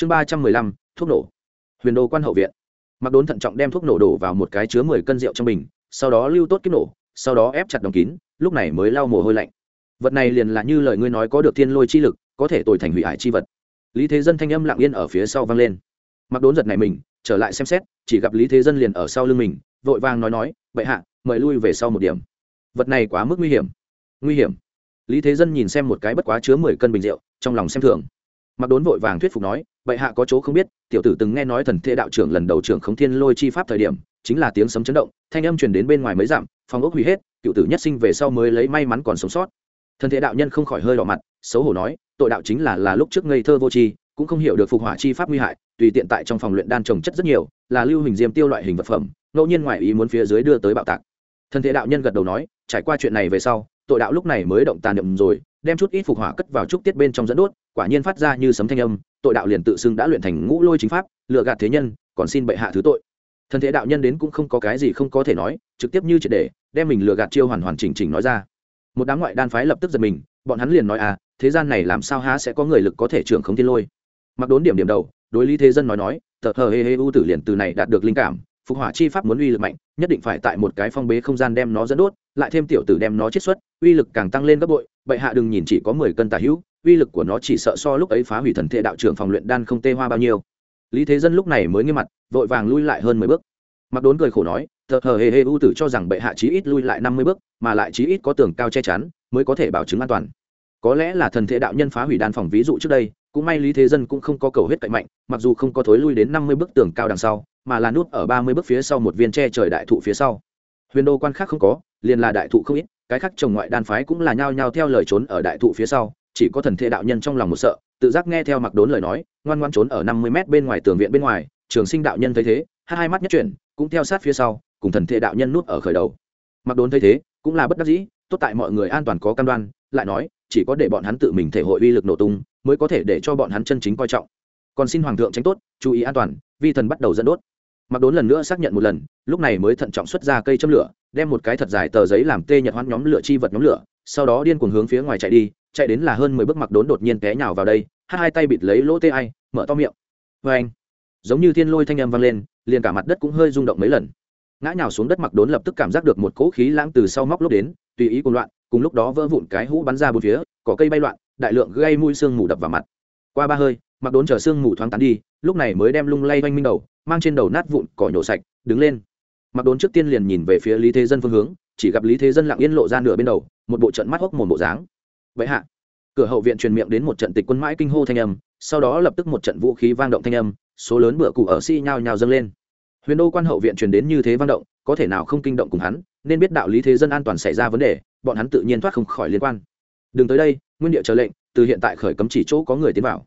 chương ba trăm mười lăm, thuốc nổ. Huyền đô quan hậu viện. Mặc đốn thận trọng đem thuốc nổ đổ vào một cái chứa mười cân rượu trong bình, sau đó lưu tốt kiếp nổ, sau đó ép chặt đóng kín, lúc này mới lau mồ hôi lạnh. Vật này liền là như lời ngươi nói có được thiên lôi chi lực, có thể tồi thành hủy hải chi vật. Lý thế dân thanh âm lặng yên ở phía sau vang lên. Mặc đốn giật này mình, trở lại xem xét, chỉ gặp lý thế dân liền ở sau lưng mình, vội vàng nói nói vậy hạ, mời lui về sau một điểm. Vật này quá mức nguy hiểm. Nguy hiểm. Lý thế dân nhìn xem một cái bất quá chứa mười cân bình rượu, trong lòng xem thường. Mặc đốn vội vàng thuyết phục nói bệ hạ có chỗ không biết, tiểu tử từng nghe nói thần thế đạo trưởng lần đầu trưởng khống thiên lôi chi pháp thời điểm, chính là tiếng sấm chấn động, thanh âm truyền đến bên ngoài mới giảm phòng ốc hủy hết, cựu tử nhất sinh về sau mới lấy may mắn còn sống sót. Thần thế đạo nhân không khỏi hơi đỏ mặt, xấu hổ nói, tội đạo chính là là lúc trước ngây thơ vô tri, cũng không hiểu được phục hỏa chi pháp nguy hại, tùy tiện tại trong phòng luyện đan trồng chất rất nhiều, là lưu hình diêm tiêu loại hình vật phẩm, ngẫu nhiên ngoại ý muốn phía dưới đưa tới bạo tạc. Thần thế đạo nhân gật đầu nói, trải qua chuyện này về sau, tội đạo lúc này mới động tàn niệm rồi, đem chút ít phục hỏa cất vào trúc tiết bên trong dẫn đốt, quả nhiên phát ra như sấm thanh âm tội đạo liền tự xưng đã luyện thành ngũ lôi chính pháp lựa gạt thế nhân, còn xin bệ hạ thứ tội. Thần thế đạo nhân đến cũng không có cái gì không có thể nói, trực tiếp như triệt để, đem mình lừa gạt chiêu hoàn hoàn chỉnh chỉnh nói ra. Một đám ngoại đan phái lập tức giật mình, bọn hắn liền nói à thế gian này làm sao há sẽ có người lực có thể trưởng không thiên lôi? Mặc đốn điểm điểm đầu, đối lý thế dân nói nói, tờ hờ hê hê u tử liền từ này đạt được linh cảm, phục hỏa chi pháp muốn uy lực mạnh, nhất định phải tại một cái phong bế không gian đem nó dẫn đốt, lại thêm tiểu tử đem nó chiết xuất, uy lực càng tăng lên gấp bội bệ hạ đừng nhìn chỉ có mười cân tả hữu, uy lực của nó chỉ sợ so lúc ấy phá hủy thần thể đạo trưởng phòng luyện đan không tê hoa bao nhiêu. Lý thế dân lúc này mới nghiêm mặt, vội vàng lui lại hơn mười bước. Mặc đốn cười khổ nói thợ hờ hề hề ưu tử cho rằng bệ hạ chí ít lui lại năm mươi bước, mà lại chí ít có tường cao che chắn, mới có thể bảo chứng an toàn. Có lẽ là thần thể đạo nhân phá hủy đan phòng ví dụ trước đây, cũng may lý thế dân cũng không có cầu huyết cậy mạnh, mặc dù không có thối lui đến năm mươi bước tường cao đằng sau, mà là nút ở ba mươi bước phía sau một viên tre trời đại thụ phía sau. Huyền đô quan khác không có, liền là đại thụ không ít cái khác chồng ngoại đan phái cũng là nhao nhao theo lời trốn ở đại thụ phía sau, chỉ có thần thệ đạo nhân trong lòng một sợ, tự giác nghe theo mặc đốn lời nói, ngoan ngoan trốn ở năm mươi mét bên ngoài tường viện bên ngoài, trường sinh đạo nhân thấy thế, hai mắt nhất chuyển, cũng theo sát phía sau, cùng thần thệ đạo nhân nuốt ở khởi đầu. Mặc đốn thấy thế, cũng là bất đắc dĩ, tốt tại mọi người an toàn có cam đoan, lại nói, chỉ có để bọn hắn tự mình thể hội uy lực nổ tung, mới có thể để cho bọn hắn chân chính coi trọng. Còn xin hoàng thượng tránh tốt, chú ý an toàn, vi thần bắt đầu dẫn đốt mặc đốn lần nữa xác nhận một lần, lúc này mới thận trọng xuất ra cây châm lửa, đem một cái thật dài tờ giấy làm tê nhật hoãn nhóm lửa chi vật nhóm lửa, sau đó điên cuồng hướng phía ngoài chạy đi, chạy đến là hơn mười bước mặc đốn đột nhiên té nhào vào đây hát hai tay bịt lấy lỗ tê ai, mở to miệng. Vê anh, giống như thiên lôi thanh âm vang lên, liền cả mặt đất cũng hơi rung động mấy lần. Ngã nhào xuống đất mặc đốn lập tức cảm giác được một cỗ khí lãng từ sau móc lúc đến, tùy ý cùng loạn, cùng lúc đó vỡ vụn cái hũ bắn ra bốn phía, cỏ cây bay loạn, đại lượng gây mũi sương mù đập vào mặt. Qua ba hơi, mặc đốn chờ sương mù thoáng tán đi lúc này mới đem lung lay oanh minh đầu, mang trên đầu nát vụn cỏ nhổ sạch, đứng lên. Mặc đốn trước tiên liền nhìn về phía lý thế dân phương hướng, chỉ gặp lý thế dân lặng yên lộ ra nửa bên đầu, một bộ trận mắt hốc một bộ dáng. Vậy hạ. Cửa hậu viện truyền miệng đến một trận tịch quân mãi kinh hô thanh âm, sau đó lập tức một trận vũ khí vang động thanh âm, số lớn bựa cụ ở si nhào nhào dâng lên. Huyền đô quan hậu viện truyền đến như thế vang động, có thể nào không kinh động cùng hắn, nên biết đạo lý thế dân an toàn xảy ra vấn đề, bọn hắn tự nhiên thoát không khỏi liên quan. Đừng tới đây, nguyên địa chờ lệnh, từ hiện tại khởi cấm chỉ chỗ có người tiến vào.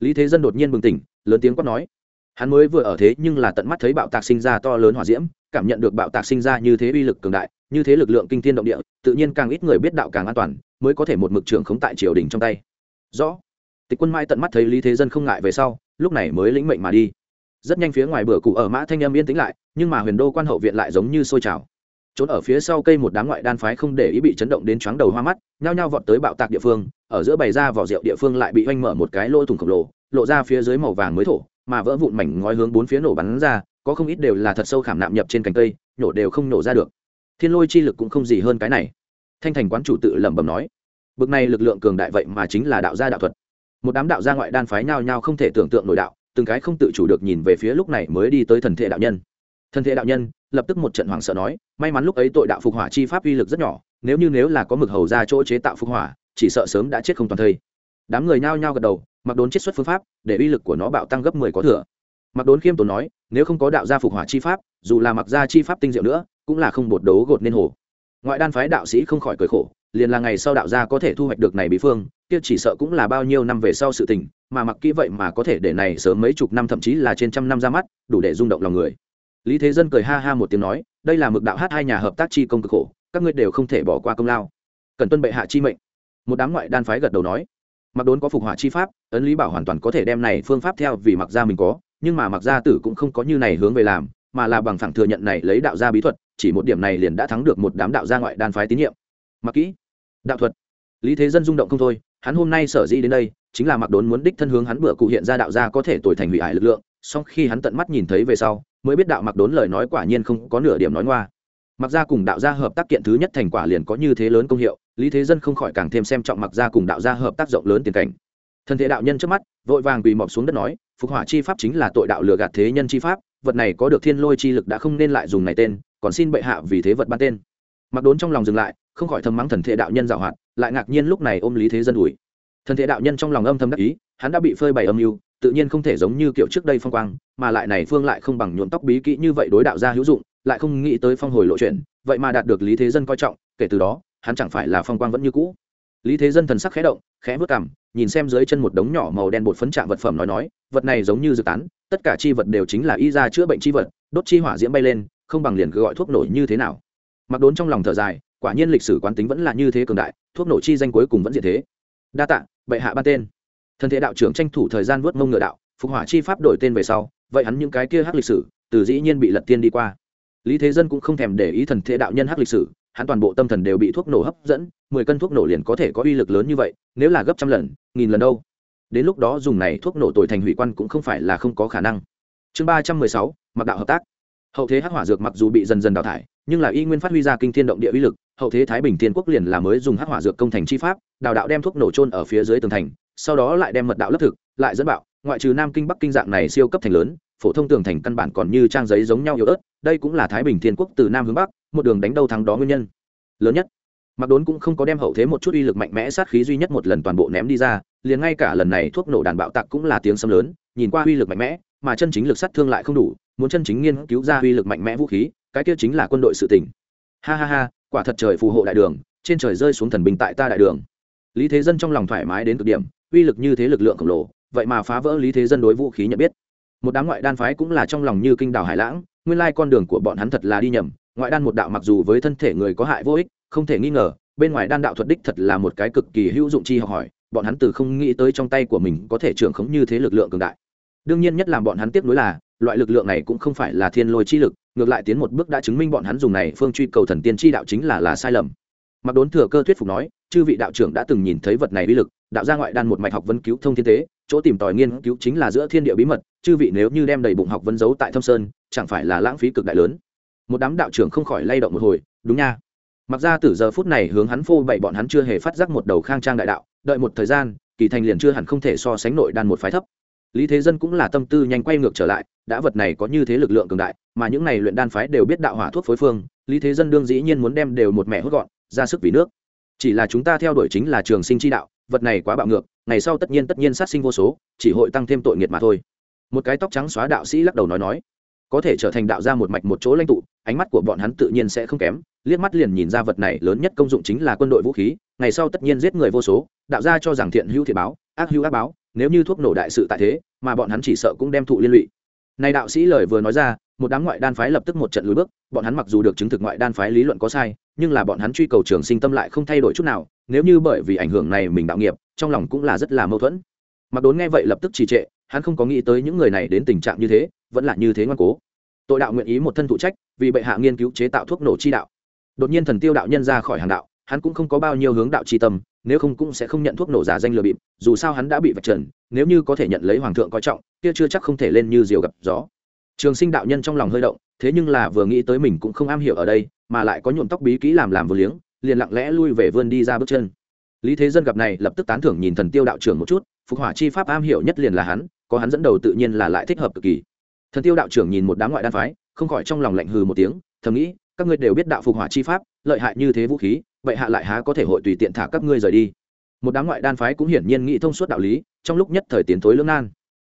Lý thế dân đột nhiên bừng tỉnh lớn tiếng quát nói. Hắn mới vừa ở thế nhưng là tận mắt thấy bạo tạc sinh ra to lớn hỏa diễm, cảm nhận được bạo tạc sinh ra như thế uy lực cường đại, như thế lực lượng kinh thiên động địa, tự nhiên càng ít người biết đạo càng an toàn, mới có thể một mực trưởng khống tại triều đình trong tay. Rõ. Tịch quân mai tận mắt thấy lý thế dân không ngại về sau, lúc này mới lĩnh mệnh mà đi. Rất nhanh phía ngoài bờ cụ ở mã thanh âm yên tĩnh lại, nhưng mà huyền đô quan hậu viện lại giống như sôi trào. Trốn ở phía sau cây một đám ngoại đan phái không để ý bị chấn động đến chóng đầu hoa mắt, nhao nhao vọt tới bạo tạc địa phương, ở giữa bày ra vỏ rượu địa phương lại bị oanh mở một cái lỗ thủng khổng lồ lộ ra phía dưới màu vàng mới thổ, mà vỡ vụn mảnh ngói hướng bốn phía nổ bắn ra, có không ít đều là thật sâu khảm nạm nhập trên cành cây nhổ đều không nổ ra được. Thiên lôi chi lực cũng không gì hơn cái này. Thanh thành quán chủ tự lẩm bẩm nói, bực này lực lượng cường đại vậy mà chính là đạo gia đạo thuật. Một đám đạo gia ngoại đan phái nhao nhao không thể tưởng tượng nổi đạo, từng cái không tự chủ được nhìn về phía lúc này mới đi tới thần thể đạo nhân. Thần thể đạo nhân, lập tức một trận hoảng sợ nói, may mắn lúc ấy tội đạo phục hỏa chi pháp uy lực rất nhỏ, nếu như nếu là có mực hầu ra chỗ chế tạo phục hỏa, chỉ sợ sớm đã chết không toàn thây đám người nhao nhao gật đầu, mặc đốn chiết xuất phương pháp, để uy lực của nó bạo tăng gấp mười có thừa. Mặc đốn khiêm tốn nói, nếu không có đạo gia phục hỏa chi pháp, dù là mặc gia chi pháp tinh diệu nữa, cũng là không bột đấu gột nên hồ ngoại đan phái đạo sĩ không khỏi cười khổ, liền là ngày sau đạo gia có thể thu hoạch được này bí phương, kia chỉ sợ cũng là bao nhiêu năm về sau sự tình, mà mặc kỹ vậy mà có thể để này sớm mấy chục năm thậm chí là trên trăm năm ra mắt, đủ để rung động lòng người. Lý thế dân cười ha ha một tiếng nói, đây là mực đạo hát hai nhà hợp tác chi công cực khổ, các ngươi đều không thể bỏ qua công lao. Cần tuân bệ hạ chi mệnh. Một đám ngoại đan phái gật đầu nói mặc đốn có phục hỏa chi pháp, ấn lý bảo hoàn toàn có thể đem này phương pháp theo vì mặc gia mình có, nhưng mà mặc gia tử cũng không có như này hướng về làm, mà là bằng phẳng thừa nhận này lấy đạo gia bí thuật, chỉ một điểm này liền đã thắng được một đám đạo gia ngoại đan phái tín nhiệm. Mặc kỹ. Đạo thuật. Lý thế dân rung động không thôi, hắn hôm nay sở dĩ đến đây, chính là mặc đốn muốn đích thân hướng hắn bữa cụ hiện ra đạo gia có thể tồi thành hủy hại lực lượng, song khi hắn tận mắt nhìn thấy về sau, mới biết đạo mặc đốn lời nói quả nhiên không có nửa điểm nói ngoa. Mặc ra cùng đạo gia hợp tác kiện thứ nhất thành quả liền có như thế lớn công hiệu lý thế dân không khỏi càng thêm xem trọng mặc ra cùng đạo gia hợp tác rộng lớn tiền cảnh thân thế đạo nhân trước mắt, vội vàng quỳ mọp xuống đất nói, phục hỏa chi pháp chính là tội đạo lừa gạt thế nhân chi pháp, vật này có được thiên lôi chi lực đã không nên lại dùng này tên, còn xin bệ hạ vì thế vật ban tên mặc đốn trong lòng dừng lại, không khỏi thầm mắng thần thể đạo nhân giảo hoạt, lại ngạc nhiên lúc này ôm lý thế dân ủi. thần thể đạo nhân trong lòng âm thầm đắc ý, hắn đã bị phơi bày âm mưu, tự nhiên không thể giống như kiểu trước đây phong quang, mà lại này phương lại không bằng nhuộm tóc bí kỹ như vậy đối đạo gia hữu dụng, lại không nghĩ tới phong hồi lộ chuyện, vậy mà đạt được lý thế dân coi trọng, kể từ đó hắn chẳng phải là phong quang vẫn như cũ. Lý thế dân thần sắc khẽ động, khẽ vớt cảm nhìn xem dưới chân một đống nhỏ màu đen bột phấn trạng vật phẩm nói nói, vật này giống như dự tán, tất cả chi vật đều chính là y ra chữa bệnh chi vật, đốt chi hỏa diễm bay lên, không bằng liền gọi thuốc nổi như thế nào. Mặc đốn trong lòng thở dài, quả nhiên lịch sử quán tính vẫn là như thế cường đại, thuốc nổ chi danh cuối cùng vẫn diện thế. Đa tạ, bệ hạ ban tên. Thân thể đạo trưởng tranh thủ thời gian vớt mông ngựa đạo, phục hỏa chi pháp đổi tên về sau, vậy hắn những cái kia hắc lịch sử, từ dĩ nhiên bị lật tiên đi qua. Lý thế dân cũng không thèm để ý thần thể đạo nhân hắc lịch sử hắn toàn bộ tâm thần đều bị thuốc nổ hấp dẫn, mười cân thuốc nổ liền có thể có uy lực lớn như vậy, nếu là gấp trăm lần, nghìn lần đâu. Đến lúc đó dùng này thuốc nổ tội thành hủy quan cũng không phải là không có khả năng. Chương ba trăm mười sáu, mặc đạo hợp tác. Hậu thế hắc hỏa dược mặc dù bị dần dần đào thải, nhưng là y nguyên phát huy ra kinh thiên động địa uy lực, hậu thế thái bình thiên quốc liền là mới dùng hắc hỏa dược công thành chi pháp, đào đạo đem thuốc nổ trôn ở phía dưới tường thành, sau đó lại đem mật đạo lấp thực, lại dẫn bạo, ngoại trừ nam kinh bắc kinh dạng này siêu cấp thành lớn phổ thông tường thành căn bản còn như trang giấy giống nhau yếu ớt, đây cũng là thái bình thiên quốc từ nam hướng bắc, một đường đánh đâu thắng đó nguyên nhân. Lớn nhất mặc đốn cũng không có đem hậu thế một chút uy lực mạnh mẽ sát khí duy nhất một lần toàn bộ ném đi ra, liền ngay cả lần này thuốc nổ đàn bạo tạc cũng là tiếng sấm lớn, nhìn qua uy lực mạnh mẽ, mà chân chính lực sát thương lại không đủ, muốn chân chính nghiên cứu ra uy lực mạnh mẽ vũ khí, cái kia chính là quân đội sự tỉnh ha ha ha, quả thật trời phù hộ đại đường, trên trời rơi xuống thần bình tại ta đại đường. Lý thế dân trong lòng thoải mái đến cực điểm, uy lực như thế lực lượng khổng lồ, vậy mà phá vỡ lý thế dân đối vũ khí nhận biết một đám ngoại đan phái cũng là trong lòng như kinh đảo hải lãng, nguyên lai con đường của bọn hắn thật là đi nhầm, ngoại đan một đạo mặc dù với thân thể người có hại vô ích, không thể nghi ngờ, bên ngoài đan đạo thuật đích thật là một cái cực kỳ hữu dụng chi học hỏi, bọn hắn từ không nghĩ tới trong tay của mình có thể trưởng khống như thế lực lượng cường đại. Đương nhiên nhất làm bọn hắn tiếp nối là, loại lực lượng này cũng không phải là thiên lôi chi lực, ngược lại tiến một bước đã chứng minh bọn hắn dùng này phương truy cầu thần tiên chi đạo chính là là sai lầm. Mặc đốn thừa cơ thuyết phục nói, chư vị đạo trưởng đã từng nhìn thấy vật này uy lực, đạo gia ngoại đan một mạch học vấn cứu thông thiên tế, chỗ tìm tòi nghiên cứu chính là giữa thiên địa bí mật chư vị nếu như đem đầy bụng học vấn giấu tại thâm sơn, chẳng phải là lãng phí cực đại lớn. Một đám đạo trưởng không khỏi lay động một hồi, đúng nha. Mặc ra từ giờ phút này hướng hắn phô bậy bọn hắn chưa hề phát giác một đầu khang trang đại đạo, đợi một thời gian, kỳ thành liền chưa hẳn không thể so sánh nội đan một phái thấp. Lý thế dân cũng là tâm tư nhanh quay ngược trở lại, đã vật này có như thế lực lượng cường đại, mà những này luyện đan phái đều biết đạo hỏa thuốc phối phương, lý thế dân đương dĩ nhiên muốn đem đều một mẹ hốt gọn, ra sức vì nước. Chỉ là chúng ta theo đuổi chính là trường sinh chi đạo, vật này quá bạo ngược, ngày sau tất nhiên tất nhiên sát sinh vô số, chỉ hội tăng thêm tội nghiệt mà thôi một cái tóc trắng xóa đạo sĩ lắc đầu nói nói, có thể trở thành đạo ra một mạch một chỗ lãnh tụ, ánh mắt của bọn hắn tự nhiên sẽ không kém, liếc mắt liền nhìn ra vật này lớn nhất công dụng chính là quân đội vũ khí, ngày sau tất nhiên giết người vô số, đạo gia cho rằng thiện hữu thiện báo, ác hữu ác báo, nếu như thuốc nổ đại sự tại thế, mà bọn hắn chỉ sợ cũng đem thụ liên lụy. Này đạo sĩ lời vừa nói ra, một đám ngoại đan phái lập tức một trận lùi bước, bọn hắn mặc dù được chứng thực ngoại đan phái lý luận có sai, nhưng là bọn hắn truy cầu trường sinh tâm lại không thay đổi chút nào, nếu như bởi vì ảnh hưởng này mình đạo nghiệp, trong lòng cũng là rất là mâu thuẫn. Mặc đốn nghe vậy lập tức trì trệ hắn không có nghĩ tới những người này đến tình trạng như thế, vẫn là như thế ngoan cố. Tội đạo nguyện ý một thân thụ trách, vì bệ hạ nghiên cứu chế tạo thuốc nổ chi đạo. Đột nhiên thần tiêu đạo nhân ra khỏi hàng đạo, hắn cũng không có bao nhiêu hướng đạo chi tâm, nếu không cũng sẽ không nhận thuốc nổ giả danh lừa bịp, dù sao hắn đã bị vạch trần, nếu như có thể nhận lấy hoàng thượng coi trọng, kia chưa chắc không thể lên như diều gặp gió. Trường sinh đạo nhân trong lòng hơi động, thế nhưng là vừa nghĩ tới mình cũng không am hiểu ở đây, mà lại có nhuộm tóc bí kỹ làm làm vừa liếng, liền lặng lẽ lui về vươn đi ra bước chân. Lý thế dân gặp này lập tức tán thưởng nhìn thần tiêu đạo trưởng một chút, phục hỏa chi pháp am hiểu nhất liền là hắn có hắn dẫn đầu tự nhiên là lại thích hợp cực kỳ. Thần tiêu đạo trưởng nhìn một đám ngoại đan phái, không khỏi trong lòng lạnh hừ một tiếng, thầm nghĩ, các ngươi đều biết đạo phục hỏa chi pháp, lợi hại như thế vũ khí, vậy hạ lại há có thể hội tùy tiện thả các ngươi rời đi. Một đám ngoại đan phái cũng hiển nhiên nghĩ thông suốt đạo lý, trong lúc nhất thời tiến thối lưỡng nan.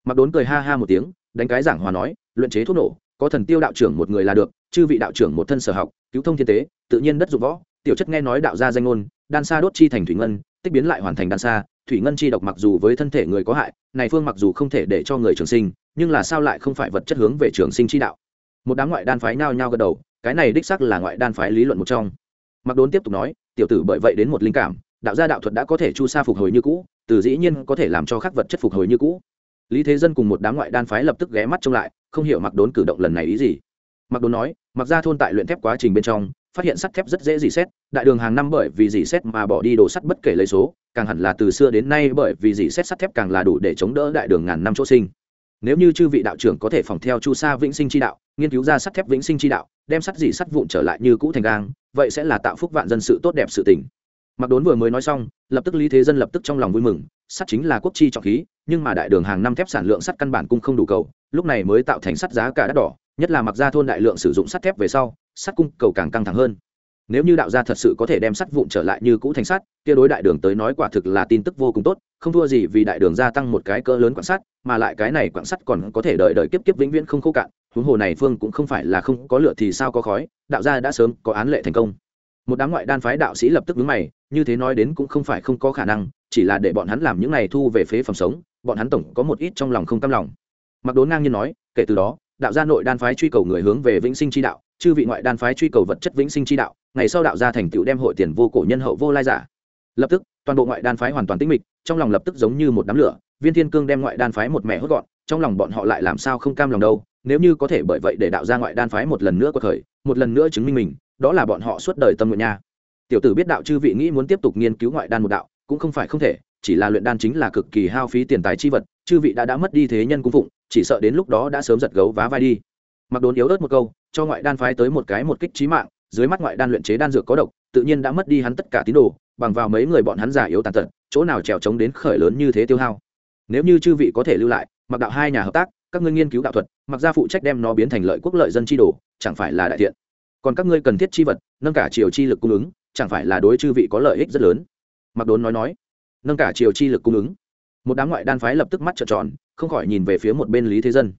Mặc đốn cười ha ha một tiếng, đánh cái giảng hòa nói, luyện chế thuốc nổ, có thần tiêu đạo trưởng một người là được, chư vị đạo trưởng một thân sở học, cứu thông thiên tế, tự nhiên đất dụng võ, tiểu chất nghe nói đạo gia danh ngôn, đan sa đốt chi thành thủy ngân, tích biến lại hoàn thành đan sa thủy ngân chi độc mặc dù với thân thể người có hại, này phương mặc dù không thể để cho người trường sinh, nhưng là sao lại không phải vật chất hướng về trường sinh chi đạo? Một đám ngoại đan phái nao nhao gật đầu, cái này đích sắc là ngoại đan phái lý luận một trong. Mặc đốn tiếp tục nói, tiểu tử bởi vậy đến một linh cảm, đạo gia đạo thuật đã có thể chu sa phục hồi như cũ, từ dĩ nhiên có thể làm cho khắc vật chất phục hồi như cũ. Lý thế dân cùng một đám ngoại đan phái lập tức ghé mắt trông lại, không hiểu mặc đốn cử động lần này ý gì. Mặc đốn nói, mặc ra thôn tại luyện thép quá trình bên trong, phát hiện sắt thép rất dễ dỉ xét, đại đường hàng năm bởi vì dỉ xét mà bỏ đi đồ sắt bất kể lấy số càng hẳn là từ xưa đến nay bởi vì dỉ xét sắt thép càng là đủ để chống đỡ đại đường ngàn năm chỗ sinh. Nếu như chư vị đạo trưởng có thể phòng theo chu sa vĩnh sinh chi đạo, nghiên cứu ra sắt thép vĩnh sinh chi đạo, đem sắt dỉ sắt vụn trở lại như cũ thành gang, vậy sẽ là tạo phúc vạn dân sự tốt đẹp sự tình. Mặc đốn vừa mới nói xong, lập tức lý thế dân lập tức trong lòng vui mừng, sắt chính là quốc chi trọng khí, nhưng mà đại đường hàng năm thép sản lượng sắt căn bản cũng không đủ cầu, lúc này mới tạo thành sắt giá cả đắt đỏ, nhất là mặc ra thôn đại lượng sử dụng sắt thép về sau, sắt cung cầu càng căng thẳng hơn nếu như đạo gia thật sự có thể đem sắt vụn trở lại như cũ thành sắt, kia đối đại đường tới nói quả thực là tin tức vô cùng tốt, không thua gì vì đại đường gia tăng một cái cỡ lớn quảng sắt, mà lại cái này quảng sắt còn có thể đợi đợi kiếp kiếp vĩnh viễn không khô cạn, huống hồ này phương cũng không phải là không có lửa thì sao có khói, đạo gia đã sớm có án lệ thành công. Một đám ngoại đan phái đạo sĩ lập tức vướng mày, như thế nói đến cũng không phải không có khả năng, chỉ là để bọn hắn làm những này thu về phế phẩm sống, bọn hắn tổng có một ít trong lòng không cam lòng. Mặc đốn ngang nhiên nói, kể từ đó, đạo gia nội đan phái truy cầu người hướng về vĩnh sinh chi đạo, chư vị ngoại đan phái truy cầu vật chất vĩnh sinh chi đạo ngày sau đạo gia thành tựu đem hội tiền vô cổ nhân hậu vô lai giả. Lập tức, toàn bộ ngoại đan phái hoàn toàn tĩnh mịch, trong lòng lập tức giống như một đám lửa, viên thiên cương đem ngoại đan phái một mẹ hốt gọn, trong lòng bọn họ lại làm sao không cam lòng đâu, nếu như có thể bởi vậy để đạo gia ngoại đan phái một lần nữa có khởi một lần nữa chứng minh mình, đó là bọn họ suốt đời tâm nguyện nha. Tiểu tử biết đạo chư vị nghĩ muốn tiếp tục nghiên cứu ngoại đan một đạo, cũng không phải không thể, chỉ là luyện đan chính là cực kỳ hao phí tiền tài chi vật, chư vị đã đã mất đi thế nhân cung phụng, chỉ sợ đến lúc đó đã sớm giật gấu vá vai đi. Mặc đốn yếu ớt một câu, cho ngoại đan phái tới một cái một kích trí mạng dưới mắt ngoại đan luyện chế đan dược có độc, tự nhiên đã mất đi hắn tất cả tín đồ, bằng vào mấy người bọn hắn giả yếu tàn tật, chỗ nào trèo trống đến khởi lớn như thế tiêu hao. Nếu như chư vị có thể lưu lại, mặc đạo hai nhà hợp tác, các ngươi nghiên cứu đạo thuật, mặc ra phụ trách đem nó biến thành lợi quốc lợi dân chi đồ, chẳng phải là đại thiện. Còn các ngươi cần thiết chi vật, nâng cả chiều chi lực cung ứng, chẳng phải là đối chư vị có lợi ích rất lớn. Mặc đốn nói nói, nâng cả chiều chi lực cung ứng. Một đám ngoại đan phái lập tức mắt trợn tròn, không khỏi nhìn về phía một bên lý thế dân.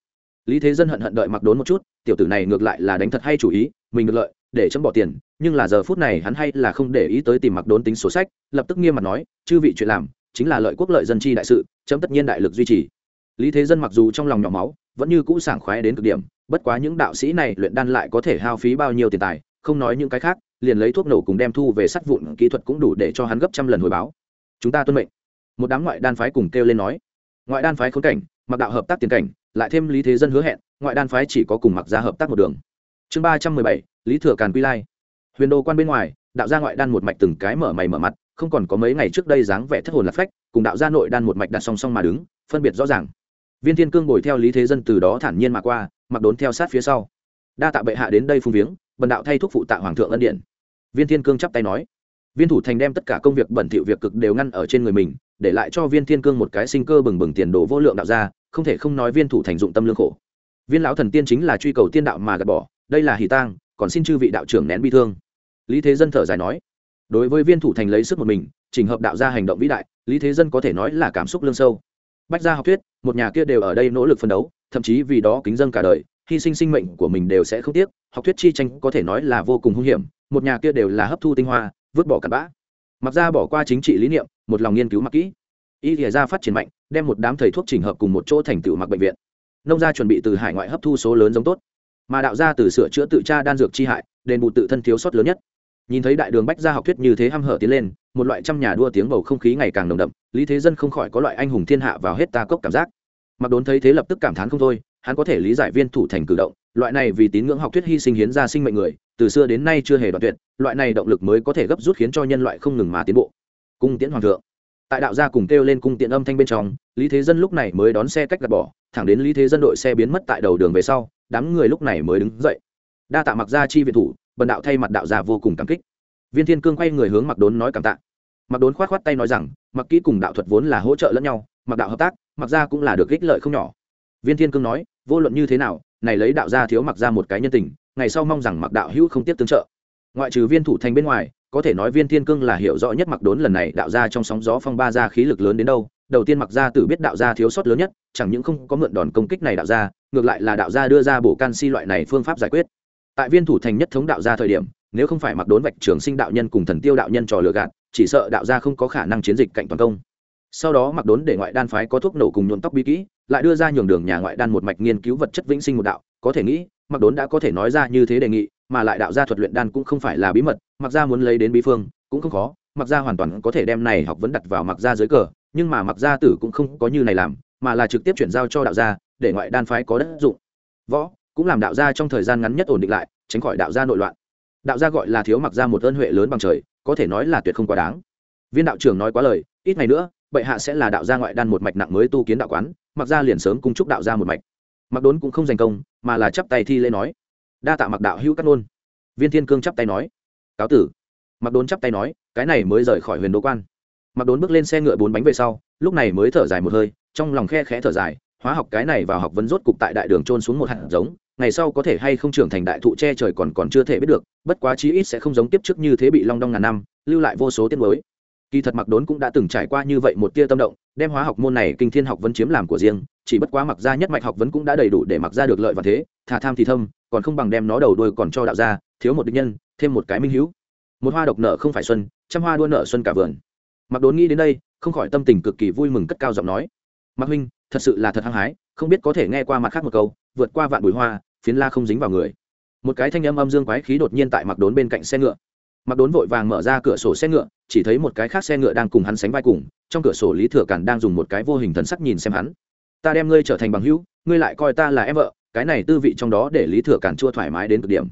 Lý thế dân hận hận đợi mặc đốn một chút, tiểu tử này ngược lại là đánh thật hay chủ ý, mình được lợi để chấm bỏ tiền, nhưng là giờ phút này hắn hay là không để ý tới tìm mặc đốn tính sổ sách, lập tức nghiêm mặt nói, chư vị chuyện làm, chính là lợi quốc lợi dân chi đại sự, chấm tất nhiên đại lực duy trì. Lý thế dân mặc dù trong lòng nhỏ máu, vẫn như cũ sảng khoái đến cực điểm, bất quá những đạo sĩ này luyện đan lại có thể hao phí bao nhiêu tiền tài, không nói những cái khác, liền lấy thuốc nổ cùng đem thu về sắt vụn kỹ thuật cũng đủ để cho hắn gấp trăm lần hồi báo. Chúng ta tuân mệnh. Một đám ngoại đan phái cùng kêu lên nói. Ngoại đan phái khốn cảnh, mặc đạo hợp tác tiền cảnh, lại thêm lý thế dân hứa hẹn, ngoại đan phái chỉ có cùng mặc ra hợp tác một đường chương ba trăm mười bảy, lý thừa càn quy lai. Huyền đô quan bên ngoài, đạo gia ngoại đan một mạch từng cái mở mày mở mặt, không còn có mấy ngày trước đây dáng vẻ thất hồn lạc phách, cùng đạo gia nội đan một mạch đặt song song mà đứng, phân biệt rõ ràng. Viên thiên cương ngồi theo lý thế dân từ đó thản nhiên mà qua, mặc đốn theo sát phía sau. Đa tạ bệ hạ đến đây phung viếng, bần đạo thay thúc phụ tạ hoàng thượng ân điện. Viên thiên cương chắp tay nói. Viên thủ thành đem tất cả công việc bẩn thỉu việc cực đều ngăn ở trên người mình, để lại cho viên thiên cương một cái sinh cơ bừng bừng tiền đồ vô lượng đạo ra không thể không nói viên thủ thành dụng tâm lương khổ. Viên lão thần tiên chính là truy cầu tiên đạo mà gạt bỏ đây là hỷ tang, còn xin chư vị đạo trưởng nén bi thương. Lý thế dân thở dài nói, đối với viên thủ thành lấy sức một mình trình hợp đạo ra hành động vĩ đại, lý thế dân có thể nói là cảm xúc lương sâu. Bách gia học thuyết, một nhà kia đều ở đây nỗ lực phân đấu, thậm chí vì đó kính dân cả đời, hy sinh sinh mệnh của mình đều sẽ không tiếc, học thuyết chi tranh có thể nói là vô cùng hung hiểm, một nhà kia đều là hấp thu tinh hoa, vứt bỏ cặn bã. Mặc ra bỏ qua chính trị lý niệm, một lòng nghiên cứu mặc kỹ. Y thìa ra phát triển mạnh, đem một đám thầy thuốc trình hợp cùng một chỗ thành tựu mặc bệnh viện. Nông gia chuẩn bị từ hải ngoại hấp thu số lớn giống tốt mà đạo gia từ sửa chữa tự tra đan dược chi hại, đền bù tự thân thiếu sót lớn nhất. Nhìn thấy đại đường bách gia học thuyết như thế hăm hở tiến lên, một loại trăm nhà đua tiếng bầu không khí ngày càng nồng đậm, lý thế dân không khỏi có loại anh hùng thiên hạ vào hết ta cốc cảm giác. Mặc đốn thấy thế lập tức cảm thán không thôi, hắn có thể lý giải viên thủ thành cử động, loại này vì tín ngưỡng học thuyết hy sinh hiến ra sinh mệnh người, từ xưa đến nay chưa hề đoạn tuyệt, loại này động lực mới có thể gấp rút khiến cho nhân loại không ngừng mà tiến bộ. Cung tiễn hoàng thượng. Tại đạo gia cùng kêu lên cung tiện âm thanh bên trong, lý thế dân lúc này mới đón xe cách gạt bỏ, thẳng đến lý thế dân đội xe biến mất tại đầu đường về sau đám người lúc này mới đứng dậy. Đa tạ mặc gia chi viện thủ, bần đạo thay mặt đạo gia vô cùng cảm kích. Viên thiên cương quay người hướng mặc đốn nói cảm tạ. Mặc đốn khoát khoát tay nói rằng mặc kỹ cùng đạo thuật vốn là hỗ trợ lẫn nhau mặc đạo hợp tác mặc gia cũng là được ích lợi không nhỏ. Viên thiên cương nói, vô luận như thế nào, này lấy đạo gia thiếu mặc ra một cái nhân tình, ngày sau mong rằng mặc đạo hữu không tiếp tương trợ. Ngoại trừ viên thủ thành bên ngoài, có thể nói viên thiên cương là hiểu rõ nhất mặc đốn lần này đạo gia trong sóng gió phong ba gia khí lực lớn đến đâu đầu tiên mặc gia tử biết đạo gia thiếu sót lớn nhất, chẳng những không có mượn đòn công kích này đạo gia, ngược lại là đạo gia đưa ra bổ canxi loại này phương pháp giải quyết. Tại viên thủ thành nhất thống đạo gia thời điểm, nếu không phải mặc đốn vạch trường sinh đạo nhân cùng thần tiêu đạo nhân trò lừa gạt, chỉ sợ đạo gia không có khả năng chiến dịch cạnh toàn công. Sau đó mặc đốn để ngoại đan phái có thuốc nổ cùng nhuộm tóc bí kỹ, lại đưa ra nhường đường nhà ngoại đan một mạch nghiên cứu vật chất vĩnh sinh một đạo, có thể nghĩ, mặc đốn đã có thể nói ra như thế đề nghị, mà lại đạo gia thuật luyện đan cũng không phải là bí mật, mặc gia muốn lấy đến bí phương, cũng không khó, mặc gia hoàn toàn có thể đem này học vấn đặt vào mặc gia dưới cờ nhưng mà mặc gia tử cũng không có như này làm, mà là trực tiếp chuyển giao cho đạo gia, để ngoại đan phái có đất dụng. Võ, cũng làm đạo gia trong thời gian ngắn nhất ổn định lại, tránh khỏi đạo gia nội loạn. Đạo gia gọi là thiếu mặc Gia một ơn huệ lớn bằng trời, có thể nói là tuyệt không quá đáng. Viên đạo trưởng nói quá lời, ít ngày nữa, bệ hạ sẽ là đạo gia ngoại đan một mạch nặng mới tu kiến đạo quán, mặc Gia liền sớm cung chúc đạo gia một mạch. Mặc đốn cũng không giành công, mà là chắp tay thi lễ nói. Đa tạ mặc đạo hữu cắt luôn. viên thiên cương chắp tay nói. Cáo tử. Mặc đốn chắp tay nói, cái này mới rời khỏi huyền đô quan mặc đốn bước lên xe ngựa bốn bánh về sau, lúc này mới thở dài một hơi, trong lòng khe khẽ thở dài, hóa học cái này vào học vấn rốt cục tại đại đường trôn xuống một hạt giống, ngày sau có thể hay không trưởng thành đại thụ che trời còn còn chưa thể biết được, bất quá chí ít sẽ không giống tiếp trước như thế bị long đong ngàn năm, lưu lại vô số tiết mới kỳ thật mặc đốn cũng đã từng trải qua như vậy một tia tâm động, đem hóa học môn này kinh thiên học vấn chiếm làm của riêng, chỉ bất quá mặc ra nhất mạch học vấn cũng đã đầy đủ để mặc ra được lợi và thế, thà tham thì thâm, còn không bằng đem nó đầu đuôi còn cho đạo ra thiếu một định nhân, thêm một cái minh hữu. Một hoa độc nợ không phải xuân, trăm hoa đua nợ xuân cả vườn mặc đốn nghĩ đến đây, không khỏi tâm tình cực kỳ vui mừng cất cao giọng nói. Mặc huynh, thật sự là thật hăng hái, không biết có thể nghe qua mặt khác một câu, vượt qua vạn bụi hoa, phiến la không dính vào người. Một cái thanh âm âm dương quái khí đột nhiên tại mặc đốn bên cạnh xe ngựa. Mặc đốn vội vàng mở ra cửa sổ xe ngựa, chỉ thấy một cái khác xe ngựa đang cùng hắn sánh vai cùng, trong cửa sổ lý thừa cản đang dùng một cái vô hình thần sắc nhìn xem hắn. Ta đem ngươi trở thành bằng hữu, ngươi lại coi ta là em vợ, cái này tư vị trong đó để lý thừa cản chua thoải mái đến cực điểm.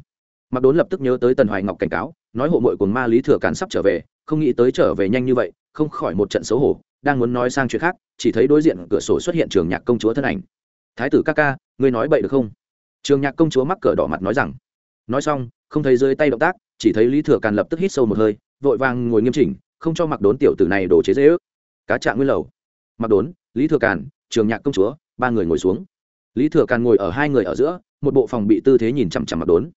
Mặc đốn lập tức nhớ tới tần hoài ngọc cảnh cáo, nói hộ mội của ma lý thừa cản sắp trở về không nghĩ tới trở về nhanh như vậy, không khỏi một trận xấu hổ, đang muốn nói sang chuyện khác, chỉ thấy đối diện cửa sổ xuất hiện trường nhạc công chúa thân ảnh. Thái tử ca ca, ngươi nói bậy được không? Trường nhạc công chúa mắc cỡ đỏ mặt nói rằng. Nói xong, không thấy dưới tay động tác, chỉ thấy lý thừa càn lập tức hít sâu một hơi, vội vàng ngồi nghiêm chỉnh, không cho mặc đốn tiểu tử này đổ chế dễ ước. Cá trạng nguyên lầu. Mặc đốn, lý thừa càn, trường nhạc công chúa, ba người ngồi xuống. Lý thừa càn ngồi ở hai người ở giữa, một bộ phòng bị tư thế nhìn chằm chằm mặc đốn.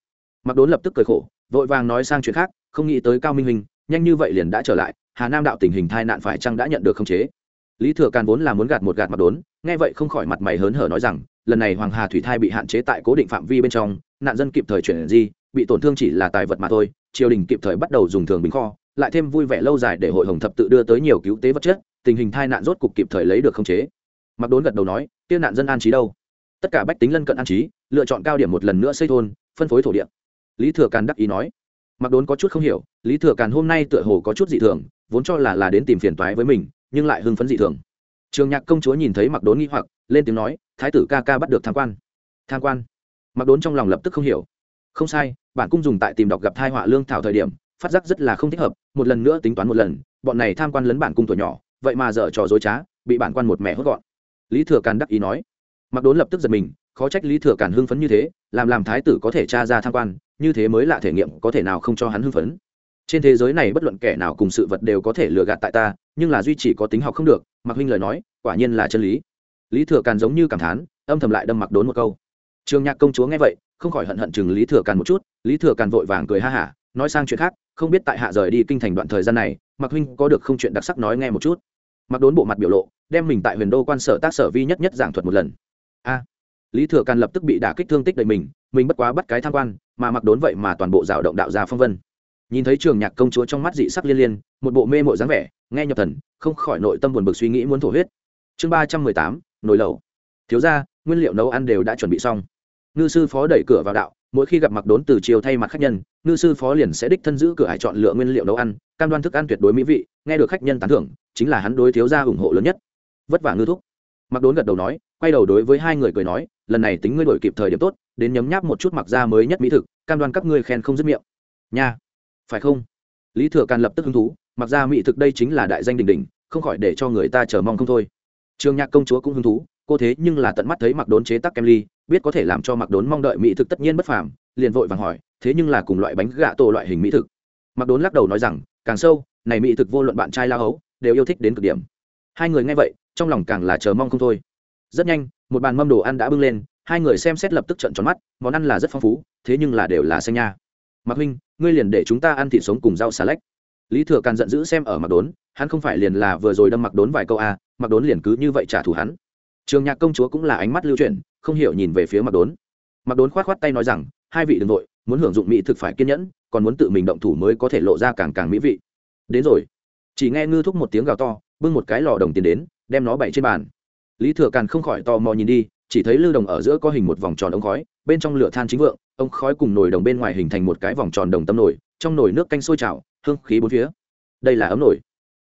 Mặc đốn lập tức cười khổ, vội vàng nói sang chuyện khác, không nghĩ tới cao minh hình nhanh như vậy liền đã trở lại, hà nam đạo tình hình thai nạn phải chăng đã nhận được khống chế? Lý thừa càn vốn là muốn gạt một gạt mặt đốn, nghe vậy không khỏi mặt mày hớn hở nói rằng, lần này hoàng hà thủy thai bị hạn chế tại cố định phạm vi bên trong, nạn dân kịp thời chuyển di, bị tổn thương chỉ là tài vật mà thôi, triều đình kịp thời bắt đầu dùng thường bình kho, lại thêm vui vẻ lâu dài để hội hồng thập tự đưa tới nhiều cứu tế vật chất, tình hình thai nạn rốt cục kịp thời lấy được khống chế. Mặc đốn gật đầu nói tiêu nạn dân an trí đâu? Tất cả bách tính lân cận an trí, lựa chọn cao điểm một lần nữa xây thôn, phân phối thổ địa. Lý thừa càn đắc ý nói mặc đốn có chút không hiểu, lý thừa càn hôm nay tựa hồ có chút dị thường, vốn cho là là đến tìm phiền toái với mình, nhưng lại hưng phấn dị thường. Trường nhạc công chúa nhìn thấy mặc đốn nghi hoặc, lên tiếng nói, thái tử ca ca bắt được tham quan. Tham quan? Mặc đốn trong lòng lập tức không hiểu. Không sai, bản cung dùng tại tìm đọc gặp thai họa lương thảo thời điểm, phát giác rất là không thích hợp, một lần nữa tính toán một lần, bọn này tham quan lấn bản cung tuổi nhỏ, vậy mà dở trò dối trá, bị bản quan một mẹ hốt gọn. Lý thừa càn đắc ý nói. Mặc đốn lập tức giật mình, khó trách lý thừa càn hưng phấn như thế, làm làm thái tử có thể tra ra tham quan như thế mới là thể nghiệm có thể nào không cho hắn hưng phấn. Trên thế giới này bất luận kẻ nào cùng sự vật đều có thể lừa gạt tại ta, nhưng là duy chỉ có tính học không được mặc huynh lời nói, quả nhiên là chân lý. Lý thừa càn giống như cảm thán, âm thầm lại đâm mặc đốn một câu. Trường nhạc công chúa nghe vậy, không khỏi hận hận chừng lý thừa càn một chút, lý thừa càn vội vàng cười ha hả, nói sang chuyện khác, không biết tại hạ rời đi kinh thành đoạn thời gian này mặc huynh có được không chuyện đặc sắc nói nghe một chút. Mặc đốn bộ mặt biểu lộ, đem mình tại huyền đô quan sở tác sở vi nhất nhất giảng thuật một lần. A, lý thừa càn lập tức bị đả kích thương tích đầy mình mình bất quá bắt cái tham quan mà mặc đốn vậy mà toàn bộ rào động đạo gia phong vân. Nhìn thấy trường nhạc công chúa trong mắt dị sắc liên liên, một bộ mê mội dáng vẻ, nghe nhập thần, không khỏi nội tâm buồn bực suy nghĩ muốn thổ huyết. Chương ba trăm mười tám, nồi lẩu. Thiếu ra nguyên liệu nấu ăn đều đã chuẩn bị xong. Ngư sư phó đẩy cửa vào đạo, mỗi khi gặp mặc đốn từ chiều thay mặt khách nhân, ngư sư phó liền sẽ đích thân giữ cửa hải chọn lựa nguyên liệu nấu ăn, cam đoan thức ăn tuyệt đối mỹ vị, nghe được khách nhân tán thưởng, chính là hắn đối thiếu gia ủng hộ lớn nhất. Vất vả ngư thúc. Mặc đốn gật đầu nói, quay đầu đối với hai người cười nói, lần này tính ngươi đổi kịp thời điểm tốt đến nhấm nháp một chút mặc da mới nhất mỹ thực, cam đoan các ngươi khen không dứt miệng. Nha. Phải không? Lý thừa càn lập tức hứng thú, mặc ra mỹ thực đây chính là đại danh đình đình không khỏi để cho người ta chờ mong không thôi. Trường nhạc công chúa cũng hứng thú, cô thế nhưng là tận mắt thấy mặc đốn chế tắc kem ly, biết có thể làm cho mặc đốn mong đợi mỹ thực tất nhiên bất phàm, liền vội vàng hỏi, thế nhưng là cùng loại bánh gạ tổ loại hình mỹ thực? Mặc đốn lắc đầu nói rằng, càng sâu, này mỹ thực vô luận bạn trai lao hấu, đều yêu thích đến cực điểm. Hai người nghe vậy, trong lòng càng là chờ mong không thôi. Rất nhanh, một bàn mâm đồ ăn đã bưng lên hai người xem xét lập tức trận tròn mắt món ăn là rất phong phú thế nhưng là đều là xanh nha. Mặc huynh ngươi liền để chúng ta ăn thịt sống cùng rau xà lách. Lý thừa càn giận dữ xem ở mặc đốn hắn không phải liền là vừa rồi đâm mặc đốn vài câu à, mặc đốn liền cứ như vậy trả thù hắn. Trường nhạc công chúa cũng là ánh mắt lưu chuyển không hiểu nhìn về phía mặc đốn. Mặc đốn k h o á t k h o á t tay nói rằng hai vị đ ừ n g nội muốn hưởng dụng mỹ thực phải kiên nhẫn còn muốn tự mình động thủ mới có thể lộ ra càng càng mỹ vị. Đến rồi. Chỉ nghe ngư thúc một tiếng gào to bưng một cái lò đồng tiền đến đem nó bày trên bàn. Lý thừa càn không khỏi tò mò nhìn đi chỉ thấy lưu đồng ở giữa có hình một vòng tròn ống khói, bên trong lửa than chính vượng, ống khói cùng nồi đồng bên ngoài hình thành một cái vòng tròn đồng tâm nồi, trong nồi nước canh sôi trào, hương khí bốn phía. Đây là ấm nồi.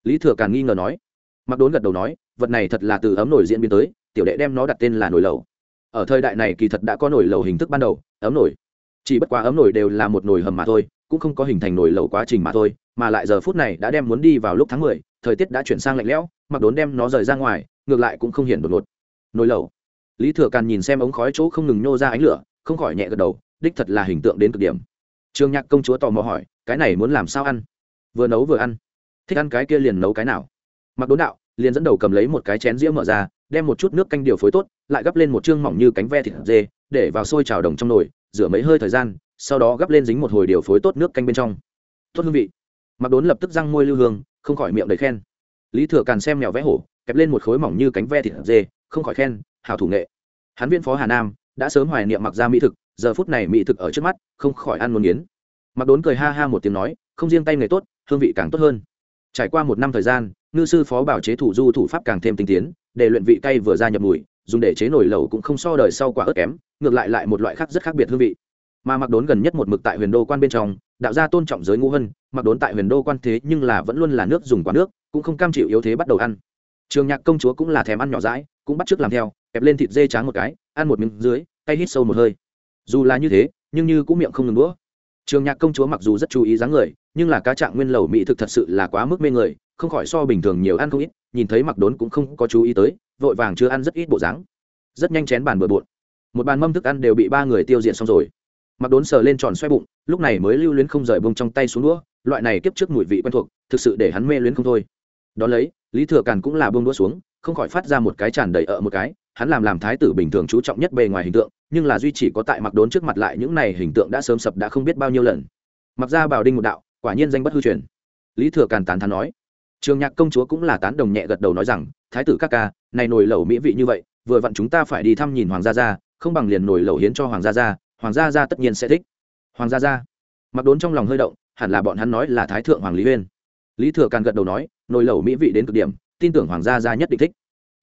Lý thừa càng nghi ngờ nói. Mặc đốn gật đầu nói, vật này thật là từ ấm nồi diễn biến tới, tiểu đệ đem nó đặt tên là nồi lẩu. Ở thời đại này kỳ thật đã có nồi lẩu hình thức ban đầu, ấm nồi. Chỉ bất quá ấm nồi đều là một nồi hầm mà thôi, cũng không có hình thành nồi lẩu quá trình mà thôi, mà lại giờ phút này đã đem muốn đi vào lúc tháng mười, thời tiết đã chuyển sang lạnh lẽo mặc đốn đem nó rời ra ngoài, ngược lại cũng không hiện đột ngột. Nồi lẩu lý thừa càn nhìn xem ống khói chỗ không ngừng nhô ra ánh lửa, không khỏi nhẹ gật đầu, đích thật là hình tượng đến cực điểm. Trương nhạc công chúa tò mò hỏi, cái này muốn làm sao ăn? Vừa nấu vừa ăn. Thích ăn cái kia liền nấu cái nào? Mặc đốn đạo liền dẫn đầu cầm lấy một cái chén dĩa mở ra, đem một chút nước canh điều phối tốt, lại gắp lên một chương mỏng như cánh ve thịt dê, để vào sôi trào đồng trong nồi, rửa mấy hơi thời gian, sau đó gắp lên dính một hồi điều phối tốt nước canh bên trong. Tốt hương vị. Mặc đốn lập tức răng môi lưu hương, không khỏi miệng đầy khen. Lý thừa càn xem mèo vẽ hổ, kẹp lên một khối mỏng như cánh ve thịt dê, không khỏi khen hảo thủ nghệ. Hắn viên phó hà nam đã sớm hoài niệm mặc ra mỹ thực, giờ phút này mỹ thực ở trước mắt, không khỏi ăn muốn nghiến. Mặc đốn cười ha ha một tiếng nói, không riêng tay nghề tốt, hương vị càng tốt hơn. Trải qua một năm thời gian, ngư sư phó bảo chế thủ du thủ pháp càng thêm tinh tiến, để luyện vị cay vừa ra nhập mùi, dùng để chế nổi lẩu cũng không so đời sau quả ớt kém, ngược lại lại một loại khác rất khác biệt hương vị. Mà mặc đốn gần nhất một mực tại huyền đô quan bên trong, đạo gia tôn trọng giới ngũ hân, mặc đốn tại huyền đô quan thế nhưng là vẫn luôn là nước dùng quá nước, cũng không cam chịu yếu thế bắt đầu ăn. Trường nhạc công chúa cũng là thèm ăn nhỏ rãi cũng bắt t làm theo kẹp lên thịt dê tráng một cái, ăn một miếng dưới tay hít sâu một hơi. Dù là như thế, nhưng như cũng miệng không ngừng đũa. Trường nhạc công chúa mặc dù rất chú ý dáng người, nhưng là cá trạng nguyên lầu mỹ thực thật sự là quá mức mê người, không khỏi so bình thường nhiều ăn không ít, nhìn thấy mặc đốn cũng không có chú ý tới, vội vàng chưa ăn rất ít bộ dáng. Rất nhanh chén bàn bừa bộn. Một bàn mâm thức ăn đều bị ba người tiêu diệt xong rồi. Mặc đốn sờ lên tròn xoay bụng, lúc này mới lưu luyến không rời bông trong tay xuống đũa, loại này kiếp trước mùi vị quen thuộc, thực sự để hắn mê luyến không thôi. Đón lấy, lý thừa càn cũng là bông đũa xuống, không khỏi phát ra một cái tràn đầy ở một cái hắn làm làm thái tử bình thường chú trọng nhất bề ngoài hình tượng, nhưng là duy chỉ có tại mặc đốn trước mặt lại những này hình tượng đã sớm sập đã không biết bao nhiêu lần. Mặc ra bảo đinh một đạo, quả nhiên danh bất hư truyền. Lý thừa càn tán thán nói. Trường nhạc công chúa cũng là tán đồng nhẹ gật đầu nói rằng, thái tử các ca, này nổi lẩu mỹ vị như vậy, vừa vặn chúng ta phải đi thăm nhìn hoàng gia gia, không bằng liền nổi lẩu hiến cho hoàng gia gia, hoàng gia gia tất nhiên sẽ thích. Hoàng gia gia. Mặc đốn trong lòng hơi động, hẳn là bọn hắn nói là thái thượng hoàng lý huyên. Lý thừa càn gật đầu nói, nồi lẩu mỹ vị đến cực điểm, tin tưởng hoàng gia gia nhất định thích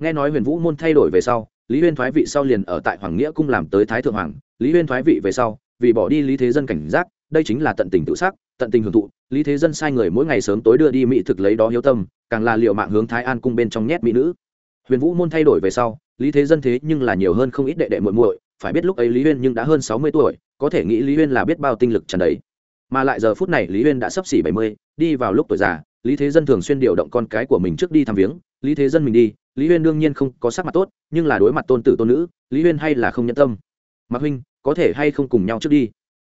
nghe nói huyền vũ môn thay đổi về sau, lý huyên thoái vị sau liền ở tại hoàng nghĩa cung làm tới thái thượng hoàng. Lý huyên thoái vị về sau, vì bỏ đi lý thế dân cảnh giác, đây chính là tận tình tự xác tận tình hưởng thụ. Lý thế dân sai người mỗi ngày sớm tối đưa đi mỹ thực lấy đó hiếu tâm, càng là liệu mạng hướng thái an cung bên trong nhét mỹ nữ. Huyền vũ môn thay đổi về sau, lý thế dân thế nhưng là nhiều hơn không ít đệ đệ muội muội, phải biết lúc ấy lý huyên nhưng đã hơn sáu mươi tuổi, có thể nghĩ lý huyên là biết bao tinh lực trần đấy. Mà lại giờ phút này lý huyên đã sắp xỉ bảy mươi, đi vào lúc tuổi già, lý thế dân thường xuyên điều động con cái của mình trước đi thăm viếng lý thế dân mình đi, lý huyên đương nhiên không có sắc mặt tốt, nhưng là đối mặt tôn tử tôn nữ, lý huyên hay là không nhân tâm. Mạc huynh, có thể hay không cùng nhau trước đi?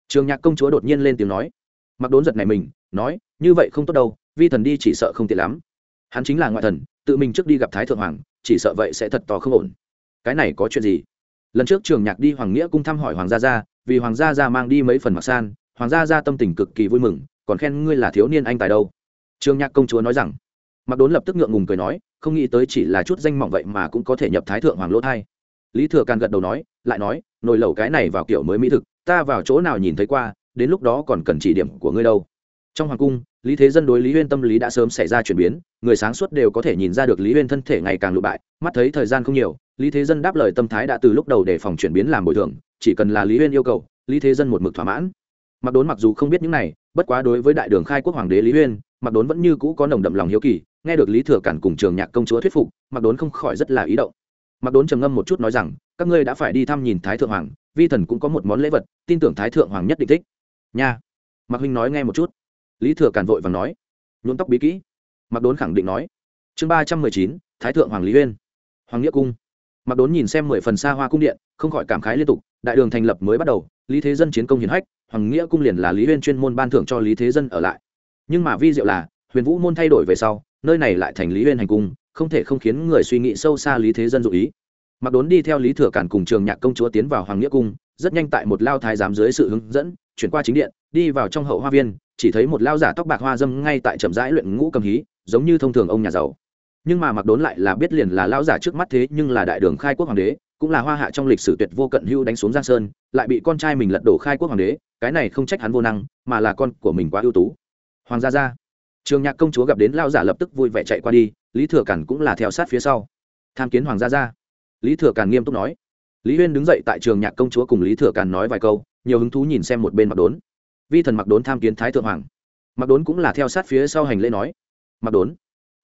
Trường nhạc công chúa đột nhiên lên tiếng nói. Mặc đốn giật này mình, nói, như vậy không tốt đâu, vi thần đi chỉ sợ không tiện lắm. Hắn chính là ngoại thần, tự mình trước đi gặp thái thượng hoàng, chỉ sợ vậy sẽ thật to không ổn. Cái này có chuyện gì? Lần trước trường nhạc đi hoàng nghĩa cung thăm hỏi hoàng gia gia, vì hoàng gia gia mang đi mấy phần mặc san, hoàng gia gia tâm tình cực kỳ vui mừng, còn khen ngươi là thiếu niên anh tài đâu? Trường nhạc công chúa nói rằng mặc đốn lập tức ngượng ngùng cười nói, không nghĩ tới chỉ là chút danh mỏng vậy mà cũng có thể nhập thái thượng hoàng lỗ thai. Lý thừa càn gật đầu nói, lại nói, nồi lẩu cái này vào kiểu mới mỹ thực, ta vào chỗ nào nhìn thấy qua, đến lúc đó còn cần chỉ điểm của ngươi đâu. Trong hoàng cung, lý thế dân đối lý huyên tâm lý đã sớm xảy ra chuyển biến, người sáng suốt đều có thể nhìn ra được lý huyên thân thể ngày càng lụ bại, mắt thấy thời gian không nhiều, lý thế dân đáp lời tâm thái đã từ lúc đầu để phòng chuyển biến làm bồi thường, chỉ cần là lý huyên yêu cầu, lý thế dân một mực thỏa mãn. Mặc đốn mặc dù không biết những này bất quá đối với đại đường khai quốc hoàng đế lý huyên mặc đốn vẫn như cũ có nồng đậm lòng hiếu kỳ, nghe được lý thừa cản cùng trường nhạc công chúa thuyết phục mặc đốn không khỏi rất là ý động. Mặc đốn trầm ngâm một chút nói rằng, các ngươi đã phải đi thăm nhìn thái thượng hoàng, vi thần cũng có một món lễ vật, tin tưởng thái thượng hoàng nhất định thích. Nha. Mặc huynh nói nghe một chút. Lý thừa cản vội và nói, nhuộm tóc bí kỹ. Mặc đốn khẳng định nói. Chương ba trăm mười chín, thái thượng hoàng lý uyên. Hoàng nghĩa cung. Mặc đốn nhìn xem mười phần xa hoa cung điện, không khỏi cảm khái liên tục, đại đường thành lập mới bắt đầu, lý thế dân chiến công hiển hách hoàng nghĩa cung liền là lý uyên chuyên môn ban thưởng cho lý thế dân ở lại. Nhưng mà vi diệu là, huyền vũ môn thay đổi về sau, nơi này lại thành lý uyên hành cung, không thể không khiến người suy nghĩ sâu xa lý thế dân dụ ý. Mặc đốn đi theo lý thừa cản cùng trường nhạc công chúa tiến vào hoàng nghĩa cung, rất nhanh tại một lao thái giám dưới sự hướng dẫn, chuyển qua chính điện, đi vào trong hậu hoa viên, chỉ thấy một lao giả tóc bạc hoa dâm ngay tại trầm rãi luyện ngũ cầm hí, giống như thông thường ông nhà giàu. Nhưng mà mặc đốn lại là biết liền là lao giả trước mắt thế nhưng là đại đường khai quốc hoàng đế cũng là hoa hạ trong lịch sử tuyệt vô cận hưu đánh xuống giang sơn, lại bị con trai mình lật đổ khai quốc hoàng đế, cái này không trách hắn vô năng, mà là con của mình quá ưu tú. Hoàng gia gia. Trường nhạc công chúa gặp đến lao giả lập tức vui vẻ chạy qua đi, lý thừa cản cũng là theo sát phía sau. Tham kiến hoàng gia gia. Lý thừa cản nghiêm túc nói. Lý huyên đứng dậy tại trường nhạc công chúa cùng lý thừa cản nói vài câu, nhiều hứng thú nhìn xem một bên mặc đốn. Vi thần mặc đốn tham kiến thái thượng hoàng. Mặc đốn cũng là theo sát phía sau hành lễ nói. Mặc đốn.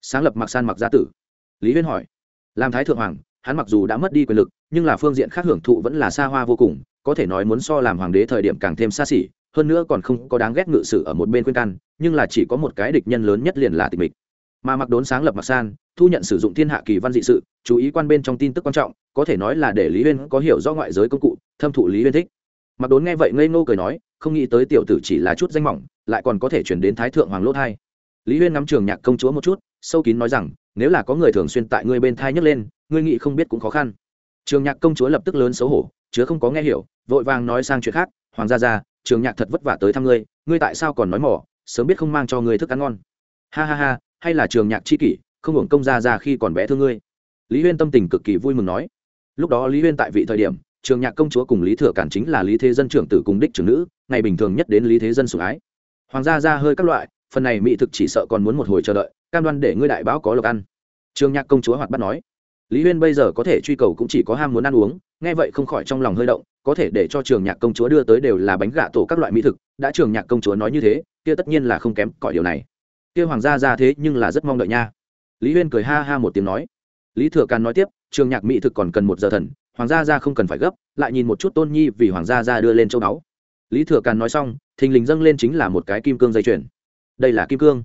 Sáng lập mặc san mặc gia tử. Lý huyên hỏi. Làm thái thượng hoàng hắn mặc dù đã mất đi quyền lực, nhưng là phương diện khác hưởng thụ vẫn là xa hoa vô cùng, có thể nói muốn so làm hoàng đế thời điểm càng thêm xa xỉ, hơn nữa còn không có đáng ghét ngự sử ở một bên khuyên can, nhưng là chỉ có một cái địch nhân lớn nhất liền là tịch mịch. Mà mặc đốn sáng lập mặc san, thu nhận sử dụng thiên hạ kỳ văn dị sự, chú ý quan bên trong tin tức quan trọng, có thể nói là để lý Uyên có hiểu do ngoại giới công cụ, thâm thụ lý Uyên thích. Mặc đốn nghe vậy ngây ngô cười nói, không nghĩ tới tiểu tử chỉ là chút danh mỏng, lại còn có thể chuyển đến thái thượng hoàng lốt hai lý Uyên ngắm trường nhạc công chúa một chút, sâu kín nói rằng nếu là có người thường xuyên tại ngươi bên thai nhấc lên, ngươi nghĩ không biết cũng khó khăn. Trường nhạc công chúa lập tức lớn xấu hổ, chứa không có nghe hiểu, vội vàng nói sang chuyện khác, hoàng gia gia, trường nhạc thật vất vả tới thăm ngươi ngươi tại sao còn nói mỏ, sớm biết không mang cho ngươi thức ăn ngon. Ha ha ha, hay là trường nhạc chi kỷ, không hưởng công gia ra khi còn bé thương ngươi. Lý huyên tâm tình cực kỳ vui mừng nói. Lúc đó lý huyên tại vị thời điểm, trường nhạc công chúa cùng lý thừa cản chính là lý thế dân trưởng tử cùng đích trưởng nữ, ngày bình thường nhất đến lý thế dân sủng ái. Hoàng gia ra hơi các loại, phần này mỹ thực chỉ sợ còn muốn một hồi chờ đợi cam đoan để ngươi đại báo có lộc ăn. Trường nhạc công chúa hoạt bắt nói. Lý huyên bây giờ có thể truy cầu cũng chỉ có ham muốn ăn uống, nghe vậy không khỏi trong lòng hơi động, có thể để cho trường nhạc công chúa đưa tới đều là bánh gạ tổ các loại mỹ thực, đã trường nhạc công chúa nói như thế, kia tất nhiên là không kém cỏi điều này. Kia hoàng gia ra thế nhưng là rất mong đợi nha. Lý huyên cười ha ha một tiếng nói. Lý thừa càn nói tiếp, trường nhạc mỹ thực còn cần một giờ thần, hoàng gia ra không cần phải gấp, lại nhìn một chút tôn nhi vì hoàng gia ra đưa lên châu báu. Lý thừa càn nói xong, thình lình dâng lên chính là một cái kim cương dây chuyền. Đây là kim cương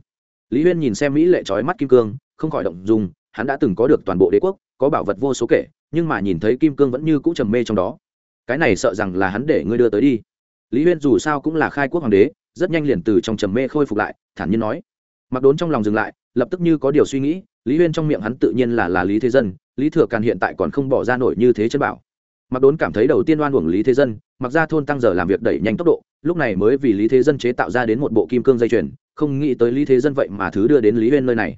lý huyên nhìn xem mỹ lệ trói mắt kim cương, không khỏi động dùng hắn đã từng có được toàn bộ đế quốc, có bảo vật vô số kể, nhưng mà nhìn thấy kim cương vẫn như cũ trầm mê trong đó. Cái này sợ rằng là hắn để ngươi đưa tới đi. Lý huyên dù sao cũng là khai quốc hoàng đế, rất nhanh liền từ trong trầm mê khôi phục lại, thản nhiên nói. Mặc đốn trong lòng dừng lại, lập tức như có điều suy nghĩ, lý huyên trong miệng hắn tự nhiên là là lý thế dân, lý thừa càn hiện tại còn không bỏ ra nổi như thế chân bảo. Mặc đốn cảm thấy đầu tiên oan uổng lý thế dân, mặc ra thôn tăng giờ làm việc đẩy nhanh tốc độ, lúc này mới vì lý thế dân chế tạo ra đến một bộ kim cương dây chuyền không nghĩ tới lý thế dân vậy mà thứ đưa đến lý huyên nơi này.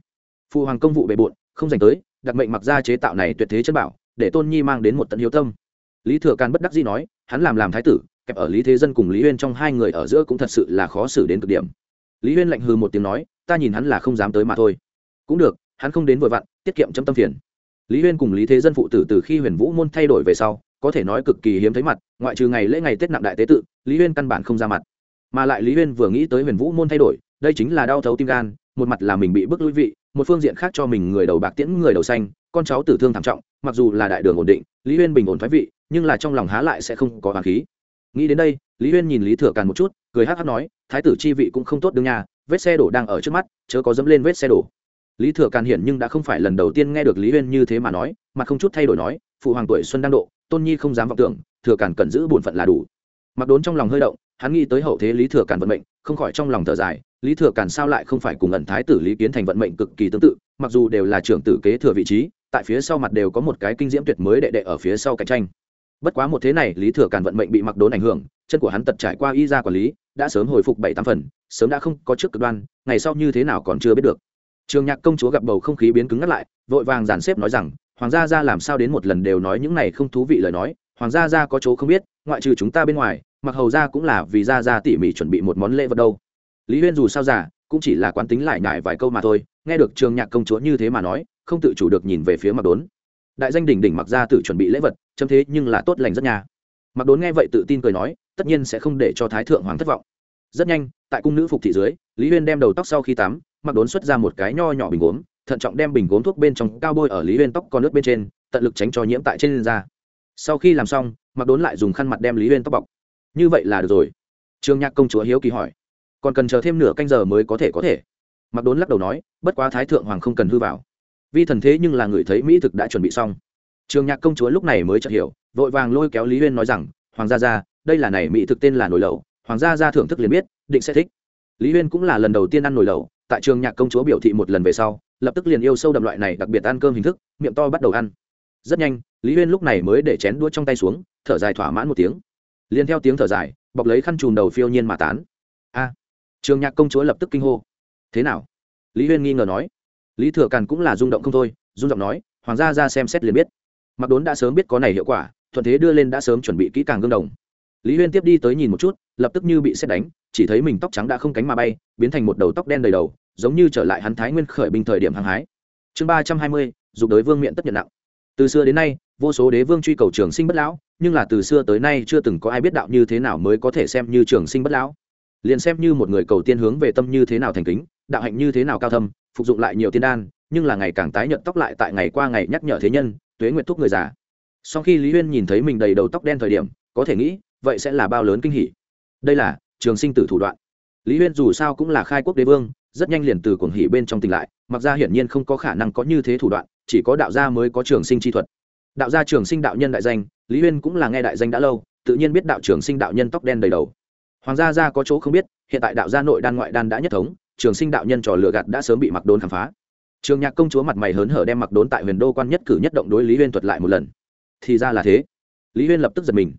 Phụ hoàng công vụ bề bộn, không dành tới đặc mệnh mặc ra chế tạo này tuyệt thế chân bảo, để tôn nhi mang đến một tận hiếu tâm. Lý thừa càn bất đắc dĩ nói, hắn làm làm thái tử, kẹp ở lý thế dân cùng lý huyên trong hai người ở giữa cũng thật sự là khó xử đến cực điểm. Lý huyên lạnh hư một tiếng nói, ta nhìn hắn là không dám tới mà thôi. Cũng được, hắn không đến vội vặn, tiết kiệm chấm tâm phiền. Lý huyên cùng lý thế dân phụ tử từ khi huyền vũ môn thay đổi về sau, có thể nói cực kỳ hiếm thấy mặt, ngoại trừ ngày lễ ngày tết nặng đại tế tự, lý huyên căn bản không ra mặt. Mà lại lý huyên vừa nghĩ tới huyền vũ môn thay đổi đây chính là đau thấu tim gan, một mặt là mình bị bức lũy vị, một phương diện khác cho mình người đầu bạc tiễn, người đầu xanh, con cháu tử thương thảm trọng, mặc dù là đại đường ổn định, lý huyên bình ổn thoái vị, nhưng là trong lòng há lại sẽ không có hoàng khí. Nghĩ đến đây, lý huyên nhìn lý thừa càn một chút, cười hát hát nói, thái tử chi vị cũng không tốt đương nhà vết xe đổ đang ở trước mắt, chớ có dẫm lên vết xe đổ. Lý thừa càn hiển nhưng đã không phải lần đầu tiên nghe được lý huyên như thế mà nói, mà không chút thay đổi nói, phụ hoàng tuổi xuân đang độ, tôn nhi không dám vọng tưởng, thừa càn cần giữ bổn phận là đủ. Mặc đốn trong lòng hơi động, hắn nghĩ tới hậu thế lý thừa càn vận mệnh, không khỏi trong lòng thở dài lý thừa càn sao lại không phải cùng ẩn thái tử lý kiến thành vận mệnh cực kỳ tương tự, mặc dù đều là trưởng tử kế thừa vị trí, tại phía sau mặt đều có một cái kinh diễm tuyệt mới đệ đệ ở phía sau cạnh tranh. Bất quá một thế này, lý thừa càn vận mệnh bị mặc đốn ảnh hưởng, chân của hắn tật trải qua y ra quản lý, đã sớm hồi phục bảy tám phần, sớm đã không có trước cực đoan, ngày sau như thế nào còn chưa biết được. Trường nhạc công chúa gặp bầu không khí biến cứng ngắt lại, vội vàng giàn xếp nói rằng, hoàng gia gia làm sao đến một lần đều nói những này không thú vị lời nói, hoàng gia gia có chỗ không biết, ngoại trừ chúng ta bên ngoài, mặc hầu gia cũng là vì gia gia tỉ mỉ chuẩn bị một món lễ vật đâu lý huyên dù sao giả cũng chỉ là quán tính lại nhải vài câu mà thôi, nghe được trường nhạc công chúa như thế mà nói, không tự chủ được nhìn về phía mặc đốn. Đại danh đỉnh đỉnh mặc ra tự chuẩn bị lễ vật, chấm thế nhưng là tốt lành rất nhà mặc đốn nghe vậy tự tin cười nói, tất nhiên sẽ không để cho thái thượng hoàng thất vọng. Rất nhanh, tại cung nữ phục thị dưới, lý huyên đem đầu tóc sau khi tắm mặc đốn xuất ra một cái nho nhỏ bình gốm, thận trọng đem bình gốm thuốc bên trong cao bôi ở lý huyên tóc con nước bên trên, tận lực tránh cho nhiễm tại trên da. Sau khi làm xong mặc đốn lại dùng khăn mặt đem lý huyên tóc bọc. Như vậy là được rồi. Trương nhạc công chúa hiếu kỳ hỏi còn cần chờ thêm nửa canh giờ mới có thể có thể. Mặc đốn lắc đầu nói, bất quá thái thượng hoàng không cần hư vào. Vi thần thế nhưng là người thấy mỹ thực đã chuẩn bị xong. Trường nhạc công chúa lúc này mới chợt hiểu, vội vàng lôi kéo lý huyên nói rằng, hoàng gia gia, đây là này mỹ thực tên là nồi lẩu, hoàng gia gia thưởng thức liền biết, định sẽ thích. Lý huyên cũng là lần đầu tiên ăn nồi lẩu, tại trường nhạc công chúa biểu thị một lần về sau, lập tức liền yêu sâu đậm loại này đặc biệt ăn cơm hình thức, miệng to bắt đầu ăn. Rất nhanh, lý huyên lúc này mới để chén đũa trong tay xuống, thở dài thỏa mãn một tiếng. Liền theo tiếng thở dài, bọc lấy khăn chùm đầu phiêu nhiên mà tán. A! Trường nhạc công chúa lập tức kinh hô. Thế nào? Lý huyên nghi ngờ nói. Lý thừa càn cũng là rung động không thôi rung động nói, hoàng gia ra xem xét liền biết. Mặc đốn đã sớm biết có này hiệu quả, thuận thế đưa lên đã sớm chuẩn bị kỹ càng gương đồng. Lý huyên tiếp đi tới nhìn một chút, lập tức như bị xét đánh, chỉ thấy mình tóc trắng đã không cánh mà bay, biến thành một đầu tóc đen đầy đầu, giống như trở lại hắn thái nguyên khởi bình thời điểm hăng hái. Chương ba trăm hai mươi, dục đới vương miện tất nhận nặng. Từ xưa đến nay, vô số đế vương truy cầu trường sinh bất lão, nhưng là từ xưa tới nay chưa từng có ai biết đạo như thế nào mới có thể xem như trường sinh bất lão liền xem như một người cầu tiên hướng về tâm như thế nào thành kính, đạo hạnh như thế nào cao thâm, phục dụng lại nhiều tiên đan, nhưng là ngày càng tái nhợt tóc lại tại ngày qua ngày nhắc nhở thế nhân, tuế nguyệt thúc người già. Sau khi lý huyên nhìn thấy mình đầy đầu tóc đen thời điểm, có thể nghĩ, vậy sẽ là bao lớn kinh hỉ. Đây là trường sinh tử thủ đoạn. Lý huyên dù sao cũng là khai quốc đế vương, rất nhanh liền từ cuồng hỉ bên trong tỉnh lại, mặc ra hiển nhiên không có khả năng có như thế thủ đoạn, chỉ có đạo gia mới có trường sinh chi thuật. Đạo gia trường sinh đạo nhân đại danh, lý huyên cũng là nghe đại danh đã lâu, tự nhiên biết đạo trường sinh đạo nhân tóc đen đầy đầu hoàng gia gia có chỗ không biết, hiện tại đạo gia nội đan ngoại đan đã nhất thống, trường sinh đạo nhân trò lừa gạt đã sớm bị mặc đốn khám phá. Trường nhạc công chúa mặt mày hớn hở đem mặc đốn tại huyền đô quan nhất cử nhất động đối lý huyên thuật lại một lần. Thì ra là thế. Lý huyên lập tức giật mình.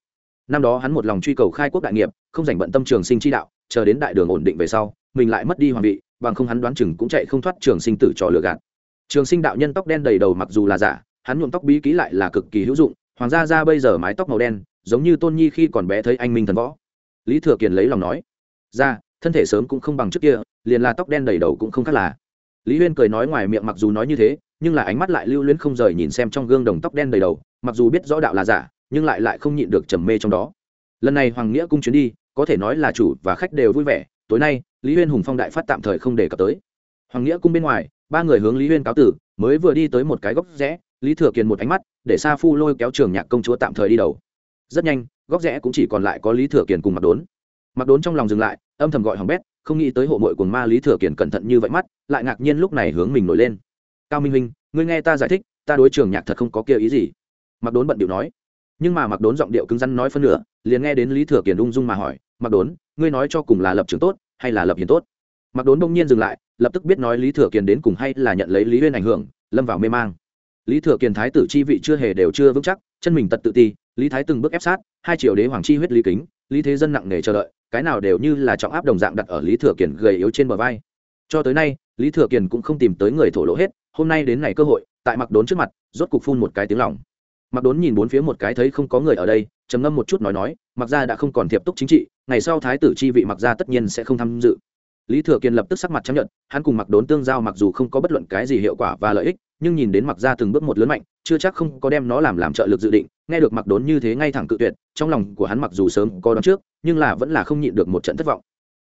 Năm đó hắn một lòng truy cầu khai quốc đại nghiệp, không dành bận tâm trường sinh chi đạo, chờ đến đại đường ổn định về sau, mình lại mất đi hoàng vị, bằng không hắn đoán chừng cũng chạy không thoát trường sinh tử trò lừa gạt. Trường sinh đạo nhân tóc đen đầy đầu mặc dù là giả, hắn nhuộm tóc bí ký lại là cực kỳ hữu dụng, hoàng gia ra bây giờ mái tóc màu đen, giống như tôn nhi khi còn bé thấy anh minh thần võ lý thừa kiền lấy lòng nói, ra, thân thể sớm cũng không bằng trước kia, liền là tóc đen đầy đầu cũng không khác là. Lý huyên cười nói ngoài miệng mặc dù nói như thế, nhưng là ánh mắt lại lưu luyến không rời nhìn xem trong gương đồng tóc đen đầy đầu, mặc dù biết rõ đạo là giả, nhưng lại lại không nhịn được trầm mê trong đó. Lần này hoàng nghĩa cung chuyến đi, có thể nói là chủ và khách đều vui vẻ, tối nay, lý huyên hùng phong đại phát tạm thời không đề cập tới. Hoàng nghĩa cung bên ngoài, ba người hướng lý huyên cáo tử, mới vừa đi tới một cái góc rẽ, lý thừa kiền một ánh mắt, để sa phu lôi kéo trường nhạc công chúa tạm thời đi đầu. Rất nhanh góc rẽ cũng chỉ còn lại có lý thừa kiền cùng mặc đốn. Mặc đốn trong lòng dừng lại, âm thầm gọi hỏng bét, không nghĩ tới hộ mội của ma lý thừa kiền cẩn thận như vậy mắt, lại ngạc nhiên lúc này hướng mình nổi lên. Cao minh minh ngươi nghe ta giải thích, ta đối trường nhạc thật không có kia ý gì. Mặc đốn bận điệu nói. Nhưng mà mặc đốn giọng điệu cứng rắn nói phân nửa, liền nghe đến lý thừa kiền ung dung mà hỏi mặc đốn, ngươi nói cho cùng là lập trường tốt, hay là lập hiền tốt? Mặc đốn bỗng nhiên dừng lại, lập tức biết nói lý thừa kiền đến cùng hay là nhận lấy lý huyên ảnh hưởng, lâm vào mê mang. Lý thừa kiền thái tử chi vị chưa hề đều chưa vững chắc, chân mình tật tự ti lý thái từng bước ép sát, hai triệu đế hoàng chi huyết lý kính, lý thế dân nặng nề chờ đợi, cái nào đều như là trọng áp đồng dạng đặt ở lý thừa kiền gầy yếu trên bờ vai. Cho tới nay, lý thừa kiền cũng không tìm tới người thổ lỗ hết, hôm nay đến ngày cơ hội, tại mặc đốn trước mặt, rốt cục phun một cái tiếng lòng. Mặc đốn nhìn bốn phía một cái thấy không có người ở đây, trầm ngâm một chút nói nói mặc ra đã không còn thiệp túc chính trị, ngày sau thái tử chi vị mặc ra tất nhiên sẽ không tham dự lý thừa kiên lập tức sắc mặt chấp nhận hắn cùng mặc đốn tương giao mặc dù không có bất luận cái gì hiệu quả và lợi ích, nhưng nhìn đến mặc ra từng bước một lớn mạnh, chưa chắc không có đem nó làm làm trợ lực dự định, nghe được mặc đốn như thế ngay thẳng cự tuyệt, trong lòng của hắn mặc dù sớm có đón trước, nhưng là vẫn là không nhịn được một trận thất vọng.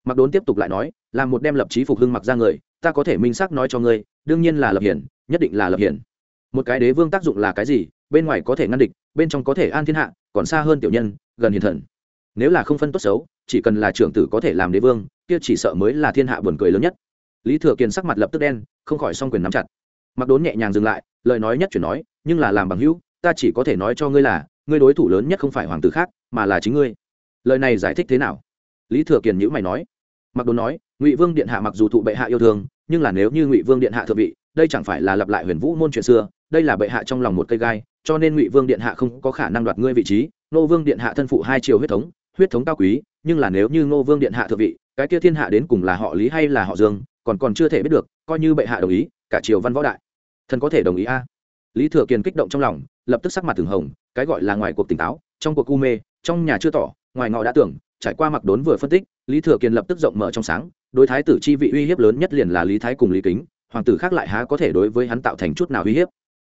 Mặc đốn tiếp tục lại nói, là một đem lập trí phục hưng mặc ra người, ta có thể minh xác nói cho ngươi, đương nhiên là lập hiển, nhất định là lập hiển. Một cái đế vương tác dụng là cái gì, bên ngoài có thể ngăn địch, bên trong có thể an thiên hạ, còn xa hơn tiểu nhân, gần hiền thần. Nếu là không phân tốt xấu chỉ cần là trưởng tử có thể làm đế vương, kia chỉ sợ mới là thiên hạ buồn cười lớn nhất. Lý thừa kiền sắc mặt lập tức đen, không khỏi song quyền nắm chặt. Mặc đốn nhẹ nhàng dừng lại, lời nói nhất chuyển nói, nhưng là làm bằng hữu, ta chỉ có thể nói cho ngươi là, ngươi đối thủ lớn nhất không phải hoàng tử khác, mà là chính ngươi. Lời này giải thích thế nào? Lý thừa kiền nhữ mày nói. Mặc đốn nói, ngụy vương điện hạ mặc dù thụ bệ hạ yêu thương, nhưng là nếu như ngụy vương điện hạ thượng vị, đây chẳng phải là lặp lại huyền vũ môn chuyện xưa, đây là bệ hạ trong lòng một cây gai, cho nên ngụy vương điện hạ không có khả năng đoạt ngươi vị trí. Nô vương điện hạ thân phụ hai triều huyết thống huyết thống cao quý nhưng là nếu như ngô vương điện hạ thượng vị, cái kia thiên hạ đến cùng là họ lý hay là họ dương, còn còn chưa thể biết được, coi như bệ hạ đồng ý, cả triều văn võ đại. Thần có thể đồng ý a? Lý thừa kiền kích động trong lòng, lập tức sắc mặt từng hồng, cái gọi là ngoài cuộc tỉnh táo, trong cuộc u mê, trong nhà chưa tỏ, ngoài ngọ đã tưởng, trải qua mặc đốn vừa phân tích, lý thừa kiền lập tức rộng mở trong sáng, đối thái tử chi vị uy hiếp lớn nhất liền là lý thái cùng lý kính, hoàng tử khác lại há có thể đối với hắn tạo thành chút nào uy hiếp.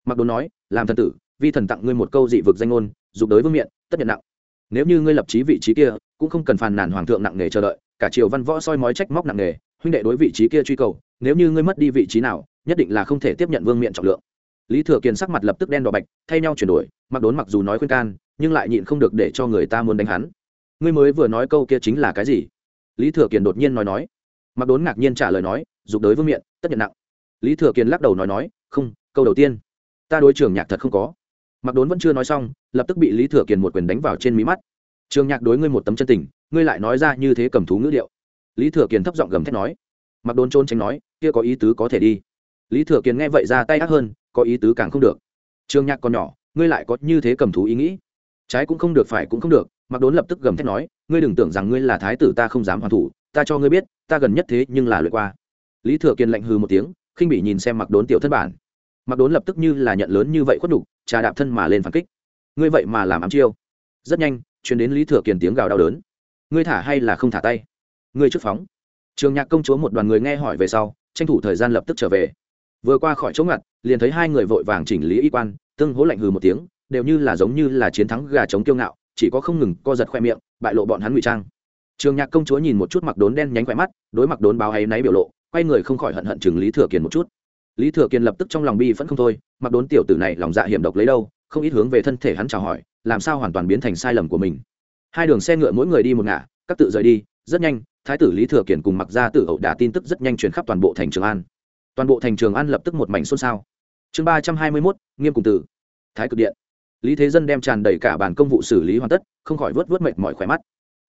Mặc đốn nói, làm thần tử, vi thần tặng ngươi một câu dị vực danh ngôn, dục đối vương miện, tất nhận nặng nếu như ngươi lập trí vị trí kia, cũng không cần phàn nàn hoàng thượng nặng nề chờ đợi, cả triều văn võ soi mói trách móc nặng nề, huynh đệ đối vị trí kia truy cầu, nếu như ngươi mất đi vị trí nào, nhất định là không thể tiếp nhận vương miện trọng lượng. Lý thừa kiền sắc mặt lập tức đen đỏ bạch, thay nhau chuyển đổi, mặc đốn mặc dù nói khuyên can, nhưng lại nhịn không được để cho người ta muốn đánh hắn. Ngươi mới vừa nói câu kia chính là cái gì? Lý thừa kiền đột nhiên nói nói. Mặc đốn ngạc nhiên trả lời nói, dục đới vương miện, tất nhận nặng. Lý thừa kiền lắc đầu nói nói, không, câu đầu tiên. Ta đối trường nhạc thật không có mặc đốn vẫn chưa nói xong, lập tức bị lý thừa kiền một quyền đánh vào trên mí mắt. Trường nhạc đối ngươi một tấm chân tình, ngươi lại nói ra như thế cầm thú ngữ điệu. Lý thừa kiền thấp giọng gầm thét nói. Mặc đốn trốn tránh nói, kia có ý tứ có thể đi. Lý thừa kiền nghe vậy ra tay ác hơn, có ý tứ càng không được. Trường nhạc còn nhỏ, ngươi lại có như thế cầm thú ý nghĩ. Trái cũng không được, phải cũng không được. Mặc đốn lập tức gầm thét nói, ngươi đừng tưởng rằng ngươi là thái tử ta không dám hoàn thủ, ta cho ngươi biết, ta gần nhất thế nhưng là lượt qua. Lý thừa kiền lạnh hư một tiếng, khinh bị nhìn xem mặc đốn tiểu thất bản. Mặc đốn lập tức như là nhận lớn như vậy khuất đục trà đạp thân mà lên phản kích. Ngươi vậy mà làm ám chiêu. Rất nhanh chuyển đến lý thừa kiền tiếng gào đau đớn. Ngươi thả hay là không thả tay? Ngươi trước phóng. Trường nhạc công chúa một đoàn người nghe hỏi về sau, tranh thủ thời gian lập tức trở về. Vừa qua khỏi chỗ ngặt, liền thấy hai người vội vàng chỉnh lý y quan, tương hố lạnh hừ một tiếng, đều như là giống như là chiến thắng gà chống kiêu ngạo, chỉ có không ngừng co giật khoe miệng, bại lộ bọn hắn ngụy trang. Trường nhạc công chúa nhìn một chút mặc đốn đen nhánh khoe mắt, đối mặc đốn báo hay náy biểu lộ, quay người không khỏi hận hận chừng lý thừa kiền một chút lý thừa kiền lập tức trong lòng bi vẫn không thôi, mặc đốn tiểu tử này lòng dạ hiểm độc lấy đâu, không ít hướng về thân thể hắn chào hỏi, làm sao hoàn toàn biến thành sai lầm của mình. Hai đường xe ngựa mỗi người đi một ngả, các tự rời đi, rất nhanh, thái tử lý thừa kiển cùng mặc gia tử ẩu đả tin tức rất nhanh truyền khắp toàn bộ thành trường an. Toàn bộ thành trường an lập tức một mảnh xôn xao. Chương ba trăm hai mươi mốt, nghiêm cùng tử. Thái cực điện. Lý thế dân đem tràn đầy cả bàn công vụ xử lý hoàn tất, không khỏi vớt vớt mệt mỏi khỏe mắt.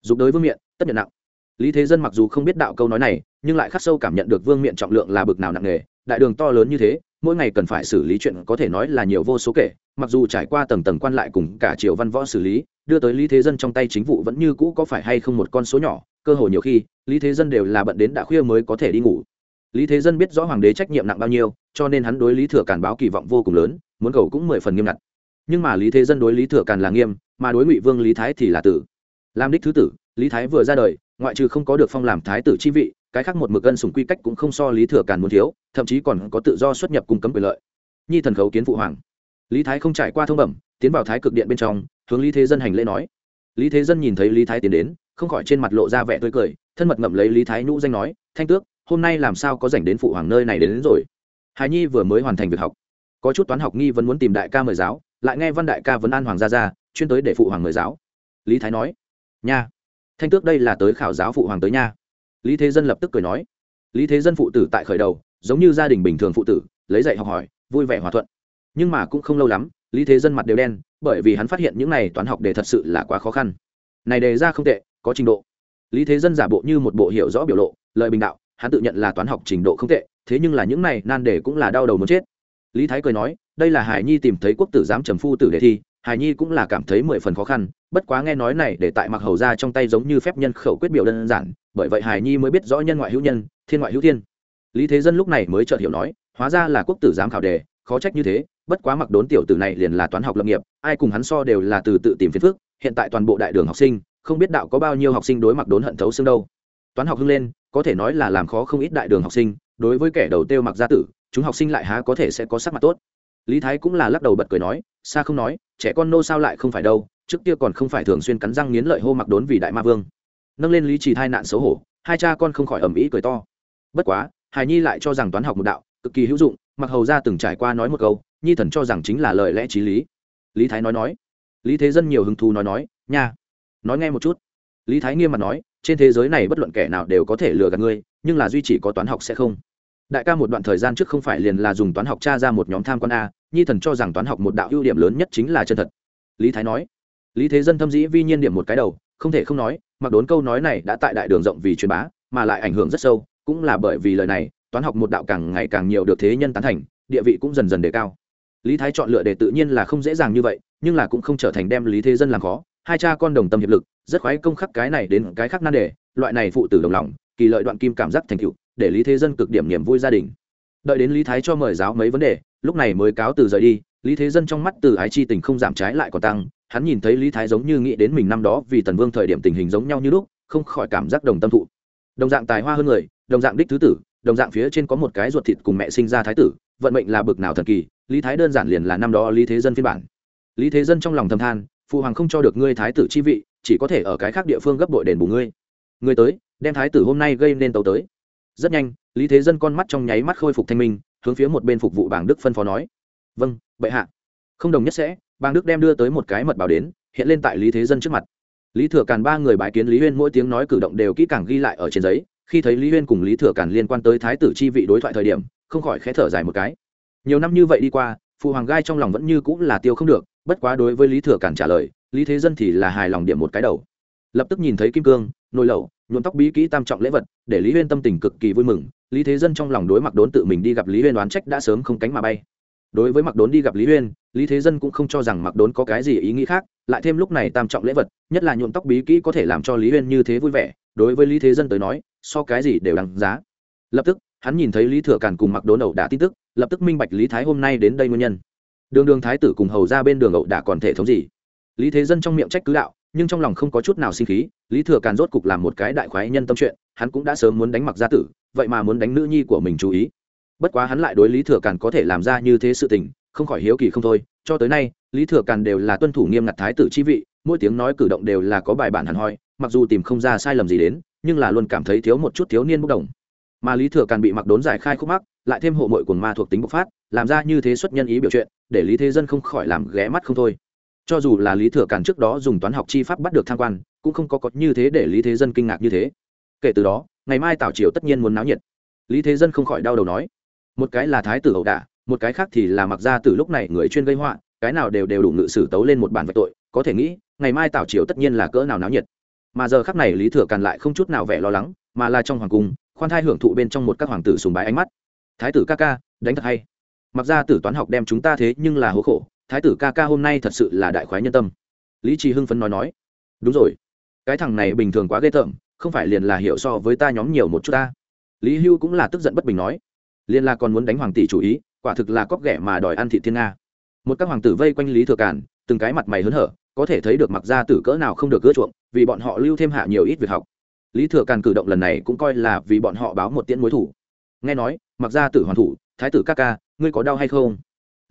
Dục đới vương miện, tất nhận nặng. Lý thế dân mặc dù không biết đạo câu nói này nhưng lại khắc sâu cảm nhận được vương miện trọng lượng là bực nào nặng nề, đại đường to lớn như thế, mỗi ngày cần phải xử lý chuyện có thể nói là nhiều vô số kể, mặc dù trải qua tầng tầng quan lại cùng cả triều văn võ xử lý, đưa tới lý thế dân trong tay chính vụ vẫn như cũ có phải hay không một con số nhỏ, cơ hội nhiều khi, lý thế dân đều là bận đến đã khuya mới có thể đi ngủ. Lý thế dân biết rõ hoàng đế trách nhiệm nặng bao nhiêu, cho nên hắn đối lý thừa càn báo kỳ vọng vô cùng lớn, muốn cầu cũng mười phần nghiêm ngặt. Nhưng mà lý thế dân đối lý thừa càn là nghiêm, mà đối ngụy vương lý thái thì là tử. Làm đích thứ tử, lý thái vừa ra đời, ngoại trừ không có được phong làm thái tử chi vị cái khác một mực gân sùng quy cách cũng không so lý thừa càn muốn thiếu thậm chí còn có tự do xuất nhập cung cấm quyền lợi. Nhi thần khấu kiến phụ hoàng. Lý thái không trải qua thông bẩm tiến vào thái cực điện bên trong hướng lý thế dân hành lễ nói. Lý thế dân nhìn thấy lý thái tiến đến không khỏi trên mặt lộ ra vẻ tươi cười thân mật ngậm lấy lý thái nhũ danh nói thanh tước hôm nay làm sao có dành đến phụ hoàng nơi này đến, đến rồi? Hài nhi vừa mới hoàn thành việc học. Có chút toán học nghi vẫn muốn tìm đại ca mời giáo lại nghe văn đại ca vấn an hoàng gia ra chuyên tới để phụ hoàng mời giáo. Lý thái nói nha thanh tước đây là tới khảo giáo phụ hoàng tới nha lý thế dân lập tức cười nói. Lý thế dân phụ tử tại khởi đầu, giống như gia đình bình thường phụ tử, lấy dạy học hỏi, vui vẻ hòa thuận. Nhưng mà cũng không lâu lắm, lý thế dân mặt đều đen, bởi vì hắn phát hiện những này toán học đề thật sự là quá khó khăn. Này đề ra không tệ, có trình độ. Lý thế dân giả bộ như một bộ hiểu rõ biểu lộ lợi bình đạo, hắn tự nhận là toán học trình độ không tệ, thế nhưng là những này nan đề cũng là đau đầu muốn chết. Lý thái cười nói, đây là hải nhi tìm thấy quốc tử giám trầm phu tử đề thi hải nhi cũng là cảm thấy mười phần khó khăn, bất quá nghe nói này để tại mặc hầu ra trong tay giống như phép nhân khẩu quyết biểu đơn giản, bởi vậy hải nhi mới biết rõ nhân ngoại hữu nhân, thiên ngoại hữu thiên. Lý thế dân lúc này mới chợt hiểu nói, hóa ra là quốc tử giám khảo đề, khó trách như thế, bất quá mặc đốn tiểu tử này liền là toán học lập nghiệp, ai cùng hắn so đều là từ tự tìm phiền phức, hiện tại toàn bộ đại đường học sinh, không biết đạo có bao nhiêu học sinh đối mặc đốn hận thấu xương đâu. Toán học hưng lên, có thể nói là làm khó không ít đại đường học sinh, đối với kẻ đầu tiêu mặc gia tử, chúng học sinh lại há có thể sẽ có sắc mặt tốt. Lý thái cũng là lắc đầu bật cười nói xa không nói, trẻ con nô sao lại không phải đâu, trước kia còn không phải thường xuyên cắn răng nghiến lợi hô mặc đốn vì đại ma vương. Nâng lên lý trì thai nạn xấu hổ, hai cha con không khỏi ầm ĩ cười to. Bất quá hài nhi lại cho rằng toán học một đạo, cực kỳ hữu dụng, mặc hầu ra từng trải qua nói một câu, nhi thần cho rằng chính là lời lẽ t r í lý. Lý thái nói nói. Lý thế dân nhiều hứng thú nói nói, nha, nói nghe một chút. Lý thái nghiêm mặt nói, trên thế giới này bất luận kẻ nào đều có thể lừa gạt ngươi, nhưng là duy chỉ có toán học sẽ không. Đại ca một đoạn thời gian trước không phải liền là dùng toán học tra ra một nhóm tham quan a nhi thần cho rằng toán học một đạo ưu điểm lớn nhất chính là chân thật. Lý thái nói. Lý thế dân thâm dĩ vi nhiên điểm một cái đầu, không thể không nói, mặc đốn câu nói này đã tại đại đường rộng vì truyền bá, mà lại ảnh hưởng rất sâu, cũng là bởi vì lời này, toán học một đạo càng ngày càng nhiều được thế nhân tán thành, địa vị cũng dần dần đề cao. Lý thái chọn lựa để tự nhiên là không dễ dàng như vậy, nhưng là cũng không trở thành đem lý thế dân làm khó. Hai cha con đồng tâm hiệp lực, rất khoái công khắc cái này đến cái khác nan đề, loại này phụ tử đồng lòng, kỳ lợi đoạn kim cảm giác thành tựu, để lý thế dân cực điểm niềm vui gia đình. Đợi đến lý thái cho mời giáo mấy vấn đề lúc này mới cáo từ rời đi, lý thế dân trong mắt từ ái chi tình không giảm trái lại còn tăng, hắn nhìn thấy lý thái giống như nghĩ đến mình năm đó vì tần vương thời điểm tình hình giống nhau như lúc, không khỏi cảm giác đồng tâm thụ. Đồng dạng tài hoa hơn người, đồng dạng đích thứ tử, đồng dạng phía trên có một cái ruột thịt cùng mẹ sinh ra thái tử, vận mệnh là bực nào thần kỳ, lý thái đơn giản liền là năm đó lý thế dân phiên bản. Lý thế dân trong lòng thầm than phụ hoàng không cho được ngươi thái tử chi vị, chỉ có thể ở cái khác địa phương gấp bội đền bù ngươi. Ngươi tới, đem thái tử hôm nay gây nên tàu tới. Rất nhanh, lý thế dân con mắt trong nháy mắt khôi phục thanh minh hướng phía một bên phục vụ bàng đức phân phó nói. Vâng bệ hạ. Không đồng nhất sẽ bang đức đem đưa tới một cái mật báo đến, hiện lên tại lý thế dân trước mặt. Lý thừa càn ba người bái kiến lý huyên, mỗi tiếng nói cử động đều kỹ càng ghi lại ở trên giấy. Khi thấy lý huyên cùng lý thừa càn liên quan tới thái tử chi vị đối thoại thời điểm, không khỏi khẽ thở dài một cái. Nhiều năm như vậy đi qua, phụ hoàng gai trong lòng vẫn như cũng là tiêu không được, bất quá đối với lý thừa càn trả lời, lý thế dân thì là hài lòng điểm một cái đầu lập tức nhìn thấy kim cương, nồi lẩu, nhuộm tóc bí kỹ tam trọng lễ vật, để lý huyên tâm tình cực kỳ vui mừng. Lý thế dân trong lòng đối mặt đốn tự mình đi gặp lý huyên đoán trách đã sớm không cánh mà bay. Đối với mặc đốn đi gặp lý huyên, lý thế dân cũng không cho rằng mặc đốn có cái gì ý nghĩ khác, lại thêm lúc này tam trọng lễ vật, nhất là nhuộm tóc bí kỹ có thể làm cho lý huyên như thế vui vẻ. Đối với lý thế dân tới nói, so cái gì đều đáng giá. Lập tức, hắn nhìn thấy lý thừa càn cùng mặc đốn ẩu đả tin tức, lập tức minh bạch lý thái hôm nay đến đây nguyên nhân. Đường đường thái tử cùng hầu ra bên đường ẩu đả còn thể thống gì? Lý thế dân trong miệng trách cứ đạo nhưng trong lòng không có chút nào sinh khí, lý thừa càn rốt cục làm một cái đại khoái nhân tâm chuyện, hắn cũng đã sớm muốn đánh mặc gia tử, vậy mà muốn đánh nữ nhi của mình chú ý. Bất quá hắn lại đối lý thừa càn có thể làm ra như thế sự tình, không khỏi hiếu kỳ không thôi. Cho tới nay, lý thừa càn đều là tuân thủ nghiêm ngặt thái tử chi vị, mỗi tiếng nói cử động đều là có bài bản hẳn hoi, mặc dù tìm không ra sai lầm gì đến, nhưng là luôn cảm thấy thiếu một chút thiếu niên bốc đồng. Mà lý thừa càn bị mặc đốn giải khai khúc mắc, lại thêm hộ mội quần ma thuộc tính bộc phát, làm ra như thế xuất nhân ý biểu chuyện, để lý thế dân không khỏi làm ghé mắt không thôi cho dù là lý thừa càn trước đó dùng toán học chi pháp bắt được tham quan, cũng không có có như thế để lý thế dân kinh ngạc như thế. Kể từ đó, ngày mai tảo triều tất nhiên muốn náo nhiệt. Lý thế dân không khỏi đau đầu nói, một cái là thái tử ẩu đả, một cái khác thì là mặc ra từ lúc này người chuyên gây họa, cái nào đều đều đủ ngự sử tấu lên một bản vạch tội, có thể nghĩ, ngày mai tảo triều tất nhiên là cỡ nào náo nhiệt. Mà giờ khắc này lý thừa càn lại không chút nào vẻ lo lắng, mà là trong hoàng cung, khoan thai hưởng thụ bên trong một các hoàng tử sùng bái ánh mắt. Thái tử ca ca, đánh thật hay. Mặc ra tử toán học đem chúng ta thế nhưng là hố khổ thái tử ca ca hôm nay thật sự là đại khoái nhân tâm. Lý trì hưng phấn nói nói, đúng rồi, cái thằng này bình thường quá ghê tởm, không phải liền là hiểu so với ta nhóm nhiều một chút ta. Lý hưu cũng là tức giận bất bình nói liền là còn muốn đánh hoàng tỷ chủ ý, quả thực là cóc ghẻ mà đòi ăn thị thiên nga. Một các hoàng tử vây quanh lý thừa cản từng cái mặt mày hớn hở, có thể thấy được mặc ra tử cỡ nào không được gỡ chuộng, vì bọn họ lưu thêm hạ nhiều ít việc học. Lý thừa càn cử động lần này cũng coi là vì bọn họ báo một tiễn mối thủ. Nghe nói, mặc ra tử hoàn thủ, thái tử ca ca, ngươi có đau hay không?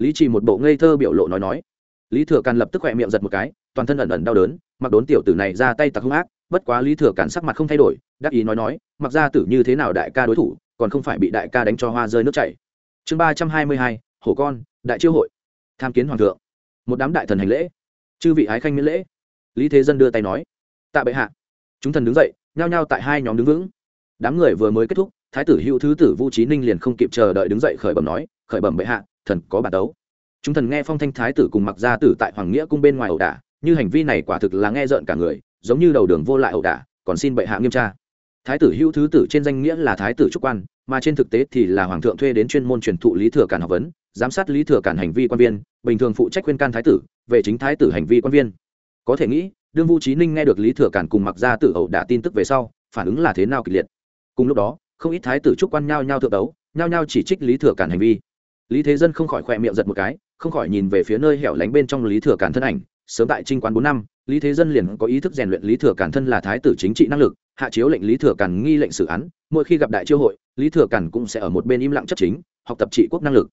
Lý chỉ một bộ ngây thơ biểu lộ nói nói. Lý thừa càn lập tức khỏe miệng giật một cái, toàn thân ẩn ẩn đau đớn, mặc đốn tiểu tử này ra tay tặc hung ác, bất quá lý thừa càn sắc mặt không thay đổi, đắc ý nói nói, mặc ra tử như thế nào đại ca đối thủ, còn không phải bị đại ca đánh cho hoa rơi nước chảy. Chương ba trăm hai mươi hai, hổ con, đại chiêu hội. Tham kiến hoàng thượng. Một đám đại thần hành lễ. Chư vị ái khanh miễn lễ. Lý thế dân đưa tay nói, tạ bệ hạ. Chúng thần đứng dậy, nhao nhao tại hai nhóm đứng vững. Đám người vừa mới kết thúc, thái tử hữu thứ tử vu trí ninh liền không kịp chờ đợi đứng dậy khởi bẩm nói, khởi bẩm bệ hạ thần có bản đấu chúng thần nghe phong thanh thái tử cùng mặc gia tử tại hoàng nghĩa cung bên ngoài ẩu đả, như hành vi này quả thực là nghe rợn cả người, giống như đầu đường vô lại ẩu đả, còn xin bệ hạ nghiêm tra. Thái tử hữu thứ tử trên danh nghĩa là thái tử trúc quan, mà trên thực tế thì là hoàng thượng thuê đến chuyên môn truyền thụ lý thừa cản học vấn, giám sát lý thừa cản hành vi quan viên, bình thường phụ trách khuyên can thái tử, về chính thái tử hành vi quan viên. Có thể nghĩ, đương vu trí ninh nghe được lý thừa cản cùng mặc gia tử ẩu đả tin tức về sau, phản ứng là thế nào kịch liệt. Cùng lúc đó, không ít thái tử trúc quan nhao nhao thượng đấu, nhao nhao chỉ trích lý thừa cản hành vi lý thế dân không khỏi khoe miệng giật một cái, không khỏi nhìn về phía nơi hẻo lánh bên trong lý thừa cản thân ảnh. Sớm tại trinh quán bốn năm, lý thế dân liền có ý thức rèn luyện lý thừa cản thân là thái tử chính trị năng lực, hạ chiếu lệnh lý thừa cản nghi lệnh xử án. Mỗi khi gặp đại chiêu hội, lý thừa cản cũng sẽ ở một bên im lặng chấp chính, học tập trị quốc năng lực.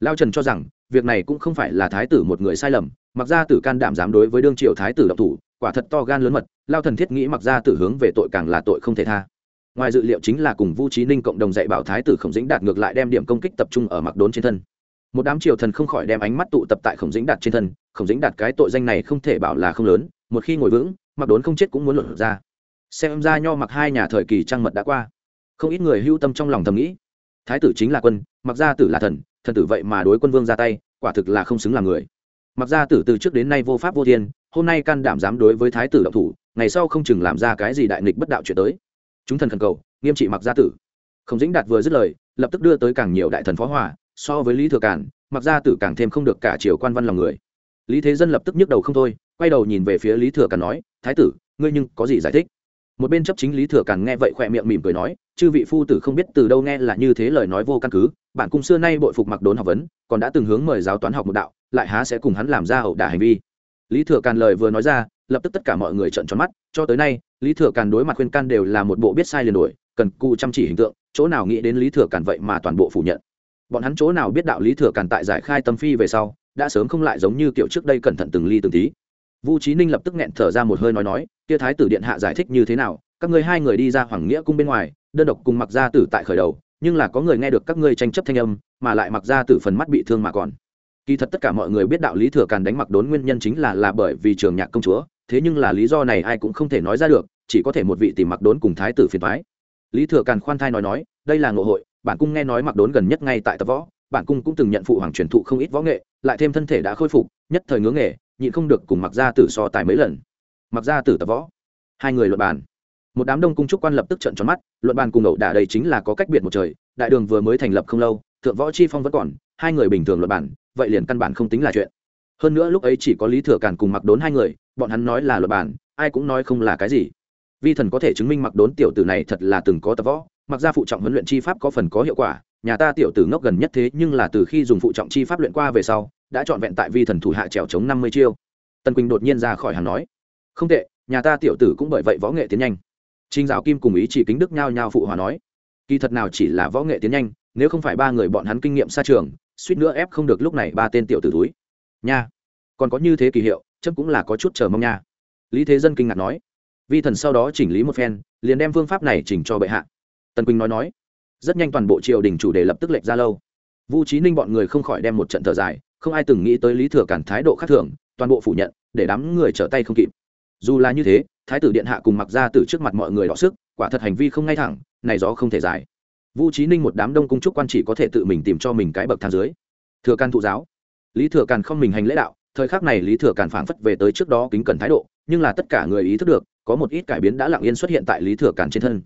Lao trần cho rằng, việc này cũng không phải là thái tử một người sai lầm, mặc ra tử can đảm dám đối với đương triều thái tử độc thủ, quả thật to gan lớn mật. Lao thần thiết nghĩ mặc ra tử hướng về tội càng là tội không thể tha ngoài dự liệu chính là cùng vu trí ninh cộng đồng dạy bảo thái tử khổng dĩnh đạt ngược lại đem điểm công kích tập trung ở mặc đốn trên thân. Một đám triều thần không khỏi đem ánh mắt tụ tập tại khổng dĩnh đạt trên thân, khổng dĩnh đạt cái tội danh này không thể bảo là không lớn, một khi ngồi vững mặc đốn không chết cũng muốn luận ra. Xem ra nho mặc hai nhà thời kỳ trăng mật đã qua. Không ít người hưu tâm trong lòng thầm nghĩ, thái tử chính là quân mặc gia tử là thần thần tử vậy mà đối quân vương ra tay, quả thực là không xứng làm người. Mặc gia tử từ trước đến nay vô pháp vô thiên, hôm nay can đảm dám đối với thái tử động thủ, ngày sau không chừng làm ra cái gì đại nghịch bất đạo chuyện tới chúng thần thần cầu, nghiêm trị mặc gia tử. Không dĩnh đạt vừa dứt lời, lập tức đưa tới càng nhiều đại thần phó hòa, so với lý thừa cản mặc gia tử càng thêm không được cả triều quan văn lòng người. Lý thế dân lập tức nhức đầu không thôi, quay đầu nhìn về phía lý thừa cản nói, thái tử, ngươi nhưng có gì giải thích? Một bên chấp chính lý thừa cản nghe vậy khỏe miệng mỉm cười nói, chư vị phu tử không biết từ đâu nghe là như thế lời nói vô căn cứ, bản cung xưa nay bội phục mặc đốn học vấn, còn đã từng hướng mời giáo toán học một đạo, lại há sẽ cùng hắn làm ra hậu đả hành vi. Lý thừa càn lời vừa nói ra lập tức tất cả mọi người trợn tròn mắt, cho tới nay, lý thừa càn đối mặt khuyên can đều là một bộ biết sai liền đổi, cần cụ chăm chỉ hình tượng, chỗ nào nghĩ đến lý thừa càn vậy mà toàn bộ phủ nhận. Bọn hắn chỗ nào biết đạo lý thừa càn tại giải khai tâm phi về sau, đã sớm không lại giống như kiểu trước đây cẩn thận từng ly từng tí. Vu trí ninh lập tức nghẹn thở ra một hơi nói nói tia thái tử điện hạ giải thích như thế nào? Các ngươi hai người đi ra hoàng nghĩa cung bên ngoài, đơn độc cùng mặc gia tử tại khởi đầu, nhưng là có người nghe được các ngươi tranh chấp thanh âm, mà lại mặc gia tử phần mắt bị thương mà còn. Kỳ thật tất cả mọi người biết đạo lý thừa càn đánh mặc đốn nguyên nhân chính là là bởi vì trường nhạc công chúa thế nhưng là lý do này ai cũng không thể nói ra được, chỉ có thể một vị tìm mặc đốn cùng thái tử phiền thoái lý thừa càn khoan thai nói nói, đây là ngộ hội, bản cung nghe nói mặc đốn gần nhất ngay tại tập võ, bản cung cũng từng nhận phụ hoàng truyền thụ không ít võ nghệ, lại thêm thân thể đã khôi phục, nhất thời ngưỡng nghề, nhịn không được cùng mặc gia tử so tài mấy lần. Mặc gia tử tập võ, hai người luận bàn. Một đám đông cung trúc quan lập tức trận tròn mắt, luận bàn cùng ẩu đả đây chính là có cách biệt một trời, đại đường vừa mới thành lập không lâu, thượng võ chi phong vẫn còn, hai người bình thường luận bàn, vậy liền căn bản không tính là chuyện hơn nữa lúc ấy chỉ có lý thừa càn cùng mặc đốn hai người, bọn hắn nói là luật bản, ai cũng nói không là cái gì. Vi thần có thể chứng minh mặc đốn tiểu tử này thật là từng có tập võ mặc ra phụ trọng huấn luyện chi pháp có phần có hiệu quả, nhà ta tiểu tử ngốc gần nhất thế nhưng là từ khi dùng phụ trọng chi pháp luyện qua về sau, đã trọn vẹn tại vi thần thủ hạ trèo chống năm mươi chiêu. Tân quỳnh đột nhiên ra khỏi hàng nói, không tệ, nhà ta tiểu tử cũng bởi vậy võ nghệ tiến nhanh. Trinh giáo kim cùng ý chỉ kính đức nhao nhao phụ hòa nói, kỳ thật nào chỉ là võ nghệ tiến nhanh, nếu không phải ba người bọn hắn kinh nghiệm xa trường, suýt nữa ép không được lúc này ba tên tiểu tử túi nha còn có như thế kỳ hiệu chấp cũng là có chút chờ mong nha lý thế dân kinh ngạc nói vi thần sau đó chỉnh lý một phen liền đem phương pháp này chỉnh cho bệ hạ tần quỳnh nói nói rất nhanh toàn bộ triều đình chủ đề lập tức lệch ra lâu vu trí ninh bọn người không khỏi đem một trận thở dài không ai từng nghĩ tới lý thừa cản thái độ khác thường toàn bộ phủ nhận để đám người trở tay không kịp dù là như thế thái tử điện hạ cùng mặc ra từ trước mặt mọi người đọ sức quả thật hành vi không ngay thẳng này gió không thể dài Vu trí ninh một đám đông cung trúc quan chỉ có thể tự mình tìm cho mình cái bậc thang dưới thừa can thụ giáo lý thừa càn không mình hành lễ đạo, thời khắc này lý thừa càn phảng phất về tới trước đó kính cẩn thái độ, nhưng là tất cả người ý thức được, có một ít cải biến đã lặng yên xuất hiện tại lý thừa càn trên thân.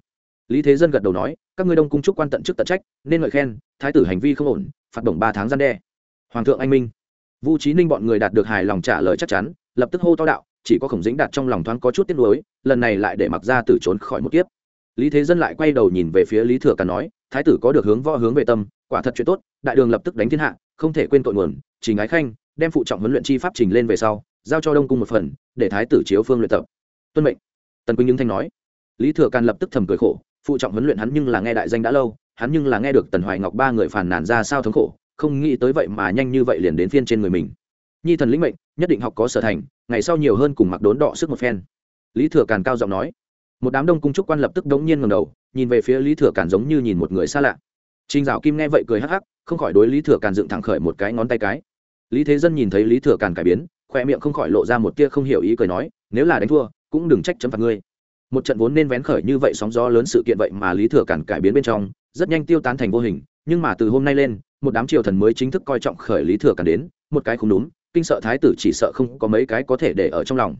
Lý thế dân gật đầu nói, các ngươi đông cung trúc quan tận chức tận trách, nên ngợi khen, thái tử hành vi không ổn, phạt bổng ba tháng gian đe. Hoàng thượng anh minh. Vu trí ninh bọn người đạt được hài lòng trả lời chắc chắn, lập tức hô to đạo, chỉ có khổng dĩnh đạt trong lòng thoáng có chút tiếc nuối, lần này lại để mặc ra tử trốn khỏi một kiếp. Lý thế dân lại quay đầu nhìn về phía lý thừa càn nói, thái tử có được hướng võ hướng về tâm, quả thật chuyện tốt, đại đường lập tức đánh thiên hạ không thể quên tội nguồn, trình ái khanh đem phụ trọng huấn luyện chi pháp trình lên về sau, giao cho đông cung một phần, để thái tử chiếu phương luyện tập. Tuân mệnh. Tần quỳnh nhưng thanh nói. Lý thừa càn lập tức thầm cười khổ, phụ trọng huấn luyện hắn nhưng là nghe đại danh đã lâu, hắn nhưng là nghe được tần hoài ngọc ba người phàn nàn ra sao thống khổ, không nghĩ tới vậy mà nhanh như vậy liền đến phiên trên người mình. Nhi thần lĩnh mệnh, nhất định học có sở thành, ngày sau nhiều hơn cùng mặc đốn đọ sức một phen. Lý thừa càn cao giọng nói. Một đám đông cung trúc quan lập tức đống nhiên ngầm đầu, nhìn về phía lý thừa càn giống như nhìn một người xa lạ. Trình Dạo Kim nghe vậy cười hắc hắc, không khỏi đối Lý Thừa Càn dựng thẳng khởi một cái ngón tay cái. Lý Thế Dân nhìn thấy Lý Thừa Càn cải biến, khoe miệng không khỏi lộ ra một tia không hiểu ý cười nói, nếu là đánh thua, cũng đừng trách chấm phạt ngươi. Một trận vốn nên vén khởi như vậy sóng gió lớn sự kiện vậy mà Lý Thừa Càn cải biến bên trong, rất nhanh tiêu tán thành vô hình, nhưng mà từ hôm nay lên, một đám triều thần mới chính thức coi trọng khởi Lý Thừa Càn đến, một cái không đúng, kinh sợ thái tử chỉ sợ không có mấy cái có thể để ở trong lòng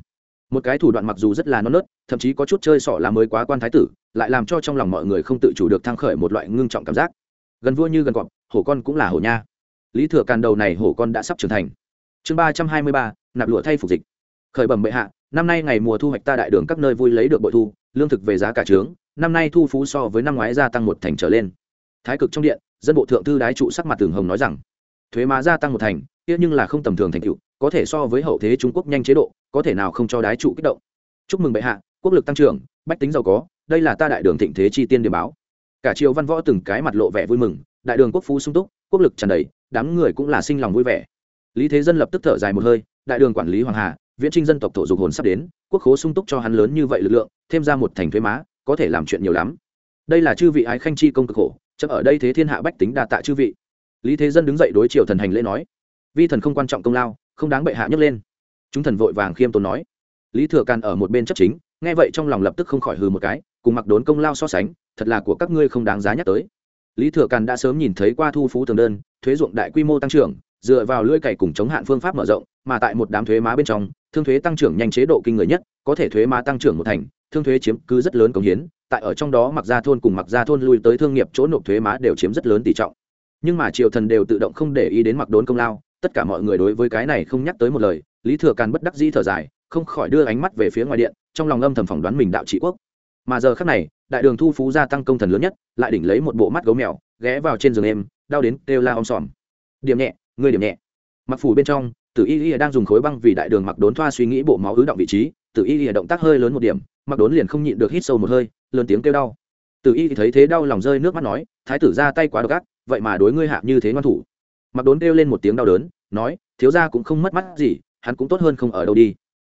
một cái thủ đoạn mặc dù rất là non nớt thậm chí có chút chơi sọ là mới quá quan thái tử lại làm cho trong lòng mọi người không tự chủ được thăng khởi một loại ngưng trọng cảm giác gần vua như gần cọp, hổ con cũng là hổ nha. Lý thừa càn đầu này hổ con đã sắp trưởng thành. Chương ba trăm hai mươi ba, nạp lụa thay phục dịch. Khởi bẩm bệ hạ, năm nay ngày mùa thu hoạch ta đại đường các nơi vui lấy được bội thu, lương thực về giá cả trướng, năm nay thu phú so với năm ngoái gia tăng một thành trở lên. Thái cực trong điện, dân bộ thượng thư đái trụ sắc mặt tường hồng nói rằng, thuế má gia tăng một thành, kia nhưng là không tầm thường thành tựu, có thể so với hậu thế trung quốc nhanh chế độ, có thể nào không cho đái trụ kích động. Chúc mừng bệ hạ, quốc lực tăng trưởng, bách tính giàu có, đây là ta đại đường thịnh thế chi tiên điểm báo cả triều văn võ từng cái mặt lộ vẻ vui mừng, đại đường quốc phú sung túc, quốc lực tràn đầy, đám người cũng là sinh lòng vui vẻ. Lý thế dân lập tức thở dài một hơi, đại đường quản lý hoàng hà, viễn trinh dân tộc thổ dục hồn sắp đến, quốc khố sung túc cho hắn lớn như vậy lực lượng, thêm ra một thành thuế má, có thể làm chuyện nhiều lắm. Đây là chư vị ái khanh chi công cực khổ chấp ở đây thế thiên hạ bách tính đa tạ chư vị. Lý thế dân đứng dậy đối triều thần hành lễ nói, vi thần không quan trọng công lao, không đáng bệ hạ nhấc lên. Chúng thần vội vàng khiêm tốn nói. Lý thừa càn ở một bên chấp chính, nghe vậy trong lòng lập tức không khỏi hừ một cái, cùng mặc đốn công lao so sánh thật là của các ngươi không đáng giá nhắc tới. Lý thừa càn đã sớm nhìn thấy qua thu phú thường đơn, thuế ruộng đại quy mô tăng trưởng, dựa vào lưỡi cày cùng chống hạn phương pháp mở rộng, mà tại một đám thuế má bên trong, thương thuế tăng trưởng nhanh chế độ kinh người nhất, có thể thuế má tăng trưởng một thành, thương thuế chiếm cứ rất lớn công hiến, tại ở trong đó mặc ra thôn cùng mặc ra thôn lui tới thương nghiệp chỗ nộp thuế má đều chiếm rất lớn tỷ trọng. Nhưng mà triều thần đều tự động không để ý đến mặc đốn công lao, tất cả mọi người đối với cái này không nhắc tới một lời, lý thừa càn bất đắc dĩ thở dài, không khỏi đưa ánh mắt về phía ngoài điện, trong lòng âm thầm phỏng đoán mình đạo trị quốc mà giờ khác này, đại đường thu phú gia tăng công thần lớn nhất, lại đỉnh lấy một bộ mắt gấu mèo, ghé vào trên giường em đau đến kêu la om sòm. Điểm nhẹ, người điểm nhẹ. Mặc phủ bên trong, tử y y đang dùng khối băng vì đại đường mặc đốn thoa suy nghĩ bộ máu ứ động vị trí. Tử y y động tác hơi lớn một điểm, mặc đốn liền không nhịn được hít sâu một hơi, lớn tiếng kêu đau. Tử y thấy thế đau lòng rơi nước mắt nói, thái tử ra tay quá độc ác, vậy mà đối ngươi hạ như thế ngoan thủ. Mặc đốn kêu lên một tiếng đau đớn, nói, thiếu gia cũng không mất mắt gì, hắn cũng tốt hơn không ở đâu đi.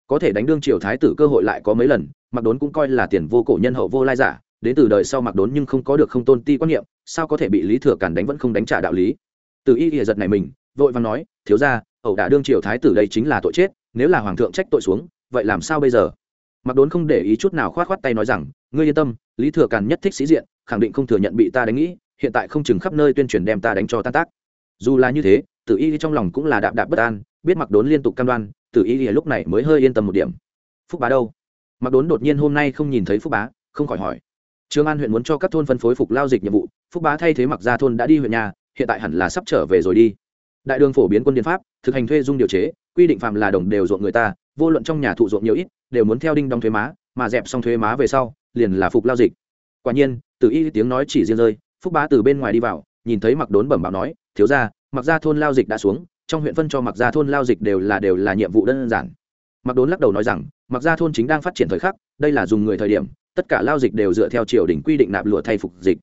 Có thể đánh đương triều thái tử cơ hội lại có mấy lần mặc đốn cũng coi là tiền vô cổ nhân hậu vô lai giả, đến từ đời sau mặc đốn nhưng không có được không tôn ti quan niệm, sao có thể bị lý thừa cản đánh vẫn không đánh trả đạo lý? Từ y ỉa giật này mình, vội vàng nói, thiếu gia, ẩu đả đương triều thái tử đây chính là tội chết, nếu là hoàng thượng trách tội xuống, vậy làm sao bây giờ? Mặc đốn không để ý chút nào khoát khoát tay nói rằng, ngươi yên tâm, lý thừa càn nhất thích sĩ diện, khẳng định không thừa nhận bị ta đánh nghĩ, hiện tại không chừng khắp nơi tuyên truyền đem ta đánh cho tan tác. Dù là như thế, tử y trong lòng cũng là đạp đạp bất an, biết mặc đốn liên tục cam đoan, tử y lúc này mới hơi yên tâm một điểm. Phúc bá đâu? Mặc đốn đột nhiên hôm nay không nhìn thấy phúc bá, không khỏi hỏi. Trương an huyện muốn cho các thôn phân phối phục lao dịch nhiệm vụ, phúc bá thay thế mặc ra thôn đã đi huyện nhà, hiện tại hẳn là sắp trở về rồi đi. Đại đường phổ biến quân điện pháp, thực hành thuê dung điều chế, quy định phạm là đồng đều ruộng người ta, vô luận trong nhà thụ ruộng nhiều ít, đều muốn theo đinh đóng thuế má, mà dẹp xong thuế má về sau, liền là phục lao dịch. Quả nhiên, từ y tiếng nói chỉ riêng rơi, phúc bá từ bên ngoài đi vào, nhìn thấy mặc đốn bẩm báo nói, thiếu ra mặc ra thôn lao dịch đã xuống, trong huyện phân cho mặc ra thôn lao dịch đều là đều là nhiệm vụ đơn giản mặc đốn lắc đầu nói rằng, mặc ra thôn chính đang phát triển thời khắc, đây là dùng người thời điểm, tất cả lao dịch đều dựa theo triều đình quy định nạp lụa thay phục dịch.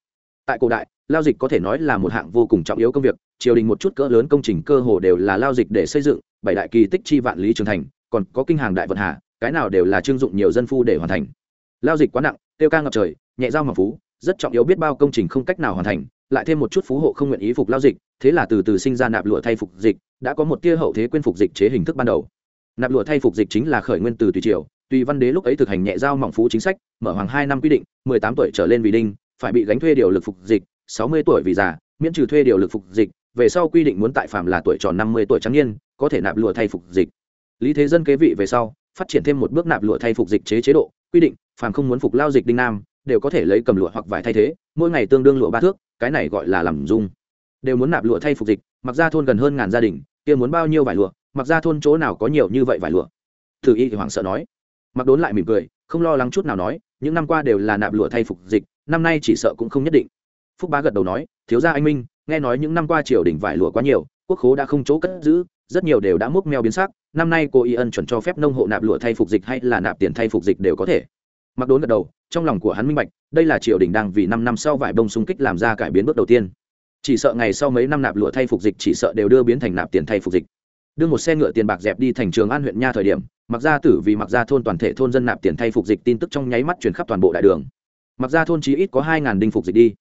Tại cổ đại, lao dịch có thể nói là một hạng vô cùng trọng yếu công việc, triều đình một chút cỡ lớn công trình cơ hồ đều là lao dịch để xây dựng, bảy đại kỳ tích chi vạn lý trường thành, còn có kinh hàng đại vận hạ cái nào đều là trưng dụng nhiều dân phu để hoàn thành. Lao dịch quá nặng, tiêu ca ngập trời, nhẹ giao mà phú, rất trọng yếu biết bao công trình không cách nào hoàn thành, lại thêm một chút phú hộ không nguyện ý phục lao dịch, thế là từ từ sinh ra nạp lụa thay phục dịch, đã có một tia hậu thế quên phục dịch chế hình thức ban đầu nạp lụa thay phục dịch chính là khởi nguyên từ tùy triều, tùy văn đế lúc ấy thực hành nhẹ giao mỏng phú chính sách, mở hoàng hai năm quy định, mười tám tuổi trở lên vì đinh, phải bị gánh thuê điều lực phục dịch, sáu mươi tuổi vì già, miễn trừ thuê điều lực phục dịch, về sau quy định muốn tại phạm là tuổi tròn năm mươi tuổi trắng niên, có thể nạp lụa thay phục dịch. Lý thế dân kế vị về sau, phát triển thêm một bước nạp lụa thay phục dịch chế chế độ, quy định, phàm không muốn phục lao dịch đinh nam, đều có thể lấy cầm lụa hoặc vải thay thế, mỗi ngày tương đương lụa ba thước, cái này gọi là làm dung. Đều muốn nạp lụa thay phục dịch, mặc ra thôn gần hơn ngàn gia đình, kia muốn bao nhiêu vải lụa mặc ra thôn chỗ nào có nhiều như vậy vải lụa. Thử y thì hoảng sợ nói. Mặc đốn lại mỉm cười, không lo lắng chút nào nói, những năm qua đều là nạp lụa thay phục dịch, năm nay chỉ sợ cũng không nhất định. Phúc bá gật đầu nói, thiếu gia anh minh, nghe nói những năm qua triều đình vải lụa quá nhiều, quốc khố đã không chỗ cất giữ, rất nhiều đều đã múc meo biến sắc, năm nay cô y ân chuẩn cho phép nông hộ nạp lụa thay phục dịch hay là nạp tiền thay phục dịch đều có thể. Mặc đốn gật đầu, trong lòng của hắn minh bạch, đây là triều đình đang vì năm năm sau vải bông xung kích làm ra cải biến bước đầu tiên. Chỉ sợ ngày sau mấy năm nạp lụa thay phục dịch chỉ sợ đều đưa biến thành nạp tiền thay phục dịch đưa một xe ngựa tiền bạc dẹp đi thành trường an huyện nha thời điểm mặc gia tử vì mặc gia thôn toàn thể thôn dân nạp tiền thay phục dịch tin tức trong nháy mắt chuyển khắp toàn bộ đại đường. Mặc gia thôn chí ít có hai ngàn đinh phục dịch đi.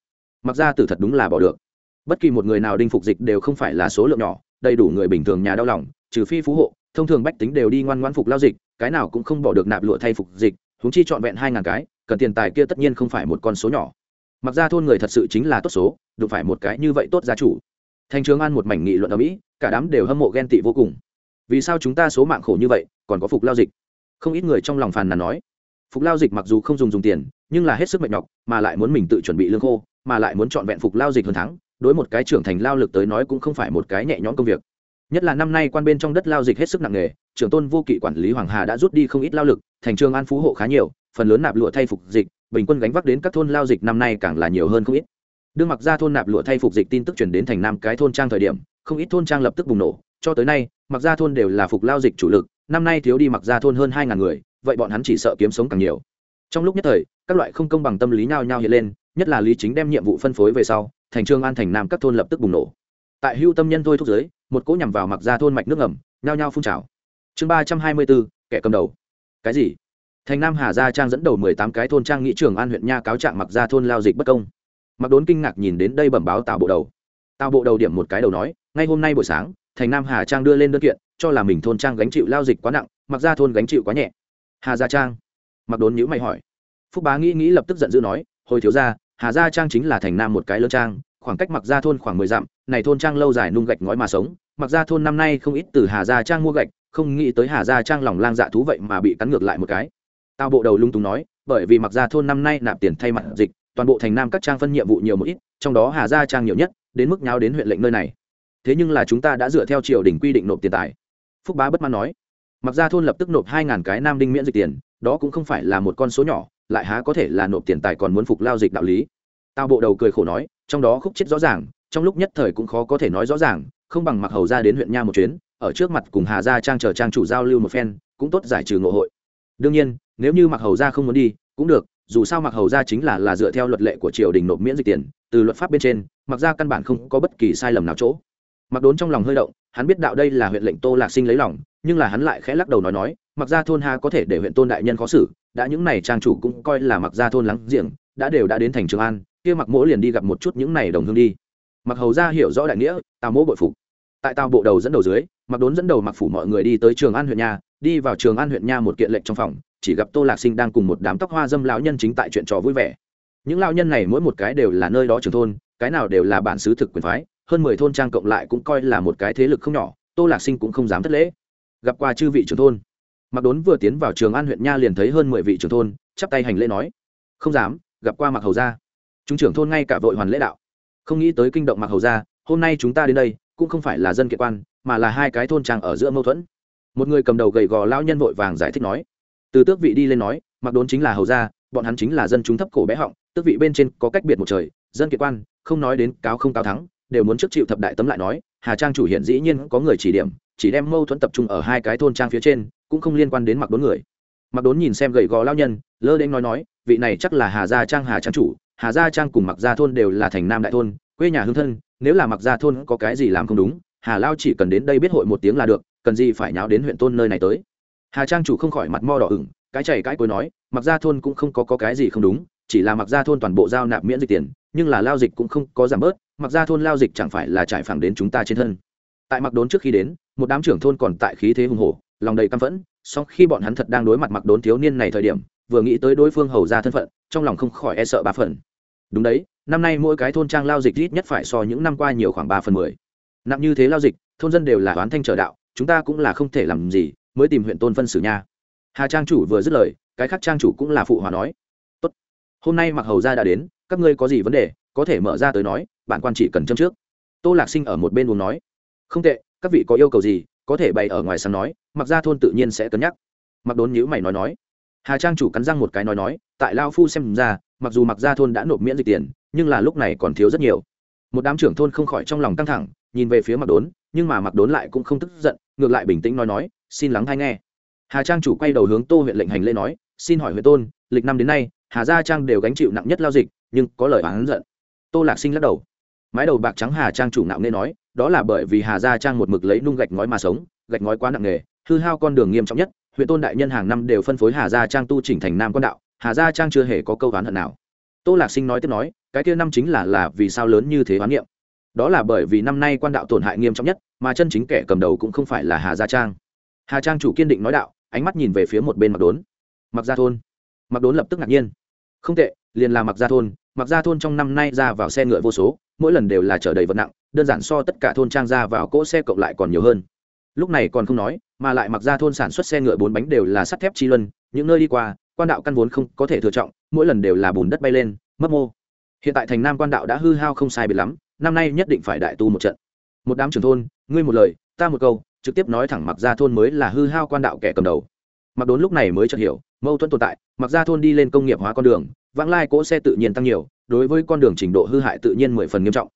Mặc gia tử thật đúng là bỏ được. Bất kỳ một người nào đinh phục dịch đều không phải là số lượng nhỏ, đầy đủ người bình thường nhà đau lòng, trừ phi phú hộ, thông thường bách tính đều đi ngoan ngoãn phục lao dịch, cái nào cũng không bỏ được nạp lụa thay phục dịch húng chi trọn vẹn hai ngàn cái, cần tiền tài kia tất nhiên không phải một con số nhỏ. Mặc ra thôn người thật sự chính là tốt số, đụng phải một cái như vậy tốt gia chủ thành trường an một mảnh nghị luận ở mỹ, cả đám đều hâm mộ ghen tị vô cùng. Vì sao chúng ta số mạng khổ như vậy, còn có phục lao dịch? Không ít người trong lòng phàn nàn nói. Phục lao dịch mặc dù không dùng dùng tiền, nhưng là hết sức mệt nhọc, mà lại muốn mình tự chuẩn bị lương khô, mà lại muốn chọn vẹn phục lao dịch hơn tháng đối một cái trưởng thành lao lực tới nói cũng không phải một cái nhẹ nhõm công việc. Nhất là năm nay quan bên trong đất lao dịch hết sức nặng nề, trưởng tôn vô kỵ quản lý hoàng hà đã rút đi không ít lao lực, thành trường an phú hộ khá nhiều, phần lớn nạp lụa thay phục dịch, bình quân gánh vác đến các thôn lao dịch năm nay càng là nhiều hơn không ít đương mặc ra thôn nạp lụa thay phục dịch tin tức chuyển đến thành nam cái thôn trang thời điểm, không ít thôn trang lập tức bùng nổ. Cho tới nay, mặc ra thôn đều là phục lao dịch chủ lực, năm nay thiếu đi mặc ra thôn hơn hai ngàn người, vậy bọn hắn chỉ sợ kiếm sống càng nhiều. Trong lúc nhất thời, các loại không công bằng tâm lý nhao nhao hiện lên, nhất là lý chính đem nhiệm vụ phân phối về sau, thành trương an thành nam các thôn lập tức bùng nổ. Tại hưu tâm nhân thôi thúc giới một cỗ nhằm vào mặc ra thôn mạch nước ngầm, nhao nhao phun trào. Chương ba trăm hai mươi bốn, kẻ cầm đầu. Cái gì? Thành nam hà gia trang dẫn đầu mười tám cái thôn trang nghị trường an huyện nha cáo trạng mặc ra thôn lao dịch bất công mặc đốn kinh ngạc nhìn đến đây bẩm báo tào bộ đầu. Tào bộ đầu điểm một cái đầu nói, ngay hôm nay buổi sáng, thành nam hà trang đưa lên đơn kiện, cho là mình thôn trang gánh chịu lao dịch quá nặng, mặc ra thôn gánh chịu quá nhẹ. Hà gia trang? Mặc đốn nhữ mày hỏi. Phúc bá nghĩ nghĩ lập tức giận dữ nói, hồi thiếu ra hà gia trang chính là thành nam một cái lớn trang, khoảng cách mặc ra thôn khoảng mười dặm, này thôn trang lâu dài nung gạch ngói mà sống, mặc ra thôn năm nay không ít từ hà gia trang mua gạch, không nghĩ tới hà gia trang lòng lang dạ thú vậy mà bị cắn ngược lại một cái. Tao bộ đầu lung tung nói, bởi vì mặc ra thôn năm nay nạp tiền thay mặt dịch toàn bộ thành nam các trang phân nhiệm vụ nhiều một ít, trong đó hà gia trang nhiều nhất, đến mức nháo đến huyện lệnh nơi này. Thế nhưng là chúng ta đã dựa theo triều đình quy định nộp tiền tài. Phúc bá bất mãn nói. Mặc ra thôn lập tức nộp hai ngàn cái nam đinh miễn dịch tiền, đó cũng không phải là một con số nhỏ, lại há có thể là nộp tiền tài còn muốn phục lao dịch đạo lý. Tao bộ đầu cười khổ nói, trong đó khúc chết rõ ràng, trong lúc nhất thời cũng khó có thể nói rõ ràng, không bằng mặc hầu ra đến huyện nha một chuyến, ở trước mặt cùng hà gia trang chờ trang chủ giao lưu một phen, cũng tốt giải trừ ngộ hội. Đương nhiên, nếu như mặc hầu ra không muốn đi, cũng được dù sao mặc hầu ra chính là là dựa theo luật lệ của triều đình nộp miễn dịch tiền, từ luật pháp bên trên, mặc ra căn bản không có bất kỳ sai lầm nào chỗ. Mặc đốn trong lòng hơi động, hắn biết đạo đây là huyện lệnh tô lạc sinh lấy lòng, nhưng là hắn lại khẽ lắc đầu nói nói, mặc ra thôn ha có thể để huyện tôn đại nhân khó xử, đã những này trang chủ cũng coi là mặc ra thôn lắng giềng, đã đều đã đến thành trường an, kia mặc mỗ liền đi gặp một chút những này đồng hương đi. Mặc hầu ra hiểu rõ đại nghĩa, tào mỗ bội phục. Tại tào bộ đầu dẫn đầu dưới, mặc đốn dẫn đầu mặc phủ mọi người đi tới trường an huyện nha, đi vào trường an huyện nha một kiện lệnh trong phòng chỉ gặp tô lạc sinh đang cùng một đám tóc hoa dâm lão nhân chính tại chuyện trò vui vẻ. Những lão nhân này mỗi một cái đều là nơi đó trường thôn, cái nào đều là bản xứ thực quyền phái, hơn mười thôn trang cộng lại cũng coi là một cái thế lực không nhỏ, tô lạc sinh cũng không dám thất lễ. Gặp qua chư vị trưởng thôn. Mặc đốn vừa tiến vào trường an huyện nha liền thấy hơn mười vị trưởng thôn, chắp tay hành lễ nói, không dám, gặp qua mặc hầu gia. Chúng trưởng thôn ngay cả vội hoàn lễ đạo. Không nghĩ tới kinh động mặc hầu gia, hôm nay chúng ta đến đây, cũng không phải là dân kiện quan, mà là hai cái thôn trang ở giữa mâu thuẫn. Một người cầm đầu gầy gò lão nhân vội vàng giải thích nói từ tước vị đi lên nói, mặc đốn chính là hầu gia, bọn hắn chính là dân chúng thấp cổ bé họng, tước vị bên trên có cách biệt một trời, dân kiện quan, không nói đến cáo không cáo thắng, đều muốn trước chịu thập đại tấm lại nói, hà trang chủ hiện dĩ nhiên có người chỉ điểm, chỉ đem mâu thuẫn tập trung ở hai cái thôn trang phía trên, cũng không liên quan đến mặc đốn người. Mặc đốn nhìn xem gầy gò lao nhân, lơ đễnh nói nói, vị này chắc là hà gia trang, hà trang chủ, hà gia trang cùng mặc gia thôn đều là thành nam đại thôn, quê nhà hương thân, nếu là mặc gia thôn có cái gì làm không đúng, hà lao chỉ cần đến đây biết hội một tiếng là được, cần gì phải nháo đến huyện tôn nơi này tới hà trang chủ không khỏi mặt mo đỏ ửng cái chảy cái cối nói mặc gia thôn cũng không có, có cái gì không đúng chỉ là mặc gia thôn toàn bộ giao nạp miễn dịch tiền nhưng là lao dịch cũng không có giảm bớt mặc gia thôn lao dịch chẳng phải là trải phẳng đến chúng ta trên thân. Tại mặc đốn trước khi đến một đám trưởng thôn còn tại khí thế hùng hổ lòng đầy căm phẫn sau khi bọn hắn thật đang đối mặt mặc đốn thiếu niên này thời điểm vừa nghĩ tới đối phương hầu ra thân phận trong lòng không khỏi e sợ ba phần. Đúng đấy năm nay mỗi cái thôn trang lao dịch ít nhất phải so những năm qua nhiều khoảng ba phần mười. Nặng như thế lao dịch thôn dân đều là oán thanh trở đạo chúng ta cũng là không thể làm gì mới tìm huyện tôn phân xử nha. Hà trang chủ vừa dứt lời, cái khác trang chủ cũng là phụ hòa nói. Tốt. Hôm nay mặc hầu ra đã đến, các ngươi có gì vấn đề, có thể mở ra tới nói, bản quan chỉ cần châm trước. Tô lạc sinh ở một bên buồn nói. Không tệ, các vị có yêu cầu gì, có thể bày ở ngoài sáng nói, mặc ra thôn tự nhiên sẽ cân nhắc. Mặc đốn nhữ mày nói nói. Hà trang chủ cắn răng một cái nói nói, tại lao phu xem ra, mặc dù mặc ra thôn đã nộp miễn dịch tiền, nhưng là lúc này còn thiếu rất nhiều. Một đám trưởng thôn không khỏi trong lòng căng thẳng, nhìn về phía mặc đốn, nhưng mà mặc đốn lại cũng không tức giận, ngược lại bình tĩnh nói nói xin lắng hay nghe. Hà trang chủ quay đầu hướng tô huyện lệnh hành lễ nói, xin hỏi huyện tôn, lịch năm đến nay, hà gia trang đều gánh chịu nặng nhất lao dịch, nhưng có lời oán giận. Tô lạc sinh lắc đầu. Mái đầu bạc trắng hà trang chủ nạo nên nói, đó là bởi vì hà gia trang một mực lấy nung gạch ngói mà sống, gạch ngói quá nặng nghề hư hao con đường nghiêm trọng nhất, huyện tôn đại nhân hàng năm đều phân phối hà gia trang tu chỉnh thành nam quan đạo, hà gia trang chưa hề có câu oán hận nào. Tô lạc sinh nói tiếp nói, cái kia năm chính là là vì sao lớn như thế oán niệm? Đó là bởi vì năm nay quan đạo tổn hại nghiêm trọng nhất, mà chân chính kẻ cầm đầu cũng không phải là hà gia trang hà trang chủ kiên định nói đạo ánh mắt nhìn về phía một bên mặc đốn mặc gia thôn mặc đốn lập tức ngạc nhiên không tệ liền là mặc gia thôn mặc gia thôn trong năm nay ra vào xe ngựa vô số mỗi lần đều là chở đầy vật nặng đơn giản so tất cả thôn trang ra vào cỗ xe cộng lại còn nhiều hơn lúc này còn không nói mà lại mặc gia thôn sản xuất xe ngựa bốn bánh đều là sắt thép chi luân những nơi đi qua quan đạo căn vốn không có thể thừa trọng mỗi lần đều là bùn đất bay lên mất mô hiện tại thành nam quan đạo đã hư hao không sai biệt lắm năm nay nhất định phải đại tu một trận một đám trưởng thôn ngươi một lời ta một câu trực tiếp nói thẳng mặc ra thôn mới là hư hao quan đạo kẻ cầm đầu. Mặc đốn lúc này mới chợt hiểu, mâu thuẫn tồn tại mặc ra thôn đi lên công nghiệp hóa con đường, vãng lai cỗ xe tự nhiên tăng nhiều, đối với con đường trình độ hư hại tự nhiên mười phần nghiêm trọng.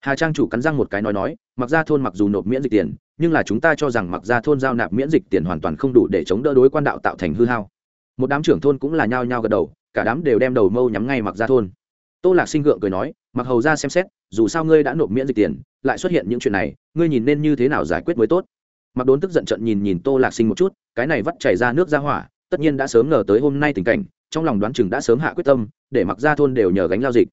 Hà trang chủ cắn răng một cái nói nói mặc ra thôn mặc dù nộp miễn dịch tiền, nhưng là chúng ta cho rằng mặc ra thôn giao nạp miễn dịch tiền hoàn toàn không đủ để chống đỡ đối quan đạo tạo thành hư hao. Một đám trưởng thôn cũng là nhao nhao gật đầu, cả đám đều đem đầu mâu nhắm ngay mặc ra thôn. Tô lạc sinh gượng cười nói mặc hầu ra xem xét, dù sao ngươi đã nộp miễn dịch tiền, lại xuất hiện những chuyện này, ngươi nhìn nên như thế nào giải quyết mới tốt? Mặc đốn tức giận trận nhìn nhìn tô lạc sinh một chút, cái này vắt chảy ra nước ra hỏa, tất nhiên đã sớm ngờ tới hôm nay tình cảnh, trong lòng đoán chừng đã sớm hạ quyết tâm, để mặc ra thôn đều nhờ gánh lao dịch.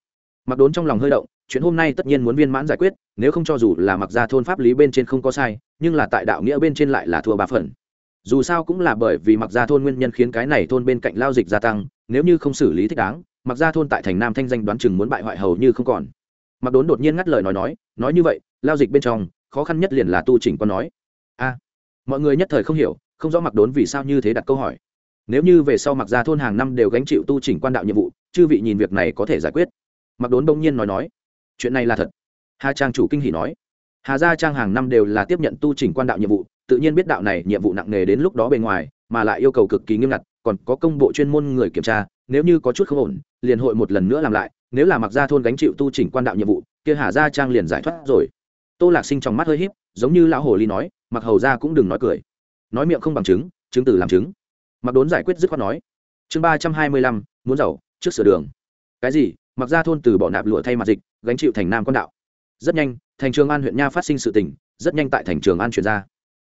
Mặc đốn trong lòng hơi động, chuyện hôm nay tất nhiên muốn viên mãn giải quyết, nếu không cho dù là mặc ra thôn pháp lý bên trên không có sai, nhưng là tại đạo nghĩa bên trên lại là thua ba phần. Dù sao cũng là bởi vì mặc ra thôn nguyên nhân khiến cái này thôn bên cạnh lao dịch gia tăng, nếu như không xử lý thích đáng, mặc ra thôn tại thành nam thanh danh đoán chừng muốn bại hoại hầu như không còn. Mặc đốn đột nhiên ngắt lời nói nói nói như vậy, lao dịch bên trong, khó khăn nhất liền là tu chỉnh con nói a mọi người nhất thời không hiểu, không rõ mặc đốn vì sao như thế đặt câu hỏi. Nếu như về sau mặc ra thôn hàng năm đều gánh chịu tu chỉnh quan đạo nhiệm vụ, chư vị nhìn việc này có thể giải quyết. Mặc đốn bỗng nhiên nói nói, chuyện này là thật. Hà trang chủ kinh hỷ nói, hà gia trang hàng năm đều là tiếp nhận tu chỉnh quan đạo nhiệm vụ, tự nhiên biết đạo này nhiệm vụ nặng nề đến lúc đó bề ngoài, mà lại yêu cầu cực kỳ nghiêm ngặt, còn có công bộ chuyên môn người kiểm tra, nếu như có chút không ổn, liền hội một lần nữa làm lại, nếu là mặc gia thôn gánh chịu tu chỉnh quan đạo nhiệm vụ, kia hà gia trang liền giải thoát rồi. Tô lạc sinh trong mắt hơi híp giống như lão hồ ly nói, mặc hầu ra cũng đừng nói cười. Nói miệng không bằng chứng chứng từ làm chứng mặc đốn giải quyết dứt khoát nói. Chương ba trăm hai mươi lăm, muốn giàu, trước sửa đường. Cái gì? Mặc ra thôn từ bỏ nạp lụa thay mặt dịch, gánh chịu thành nam quan đạo. Rất nhanh, thành trường an huyện nha phát sinh sự tình, rất nhanh tại thành trường an chuyển ra.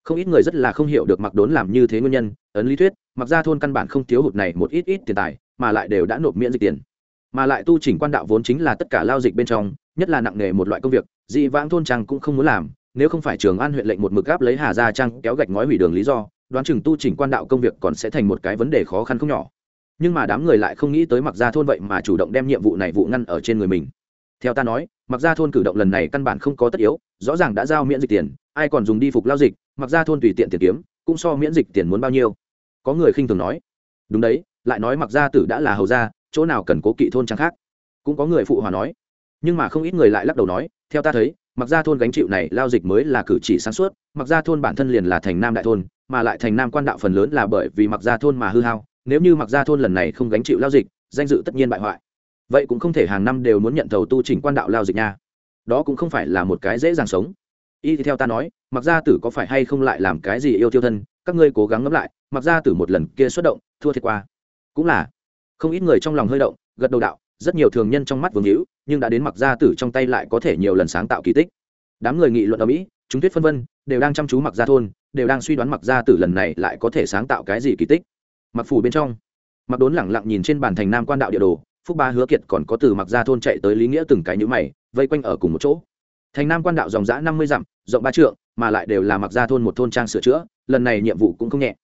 Không ít người rất là không hiểu được mặc đốn làm như thế nguyên nhân, ấn lý thuyết, mặc ra thôn căn bản không thiếu hụt này một ít ít tiền tài, mà lại đều đã nộp miễn dịch tiền. Mà lại tu chỉnh quan đạo vốn chính là tất cả lao dịch bên trong, nhất là nặng nghề một loại công việc, dị vãng thôn trang cũng không muốn làm nếu không phải trường an huyện lệnh một mực gáp lấy hà gia trang kéo gạch ngói hủy đường lý do, đoán chừng tu chỉnh quan đạo công việc còn sẽ thành một cái vấn đề khó khăn không nhỏ. Nhưng mà đám người lại không nghĩ tới mặc gia thôn vậy mà chủ động đem nhiệm vụ này vụ ngăn ở trên người mình. Theo ta nói mặc gia thôn cử động lần này căn bản không có tất yếu, rõ ràng đã giao miễn dịch tiền, ai còn dùng đi phục lao dịch mặc gia thôn tùy tiện tiền kiếm, cũng so miễn dịch tiền muốn bao nhiêu. Có người khinh thường nói, đúng đấy, lại nói mặc gia tử đã là hầu gia, chỗ nào cần cố kỵ thôn trang khác? Cũng có người phụ hòa nói, nhưng mà không ít người lại lắc đầu nói, theo ta thấy mặc gia thôn gánh chịu này lao dịch mới là cử chỉ sáng suốt, mặc gia thôn bản thân liền là thành nam đại thôn, mà lại thành nam quan đạo phần lớn là bởi vì mặc gia thôn mà hư hao, nếu như mặc gia thôn lần này không gánh chịu lao dịch, danh dự tất nhiên bại hoại. Vậy cũng không thể hàng năm đều muốn nhận thầu tu chỉnh quan đạo lao dịch nha. Đó cũng không phải là một cái dễ dàng sống. Y theo ta nói, mặc gia tử có phải hay không lại làm cái gì yêu tiêu thân, các ngươi cố gắng ngẫm lại, mặc gia tử một lần kia xuất động, thua thiệt qua. Cũng là, không ít người trong lòng hơi động, gật đầu đạo, rất nhiều thường nhân trong mắt vương hữu nhưng đã đến mặc gia tử trong tay lại có thể nhiều lần sáng tạo kỳ tích. Đám người nghị luận ở mỹ, chúng tuyết phân vân, đều đang chăm chú mặc gia thôn, đều đang suy đoán mặc gia tử lần này lại có thể sáng tạo cái gì kỳ tích. Mặc phủ bên trong, mặc đốn lẳng lặng nhìn trên bàn thành nam quan đạo địa đồ, phúc ba hứa kiệt còn có từ mặc gia thôn chạy tới lý nghĩa từng cái nhữ mày, vây quanh ở cùng một chỗ. Thành nam quan đạo dòng giã năm mươi dặm, rộng ba trượng, mà lại đều là mặc gia thôn một thôn trang sửa chữa, lần này nhiệm vụ cũng không nhẹ.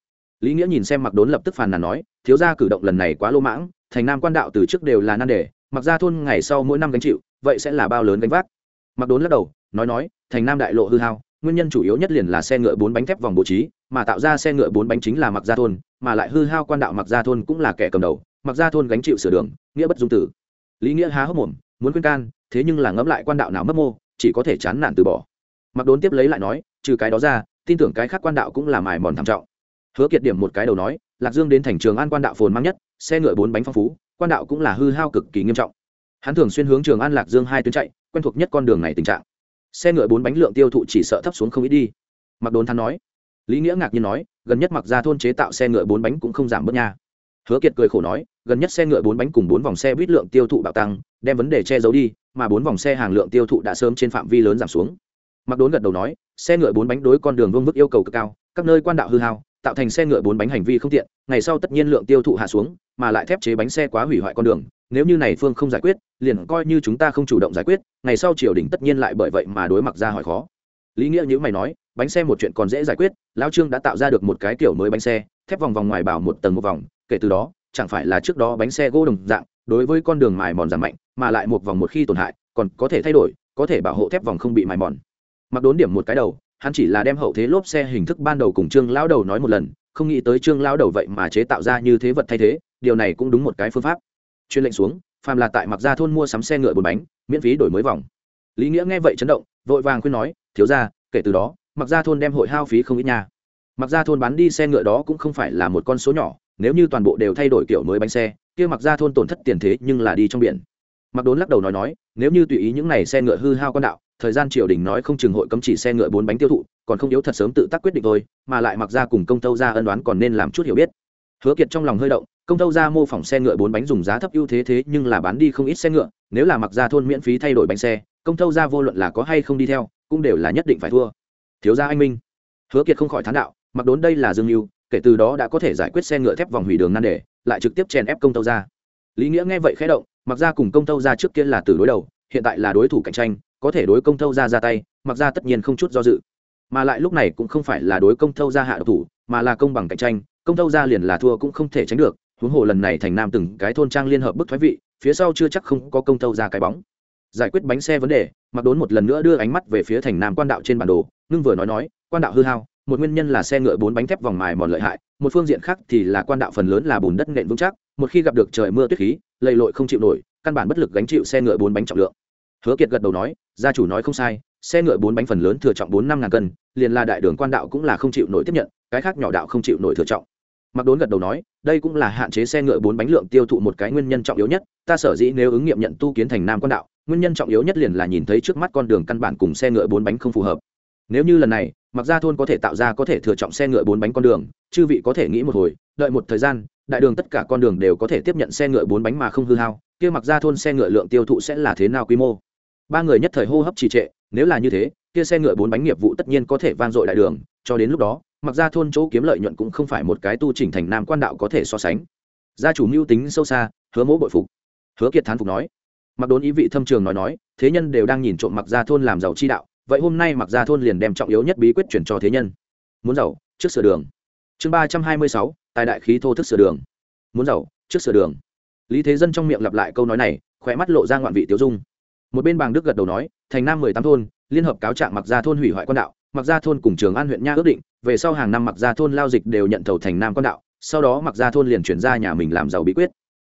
Lý nghĩa nhìn xem mặc đốn lập tức phàn nàn nói, thiếu gia cử động lần này quá lô mãng, thành nam quan đạo từ trước đều là nan đề mặc ra thôn ngày sau mỗi năm gánh chịu, vậy sẽ là bao lớn gánh vác. Mặc đốn lắc đầu, nói nói, thành nam đại lộ hư hao, nguyên nhân chủ yếu nhất liền là xe ngựa bốn bánh thép vòng bố trí, mà tạo ra xe ngựa bốn bánh chính là mặc gia thôn, mà lại hư hao quan đạo mặc gia thôn cũng là kẻ cầm đầu, mặc gia thôn gánh chịu sửa đường, nghĩa bất dung tử. Lý nghĩa há hốc mồm, muốn khuyên can, thế nhưng là ngẫm lại quan đạo nào mất mô, chỉ có thể chán nản từ bỏ. Mặc đốn tiếp lấy lại nói, trừ cái đó ra, tin tưởng cái khác quan đạo cũng là mài mòn thảm trọng. Hứa kiệt điểm một cái đầu nói, lạc dương đến thành trường an quan đạo phồn mang nhất, xe ngựa bốn bánh phong phú quan đạo cũng là hư hao cực kỳ nghiêm trọng. Hắn thường xuyên hướng trường an lạc dương hai tuyến chạy, quen thuộc nhất con đường này tình trạng. Xe ngựa bốn bánh lượng tiêu thụ chỉ sợ thấp xuống không ít đi. Mặc đốn thắn nói. Lý nghĩa ngạc nhiên nói, gần nhất mặc ra thôn chế tạo xe ngựa bốn bánh cũng không giảm bớt nha. Hứa kiệt cười khổ nói, gần nhất xe ngựa bốn bánh cùng bốn vòng xe buýt lượng tiêu thụ bạo tăng, đem vấn đề che giấu đi, mà bốn vòng xe hàng lượng tiêu thụ đã sớm trên phạm vi lớn giảm xuống. Mặc đốn gật đầu nói, xe ngựa bốn bánh đối con đường vương mức yêu cầu cực cao, các nơi quan đạo hư hao tạo thành xe ngựa bốn bánh hành vi không tiện, ngày sau tất nhiên lượng tiêu thụ hạ xuống, mà lại thép chế bánh xe quá hủy hoại con đường, nếu như này phương không giải quyết, liền coi như chúng ta không chủ động giải quyết, ngày sau triều đình tất nhiên lại bởi vậy mà đối mặt ra hỏi khó. Lý nghĩa như mày nói, bánh xe một chuyện còn dễ giải quyết, lão trương đã tạo ra được một cái kiểu mới bánh xe, thép vòng vòng ngoài bảo một tầng một vòng, kể từ đó, chẳng phải là trước đó bánh xe gỗ đồng dạng, đối với con đường mài mòn giảm mạnh, mà lại một vòng một khi tổn hại, còn có thể thay đổi, có thể bảo hộ thép vòng không bị mài mòn. Mặc đốn điểm một cái đầu hắn chỉ là đem hậu thế lốp xe hình thức ban đầu cùng trương lão đầu nói một lần, không nghĩ tới trương lão đầu vậy mà chế tạo ra như thế vật thay thế, điều này cũng đúng một cái phương pháp. Chuyên lệnh xuống, phàm là tại mặc gia thôn mua sắm xe ngựa bốn bánh, miễn phí đổi mới vòng. Lý nghĩa nghe vậy chấn động, vội vàng khuyên nói, thiếu ra kể từ đó, mặc gia thôn đem hội hao phí không ít nha. Mặc gia thôn bán đi xe ngựa đó cũng không phải là một con số nhỏ, nếu như toàn bộ đều thay đổi kiểu mới bánh xe, kia mặc gia thôn tổn thất tiền thế nhưng là đi trong biển. Mặc đốn lắc đầu nói nói, nếu như tùy ý những này xe ngựa hư hao con đạo thời gian triều đình nói không chừng hội cấm chỉ xe ngựa bốn bánh tiêu thụ, còn không yếu thật sớm tự tác quyết định thôi, mà lại mặc ra cùng công tâu ra ân đoán còn nên làm chút hiểu biết. Hứa kiệt trong lòng hơi động, công tâu ra mô phỏng xe ngựa bốn bánh dùng giá thấp ưu thế thế nhưng là bán đi không ít xe ngựa, nếu là mặc ra thôn miễn phí thay đổi bánh xe, công tâu ra vô luận là có hay không đi theo, cũng đều là nhất định phải thua. Thiếu gia anh minh. Hứa kiệt không khỏi thán đạo, mặc đốn đây là dương mưu kể từ đó đã có thể giải quyết xe ngựa thép vòng hủy đường nan đề, lại trực tiếp chèn ép công tâu ra lý nghĩa nghe vậy khẽ động, mặc ra cùng công tâu ra trước kia là từ đối đầu, hiện tại là đối thủ cạnh tranh có thể đối công thâu ra ra tay, mặc ra tất nhiên không chút do dự. Mà lại lúc này cũng không phải là đối công thâu ra hạ độc thủ, mà là công bằng cạnh tranh, công thâu ra liền là thua cũng không thể tránh được. Huống hồ lần này thành nam từng cái thôn trang liên hợp bức thoái vị, phía sau chưa chắc không có công thâu ra cái bóng. Giải quyết bánh xe vấn đề, mặc đốn một lần nữa đưa ánh mắt về phía thành nam quan đạo trên bản đồ, ngưng vừa nói nói, quan đạo hư hao, một nguyên nhân là xe ngựa bốn bánh thép vòng mài mòn lợi hại, một phương diện khác thì là quan đạo phần lớn là bùn đất nện vững chắc, một khi gặp được trời mưa tuyết khí, lầy lội không chịu nổi, căn bản bất lực gánh chịu xe ngựa bốn bánh trọng lượng hứa kiệt gật đầu nói, gia chủ nói không sai, xe ngựa bốn bánh phần lớn thừa trọng bốn năm ngàn cân, liền là đại đường quan đạo cũng là không chịu nổi tiếp nhận, cái khác nhỏ đạo không chịu nổi thừa trọng. Mặc đốn gật đầu nói, đây cũng là hạn chế xe ngựa bốn bánh lượng tiêu thụ một cái nguyên nhân trọng yếu nhất, ta sở dĩ nếu ứng nghiệm nhận tu kiến thành nam quan đạo, nguyên nhân trọng yếu nhất liền là nhìn thấy trước mắt con đường căn bản cùng xe ngựa bốn bánh không phù hợp. Nếu như lần này mặc ra thôn có thể tạo ra có thể thừa trọng xe ngựa bốn bánh con đường, chư vị có thể nghĩ một hồi, đợi một thời gian, đại đường tất cả con đường đều có thể tiếp nhận xe ngựa bốn bánh mà không hư hao, kia mặc ra thôn xe ngựa lượng tiêu thụ sẽ là thế nào quy mô? Ba người nhất thời hô hấp trì trệ, nếu là như thế, kia xe ngựa bốn bánh nghiệp vụ tất nhiên có thể van dội đại đường, cho đến lúc đó, mặc ra thôn chỗ kiếm lợi nhuận cũng không phải một cái tu chỉnh thành nam quan đạo có thể so sánh. Gia chủ mưu tính sâu xa, hứa mỗ bội phục. Hứa kiệt thán phục nói, mặc đốn ý vị thâm trường nói nói, thế nhân đều đang nhìn trộm mặc ra thôn làm giàu chi đạo, vậy hôm nay mặc ra thôn liền đem trọng yếu nhất bí quyết chuyển cho thế nhân. Muốn giàu, trước sửa đường. Chương ba trăm hai mươi sáu, tài đại khí thô thức sửa đường. Muốn giàu, trước sửa đường. Lý thế dân trong miệng lặp lại câu nói này khỏe mắt lộ ra ngoạn vị tiêu dung một bên bàng đức gật đầu nói, thành nam mười tám thôn, liên hợp cáo trạng mặc gia thôn hủy hoại quan đạo. Mặc gia thôn cùng trường an huyện nha ước định, về sau hàng năm mặc gia thôn lao dịch đều nhận thầu thành nam quan đạo, sau đó mặc gia thôn liền chuyển ra nhà mình làm giàu bí quyết.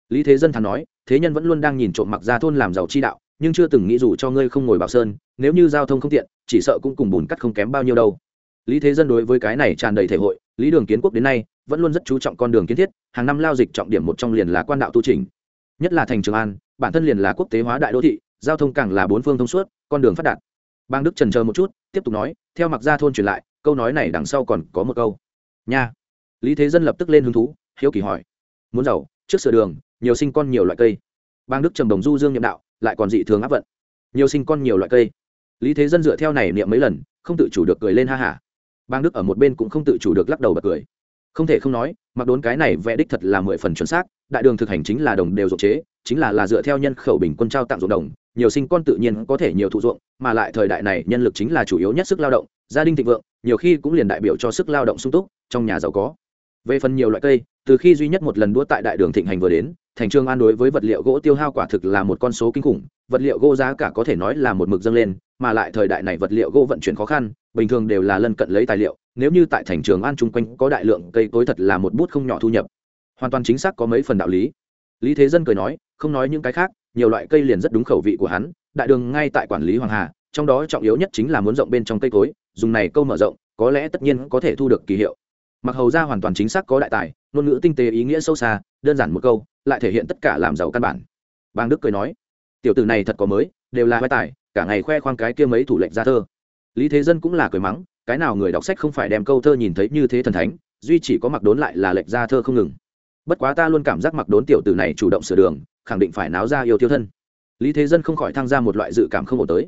Lý thế dân thắn nói, thế nhân vẫn luôn đang nhìn trộm mặc gia thôn làm giàu chi đạo, nhưng chưa từng nghĩ dù cho ngươi không ngồi bảo sơn, nếu như giao thông không tiện, chỉ sợ cũng cùng bùn cắt không kém bao nhiêu đâu. Lý thế dân đối với cái này tràn đầy thể hội, lý đường kiến quốc đến nay, vẫn luôn rất chú trọng con đường kiến thiết, hàng năm lao dịch trọng điểm một trong liền là quan đạo tu trình. Nhất là thành trường an, bản thân liền là quốc tế hóa đại đô thị giao thông càng là bốn phương thông suốt, con đường phát đạt. Bang đức trần chờ một chút, tiếp tục nói, theo mặc gia thôn truyền lại, câu nói này đằng sau còn có một câu. Nha. Lý thế dân lập tức lên hứng thú, hiếu kỳ hỏi. Muốn giàu, trước sửa đường, nhiều sinh con nhiều loại cây. Bang đức trầm đồng du dương niệm đạo, lại còn dị thường áp vận. Nhiều sinh con nhiều loại cây. Lý thế dân dựa theo này niệm mấy lần, không tự chủ được cười lên ha hả. Bang đức ở một bên cũng không tự chủ được lắc đầu bật cười không thể không nói, mặc đốn cái này vẽ đích thật là mười phần chuẩn xác, đại đường thực hành chính là đồng đều dụng chế, chính là là dựa theo nhân khẩu bình quân trao tặng ruộng đồng, nhiều sinh con tự nhiên có thể nhiều thụ ruộng, mà lại thời đại này nhân lực chính là chủ yếu nhất sức lao động, gia đình thịnh vượng, nhiều khi cũng liền đại biểu cho sức lao động sung túc, trong nhà giàu có. Về phần nhiều loại cây, từ khi duy nhất một lần đua tại đại đường thịnh hành vừa đến, thành trương an đối với vật liệu gỗ tiêu hao quả thực là một con số kinh khủng, vật liệu gỗ giá cả có thể nói là một mực dâng lên, mà lại thời đại này vật liệu gỗ vận chuyển khó khăn bình thường đều là lân cận lấy tài liệu, nếu như tại thành trường an chung quanh có đại lượng cây cối thật là một bút không nhỏ thu nhập. Hoàn toàn chính xác có mấy phần đạo lý. Lý thế dân cười nói, không nói những cái khác, nhiều loại cây liền rất đúng khẩu vị của hắn, đại đường ngay tại quản lý hoàng hà, trong đó trọng yếu nhất chính là muốn rộng bên trong cây cối, dùng này câu mở rộng, có lẽ tất nhiên có thể thu được kỳ hiệu. Mặc hầu ra hoàn toàn chính xác có đại tài, ngôn ngữ tinh tế ý nghĩa sâu xa, đơn giản một câu, lại thể hiện tất cả làm giàu căn bản. Bang đức cười nói, tiểu tử này thật có mới, đều là vai tài, cả ngày khoe khoang cái kia mấy thủ lệnh ra thơ lý thế dân cũng là cười mắng, cái nào người đọc sách không phải đem câu thơ nhìn thấy như thế thần thánh, duy chỉ có mặc đốn lại là lệch ra thơ không ngừng. Bất quá ta luôn cảm giác mặc đốn tiểu tử này chủ động sửa đường, khẳng định phải náo ra yêu tiêu thân. Lý thế dân không khỏi thăng ra một loại dự cảm không ổn tới.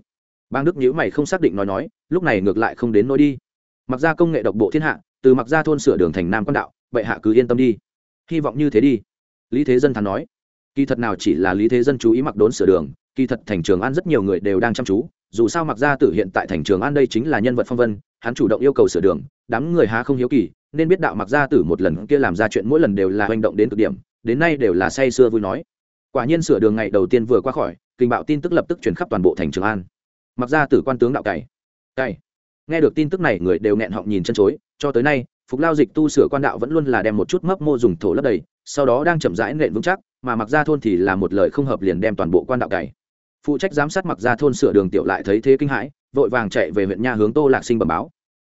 Bang đức nhữ mày không xác định nói nói, lúc này ngược lại không đến nỗi đi. Mặc ra công nghệ độc bộ thiên hạ, từ mặc ra thôn sửa đường thành nam quan đạo bệ hạ cứ yên tâm đi. Hy vọng như thế đi. Lý thế dân thắn nói. Kỳ thật nào chỉ là lý thế dân chú ý mặc đốn sửa đường, kỳ thật thành trường an rất nhiều người đều đang chăm chú dù sao mặc Gia tử hiện tại thành trường an đây chính là nhân vật phong vân, hắn chủ động yêu cầu sửa đường, đám người há không hiếu kỳ, nên biết đạo mặc Gia tử một lần kia làm ra chuyện mỗi lần đều là hành động đến cực điểm, đến nay đều là say sưa vui nói. Quả nhiên sửa đường ngày đầu tiên vừa qua khỏi, kinh bạo tin tức lập tức truyền khắp toàn bộ thành trường an. Mặc Gia tử quan tướng đạo cày. Cày. Nghe được tin tức này, người đều nghẹn họng nhìn chân chối, cho tới nay, phục lao dịch tu sửa quan đạo vẫn luôn là đem một chút mấp mô dùng thổ lấp đầy, sau đó đang chậm rãi nện vững chắc, mà mặc ra thôn thì là một lời không hợp liền đem toàn bộ quan đạo cày phụ trách giám sát mặc ra thôn sửa đường tiểu lại thấy thế kinh hãi, vội vàng chạy về huyện nha hướng tô lạc sinh bẩm báo.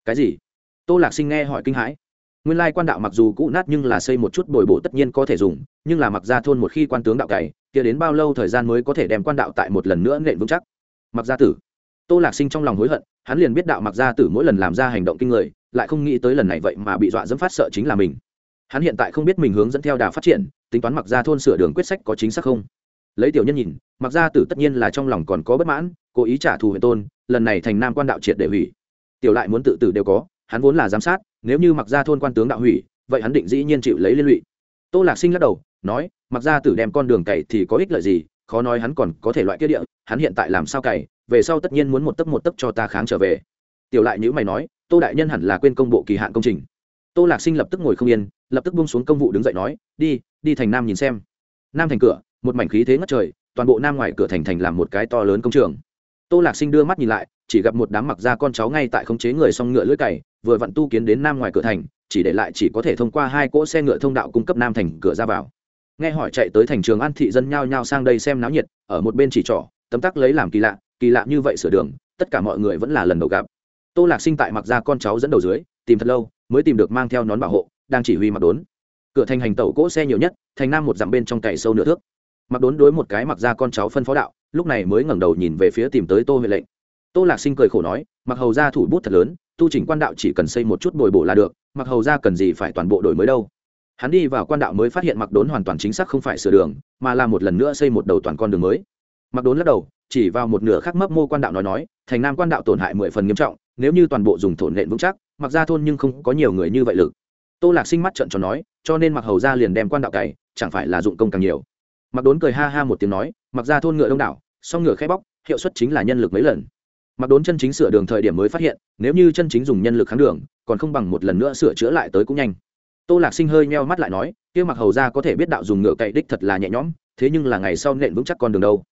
Cái gì? Tô lạc sinh nghe hỏi kinh hãi. Nguyên lai quan đạo mặc dù cũ nát nhưng là xây một chút bồi bổ tất nhiên có thể dùng, nhưng là mặc ra thôn một khi quan tướng đạo cày, kia đến bao lâu thời gian mới có thể đem quan đạo tại một lần nữa nện vững chắc? Mặc gia tử. Tô lạc sinh trong lòng hối hận, hắn liền biết đạo mặc gia tử mỗi lần làm ra hành động kinh người, lại không nghĩ tới lần này vậy mà bị dọa dẫm phát sợ chính là mình. Hắn hiện tại không biết mình hướng dẫn theo đà phát triển, tính toán mặc ra thôn sửa đường quyết sách có chính xác không? Lấy tiểu nhân nhìn, mặc ra tử tất nhiên là trong lòng còn có bất mãn, cố ý trả thù huyện tôn, lần này thành nam quan đạo triệt để hủy. Tiểu lại muốn tự tử đều có, hắn vốn là giám sát, nếu như mặc ra thôn quan tướng đạo hủy, vậy hắn định dĩ nhiên chịu lấy liên lụy. Tô lạc sinh lắc đầu, nói, mặc ra tử đem con đường cày thì có ích lợi gì, khó nói hắn còn có thể loại kết địa, hắn hiện tại làm sao cày, về sau tất nhiên muốn một tấc một tấc cho ta kháng trở về. Tiểu lại nhữ mày nói, tô đại nhân hẳn là quên công bộ kỳ hạn công trình. Tô lạc sinh lập tức ngồi không yên, lập tức buông xuống công vụ đứng dậy nói, đi đi thành nam nhìn xem. Nam thành cửa một mảnh khí thế ngất trời, toàn bộ nam ngoài cửa thành thành làm một cái to lớn công trường. Tô lạc sinh đưa mắt nhìn lại, chỉ gặp một đám mặc da con cháu ngay tại khống chế người xong ngựa lưỡi cày, vừa vặn tu kiến đến nam ngoài cửa thành, chỉ để lại chỉ có thể thông qua hai cỗ xe ngựa thông đạo cung cấp nam thành cửa ra vào. Nghe hỏi chạy tới thành trường an thị dân nhao nhao sang đây xem náo nhiệt, ở một bên chỉ trỏ, tấm tắc lấy làm kỳ lạ kỳ lạ như vậy sửa đường, tất cả mọi người vẫn là lần đầu gặp. Tô lạc sinh tại mặc ra con cháu dẫn đầu dưới, tìm thật lâu, mới tìm được mang theo nón bảo hộ, đang chỉ huy mặc đốn. Cửa thành hành tẩu cỗ xe nhiều nhất, thành nam một dặm bên trong cày sâu nửa thước mặc đốn đối một cái mặc ra con cháu phân phó đạo, lúc này mới ngẩng đầu nhìn về phía tìm tới tô huệ lệnh. Tô lạc sinh cười khổ nói, mặc hầu ra thủ bút thật lớn, tu trình quan đạo chỉ cần xây một chút bồi bổ là được, mặc hầu ra cần gì phải toàn bộ đổi mới đâu. Hắn đi vào quan đạo mới phát hiện mặc đốn hoàn toàn chính xác không phải sửa đường, mà là một lần nữa xây một đầu toàn con đường mới. Mặc đốn lắc đầu, chỉ vào một nửa khác mấp mô quan đạo nói nói, thành nam quan đạo tổn hại mười phần nghiêm trọng, nếu như toàn bộ dùng thổn nện vững chắc, mặc ra thôn nhưng không có nhiều người như vậy lực. Tô lạc sinh mắt trận cho nói, cho nên mặc hầu ra liền đem quan đạo cày, chẳng phải là dụng công càng nhiều mặc đốn cười ha ha một tiếng nói, mặc ra thôn ngựa đông đảo, song ngựa khép bóc, hiệu suất chính là nhân lực mấy lần. Mặc đốn chân chính sửa đường thời điểm mới phát hiện, nếu như chân chính dùng nhân lực kháng đường, còn không bằng một lần nữa sửa chữa lại tới cũng nhanh. Tô lạc sinh hơi meo mắt lại nói, kia mặc hầu ra có thể biết đạo dùng ngựa cậy đích thật là nhẹ nhõm, thế nhưng là ngày sau nện vững chắc con đường đâu.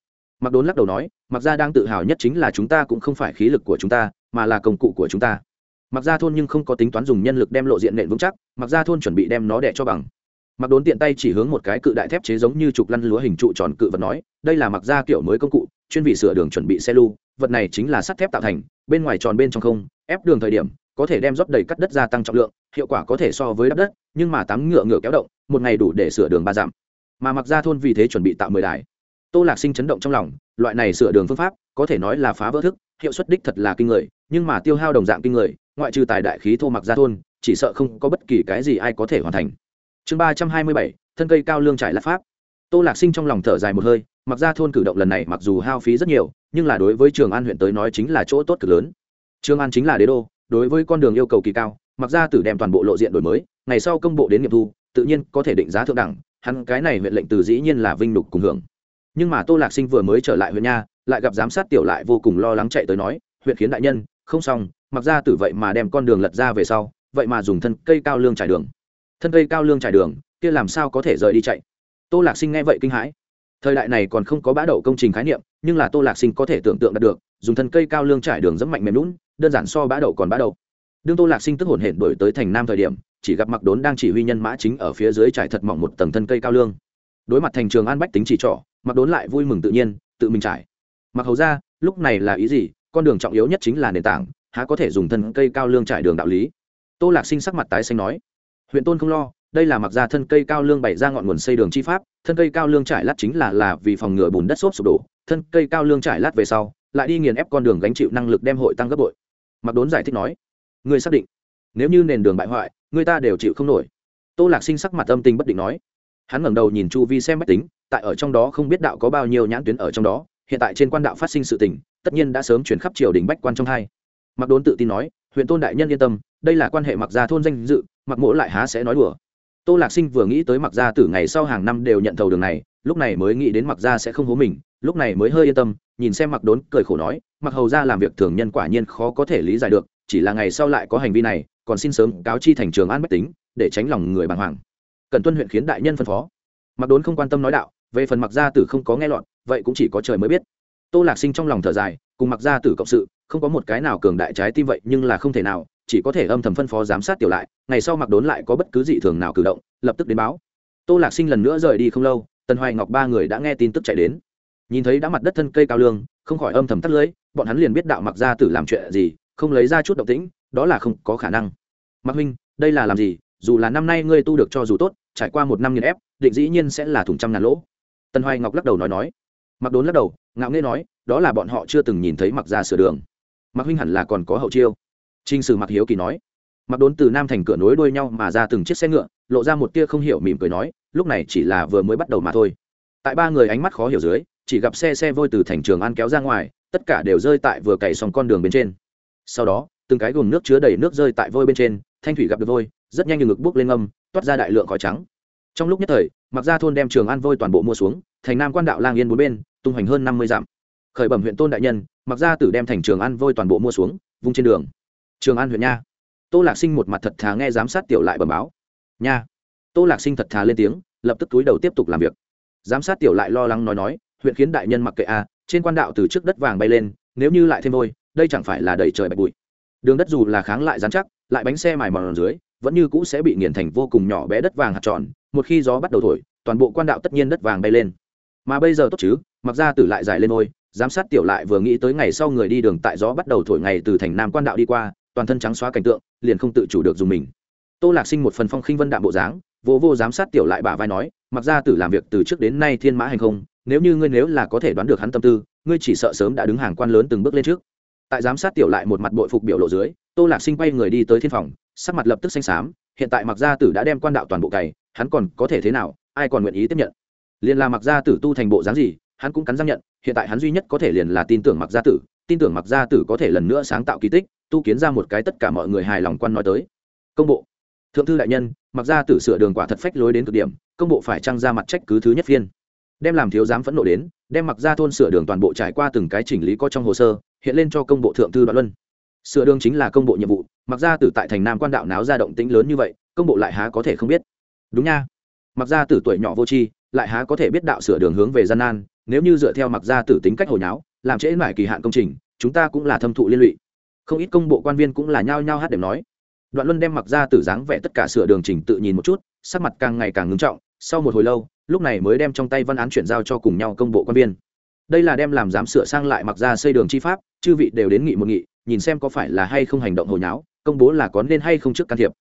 Mặc đốn lắc đầu nói, mặc ra đang tự hào nhất chính là chúng ta cũng không phải khí lực của chúng ta, mà là công cụ của chúng ta. Mặc ra thôn nhưng không có tính toán dùng nhân lực đem lộ diện nện vững chắc, mặc ra thôn chuẩn bị đem nó đẻ cho bằng mặc đốn tiện tay chỉ hướng một cái cự đại thép chế giống như trục lăn lúa hình trụ tròn cự vật nói, đây là mặc ra kiểu mới công cụ, chuyên vị sửa đường chuẩn bị xe lưu, vật này chính là sắt thép tạo thành, bên ngoài tròn bên trong không, ép đường thời điểm, có thể đem rót đầy cắt đất gia tăng trọng lượng, hiệu quả có thể so với đắp đất, nhưng mà tắm ngựa ngựa kéo động, một ngày đủ để sửa đường ba dặm. Mà mặc ra thôn vì thế chuẩn bị tạo mười đài. Tô lạc sinh chấn động trong lòng, loại này sửa đường phương pháp, có thể nói là phá vỡ thức, hiệu suất đích thật là kinh người, nhưng mà tiêu hao đồng dạng kinh người, ngoại trừ tài đại khí thô mặc ra thôn, chỉ sợ không có bất kỳ cái gì ai có thể hoàn thành chương ba trăm hai mươi bảy, thân cây cao lương trải lạc pháp. Tô lạc sinh trong lòng thở dài một hơi, mặc ra thôn cử động lần này mặc dù hao phí rất nhiều, nhưng là đối với trường an huyện tới nói chính là chỗ tốt cực lớn. Trường an chính là đế đô, đối với con đường yêu cầu kỳ cao, mặc ra tử đem toàn bộ lộ diện đổi mới, ngày sau công bộ đến nghiệm thu, tự nhiên có thể định giá thượng đẳng, hắn cái này huyện lệnh từ dĩ nhiên là vinh lục cùng hưởng. Nhưng mà tô lạc sinh vừa mới trở lại huyện nha, lại gặp giám sát tiểu lại vô cùng lo lắng chạy tới nói, huyện khiến đại nhân, không xong, mặc ra tử vậy mà đem con đường lật ra về sau, vậy mà dùng thân cây cao lương trải đường thân cây cao lương trải đường, kia làm sao có thể rời đi chạy? Tô lạc sinh nghe vậy kinh hãi. Thời đại này còn không có bã đậu công trình khái niệm, nhưng là tô lạc sinh có thể tưởng tượng đạt được, dùng thân cây cao lương trải đường dẫm mạnh mềm lún đơn giản so bã đậu còn bã đậu. Đương tô lạc sinh tức hồn hển đổi tới thành nam thời điểm, chỉ gặp mặc đốn đang chỉ huy nhân mã chính ở phía dưới trải thật mỏng một tầng thân cây cao lương. Đối mặt thành trường an bách tính chỉ trỏ mặc đốn lại vui mừng tự nhiên, tự mình trải. Mặc hầu ra lúc này là ý gì? Con đường trọng yếu nhất chính là nền tảng, há có thể dùng thân cây cao lương trải đường đạo lý? Tô lạc sinh sắc mặt tái xanh nói huyện tôn không lo, đây là mặc ra thân cây cao lương bày ra ngọn nguồn xây đường chi pháp, thân cây cao lương trải lát chính là là vì phòng ngừa bùn đất xốp sụp đổ, thân cây cao lương trải lát về sau, lại đi nghiền ép con đường gánh chịu năng lực đem hội tăng gấp bội. Mặc đốn giải thích nói người xác định, nếu như nền đường bại hoại, người ta đều chịu không nổi. Tô lạc sinh sắc mặt âm tình bất định nói. Hắn ngẩng đầu nhìn chu vi xem máy tính, tại ở trong đó không biết đạo có bao nhiêu nhãn tuyến ở trong đó, hiện tại trên quan đạo phát sinh sự tình, tất nhiên đã sớm chuyển khắp triều đình bách quan trong hai. Mặc đốn tự tin nói, huyện tôn đại nhân yên tâm đây là quan hệ mặc gia thôn danh dự, mặc mỗ lại há sẽ nói đùa. Tô lạc sinh vừa nghĩ tới mặc gia từ ngày sau hàng năm đều nhận thầu đường này, lúc này mới nghĩ đến mặc gia sẽ không hố mình, lúc này mới hơi yên tâm, nhìn xem mặc đốn cười khổ nói, mặc hầu ra làm việc thường nhân quả nhiên khó có thể lý giải được, chỉ là ngày sau lại có hành vi này, còn xin sớm cáo chi thành trường an bách tính, để tránh lòng người bàng hoàng. Cần tuân huyện khiến đại nhân phân phó. Mặc đốn không quan tâm nói đạo, về phần mặc gia tử không có nghe lọt, vậy cũng chỉ có trời mới biết. Tô lạc sinh trong lòng thở dài, cùng mặc gia tử cộng sự, không có một cái nào cường đại trái tim vậy, nhưng là không thể nào chỉ có thể âm thầm phân phó giám sát tiểu lại, ngày sau mặc đốn lại có bất cứ dị thường nào cử động, lập tức đến báo. Tô lạc sinh lần nữa rời đi không lâu, tần hoài ngọc ba người đã nghe tin tức chạy đến. Nhìn thấy đã mặt đất thân cây cao lương, không khỏi âm thầm tắt lưới bọn hắn liền biết đạo mặc gia tử làm chuyện gì, không lấy ra chút động tĩnh, đó là không có khả năng. Mặc huynh, đây là làm gì? Dù là năm nay ngươi tu được cho dù tốt, trải qua một năm nghiền ép, định dĩ nhiên sẽ là thùng trăm ngàn lỗ. Tần hoài ngọc lắc đầu nói nói. Mặc đốn lắc đầu, ngạo nghê nói, đó là bọn họ chưa từng nhìn thấy mặc ra sửa đường. Mặc huynh hẳn là còn có hậu chiêu. Trình sử mặc hiếu kỳ nói. Mặc đốn từ nam thành cửa nối đuôi nhau mà ra từng chiếc xe ngựa, lộ ra một tia không hiểu mỉm cười nói, lúc này chỉ là vừa mới bắt đầu mà thôi. Tại ba người ánh mắt khó hiểu dưới, chỉ gặp xe xe vôi từ thành trường ăn kéo ra ngoài, tất cả đều rơi tại vừa cày xong con đường bên trên. Sau đó, từng cái gồm nước chứa đầy nước rơi tại vôi bên trên, thanh thủy gặp được vôi, rất nhanh như ngực bước lên âm toát ra đại lượng khói trắng. Trong lúc nhất thời, mặc gia thôn đem trường an vôi toàn bộ mua xuống, thành nam quan đạo lang yên bốn bên, tung hoành hơn năm mươi dặm. Khởi bẩm huyện tôn đại nhân, mặc gia tử đem thành trường an vôi toàn bộ mua xuống, vung trên đường trường an huyện nha. Tô lạc sinh một mặt thật thà nghe giám sát tiểu lại bẩm báo. Nha. Tô lạc sinh thật thà lên tiếng, lập tức túi đầu tiếp tục làm việc. Giám sát tiểu lại lo lắng nói nói, huyện khiến đại nhân mặc kệ a, trên quan đạo từ trước đất vàng bay lên, nếu như lại thêm vôi, đây chẳng phải là đầy trời bạch bụi. Đường đất dù là kháng lại dán chắc, lại bánh xe mài mòn dưới, vẫn như cũ sẽ bị nghiền thành vô cùng nhỏ bé đất vàng hạt tròn, một khi gió bắt đầu thổi, toàn bộ quan đạo tất nhiên đất vàng bay lên. Mà bây giờ tốt chứ, mặc ra tử lại dài lên ôi giám sát tiểu lại vừa nghĩ tới ngày sau người đi đường tại gió bắt đầu thổi ngày từ thành nam quan đạo đi qua toàn thân trắng xóa cảnh tượng, liền không tự chủ được dùng mình. Tô lạc sinh một phần phong khinh vân đạm bộ dáng, vô vô giám sát tiểu lại bả vai nói, mặc ra tử làm việc từ trước đến nay thiên mã hành không, nếu như ngươi nếu là có thể đoán được hắn tâm tư, ngươi chỉ sợ sớm đã đứng hàng quan lớn từng bước lên trước. Tại giám sát tiểu lại một mặt bội phục biểu lộ dưới, tô lạc sinh quay người đi tới thiên phòng, sắc mặt lập tức xanh xám, hiện tại mặc gia tử đã đem quan đạo toàn bộ cày, hắn còn có thể thế nào, ai còn nguyện ý tiếp nhận? Liền là mặc gia tử tu thành bộ dáng gì, hắn cũng cắn răng nhận, hiện tại hắn duy nhất có thể liền là tin tưởng mặc gia tử, tin tưởng mặc gia tử có thể lần nữa sáng tạo kỳ tích tu kiến ra một cái tất cả mọi người hài lòng quan nói tới. Công bộ. Thượng thư đại nhân, mặc gia tử sửa đường quả thật phách lối đến cực điểm, công bộ phải trăng ra mặt trách cứ thứ nhất phiên. Đem làm thiếu giám phẫn nộ đến, đem mặc gia thôn sửa đường toàn bộ trải qua từng cái chỉnh lý có trong hồ sơ, hiện lên cho công bộ thượng thư đoạn luân. Sửa đường chính là công bộ nhiệm vụ, mặc gia tử tại thành nam quan đạo náo ra động tĩnh lớn như vậy, công bộ lại há có thể không biết. Đúng nha. Mặc gia tử tuổi nhỏ vô tri, lại há có thể biết đạo sửa đường hướng về gian nan, nếu như dựa theo mặc gia tử tính cách hồi nháo, làm trễ mải kỳ hạn công trình, chúng ta cũng là thâm thụ liên lụy không ít công bộ quan viên cũng là nhao nhao hát điểm nói. Đoạn luân đem mặc ra tử dáng vẽ tất cả sửa đường trình tự nhìn một chút, sắc mặt càng ngày càng ngưng trọng, sau một hồi lâu, lúc này mới đem trong tay văn án chuyển giao cho cùng nhau công bộ quan viên. Đây là đem làm dám sửa sang lại mặc ra xây đường chi pháp, chư vị đều đến nghị một nghị, nhìn xem có phải là hay không hành động hồi nháo, công bố là có nên hay không trước can thiệp.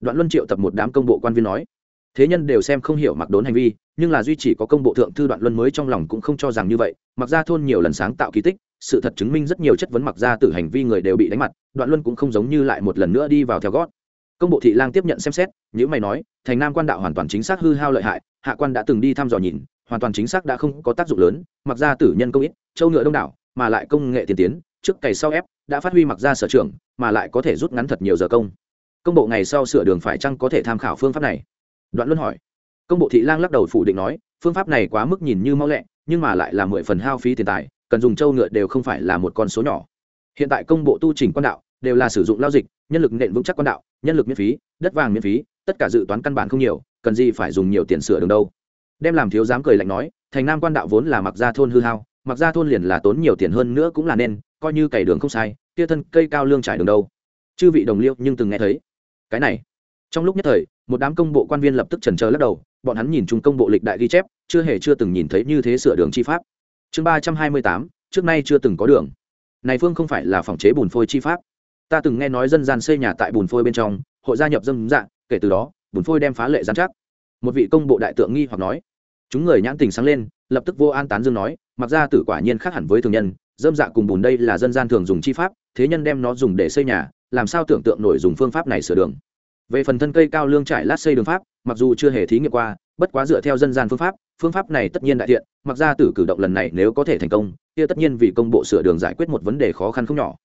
Đoạn luân triệu tập một đám công bộ quan viên nói. Thế nhân đều xem không hiểu mặc đốn hành vi, nhưng là duy chỉ có công bộ thượng thư đoạn luân mới trong lòng cũng không cho rằng như vậy, mặc ra thôn nhiều lần sáng tạo kỳ tích sự thật chứng minh rất nhiều chất vấn mặc ra từ hành vi người đều bị đánh mặt, đoạn luân cũng không giống như lại một lần nữa đi vào theo gót. Công bộ thị lang tiếp nhận xem xét những mày nói, thành nam quan đạo hoàn toàn chính xác hư hao lợi hại, hạ quan đã từng đi thăm dò nhìn, hoàn toàn chính xác đã không có tác dụng lớn, mặc ra tử nhân công ít châu ngựa đông đảo, mà lại công nghệ tiên tiến, trước cày sau ép, đã phát huy mặc ra sở trường, mà lại có thể rút ngắn thật nhiều giờ công. Công bộ ngày sau sửa đường phải chăng có thể tham khảo phương pháp này? Đoạn luân hỏi. Công bộ thị lang lắc đầu phủ định nói, phương pháp này quá mức nhìn như mau lẹ, nhưng mà lại là mười phần hao phí tiền tài cần dùng châu ngựa đều không phải là một con số nhỏ. Hiện tại công bộ tu trình quan đạo đều là sử dụng lao dịch, nhân lực nện vững chắc quan đạo, nhân lực miễn phí, đất vàng miễn phí, tất cả dự toán căn bản không nhiều, cần gì phải dùng nhiều tiền sửa đường đâu. Đem làm thiếu dám cười lạnh nói, thành nam quan đạo vốn là mặc ra thôn hư hao, mặc ra thôn liền là tốn nhiều tiền hơn nữa cũng là nên, coi như cày đường không sai tia thân cây cao lương trải đường đâu. Chư vị đồng liêu nhưng từng nghe thấy. Cái này, trong lúc nhất thời, một đám công bộ quan viên lập tức trần trờ lắc đầu, bọn hắn nhìn chung công bộ lịch đại ghi chép, chưa hề chưa từng nhìn thấy như thế sửa đường chi pháp chương ba trăm hai mươi tám, trước nay chưa từng có đường. Này phương không phải là phòng chế bùn phôi chi pháp. Ta từng nghe nói dân gian xây nhà tại bùn phôi bên trong, hội gia nhập dâm dạng kể từ đó, bùn phôi đem phá lệ giám chắc. Một vị công bộ đại tượng nghi hoặc nói. Chúng người nhãn tình sáng lên, lập tức vô an tán dương nói, mặc ra tử quả nhiên khác hẳn với thường nhân, dâm dạ cùng bùn đây là dân gian thường dùng chi pháp, thế nhân đem nó dùng để xây nhà, làm sao tưởng tượng nổi dùng phương pháp này sửa đường. Về phần thân cây cao lương trải lát xây đường pháp mặc dù chưa hề thí nghiệm qua, bất quá dựa theo dân gian phương pháp phương pháp này tất nhiên đại thiện mặc ra tử cử động lần này nếu có thể thành công, kia tất nhiên vì công bộ sửa đường giải quyết một vấn đề khó khăn không nhỏ.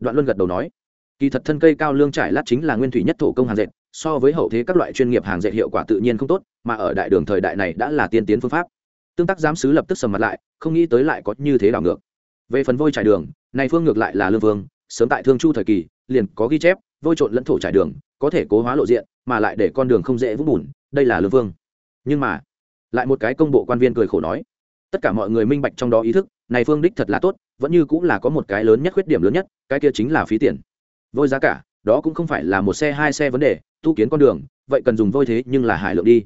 Đoạn luân gật đầu nói, kỳ thật thân cây cao lương trải lát chính là nguyên thủy nhất thổ công hàng dệt, so với hậu thế các loại chuyên nghiệp hàng dệt hiệu quả tự nhiên không tốt, mà ở đại đường thời đại này đã là tiên tiến phương pháp. Tương tác giám sứ lập tức sầm mặt lại, không nghĩ tới lại có như thế đảo ngược. Về phần vôi trải đường, này phương ngược lại là lương vương, sớm tại thương chu thời kỳ, liền có ghi chép, vôi trộn lẫn thổ trải đường, có thể cố hóa lộ diện mà lại để con đường không dễ vũng bùn, đây là lương vương. Nhưng mà, lại một cái công bộ quan viên cười khổ nói, tất cả mọi người minh bạch trong đó ý thức, này phương đích thật là tốt, vẫn như cũng là có một cái lớn nhất khuyết điểm lớn nhất, cái kia chính là phí tiền. Vôi giá cả, đó cũng không phải là một xe, hai xe vấn đề, tu kiến con đường, vậy cần dùng vôi thế nhưng là hải lượng đi.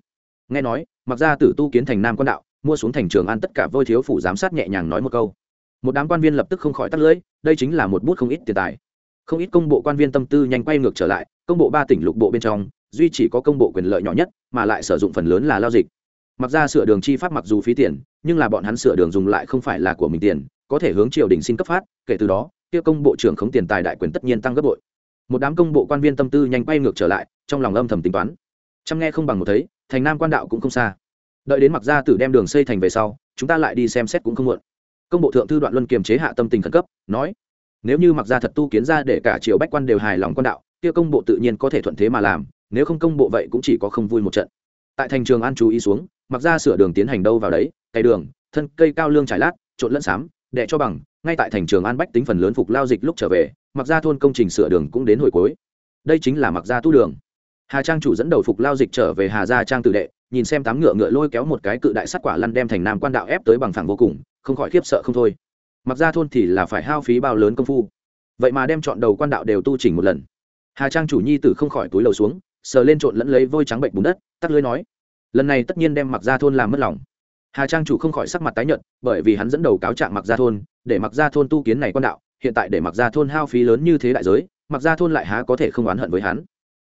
Nghe nói, mặc ra tử tu kiến thành nam quan đạo, mua xuống thành trường an tất cả vôi thiếu phủ giám sát nhẹ nhàng nói một câu. Một đám quan viên lập tức không khỏi tắt lưỡi, đây chính là một bút không ít tiền tài. Không ít công bộ quan viên tâm tư nhanh quay ngược trở lại, công bộ ba tỉnh lục bộ bên trong duy chỉ có công bộ quyền lợi nhỏ nhất, mà lại sử dụng phần lớn là lao dịch. Mặc ra sửa đường chi pháp mặc dù phí tiền, nhưng là bọn hắn sửa đường dùng lại không phải là của mình tiền, có thể hướng triều đình xin cấp phát, kể từ đó, kia công bộ trưởng khống tiền tài đại quyền tất nhiên tăng gấp bội. Một đám công bộ quan viên tâm tư nhanh quay ngược trở lại, trong lòng âm thầm tính toán. Chăm nghe không bằng một thấy, thành nam quan đạo cũng không xa. Đợi đến mặc gia tử đem đường xây thành về sau, chúng ta lại đi xem xét cũng không muộn. Công bộ thượng thư đoạn luân kiềm chế hạ tâm tình khẩn cấp, nói, nếu như mặc gia thật tu kiến ra để cả triều bách quan đều hài lòng quan đạo, kia công bộ tự nhiên có thể thuận thế mà làm nếu không công bộ vậy cũng chỉ có không vui một trận. Tại thành trường an chú ý xuống, mặc ra sửa đường tiến hành đâu vào đấy cây đường, thân cây cao lương trải lát, trộn lẫn xám đệ cho bằng. Ngay tại thành trường an bách tính phần lớn phục lao dịch lúc trở về, mặc ra thôn công trình sửa đường cũng đến hồi cuối. Đây chính là mặc ra tu đường. Hà trang chủ dẫn đầu phục lao dịch trở về hà gia trang tự đệ, nhìn xem tám ngựa ngựa lôi kéo một cái cự đại sắt quả lăn đem thành nam quan đạo ép tới bằng phẳng vô cùng, không khỏi khiếp sợ không thôi. Mặc ra thôn thì là phải hao phí bao lớn công phu. Vậy mà đem chọn đầu quan đạo đều tu chỉnh một lần. Hà trang chủ nhi tử không khỏi túi lầu xuống sờ lên trộn lẫn lấy vôi trắng bệnh bùn đất, tắt lưới nói, lần này tất nhiên đem mặc ra thôn làm mất lòng. Hà trang chủ không khỏi sắc mặt tái nhợt, bởi vì hắn dẫn đầu cáo trạng mặc ra thôn, để mặc ra thôn tu kiến này quan đạo, hiện tại để mặc ra thôn hao phí lớn như thế đại giới mặc ra thôn lại há có thể không oán hận với hắn.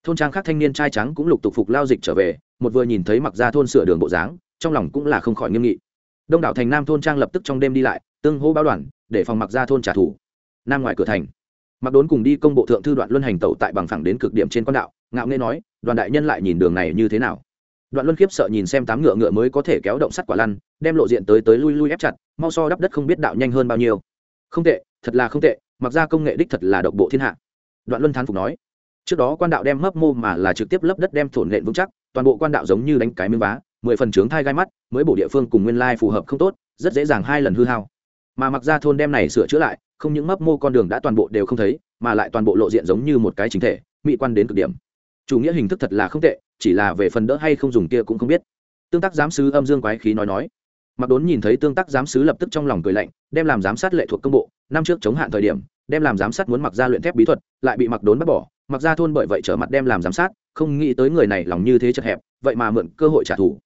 Thôn trang khác thanh niên trai trắng cũng lục tục phục lao dịch trở về, một vừa nhìn thấy mặc ra thôn sửa đường bộ dáng, trong lòng cũng là không khỏi nghiêm nghị. Đông đảo thành nam thôn trang lập tức trong đêm đi lại, tương hô báo đoàn, để phòng mặc ra thôn trả thù. Nam ngoài cửa thành mặc đốn cùng đi công bộ thượng thư đoạn luân hành tẩu tại bằng phẳng đến cực điểm trên quan đạo ngạo nghê nói, đoàn đại nhân lại nhìn đường này như thế nào? Đoạn luân khiếp sợ nhìn xem tám ngựa ngựa mới có thể kéo động sắt quả lăn, đem lộ diện tới tới lui lui ép chặt, mau so đắp đất không biết đạo nhanh hơn bao nhiêu. Không tệ, thật là không tệ, mặc ra công nghệ đích thật là độc bộ thiên hạ. Đoạn luân thán phục nói. Trước đó quan đạo đem mấp mô mà là trực tiếp lấp đất đem thổn nện vững chắc, toàn bộ quan đạo giống như đánh cái miếng vá, mười phần trướng thai gai mắt, mới bổ địa phương cùng nguyên lai phù hợp không tốt, rất dễ dàng hai lần hư hao. Mà mặc ra thôn đem này sửa chữa lại, không những mấp mô con đường đã toàn bộ đều không thấy, mà lại toàn bộ lộ diện giống như một cái chính thể, mỹ quan đến cực điểm chủ nghĩa hình thức thật là không tệ, chỉ là về phần đỡ hay không dùng kia cũng không biết. Tương tác giám sứ âm dương quái khí nói nói. Mặc đốn nhìn thấy tương tác giám sứ lập tức trong lòng cười lạnh, đem làm giám sát lệ thuộc công bộ, năm trước chống hạn thời điểm, đem làm giám sát muốn mặc ra luyện thép bí thuật, lại bị mặc đốn bắt bỏ. Mặc ra thôn bởi vậy trở mặt đem làm giám sát, không nghĩ tới người này lòng như thế chật hẹp, vậy mà mượn cơ hội trả thù.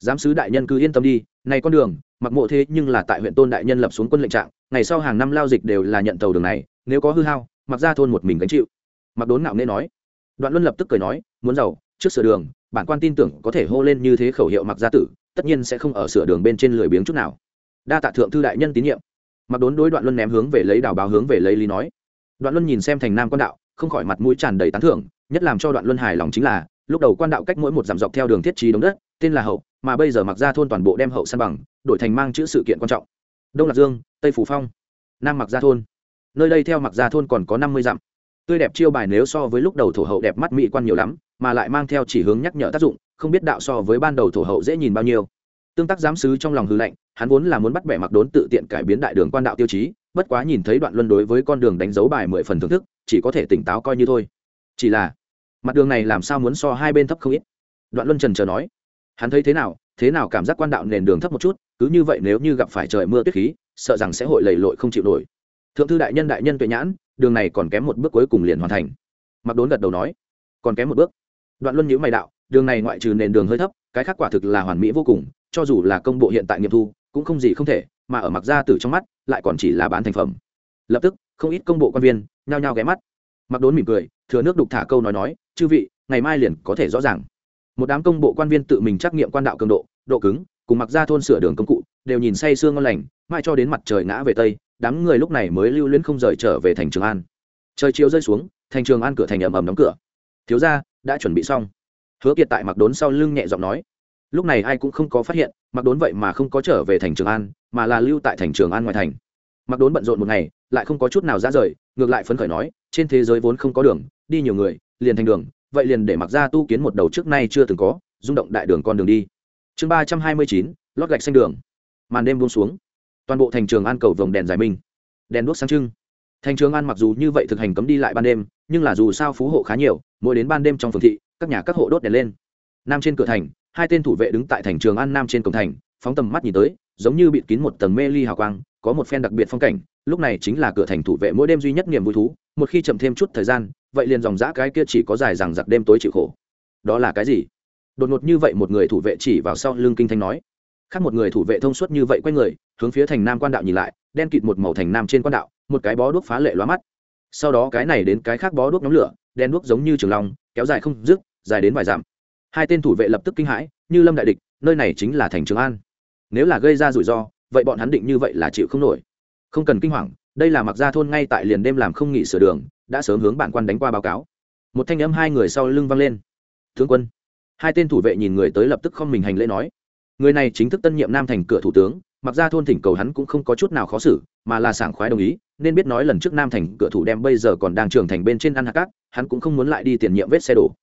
Giám sứ đại nhân cứ yên tâm đi, này con đường mặc mộ thế nhưng là tại huyện tôn đại nhân lập xuống quân lệnh trạng, ngày sau hàng năm lao dịch đều là nhận tàu đường này, nếu có hư hao mặc ra thôn một mình gánh chịu. Mặc đốn ngạo nghễ nói đoạn luân lập tức cười nói, muốn giàu, trước sửa đường, bản quan tin tưởng có thể hô lên như thế khẩu hiệu mặc gia tử, tất nhiên sẽ không ở sửa đường bên trên lười biếng chút nào. Đa tạ thượng thư đại nhân tín nhiệm. Mặc đốn đối đoạn luân ném hướng về lấy đào báo hướng về lấy lý nói. Đoạn luân nhìn xem thành nam quan đạo, không khỏi mặt mũi tràn đầy tán thưởng, nhất làm cho đoạn luân hài lòng chính là, lúc đầu quan đạo cách mỗi một dặm dọc theo đường thiết trí đống đất, tên là hậu, mà bây giờ mặc ra thôn toàn bộ đem hậu san bằng, đổi thành mang chữ sự kiện quan trọng. Đông lạc dương, tây phủ phong, nam mặc gia thôn. Nơi đây theo mặc gia thôn còn có năm mươi dặm tươi đẹp chiêu bài nếu so với lúc đầu thổ hậu đẹp mắt mỹ quan nhiều lắm, mà lại mang theo chỉ hướng nhắc nhở tác dụng, không biết đạo so với ban đầu thổ hậu dễ nhìn bao nhiêu. Tương tác giám sứ trong lòng hư lệnh hắn vốn là muốn bắt bẻ mặc đốn tự tiện cải biến đại đường quan đạo tiêu chí, bất quá nhìn thấy đoạn luân đối với con đường đánh dấu bài mười phần thưởng thức, chỉ có thể tỉnh táo coi như thôi. Chỉ là, mặt đường này làm sao muốn so hai bên thấp không ít? Đoạn luân trần chờ nói. Hắn thấy thế nào thế nào cảm giác quan đạo nền đường thấp một chút, cứ như vậy nếu như gặp phải trời mưa tuyết khí, sợ rằng sẽ hội lầy lội không chịu nổi. Thượng thư đại nhân đại nhân tuệ nhãn đường này còn kém một bước cuối cùng liền hoàn thành. Mặc đốn gật đầu nói, còn kém một bước. Đoạn luân nhữ mày đạo, đường này ngoại trừ nền đường hơi thấp, cái khác quả thực là hoàn mỹ vô cùng, cho dù là công bộ hiện tại nghiệm thu, cũng không gì không thể, mà ở mặc ra tử trong mắt, lại còn chỉ là bán thành phẩm. Lập tức, không ít công bộ quan viên, nhao nhao ghé mắt. Mặc đốn mỉm cười, thừa nước đục thả câu nói nói, chư vị, ngày mai liền có thể rõ ràng. Một đám công bộ quan viên tự mình trắc nghiệm quan đạo cường độ độ cứng, cùng mặc ra thôn sửa đường công cụ, đều nhìn say sương ngon lành, mai cho đến mặt trời ngã về tây đám người lúc này mới lưu luyến không rời trở về thành trường an. Trời chiều rơi xuống, thành trường an cửa thành ầm ầm đóng cửa. Thiếu ra đã chuẩn bị xong. Hứa kiệt tại mặc đốn sau lưng nhẹ giọng nói. Lúc này ai cũng không có phát hiện mặc đốn vậy mà không có trở về thành trường an, mà là lưu tại thành trường an ngoài thành. Mặc đốn bận rộn một ngày, lại không có chút nào ra rời, ngược lại phấn khởi nói, trên thế giới vốn không có đường, đi nhiều người, liền thành đường, vậy liền để mặc ra tu kiến một đầu trước nay chưa từng có, rung động đại đường con đường đi. Chương ba trăm hai mươi chín, lót gạch xanh đường. Màn đêm buông xuống toàn bộ thành trường an cầu vồng đèn giải minh, đèn đuốc sáng trưng. Thành trường an mặc dù như vậy thực hành cấm đi lại ban đêm, nhưng là dù sao phú hộ khá nhiều, mỗi đến ban đêm trong phường thị, các nhà các hộ đốt đèn lên. Nam trên cửa thành, hai tên thủ vệ đứng tại thành trường an nam trên cổng thành, phóng tầm mắt nhìn tới, giống như bịt kín một tầng mê ly hào quang, có một phen đặc biệt phong cảnh, lúc này chính là cửa thành thủ vệ mỗi đêm duy nhất niềm vui thú, một khi chậm thêm chút thời gian, vậy liền dòng dã cái kia chỉ có dài rằng giặc đêm tối chịu khổ. Đó là cái gì? Đột ngột như vậy một người thủ vệ chỉ vào sau lưng kinh thanh nói khác một người thủ vệ thông suốt như vậy quay người, hướng phía thành nam quan đạo nhìn lại, đen kịt một màu thành nam trên quan đạo, một cái bó đuốc phá lệ lóa mắt. Sau đó cái này đến cái khác bó đuốc nhóm lửa, đen đuốc giống như trường long, kéo dài không dứt, dài đến vài dặm. Hai tên thủ vệ lập tức kinh hãi, như lâm đại địch, nơi này chính là thành trường an. Nếu là gây ra rủi ro, vậy bọn hắn định như vậy là chịu không nổi. Không cần kinh hoàng, đây là mặc gia thôn ngay tại liền đêm làm không nghỉ sửa đường, đã sớm hướng bản quan đánh qua báo cáo. Một thanh âm hai người sau lưng vang lên. Tướng quân. Hai tên thủ vệ nhìn người tới lập tức không mình hành lễ nói người này chính thức tân nhiệm nam thành cửa thủ tướng, mặc ra thôn thỉnh cầu hắn cũng không có chút nào khó xử, mà là sảng khoái đồng ý, nên biết nói lần trước nam thành cửa thủ đem bây giờ còn đang trưởng thành bên trên ăn hạt cát, hắn cũng không muốn lại đi tiền nhiệm vết xe đổ.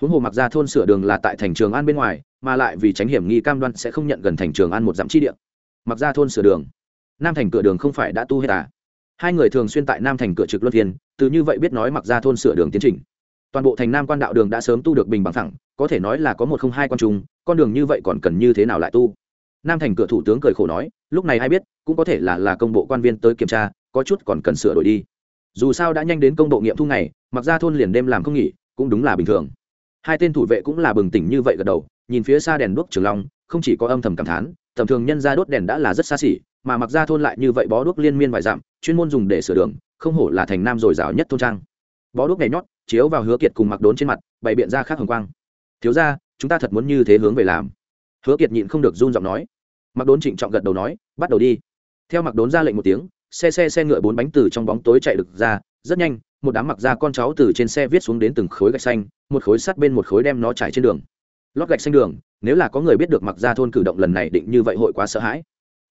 Huống hồ mặc ra thôn sửa đường là tại thành trường an bên ngoài, mà lại vì tránh hiểm nghi cam đoan sẽ không nhận gần thành trường an một dặm chi địa. Mặc ra thôn sửa đường. Nam thành cửa đường không phải đã tu hết à? Hai người thường xuyên tại nam thành cửa trực luân thiên từ như vậy biết nói mặc ra thôn sửa đường tiến trình. Toàn bộ thành nam quan đạo đường đã sớm tu được bình bằng thẳng có thể nói là có một không hai quan trung con đường như vậy còn cần như thế nào lại tu? Nam thành cửa thủ tướng cười khổ nói, lúc này ai biết, cũng có thể là là công bộ quan viên tới kiểm tra, có chút còn cần sửa đổi đi. Dù sao đã nhanh đến công bộ nghiệm thu ngày, mặc ra thôn liền đêm làm không nghỉ, cũng đúng là bình thường. Hai tên thủ vệ cũng là bừng tỉnh như vậy gật đầu, nhìn phía xa đèn đuốc trường long, không chỉ có âm thầm cảm thán, tầm thường nhân ra đốt đèn đã là rất xa xỉ, mà mặc ra thôn lại như vậy bó đuốc liên miên vài dặm, chuyên môn dùng để sửa đường, không hổ là thành nam dồi dào nhất thôn trang. Bó đuốc nhảy nhót, chiếu vào hứa kiệt cùng mặc đốn trên mặt, bày biện ra khác hồng quang. Thiếu ra chúng ta thật muốn như thế hướng về làm. Hứa kiệt nhịn không được run giọng nói. Mặc đốn trịnh trọng gật đầu nói, bắt đầu đi. Theo mặc đốn ra lệnh một tiếng, xe xe xe ngựa bốn bánh từ trong bóng tối chạy được ra, rất nhanh, một đám mặc ra con cháu từ trên xe viết xuống đến từng khối gạch xanh, một khối sắt bên một khối đem nó trải trên đường. Lót gạch xanh đường, nếu là có người biết được mặc ra thôn cử động lần này định như vậy hội quá sợ hãi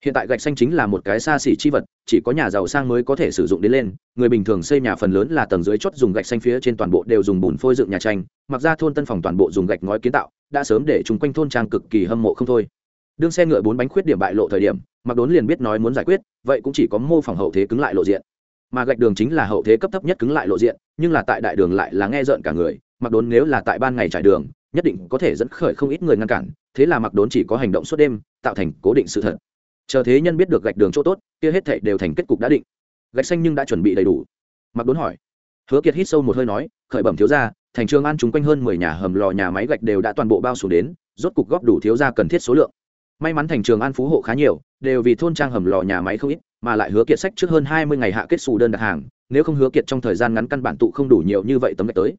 hiện tại gạch xanh chính là một cái xa xỉ chi vật, chỉ có nhà giàu sang mới có thể sử dụng đến lên. Người bình thường xây nhà phần lớn là tầng dưới chót dùng gạch xanh phía trên toàn bộ đều dùng bùn phôi dựng nhà tranh, mặc ra thôn tân phòng toàn bộ dùng gạch ngói kiến tạo, đã sớm để chung quanh thôn trang cực kỳ hâm mộ không thôi. Đương xe ngựa bốn bánh khuyết điểm bại lộ thời điểm mặc đốn liền biết nói muốn giải quyết, vậy cũng chỉ có mô phỏng hậu thế cứng lại lộ diện. Mà gạch đường chính là hậu thế cấp thấp nhất cứng lại lộ diện, nhưng là tại đại đường lại là nghe rợn cả người. Mặc đốn nếu là tại ban ngày trải đường, nhất định có thể dẫn khởi không ít người ngăn cản, thế là mặc đốn chỉ có hành động suốt đêm, tạo thành cố định sự thật chờ thế nhân biết được gạch đường chỗ tốt, kia hết thệ đều thành kết cục đã định. Gạch xanh nhưng đã chuẩn bị đầy đủ. Mặc đốn hỏi. Hứa kiệt hít sâu một hơi nói, khởi bẩm thiếu gia, thành trường an chúng quanh hơn mười nhà hầm lò nhà máy gạch đều đã toàn bộ bao xuống đến, rốt cục góp đủ thiếu gia cần thiết số lượng. May mắn thành trường an phú hộ khá nhiều, đều vì thôn trang hầm lò nhà máy không ít, mà lại hứa kiệt sách trước hơn hai mươi ngày hạ kết xù đơn đặt hàng, nếu không hứa kiệt trong thời gian ngắn căn bản tụ không đủ nhiều như vậy tấm gạch tới.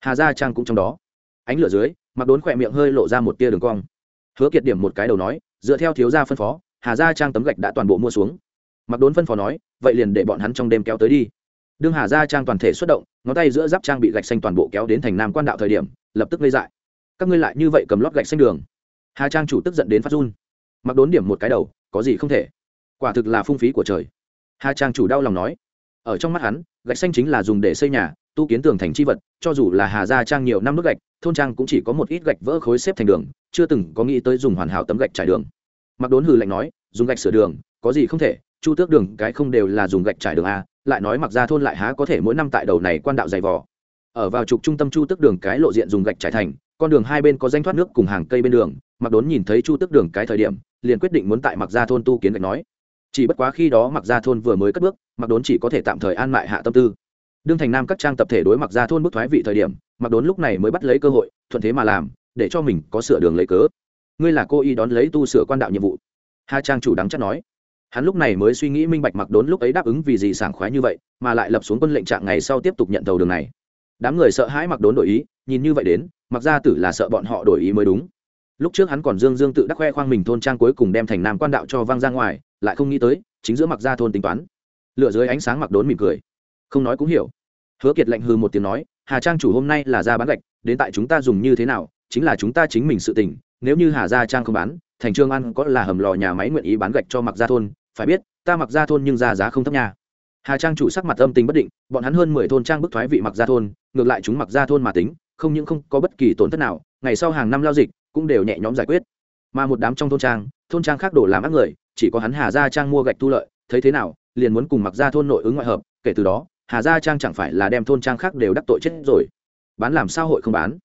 Hà gia trang cũng trong đó. Ánh lửa dưới mặc đốn khỏe miệng hơi lộ ra một tia đường cong. Hứa kiệt điểm một cái đầu nói, dựa theo thiếu gia phân phó hà gia trang tấm gạch đã toàn bộ mua xuống. Mặc đốn phân phó nói, vậy liền để bọn hắn trong đêm kéo tới đi. Đương hà gia trang toàn thể xuất động, ngón tay giữa giáp trang bị gạch xanh toàn bộ kéo đến thành nam quan đạo thời điểm, lập tức gây dại. Các ngươi lại như vậy cầm lót gạch xanh đường. Hà trang chủ tức giận đến phát run. Mặc đốn điểm một cái đầu, có gì không thể? Quả thực là phung phí của trời. Hà trang chủ đau lòng nói. Ở trong mắt hắn, gạch xanh chính là dùng để xây nhà, tu kiến tường thành chi vật, cho dù là hà gia trang nhiều năm nước gạch, thôn trang cũng chỉ có một ít gạch vỡ khối xếp thành đường, chưa từng có nghĩ tới dùng hoàn hảo tấm gạch trải đường mặc đốn hừ lạnh nói, dùng gạch sửa đường, có gì không thể, chu tước đường cái không đều là dùng gạch trải đường a, lại nói mặc ra thôn lại há có thể mỗi năm tại đầu này quan đạo dày vò. Ở vào trục trung tâm chu Tước đường cái lộ diện dùng gạch trải thành, con đường hai bên có danh thoát nước cùng hàng cây bên đường mặc đốn nhìn thấy chu Tước đường cái thời điểm, liền quyết định muốn tại mặc gia thôn tu kiến gạch nói. Chỉ bất quá khi đó mặc gia thôn vừa mới cất bước mặc đốn chỉ có thể tạm thời an mại hạ tâm tư. Đương thành nam các trang tập thể đối mặc gia thôn bức thoái vị thời điểm mặc đốn lúc này mới bắt lấy cơ hội, thuận thế mà làm, để cho mình có sửa đường lấy cớ ngươi là cô y đón lấy tu sửa quan đạo nhiệm vụ. Hà trang chủ đắng chắc nói. Hắn lúc này mới suy nghĩ minh bạch mặc đốn lúc ấy đáp ứng vì gì sảng khoái như vậy, mà lại lập xuống quân lệnh trạng ngày sau tiếp tục nhận tàu đường này. Đám người sợ hãi mặc đốn đổi ý, nhìn như vậy đến, mặc ra tử là sợ bọn họ đổi ý mới đúng. Lúc trước hắn còn dương dương tự đắc khoe khoang mình thôn trang cuối cùng đem thành nam quan đạo cho vang ra ngoài, lại không nghĩ tới, chính giữa mặc ra thôn tính toán. Lựa dưới ánh sáng mặc đốn mỉm cười. Không nói cũng hiểu. Hứa kiệt lệnh hư một tiếng nói, hà trang chủ hôm nay là ra bán gạch, đến tại chúng ta dùng như thế nào, chính là chúng ta chính mình sự tình nếu như hà gia trang không bán, thành trương ăn có là hầm lò nhà máy nguyện ý bán gạch cho mặc gia thôn, phải biết, ta mặc gia thôn nhưng ra giá không thấp nha. Hà trang chủ sắc mặt âm tình bất định, bọn hắn hơn mười thôn trang bức thoái vị mặc gia thôn, ngược lại chúng mặc gia thôn mà tính, không những không có bất kỳ tổn thất nào, ngày sau hàng năm lao dịch, cũng đều nhẹ nhõm giải quyết. Mà một đám trong thôn trang thôn trang khác đổ làm ác người, chỉ có hắn hà gia trang mua gạch thu lợi, thấy thế nào, liền muốn cùng mặc gia thôn nội ứng ngoại hợp, kể từ đó, hà gia trang chẳng phải là đem thôn trang khác đều đắc tội chết rồi. Bán làm sao hội không bán?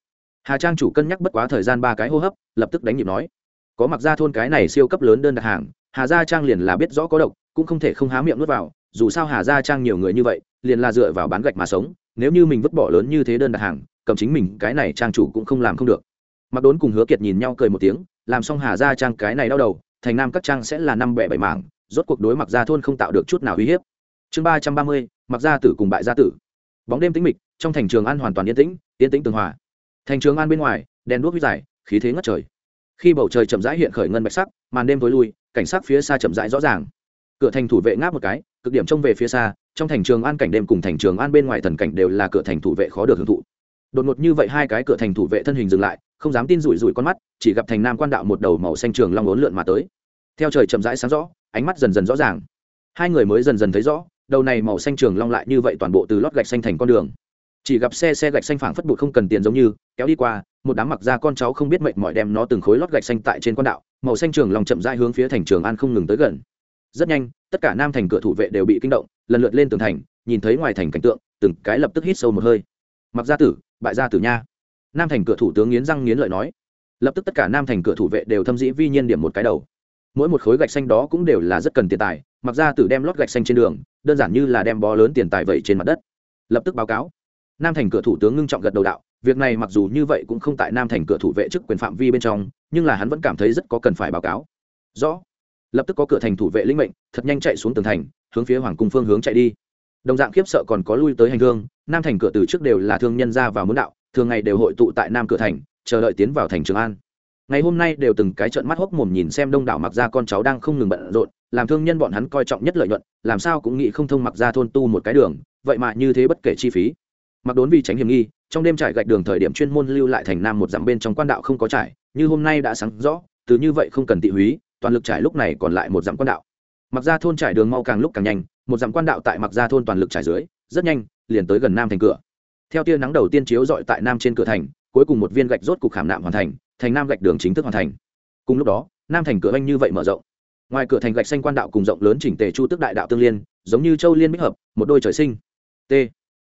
Hà trang chủ cân nhắc bất quá thời gian ba cái hô hấp, lập tức đánh nhịp nói. Có mặc gia thôn cái này siêu cấp lớn đơn đặt hàng, hà gia trang liền là biết rõ có độc, cũng không thể không há miệng nuốt vào, dù sao hà gia trang nhiều người như vậy, liền là dựa vào bán gạch mà sống, nếu như mình vứt bỏ lớn như thế đơn đặt hàng, cầm chính mình cái này trang chủ cũng không làm không được. Mặc đốn cùng hứa kiệt nhìn nhau cười một tiếng, làm xong hà gia trang cái này đau đầu, thành nam các trang sẽ là năm bẻ bảy mảng, rốt cuộc đối mặc gia thôn không tạo được chút nào uy hiếp. Chương ba trăm ba mươi, mặc gia tử cùng bại gia tử. Bóng đêm tĩnh mịch, trong thành trường an hoàn toàn yên tĩnh yên tĩnh tường hòa thành trường an bên ngoài, đèn đuốc huy dài khí thế ngất trời. Khi bầu trời chậm rãi hiện khởi ngân bạch sắc, màn đêm tối lui, cảnh sắc phía xa chậm rãi rõ ràng. Cửa thành thủ vệ ngáp một cái, cực điểm trông về phía xa, trong thành trường an cảnh đêm cùng thành trường an bên ngoài thần cảnh đều là cửa thành thủ vệ khó được hưởng thụ. Đột ngột như vậy hai cái cửa thành thủ vệ thân hình dừng lại, không dám tin rủi rủi con mắt, chỉ gặp thành nam quan đạo một đầu màu xanh trường long ốn lượn mà tới. Theo trời chậm rãi sáng rõ, ánh mắt dần dần rõ ràng. Hai người mới dần dần thấy rõ, đầu này màu xanh trường long lại như vậy toàn bộ từ lót gạch xanh thành con đường chỉ gặp xe xe gạch xanh phảng phất bụi không cần tiền giống như, kéo đi qua, một đám mặc ra con cháu không biết mệnh mỏi đem nó từng khối lót gạch xanh tại trên quan đạo, màu xanh trường lòng chậm rãi hướng phía thành trường an không ngừng tới gần. Rất nhanh, tất cả nam thành cửa thủ vệ đều bị kinh động, lần lượt lên tường thành, nhìn thấy ngoài thành cảnh tượng, từng cái lập tức hít sâu một hơi. Mặc gia tử, bại gia tử nha. Nam thành cửa thủ tướng nghiến răng nghiến lợi nói. Lập tức tất cả nam thành cửa thủ vệ đều thâm dĩ vi nhiên điểm một cái đầu. Mỗi một khối gạch xanh đó cũng đều là rất cần tiền tài, mặc gia tử đem lót gạch xanh trên đường, đơn giản như là đem bó lớn tiền tài vậy trên mặt đất. Lập tức báo cáo nam thành cửa thủ tướng ngưng trọng gật đầu đạo, việc này mặc dù như vậy cũng không tại nam thành cửa thủ vệ chức quyền phạm vi bên trong, nhưng là hắn vẫn cảm thấy rất có cần phải báo cáo. Rõ. Lập tức có cửa thành thủ vệ linh mệnh, thật nhanh chạy xuống tường thành, hướng phía hoàng cung phương hướng chạy đi. Đồng dạng khiếp sợ còn có lui tới hành hương. nam thành cửa từ trước đều là thương nhân ra vào muốn đạo, thường ngày đều hội tụ tại nam cửa thành, chờ đợi tiến vào thành trường an. Ngày hôm nay đều từng cái trợn mắt hốc mồm nhìn xem đông đảo mặc ra con cháu đang không ngừng bận rộn, làm thương nhân bọn hắn coi trọng nhất lợi nhuận, làm sao cũng nghĩ không thông mặc ra thôn tu một cái đường, vậy mà như thế bất kể chi phí mặc đốn vì tránh hiểm nghi, trong đêm trải gạch đường thời điểm chuyên môn lưu lại thành nam một dặm bên trong quan đạo không có trải, như hôm nay đã sáng rõ, từ như vậy không cần tị húy, toàn lực trải lúc này còn lại một dặm quan đạo. Mặc ra thôn trải đường mau càng lúc càng nhanh, một dặm quan đạo tại mặc ra thôn toàn lực trải dưới, rất nhanh, liền tới gần nam thành cửa. Theo tia nắng đầu tiên chiếu dọi tại nam trên cửa thành, cuối cùng một viên gạch rốt cục khảm nạm hoàn thành thành nam gạch đường chính thức hoàn thành. Cùng lúc đó, nam thành cửa anh như vậy mở rộng. Ngoài cửa thành gạch xanh quan đạo cùng rộng lớn chỉnh tề chu tức đại đạo tương liên, giống như châu liên bích hợp, một đôi trời sinh. T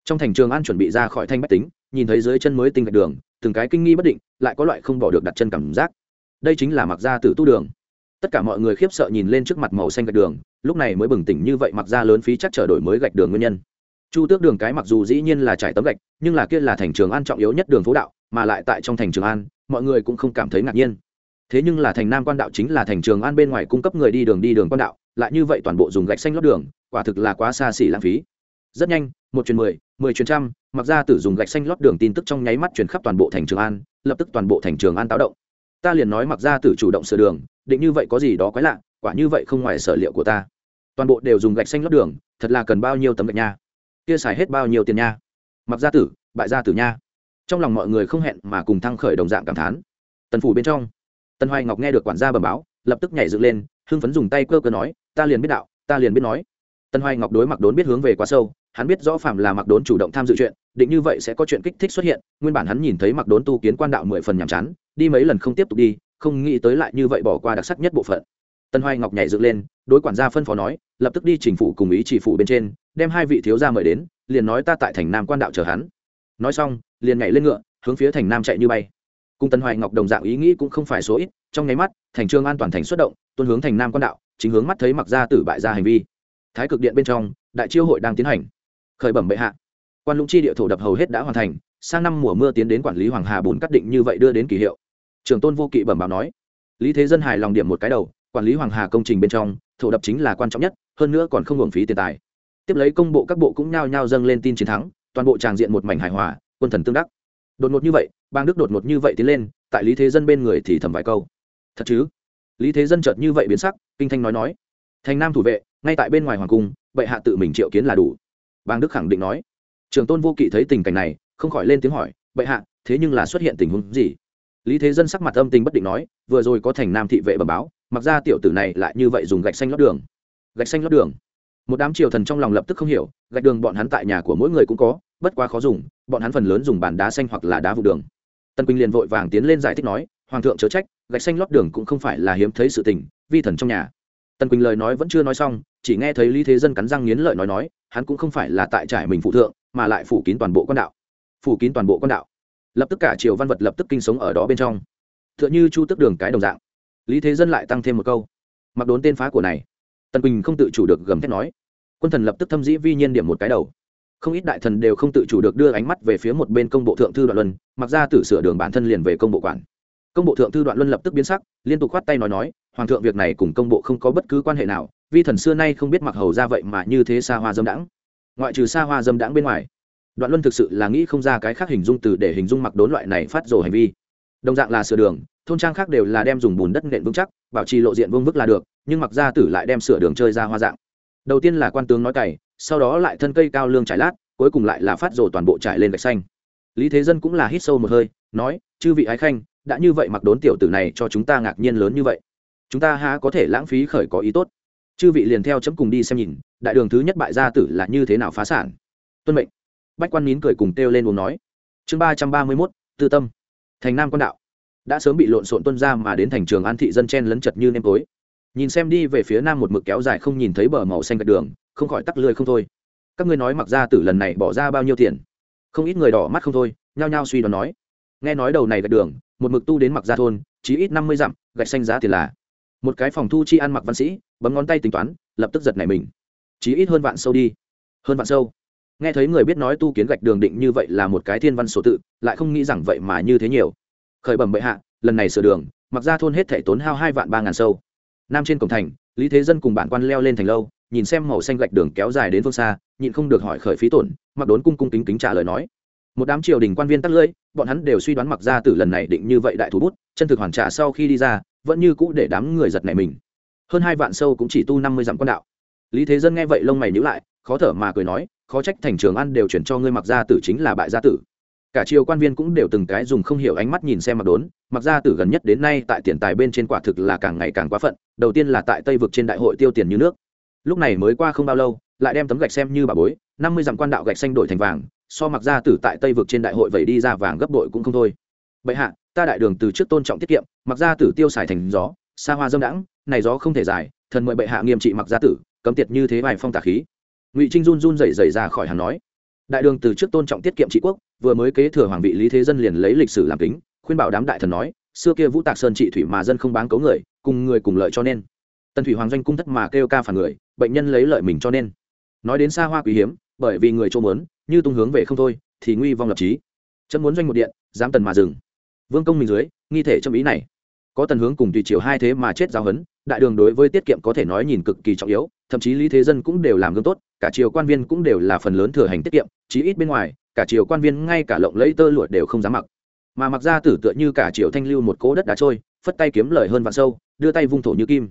trong thành trường an chuẩn bị ra khỏi thanh bách tính, nhìn thấy dưới chân mới tinh gạch đường, từng cái kinh nghi bất định, lại có loại không bỏ được đặt chân cảm giác. Đây chính là mặc ra tử tu đường. Tất cả mọi người khiếp sợ nhìn lên trước mặt màu xanh gạch đường, lúc này mới bừng tỉnh như vậy mặc ra lớn phí chắc trở đổi mới gạch đường nguyên nhân. Chu tước đường cái mặc dù dĩ nhiên là trải tấm gạch, nhưng là kia là thành trường an trọng yếu nhất đường phố đạo, mà lại tại trong thành trường an, mọi người cũng không cảm thấy ngạc nhiên. Thế nhưng là thành nam quan đạo chính là thành trường an bên ngoài cung cấp người đi đường đi đường quan đạo, lại như vậy toàn bộ dùng gạch xanh lót đường, quả thực là quá xa xỉ lãng phí rất nhanh, một chuyến mười mười chuyến trăm mặc ra tử dùng gạch xanh lót đường tin tức trong nháy mắt chuyển khắp toàn bộ thành trường an, lập tức toàn bộ thành trường an táo động. Ta liền nói mặc ra tử chủ động sửa đường, định như vậy có gì đó quái lạ, quả như vậy không ngoài sở liệu của ta. Toàn bộ đều dùng gạch xanh lót đường, thật là cần bao nhiêu tấm gạch nha? Kia xài hết bao nhiêu tiền nha? Mặc gia tử, bại gia tử nha. Trong lòng mọi người không hẹn mà cùng thăng khởi đồng dạng cảm thán. Tần phủ bên trong, tần hoài ngọc nghe được quản gia bẩm báo, lập tức nhảy dựng lên, hưng phấn dùng tay cơ cơ nói, ta liền biết đạo, ta liền biết nói. Tần hoài ngọc đối mặc đốn biết hướng về quá sâu hắn biết rõ phàm là mặc đốn chủ động tham dự chuyện, định như vậy sẽ có chuyện kích thích xuất hiện, nguyên bản hắn nhìn thấy mặc đốn tu kiến quan đạo mười phần nhàm chán, đi mấy lần không tiếp tục đi, không nghĩ tới lại như vậy bỏ qua đặc sắc nhất bộ phận. Tân hoài ngọc nhảy dựng lên, đối quản gia phân phó nói, lập tức đi chỉnh phủ cùng ý chỉ phủ bên trên, đem hai vị thiếu gia mời đến, liền nói ta tại thành nam quan đạo chờ hắn. Nói xong, liền nhảy lên ngựa, hướng phía thành nam chạy như bay. Cung tân hoài ngọc đồng dạng ý nghĩ cũng không phải số ít, trong nháy mắt, thành trương an toàn thành xuất động, tuân hướng thành nam quan đạo, chính hướng mắt thấy mặc gia tử bại ra hành vi. Thái cực điện bên trong, đại chiêu hội đang tiến hành khởi bẩm bệ hạ. Quan lũng chi địa thổ đập hầu hết đã hoàn thành, sang năm mùa mưa tiến đến quản lý hoàng hà bùn cắt định như vậy đưa đến kỳ hiệu. Trường tôn vô kỵ bẩm báo nói. Lý thế dân hài lòng điểm một cái đầu, quản lý hoàng hà công trình bên trong, thổ đập chính là quan trọng nhất, hơn nữa còn không hưởng phí tiền tài. Tiếp lấy công bộ các bộ cũng nhao nhao dâng lên tin chiến thắng, toàn bộ tràng diện một mảnh hài hòa, quân thần tương đắc. Đột ngột như vậy, bang đức đột ngột như vậy tiến lên, tại lý thế dân bên người thì thầm vài câu. Thật chứ? Lý thế dân chợt như vậy biến sắc, kinh thanh nói nói. Thành nam thủ vệ, ngay tại bên ngoài hoàng cung, bệ hạ tự mình triệu kiến là đủ bang đức khẳng định nói. Trường tôn vô kỵ thấy tình cảnh này, không khỏi lên tiếng hỏi, bệ hạ, thế nhưng là xuất hiện tình huống gì? Lý thế dân sắc mặt âm tình bất định nói, vừa rồi có thành nam thị vệ bẩm báo, mặc ra tiểu tử này lại như vậy dùng gạch xanh lót đường. Gạch xanh lót đường? Một đám triều thần trong lòng lập tức không hiểu, gạch đường bọn hắn tại nhà của mỗi người cũng có, bất quá khó dùng, bọn hắn phần lớn dùng bàn đá xanh hoặc là đá vụ đường. Tân quỳnh liền vội vàng tiến lên giải thích nói, hoàng thượng chớ trách, gạch xanh lót đường cũng không phải là hiếm thấy sự tình, vi thần trong nhà tân quỳnh lời nói vẫn chưa nói xong, chỉ nghe thấy lý thế dân cắn răng nghiến lợi nói nói, hắn cũng không phải là tại trải mình phụ thượng, mà lại phủ kín toàn bộ con đạo. Phủ kín toàn bộ con đạo. Lập tức cả triều văn vật lập tức kinh sống ở đó bên trong. T h ư ợ n h ư chu tức đường cái đồng dạng. Lý thế dân lại tăng thêm một câu. Mặc đốn tên phá của này. Tân quỳnh không tự chủ được gầm thét nói. Quân thần lập tức thâm dĩ vi nhiên điểm một cái đầu. Không ít đại thần đều không tự chủ được đưa ánh mắt về phía một bên công bộ thượng thư đoạn luân, mặc ra tử sửa đường bản thân liền về công bộ quản công bộ thượng thư đoạn luân lập tức biến sắc, liên tục khoát tay nói nói, hoàng thượng, việc này cùng công bộ không có bất cứ quan hệ nào, vi thần xưa nay không biết mặc hầu ra vậy mà như thế xa hoa dâm đãng. Ngoại trừ xa hoa dâm đãng bên ngoài, đoạn luân thực sự là nghĩ không ra cái khác hình dung từ để hình dung mặc đốn loại này phát rồ hành vi. Đồng dạng là sửa đường, thôn trang khác đều là đem dùng bùn đất nện vững chắc, bảo trì lộ diện vương vức là được, nhưng mặc gia tử lại đem sửa đường chơi ra hoa dạng. Đầu tiên là quan tướng nói cày, sau đó lại thân cây cao lương trải lát, cuối cùng lại là phát rồ toàn bộ trải lên gạch xanh. Lý thế dân cũng là hít sâu một hơi, nói, chư vị ái khanh đã như vậy mặc đốn tiểu tử này cho chúng ta ngạc nhiên lớn như vậy. Chúng ta há có thể lãng phí khởi có ý tốt. Chư vị liền theo chấm cùng đi xem nhìn, đại đường thứ nhất bại gia tử là như thế nào phá sản. Tuân mệnh. Bách quan nín cười cùng kêu lên uống nói. Chương ba trăm ba mươi mốt, tư tâm. Thành nam quan đạo. Đã sớm bị lộn xộn tuân ra mà đến thành trường an thị dân chen lấn chật như nêm tối. Nhìn xem đi về phía nam một mực kéo dài không nhìn thấy bờ màu xanh gạch đường, không khỏi tắc lười không thôi. Các ngươi nói mặc ra tử lần này bỏ ra bao nhiêu tiền? Không ít người đỏ mắt không thôi, nhao nhao suy đoán nói. Nghe nói đầu này gạch đường một mực tu đến mặc ra thôn, chí ít năm mươi dặm, gạch xanh giá tiền là. Một cái phòng thu chi ăn mặc văn sĩ, bấm ngón tay tính toán, lập tức giật nảy mình. Chí ít hơn vạn sâu đi. Hơn vạn sâu. Nghe thấy người biết nói tu kiến gạch đường định như vậy là một cái thiên văn số tự, lại không nghĩ rằng vậy mà như thế nhiều. Khởi bẩm bệ hạ, lần này sửa đường, mặc ra thôn hết thể tốn hao hai vạn ba ngàn sâu. Nam trên cổng thành, lý thế dân cùng bản quan leo lên thành lâu, nhìn xem màu xanh gạch đường kéo dài đến phương xa, nhịn không được hỏi khởi phí tổn, mặc đốn cung cung kính kính trả lời nói một đám triều đình quan viên tắt lưỡi, bọn hắn đều suy đoán mặc ra từ lần này định như vậy đại thủ bút, chân thực hoàn trả sau khi đi ra, vẫn như cũ để đám người giật này mình. Hơn hai vạn sâu cũng chỉ tu năm mươi dặm quan đạo. Lý thế dân nghe vậy lông mày nhữ lại, khó thở mà cười nói, khó trách thành trường ăn đều chuyển cho ngươi mặc gia tử chính là bại gia tử. Cả triều quan viên cũng đều từng cái dùng không hiểu ánh mắt nhìn xem mặc đốn, mặc gia tử gần nhất đến nay tại tiền tài bên trên quả thực là càng ngày càng quá phận, đầu tiên là tại tây vực trên đại hội tiêu tiền như nước. Lúc này mới qua không bao lâu, lại đem tấm gạch xem như bà bối, năm mươi dặm quan đạo gạch xanh đổi thành vàng so mặc gia tử tại tây vực trên đại hội vậy đi ra vàng gấp đội cũng không thôi. Bệ hạ, ta đại đường từ trước tôn trọng tiết kiệm, mặc gia tử tiêu xài thành gió, xa hoa dâm đãng, này gió không thể dài, thần mời bệ hạ nghiêm trị mặc gia tử, cấm tiệt như thế vài phong tả khí. Ngụy trinh run run rẩy rẩy ra khỏi hàng nói, đại đường từ trước tôn trọng tiết kiệm trị quốc, vừa mới kế thừa hoàng vị lý thế dân liền lấy lịch sử làm kính, khuyên bảo đám đại thần nói, xưa kia vũ tạc sơn trị thủy mà dân không bán cấu người, cùng người cùng lợi cho nên. Tần thủy hoàng doanh cung thất mà kêu ca phản người, bệnh nhân lấy lợi mình cho nên. Nói đến xa hoa quý hiếm bởi vì người chỗ muốn, như tung hướng về không thôi, thì nguy vong lập trí chấm muốn doanh một điện, dám tần mà dừng. Vương công mình dưới, nghi thể trong ý này. Có tần hướng cùng tùy chiều hai thế mà chết giáo hấn đại đường đối với tiết kiệm có thể nói nhìn cực kỳ trọng yếu, thậm chí lý thế dân cũng đều làm gương tốt, cả triều quan viên cũng đều là phần lớn thừa hành tiết kiệm, chí ít bên ngoài, cả triều quan viên ngay cả lộng lấy tơ lụa đều không dám mặc. Mà mặc ra tử tựa như cả triều thanh lưu một cỗ đất đá trôi, phất tay kiếm lời hơn vạn sâu, đưa tay vung thổ như kim.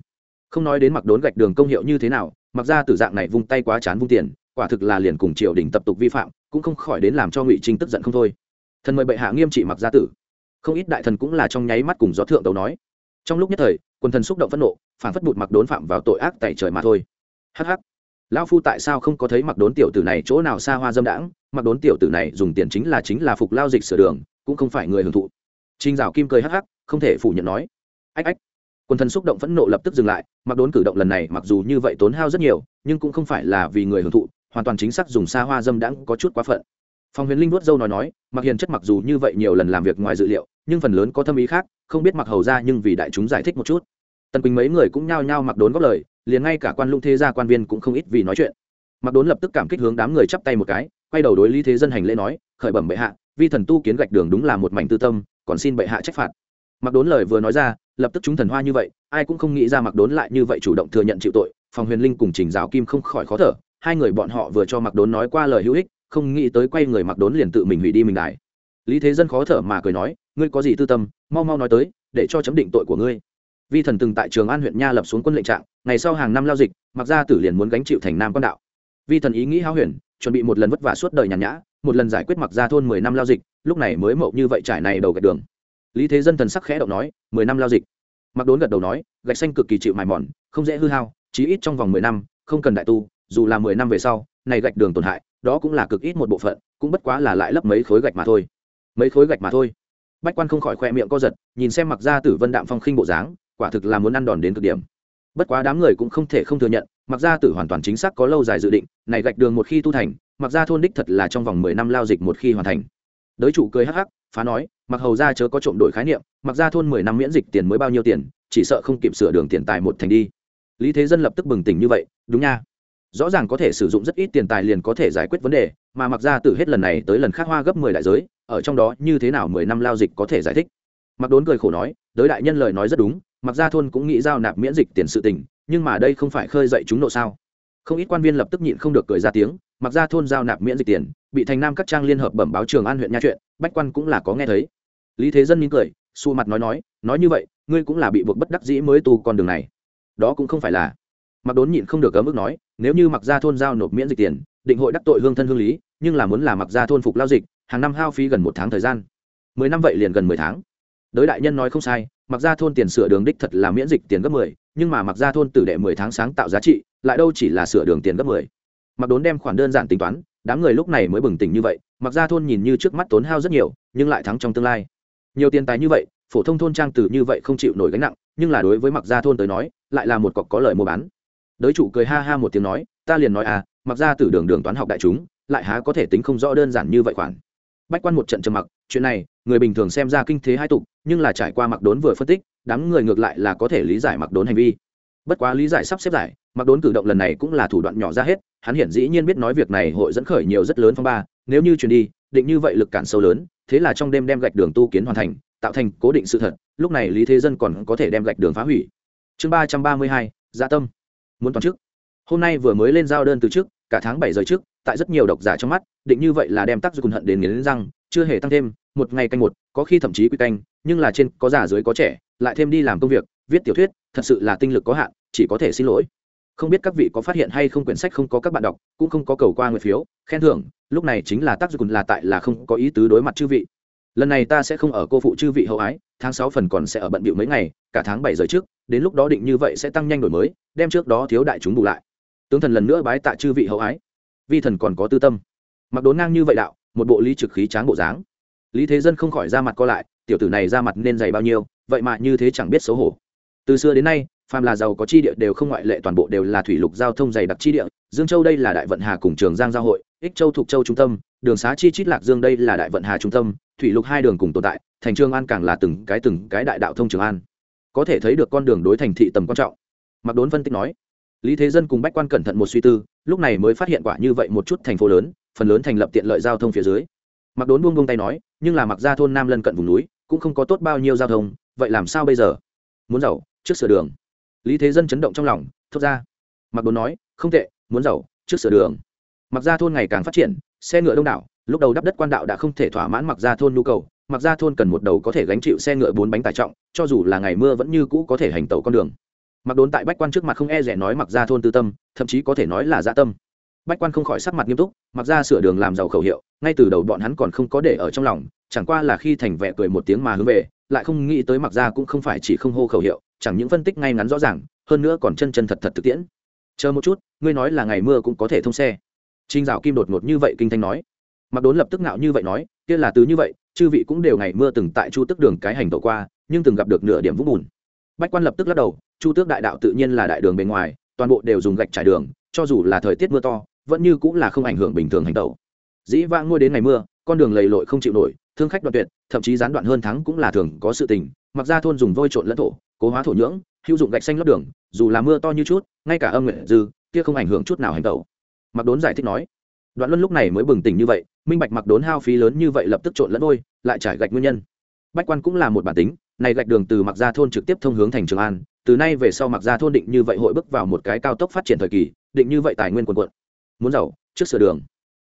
Không nói đến mặc đốn gạch đường công hiệu như thế nào, mặc ra tử dạng này vung tay quá chán vung tiền quả thực là liền cùng triều đình tập tục vi phạm, cũng không khỏi đến làm cho ngụy trinh tức giận không thôi. Thần mời bệ hạ nghiêm trị mặc gia tử. Không ít đại thần cũng là trong nháy mắt cùng gió thượng tấu nói. Trong lúc nhất thời, quần thần xúc động phẫn nộ phản phất bụt mặc đốn phạm vào tội ác tại trời mà thôi. Hh lão phu tại sao không có thấy mặc đốn tiểu tử này chỗ nào xa hoa dâm đãng? Mặc đốn tiểu tử này dùng tiền chính là chính là phục lao dịch sửa đường, cũng không phải người hưởng thụ. Trinh dạo kim cười hắc hắc, không thể phủ nhận nói. Ách ách. Quần thần xúc động phẫn nộ lập tức dừng lại, mặc đốn cử động lần này mặc dù như vậy tốn hao rất nhiều, nhưng cũng không phải là vì người hưởng thụ hoàn toàn chính xác dùng xa hoa dâm đãng có chút quá phận. Phong huyền linh vuốt dâu nói nói mặc hiền chất mặc dù như vậy nhiều lần làm việc ngoài dự liệu, nhưng phần lớn có tâm ý khác, không biết mặc hầu ra nhưng vì đại chúng giải thích một chút. Tần quỳnh mấy người cũng nhao nhao mặc đốn góp lời, liền ngay cả quan lũng thế gia quan viên cũng không ít vì nói chuyện. Mặc đốn lập tức cảm kích hướng đám người chắp tay một cái, quay đầu đối lý thế dân hành lễ nói, khởi bẩm bệ hạ, vi thần tu kiến gạch đường đúng là một mảnh tư tâm, còn xin bệ hạ trách phạt. Mặc đốn lời vừa nói ra, lập tức chúng thần hoa như vậy, ai cũng không nghĩ ra mặc đốn lại như vậy chủ động thừa nhận chịu tội phòng huyền linh cùng trình giáo kim không khỏi khó thở hai người bọn họ vừa cho mặc đốn nói qua lời hữu ích, không nghĩ tới quay người mặc đốn liền tự mình hủy đi mình đại lý thế dân khó thở mà cười nói, ngươi có gì tư tâm, mau mau nói tới, để cho chấm định tội của ngươi. Vi thần từng tại trường an huyện nha lập xuống quân lệnh trạng, ngày sau hàng năm lao dịch mặc ra tử liền muốn gánh chịu thành nam quan đạo. Vi thần ý nghĩ hao huyền, chuẩn bị một lần vất vả suốt đời nhàn nhã, một lần giải quyết mặc ra thôn mười năm lao dịch, lúc này mới mậu như vậy trải này đầu gạch đường. Lý thế dân thần sắc khẽ động nói, mười năm lao dịch. Mặc đốn gật đầu nói, gạch xanh cực kỳ chịu mài mòn, không dễ hư hao, chí ít trong vòng mười năm, không cần đại tu dù là mười năm về sau, này gạch đường tổn hại, đó cũng là cực ít một bộ phận, cũng bất quá là lại lấp mấy khối gạch mà thôi. Mấy khối gạch mà thôi. Bách quan không khỏi khoe miệng co giật, nhìn xem mặc Gia tử vân đạm phong khinh bộ dáng, quả thực là muốn ăn đòn đến cực điểm. Bất quá đám người cũng không thể không thừa nhận, mặc Gia tử hoàn toàn chính xác có lâu dài dự định, này gạch đường một khi tu thành, mặc Gia thôn đích thật là trong vòng mười năm lao dịch một khi hoàn thành. Đới chủ cười hắc hắc, phá nói, mặc hầu ra chớ có trộm đổi khái niệm, mặc ra thôn mười năm miễn dịch tiền mới bao nhiêu tiền, chỉ sợ không kịp sửa đường tiền tài một thành đi. Lý thế dân lập tức bừng tỉnh như vậy, đúng nha rõ ràng có thể sử dụng rất ít tiền tài liền có thể giải quyết vấn đề, mà mặc ra từ hết lần này tới lần khác hoa gấp mười đại giới, ở trong đó như thế nào mười năm lao dịch có thể giải thích? Mặc đốn cười khổ nói, đới đại nhân lời nói rất đúng, mặc ra thôn cũng nghĩ giao nạp miễn dịch tiền sự tình, nhưng mà đây không phải khơi dậy chúng nộ sao? Không ít quan viên lập tức nhịn không được cười ra tiếng, mặc ra thôn giao nạp miễn dịch tiền, bị thành nam các trang liên hợp bẩm báo trường an huyện nha chuyện, bách quan cũng là có nghe thấy. Lý thế dân mỉm cười xu mặt nói nói nói như vậy, ngươi cũng là bị buộc bất đắc dĩ mới tu con đường này. Đó cũng không phải là mặc đốn nhịn không được cấm ức nói, nếu như mặc ra thôn giao nộp miễn dịch tiền, định hội đắc tội hương thân hương lý, nhưng là muốn là mặc ra thôn phục lao dịch, hàng năm hao phí gần một tháng thời gian. Mười năm vậy liền gần mười tháng. Đới đại nhân nói không sai, mặc ra thôn tiền sửa đường đích thật là miễn dịch tiền gấp mười, nhưng mà mặc ra thôn tử đệ mười tháng sáng tạo giá trị, lại đâu chỉ là sửa đường tiền gấp mười. Mặc đốn đem khoản đơn giản tính toán, đám người lúc này mới bừng tỉnh như vậy, mặc ra thôn nhìn như trước mắt tốn hao rất nhiều, nhưng lại thắng trong tương lai. Nhiều tiền tài như vậy, phổ thông thôn trang tử như vậy không chịu nổi gánh nặng, nhưng là đối với mặc gia thôn tới nói, lại là một cọc có lời mua bán đới chủ cười ha ha một tiếng nói, ta liền nói à mặc ra từ đường đường toán học đại chúng, lại há có thể tính không rõ đơn giản như vậy khoản. Bách quan một trận trầm mặc, chuyện này, người bình thường xem ra kinh thế hai tục, nhưng là trải qua mặc đốn vừa phân tích, đám người ngược lại là có thể lý giải mặc đốn hành vi. Bất quá lý giải sắp xếp giải mặc đốn cử động lần này cũng là thủ đoạn nhỏ ra hết, hắn hiển dĩ nhiên biết nói việc này hội dẫn khởi nhiều rất lớn phong ba, nếu như chuyển đi, định như vậy lực cản sâu lớn, thế là trong đêm đem gạch đường tu kiến hoàn thành, tạo thành cố định sự thật, lúc này lý thế dân còn có thể đem gạch đường phá hủy. Chương ba trăm ba mươi hai gia tâm muốn toàn trước hôm nay vừa mới lên giao đơn từ trước cả tháng bảy giờ trước tại rất nhiều độc giả trong mắt, định như vậy là đem tác dụng hận đến nghiến răng, chưa hề tăng thêm, một ngày canh một, có khi thậm chí quy canh, nhưng là trên có già dưới có trẻ, lại thêm đi làm công việc, viết tiểu thuyết, thật sự là tinh lực có hạn, chỉ có thể xin lỗi. Không biết các vị có phát hiện hay không quyển sách không có các bạn đọc, cũng không có cầu qua người phiếu, khen thưởng, lúc này chính là tác dụng là tại là không có ý tứ đối mặt chư vị lần này ta sẽ không ở cô phụ chư vị hậu ái, tháng sáu phần còn sẽ ở bận bịu mấy ngày, cả tháng bảy giờ trước, đến lúc đó định như vậy sẽ tăng nhanh đổi mới, đem trước đó thiếu đại chúng bù lại. Tướng thần lần nữa bái tạ chư vị hậu ái. Vi thần còn có tư tâm. Mặc đốn ngang như vậy đạo, một bộ lý trực khí tráng bộ dáng. Lý thế dân không khỏi ra mặt co lại, tiểu tử này ra mặt nên dày bao nhiêu, vậy mà như thế chẳng biết xấu hổ. Từ xưa đến nay, phàm là giàu có chi địa đều không ngoại lệ, toàn bộ đều là thủy lục giao thông dày đặc chi địa. Dương châu đây là đại vận hà cùng trường giang giao hội, ích châu thuộc châu trung tâm, đường xá chi chít lạc dương đây là đại vận hà trung tâm thủy lục hai đường cùng tồn tại, thành trường an càng là từng cái từng cái đại đạo thông trường an. Có thể thấy được con đường đối thành thị tầm quan trọng. Mặc đốn phân tích nói, lý thế dân cùng bách quan cẩn thận một suy tư, lúc này mới phát hiện quả như vậy một chút thành phố lớn, phần lớn thành lập tiện lợi giao thông phía dưới. Mặc đốn buông buông tay nói, nhưng là mặc ra thôn nam lân cận vùng núi, cũng không có tốt bao nhiêu giao thông, vậy làm sao bây giờ? Muốn giàu, trước sửa đường. Lý thế dân chấn động trong lòng, thốt ra. Mặc đốn nói, không tệ, muốn giàu, trước sửa đường. Mặc ra thôn ngày càng phát triển, xe ngựa đông đảo lúc đầu đắp đất quan đạo đã không thể thỏa mãn mặc ra thôn nhu cầu mặc ra thôn cần một đầu có thể gánh chịu xe ngựa bốn bánh tải trọng, cho dù là ngày mưa vẫn như cũ có thể hành tẩu con đường. Mặc đốn tại bách quan trước mặt không e rẻ nói mặc ra thôn tư tâm, thậm chí có thể nói là gia dạ tâm. Bách quan không khỏi sắc mặt nghiêm túc mặc ra sửa đường làm giàu khẩu hiệu, ngay từ đầu bọn hắn còn không có để ở trong lòng, chẳng qua là khi thành vẻ cười một tiếng mà hướng về, lại không nghĩ tới mặc ra cũng không phải chỉ không hô khẩu hiệu, chẳng những phân tích ngay ngắn rõ ràng, hơn nữa còn chân chân thật thật thực tiễn. Chờ một chút, ngươi nói là ngày mưa cũng có thể thông xe. Trinh dạo kim đột ngột như vậy kinh thanh nói mặc đốn lập tức ngạo như vậy nói, kia là từ như vậy, chư vị cũng đều ngày mưa từng tại chu tức đường cái hành tổ qua, nhưng từng gặp được nửa điểm vũng bùn. Bách quan lập tức lắc đầu, chu tước đại đạo tự nhiên là đại đường bên ngoài, toàn bộ đều dùng gạch trải đường, cho dù là thời tiết mưa to, vẫn như cũng là không ảnh hưởng bình thường hành tẩu. Dĩ vãng ngôi đến ngày mưa, con đường lầy lội không chịu nổi, thương khách đoạn tuyệt, thậm chí gián đoạn hơn tháng cũng là thường có sự tình, mặc ra thôn dùng vôi trộn lẫn thổ, cố hóa thổ nhưỡng, hữu dụng gạch xanh lót đường, dù là mưa to như chút, ngay cả âm nguyện dư, kia không ảnh hưởng chút nào hành tẩu. Mặc đốn giải thích nói đoạn luân lúc này mới bừng tỉnh như vậy minh bạch mặc đốn hao phí lớn như vậy lập tức trộn lẫn đôi, lại trải gạch nguyên nhân. Bách quan cũng là một bản tính này gạch đường từ mặc Gia thôn trực tiếp thông hướng thành trường an từ nay về sau mặc Gia thôn định như vậy hội bước vào một cái cao tốc phát triển thời kỳ định như vậy tài nguyên quần quận muốn giàu trước sửa đường.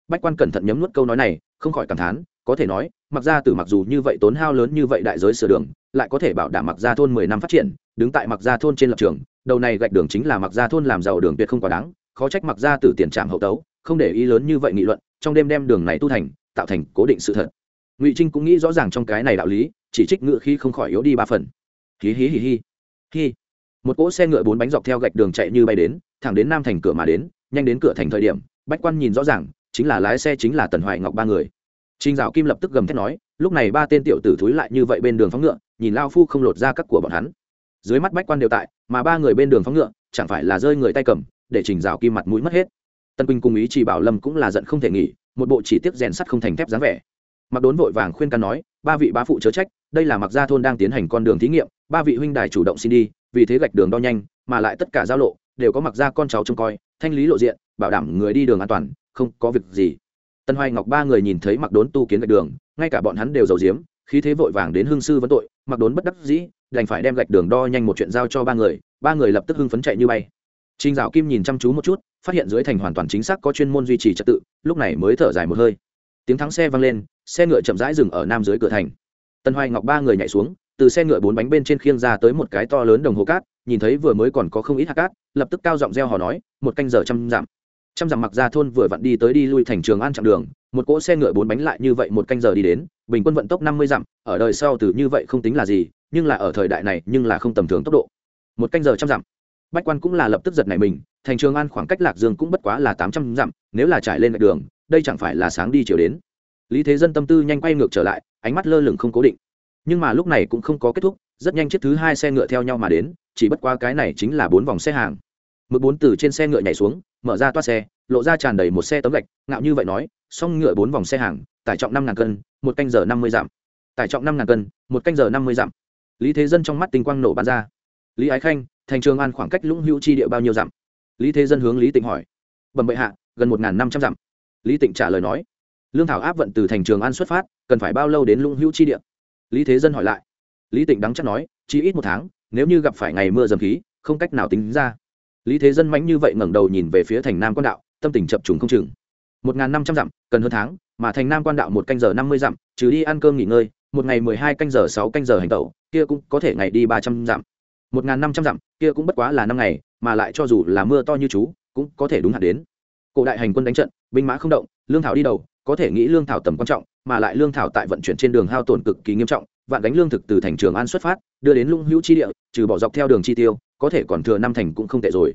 Bách quan cẩn thận nhấm nuốt câu nói này không khỏi cảm thán có thể nói mặc Gia từ mặc dù như vậy tốn hao lớn như vậy đại giới sửa đường lại có thể bảo đảm mặc Gia thôn mười năm phát triển đứng tại mặc Gia thôn trên lập trường đầu này gạch đường chính là mặc Gia thôn làm giàu đường tuyệt không quá đáng khó trách mặc Gia từ tiền trạm hậu tấu không để ý lớn như vậy nghị luận trong đêm đem đường này tu thành tạo thành cố định sự thật. Ngụy trinh cũng nghĩ rõ ràng trong cái này đạo lý chỉ trích ngựa khi không khỏi yếu đi ba phần. Hí hí hí hí. Hí. Một cỗ xe ngựa bốn bánh dọc theo gạch đường chạy như bay đến thẳng đến nam thành cửa mà đến nhanh đến cửa thành thời điểm bách quan nhìn rõ ràng chính là lái xe chính là tần hoài ngọc ba người. Trình Dạo Kim lập tức gầm thét nói, lúc này ba tên tiểu tử thúi lại như vậy bên đường phóng ngựa, nhìn lao phu không lột ra các của bọn hắn. Dưới mắt bách quan đều tại, mà ba người bên đường phóng ngựa, chẳng phải là rơi người tay cầm, để Trình Dạo Kim mặt mũi mất hết. Tân Quỳnh cùng ý chỉ bảo Lâm cũng là giận không thể nghỉ, một bộ chỉ tiếp rèn sắt không thành thép dáng vẻ. Mặc Đốn vội vàng khuyên can nói, ba vị bá phụ chớ trách, đây là Mặc Gia thôn đang tiến hành con đường thí nghiệm, ba vị huynh đài chủ động xin đi, vì thế gạch đường đo nhanh, mà lại tất cả giao lộ đều có Mặc Gia con cháu trông coi, thanh lý lộ diện, bảo đảm người đi đường an toàn, không có việc gì tân hoài ngọc ba người nhìn thấy mặc đốn tu kiến gạch đường ngay cả bọn hắn đều giàu diếm khí thế vội vàng đến hương sư vấn tội mặc đốn bất đắc dĩ đành phải đem gạch đường đo nhanh một chuyện giao cho ba người ba người lập tức hưng phấn chạy như bay Trình Dạo Kim nhìn chăm chú một chút, phát hiện dưới thành hoàn toàn chính xác có chuyên môn duy trì trật tự, lúc này mới thở dài một hơi. Tiếng thắng xe vang lên, xe ngựa chậm rãi dừng ở nam dưới cửa thành. Tân Hoài Ngọc ba người nhảy xuống, từ xe ngựa bốn bánh bên trên khiêng ra tới một cái to lớn đồng hồ cát, nhìn thấy vừa mới còn có không ít hạt cát, lập tức cao giọng reo hò nói, một canh giờ trăm giảm trăm dặm mặc ra thôn vừa vặn đi tới đi lui thành trường an chặng đường một cỗ xe ngựa bốn bánh lại như vậy một canh giờ đi đến bình quân vận tốc năm mươi dặm ở đời sau từ như vậy không tính là gì nhưng là ở thời đại này nhưng là không tầm thường tốc độ một canh giờ trăm dặm bách quan cũng là lập tức giật này mình, thành trường an khoảng cách lạc dương cũng bất quá là tám trăm dặm, nếu là trải lên đường, đây chẳng phải là sáng đi chiều đến. Lý thế dân tâm tư nhanh quay ngược trở lại, ánh mắt lơ lửng không cố định. Nhưng mà lúc này cũng không có kết thúc, rất nhanh chiếc thứ hai xe ngựa theo nhau mà đến, chỉ bất qua cái này chính là bốn vòng xe hàng. Mực bốn từ trên xe ngựa nhảy xuống, mở ra toa xe, lộ ra tràn đầy một xe tấm gạch, ngạo như vậy nói, xong ngựa bốn vòng xe hàng, tải trọng năm ngàn cân, một canh giờ năm mươi dặm. Tải trọng năm ngàn cân, một canh giờ năm mươi dặm. Lý thế dân trong mắt tinh quang nổ bắn ra. Lý ái khanh thành trường an khoảng cách lũng hữu chi địa bao nhiêu dặm? Lý thế dân hướng lý tịnh hỏi. Bẩm bệ hạ, gần một năm trăm dặm. Lý tịnh trả lời nói. Lương thảo áp vận từ thành trường an xuất phát, cần phải bao lâu đến lũng hữu chi địa? Lý thế dân hỏi lại. Lý tịnh đắng chắc nói, chỉ ít một tháng, nếu như gặp phải ngày mưa dầm khí, không cách nào tính ra. Lý thế dân mãnh như vậy ngẩng đầu nhìn về phía thành nam quan đạo, tâm tình chập trùng không chừng. Một n g h n năm trăm dặm, cần hơn tháng, mà thành nam quan đạo một canh giờ năm mươi dặm, trừ đi ăn cơm nghỉ ngơi, một ngày mười hai canh giờ sáu canh giờ hành tẩu, kia cũng có thể ngày đi ba trăm dặm một n g h n năm trăm dặm, kia cũng bất quá là năm ngày, mà lại cho dù là mưa to như chú, cũng có thể đúng hạn đến. Cổ đại hành quân đánh trận, binh mã không động, lương thảo đi đầu, có thể nghĩ lương thảo tầm quan trọng, mà lại lương thảo tại vận chuyển trên đường hao tổn cực kỳ nghiêm trọng, vạn đánh lương thực từ thành trường an xuất phát, đưa đến lũng hữu chi địa, trừ bỏ dọc theo đường chi tiêu, có thể còn thừa năm thành cũng không tệ rồi.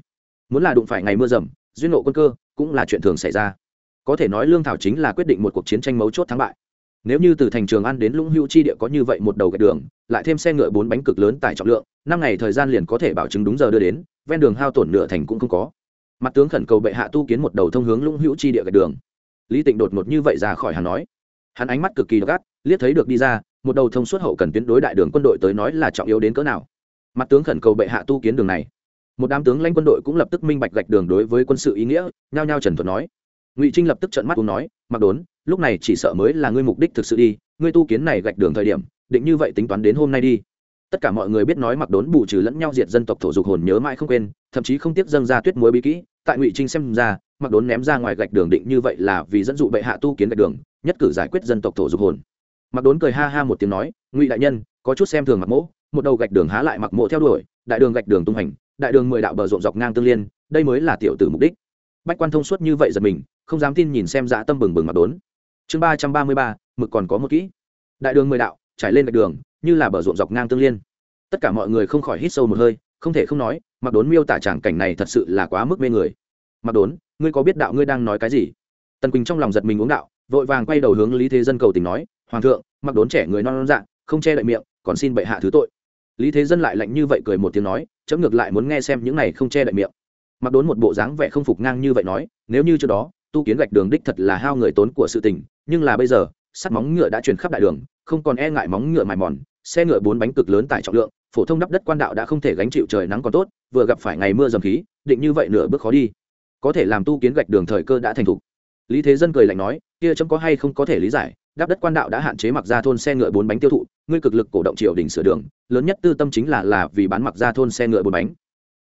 Muốn là đụng phải ngày mưa rầm, duyên nộ quân cơ, cũng là chuyện thường xảy ra. Có thể nói lương thảo chính là quyết định một cuộc chiến tranh mấu chốt thắng bại nếu như từ thành trường ăn đến lũng hữu chi địa có như vậy một đầu gạch đường, lại thêm xe ngựa bốn bánh cực lớn tải trọng lượng, năm ngày thời gian liền có thể bảo chứng đúng giờ đưa đến, ven đường hao tổn nửa thành cũng không có. Mặt tướng khẩn cầu bệ hạ tu kiến một đầu thông hướng lũng hữu chi địa gạch đường. Lý tịnh đột ngột như vậy ra khỏi hắn nói. Hắn ánh mắt cực kỳ gắt liếc thấy được đi ra, một đầu thông suốt hậu cần tuyến đối đại đường quân đội tới nói là trọng yếu đến cỡ nào. Mặt tướng khẩn cầu bệ hạ tu kiến đường này. Một đám tướng lãnh quân đội cũng lập tức minh bạch gạch đường đối với quân sự ý nghĩa, nhao nhao trần thuật nói ngụy trinh lập tức trợn mắt cũng nói mặc đốn lúc này chỉ sợ mới là ngươi mục đích thực sự đi ngươi tu kiến này gạch đường thời điểm định như vậy tính toán đến hôm nay đi tất cả mọi người biết nói mặc đốn bù trừ lẫn nhau diệt dân tộc thổ dục hồn nhớ mãi không quên thậm chí không tiếc dâng ra tuyết muối bí kỹ tại ngụy trinh xem ra mặc đốn ném ra ngoài gạch đường định như vậy là vì dẫn dụ bệ hạ tu kiến gạch đường nhất cử giải quyết dân tộc thổ dục hồn mặc đốn cười ha ha một tiếng nói ngụy đại nhân có chút xem thường mặc mỗ một đầu gạch đường há lại mặc mộ theo đuổi đại đường gạch đường tung hành đại đường mười đạo bờ rộn dọc ngang tương liên đây mới là tiểu tử mục đích bách quan thông suốt như vậy giật mình không dám tin nhìn xem dã tâm bừng bừng mặc đốn. Chương ba trăm ba mươi ba, mực còn có một kỹ. Đại đường mười đạo, trải lên gạch đường, như là bờ ruộng dọc ngang tương liên. Tất cả mọi người không khỏi hít sâu một hơi, không thể không nói, mặc đốn miêu tả tràng cảnh này thật sự là quá mức mê người. Mặc đốn, ngươi có biết đạo ngươi đang nói cái gì? Tần quỳnh trong lòng giật mình uống đạo, vội vàng quay đầu hướng lý thế dân cầu tình nói, hoàng thượng, mặc đốn trẻ người non non dạng không che đậy miệng, còn xin bệ hạ thứ tội. Lý thế dân lại lạnh như vậy cười một tiếng nói, chấm ngược lại muốn nghe xem những này không che đậy miệng. Mặc đốn một bộ dáng vẻ không phục ngang như vậy nói, nếu như trước đó tu kiến gạch đường đích thật là hao người tốn của sự tình, nhưng là bây giờ, sắt móng ngựa đã truyền khắp đại đường, không còn e ngại móng ngựa mài mòn, xe ngựa bốn bánh cực lớn tải trọng lượng, phổ thông đắp đất quan đạo đã không thể gánh chịu trời nắng còn tốt, vừa gặp phải ngày mưa dầm khí, định như vậy nửa bước khó đi. Có thể làm tu kiến gạch đường thời cơ đã thành thục. Lý thế dân cười lạnh nói, kia chấm có hay không có thể lý giải, đắp đất quan đạo đã hạn chế mặc ra thôn xe ngựa bốn bánh tiêu thụ, ngươi cực lực cổ động triều đình sửa đường, lớn nhất tư tâm chính là là vì bán mặc ra thôn xe ngựa bốn bánh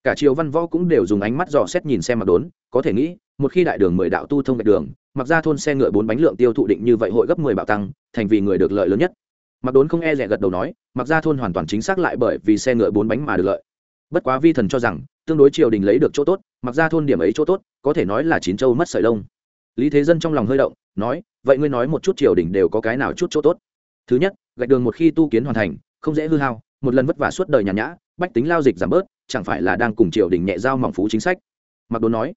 cả triều văn võ cũng đều dùng ánh mắt dò xét nhìn xem mặc đốn, có thể nghĩ, một khi đại đường mười đạo tu thông đại đường mặc ra thôn xe ngựa bốn bánh lượng tiêu thụ định như vậy hội gấp mười bạo tăng, thành vì người được lợi lớn nhất. Mặc đốn không e rẻ gật đầu nói mặc ra thôn hoàn toàn chính xác lại bởi vì xe ngựa bốn bánh mà được lợi. Bất quá vi thần cho rằng, tương đối triều đình lấy được chỗ tốt mặc ra thôn điểm ấy chỗ tốt, có thể nói là chín châu mất sợi lông. Lý thế dân trong lòng hơi động, nói, vậy ngươi nói một chút triều đình đều có cái nào chút chỗ tốt? Thứ nhất, gạch đường một khi tu kiến hoàn thành, không dễ hư hao, một lần vất vả suốt đời nhàn nhã, bách tính lao dịch giảm bớt chẳng phải là đang cùng triều đình nhẹ giao mỏng phú chính sách. Mặc đốn nói,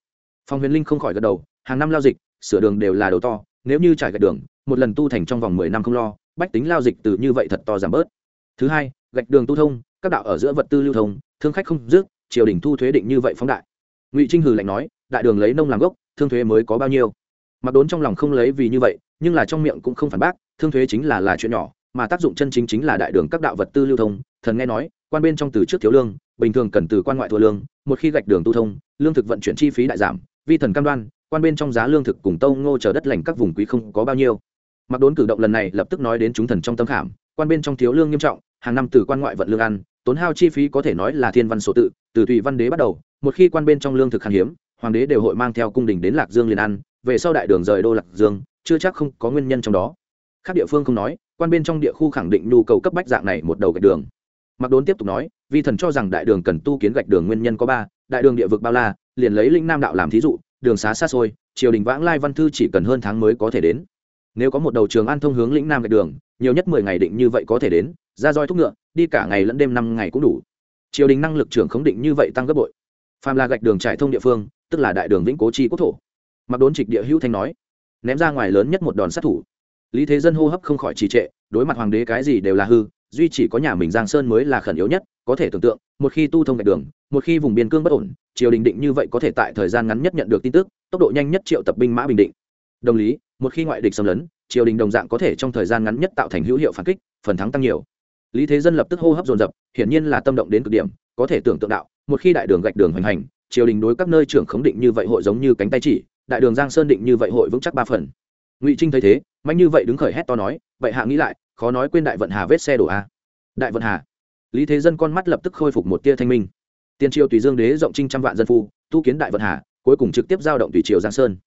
phong huyền linh không khỏi gật đầu, hàng năm lao dịch, sửa đường đều là đầu to, nếu như trải gạch đường, một lần tu thành trong vòng mười năm không lo, bách tính lao dịch từ như vậy thật to giảm bớt. Thứ hai, gạch đường tu thông, các đạo ở giữa vật tư lưu thông, thương khách không dứt, triều đình thu thuế định như vậy phóng đại. Ngụy trinh hừ lạnh nói, đại đường lấy nông làm gốc, thương thuế mới có bao nhiêu? Mặc đốn trong lòng không lấy vì như vậy, nhưng là trong miệng cũng không phản bác, thương thuế chính là là chuyện nhỏ, mà tác dụng chân chính chính là đại đường các đạo vật tư lưu thông, thần nghe nói quan bên trong từ trước thiếu lương, bình thường cần từ quan ngoại thua lương, một khi gạch đường tu thông, lương thực vận chuyển chi phí đại giảm, vi thần cam đoan, quan bên trong giá lương thực cùng tâu ngô chờ đất lành các vùng quý không có bao nhiêu. Mặc đốn cử động lần này lập tức nói đến chúng thần trong tâm khảm, quan bên trong thiếu lương nghiêm trọng, hàng năm từ quan ngoại vận lương ăn, tốn hao chi phí có thể nói là thiên văn số tự, từ tùy văn đế bắt đầu, một khi quan bên trong lương thực khan hiếm, hoàng đế đều hội mang theo cung đình đến lạc dương liền ăn, về sau đại đường rời đô lạc dương, chưa chắc không có nguyên nhân trong đó. Khác địa phương không nói, quan bên trong địa khu khẳng định nhu cầu cấp bách dạng này một đầu gạch đường mặc đốn tiếp tục nói, vi thần cho rằng đại đường cần tu kiến gạch đường nguyên nhân có ba, đại đường địa vực bao la, liền lấy linh nam đạo làm thí dụ, đường xá xa xôi, triều đình vãng lai văn thư chỉ cần hơn tháng mới có thể đến. Nếu có một đầu trường an thông hướng lĩnh nam gạch đường, nhiều nhất mười ngày định như vậy có thể đến, ra roi thúc ngựa, đi cả ngày lẫn đêm năm ngày cũng đủ. Triều đình năng lực trưởng khống định như vậy tăng gấp bội. Phàm là gạch đường trải thông địa phương, tức là đại đường vĩnh cố chi quốc thổ. Mặc đốn trịch địa hữu thanh nói, ném ra ngoài lớn nhất một đòn sát thủ. Lý thế dân hô hấp không khỏi trì trệ, đối mặt hoàng đế cái gì đều là hư duy chỉ có nhà mình giang sơn mới là khẩn yếu nhất, có thể tưởng tượng, một khi tu thông gạch đường, một khi vùng biên cương bất ổn, triều đình định như vậy có thể tại thời gian ngắn nhất nhận được tin tức, tốc độ nhanh nhất triệu tập binh mã bình định. Đồng lý, một khi ngoại địch xâm lấn, triều đình đồng dạng có thể trong thời gian ngắn nhất tạo thành hữu hiệu phản kích, phần thắng tăng nhiều. Lý thế dân lập tức hô hấp dồn dập, hiển nhiên là tâm động đến cực điểm, có thể tưởng tượng đạo, một khi đại đường gạch đường hoành hành, triều đình đối các nơi trưởng khống định như vậy hội giống như cánh tay chỉ, đại đường giang sơn định như vậy hội vững chắc ba phần. Ngụy trinh thấy thế, mạnh như vậy đứng khởi hét to nói, vậy hạ nghĩ lại khó nói quên đại vận hà vết xe đổ a. Đại vận hà. Lý thế dân con mắt lập tức khôi phục một tia thanh minh. Tiên triều tùy dương đế rộng trinh trăm vạn dân phu, tu kiến đại vận hà, cuối cùng trực tiếp giao động tùy triều giang sơn.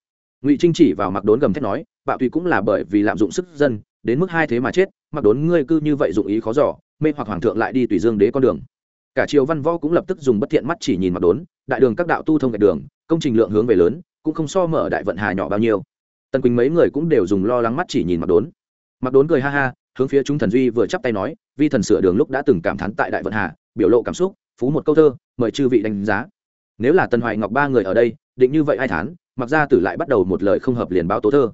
Ngụy trinh chỉ vào mặc đốn gầm thét nói, bạo tùy cũng là bởi vì lạm dụng sức dân, đến mức hai thế mà chết mặc đốn ngươi cư như vậy dụng ý khó giỏ mê hoặc hoàng thượng lại đi tùy dương đế con đường. Cả triều văn võ cũng lập tức dùng bất thiện mắt chỉ nhìn mặc đốn, đại đường các đạo tu thông gạch đường, công trình lượng hướng về lớn, cũng không so mở đại vận hà nhỏ bao nhiêu. Tần quỳnh mấy người cũng đều dùng lo lắng mắt chỉ nhìn mặc đốn. Mặc đốn cười ha ha hướng phía chúng thần duy vừa chắp tay nói, vi thần sửa đường lúc đã từng cảm thán tại đại vận hà, biểu lộ cảm xúc, phú một câu thơ, mời chư vị đánh giá. Nếu là tần hoài ngọc ba người ở đây, định như vậy ai thán, mặc ra tử lại bắt đầu một lời không hợp liền báo tố thơ.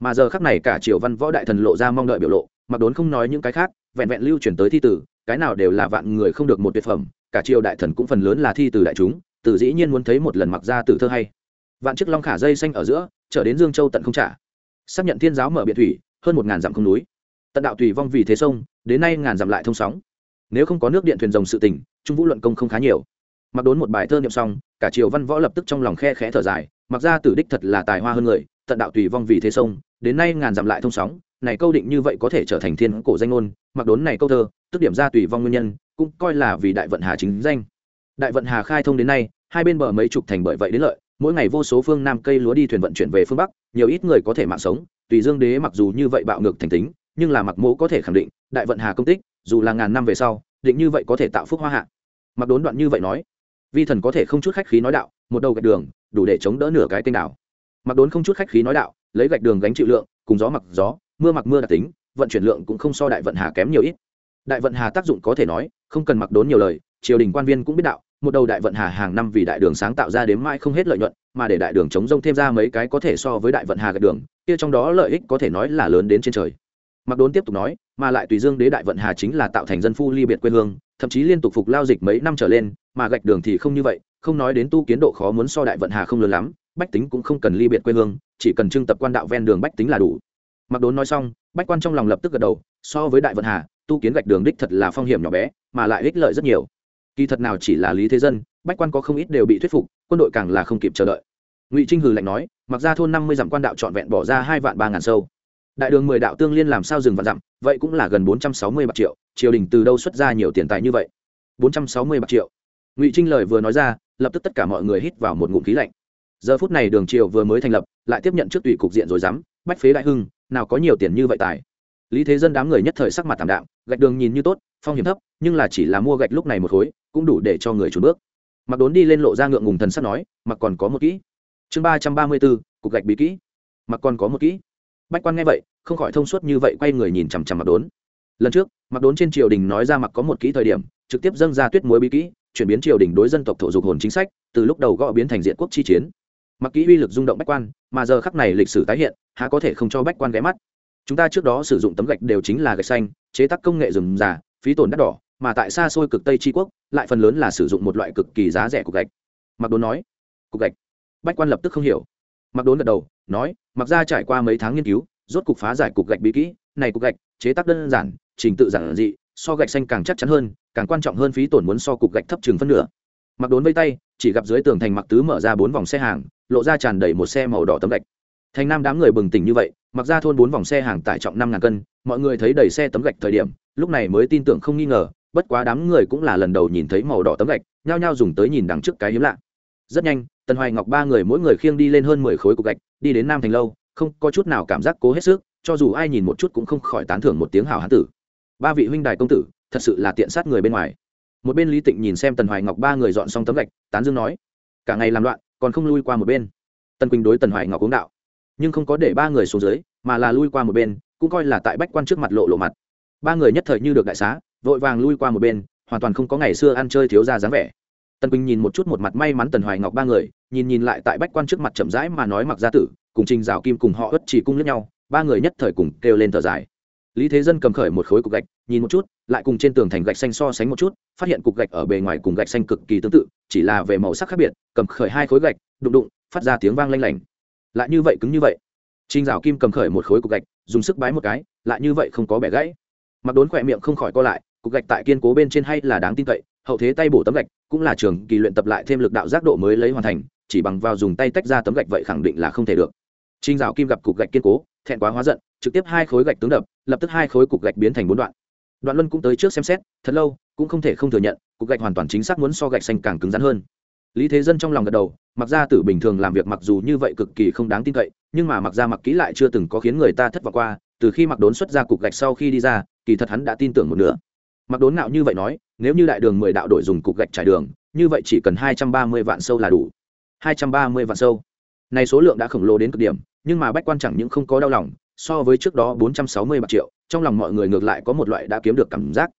Mà giờ khắc này cả triều văn võ đại thần lộ ra mong đợi biểu lộ, mặc đốn không nói những cái khác, vẹn vẹn lưu chuyển tới thi tử, cái nào đều là vạn người không được một tuyệt phẩm, cả triều đại thần cũng phần lớn là thi từ đại chúng, tử dĩ nhiên muốn thấy một lần mặc ra tử thơ hay. Vạn chiếc long khả dây xanh ở giữa, trở đến dương châu tận không trả. Xác nhận thiên giáo mở biệt thủy, hơn một ngàn dặm không núi tận đạo tùy vong vì thế sông, đến nay ngàn dặm lại thông sóng. Nếu không có nước điện thuyền rồng sự tỉnh trung vũ luận công không khá nhiều. Mặc đốn một bài thơ niệm xong, cả triều văn võ lập tức trong lòng khe khẽ thở dài, mặc ra tử đích thật là tài hoa hơn người, tận đạo tùy vong vì thế sông, đến nay ngàn dặm lại thông sóng, này câu định như vậy có thể trở thành thiên cổ danh ngôn, mặc đốn này câu thơ, tức điểm ra tùy vong nguyên nhân, cũng coi là vì đại vận hà chính danh. Đại vận hà khai thông đến nay, hai bên bờ mấy chục thành bởi vậy đến lợi, mỗi ngày vô số phương nam cây lúa đi thuyền vận chuyển về phương bắc, nhiều ít người có thể mạng sống, tùy dương đế mặc dù như vậy bạo ngược thành tính nhưng là mặc mỗ có thể khẳng định, đại vận hà công tích, dù là ngàn năm về sau, định như vậy có thể tạo phúc hoa hạ. Mặc đốn đoạn như vậy nói, vi thần có thể không chút khách khí nói đạo, một đầu gạch đường, đủ để chống đỡ nửa cái tên đảo. Mặc đốn không chút khách khí nói đạo, lấy gạch đường gánh chịu lượng, cùng gió mặc gió, mưa mặc mưa đặc tính, vận chuyển lượng cũng không so đại vận hà kém nhiều ít. Đại vận hà tác dụng có thể nói, không cần mặc đốn nhiều lời, triều đình quan viên cũng biết đạo, một đầu đại vận hà hàng năm vì đại đường sáng tạo ra đến mãi không hết lợi nhuận, mà để đại đường chống rông thêm ra mấy cái có thể so với đại vận hà gạch đường, kia trong đó lợi ích có thể nói là lớn đến trên trời mặc đốn tiếp tục nói, mà lại tùy dương đế đại vận hà chính là tạo thành dân phu ly biệt quê hương, thậm chí liên tục phục lao dịch mấy năm trở lên, mà gạch đường thì không như vậy, không nói đến tu kiến độ khó muốn so đại vận hà không lớn lắm, bách tính cũng không cần ly biệt quê hương, chỉ cần trưng tập quan đạo ven đường bách tính là đủ. Mặc đốn nói xong, bách quan trong lòng lập tức gật đầu, so với đại vận hà, tu kiến gạch đường đích thật là phong hiểm nhỏ bé, mà lại ích lợi rất nhiều. Kỳ thật nào chỉ là lý thế dân, bách quan có không ít đều bị thuyết phục, quân đội càng là không kịp chờ đợi. Ngụy trinh hừ lạnh nói mặc ra thôn năm mươi dặm quan đạo trọn vẹn bỏ ra hai vạn ba ngàn sâu đại đường mười đạo tương liên làm sao dừng và dặm, vậy cũng là gần bốn trăm sáu mươi bạc triệu, triều đình từ đâu xuất ra nhiều tiền tài như vậy? Bốn trăm sáu mươi bạc triệu. Ngụy trinh lời vừa nói ra, lập tức tất cả mọi người hít vào một ngụm khí lạnh. Giờ phút này đường triều vừa mới thành lập, lại tiếp nhận trước tùy cục diện rồi dám, bách phế đại hưng, nào có nhiều tiền như vậy tài. Lý thế dân đám người nhất thời sắc mặt tảm đạm, gạch đường nhìn như tốt, phong hiểm thấp, nhưng là chỉ là mua gạch lúc này một khối, cũng đủ để cho người trốn bước. Mặc đốn đi lên lộ ra ngượng ngùng thần sắc nói mặc còn có một kỹ. Chương ba trăm ba mươi bốn, cục gạch bí kỹ. Mặc còn có một kỹ bách quan nghe vậy, không khỏi thông suốt như vậy quay người nhìn chằm chằm mặc đốn. Lần trước mặc đốn trên triều đình nói ra mặc có một kỹ thời điểm, trực tiếp dâng ra tuyết muối bí kỹ, chuyển biến triều đình đối dân tộc thổ dục hồn chính sách, từ lúc đầu gõ biến thành diện quốc chi chiến. Mặc kỹ uy lực rung động bách quan, mà giờ khắc này lịch sử tái hiện, há có thể không cho bách quan ghé mắt. Chúng ta trước đó sử dụng tấm gạch đều chính là gạch xanh, chế tác công nghệ rừng già, phí tổn đắt đỏ, mà tại xa xôi cực tây tri quốc, lại phần lớn là sử dụng một loại cực kỳ giá rẻ cục gạch. Mặc đốn nói, cục gạch? Bách quan lập tức không hiểu mặc đốn gật đầu, nói, mặc ra trải qua mấy tháng nghiên cứu, rốt cục phá giải cục gạch bí kỹ. Này cục gạch, chế tác đơn giản, trình tự giản dị, so gạch xanh càng chắc chắn hơn, càng quan trọng hơn phí tổn muốn so cục gạch thấp chừng phân nửa. Mặc đốn vây tay, chỉ gặp dưới tường thành mặc tứ mở ra bốn vòng xe hàng, lộ ra tràn đầy một xe màu đỏ tấm gạch. Thành nam đám người bừng tỉnh như vậy, mặc ra thôn bốn vòng xe hàng tải trọng năm ngàn cân, mọi người thấy đầy xe tấm gạch thời điểm, lúc này mới tin tưởng không nghi ngờ, bất quá đám người cũng là lần đầu nhìn thấy màu đỏ tấm gạch, nhao nhao dùng tới nhìn đằng trước cái hiếm lạ. Rất nhanh tần hoài ngọc ba người mỗi người khiêng đi lên hơn mười khối cục gạch, đi đến nam thành lâu, không có chút nào cảm giác cố hết sức, cho dù ai nhìn một chút cũng không khỏi tán thưởng một tiếng hào hán tử. Ba vị huynh đài công tử, thật sự là tiện sát người bên ngoài. Một bên lý tịnh nhìn xem tần hoài ngọc ba người dọn xong tấm gạch, tán dương nói, cả ngày làm loạn, còn không lui qua một bên. Tần quỳnh đối tần hoài ngọc uống đạo, nhưng không có để ba người xuống dưới, mà là lui qua một bên, cũng coi là tại bách quan trước mặt lộ lộ mặt. Ba người nhất thời như được đại xá, vội vàng lui qua một bên, hoàn toàn không có ngày xưa ăn chơi thiếu ra dáng vẻ. Tần quỳnh nhìn một chút một mặt may mắn tần hoài ngọc ba người nhìn nhìn lại tại bách quan trước mặt chậm rãi mà nói mặc gia tử cùng trình rào kim cùng họ ất chỉ cung lẫn nhau ba người nhất thời cùng kêu lên thở dài. Lý thế dân cầm khởi một khối cục gạch nhìn một chút lại cùng trên tường thành gạch xanh so sánh một chút phát hiện cục gạch ở bề ngoài cùng gạch xanh cực kỳ tương tự chỉ là về màu sắc khác biệt cầm khởi hai khối gạch đụng đụng phát ra tiếng vang lanh lảnh. Lại như vậy cứng như vậy. Trinh Dạo Kim cầm khởi một khối cục gạch, dùng sức bái một cái, lại như vậy không có bẻ gãy. Mặc Đốn khỏe miệng không khỏi co lại, cục gạch tại kiên cố bên trên hay là đáng tin cậy, hậu thế tay bổ tấm gạch, cũng là trường kỳ luyện tập lại thêm lực đạo giác độ mới lấy hoàn thành, chỉ bằng vào dùng tay tách ra tấm gạch vậy khẳng định là không thể được. Trinh Dạo Kim gặp cục gạch kiên cố, thẹn quá hóa giận, trực tiếp hai khối gạch tướng đập, lập tức hai khối cục gạch biến thành bốn đoạn. Đoạn Luân cũng tới trước xem xét, thật lâu, cũng không thể không thừa nhận, cục gạch hoàn toàn chính xác muốn so gạch xanh càng cứng rắn hơn lý thế dân trong lòng gật đầu mặc ra tử bình thường làm việc mặc dù như vậy cực kỳ không đáng tin cậy nhưng mà mặc ra mặc kỹ lại chưa từng có khiến người ta thất vọng qua từ khi mặc đốn xuất ra cục gạch sau khi đi ra kỳ thật hắn đã tin tưởng một nửa mặc đốn nào như vậy nói nếu như đại đường mười đạo đội dùng cục gạch trải đường như vậy chỉ cần hai trăm ba mươi vạn sâu là đủ hai trăm ba mươi vạn sâu. Này số lượng đã khổng lồ đến cực điểm, nhưng mà bách quan chẳng những không có đau lòng, so với trước đó bốn trăm sáu mươi bạc triệu, trong lòng mọi người ngược lại có một loại đã kiếm được cảm giác.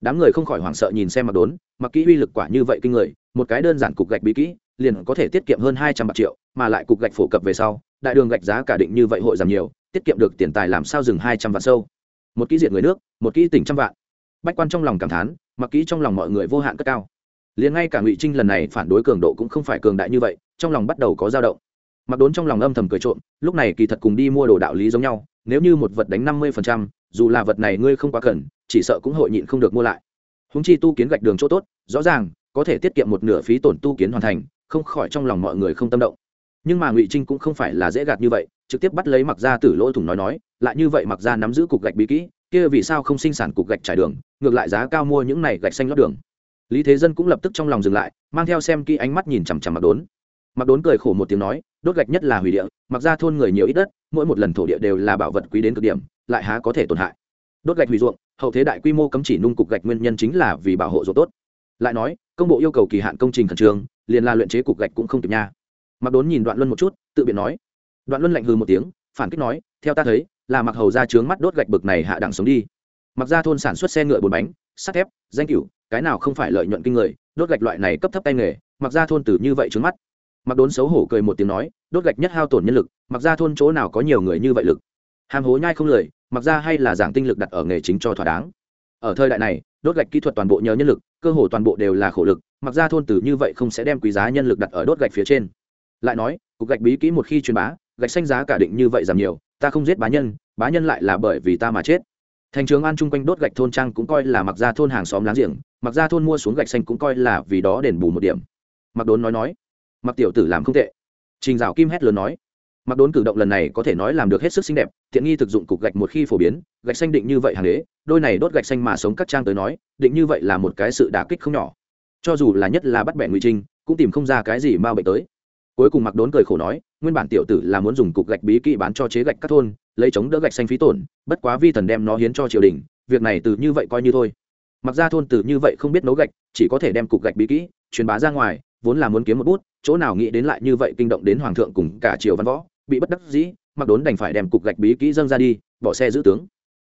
Đám người không khỏi hoảng sợ nhìn xem mặc đốn, mặc kỹ uy lực quả như vậy kinh người, một cái đơn giản cục gạch bí kỹ, liền có thể tiết kiệm hơn hai trăm bạc triệu, mà lại cục gạch phổ cập về sau, đại đường gạch giá cả định như vậy hội giảm nhiều, tiết kiệm được tiền tài làm sao dừng hai trăm vạn sâu. Một kỹ diện người nước, một kỹ tỉnh trăm vạn. Bách quan trong lòng cảm thán, mặc kỹ trong lòng mọi người vô hạn cất cao liền ngay cả ngụy trinh lần này phản đối cường độ cũng không phải cường đại như vậy, trong lòng bắt đầu có dao động. Mặc đốn trong lòng âm thầm cười trộm, lúc này kỳ thật cùng đi mua đồ đạo lý giống nhau, nếu như một vật đánh năm mươi dù là vật này ngươi không quá cần, chỉ sợ cũng hội nhịn không được mua lại. Húng chi tu kiến gạch đường chỗ tốt, rõ ràng, có thể tiết kiệm một nửa phí tổn tu kiến hoàn thành, không khỏi trong lòng mọi người không tâm động. Nhưng mà ngụy trinh cũng không phải là dễ gạt như vậy, trực tiếp bắt lấy mặc ra từ lỗ thủng nói nói, lại như vậy mặc ra nắm giữ cục gạch bí kỹ, kia vì sao không sinh sản cục gạch trải đường, ngược lại giá cao mua những này gạch xanh lót đường lý thế dân cũng lập tức trong lòng dừng lại, mang theo xem kỹ ánh mắt nhìn chằm chằm mặc đốn. Mặc đốn cười khổ một tiếng nói, đốt gạch nhất là hủy địa, mặc ra thôn người nhiều ít đất, mỗi một lần thổ địa đều là bảo vật quý đến cực điểm, lại há có thể tổn hại. Đốt gạch hủy ruộng, hậu thế đại quy mô cấm chỉ nung cục gạch nguyên nhân chính là vì bảo hộ ruộng tốt. Lại nói, công bộ yêu cầu kỳ hạn công trình khẩn trương, liền là luyện chế cục gạch cũng không kịp nha. Mặc đốn nhìn đoạn luân một chút, tự biện nói. Đoạn luân lạnh hư một tiếng, phản kích nói, theo ta thấy, là mặc hầu ra trướng mắt đốt gạch bực này hạ đẳng sống đi. Mặc ra thôn sản xuất xe ngựa bốn bánh, sắt thép, danh cửu cái nào không phải lợi nhuận kinh người, đốt gạch loại này cấp thấp tay nghề, mặc ra thôn tử như vậy trướng mắt. Mặc đốn xấu hổ cười một tiếng nói, đốt gạch nhất hao tổn nhân lực, mặc ra thôn chỗ nào có nhiều người như vậy lực. Hàm hố nhai không lười mặc ra hay là giảng tinh lực đặt ở nghề chính cho thỏa đáng. Ở thời đại này, đốt gạch kỹ thuật toàn bộ nhờ nhân lực, cơ hồ toàn bộ đều là khổ lực, mặc ra thôn tử như vậy không sẽ đem quý giá nhân lực đặt ở đốt gạch phía trên. Lại nói, cục gạch bí kỹ một khi truyền bá, gạch xanh giá cả định như vậy giảm nhiều, ta không giết bá nhân bá nhân lại là bởi vì ta mà chết. Thành trường an chung quanh đốt gạch thôn trang cũng coi là mặc ra thôn hàng xóm láng giềng mặc ra thôn mua xuống gạch xanh cũng coi là vì đó đền bù một điểm. Mặc đốn nói nói, mặc tiểu tử làm không tệ. Trình dạo kim hét lớn nói, mặc đốn cử động lần này có thể nói làm được hết sức xinh đẹp, tiện nghi thực dụng cục gạch một khi phổ biến, gạch xanh định như vậy hàng đế đôi này đốt gạch xanh mà sống các trang tới nói, định như vậy là một cái sự đả kích không nhỏ. Cho dù là nhất là bắt bẻ ngụy trinh, cũng tìm không ra cái gì m a bệnh tới. Cuối cùng mặc đốn cười khổ nói, nguyên bản tiểu tử là muốn dùng cục gạch bí kỵ bán cho chế gạch các thôn, lấy chống đỡ gạch xanh phí tổn, bất quá vi thần đem nó hiến cho triều đình, việc này từ như vậy coi như thôi mặc ra thôn từ như vậy không biết nấu gạch chỉ có thể đem cục gạch bí kỹ truyền bá ra ngoài vốn là muốn kiếm một bút chỗ nào nghĩ đến lại như vậy kinh động đến hoàng thượng cùng cả triều văn võ bị bất đắc dĩ mặc đốn đành phải đem cục gạch bí kỹ dâng ra đi bỏ xe giữ tướng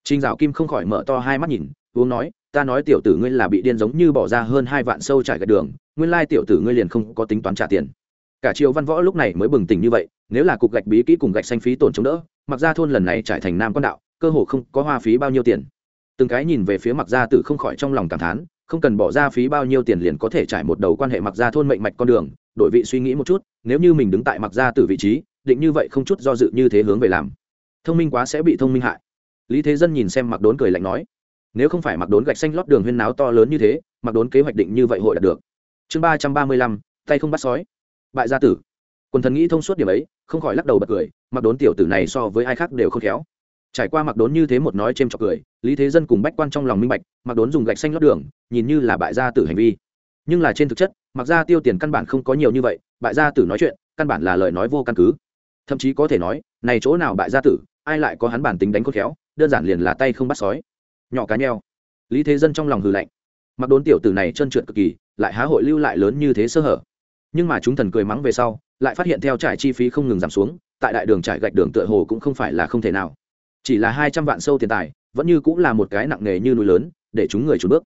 trinh Dạo Kim không khỏi mở to hai mắt nhìn, uống nói, ta nói tiểu tử ngươi là bị điên giống như bỏ ra hơn hai vạn sâu trải gạch đường, nguyên lai tiểu tử ngươi liền không có tính toán trả tiền. Cả Triều Văn Võ lúc này mới bừng tỉnh như vậy, nếu là cục gạch bí kỹ cùng gạch xanh phí tổn chống đỡ, mặc ra thôn lần này trải thành nam quan đạo, cơ hồ không có hoa phí bao nhiêu tiền. Từng cái nhìn về phía mặc gia tử không khỏi trong lòng cảm thán, không cần bỏ ra phí bao nhiêu tiền liền có thể trải một đầu quan hệ mặc gia thôn mệnh mạch con đường, đổi vị suy nghĩ một chút, nếu như mình đứng tại mặc gia tử vị trí, định như vậy không chút do dự như thế hướng về làm. Thông minh quá sẽ bị thông minh hại. Lý thế dân nhìn xem mặc đốn cười lạnh nói nếu không phải mặc đốn gạch xanh lót đường huyên náo to lớn như thế mặc đốn kế hoạch định như vậy hội đạt được. Chương ba trăm ba mươi lăm tay không bắt sói. Bại gia tử. Quần thần nghĩ thông suốt điểm ấy không khỏi lắc đầu bật cười mặc đốn tiểu tử này so với ai khác đều không khéo trải qua mặc đốn như thế một nói c h trọc cười, lý thế dân cùng bách quan trong lòng minh bạch mặc đốn dùng gạch xanh lót đường, nhìn như là bại gia tử hành vi. Nhưng là trên thực chất mặc ra tiêu tiền căn bản không có nhiều như vậy, bại gia tử nói chuyện, căn bản là lời nói vô căn cứ. Thậm chí có thể nói, này chỗ nào bại gia tử, ai lại có hắn bản tính đánh khôn khéo, đơn giản liền là tay không bắt sói. Nhỏ cá nheo. Lý thế dân trong lòng hừ lạnh. Mặc đốn tiểu tử này trơn trượt cực kỳ, lại há hội lưu lại lớn như thế sơ hở. Nhưng mà chúng thần cười mắng về sau, lại phát hiện theo trải chi phí không ngừng giảm xuống, tại đại đường trải gạch đường tựa hồ cũng không phải là không thể nào chỉ là hai trăm vạn sâu tiền tài, vẫn như cũng là một cái nặng nề như núi lớn, để chúng người trùn bước.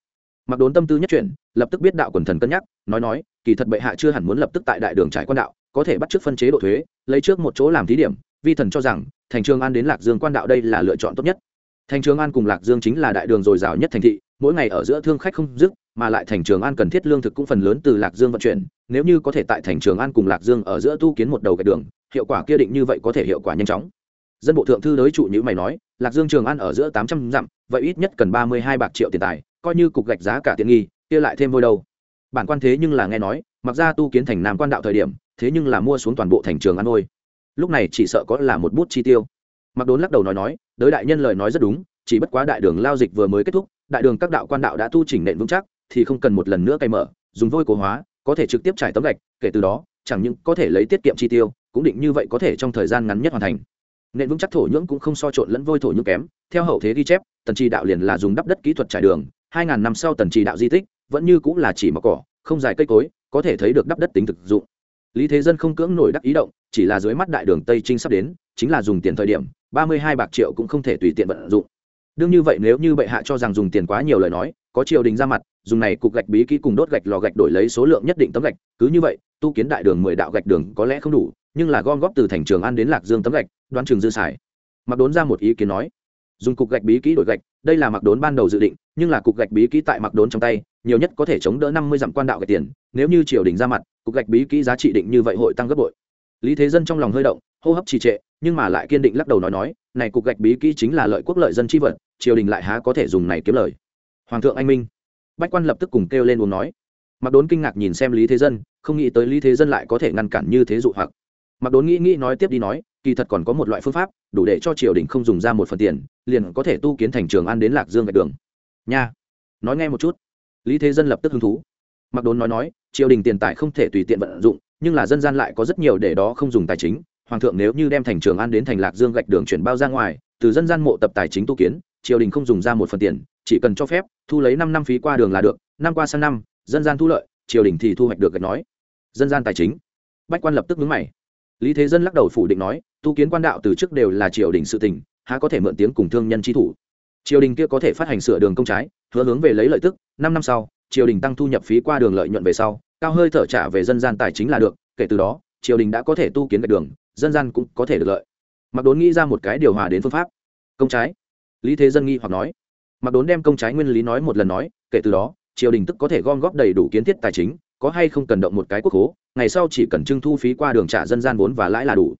Mặc đốn tâm tư nhất chuyển, lập tức biết đạo quần thần cân nhắc, nói nói, kỳ thật bệ hạ chưa hẳn muốn lập tức tại đại đường trải quan đạo, có thể bắt trước phân chế độ thuế, lấy trước một chỗ làm thí điểm, vi thần cho rằng, thành trường an đến lạc dương quan đạo đây là lựa chọn tốt nhất. Thành trường an cùng lạc dương chính là đại đường dồi dào nhất thành thị, mỗi ngày ở giữa thương khách không dứt, mà lại thành trường an cần thiết lương thực cũng phần lớn từ lạc dương vận chuyển, nếu như có thể tại thành trường an cùng lạc dương ở giữa tu kiến một đầu gạch đường, hiệu quả kia định như vậy có thể hiệu quả nhanh chóng dân bộ thượng thư đối trụ như mày nói, lạc dương trường ăn ở giữa tám trăm dặm, vậy ít nhất cần ba mươi hai bạc triệu tiền tài, coi như cục gạch giá cả tiền nghi, kia lại thêm vôi đâu. Bản quan thế nhưng là nghe nói, mặc ra tu kiến thành nam quan đạo thời điểm, thế nhưng là mua xuống toàn bộ thành trường ăn ôi lúc này chỉ sợ có là một bút chi tiêu. Mặc đốn lắc đầu nói nói, đới đại nhân lời nói rất đúng, chỉ bất quá đại đường lao dịch vừa mới kết thúc, đại đường các đạo quan đạo đã tu chỉnh nện vững chắc, thì không cần một lần nữa cày mở, dùng vôi cố hóa, có thể trực tiếp trải tấm gạch, kể từ đó, chẳng những có thể lấy tiết kiệm chi tiêu, cũng định như vậy có thể trong thời gian ngắn nhất hoàn thành nện vững chắc thổ nhưỡng cũng không so trộn lẫn vôi thổ nhưỡng kém. Theo hậu thế ghi chép, tần trì đạo liền là dùng đắp đất kỹ thuật trải đường. Hai ngàn năm sau tần trì đạo di tích, vẫn như cũng là chỉ mọc cỏ, không dài cây cối, có thể thấy được đắp đất tính thực dụng. Lý thế dân không cưỡng nổi đắc ý động, chỉ là dưới mắt đại đường tây trinh sắp đến, chính là dùng tiền thời điểm, ba mươi hai bạc triệu cũng không thể tùy tiện vận dụng. Đương như vậy nếu như bệ hạ cho rằng dùng tiền quá nhiều lời nói, có triều đình ra mặt, dùng này cục gạch bí kỹ cùng đốt gạch lò gạch đổi lấy số lượng nhất định tấm gạch, cứ như vậy, tu kiến đại đường mười đạo gạch đường có lẽ không đủ nhưng là gom góp từ thành trường an đến lạc dương tấm gạch, đoán trường dư xài. Mặc đốn ra một ý kiến nói, dùng cục gạch bí kỹ đổi gạch, đây là mặc đốn ban đầu dự định, nhưng là cục gạch bí kỹ tại mặc đốn trong tay, nhiều nhất có thể chống đỡ năm mươi dặm quan đạo gạch tiền, nếu như triều đình ra mặt, cục gạch bí kỹ giá trị định như vậy hội tăng gấp bội. Lý thế dân trong lòng hơi động, hô hấp trì trệ, nhưng mà lại kiên định lắc đầu nói nói, này cục gạch bí kỹ chính là lợi quốc lợi dân chi vật, triều đình lại há có thể dùng này kiếm lời. Hoàng thượng anh minh. Bách quan lập tức cùng kêu lên uống nói. Mặc đốn kinh ngạc nhìn xem lý thế dân, không nghĩ tới lý thế dân lại có thể ngăn cản như thế dụ hoặc mặc đốn nghĩ nghĩ nói tiếp đi nói, kỳ thật còn có một loại phương pháp, đủ để cho triều đình không dùng ra một phần tiền, liền có thể tu kiến thành trường an đến lạc dương gạch đường. Nha. Nói nghe một chút. Lý thế dân lập tức hứng thú. Mặc đốn nói nói, triều đình tiền tài không thể tùy tiện vận dụng, nhưng là dân gian lại có rất nhiều để đó không dùng tài chính. Hoàng thượng nếu như đem thành trường an đến thành lạc dương gạch đường chuyển bao ra ngoài, từ dân gian mộ tập tài chính tu kiến, triều đình không dùng ra một phần tiền, chỉ cần cho phép, thu lấy năm năm phí qua đường là được, năm qua sang năm, dân gian thu lợi, triều đình thì thu hoạch được gạch nói. Dân gian tài chính. Bách quan lập tức vướng mày lý thế dân lắc đầu phủ định nói, tu kiến quan đạo từ trước đều là triều đình sự tình, há có thể mượn tiếng cùng thương nhân chi thủ? Triều đình kia có thể phát hành sửa đường công trái, hứa hướng về lấy lợi tức, năm năm sau, triều đình tăng thu nhập phí qua đường lợi nhuận về sau, cao hơi thở trả về dân gian tài chính là được, kể từ đó, triều đình đã có thể tu kiến gạch đường, dân gian cũng có thể được lợi. Mặc đốn nghĩ ra một cái điều hòa đến phương pháp. Công trái? Lý thế dân nghi hoặc nói. Mặc đốn đem công trái nguyên lý nói một lần nói, kể từ đó, triều đình tức có thể gom góp đầy đủ kiến thiết tài chính, có hay không cần động một cái quốc hố ngày sau chỉ cần trưng thu phí qua đường trả dân gian vốn và lãi là đủ.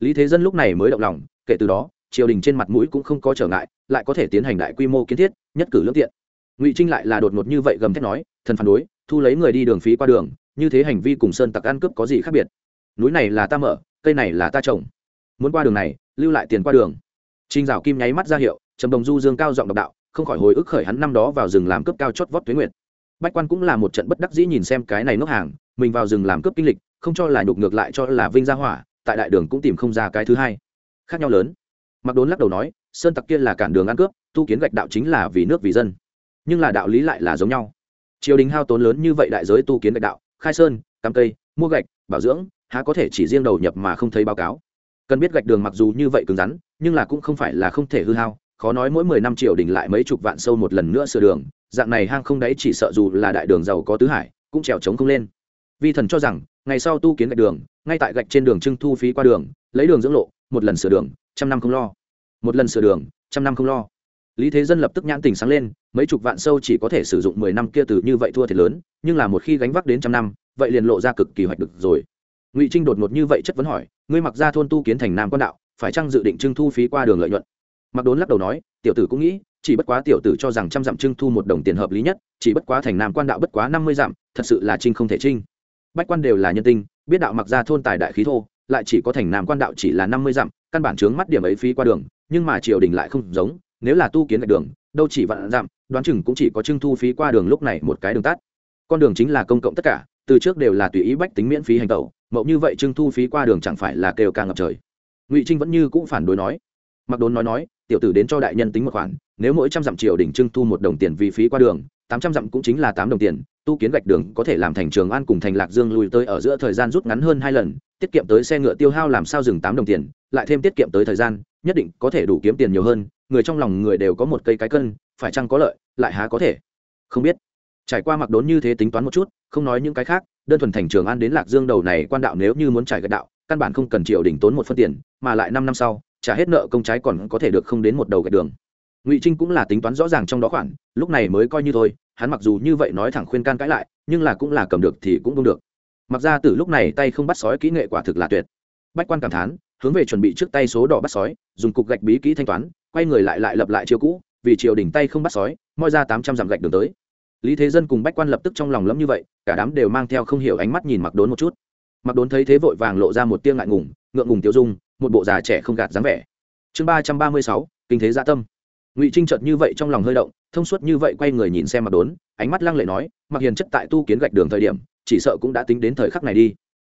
Lý thế dân lúc này mới động lòng, kể từ đó, triều đình trên mặt mũi cũng không có trở ngại, lại có thể tiến hành đại quy mô kiến thiết, nhất cử lương tiện. Ngụy trinh lại là đột ngột như vậy gầm thét nói, thần phản đối, thu lấy người đi đường phí qua đường, như thế hành vi cùng sơn tặc ăn cướp có gì khác biệt? Núi này là ta mở, cây này là ta trồng. Muốn qua đường này, lưu lại tiền qua đường. Trinh dạo kim nháy mắt ra hiệu, trầm đồng du dương cao giọng độc đạo, không khỏi hồi ức khởi hắn năm đó vào rừng làm cướp cao chót vót tuế nguyệt bách quan cũng là một trận bất đắc dĩ nhìn xem cái này nốc hàng, mình vào rừng làm cướp kinh lịch, không cho là nhục ngược lại cho là vinh gia hỏa, tại đại đường cũng tìm không ra cái thứ hai. Khác nhau lớn. Mặc đốn lắc đầu nói, sơn tặc kia là cản đường ăn cướp, tu kiến gạch đạo chính là vì nước vì dân. Nhưng là đạo lý lại là giống nhau. Triều đình hao tốn lớn như vậy đại giới tu kiến gạch đạo, khai sơn, cắm cây, mua gạch, bảo dưỡng, há có thể chỉ riêng đầu nhập mà không thấy báo cáo. Cần biết gạch đường mặc dù như vậy cứng rắn, nhưng là cũng không phải là không thể hư hao, khó nói mỗi mười năm triều đình lại mấy chục vạn sâu một lần nữa sửa đường dạng này hang không đáy chỉ sợ dù là đại đường giàu có tứ hải, cũng trèo trống không lên. Vi thần cho rằng, ngày sau tu kiến gạch đường, ngay tại gạch trên đường trưng thu phí qua đường, lấy đường dưỡng lộ, một lần sửa đường, trăm năm không lo. Một lần sửa đường, trăm năm không lo. Lý thế dân lập tức nhãn tình sáng lên, mấy chục vạn sâu chỉ có thể sử dụng mười năm kia từ như vậy thua thiệt lớn, nhưng là một khi gánh vác đến trăm năm, vậy liền lộ ra cực kỳ hoạch được rồi. Ngụy trinh đột ngột như vậy chất vấn hỏi, ngươi mặc ra thôn tu kiến thành nam quan đạo, phải chăng dự định trưng thu phí qua đường lợi nhuận? Mặc đốn lắc đầu nói, tiểu tử cũng nghĩ, chỉ bất quá tiểu tử cho rằng trăm dặm trưng thu một đồng tiền hợp lý nhất, chỉ bất quá thành nam quan đạo bất quá năm mươi dặm, thật sự là trinh không thể trinh. Bách quan đều là nhân tinh, biết đạo mặc ra thôn tài đại khí thô, lại chỉ có thành nam quan đạo chỉ là năm mươi dặm, căn bản chướng mắt điểm ấy phí qua đường, nhưng mà triều đình lại không giống, nếu là tu kiến gạch đường, đâu chỉ vạn dặm, đoán chừng cũng chỉ có trưng thu phí qua đường lúc này một cái đường tắt. Con đường chính là công cộng tất cả, từ trước đều là tùy ý bách tính miễn phí hành tẩu mậu như vậy trưng thu phí qua đường chẳng phải là kêu ca ngập trời. Ngụy trinh vẫn như cũng phản đối nói mặc đốn nói nói, tiểu tử đến cho đại nhân tính một khoản, nếu mỗi trăm dặm triều đình trưng thu một đồng tiền vì phí qua đường, tám trăm dặm cũng chính là tám đồng tiền, tu kiến gạch đường có thể làm thành trường an cùng thành lạc dương lùi tới ở giữa thời gian rút ngắn hơn hai lần, tiết kiệm tới xe ngựa tiêu hao làm sao dừng tám đồng tiền, lại thêm tiết kiệm tới thời gian, nhất định có thể đủ kiếm tiền nhiều hơn, người trong lòng người đều có một cây cái cân, phải chăng có lợi, lại há có thể? Không biết. Trải qua mặc đốn như thế tính toán một chút, không nói những cái khác, đơn thuần thành trường an đến lạc dương đầu này quan đạo nếu như muốn trải gạch đạo, căn bản không cần triều đình tốn một phân tiền, mà lại năm năm sau trả hết nợ công trái còn có thể được không đến một đầu gạch đường. Ngụy trinh cũng là tính toán rõ ràng trong đó khoản, lúc này mới coi như thôi, hắn mặc dù như vậy nói thẳng khuyên can cãi lại, nhưng là cũng là cầm được thì cũng không được. Mặc ra từ lúc này tay không bắt sói kỹ nghệ quả thực là tuyệt. Bách quan cảm thán, hướng về chuẩn bị trước tay số đỏ bắt sói, dùng cục gạch bí kỹ thanh toán, quay người lại lại lập lại chiêu cũ, vì triều đình tay không bắt sói, moi ra tám trăm dặm gạch đường tới. Lý thế dân cùng bách quan lập tức trong lòng lẫm như vậy, cả đám đều mang theo không hiểu ánh mắt nhìn mặc đốn một chút. Mặc đốn thấy thế vội vàng lộ ra một tiêng ngại ngùng, ngượng ngùng tiêu dung một bộ già trẻ không gạt dáng vẻ. Chương ba trăm ba mươi sáu, kinh thế gia tâm. Ngụy trinh chợt như vậy trong lòng hơi động, thông suốt như vậy quay người nhìn xem mặc đốn, ánh mắt lăng lệ nói mặc hiền chất tại tu kiến gạch đường thời điểm, chỉ sợ cũng đã tính đến thời khắc này đi.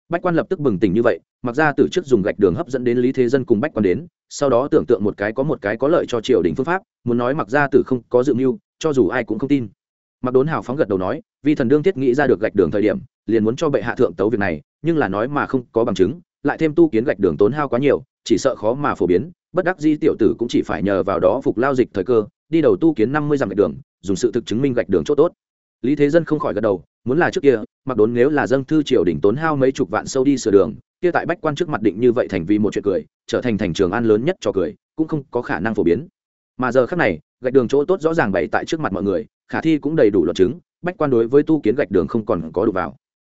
Bách quan lập tức bừng tỉnh như vậy, mặc ra từ trước dùng gạch đường hấp dẫn đến lý thế dân cùng bách quan đến, sau đó tưởng tượng một cái có một cái có lợi cho triều đình phương pháp, muốn nói mặc ra từ không có dự mưu, cho dù ai cũng không tin. Mặc đốn hào phóng gật đầu nói vì thần đương thiết nghĩ ra được gạch đường thời điểm, liền muốn cho bệ hạ thượng tấu việc này, nhưng là nói mà không có bằng chứng lại thêm tu kiến gạch đường tốn hao quá nhiều, chỉ sợ khó mà phổ biến, bất đắc di tiểu tử cũng chỉ phải nhờ vào đó phục lao dịch thời cơ, đi đầu tu kiến năm mươi dặm gạch đường, dùng sự thực chứng minh gạch đường chỗ tốt. Lý thế dân không khỏi gật đầu, muốn là trước kia, mặc đốn nếu là dâng thư triều đình tốn hao mấy chục vạn sâu đi sửa đường, kia tại bách quan trước mặt định như vậy thành vì một chuyện cười, trở thành thành trường an lớn nhất cho cười, cũng không có khả năng phổ biến. Mà giờ khác này, gạch đường chỗ tốt rõ ràng bày tại trước mặt mọi người, khả thi cũng đầy đủ luật chứng, bách quan đối với tu kiến gạch đường không còn có đủ vào.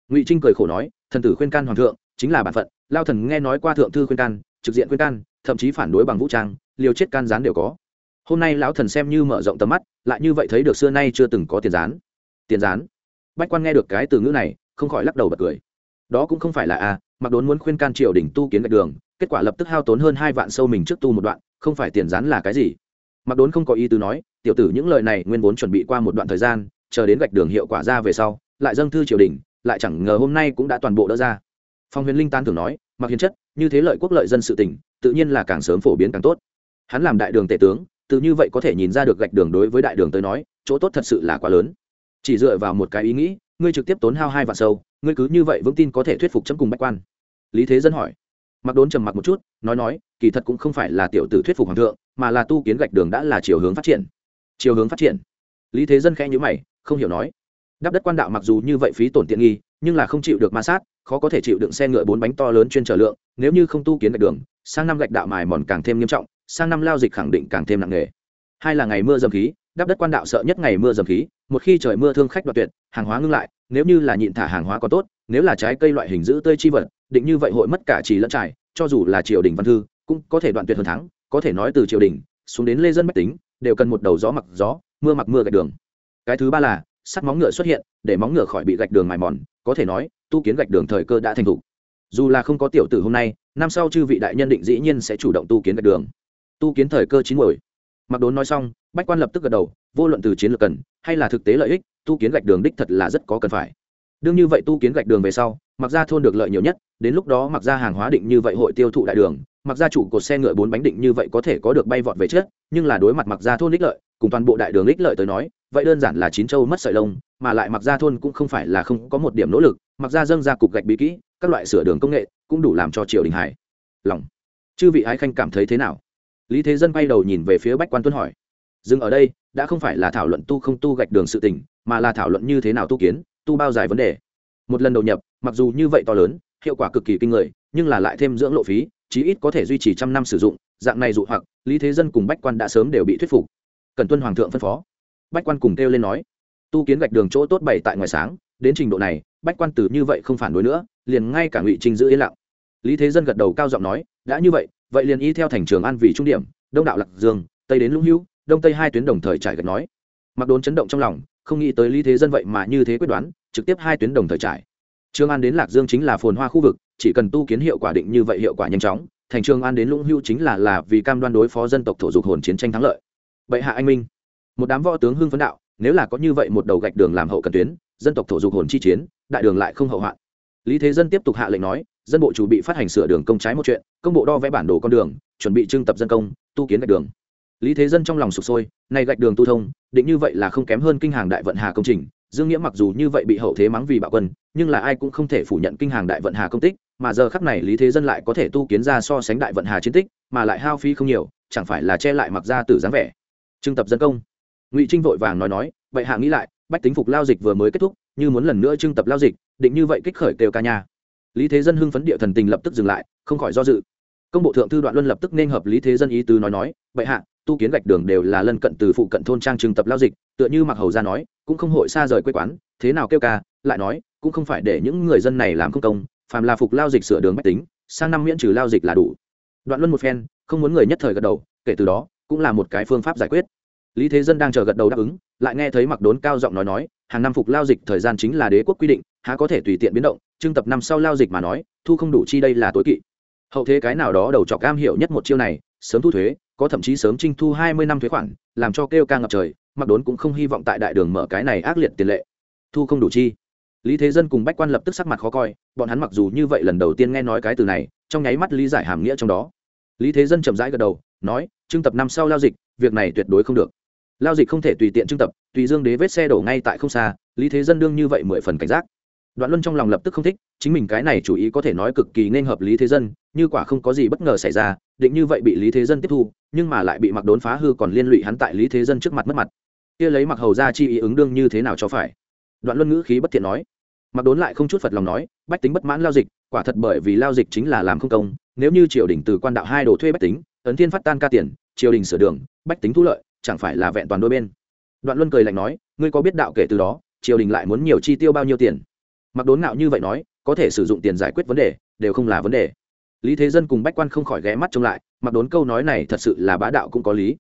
Ngụy trinh cười khổ nói, thần tử khuyên can hoàng thượng, chính là bản phận lao thần nghe nói qua thượng thư khuyên can, trực diện khuyên can, thậm chí phản đối bằng vũ trang, liều chết can gián đều có. Hôm nay lão thần xem như mở rộng tầm mắt, lại như vậy thấy được xưa nay chưa từng có tiền gián. Tiền gián? Bách quan nghe được cái từ ngữ này, không khỏi lắc đầu bật cười. Đó cũng không phải là a mặc đốn muốn khuyên can triều đình tu kiến gạch đường, kết quả lập tức hao tốn hơn hai vạn sâu mình trước tu một đoạn, không phải tiền gián là cái gì? Mặc đốn không có ý tứ nói, tiểu tử những lời này nguyên vốn chuẩn bị qua một đoạn thời gian, chờ đến gạch đường hiệu quả ra về sau, lại dâng thư triều đình, lại chẳng ngờ hôm nay cũng đã toàn bộ đỡ ra phong huyền linh tan thường nói, mặc hiền chất, như thế lợi quốc lợi dân sự tỉnh tự nhiên là càng sớm phổ biến càng tốt. Hắn làm đại đường tể tướng, tự như vậy có thể nhìn ra được gạch đường đối với đại đường tới nói, chỗ tốt thật sự là quá lớn. Chỉ dựa vào một cái ý nghĩ, ngươi trực tiếp tốn hao hai vạn sâu, ngươi cứ như vậy vững tin có thể thuyết phục chấm cùng bách quan. Lý thế dân hỏi. Mặc đốn trầm mặc một chút, nói nói, kỳ thật cũng không phải là tiểu tử thuyết phục hoàng thượng, mà là tu kiến gạch đường đã là chiều hướng phát triển. Chiều hướng phát triển? Lý thế dân khẽ nhữ mày, không hiểu nói. Đắp đất quan đạo mặc dù như vậy phí tổn tiện nghi nhưng là không chịu được ma sát, khó có thể chịu đựng xe ngựa bốn bánh to lớn chuyên trở lượng, nếu như không tu kiến gạch đường, sang năm gạch đạo mài mòn càng thêm nghiêm trọng, sang năm lao dịch khẳng định càng thêm nặng nề. Hai là ngày mưa dầm khí, đắp đất quan đạo sợ nhất ngày mưa dầm khí, một khi trời mưa thương khách đoạt tuyệt, hàng hóa ngưng lại, nếu như là nhịn thả hàng hóa có tốt, nếu là trái cây loại hình giữ tươi chi vật, định như vậy hội mất cả trì lẫn trải, cho dù là triều đình văn thư, cũng có thể đoạn tuyệt hơn thắng, có thể nói từ triều đình, xuống đến lê dân bách tính, đều cần một đầu gió mặc gió, mưa mặc mưa gạch đường. Cái thứ ba là sắt móng ngựa xuất hiện, để móng ngựa khỏi bị gạch đường mài mòn, có thể nói, tu kiến gạch đường thời cơ đã thành thục. Dù là không có tiểu tử hôm nay, năm sau chư vị đại nhân định dĩ nhiên sẽ chủ động tu kiến gạch đường. Tu kiến thời cơ chín muồi. Mặc đốn nói xong, bách quan lập tức gật đầu, vô luận từ chiến lược cần, hay là thực tế lợi ích, tu kiến gạch đường đích thật là rất có cần phải. Đương như vậy tu kiến gạch đường về sau mặc ra thôn được lợi nhiều nhất, đến lúc đó mặc ra hàng hóa định như vậy hội tiêu thụ đại đường mặc ra chủ cột xe ngựa bốn bánh định như vậy có thể có được bay vọt về trước, nhưng là đối mặt mặc ra thôn ích lợi, cùng toàn bộ đại đường ích lợi tới nói vậy đơn giản là chín châu mất sợi lông, mà lại mặc ra thôn cũng không phải là không có một điểm nỗ lực, mặc ra dâng ra cục gạch bí kỹ, các loại sửa đường công nghệ cũng đủ làm cho triều đình hải lòng. Chư vị ái khanh cảm thấy thế nào? Lý thế dân quay đầu nhìn về phía bách quan tuân hỏi. Dừng ở đây, đã không phải là thảo luận tu không tu gạch đường sự tỉnh mà là thảo luận như thế nào tu kiến, tu bao dài vấn đề. Một lần đầu nhập, mặc dù như vậy to lớn, hiệu quả cực kỳ kinh người, nhưng là lại thêm dưỡng lộ phí, chí ít có thể duy trì trăm năm sử dụng, dạng này dụ hoặc, lý thế dân cùng bách quan đã sớm đều bị thuyết phục. Cần tuân hoàng thượng phân phó bách quan cùng kêu lên nói, tu kiến gạch đường chỗ tốt bày tại ngoài sáng, đến trình độ này, bách quan tử như vậy không phản đối nữa, liền ngay cả ngụy trinh giữ yên lặng. Lý thế dân gật đầu cao giọng nói, đã như vậy vậy liền y theo thành trường an vì trung điểm, đông đạo lạc dương, tây đến lũng hữu, đông tây hai tuyến đồng thời trải gạch nói. Mặc đốn chấn động trong lòng, không nghĩ tới lý thế dân vậy mà như thế quyết đoán, trực tiếp hai tuyến đồng thời trải. Trường an đến lạc dương chính là phồn hoa khu vực, chỉ cần tu kiến hiệu quả định như vậy hiệu quả nhanh chóng, thành trường an đến lũng hữu chính là là vì cam đoan đối phó dân tộc thổ dục hồn chiến tranh thắng lợi. Bệ hạ anh minh một đám võ tướng hưng phấn đạo, nếu là có như vậy một đầu gạch đường làm hậu cần tuyến, dân tộc thổ dục hồn chi chiến, đại đường lại không hậu hoạn. Lý thế dân tiếp tục hạ lệnh nói, dân bộ chủ bị phát hành sửa đường công trái một chuyện, công bộ đo vẽ bản đồ con đường, chuẩn bị trưng tập dân công, tu kiến gạch đường. Lý thế dân trong lòng sụp sôi, nay gạch đường tu thông, định như vậy là không kém hơn kinh hàng đại vận hà công trình, dương nghĩa mặc dù như vậy bị hậu thế mắng vì bạo quân, nhưng là ai cũng không thể phủ nhận kinh hàng đại vận hà công tích, mà giờ khắc này lý thế dân lại có thể tu kiến ra so sánh đại vận hà chiến tích, mà lại hao phí không nhiều, chẳng phải là che lại mặc ra từ dáng vẻ. Trưng tập dân công ngụy trinh vội vàng nói nói vậy hạ nghĩ lại bách tính phục lao dịch vừa mới kết thúc như muốn lần nữa trưng tập lao dịch định như vậy kích khởi kêu ca nhà. lý thế dân hưng phấn địa thần tình lập tức dừng lại không khỏi do dự công bộ thượng thư đoạn luân lập tức nên hợp lý thế dân ý tứ nói nói vậy hạ tu kiến gạch đường đều là lân cận từ phụ cận thôn trang trưng tập lao dịch tựa như mặc hầu ra nói cũng không hội xa rời quê quán thế nào kêu ca lại nói cũng không phải để những người dân này làm không công phàm là phục lao dịch sửa đường bách tính sang năm miễn trừ lao dịch là đủ đoạn luân một phen không muốn người nhất thời gật đầu kể từ đó cũng là một cái phương pháp giải quyết lý thế dân đang chờ gật đầu đáp ứng, lại nghe thấy mặc đốn cao giọng nói nói, hàng năm phục lao dịch thời gian chính là đế quốc quy định, há có thể tùy tiện biến động trưng tập năm sau lao dịch mà nói, thu không đủ chi đây là tối kỵ. Hậu thế cái nào đó đầu trọc cam hiểu nhất một chiêu này, sớm thu thuế, có thậm chí sớm trinh thu hai mươi năm thuế khoản, làm cho kêu ca ngập trời mặc đốn cũng không hy vọng tại đại đường mở cái này ác liệt tiền lệ. Thu không đủ chi. Lý thế dân cùng bách quan lập tức sắc mặt khó coi, bọn hắn mặc dù như vậy lần đầu tiên nghe nói cái từ này, trong nháy mắt lý giải hàm nghĩa trong đó. Lý thế dân chậm rãi gật đầu, nói trưng tập năm sau lao dịch, việc này tuyệt đối không được lao dịch không thể tùy tiện trưng tập, tùy dương đế vết xe đổ ngay tại không xa, lý thế dân đương như vậy mười phần cảnh giác. Đoạn luân trong lòng lập tức không thích, chính mình cái này chủ ý có thể nói cực kỳ nên hợp lý thế dân, như quả không có gì bất ngờ xảy ra, định như vậy bị lý thế dân tiếp thu, nhưng mà lại bị mặc đốn phá hư còn liên lụy hắn tại lý thế dân trước mặt mất mặt. Kia lấy mặc hầu ra chi ý ứng đương như thế nào cho phải? Đoạn luân ngữ khí bất thiện nói. Mặc đốn lại không chút phật lòng nói, bách tính bất mãn lao dịch, quả thật bởi vì lao dịch chính là làm không công, nếu như triều đình từ quan đạo hai đồ thuê bách tính, ấn thiên phát tan ca tiền, triều đình sửa đường, bách tính thu lợi chẳng phải là vẹn toàn đôi bên. Đoạn luân cười lạnh nói, ngươi có biết đạo kể từ đó, triều đình lại muốn nhiều chi tiêu bao nhiêu tiền? Mặc đốn ngạo như vậy nói, có thể sử dụng tiền giải quyết vấn đề, đều không là vấn đề. Lý thế dân cùng bách quan không khỏi ghé mắt trông lại, mặc đốn câu nói này thật sự là bá đạo cũng có lý.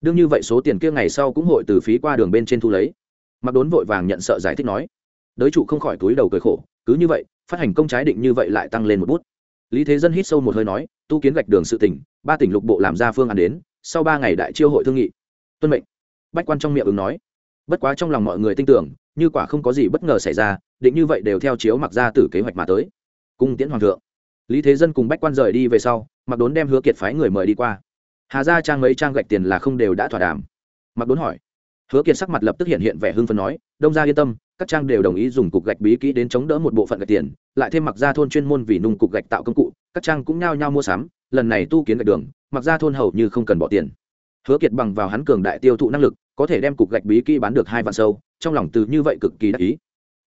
Đương như vậy số tiền kia ngày sau cũng hội từ phí qua đường bên trên thu lấy. Mặc đốn vội vàng nhận sợ giải thích nói. Đới trụ không khỏi túi đầu cười khổ, cứ như vậy, phát hành công trái định như vậy lại tăng lên một bút. Lý thế dân hít sâu một hơi nói, tu kiến gạch đường sự tỉnh, ba tỉnh lục bộ làm ra phương án đến, sau ba ngày đại chiêu hội thương nghị tuân mệnh. Bách quan trong miệng ứng nói. Bất quá trong lòng mọi người tin tưởng, như quả không có gì bất ngờ xảy ra, định như vậy đều theo chiếu mặc ra từ kế hoạch mà tới. Cung tiễn hoàng thượng. Lý thế dân cùng bách quan rời đi về sau mặc đốn đem hứa kiệt phái người mời đi qua. Hà ra trang mấy trang gạch tiền là không đều đã thỏa đàm. Mặc đốn hỏi. Hứa kiệt sắc mặt lập tức hiện hiện vẻ hưng phấn nói, đông gia yên tâm, các trang đều đồng ý dùng cục gạch bí kỹ đến chống đỡ một bộ phận gạch tiền, lại thêm mặc ra thôn chuyên môn vì nung cục gạch tạo công cụ, các trang cũng nhao nhao mua sắm, lần này tu kiến gạch đường mặc ra thôn hầu như không cần bỏ tiền hứa kiệt bằng vào hắn cường đại tiêu thụ năng lực, có thể đem cục gạch bí kỹ bán được hai vạn sâu, trong lòng từ như vậy cực kỳ đắc ý.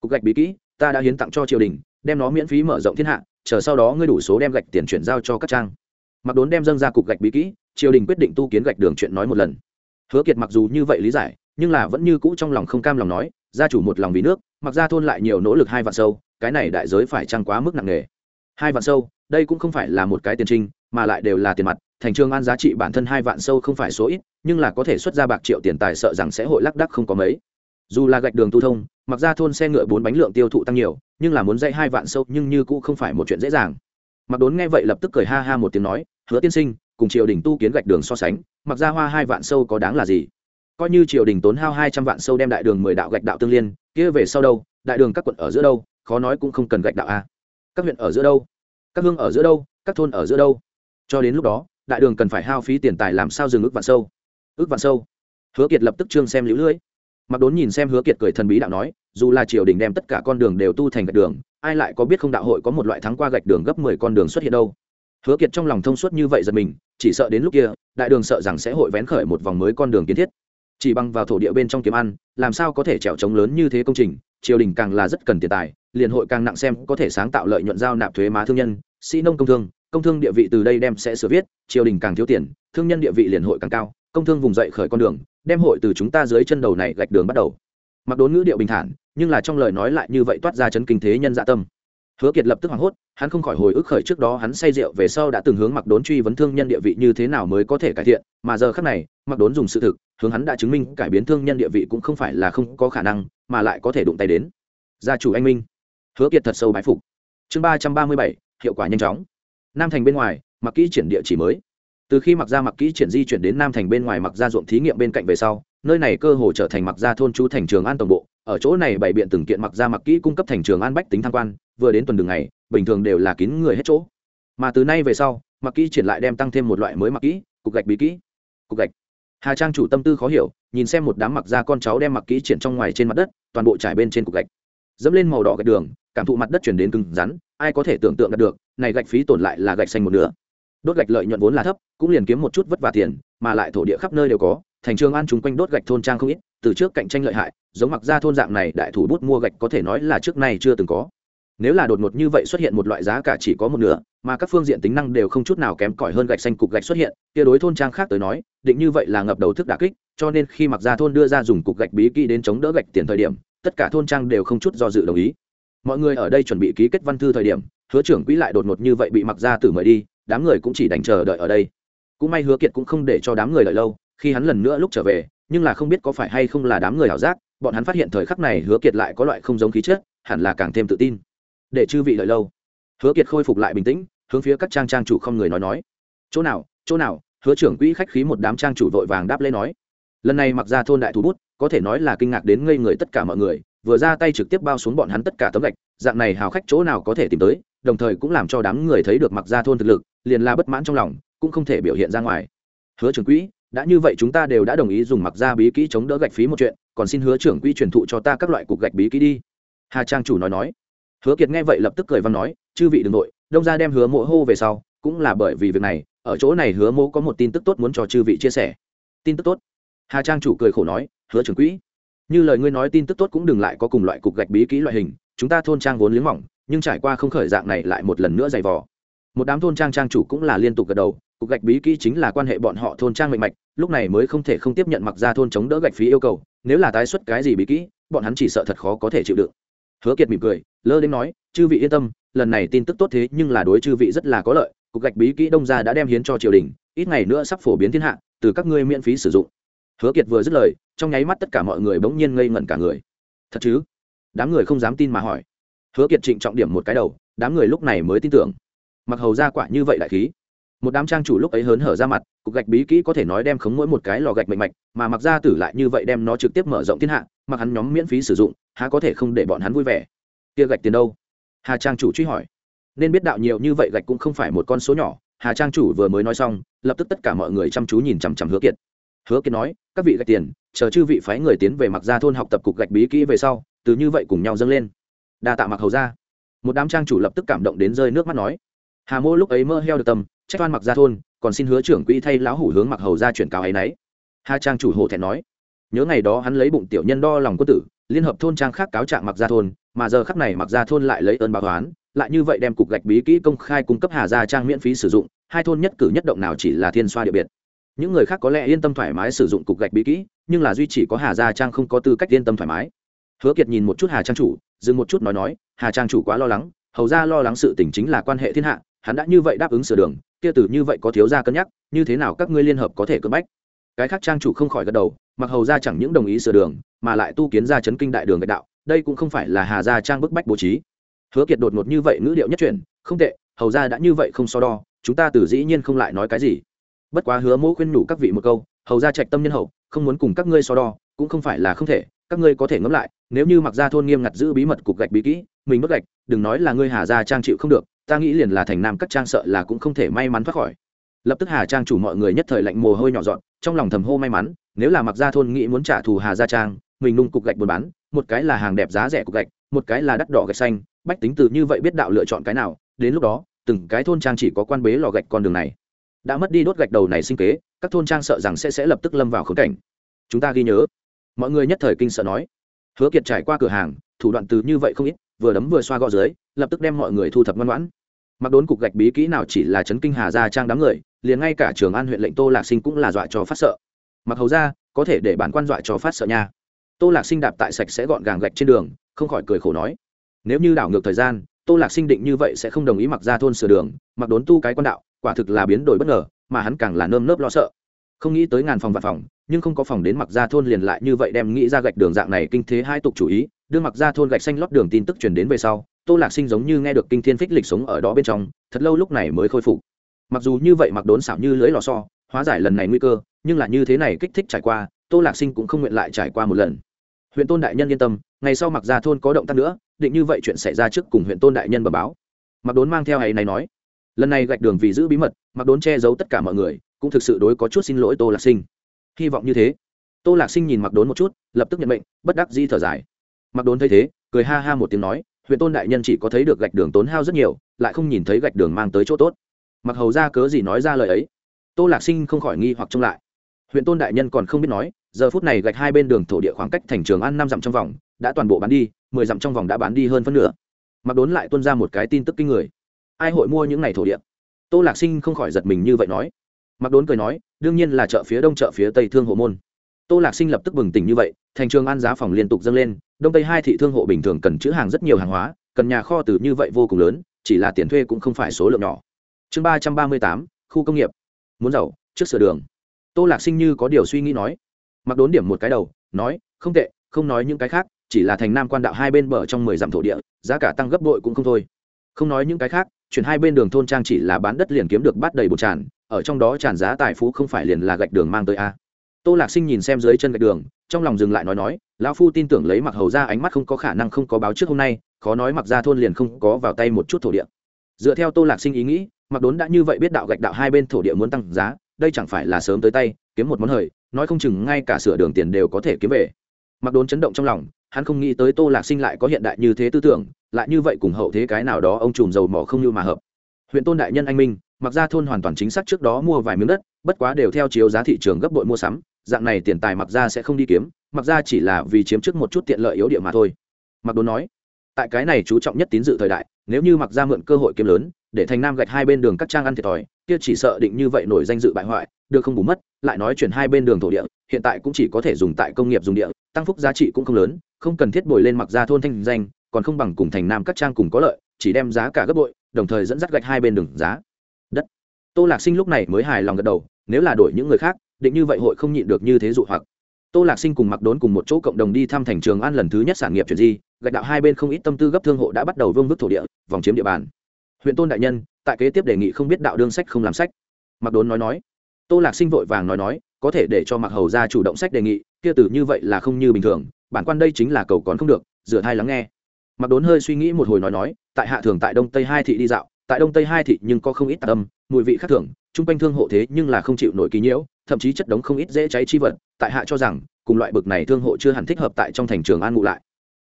Cục gạch bí kỹ, ta đã hiến tặng cho triều đình, đem nó miễn phí mở rộng thiên hạ, chờ sau đó ngươi đủ số đem gạch tiền chuyển giao cho các trang. Mặc đốn đem dâng ra cục gạch bí kỹ, triều đình quyết định tu kiến gạch đường chuyện nói một lần. Hứa kiệt mặc dù như vậy lý giải, nhưng là vẫn như cũ trong lòng không cam lòng nói, gia chủ một lòng vì nước, mặc ra thôn lại nhiều nỗ lực hai vạn sâu, cái này đại giới phải trăng quá mức nặng nề. Hai vạn sâu, đây cũng không phải là một cái tiền trinh mà lại đều là tiền mặt thành trường an giá trị bản thân hai vạn sâu không phải số ít, nhưng là có thể xuất ra bạc triệu tiền tài sợ rằng sẽ hội lắc đắc không có mấy. Dù là gạch đường tu thông, mặc ra thôn xe ngựa bốn bánh lượng tiêu thụ tăng nhiều, nhưng là muốn dạy hai vạn sâu nhưng như cũng không phải một chuyện dễ dàng. Mặc đốn nghe vậy lập tức cười ha ha một tiếng nói, hứa tiên sinh, cùng triều đình tu kiến gạch đường so sánh, mặc ra hoa hai vạn sâu có đáng là gì? Coi như triều đình tốn hao hai trăm vạn sâu đem đại đường mười đạo gạch đạo tương liên, kia về sau đâu, đại đường các quận ở giữa đâu, khó nói cũng không cần gạch đạo a. Các huyện ở giữa đâu, các hương ở giữa đâu, các thôn ở giữa đâu. Cho đến lúc đó đại đường cần phải hao phí tiền tài làm sao dừng ước vạn sâu? Ước vạn sâu? Hứa kiệt lập tức trương xem lũ lưỡi mặc đốn nhìn xem hứa kiệt cười thần bí đạo nói, dù là triều đình đem tất cả con đường đều tu thành gạch đường, ai lại có biết không đạo hội có một loại thắng qua gạch đường gấp mười con đường xuất hiện đâu? Hứa kiệt trong lòng thông suốt như vậy giật mình, chỉ sợ đến lúc kia, đại đường sợ rằng sẽ hội vén khởi một vòng mới con đường kiến thiết. Chỉ bằng vào thổ địa bên trong kiếm ăn, làm sao có thể trèo trống lớn như thế công trình, triều đình càng là rất cần tiền tài, liền hội càng nặng xem có thể sáng tạo lợi nhuận giao nạp thuế má thương nhân, sĩ nông công thương công thương địa vị từ đây đem sẽ sửa viết, triều đình càng thiếu tiền, thương nhân địa vị liền hội càng cao, công thương vùng dậy khởi con đường, đem hội từ chúng ta dưới chân đầu này gạch đường bắt đầu. Mặc đốn ngữ điệu bình thản, nhưng là trong lời nói lại như vậy toát ra chấn kinh thế nhân dạ tâm. Hứa kiệt lập tức hoảng hốt, hắn không khỏi hồi ức khởi trước đó hắn say rượu về sau đã từng hướng mặc đốn truy vấn thương nhân địa vị như thế nào mới có thể cải thiện, mà giờ khác này, mặc đốn dùng sự thực, hướng hắn đã chứng minh cải biến thương nhân địa vị cũng không phải là không có khả năng, mà lại có thể đụng tay đến. Gia chủ anh minh. Hứa kiệt thật sâu bái phục. Chương ba trăm ba mươi bảy, hiệu quả nhanh chóng nam thành bên ngoài, mặc kỹ triển địa chỉ mới. Từ khi mặc ra mặc kỹ triển di chuyển đến nam thành bên ngoài mặc ra ruộng thí nghiệm bên cạnh về sau, nơi này cơ hồ trở thành mặc ra thôn chú thành trường an tổng bộ. Ở chỗ này bày biện từng kiện mặc ra mặc kỹ cung cấp thành trường an bách tính tham quan, vừa đến tuần đường này, bình thường đều là kín người hết chỗ. Mà từ nay về sau, mặc kỹ triển lại đem tăng thêm một loại mới mặc kỹ, cục gạch bí kỹ. Cục gạch. Hà trang chủ tâm tư khó hiểu, nhìn xem một đám mặc ra con cháu đem mặc kỹ triển trong ngoài trên mặt đất, toàn bộ trải bên trên cục gạch dẫm lên màu đỏ gạch đường, cảm thụ mặt đất chuyển đến cứng rắn, ai có thể tưởng tượng được, này gạch phí tổn lại là gạch xanh một nửa. Đốt gạch lợi nhuận vốn là thấp, cũng liền kiếm một chút vất vả tiền, mà lại thổ địa khắp nơi đều có, thành trường an chung quanh đốt gạch thôn trang không ít, từ trước cạnh tranh lợi hại, giống mặc ra thôn dạng này đại thủ bút mua gạch có thể nói là trước nay chưa từng có. Nếu là đột ngột như vậy xuất hiện một loại giá cả chỉ có một nửa, mà các phương diện tính năng đều không chút nào kém cỏi hơn gạch xanh cục gạch xuất hiện, kia đối thôn trang khác tới nói, định như vậy là ngập đầu thức đà kích, cho nên khi mặc ra thôn đưa ra dùng cục gạch bí kỹ đến chống đỡ gạch tiền thời điểm tất cả thôn trang đều không chút do dự đồng ý. Mọi người ở đây chuẩn bị ký kết văn thư thời điểm, hứa trưởng quỹ lại đột ngột như vậy bị mặc ra tử mời đi, đám người cũng chỉ đành chờ đợi ở đây. Cũng may hứa kiệt cũng không để cho đám người đợi lâu, khi hắn lần nữa lúc trở về, nhưng là không biết có phải hay không là đám người ảo giác, bọn hắn phát hiện thời khắc này hứa kiệt lại có loại không giống khí chất, hẳn là càng thêm tự tin. Để chư vị đợi lâu. Hứa kiệt khôi phục lại bình tĩnh, hướng phía các trang trang chủ không người nói nói. Chỗ nào chỗ nào? Hứa trưởng quỹ khách khí một đám trang chủ vội vàng đáp lên nói. Lần này mặc ra thôn đại thủ bút có thể nói là kinh ngạc đến ngây người tất cả mọi người, vừa ra tay trực tiếp bao xuống bọn hắn tất cả tấm gạch, dạng này hào khách chỗ nào có thể tìm tới, đồng thời cũng làm cho đám người thấy được mặc ra thôn thực lực, liền la bất mãn trong lòng, cũng không thể biểu hiện ra ngoài. Hứa trưởng quỹ, đã như vậy chúng ta đều đã đồng ý dùng mặc ra bí kỹ chống đỡ gạch phí một chuyện, còn xin hứa trưởng quỹ truyền thụ cho ta các loại cục gạch bí kỹ đi. Hà trang chủ nói nói. Hứa kiệt nghe vậy lập tức cười văn nói, chư vị đừng nội đông ra đem hứa mộ hô về sau, cũng là bởi vì việc này, ở chỗ này hứa mộ có một tin tức tốt muốn cho chư vị chia sẻ. Tin tức tốt? Hà trang chủ cười khổ nói hứa trưởng quỹ. Như lời ngươi nói tin tức tốt cũng đừng lại có cùng loại cục gạch bí kỹ loại hình, chúng ta thôn trang vốn liếng mỏng, nhưng trải qua không khởi dạng này lại một lần nữa dày vò. Một đám thôn trang trang chủ cũng là liên tục gật đầu, cục gạch bí kỹ chính là quan hệ bọn họ thôn trang mạnh mạch, lúc này mới không thể không tiếp nhận mặc ra thôn chống đỡ gạch phí yêu cầu, nếu là tái xuất cái gì bí kỹ, bọn hắn chỉ sợ thật khó có thể chịu đựng. Hứa kiệt mỉm cười, lơ đến nói, chư vị yên tâm, lần này tin tức tốt thế nhưng là đối chư vị rất là có lợi, cục gạch bí kỹ đông gia đã đem hiến cho triều đình, ít ngày nữa sắp phổ biến thiên hạ, từ các ngươi miễn phí sử dụng hứa kiệt vừa dứt lời, trong nháy mắt tất cả mọi người bỗng nhiên ngây ngẩn cả người. Thật chứ? Đám người không dám tin mà hỏi. Hứa kiệt trịnh trọng điểm một cái đầu, đám người lúc này mới tin tưởng. Mặc hầu ra quả như vậy đại khí. Một đám trang chủ lúc ấy hớn hở ra mặt, cục gạch bí kỹ có thể nói đem khống mỗi một cái lò gạch mạnh mạch mà mặc ra tử lại như vậy đem nó trực tiếp mở rộng thiên hạ, mặc hắn nhóm miễn phí sử dụng, há có thể không để bọn hắn vui vẻ. Kia gạch tiền đâu? Hà trang chủ truy hỏi. Nên biết đạo nhiều như vậy gạch cũng không phải một con số nhỏ, hà trang chủ vừa mới nói xong, lập tức tất cả mọi người chăm chú nhìn chằm chằm hứa kiệt hứa kiệt nói, các vị gạch tiền, chờ chư vị phái người tiến về mặc gia thôn học tập cục gạch bí kỹ về sau, từ như vậy cùng nhau dâng lên. Đa tạ mặc hầu ra một đám trang chủ lập tức cảm động đến rơi nước mắt nói, hà mô lúc ấy mơ heo được tâm, trách toan mặc ra thôn, còn xin hứa trưởng quỹ thay lão hủ hướng mặc hầu ra chuyển cáo ấy nấy. Hà trang chủ hổ thẹn nói, nhớ ngày đó hắn lấy bụng tiểu nhân đo lòng quân tử, liên hợp thôn trang khác cáo trạng mặc ra thôn, mà giờ khắc này mặc ra thôn lại lấy ơn báo toán lại như vậy đem cục gạch bí kỹ công khai cung cấp hà gia trang miễn phí sử dụng, hai thôn nhất cử nhất động nào chỉ là thiên xoa địa biệt những người khác có lẽ yên tâm thoải mái sử dụng cục gạch bí kỹ, nhưng là duy chỉ có hà gia trang không có tư cách yên tâm thoải mái. Hứa kiệt nhìn một chút hà trang chủ, dừng một chút nói nói, hà trang chủ quá lo lắng, hầu ra lo lắng sự tình chính là quan hệ thiên hạ, hắn đã như vậy đáp ứng sửa đường, kia tử như vậy có thiếu gia cân nhắc, như thế nào các ngươi liên hợp có thể cưỡng bách? Cái khác trang chủ không khỏi gật đầu, mặc hầu ra chẳng những đồng ý sửa đường, mà lại tu kiến ra chấn kinh đại đường gạch đạo, đây cũng không phải là hà gia trang bức bách bố trí. Hứa kiệt đột ngột như vậy ngữ điệu nhất chuyển không tệ, hầu ra đã như vậy không so đo, chúng ta từ dĩ nhiên không lại nói cái gì bất quá hứa mỗ khuyên nhủ các vị một câu, hầu ra trạch tâm nhân hậu, không muốn cùng các ngươi so đo, cũng không phải là không thể, các ngươi có thể ngẫm lại, nếu như mặc ra thôn nghiêm ngặt giữ bí mật cục gạch bí kỹ, mình mất gạch, đừng nói là ngươi hà gia trang chịu không được, ta nghĩ liền là thành nam các trang sợ là cũng không thể may mắn thoát khỏi. Lập tức hà trang chủ mọi người nhất thời lạnh mồ hôi nhỏ dọn, trong lòng thầm hô may mắn, nếu là mặc ra thôn nghĩ muốn trả thù hà gia trang, mình nung cục gạch buôn bán, một cái là hàng đẹp giá rẻ cục gạch, một cái là đắt đỏ gạch xanh, bách tính từ như vậy biết đạo lựa chọn cái nào, đến lúc đó, từng cái thôn trang chỉ có quan bế lò gạch con đường này đã mất đi đốt gạch đầu này sinh kế, các thôn trang sợ rằng sẽ sẽ lập tức lâm vào khống cảnh. Chúng ta ghi nhớ. Mọi người nhất thời kinh sợ nói. Hứa kiệt trải qua cửa hàng, thủ đoạn từ như vậy không ít, vừa đấm vừa xoa gõ dưới, lập tức đem mọi người thu thập ngoan ngoãn. Mặc đốn cục gạch bí kỹ nào chỉ là chấn kinh hà gia trang đám người, liền ngay cả trường an huyện lệnh tô lạc sinh cũng là dọa cho phát sợ. Mặc hầu ra, có thể để bản quan dọa cho phát sợ nha. Tô lạc sinh đạp tại sạch sẽ gọn gàng gạch trên đường, không khỏi cười khổ nói. Nếu như đảo ngược thời gian, tô lạc sinh định như vậy sẽ không đồng ý mặc ra thôn sửa đường, mặc đốn tu cái quan đạo quả thực là biến đổi bất ngờ, mà hắn càng là nơm nớp lo sợ. Không nghĩ tới ngàn phòng vạn phòng, nhưng không có phòng đến mặc ra thôn liền lại như vậy đem nghĩ ra gạch đường dạng này kinh thế hai tục chủ ý, đưa mặc ra thôn gạch xanh lót đường tin tức truyền đến về sau, tô lạc sinh giống như nghe được kinh thiên phích lịch sống ở đó bên trong, thật lâu lúc này mới khôi phục. Mặc dù như vậy mặc đốn xảo như lưới lò so hóa giải lần này nguy cơ, nhưng là như thế này kích thích trải qua, tô lạc sinh cũng không nguyện lại trải qua một lần. Huyện tôn đại nhân yên tâm, ngày sau mặc ra thôn có động tác nữa, định như vậy chuyện xảy ra trước cùng huyện tôn đại nhân bờ báo. Mặc đốn mang theo hay này nói lần này gạch đường vì giữ bí mật, mặc đốn che giấu tất cả mọi người, cũng thực sự đối có chút xin lỗi tô lạc sinh. Hy vọng như thế. Tô lạc sinh nhìn mặc đốn một chút, lập tức nhận mệnh, bất đắc di thở dài. Mặc đốn thấy thế, cười ha ha một tiếng nói huyện tôn đại nhân chỉ có thấy được gạch đường tốn hao rất nhiều, lại không nhìn thấy gạch đường mang tới chỗ tốt. Mặc hầu ra cớ gì nói ra lời ấy? Tô lạc sinh không khỏi nghi hoặc trông lại. Huyện tôn đại nhân còn không biết nói, giờ phút này gạch hai bên đường thổ địa khoảng cách thành trường ăn năm dặm trong vòng, đã toàn bộ bán đi, mười dặm trong vòng đã bán đi hơn phân nửa. Mặc đốn lại tuân ra một cái tin tức kinh người ai hội mua những ngày thổ địa? Tô lạc sinh không khỏi giật mình như vậy nói. Mặc đốn cười nói, đương nhiên là chợ phía đông chợ phía tây thương hộ môn. Tô lạc sinh lập tức bừng tỉnh như vậy, thành trường ăn giá phòng liên tục dâng lên, đông tây hai thị thương hộ bình thường cần chữ hàng rất nhiều hàng hóa, cần nhà kho từ như vậy vô cùng lớn, chỉ là tiền thuê cũng không phải số lượng nhỏ. Chương ba trăm ba mươi tám, khu công nghiệp. Muốn giàu, trước sửa đường. Tô lạc sinh như có điều suy nghĩ nói. Mặc đốn điểm một cái đầu, nói, không tệ, không nói những cái khác, chỉ là thành nam quan đạo hai bên bờ trong mười dặm thổ địa, giá cả tăng gấp bội cũng không thôi. Không nói những cái khác chuyển hai bên đường thôn trang chỉ là bán đất liền kiếm được bát đầy bột tràn, ở trong đó tràn giá tài phú không phải liền là gạch đường mang tới a. Tô lạc sinh nhìn xem dưới chân gạch đường, trong lòng dừng lại nói nói, lão phu tin tưởng lấy mặc hầu ra ánh mắt không có khả năng không có báo trước hôm nay, khó nói mặc ra thôn liền không có vào tay một chút thổ địa. Dựa theo tô lạc sinh ý nghĩ, mặc đốn đã như vậy biết đạo gạch đạo hai bên thổ địa muốn tăng giá, đây chẳng phải là sớm tới tay, kiếm một món hời, nói không chừng ngay cả sửa đường tiền đều có thể kiếm về. Mặc đốn chấn động trong lòng hắn không nghĩ tới tô lạc sinh lại có hiện đại như thế tư tưởng, lại như vậy cùng hậu thế cái nào đó ông trùm dầu mỏ không như mà hợp. Huyện tôn đại nhân anh minh, mặc ra thôn hoàn toàn chính xác trước đó mua vài miếng đất, bất quá đều theo chiếu giá thị trường gấp bội mua sắm, dạng này tiền tài mặc ra sẽ không đi kiếm, mặc ra chỉ là vì chiếm trước một chút tiện lợi yếu địa mà thôi. Mặc đốn nói, tại cái này chú trọng nhất tín dự thời đại, nếu như mặc ra mượn cơ hội kiếm lớn, để thành nam gạch hai bên đường các trang ăn thiệt thòi, kia chỉ sợ định như vậy nổi danh dự bại hoại, được không bù mất, lại nói chuyển hai bên đường thổ địa, hiện tại cũng chỉ có thể dùng tại công nghiệp dùng địa, tăng phúc giá trị cũng không lớn không cần thiết bồi lên mặc ra thôn thanh danh, còn không bằng cùng thành nam các trang cùng có lợi, chỉ đem giá cả gấp bội, đồng thời dẫn dắt gạch hai bên đường giá. Đất. Tô lạc sinh lúc này mới hài lòng gật đầu, nếu là đổi những người khác, định như vậy hội không nhịn được như thế dụ hoặc. Tô lạc sinh cùng mặc đốn cùng một chỗ cộng đồng đi thăm thành trường an lần thứ nhất sản nghiệp chuyển di gạch đạo hai bên không ít tâm tư gấp thương hộ đã bắt đầu vương vức thổ địa, vòng chiếm địa bàn. Huyện tôn đại nhân, tại kế tiếp đề nghị không biết đạo đương sách không làm sách. Mặc đốn nói nói. Tô lạc sinh vội vàng nói nói, có thể để cho mặc hầu ra chủ động sách đề nghị, kia tử như vậy là không như bình thường bản quan đây chính là cầu còn không được, rửa thai lắng nghe. Mặc đốn hơi suy nghĩ một hồi nói nói, tại hạ thường tại đông tây hai thị đi dạo, tại đông tây hai thị nhưng có không ít tạc âm, mùi vị khác thường chung quanh thương hộ thế nhưng là không chịu nổi kỳ nhiễu, thậm chí chất đống không ít dễ cháy chi vật, tại hạ cho rằng, cùng loại bực này thương hộ chưa hẳn thích hợp tại trong thành trường an ngụ lại.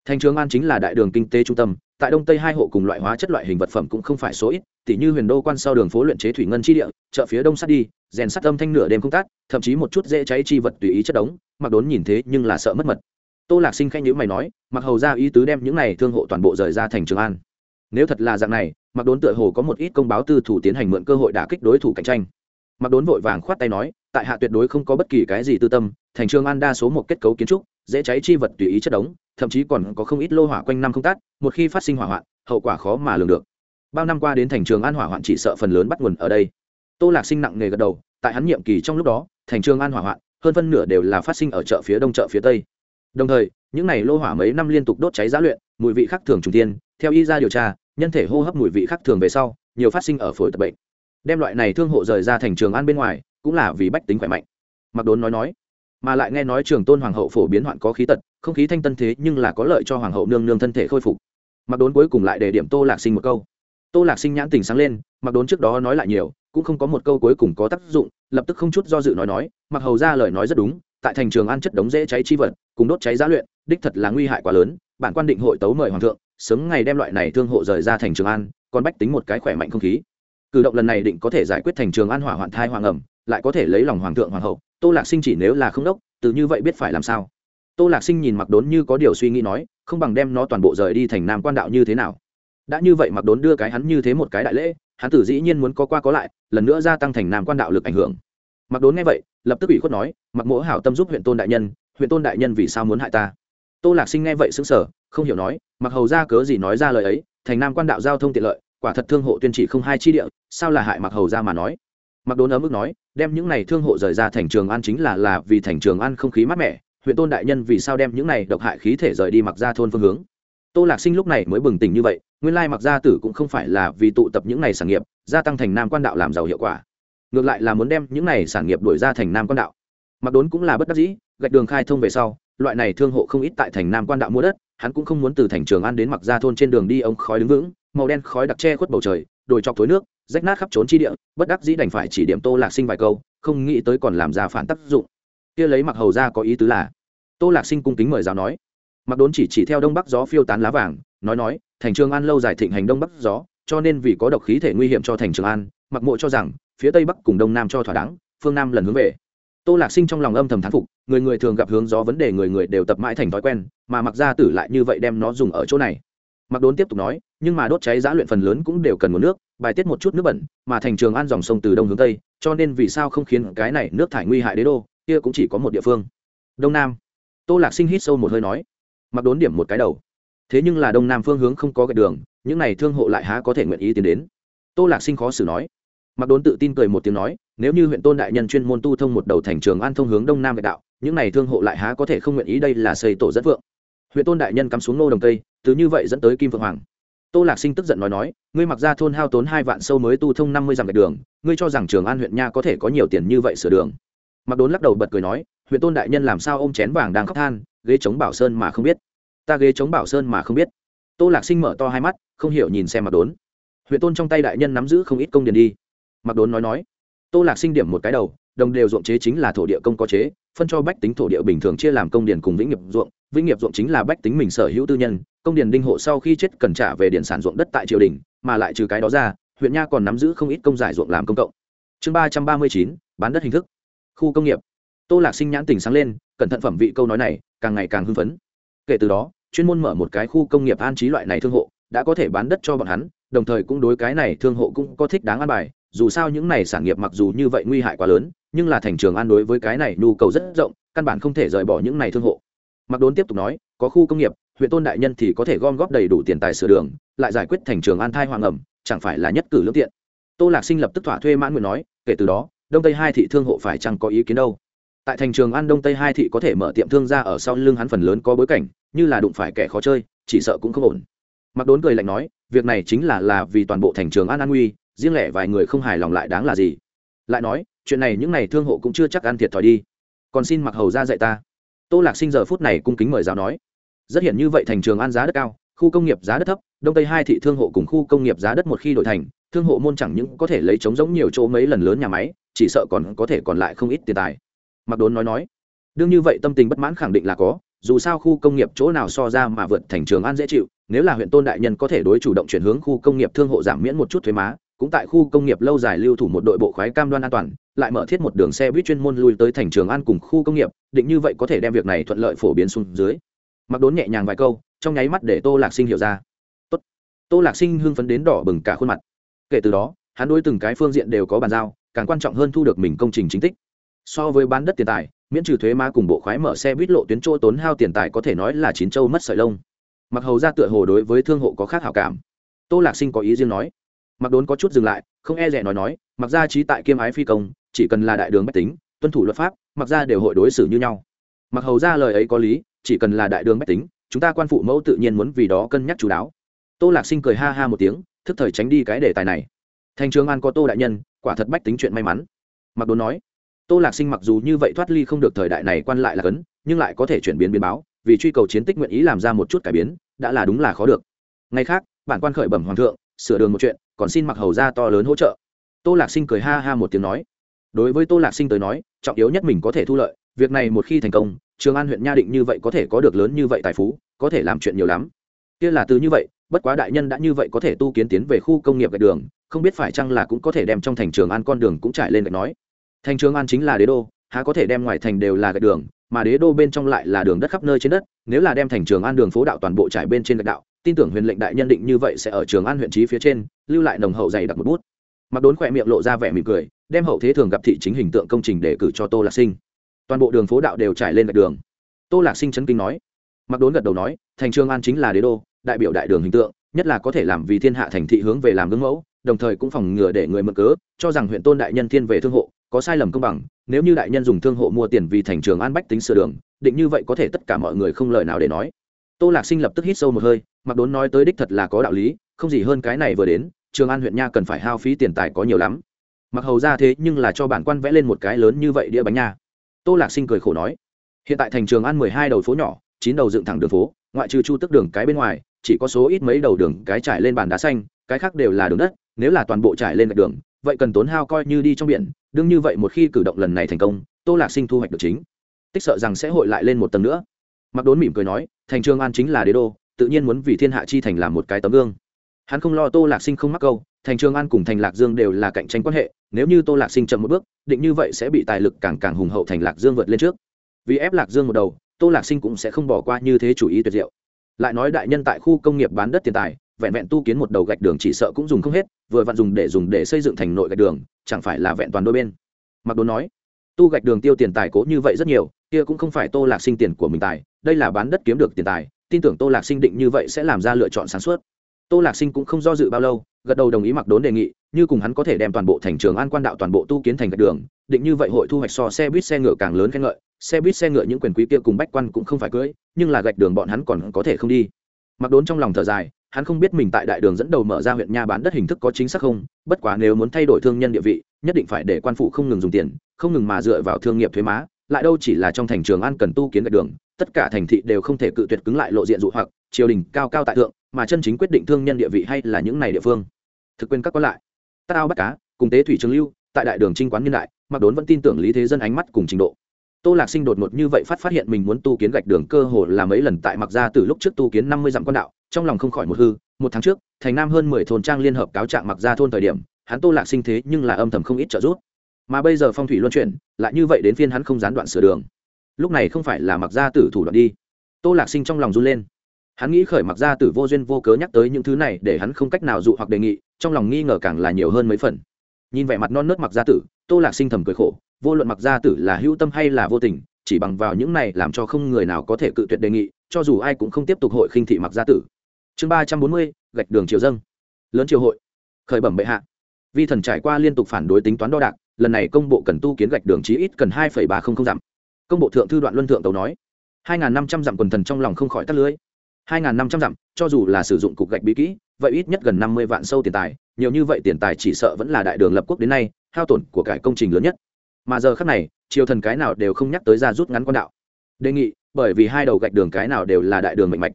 Thành trường an chính là đại đường kinh tế trung tâm, tại đông tây hai hộ cùng loại hóa chất loại hình vật phẩm cũng không phải số ít tỷ như huyền đô quan sau đường phố luyện chế thủy ngân chi địa, chợ phía đông sắt đi, rèn sắt âm thanh nửa đêm công tác thậm chí một chút dễ cháy chi vật tùy ý chất đống, mặc đốn nhìn thế nhưng là sợ mất mật tô lạc sinh khanh nhữ mày nói, mặc hầu ra ý tứ đem những này thương hộ toàn bộ rời ra thành trường an. Nếu thật là dạng này, mặc đốn tựa hồ có một ít công báo tư thủ tiến hành mượn cơ hội đả kích đối thủ cạnh tranh. Mặc đốn vội vàng khoát tay nói, tại hạ tuyệt đối không có bất kỳ cái gì tư tâm, thành trường an đa số một kết cấu kiến trúc, dễ cháy chi vật tùy ý chất đống, thậm chí còn có không ít lô hỏa quanh năm không tát, một khi phát sinh hỏa hoạn, hậu quả khó mà lường được. Bao năm qua đến thành trường an hỏa hoạn chỉ sợ phần lớn bắt nguồn ở đây. Tô lạc sinh nặng nề gật đầu, tại hắn nhiệm kỳ trong lúc đó, thành trường an hỏa hoạn, hơn phân nửa đều là phát sinh ở chợ phía đông, chợ phía tây đồng thời, những này lô hỏa mấy năm liên tục đốt cháy giá luyện, mùi vị khác thường trùng tiên theo y ra điều tra, nhân thể hô hấp mùi vị khác thường về sau, nhiều phát sinh ở phổi tập bệnh. Đem loại này thương hộ rời ra thành trường an bên ngoài, cũng là vì bách tính khỏe mạnh. Mặc đốn nói nói, mà lại nghe nói trường tôn hoàng hậu phổ biến hoạn có khí tật, không khí thanh tân thế nhưng là có lợi cho hoàng hậu nương nương thân thể khôi phục. Mặc đốn cuối cùng lại để điểm tô lạc sinh một câu. Tô lạc sinh nhãn tình sáng lên mặc đốn trước đó nói lại nhiều, cũng không có một câu cuối cùng có tác dụng, lập tức không chút do dự nói nói mặc hầu ra lời nói rất đúng tại thành trường ăn chất đống dễ cháy chi vật, cùng đốt cháy giá luyện, đích thật là nguy hại quá lớn. Bản quan định hội tấu mời hoàng thượng, sớm ngày đem loại này thương hộ rời ra thành trường an còn bách tính một cái khỏe mạnh không khí. Cử động lần này định có thể giải quyết thành trường an hỏa hoạn thai hoàng ẩm, lại có thể lấy lòng hoàng thượng hoàng hậu. Tô lạc sinh chỉ nếu là không đốc, từ như vậy biết phải làm sao? Tô lạc sinh nhìn mặc đốn như có điều suy nghĩ nói, không bằng đem nó toàn bộ rời đi thành nam quan đạo như thế nào? Đã như vậy mặc đốn đưa cái hắn như thế một cái đại lễ, hắn tử dĩ nhiên muốn có qua có lại, lần nữa gia tăng thành nam quan đạo lực ảnh hưởng mặc đốn nghe vậy, lập tức ủy khuất nói, mặc mỗ hảo tâm giúp huyện tôn đại nhân, huyện tôn đại nhân vì sao muốn hại ta? Tô lạc sinh nghe vậy xứng sở không hiểu nói, mặc hầu ra cớ gì nói ra lời ấy, thành nam quan đạo giao thông tiện lợi, quả thật thương hộ tuyên trị không hai chi địa, sao là hại mặc hầu ra mà nói? Mặc đốn ấm ức nói, đem những này thương hộ rời ra thành trường an chính là là vì thành trường an không khí mát mẻ, huyện tôn đại nhân vì sao đem những này độc hại khí thể rời đi mặc ra thôn phương hướng? Tô lạc sinh lúc này mới bừng tỉnh như vậy, nguyên lai mặc gia tử cũng không phải là vì tụ tập những này sản nghiệp, gia tăng thành nam quan đạo làm giàu hiệu quả ngược lại là muốn đem những này sản nghiệp đổi ra thành nam quan đạo. Mặc đốn cũng là bất đắc dĩ, gạch đường khai thông về sau, loại này thương hộ không ít tại thành nam quan đạo mua đất, hắn cũng không muốn từ thành trường an đến mặc ra thôn trên đường đi ống khói đứng vững, màu đen khói đặc che khuất bầu trời, đồi chọc thối nước, rách nát khắp trốn chi địa, bất đắc dĩ đành phải chỉ điểm tô lạc sinh vài câu, không nghĩ tới còn làm ra phản tác dụng. Kia lấy mặc hầu ra có ý tứ là, tô lạc sinh cung kính mời giáo nói. Mặc đốn chỉ chỉ theo đông bắc gió phiêu tán lá vàng, nói nói, thành trường an lâu dài thịnh hành đông bắc gió, cho nên vì có độc khí thể nguy hiểm cho thành trường an, mặc mộ cho rằng phía tây bắc cùng đông nam cho thỏa đáng, phương nam lần hướng về. Tô lạc sinh trong lòng âm thầm thán phục, người người thường gặp hướng gió vấn đề người người đều tập mãi thành thói quen, mà mặc ra tử lại như vậy đem nó dùng ở chỗ này. Mặc đốn tiếp tục nói, nhưng mà đốt cháy giã luyện phần lớn cũng đều cần nguồn nước, bài tiết một chút nước bẩn, mà thành trường an dòng sông từ đông hướng tây, cho nên vì sao không khiến cái này nước thải nguy hại đế đô, kia cũng chỉ có một địa phương. Đông nam. Tô lạc sinh hít sâu một hơi nói. Mặc đốn điểm một cái đầu. Thế nhưng là đông nam phương hướng không có gạch đường, những này thương hộ lại há có thể nguyện ý tiến đến. Tô lạc sinh khó xử nói mặc đốn tự tin cười một tiếng nói, nếu như huyện tôn đại nhân chuyên môn tu thông một đầu thành trường an thông hướng đông nam đại đạo, những này thương hộ lại há có thể không nguyện ý đây là xây tổ dẫn vượng. Huyện tôn đại nhân cắm xuống nô đồng tây từ như vậy dẫn tới kim vượng hoàng. Tô lạc sinh tức giận nói nói, ngươi mặc ra thôn hao tốn hai vạn sâu mới tu thông năm mươi dặm đường, ngươi cho rằng trường an huyện nha có thể có nhiều tiền như vậy sửa đường? Mặc đốn lắc đầu bật cười nói, huyện tôn đại nhân làm sao ôm chén vàng đang khóc than, ghế chống bảo sơn mà không biết. Ta ghế chống bảo sơn mà không biết. Tô lạc sinh mở to hai mắt, không hiểu nhìn xem mặc đốn. Huyện tôn trong tay đại nhân nắm giữ không ít công điền đi mặc đốn nói nói, tô lạc sinh điểm một cái đầu, đồng đều ruộng chế chính là thổ địa công có chế, phân cho bách tính thổ địa bình thường chia làm công điền cùng vĩnh nghiệp ruộng. Vĩnh nghiệp ruộng chính là bách tính mình sở hữu tư nhân, công điền đinh hộ sau khi chết cần trả về điện sản ruộng đất tại triều đình, mà lại trừ cái đó ra, huyện nha còn nắm giữ không ít công giải ruộng làm công cộng. Chương ba trăm ba mươi chín, bán đất hình thức. Khu công nghiệp. Tô lạc sinh nhãn tỉnh sáng lên, cẩn thận phẩm vị câu nói này, càng ngày càng hưng phấn. Kể từ đó, chuyên môn mở một cái khu công nghiệp an trí loại này thương hộ, đã có thể bán đất cho bọn hắn, đồng thời cũng đối cái này thương hộ cũng có thích đáng an bài dù sao những này sản nghiệp mặc dù như vậy nguy hại quá lớn, nhưng là thành trường an đối với cái này nhu cầu rất rộng, căn bản không thể rời bỏ những này thương hộ. Mặc đốn tiếp tục nói, có khu công nghiệp, huyện tôn đại nhân thì có thể gom góp đầy đủ tiền tài sửa đường, lại giải quyết thành trường an thai hoàng ẩm, chẳng phải là nhất cử lương tiện. Tô lạc sinh lập tức thỏa thuê mãn nguyện nói, kể từ đó, đông tây hai thị thương hộ phải chăng có ý kiến đâu? Tại thành trường an đông tây hai thị có thể mở tiệm thương ra ở sau lưng hắn phần lớn có bối cảnh, như là đụng phải kẻ khó chơi, chỉ sợ cũng không ổn. Mặc đốn cười lạnh nói, việc này chính là là vì toàn bộ thành trường an an nguy riêng lẻ vài người không hài lòng lại đáng là gì? Lại nói, chuyện này những n à y thương hộ cũng chưa chắc ăn thiệt thòi đi. Còn xin mặc hầu ra dạy ta. Tô lạc sinh giờ phút này cung kính mời giáo nói. Rất hiện như vậy thành trường an giá đất cao, khu công nghiệp giá đất thấp, đông tây hai thị thương hộ cùng khu công nghiệp giá đất một khi đổi thành, thương hộ môn chẳng những có thể lấy trống giống nhiều chỗ mấy lần lớn nhà máy, chỉ sợ còn có thể còn lại không ít tiền tài. Mặc đốn nói nói, đương như vậy tâm tình bất mãn khẳng định là có, dù sao khu công nghiệp chỗ nào so ra mà vượt thành trường an dễ chịu, nếu là huyện tôn đại nhân có thể đối chủ động chuyển hướng khu công nghiệp thương hộ giảm miễn một chút thuế má cũng tại khu công nghiệp lâu dài lưu thủ một đội bộ khoái cam đoan an toàn, lại mở thiết một đường xe buýt chuyên môn lui tới thành trường an cùng khu công nghiệp, định như vậy có thể đem việc này thuận lợi phổ biến xuống dưới. Mặc đốn nhẹ nhàng vài câu, trong nháy mắt để tô lạc sinh hiểu ra. Tốt. tô lạc sinh hưng phấn đến đỏ bừng cả khuôn mặt. Kể từ đó, hắn đối từng cái phương diện đều có bàn giao, càng quan trọng hơn thu được mình công trình chính tích. So với bán đất tiền tài, miễn trừ thuế ma cùng bộ khoái mở xe buýt lộ tuyến chỗ tốn hao tiền tài có thể nói là chín châu mất sợi lông. Mặc hầu ra tựa hồ đối với thương hộ có khác hảo cảm. Tô lạc sinh có ý riêng nói mặc đốn có chút dừng lại, không e rẻ nói nói, mặc ra trí tại kiêm ái phi công, chỉ cần là đại đường bách tính, tuân thủ luật pháp, mặc ra đều hội đối xử như nhau. Mặc hầu ra lời ấy có lý, chỉ cần là đại đường bách tính, chúng ta quan phụ mẫu tự nhiên muốn vì đó cân nhắc chú đáo. Tô lạc sinh cười ha ha một tiếng, thức thời tránh đi cái đề tài này. Thành trường an có tô đại nhân, quả thật bách tính chuyện may mắn. Mặc đốn nói, tô lạc sinh mặc dù như vậy thoát ly không được thời đại này quan lại là cấn, nhưng lại có thể chuyển biến biến báo, vì truy cầu chiến tích nguyện ý làm ra một chút cải biến, đã là đúng là khó được. Ngày khác, bản quan khởi bẩm hoàng thượng, sửa đường một chuyện còn xin mặc hầu ra to lớn hỗ trợ. Tô lạc sinh cười ha ha một tiếng nói. Đối với tô lạc sinh tới nói, trọng yếu nhất mình có thể thu lợi, việc này một khi thành công, trường an huyện nha định như vậy có thể có được lớn như vậy tài phú, có thể làm chuyện nhiều lắm. Kia là từ như vậy, bất quá đại nhân đã như vậy có thể tu kiến tiến về khu công nghiệp gạch đường, không biết phải chăng là cũng có thể đem trong thành trường an con đường cũng trải lên gạch nói. Thành trường an chính là đế đô, há có thể đem ngoài thành đều là gạch đường, mà đế đô bên trong lại là đường đất khắp nơi trên đất, nếu là đem thành trường an đường phố đạo toàn bộ trải bên trên gạch đạo tin tưởng huyền lệnh đại nhân định như vậy sẽ ở trường an huyện trí phía trên, lưu lại nồng hậu dày đặc một bút. Mặc đốn khỏe miệng lộ ra vẻ mỉm cười, đem hậu thế thường gặp thị chính hình tượng công trình để cử cho tô lạc sinh. Toàn bộ đường phố đạo đều trải lên gạch đường. Tô lạc sinh chấn kinh nói. Mặc đốn gật đầu nói, thành trường an chính là đế đô, đại biểu đại đường hình tượng, nhất là có thể làm vì thiên hạ thành thị hướng về làm gương mẫu, đồng thời cũng phòng ngừa để người mượn cớ, cho rằng huyện tôn đại nhân thiên về thương hộ, có sai lầm công bằng, nếu như đại nhân dùng thương hộ mua tiền vì thành trường an bách tính sửa đường, định như vậy có thể tất cả mọi người không lời nào để nói tô lạc sinh lập tức hít sâu một hơi, mặc đốn nói tới đích thật là có đạo lý, không gì hơn cái này vừa đến, trường an huyện nha cần phải hao phí tiền tài có nhiều lắm. Mặc hầu ra thế nhưng là cho bản quan vẽ lên một cái lớn như vậy đĩa bánh nha. Tô lạc sinh cười khổ nói, hiện tại thành trường an mười hai đầu phố nhỏ, chín đầu dựng thẳng đường phố, ngoại trừ chu tức đường cái bên ngoài, chỉ có số ít mấy đầu đường cái trải lên bàn đá xanh, cái khác đều là đường đất, nếu là toàn bộ trải lên đường, vậy cần tốn hao coi như đi trong biển, đương như vậy một khi cử động lần này thành công, tô lạc sinh thu hoạch được chính. Tích sợ rằng sẽ hội lại lên một tầng nữa. Mặc đốn mỉm cười nói thành trường an chính là đế đô, tự nhiên muốn vì thiên hạ chi thành làm một cái tấm gương. Hắn không lo tô lạc sinh không mắc câu, thành trường an cùng thành lạc dương đều là cạnh tranh quan hệ, nếu như tô lạc sinh chậm một bước, định như vậy sẽ bị tài lực càng càng hùng hậu thành lạc dương vượt lên trước. Vì ép lạc dương một đầu, tô lạc sinh cũng sẽ không bỏ qua như thế chủ ý tuyệt diệu. Lại nói đại nhân tại khu công nghiệp bán đất tiền tài, vẹn vẹn tu kiến một đầu gạch đường chỉ sợ cũng dùng không hết, vừa vặn dùng để dùng để xây dựng thành nội gạch đường, chẳng phải là vẹn toàn đôi bên. Mặc đồ nói tu gạch đường tiêu tiền tài cố như vậy rất nhiều, kia cũng không phải tô lạc sinh tiền của mình tài, đây là bán đất kiếm được tiền tài, tin tưởng tô lạc sinh định như vậy sẽ làm ra lựa chọn sáng suốt. Tô lạc sinh cũng không do dự bao lâu, gật đầu đồng ý mặc đốn đề nghị, như cùng hắn có thể đem toàn bộ thành trường an quan đạo toàn bộ tu kiến thành gạch đường, định như vậy hội thu hoạch so xe buýt xe ngựa càng lớn khen ngợi, xe buýt xe ngựa những quyền quý kia cùng bách quan cũng không phải cưỡi nhưng là gạch đường bọn hắn còn có thể không đi. Mặc đốn trong lòng thở dài, hắn không biết mình tại đại đường dẫn đầu mở ra huyện nha bán đất hình thức có chính xác không, bất quá nếu muốn thay đổi thương nhân địa vị nhất định phải để quan phụ không ngừng dùng tiền, không ngừng mà dựa vào thương nghiệp thuế má, lại đâu chỉ là trong thành trường an cần tu kiến gạch đường, tất cả thành thị đều không thể cự tuyệt cứng lại lộ diện dụ hoặc, triều đình cao cao tại thượng, mà chân chính quyết định thương nhân địa vị hay là những này địa phương. Thực quyền các quan lại. Ta ao bắt cá, cùng tế thủy trường lưu, tại đại đường trinh quán nhân đại, mặc đốn vẫn tin tưởng lý thế dân ánh mắt cùng trình độ. Tô lạc sinh đột ngột như vậy phát phát hiện mình muốn tu kiến gạch đường cơ hồ là mấy lần tại mặc ra từ lúc trước tu kiến năm mươi dặm quan đạo, trong lòng không khỏi một hư, một tháng trước, thành nam hơn mười thôn trang liên hợp cáo trạng mặc ra thôn thời điểm hắn tô lạc sinh thế nhưng là âm thầm không ít trợ giúp. Mà bây giờ phong thủy luân chuyển, lại như vậy đến phiên hắn không gián đoạn sửa đường. Lúc này không phải là mặc gia tử thủ đoạn đi. Tô lạc sinh trong lòng run lên. Hắn nghĩ khởi mặc gia tử vô duyên vô cớ nhắc tới những thứ này để hắn không cách nào dụ hoặc đề nghị, trong lòng nghi ngờ càng là nhiều hơn mấy phần. Nhìn vẻ mặt non nớt mặc gia tử, tô lạc sinh thầm cười khổ, vô luận mặc gia tử là hữu tâm hay là vô tình, chỉ bằng vào những này làm cho không người nào có thể cự tuyệt đề nghị, cho dù ai cũng không tiếp tục hội khinh thị mặc gia tử. Chương ba trăm bốn mươi, gạch đường triều dâng. Lớn triều hội. Khởi bẩm bệ hạ vi thần trải qua liên tục phản đối tính toán đo đạc, lần này công bộ cần tu kiến gạch đường chí ít cần hai ba trăm linh dặm. Công bộ thượng thư đoạn luân thượng tàu nói, hai năm trăm dặm quần thần trong lòng không khỏi tắt lưới. Hai năm trăm dặm, cho dù là sử dụng cục gạch bí kỹ, vậy ít nhất gần năm mươi vạn sâu tiền tài, nhiều như vậy tiền tài chỉ sợ vẫn là đại đường lập quốc đến nay, hao tổn của cải công trình lớn nhất. Mà giờ khác này, triều thần cái nào đều không nhắc tới ra rút ngắn quan đạo. Đề nghị, bởi vì hai đầu gạch đường cái nào đều là đại đường mạnh mạch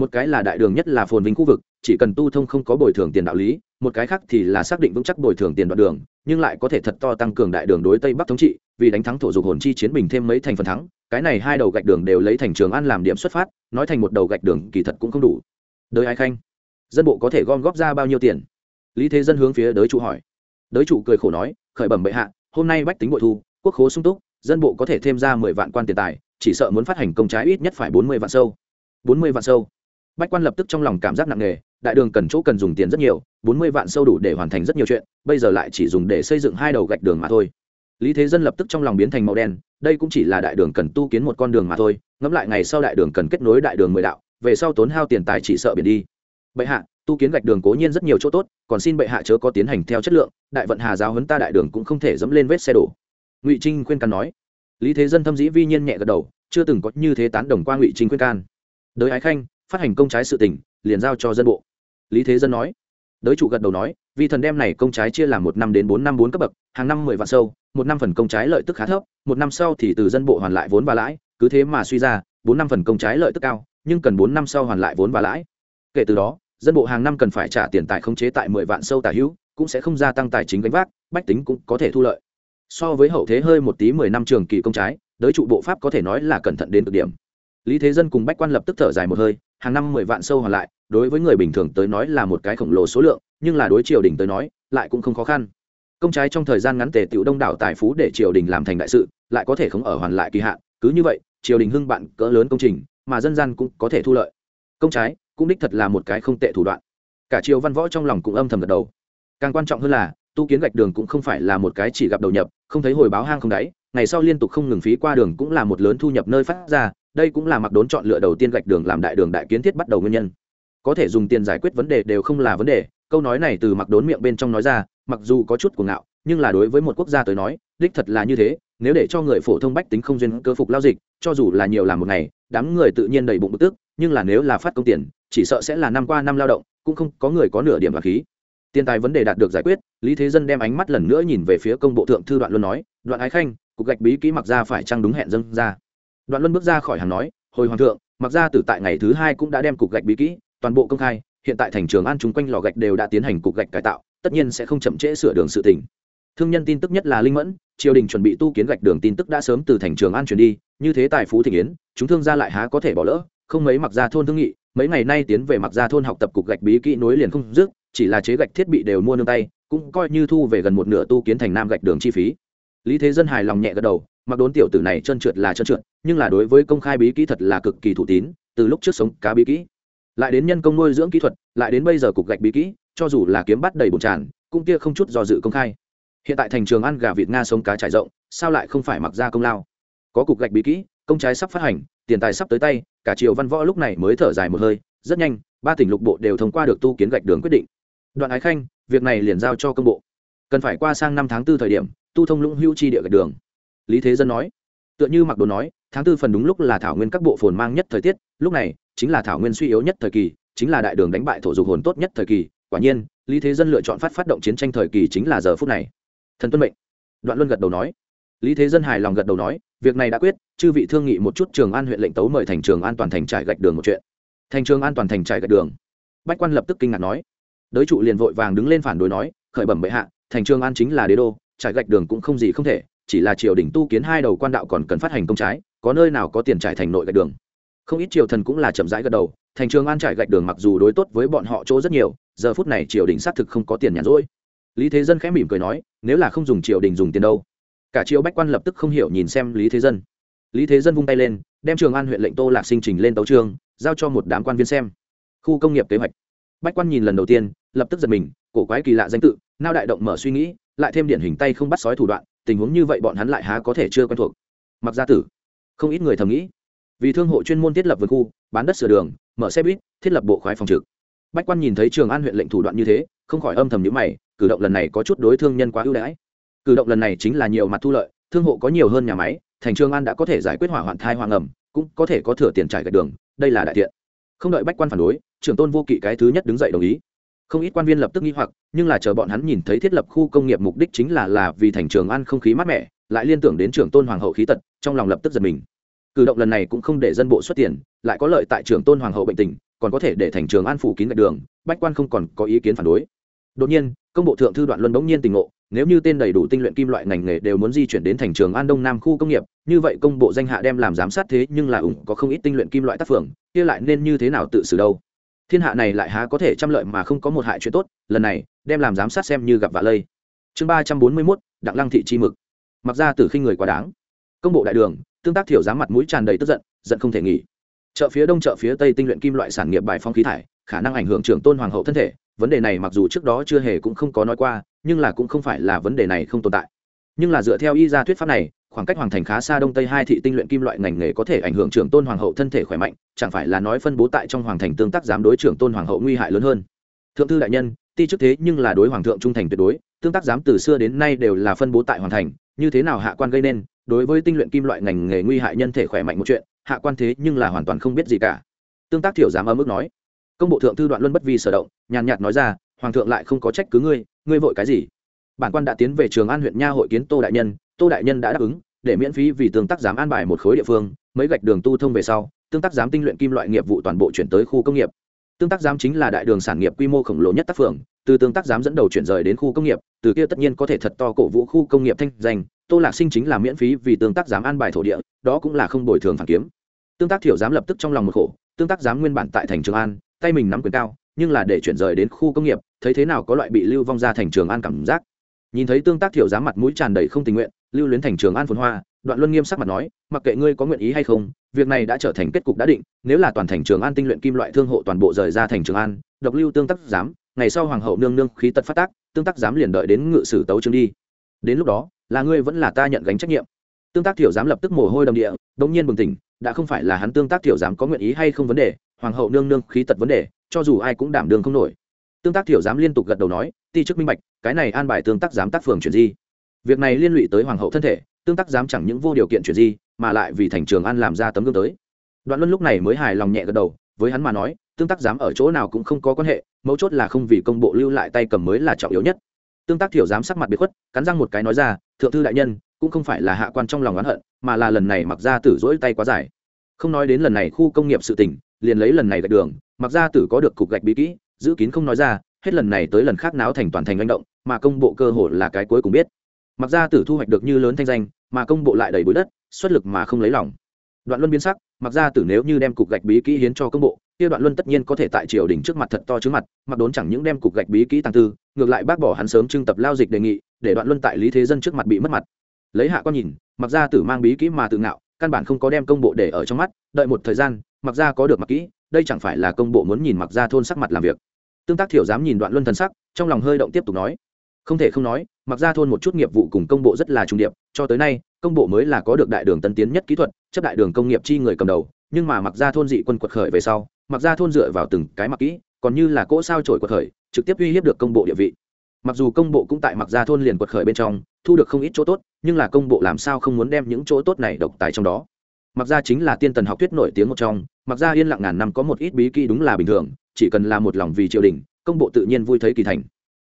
một cái là đại đường nhất là phồn vinh khu vực, chỉ cần tu thông không có bồi thường tiền đạo lý, một cái khác thì là xác định vững chắc bồi thường tiền đoạn đường, nhưng lại có thể thật to tăng cường đại đường đối tây bắc thống trị, vì đánh thắng thổ dục hồn chi chiến bình thêm mấy thành phần thắng, cái này hai đầu gạch đường đều lấy thành trường an làm điểm xuất phát, nói thành một đầu gạch đường kỳ thật cũng không đủ. Đới ai khanh, dân bộ có thể gom góp ra bao nhiêu tiền? Lý thế dân hướng phía đới trụ hỏi. Đới trụ cười khổ nói, khởi bẩm bệ hạ, hôm nay bách tính bội thu, quốc khố sung túc, dân bộ có thể thêm ra mười vạn quan tiền tài, chỉ sợ muốn phát hành công trái ít nhất phải bốn mươi vạn sâu. Bốn mươi vạn sâu bách quan lập tức trong lòng cảm giác nặng nề, đại đường cần chỗ cần dùng tiền rất nhiều, bốn mươi vạn sâu đủ để hoàn thành rất nhiều chuyện, bây giờ lại chỉ dùng để xây dựng hai đầu gạch đường mà thôi. Lý thế dân lập tức trong lòng biến thành màu đen, đây cũng chỉ là đại đường cần tu kiến một con đường mà thôi, ngẫm lại ngày sau đại đường cần kết nối đại đường mười đạo, về sau tốn hao tiền tài chỉ sợ biển đi. Bệ hạ, tu kiến gạch đường cố nhiên rất nhiều chỗ tốt, còn xin bệ hạ chớ có tiến hành theo chất lượng, đại vận hà giáo huấn ta đại đường cũng không thể dẫm lên vết xe đổ. Ngụy trinh khuyên can nói. Lý thế dân thâm dĩ vi nhiên nhẹ gật đầu, chưa từng có như thế tán đồng qua ngụy trinh khuyên can. Đới ái khanh phát hành công trái sự tỉnh liền giao cho dân bộ. Lý thế dân nói. Đới chủ gật đầu nói, vì thần đem này công trái chia làm một năm đến bốn năm bốn cấp bậc, hàng năm mười vạn sâu, một năm phần công trái lợi tức khá thấp, một năm sau thì từ dân bộ hoàn lại vốn và lãi, cứ thế mà suy ra, bốn năm phần công trái lợi tức cao, nhưng cần bốn năm sau hoàn lại vốn và lãi. Kể từ đó, dân bộ hàng năm cần phải trả tiền tài khống chế tại mười vạn sâu tả hữu, cũng sẽ không gia tăng tài chính gánh vác, bách tính cũng có thể thu lợi. So với hậu thế hơi một tí mười năm trường kỳ công trái, đới trụ bộ pháp có thể nói là cẩn thận đến cực điểm lý thế dân cùng bách quan lập tức thở dài một hơi, hàng năm mười vạn sâu hoàn lại, đối với người bình thường tới nói là một cái khổng lồ số lượng, nhưng là đối triều đình tới nói, lại cũng không khó khăn. Công trái trong thời gian ngắn tề tiểu đông đảo tài phú để triều đình làm thành đại sự, lại có thể không ở hoàn lại kỳ hạn, cứ như vậy, triều đình hưng bạn cỡ lớn công trình, mà dân gian cũng có thể thu lợi. Công trái cũng đích thật là một cái không tệ thủ đoạn. Cả triều văn võ trong lòng cũng âm thầm gật đầu. Càng quan trọng hơn là, tu kiến gạch đường cũng không phải là một cái chỉ gặp đầu nhập, không thấy hồi báo hang không đáy, ngày sau liên tục không ngừng phí qua đường cũng là một lớn thu nhập nơi phát ra đây cũng là mặc đốn chọn lựa đầu tiên gạch đường làm đại đường đại kiến thiết bắt đầu nguyên nhân. Có thể dùng tiền giải quyết vấn đề đều không là vấn đề, câu nói này từ mặc đốn miệng bên trong nói ra, mặc dù có chút cuồng ngạo, nhưng là đối với một quốc gia tới nói, đích thật là như thế, nếu để cho người phổ thông bách tính không duyên cơ phục lao dịch, cho dù là nhiều làm một ngày, đám người tự nhiên đầy bụng bức tức, nhưng là nếu là phát công tiền, chỉ sợ sẽ là năm qua năm lao động, cũng không có người có nửa điểm và khí. Tiền tài vấn đề đạt được giải quyết, lý thế dân đem ánh mắt lần nữa nhìn về phía công bộ thượng thư đoạn luôn nói, đoạn ái khanh, cục gạch bí kỹ mặc ra phải chăng đúng hẹn dâng ra? Đoạn luân bước ra khỏi hàng nói, hồi hoàng thượng mặc ra từ tại ngày thứ hai cũng đã đem cục gạch bí kỹ, toàn bộ công khai, hiện tại thành trường an chung quanh lò gạch đều đã tiến hành cục gạch cải tạo, tất nhiên sẽ không chậm trễ sửa đường sự tỉnh thương nhân tin tức nhất là linh mẫn, triều đình chuẩn bị tu kiến gạch đường tin tức đã sớm từ thành trường an chuyển đi, như thế tài phú thị yến, chúng thương gia lại há có thể bỏ lỡ, không mấy mặc ra thôn thương nghị, mấy ngày nay tiến về mặc ra thôn học tập cục gạch bí kỹ nối liền không dứt, chỉ là chế gạch thiết bị đều mua nương tay, cũng coi như thu về gần một nửa tu kiến thành nam gạch đường chi phí. Lý thế dân hài lòng nhẹ gật đầu mặc đốn tiểu tử này trơn trượt là trơn trượt, nhưng là đối với công khai bí kỹ thật là cực kỳ thủ tín, từ lúc trước sống cá bí kỹ. Lại đến nhân công nuôi dưỡng kỹ thuật, lại đến bây giờ cục gạch bí kỹ, cho dù là kiếm bắt đầy bột tràn, cũng kia không chút do dự công khai. Hiện tại thành trường ăn gà vịt nga sống cá trải rộng, sao lại không phải mặc ra công lao? Có cục gạch bí kỹ, công trái sắp phát hành, tiền tài sắp tới tay, cả triều văn võ lúc này mới thở dài một hơi, rất nhanh, ba tỉnh lục bộ đều thông qua được tu kiến gạch đường quyết định. Đoạn ái khanh, việc này liền giao cho công bộ. Cần phải qua sang năm tháng tư thời điểm, tu thông lũng hữu chi địa gạch đường lý thế dân nói. Tựa như mặc đồ nói, tháng tư phần đúng lúc là thảo nguyên các bộ phồn mang nhất thời tiết, lúc này, chính là thảo nguyên suy yếu nhất thời kỳ, chính là đại đường đánh bại thổ dục hồn tốt nhất thời kỳ. Quả nhiên, lý thế dân lựa chọn phát phát động chiến tranh thời kỳ chính là giờ phút này. Thần tuân mệnh. Đoạn luân gật đầu nói. Lý thế dân hài lòng gật đầu nói, việc này đã quyết, chư vị thương nghị một chút trường an huyện lệnh tấu mời thành trường an toàn thành trải gạch đường một chuyện. Thành trường an toàn thành trải gạch đường. Bách quan lập tức kinh ngạc nói. Đới trụ liền vội vàng đứng lên phản đối nói, khởi bẩm bệ hạ, thành trường an chính là đế đô, trải gạch đường cũng không gì không thể chỉ là triều đình tu kiến hai đầu quan đạo còn cần phát hành công trái, có nơi nào có tiền trải thành nội gạch đường. Không ít triều thần cũng là chậm rãi gật đầu, thành trường an trải gạch đường mặc dù đối tốt với bọn họ chỗ rất nhiều, giờ phút này triều đình xác thực không có tiền nhàn rỗi. Lý thế dân khẽ mỉm cười nói, nếu là không dùng triều đình dùng tiền đâu. Cả triều bách quan lập tức không hiểu nhìn xem lý thế dân. Lý thế dân vung tay lên, đem trường an huyện lệnh tô lạc sinh trình lên tấu trường, giao cho một đám quan viên xem. Khu công nghiệp kế hoạch. Bách quan nhìn lần đầu tiên, lập tức giật mình, cổ quái kỳ lạ danh tự, nao đại động mở suy nghĩ, lại thêm điển hình tay không bắt sói thủ đoạn tình huống như vậy bọn hắn lại há có thể chưa quen thuộc. Mặc gia tử không ít người thầm nghĩ vì thương hộ chuyên môn thiết lập vườn khu bán đất sửa đường mở xe buýt thiết lập bộ khoái phòng trực. Bách quan nhìn thấy trường an huyện lệnh thủ đoạn như thế không khỏi âm thầm nhữ mày cử động lần này có chút đối thương nhân quá ưu đãi. Cử động lần này chính là nhiều mặt thu lợi thương hộ có nhiều hơn nhà máy thành trường an đã có thể giải quyết hỏa hoạn thai hoang ẩm, cũng có thể có thừa tiền trải gạch đường đây là đại thiện không đợi bách quan phản đối trưởng tôn vô kỵ cái thứ nhất đứng dậy đồng ý không ít quan viên lập tức nghi hoặc, nhưng là chờ bọn hắn nhìn thấy thiết lập khu công nghiệp mục đích chính là là vì thành trường an không khí mát mẻ, lại liên tưởng đến trưởng tôn hoàng hậu khí tật, trong lòng lập tức giật mình. Cử động lần này cũng không để dân bộ xuất tiền, lại có lợi tại trưởng tôn hoàng hậu bệnh tình, còn có thể để thành trường an phủ kín gạch đường, bách quan không còn có ý kiến phản đối. Đột nhiên, công bộ thượng thư đoạn luân bỗng nhiên tình ngộ, nếu như tên đầy đủ tinh luyện kim loại ngành nghề đều muốn di chuyển đến thành trường an đông nam khu công nghiệp, như vậy công bộ danh hạ đem làm giám sát thế nhưng là ủng có không ít tinh luyện kim loại tác phường, kia lại nên như thế nào tự xử đâu? Thiên hạ này lại há có thể trăm lợi mà không có một hại chuyện tốt, lần này, đem làm giám sát xem như gặp vạ lây. Chương ba trăm bốn mươi mốt, đặng lăng thị chi mực. Mặc ra từ khinh người quá đáng. Công bộ đại đường, tương tác thiểu giám mặt mũi tràn đầy tức giận giận không thể nghỉ. Chợ phía đông chợ phía tây tinh luyện kim loại sản nghiệp bài phong khí thải, khả năng ảnh hưởng trưởng tôn hoàng hậu thân thể, vấn đề này mặc dù trước đó chưa hề cũng không có nói qua, nhưng là cũng không phải là vấn đề này không tồn tại nhưng là dựa theo y ra thuyết pháp này, khoảng cách hoàng thành khá xa đông tây hai thị tinh luyện kim loại ngành nghề có thể ảnh hưởng trưởng tôn hoàng hậu thân thể khỏe mạnh, chẳng phải là nói phân bố tại trong hoàng thành tương tác giám đối trưởng tôn hoàng hậu nguy hại lớn hơn. Thượng thư đại nhân, ti chức thế nhưng là đối hoàng thượng trung thành tuyệt đối, tương tác giám từ xưa đến nay đều là phân bố tại hoàng thành, như thế nào hạ quan gây nên, đối với tinh luyện kim loại ngành nghề nguy hại nhân thể khỏe mạnh một chuyện, hạ quan thế nhưng là hoàn toàn không biết gì cả. Tương tác thiểu giám ở mức nói. Công bộ thượng thư đoạn luân bất vi sở động, nhàn nhạt nói ra, hoàng thượng lại không có trách cứ ngươi ngươi vội cái gì? Bản quan đã tiến về trường an huyện nha hội kiến tô đại nhân, tô đại nhân đã đáp ứng, để miễn phí vì tương tác giám an bài một khối địa phương, mấy gạch đường tu thông về sau, tương tác giám tinh luyện kim loại nghiệp vụ toàn bộ chuyển tới khu công nghiệp. Tương tác giám chính là đại đường sản nghiệp quy mô khổng lồ nhất tác phường, từ tương tác giám dẫn đầu chuyển rời đến khu công nghiệp, từ kia tất nhiên có thể thật to cổ vũ khu công nghiệp thanh danh, tô lạc sinh chính là miễn phí vì tương tác giám an bài thổ địa, đó cũng là không bồi thường phản kiếm. Tương tác thiểu giám lập tức trong lòng một khổ, tương tác giám nguyên bản tại thành trường an, tay mình nắm quyền cao, nhưng là để chuyển rời đến khu công nghiệp, thấy thế nào có loại bị lưu vong ra thành trường an cảm giác nhìn thấy tương tác thiểu giám mặt mũi tràn đầy không tình nguyện, lưu luyến thành trường an phồn hoa, đoạn luân nghiêm sắc mặt nói, mặc kệ ngươi có nguyện ý hay không, việc này đã trở thành kết cục đã định, nếu là toàn thành trường an tinh luyện kim loại thương hộ toàn bộ rời ra thành trường an, độc lưu tương tác giám, ngày sau hoàng hậu nương nương khí tật phát tác, tương tác giám liền đợi đến ngự sử tấu trương đi. Đến lúc đó, là ngươi vẫn là ta nhận gánh trách nhiệm. Tương tác thiểu giám lập tức mồ hôi đầm địa đống nhiên bừng tỉnh, đã không phải là hắn tương tác thiểu giám có nguyện ý hay không vấn đề, hoàng hậu nương nương khí tật vấn đề, cho dù ai cũng đảm đường không nổi tương tác thiểu giám liên tục gật đầu nói, ti chức minh bạch, cái này an bài tương tác giám tác phường chuyển di. Việc này liên lụy tới hoàng hậu thân thể, tương tác giám chẳng những vô điều kiện chuyển di, mà lại vì thành trường an làm ra tấm gương tới. Đoạn luân lúc này mới hài lòng nhẹ gật đầu, với hắn mà nói, tương tác giám ở chỗ nào cũng không có quan hệ, mấu chốt là không vì công bộ lưu lại tay cầm mới là trọng yếu nhất. Tương tác thiểu giám sắc mặt biệt khuất, cắn răng một cái nói ra, thượng thư đại nhân, cũng không phải là hạ quan trong lòng oán hận, mà là lần này mặc ra tử dỗi tay quá dài. Không nói đến lần này khu công nghiệp sự tỉnh liền lấy lần này gạch đường, mặc ra tử có được cục gạch bí kỹ giữ kín không nói ra, hết lần này tới lần khác náo thành toàn thành manh động, mà công bộ cơ hội là cái cuối cùng biết. Mặc ra tử thu hoạch được như lớn thanh danh, mà công bộ lại đầy bụi đất, xuất lực mà không lấy lòng. Đoạn luân biến sắc, mặc ra tử nếu như đem cục gạch bí kỹ hiến cho công bộ, kia đoạn luân tất nhiên có thể tại triều đình trước mặt thật to trước mặt, mặc đốn chẳng những đem cục gạch bí kỹ tăng tư, ngược lại bác bỏ hắn sớm trưng tập lao dịch đề nghị, để đoạn luân tại lý thế dân trước mặt bị mất mặt. Lấy hạ con nhìn, mặc ra tử mang bí kỹ mà tự ngạo, căn bản không có đem công bộ để ở trong mắt, đợi một thời gian, mặc ra có được mặc kỹ, đây chẳng phải là công bộ muốn nhìn mặc ra thôn sắc mặt làm việc tương tác thiểu dám nhìn đoạn luân thần sắc, trong lòng hơi động tiếp tục nói. Không thể không nói, mặc ra thôn một chút nghiệp vụ cùng công bộ rất là trung điệp, cho tới nay, công bộ mới là có được đại đường tân tiến nhất kỹ thuật, chấp đại đường công nghiệp chi người cầm đầu, nhưng mà mặc ra thôn dị quân quật khởi về sau, mặc ra thôn dựa vào từng cái mặc kỹ, còn như là cỗ sao trổi quật khởi, trực tiếp uy hiếp được công bộ địa vị. Mặc dù công bộ cũng tại mặc ra thôn liền quật khởi bên trong, thu được không ít chỗ tốt, nhưng là công bộ làm sao không muốn đem những chỗ tốt này độc tài trong đó. Mặc ra chính là tiên tần học thuyết nổi tiếng một trong, mặc ra yên lặng ngàn năm có một ít bí kỹ đúng là bình thường chỉ cần là một lòng vì triều đình, công bộ tự nhiên vui thấy kỳ thành.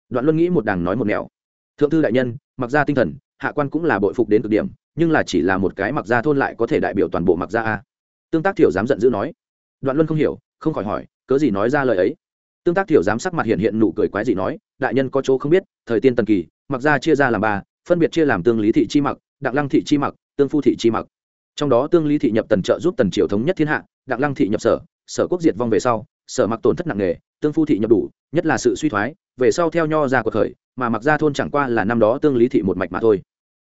Đoạn luân nghĩ một đàng nói một nẻo. Thượng thư đại nhân, mặc ra tinh thần, hạ quan cũng là bội phục đến cực điểm, nhưng là chỉ là một cái mặc ra thôn lại có thể đại biểu toàn bộ mặc ra a. Tương tác thiểu dám giận dữ nói. Đoạn luân không hiểu, không khỏi hỏi, cớ gì nói ra lời ấy? Tương tác thiểu dám sắc mặt hiện hiện nụ cười quái gì nói, đại nhân có chỗ không biết, thời tiên tần kỳ, mặc ra chia ra làm ba, phân biệt chia làm tương lý thị chi mặc, đặng lăng thị chi mặc, tương phu thị chi mặc. Trong đó tương lý thị nhập tần trợ giúp tần triều thống nhất thiên hạ, đặng lăng thị nhập sở sở quốc diệt vong về sau sở mặc tổn thất nặng nề, tương phu thị nhập đủ, nhất là sự suy thoái, về sau theo nho ra cuộc khởi, mà mặc ra thôn chẳng qua là năm đó tương lý thị một mạch mà thôi.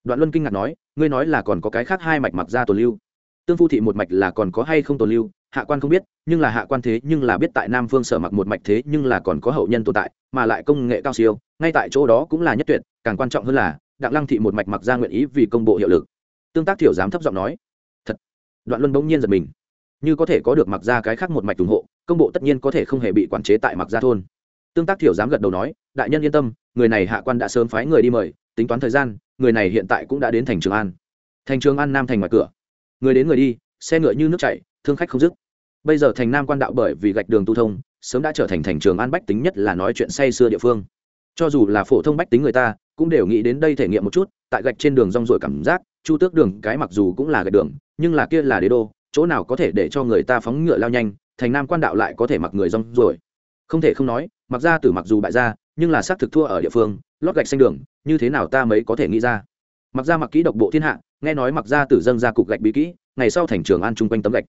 Đoạn luân kinh ngạc nói, ngươi nói là còn có cái khác hai mạch mặc ra tồn lưu. Tương phu thị một mạch là còn có hay không tồn lưu, hạ quan không biết, nhưng là hạ quan thế nhưng là biết tại nam phương sở mặc một mạch thế nhưng là còn có hậu nhân tồn tại, mà lại công nghệ cao siêu, ngay tại chỗ đó cũng là nhất tuyệt, càng quan trọng hơn là, đặng lăng thị một mạch mặc ra nguyện ý vì công bộ hiệu lực. Tương tác thiểu dám thấp giọng nói, thật. Đoạn luân bỗng nhiên giật mình. Như có thể có được mặc ra cái khác một mạch ủng hộ công bộ tất nhiên có thể không hề bị quản chế tại mặc gia thôn. Tương tác thiểu dám gật đầu nói, đại nhân yên tâm, người này hạ quan đã sớm phái người đi mời, tính toán thời gian, người này hiện tại cũng đã đến thành trường an. Thành trường an nam thành ngoài cửa. Người đến người đi, xe ngựa như nước chảy, thương khách không dứt. Bây giờ thành nam quan đạo bởi vì gạch đường tu thông, sớm đã trở thành thành trường an bách tính nhất là nói chuyện say xưa địa phương. Cho dù là phổ thông bách tính người ta, cũng đều nghĩ đến đây thể nghiệm một chút, tại gạch trên đường rong ruổi cảm giác, chu tước đường cái mặc dù cũng là gạch đường, nhưng là kia là đế đô, chỗ nào có thể để cho người ta phóng ngựa lao nhanh thành nam quan đạo lại có thể mặc người rong ruổi. Không thể không nói, mặc ra từ mặc dù bại ra nhưng là xác thực thua ở địa phương, lót gạch xanh đường, như thế nào ta mới có thể nghĩ ra? Mặc ra mặc kỹ độc bộ thiên hạ, nghe nói mặc ra tử dâng ra cục gạch bí kỹ, ngày sau thành trường an chung quanh tấm gạch.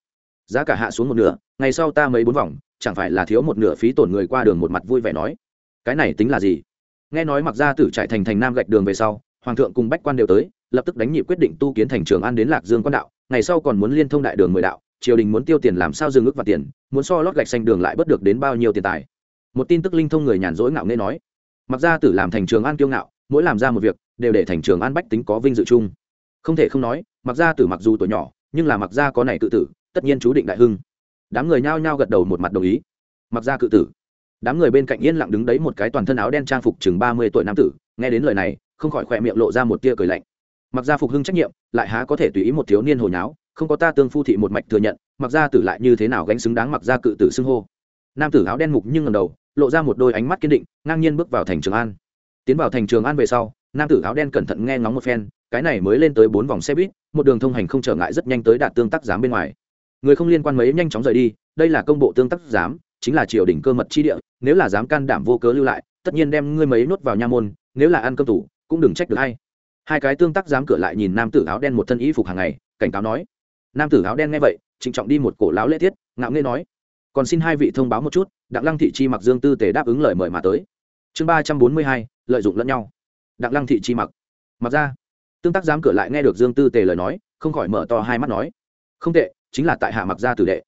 Giá cả hạ xuống một nửa, ngày sau ta mấy bốn vòng, chẳng phải là thiếu một nửa phí tổn người qua đường một mặt vui vẻ nói. Cái này tính là gì? Nghe nói mặc ra tử trải thành thành nam gạch đường về sau, hoàng thượng cùng bách quan đều tới, lập tức đánh nhị quyết định tu kiến thành trường an đến lạc dương quan đạo, ngày sau còn muốn liên thông đại đường mười đạo triều đình muốn tiêu tiền làm sao dừng ước và tiền, muốn so lót gạch xanh đường lại bớt được đến bao nhiêu tiền tài. Một tin tức linh thông người nhàn rỗi ngạo nghê nói, mặc ra tử làm thành trường an kiêu ngạo, mỗi làm ra một việc, đều để thành trường an bách tính có vinh dự chung. Không thể không nói, mặc ra tử mặc dù tuổi nhỏ, nhưng là mặc ra có này cự tử, tất nhiên chú định đại hưng. Đám người nhao nhao gật đầu một mặt đồng ý. Mặc ra cự tử. Đám người bên cạnh yên lặng đứng đấy một cái toàn thân áo đen trang phục chừng ba mươi tuổi nam tử, nghe đến lời này, không khỏi khỏe miệng lộ ra một tia cười lạnh. Mặc ra phục hưng trách nhiệm, lại há có thể tùy ý một thiếu niên hồi nháo không có ta tương phu thị một mạch thừa nhận, mặc ra tử lại như thế nào gánh xứng đáng mặc ra cự tử xưng hô. Nam tử áo đen mục nhưng ngầm đầu, lộ ra một đôi ánh mắt kiên định, ngang nhiên bước vào thành trường an. Tiến vào thành trường an về sau, nam tử áo đen cẩn thận nghe ngóng một phen, cái này mới lên tới bốn vòng xe buýt, một đường thông hành không trở ngại rất nhanh tới đạt tương tác giám bên ngoài. Người không liên quan mấy nhanh chóng rời đi, đây là công bộ tương tác giám, chính là triều đình cơ mật chi địa, nếu là dám can đảm vô cớ lưu lại, tất nhiên đem ngươi mấy nuốt vào nha môn, nếu là ăn cơm tủ, cũng đừng trách được hay hai cái tương tác dám cửa lại nhìn nam tử áo đen một thân y phục hàng ngày, cảnh cáo nói nam tử áo đen nghe vậy, trịnh trọng đi một cổ láo lễ tiết, ngạo nghê nói, còn xin hai vị thông báo một chút, đặng lăng thị chi mặc dương tư tề đáp ứng lời mời mà tới. Chương ba trăm bốn mươi hai, lợi dụng lẫn nhau. Đặng lăng thị chi mặc. Mặc ra. Tương tác giám cửa lại nghe được dương tư tề lời nói, không khỏi mở to hai mắt nói, không tệ, chính là tại hạ mặc gia tử đệ.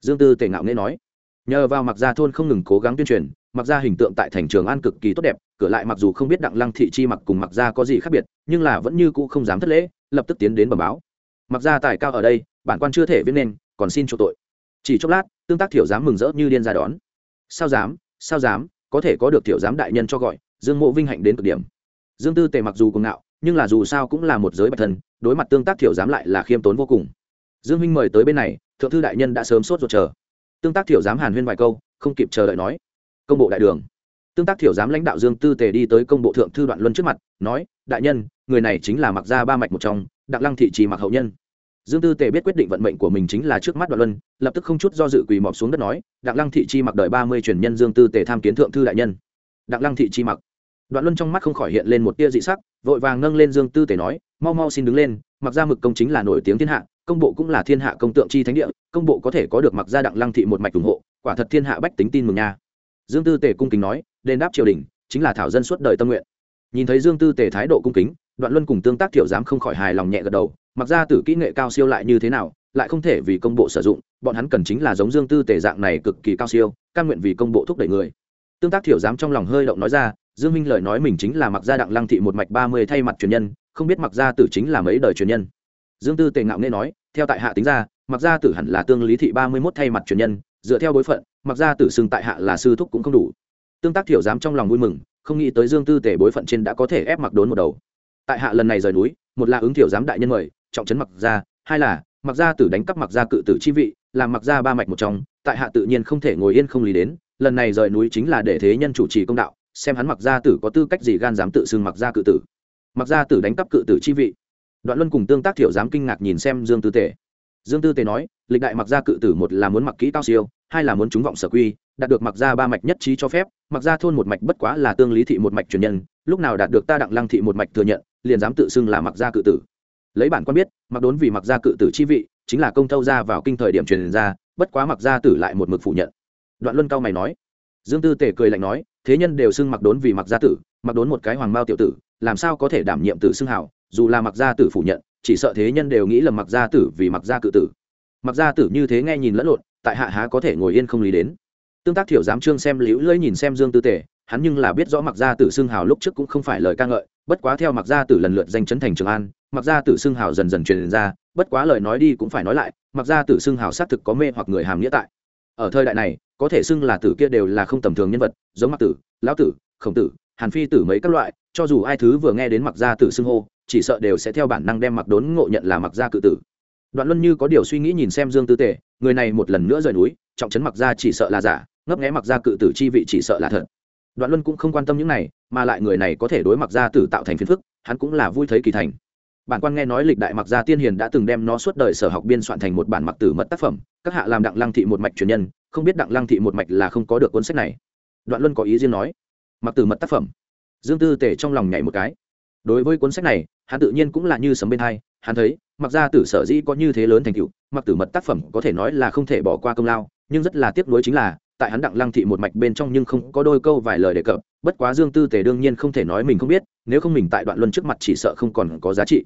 Dương tư tề ngạo nghê nói, nhờ vào mặc gia thôn không ngừng cố gắng tuyên truyền, mặc gia hình tượng tại thành trường an cực kỳ tốt đẹp, cửa lại mặc dù không biết đặng lăng thị chi mặc cùng mặc gia có gì khác biệt, nhưng là vẫn như cũ không dám thất lễ, lập tức tiến đến bẩm báo. Mặc gia tài cao ở đây bản quan chưa thể viết nên, còn xin chỗ tội. Chỉ chốc lát, tương tác thiểu dám mừng rỡ như điên ra đón. Sao dám sao dám, có thể có được thiểu giám đại nhân cho gọi, dương mộ vinh hạnh đến cực điểm. Dương tư tề mặc dù cùng ngạo, nhưng là dù sao cũng là một giới bạch thần, đối mặt tương tác thiểu giám lại là khiêm tốn vô cùng. Dương huynh mời tới bên này, thượng thư đại nhân đã sớm sốt ruột chờ. Tương tác thiểu giám hàn huyên vài câu, không kịp chờ đợi nói, công bộ đại đường. Tương tác thiểu giám lãnh đạo dương tư tề đi tới công bộ thượng thư đoạn luân trước mặt, nói, đại nhân, người này chính là mặc gia ba mạch một trong, đặng lăng thị trì mặc hậu nhân dương tư tề biết quyết định vận mệnh của mình chính là trước mắt đoạn luân, lập tức không chút do dự quỳ mọp xuống đất nói, đặng lăng thị chi mặc đợi ba mươi truyền nhân dương tư tề tham kiến thượng thư đại nhân. Đặng lăng thị chi mặc. Đoạn luân trong mắt không khỏi hiện lên một tia dị sắc, vội vàng nâng lên dương tư tề nói, mau mau xin đứng lên, mặc ra mực công chính là nổi tiếng thiên hạ, công bộ cũng là thiên hạ công tượng chi thánh địa, công bộ có thể có được mặc ra đặng lăng thị một mạch ủng hộ, quả thật thiên hạ bách tính tin mừng nha. Dương tư tề cung kính nói, đền đáp triều đình, chính là thảo dân suốt đời tâm nguyện. Nhìn thấy dương tư tề thái độ cung kính, đoạn luân cùng tương tác thiểu giám không khỏi hài lòng nhẹ gật đầu mặc ra tử kỹ nghệ cao siêu lại như thế nào, lại không thể vì công bộ sử dụng, bọn hắn cần chính là giống dương tư tề dạng này cực kỳ cao siêu căn nguyện vì công bộ thúc đẩy người. Tương tác thiểu giám trong lòng hơi động nói ra, dương minh lời nói mình chính là mặc gia đặng lăng thị một mạch ba mươi thay mặt truyền nhân, không biết mặc gia tử chính là mấy đời truyền nhân. Dương tư tề ngạo nghe nói, theo tại hạ tính ra, mặc gia tử hẳn là tương lý thị ba mươi mốt thay mặt truyền nhân, dựa theo bối phận, mặc gia tử xưng tại hạ là sư thúc cũng không đủ. Tương tác thiểu giám trong lòng vui mừng, không nghĩ tới dương tư tề bối phận trên đã có thể ép mặc đốn một đầu. Tại hạ lần này rời núi, một là ứng thiểu giám đại nhân mời trọng trấn mặc gia hai là, mặc gia tử đánh cắp mặc gia cự tử chi vị, làm mặc gia ba mạch một trong, tại hạ tự nhiên không thể ngồi yên không lý đến, lần này rời núi chính là để thế nhân chủ trì công đạo, xem hắn mặc gia tử có tư cách gì gan dám tự xưng mặc gia cự tử. Mặc gia tử đánh cắp cự tử chi vị. Đoạn luân cùng tương tác thiểu dám kinh ngạc nhìn xem dương tư tề. Dương tư tề nói, lịch đại mặc gia cự tử một là muốn mặc kỹ cao siêu, hai là muốn trúng vọng sở quy, đạt được mặc gia ba mạch nhất trí cho phép, mặc gia thôn một mạch bất quá là tương lý thị một mạch truyền nhân, lúc nào đạt được ta đặng lăng thị một mạch thừa nhận, liền dám tự xưng là mặc gia cự tử lấy bản quan biết, mặc đốn vì mặc gia cự tử chi vị, chính là công thâu ra vào kinh thời điểm truyền ra, bất quá mặc gia tử lại một mực phủ nhận. Đoạn luân cao mày nói. Dương tư tề cười lạnh nói, thế nhân đều xưng mặc đốn vì mặc gia tử, mặc đốn một cái hoàng mao tiểu tử, làm sao có thể đảm nhiệm tử xưng hảo, dù là mặc gia tử phủ nhận, chỉ sợ thế nhân đều nghĩ là mặc gia tử vì mặc gia cự tử. Mặc gia tử như thế nghe nhìn lẫn lộn, tại hạ há có thể ngồi yên không lý đến. Tương tác thiểu giám trương xem liễu lưỡi nhìn xem dương tư tề hắn nhưng là biết rõ mặc gia tử xưng hào lúc trước cũng không phải lời ca ngợi, bất quá theo mặc gia tử lần lượt danh chấn thành trường an mặc gia tử xưng hào dần dần truyền ra, bất quá lời nói đi cũng phải nói lại, mặc gia tử xưng hào xác thực có mê hoặc người hàm nghĩa tại. Ở thời đại này, có thể xưng là tử kia đều là không tầm thường nhân vật, giống mặc tử, lão tử, khổng tử, hàn phi tử mấy các loại, cho dù ai thứ vừa nghe đến mặc gia tử xưng hô, chỉ sợ đều sẽ theo bản năng đem mặc đốn ngộ nhận là mặc gia cự tử. Đoạn luân như có điều suy nghĩ nhìn xem dương tư tề, người này một lần nữa rời núi, trọng trấn mặc gia chỉ sợ là giả, ngấp nghé mặc gia cự tử chi vị chỉ sợ là thật. Đoạn luân cũng không quan tâm những này, mà lại người này có thể đối mặc gia tử tạo thành phiền phức, hắn cũng là vui thấy kỳ thành bản quan nghe nói lịch đại mặc gia tiên hiền đã từng đem nó suốt đời sở học biên soạn thành một bản mặc tử mật tác phẩm, các hạ làm đặng lăng thị một mạch truyền nhân, không biết đặng lăng thị một mạch là không có được cuốn sách này. Đoạn luân có ý riêng nói mặc tử mật tác phẩm. Dương tư tể trong lòng nhảy một cái. Đối với cuốn sách này, hắn tự nhiên cũng là như sấm bên hai, hắn thấy mặc ra tử sở dĩ có như thế lớn thành tựu mặc tử mật tác phẩm có thể nói là không thể bỏ qua công lao, nhưng rất là tiếc nuối chính là, tại hắn đặng lăng thị một mạch bên trong nhưng không có đôi câu vài lời đề cập, bất quá dương tư tề đương nhiên không thể nói mình không biết, nếu không mình tại đoạn luân trước mặt chỉ sợ không còn có giá trị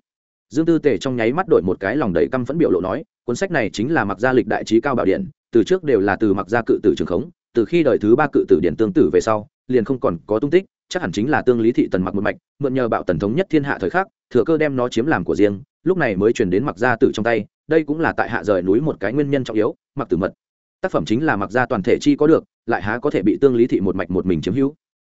dương tư tề trong nháy mắt đổi một cái lòng đầy căm phẫn biểu lộ nói, cuốn sách này chính là mặc gia lịch đại trí cao bảo điện, từ trước đều là từ mặc gia cự tử trường khống, từ khi đời thứ ba cự tử điện tương tử về sau, liền không còn có tung tích, chắc hẳn chính là tương lý thị tần mặc một mạch, mượn nhờ bạo tần thống nhất thiên hạ thời khắc, thừa cơ đem nó chiếm làm của riêng, lúc này mới truyền đến mặc gia tử trong tay, đây cũng là tại hạ rời núi một cái nguyên nhân trọng yếu, mặc tử mật. Tác phẩm chính là mặc gia toàn thể chi có được, lại há có thể bị tương lý thị một mạch một mình chiếm hữu.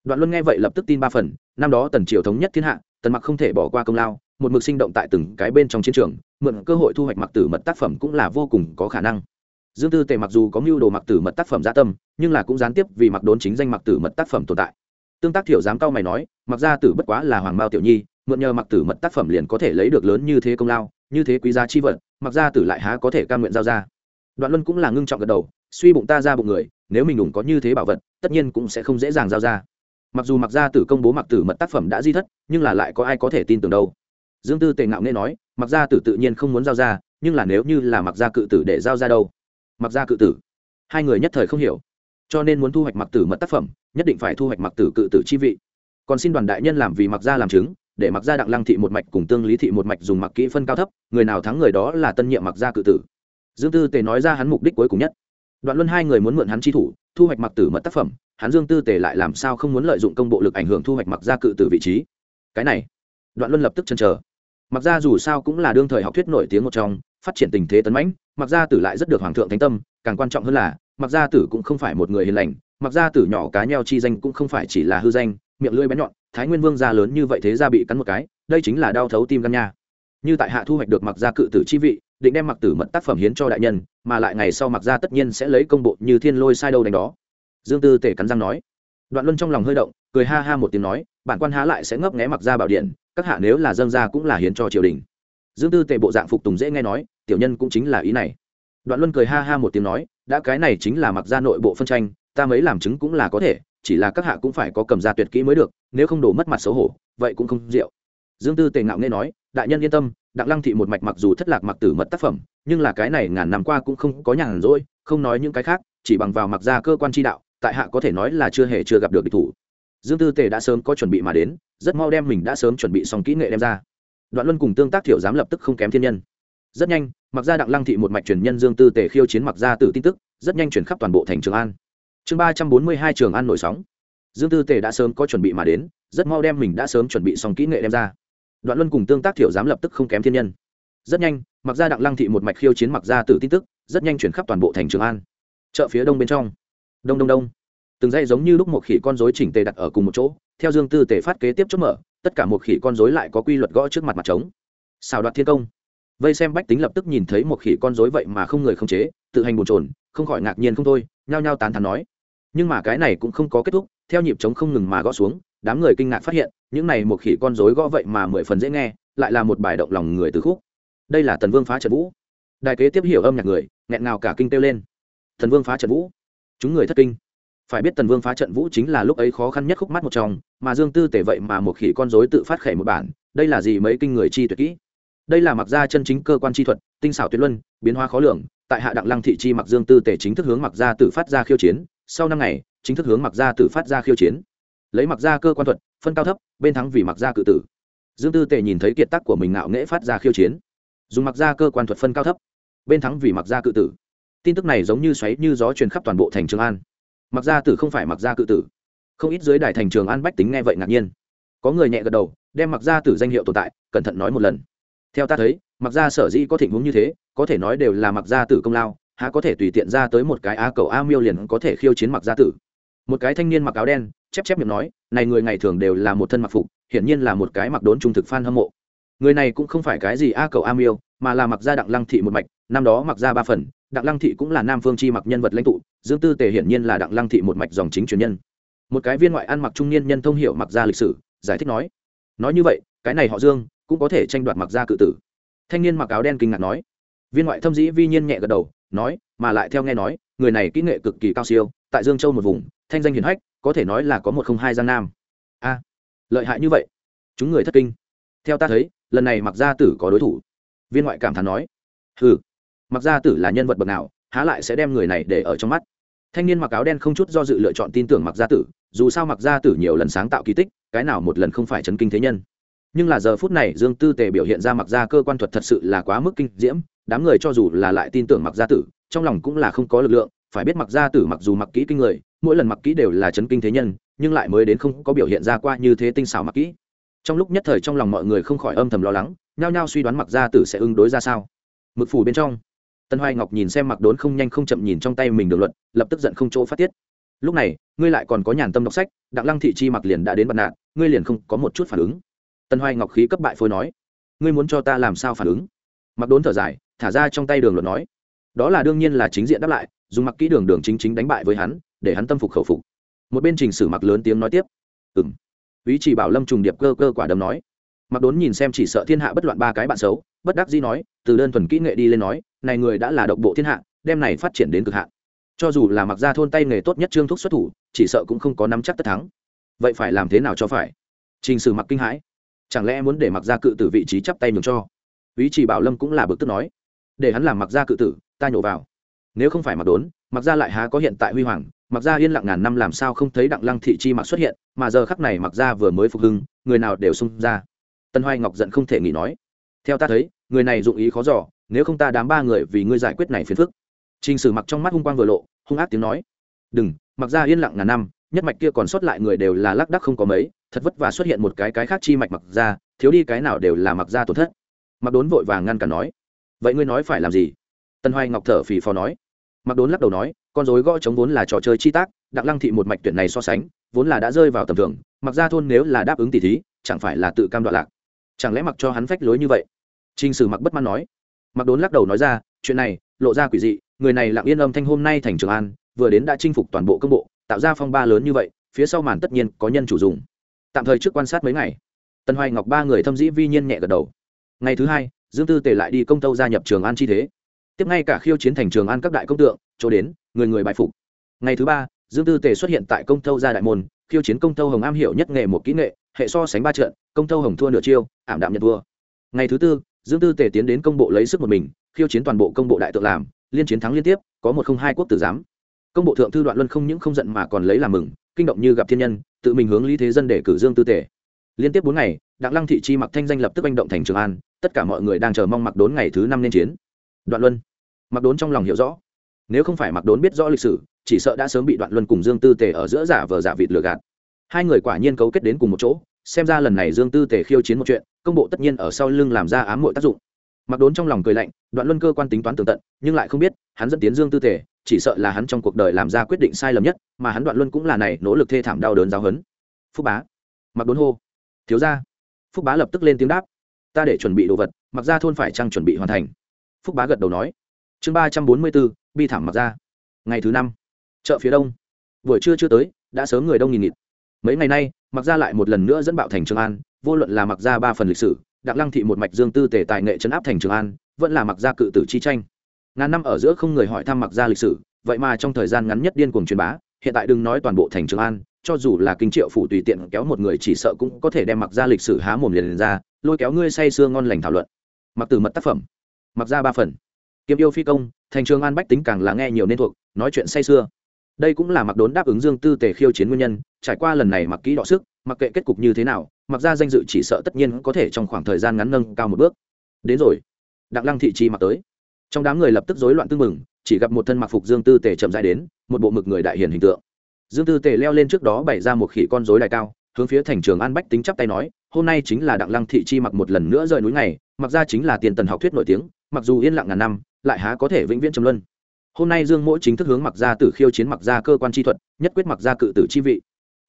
Đoạn luân nghe vậy lập tức tin ba phần, năm đó tần triều thống nhất thiên hạ, tần mặc không thể bỏ qua công lao một mực sinh động tại từng cái bên trong chiến trường, mượn cơ hội thu hoạch mặc tử mật tác phẩm cũng là vô cùng có khả năng. Dương tư tề mặc dù có mưu đồ mặc tử mật tác phẩm gia tâm, nhưng là cũng gián tiếp vì mặc đốn chính danh mặc tử mật tác phẩm tồn tại. Tương tác thiểu dám cao mày nói, mặc gia tử bất quá là hoàng mao tiểu nhi, mượn nhờ mặc tử mật tác phẩm liền có thể lấy được lớn như thế công lao, như thế quý giá chi vật, mặc gia tử lại há có thể ca nguyện giao ra. Đoạn luân cũng là ngưng trọng gật đầu, suy bụng ta ra bụng người, nếu mình đủng có như thế bảo vật, tất nhiên cũng sẽ không dễ dàng giao ra. Mặc dù mặc gia tử công bố mặc tử mật tác phẩm đã di thất, nhưng là lại có ai có thể tin tưởng đâu? Dương tư tề ngạo nghe nói, mặc gia tử tự nhiên không muốn giao ra, nhưng là nếu như là mặc gia cự tử để giao ra đâu? Mặc gia cự tử? Hai người nhất thời không hiểu. Cho nên muốn thu hoạch mặc tử mật tác phẩm, nhất định phải thu hoạch mặc tử cự tử chi vị. Còn xin đoàn đại nhân làm vì mặc gia làm chứng, để mặc gia đặng lăng thị một mạch cùng tương lý thị một mạch dùng mặc kỹ phân cao thấp, người nào thắng người đó là tân nhiệm mặc gia cự tử. Dương tư tề nói ra hắn mục đích cuối cùng nhất. Đoạn luân hai người muốn mượn hắn chi thủ, thu hoạch mặc tử mật tác phẩm, hắn dương tư tề lại làm sao không muốn lợi dụng công bộ lực ảnh hưởng thu hoạch mặc gia cự tử vị trí? Cái này đoạn luân lập tức chân chờ. Mặc ra dù sao cũng là đương thời học thuyết nổi tiếng một trong, phát triển tình thế tấn mãnh, mặc gia tử lại rất được hoàng thượng thánh tâm, càng quan trọng hơn là, mặc gia tử cũng không phải một người hiền lành, mặc gia tử nhỏ cá nheo chi danh cũng không phải chỉ là hư danh, miệng lưỡi bén nhọn, thái nguyên vương gia lớn như vậy thế gia bị cắn một cái, đây chính là đau thấu tim gan nha. Như tại hạ thu hoạch được mặc gia cự tử chi vị, định đem mặc tử mật tác phẩm hiến cho đại nhân, mà lại ngày sau mặc gia tất nhiên sẽ lấy công bộ như thiên lôi sai đâu đánh đó. Dương tư tể cắn răng nói. Đoạn luân trong lòng hơi động, cười ha ha một tiếng nói bản quan há lại sẽ ngấp nghé mặc ra bảo điện, các hạ nếu là dâng ra cũng là hiến cho triều đình. Dương tư tề bộ dạng phục tùng dễ nghe nói, tiểu nhân cũng chính là ý này. Đoạn luân cười ha ha một tiếng nói, đã cái này chính là mặc ra nội bộ phân tranh, ta mấy làm chứng cũng là có thể, chỉ là các hạ cũng phải có cầm ra tuyệt kỹ mới được, nếu không đổ mất mặt xấu hổ, vậy cũng không rượu. Dương tư tề ngạo nghe nói, đại nhân yên tâm, đặng lăng thị một mạch mặc dù thất lạc mặc tử mật tác phẩm, nhưng là cái này ngàn năm qua cũng không có nhàn rỗi, không nói những cái khác, chỉ bằng vào mặc ra cơ quan tri đạo, tại hạ có thể nói là chưa hề chưa gặp được địch thủ dương tư tề đã sớm có chuẩn bị mà đến, rất mau đem mình đã sớm chuẩn bị xong kỹ nghệ đem ra. Đoạn luân cùng tương tác thiểu dám lập tức không kém thiên nhân. Rất nhanh mặc ra đặng lăng thị một mạch truyền nhân dương tư tề khiêu chiến mặc ra từ tin tức, rất nhanh chuyển khắp toàn bộ thành trường an. Chương ba trăm bốn mươi hai trường an nổi sóng. Dương tư tề đã sớm có chuẩn bị mà đến, rất mau đem mình đã sớm chuẩn bị xong kỹ nghệ đem ra. Đoạn luân cùng tương tác thiểu dám lập tức không kém thiên nhân. Rất nhanh mặc ra đặng lăng thị một mạch khiêu chiến mặc ra từ tin tức, rất nhanh chuyển khắp toàn bộ thành trường an. Chợ phía đông bên trong. Đông đông đông từng dây giống như lúc một khỉ con rối chỉnh tề đặt ở cùng một chỗ, theo dương tư tề phát kế tiếp chốt mở, tất cả một khỉ con rối lại có quy luật gõ trước mặt mặt trống. Xào đoạt thiên công. Vây xem bách tính lập tức nhìn thấy một khỉ con rối vậy mà không người không chế, tự hành bồn trồn không khỏi ngạc nhiên không thôi, nhao nhao tán thán nói. Nhưng mà cái này cũng không có kết thúc, theo nhịp trống không ngừng mà gõ xuống, đám người kinh ngạc phát hiện, những này một khỉ con rối gõ vậy mà mười phần dễ nghe, lại là một bài động lòng người từ khúc. Đây là tần vương phá trận vũ. Đài kế tiếp hiểu âm nhạc người, nghẹn ngào cả kinh kêu lên. Thần vương phá trận vũ. Chúng người thất kinh phải biết tần vương phá trận vũ chính là lúc ấy khó khăn nhất khúc mắt một trong, mà dương tư tể vậy mà một khỉ con rối tự phát khẩy một bản, đây là gì mấy kinh người chi tuyệt kỹ. Đây là mặc gia chân chính cơ quan chi thuật, tinh xảo tuyệt luân, biến hóa khó lường, tại hạ đặng lăng thị chi mặc dương tư tể chính thức hướng mặc gia tự phát ra khiêu chiến, sau năm ngày, chính thức hướng mặc gia tự phát ra khiêu chiến. Lấy mặc gia cơ quan thuật, phân cao thấp, bên thắng vì mặc gia cự tử. Dương tư tể nhìn thấy kiệt tác của mình ngạo nghễ phát ra khiêu chiến. Dùng mặc gia cơ quan thuật phân cao thấp, bên thắng vì mặc gia cự tử. Tin tức này giống như xoáy như gió truyền khắp toàn bộ thành trường an mặc gia tử không phải mặc gia cự tử. Không ít dưới đài thành trường an bách tính nghe vậy ngạc nhiên. Có người nhẹ gật đầu, đem mặc gia tử danh hiệu tồn tại, cẩn thận nói một lần. Theo ta thấy, mặc gia sở dĩ có tình huống như thế, có thể nói đều là mặc gia tử công lao, há có thể tùy tiện ra tới một cái a cầu a miêu liền có thể khiêu chiến mặc gia tử. Một cái thanh niên mặc áo đen, chép chép miệng nói, này người ngày thường đều là một thân mặc phục, hiển nhiên là một cái mặc đốn trung thực fan hâm mộ. Người này cũng không phải cái gì a cầu a miêu, mà là mặc gia đặng lăng thị một mạch, năm đó mặc gia ba phần, đặng lăng thị cũng là nam phương chi mặc nhân vật lãnh tụ dương tư tề hiển nhiên là đặng lăng thị một mạch dòng chính truyền nhân. Một cái viên ngoại ăn mặc trung niên nhân thông hiệu mặc gia lịch sử, giải thích nói nói như vậy, cái này họ dương cũng có thể tranh đoạt mặc gia cự tử. Thanh niên mặc áo đen kinh ngạc nói. Viên ngoại thâm dĩ vi nhiên nhẹ gật đầu, nói, mà lại theo nghe nói, người này kỹ nghệ cực kỳ cao siêu, tại dương châu một vùng, thanh danh hiển hách, có thể nói là có một không hai giang nam. A, lợi hại như vậy, chúng người thất kinh. Theo ta thấy, lần này mặc gia tử có đối thủ. Viên ngoại cảm thán nói ừ mặc gia tử là nhân vật bậc nào há lại sẽ đem người này để ở trong mắt. Thanh niên mặc áo đen không chút do dự lựa chọn tin tưởng mặc gia tử, dù sao mặc gia tử nhiều lần sáng tạo kỳ tích, cái nào một lần không phải chấn kinh thế nhân. Nhưng là giờ phút này, dương tư tề biểu hiện ra mặc gia cơ quan thuật thật sự là quá mức kinh diễm, đám người cho dù là lại tin tưởng mặc gia tử, trong lòng cũng là không có lực lượng, phải biết mặc gia tử mặc dù mặc kỹ kinh người, mỗi lần mặc kỹ đều là chấn kinh thế nhân, nhưng lại mới đến không có biểu hiện ra qua như thế tinh xảo mặc kỹ. Trong lúc nhất thời trong lòng mọi người không khỏi âm thầm lo lắng, nhao nhao suy đoán mặc gia tử sẽ ứng đối ra sao. Mực phủ bên trong tân hoài ngọc nhìn xem mặc đốn không nhanh không chậm nhìn trong tay mình được luận lập tức giận không chỗ phát tiết. Lúc này, ngươi lại còn có nhàn tâm đọc sách, đặng lăng thị chi mặc liền đã đến bật nạn, ngươi liền không có một chút phản ứng. Tân hoài ngọc khí cấp bại phôi nói, ngươi muốn cho ta làm sao phản ứng? Mặc đốn thở dài, thả ra trong tay đường luận nói, đó là đương nhiên là chính diện đáp lại, dùng mặc kỹ đường đường chính chính đánh bại với hắn, để hắn tâm phục khẩu phục. Một bên trình sử mặc lớn tiếng nói tiếp ừng ý chỉ bảo lâm trùng điệp cơ cơ quả đấm nói. Mặc đốn nhìn xem chỉ sợ thiên hạ bất loạn ba cái bạn xấu, bất đắc dĩ nói, từ đơn thuần kỹ nghệ đi lên nói này người đã là độc bộ thiên hạ, đem này phát triển đến cực hạn. Cho dù là mặc ra thôn tay nghề tốt nhất trương thúc xuất thủ, chỉ sợ cũng không có nắm chắc tất thắng. Vậy phải làm thế nào cho phải? Trình sử mặc kinh hãi. Chẳng lẽ muốn để mặc ra cự tử vị trí chắp tay nhường cho? Ý chỉ bảo lâm cũng là bực tức nói. Để hắn làm mặc ra cự tử, ta nhổ vào. Nếu không phải mặc đốn, mặc ra lại há có hiện tại huy hoàng, mặc ra yên lặng ngàn năm làm sao không thấy đặng lăng thị chi mặc xuất hiện, mà giờ khắc này mặc ra vừa mới phục hưng, người nào đều xung ra. Tân hoài ngọc giận không thể nghỉ nói. Theo ta thấy, người này dụng ý khó giỏ nếu không ta đám ba người vì ngươi giải quyết này phiền phức. Trình sử mặc trong mắt hung quang vừa lộ, hung ác tiếng nói. Đừng, mặc ra yên lặng ngàn năm, nhất mạch kia còn sót lại người đều là lác đắc không có mấy, thật vất và xuất hiện một cái cái khác chi mạch mặc ra, thiếu đi cái nào đều là mặc ra tổn thất. Mặc đốn vội vàng ngăn cản nói. Vậy ngươi nói phải làm gì? Tân hoài ngọc thở phì phò nói. Mặc đốn lắc đầu nói, con dối gõ chống vốn là trò chơi chi tác, đặng lăng thị một mạch tuyển này so sánh, vốn là đã rơi vào tầm thường, mặc ra thôn nếu là đáp ứng tỷ thí, chẳng phải là tự cam đoạn lạc. Chẳng lẽ mặc cho hắn phách lối như vậy? Trình Sử Mặc bất mãn nói. Mặc Đốn lắc đầu nói ra, chuyện này, lộ ra quỷ dị, người này lặng yên âm thanh hôm nay thành Trường An, vừa đến đã chinh phục toàn bộ công bộ, tạo ra phong ba lớn như vậy, phía sau màn tất nhiên có nhân chủ dùng. Tạm thời trước quan sát mấy ngày. Tân Hoài Ngọc ba người thâm dĩ vi nhiên nhẹ gật đầu. Ngày thứ hai, Dương Tư Tề lại đi công tâu gia nhập Trường An chi thế. Tiếp ngay cả khiêu chiến thành Trường An các đại công tượng, chỗ đến, người người bại phục. Ngày thứ ba, Dương Tư Tề xuất hiện tại công tâu gia đại môn, khiêu chiến công tâu hồng am hiểu nhất nghề một kỹ nghệ, hệ so sánh ba trận, công tâu hồng thua nửa chiêu, ảm đạm nhận thua. Ngày thứ tư, dương tư tề tiến đến công bộ lấy sức một mình, khiêu chiến toàn bộ công bộ đại tượng làm, liên chiến thắng liên tiếp, có một không hai quốc tử giám. Công bộ thượng thư đoạn luân không những không giận mà còn lấy làm mừng, kinh động như gặp thiên nhân, tự mình hướng lý thế dân để cử dương tư tề. Liên tiếp bốn ngày, đặng lăng thị chi mặc thanh danh lập tức anh động thành trường an, tất cả mọi người đang chờ mong mặc đốn ngày thứ năm nên chiến. Đoạn luân. Mặc đốn trong lòng hiểu rõ. Nếu không phải mặc đốn biết rõ lịch sử, chỉ sợ đã sớm bị đoạn luân cùng dương tư tề ở giữa giả vờ giả vịt lừa gạt. Hai người quả nhiên cấu kết đến cùng một chỗ, xem ra lần này dương tư tề khiêu chiến một chuyện công bộ tất nhiên ở sau lưng làm ra ám muội tác dụng. Mặc đốn trong lòng cười lạnh, đoạn luân cơ quan tính toán tường tận, nhưng lại không biết, hắn dẫn tiến dương tư tề, chỉ sợ là hắn trong cuộc đời làm ra quyết định sai lầm nhất, mà hắn đoạn luân cũng là này, nỗ lực thê thảm đau đớn giáo hấn phúc bá. Mặc đốn hô. Thiếu ra phúc bá lập tức lên tiếng đáp. Ta để chuẩn bị đồ vật, mặc ra thôn phải chăng chuẩn bị hoàn thành. Phúc bá gật đầu nói. Chương ba trăm bốn mươi bốn, bi thảm mặc ra. Ngày thứ năm. Chợ phía đông. Buổi trưa chưa tới, đã sớm người đông nghìn nghịt. Mấy ngày nay, mặc ra lại một lần nữa dẫn bạo thành trường an vô luận là mặc ra ba phần lịch sử đặng lăng thị một mạch dương tư tề tài nghệ chấn áp thành trường an vẫn là mặc ra cự tử chi tranh. Ngàn năm ở giữa không người hỏi thăm mặc ra lịch sử vậy mà trong thời gian ngắn nhất điên cuồng truyền bá hiện tại đừng nói toàn bộ thành trường an cho dù là kinh triệu phủ tùy tiện kéo một người chỉ sợ cũng có thể đem mặc ra lịch sử há mồm liền, liền ra lôi kéo ngươi say sưa ngon lành thảo luận. Mặc từ mật tác phẩm. Mặc ra ba phần. Kiếm yêu phi công thành trường an bách tính càng là nghe nhiều nên thuộc nói chuyện say sưa. Đây cũng là mặc đốn đáp ứng dương tư tề khiêu chiến nguyên nhân trải qua lần này mặc kỹ đọ sức mặc kệ kết cục như thế nào mặc ra danh dự chỉ sợ tất nhiên có thể trong khoảng thời gian ngắn nâng cao một bước. Đến rồi. Đặng lăng thị chi mặc tới. Trong đám người lập tức rối loạn tư mừng chỉ gặp một thân mặc phục dương tư tề chậm dài đến, một bộ mực người đại hiền hình tượng. Dương tư tề leo lên trước đó bày ra một khỉ con rối đại cao, hướng phía thành trường an bách tính chắp tay nói, hôm nay chính là đặng lăng thị chi mặc một lần nữa rời núi này mặc ra chính là tiền tần học thuyết nổi tiếng, mặc dù yên lặng ngàn năm, lại há có thể vĩnh viễn trầm luân. Hôm nay dương mỗi chính thức hướng mặc ra tử khiêu chiến mặc ra cơ quan chi thuật, nhất quyết mặc ra cự tử chi vị.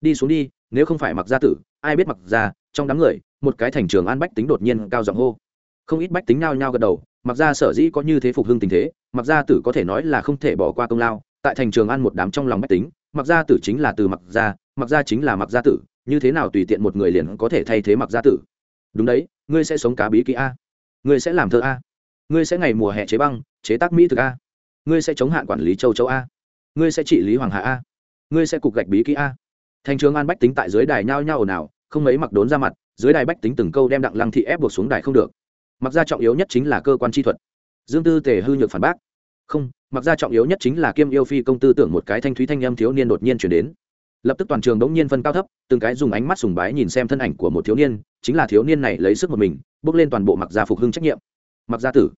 Đi xuống đi nếu không phải mặc gia tử, ai biết mặc gia? trong đám người, một cái thành trường an bách tính đột nhiên cao giọng hô. Không ít bách tính nao nhao gật đầu, mặc gia sở dĩ có như thế phục hưng tình thế, mặc gia tử có thể nói là không thể bỏ qua công lao. Tại thành trường an một đám trong lòng bách tính, mặc gia tử chính là từ mặc gia mặc gia chính là mặc gia tử, như thế nào tùy tiện một người liền có thể thay thế mặc gia tử? Đúng đấy, ngươi sẽ sống cá bí kỹ a. Ngươi sẽ làm thơ a. Ngươi sẽ ngày mùa hè chế băng, chế tác mỹ thực a. Ngươi sẽ chống hạn quản lý châu châu a. Ngươi sẽ trị lý hoàng hạ a. Ngươi sẽ cục gạch bí kỹ a thành trường an bách tính tại dưới đài nhao nhao ồn ào, không mấy mặc đốn ra mặt, dưới đài bách tính từng câu đem đặng lăng thị ép buộc xuống đài không được. Mặc ra trọng yếu nhất chính là cơ quan chi thuật. Dương tư tề hư nhược phản bác. Không, mặc ra trọng yếu nhất chính là kiêm yêu phi công tư tưởng một cái thanh thúy thanh âm thiếu niên đột nhiên chuyển đến. Lập tức toàn trường đống nhiên phân cao thấp, từng cái dùng ánh mắt sùng bái nhìn xem thân ảnh của một thiếu niên, chính là thiếu niên này lấy sức một mình, bước lên toàn bộ mặc gia phục hưng trách nhiệm. Mặc gia tử.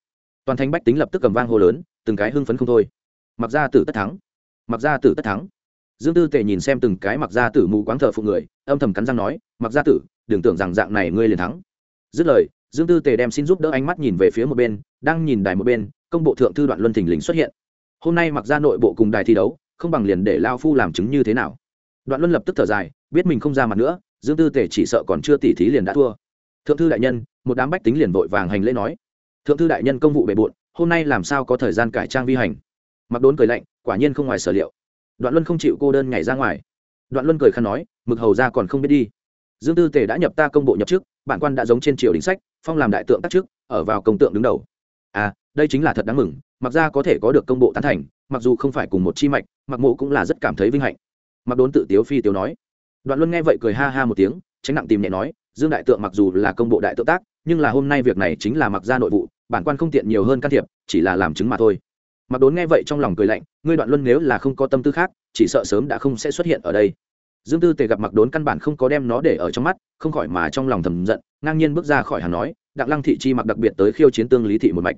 Toàn thanh bách tính lập tức cầm vang hô lớn, từng cái hưng phấn không thôi. Mặc gia tử tất thắng. Mặc gia tử tất thắng dương tư tề nhìn xem từng cái mặc gia tử mù quáng thờ phụ người, âm thầm cắn răng nói, mặc gia tử, đừng tưởng rằng dạng này ngươi liền thắng. Dứt lời, dương tư tề đem xin giúp đỡ ánh mắt nhìn về phía một bên, đang nhìn đài một bên, công bộ thượng thư đoạn luân thình lình xuất hiện. Hôm nay mặc ra nội bộ cùng đài thi đấu, không bằng liền để lao phu làm chứng như thế nào? Đoạn luân lập tức thở dài, biết mình không ra mặt nữa, dương tư tề chỉ sợ còn chưa tỉ thí liền đã thua. Thượng thư đại nhân, một đám bách tính liền vội vàng hành lễ nói, thượng thư đại nhân công vụ bề bộn, hôm nay làm sao có thời gian cải trang vi hành? Mặc đốn cười lạnh, quả nhiên không ngoài sở liệu đoạn luân không chịu cô đơn nhảy ra ngoài. Đoạn luân cười khăn nói mực hầu ra còn không biết đi. Dương tư tề đã nhập ta công bộ nhập chức bản quan đã giống trên triều đình sách phong làm đại tượng tác trước, ở vào công tượng đứng đầu. À đây chính là thật đáng mừng mặc ra có thể có được công bộ tán thành mặc dù không phải cùng một chi mạch mặc mộ cũng là rất cảm thấy vinh hạnh. Mặc đốn tự tiếu phi tiếu nói. Đoạn luân nghe vậy cười ha ha một tiếng tránh nặng tìm nhẹ nói dương đại tượng mặc dù là công bộ đại tượng tác nhưng là hôm nay việc này chính là mặc ra nội vụ bản quan không tiện nhiều hơn can thiệp chỉ là làm chứng mà thôi mặc đốn nghe vậy trong lòng cười lạnh, ngươi đoạn luân nếu là không có tâm tư khác, chỉ sợ sớm đã không sẽ xuất hiện ở đây. Dương tư tề gặp mặc đốn căn bản không có đem nó để ở trong mắt, không khỏi mà trong lòng thầm giận, ngang nhiên bước ra khỏi hàng nói, đặng lăng thị chi mặc đặc biệt tới khiêu chiến tương lý thị một mạch.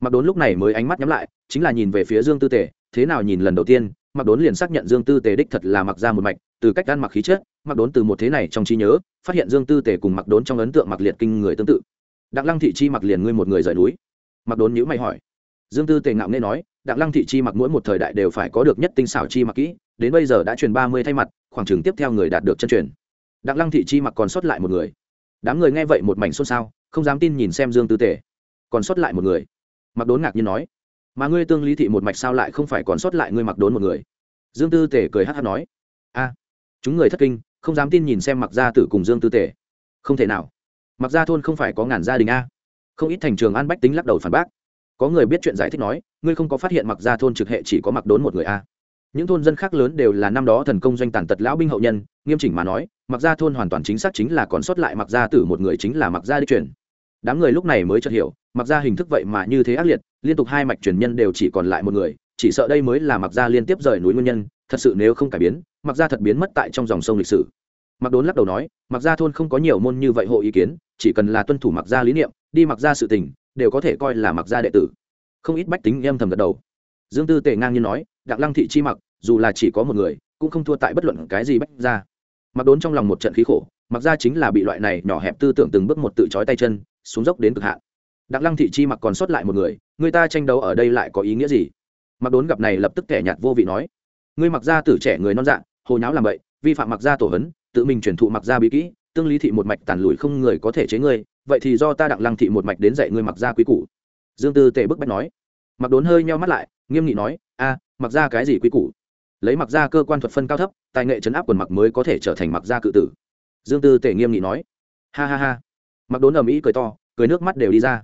Mặc đốn lúc này mới ánh mắt nhắm lại, chính là nhìn về phía dương tư tề, thế nào nhìn lần đầu tiên mặc đốn liền xác nhận dương tư tề đích thật là mặc ra một mạch, từ cách ăn mặc khí chất mặc đốn từ một thế này trong trí nhớ, phát hiện dương tư tề cùng mặc đốn trong ấn tượng mặc liệt kinh người tương tự. Đặng lăng thị chi mặc liền ngươi một người rời núi. Mặc đốn nhữ mày hỏi. Dương tư tề ngạo nghe nói đặng lăng thị chi mặc mỗi một thời đại đều phải có được nhất tinh xảo chi mặc kỹ, đến bây giờ đã truyền ba mươi thay mặt, khoảng chừng tiếp theo người đạt được chân truyền. Đặng lăng thị chi mặc còn sót lại một người. Đám người nghe vậy một mảnh xôn xao, không dám tin nhìn xem dương tư tề. Còn sót lại một người. Mặc đốn ngạc nhiên nói, mà ngươi tương lý thị một mạch sao lại không phải còn sót lại ngươi mặc đốn một người? Dương tư tề cười hát hát nói, a, chúng người thất kinh, không dám tin nhìn xem mặc gia tử cùng dương tư tề. Không thể nào. Mặc gia thôn không phải có ngàn gia đình a. Không ít thành trường an bách tính lắc đầu phản bác có người biết chuyện giải thích nói ngươi không có phát hiện mặc gia thôn trực hệ chỉ có mặc đốn một người a những thôn dân khác lớn đều là năm đó thần công doanh tàn tật lão binh hậu nhân nghiêm chỉnh mà nói mặc gia thôn hoàn toàn chính xác chính là còn sót lại mặc gia tử một người chính là mặc gia đi truyền đám người lúc này mới chợt hiểu mặc gia hình thức vậy mà như thế ác liệt liên tục hai mạch truyền nhân đều chỉ còn lại một người chỉ sợ đây mới là mặc gia liên tiếp rời núi nguyên nhân thật sự nếu không cải biến mặc gia thật biến mất tại trong dòng sông lịch sử mặc đốn lắc đầu nói mặc gia thôn không có nhiều môn như vậy hộ ý kiến chỉ cần là tuân thủ mặc gia lý niệm đi mặc gia sự tình đều có thể coi là mặc gia đệ tử. Không ít bách tính em thầm gật đầu. Dương tư tề ngang nhiên nói, đặng lăng thị chi mặc, dù là chỉ có một người, cũng không thua tại bất luận cái gì bách gia. Mặc đốn trong lòng một trận khí khổ, mặc gia chính là bị loại này nhỏ hẹp tư tưởng từng bước một tự trói tay chân, xuống dốc đến cực hạn. Đặng lăng thị chi mặc còn sót lại một người người ta tranh đấu ở đây lại có ý nghĩa gì? Mặc đốn gặp này lập tức kẻ nhạt vô vị nói, ngươi mặc gia tử trẻ người non dạng hồ nháo làm vậy vi phạm mặc gia tổ hấn tự mình truyền thụ mặc gia bí kỹ, tương lý thị một mạch tàn lùi không người có thể chế ngươi vậy thì do ta đặng lăng thị một mạch đến dạy ngươi mặc gia quý củ. Dương tư tề bức bách nói. Mặc đốn hơi nheo mắt lại, nghiêm nghị nói, a, mặc gia cái gì quý củ? Lấy mặc gia cơ quan thuật phân cao thấp, tài nghệ chấn áp quần mặc mới có thể trở thành mặc gia cự tử. Dương tư tề nghiêm nghị nói. Ha ha ha. Mặc đốn ầm ĩ cười to, cười nước mắt đều đi ra.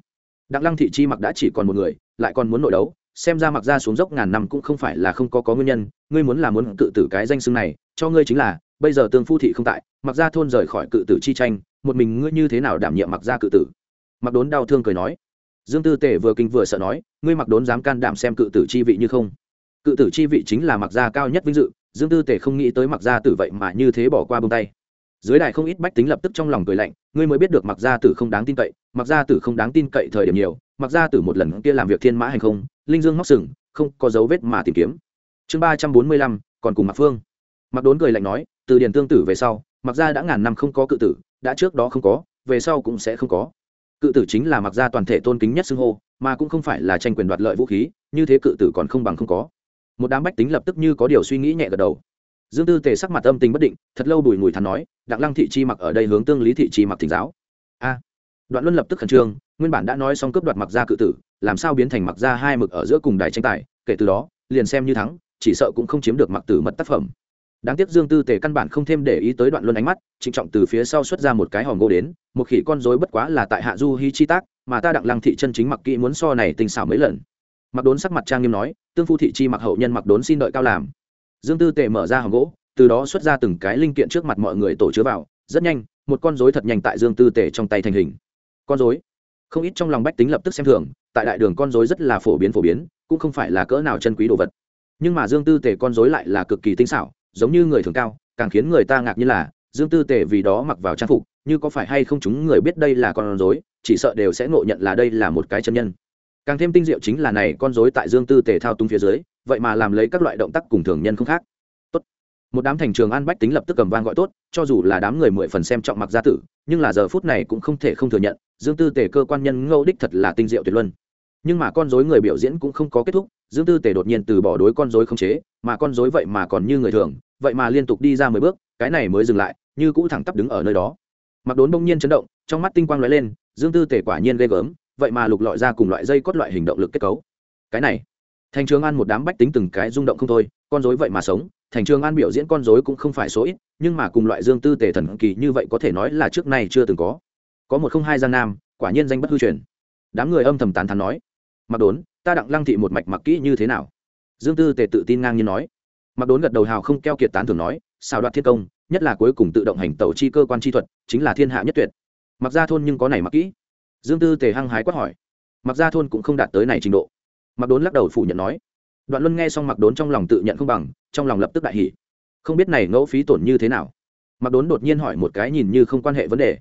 Đặng lăng thị chi mặc đã chỉ còn một người, lại còn muốn nội đấu, xem ra mặc ra xuống dốc ngàn năm cũng không phải là không có có nguyên nhân, ngươi muốn là muốn cự tử cái danh xưng này, cho ngươi chính là, bây giờ tương phu thị không tại, mặc ra thôn rời khỏi cự tử chi tranh một mình ngươi như thế nào đảm nhiệm mặc gia cự tử? Mặc đốn đau thương cười nói. Dương tư tể vừa kinh vừa sợ nói, ngươi mặc đốn dám can đảm xem cự tử chi vị như không? Cự tử chi vị chính là mặc gia cao nhất vinh dự, dương tư tể không nghĩ tới mặc gia tử vậy mà như thế bỏ qua bông tay. Dưới đài không ít bách tính lập tức trong lòng cười lạnh, ngươi mới biết được mặc gia tử không đáng tin cậy, mặc gia tử không đáng tin cậy thời điểm nhiều, mặc gia tử một lần kia làm việc thiên mã hành không, linh dương móc sừng, không có dấu vết mà tìm kiếm. Chương ba trăm bốn mươi lăm, còn cùng mặc phương. Mặc đốn cười lạnh nói, từ điển tương tử về sau, mặc gia đã ngàn năm không có cự tử đã trước đó không có, về sau cũng sẽ không có. Cự tử chính là mặc gia toàn thể tôn kính nhất xưng hô, mà cũng không phải là tranh quyền đoạt lợi vũ khí, như thế cự tử còn không bằng không có. Một đám bách tính lập tức như có điều suy nghĩ nhẹ gật đầu. Dương tư tề sắc mặt âm tình bất định, thật lâu bùi ngùi thắn nói, đặng lăng thị chi mặc ở đây hướng tương lý thị chi mặc thỉnh giáo. A. Đoạn luân lập tức khẩn trương, nguyên bản đã nói xong cướp đoạt mặc ra cự tử, làm sao biến thành mặc ra hai mực ở giữa cùng đài tranh tài, kể từ đó, liền xem như thắng, chỉ sợ cũng không chiếm được mặc tử mật tác phẩm đáng tiếc dương tư tề căn bản không thêm để ý tới đoạn luân ánh mắt, trịnh trọng từ phía sau xuất ra một cái hòm gỗ đến, một khỉ con dối bất quá là tại hạ du hy chi tác, mà ta đặng lăng thị chân chính mặc kỹ muốn so này tình xảo mấy lần. Mặc đốn sắc mặt trang nghiêm nói, tương phu thị chi mặc hậu nhân mặc đốn xin đợi cao làm. Dương tư tề mở ra hòm gỗ, từ đó xuất ra từng cái linh kiện trước mặt mọi người tổ chứa vào, rất nhanh, một con rối thật nhanh tại dương tư tề trong tay thành hình. Con rối? Không ít trong lòng bách tính lập tức xem thường, tại đại đường con rối rất là phổ biến phổ biến, cũng không phải là cỡ nào chân quý đồ vật. Nhưng mà dương tư tề con rối lại là cực kỳ tinh xảo giống như người thường cao, càng khiến người ta ngạc như là, dương tư tề vì đó mặc vào trang phục, như có phải hay không chúng người biết đây là con rối, chỉ sợ đều sẽ ngộ nhận là đây là một cái chân nhân. Càng thêm tinh diệu chính là này, con rối tại dương tư tề thao túng phía dưới, vậy mà làm lấy các loại động tác cùng thường nhân không khác. Tốt. Một đám thành trường an bách tính lập tức cầm vang gọi tốt, cho dù là đám người mười phần xem trọng mặc gia tử, nhưng là giờ phút này cũng không thể không thừa nhận, dương tư tề cơ quan nhân ngẫu đích thật là tinh diệu tuyệt luân. Nhưng mà con rối người biểu diễn cũng không có kết thúc dương tư tề đột nhiên từ bỏ đối con dối không chế, mà con dối vậy mà còn như người thường, vậy mà liên tục đi ra mười bước, cái này mới dừng lại, như cũ thẳng tắp đứng ở nơi đó. Mặc đốn bỗng nhiên chấn động, trong mắt tinh quang lóe lên, dương tư tề quả nhiên ghê gớm, vậy mà lục lọi ra cùng loại dây cốt loại hình động lực kết cấu. Cái này, thành trường an một đám bách tính từng cái rung động không thôi, con dối vậy mà sống, thành trường an biểu diễn con dối cũng không phải số ít, nhưng mà cùng loại dương tư tề thần kỳ như vậy có thể nói là trước nay chưa từng có. Có một không hai giang nam, quả nhiên danh bất hư truyền. Đám người âm thầm tán thán nói, mặc đốn ta đặng lăng thị một mạch mặc kỹ như thế nào? Dương tư tề tự tin ngang như nói. Mặc đốn gật đầu hào không keo kiệt tán thường nói, xào đoạt thiên công, nhất là cuối cùng tự động hành tàu chi cơ quan chi thuật, chính là thiên hạ nhất tuyệt. Mặc ra thôn nhưng có này mặc kỹ. Dương tư tề hăng hái quát hỏi. Mặc ra thôn cũng không đạt tới này trình độ. Mặc đốn lắc đầu phủ nhận nói. Đoạn luân nghe xong mặc đốn trong lòng tự nhận không bằng, trong lòng lập tức đại hỉ. Không biết này ngẫu phí tổn như thế nào? Mặc đốn đột nhiên hỏi một cái nhìn như không quan hệ vấn đề.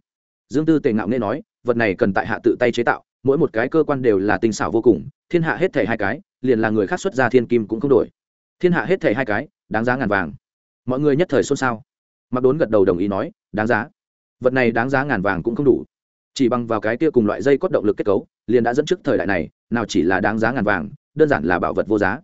Dương tư tề ngạo nghe nói, vật này cần tại hạ tự tay chế tạo, mỗi một cái cơ quan đều là tinh xảo vô cùng thiên hạ hết thảy hai cái, liền là người khác xuất ra thiên kim cũng không đổi. Thiên hạ hết thảy hai cái, đáng giá ngàn vàng. Mọi người nhất thời xôn xao. Mặc đốn gật đầu đồng ý nói, đáng giá. Vật này đáng giá ngàn vàng cũng không đủ. Chỉ bằng vào cái kia cùng loại dây cốt động lực kết cấu, liền đã dẫn trước thời đại này, nào chỉ là đáng giá ngàn vàng, đơn giản là bảo vật vô giá.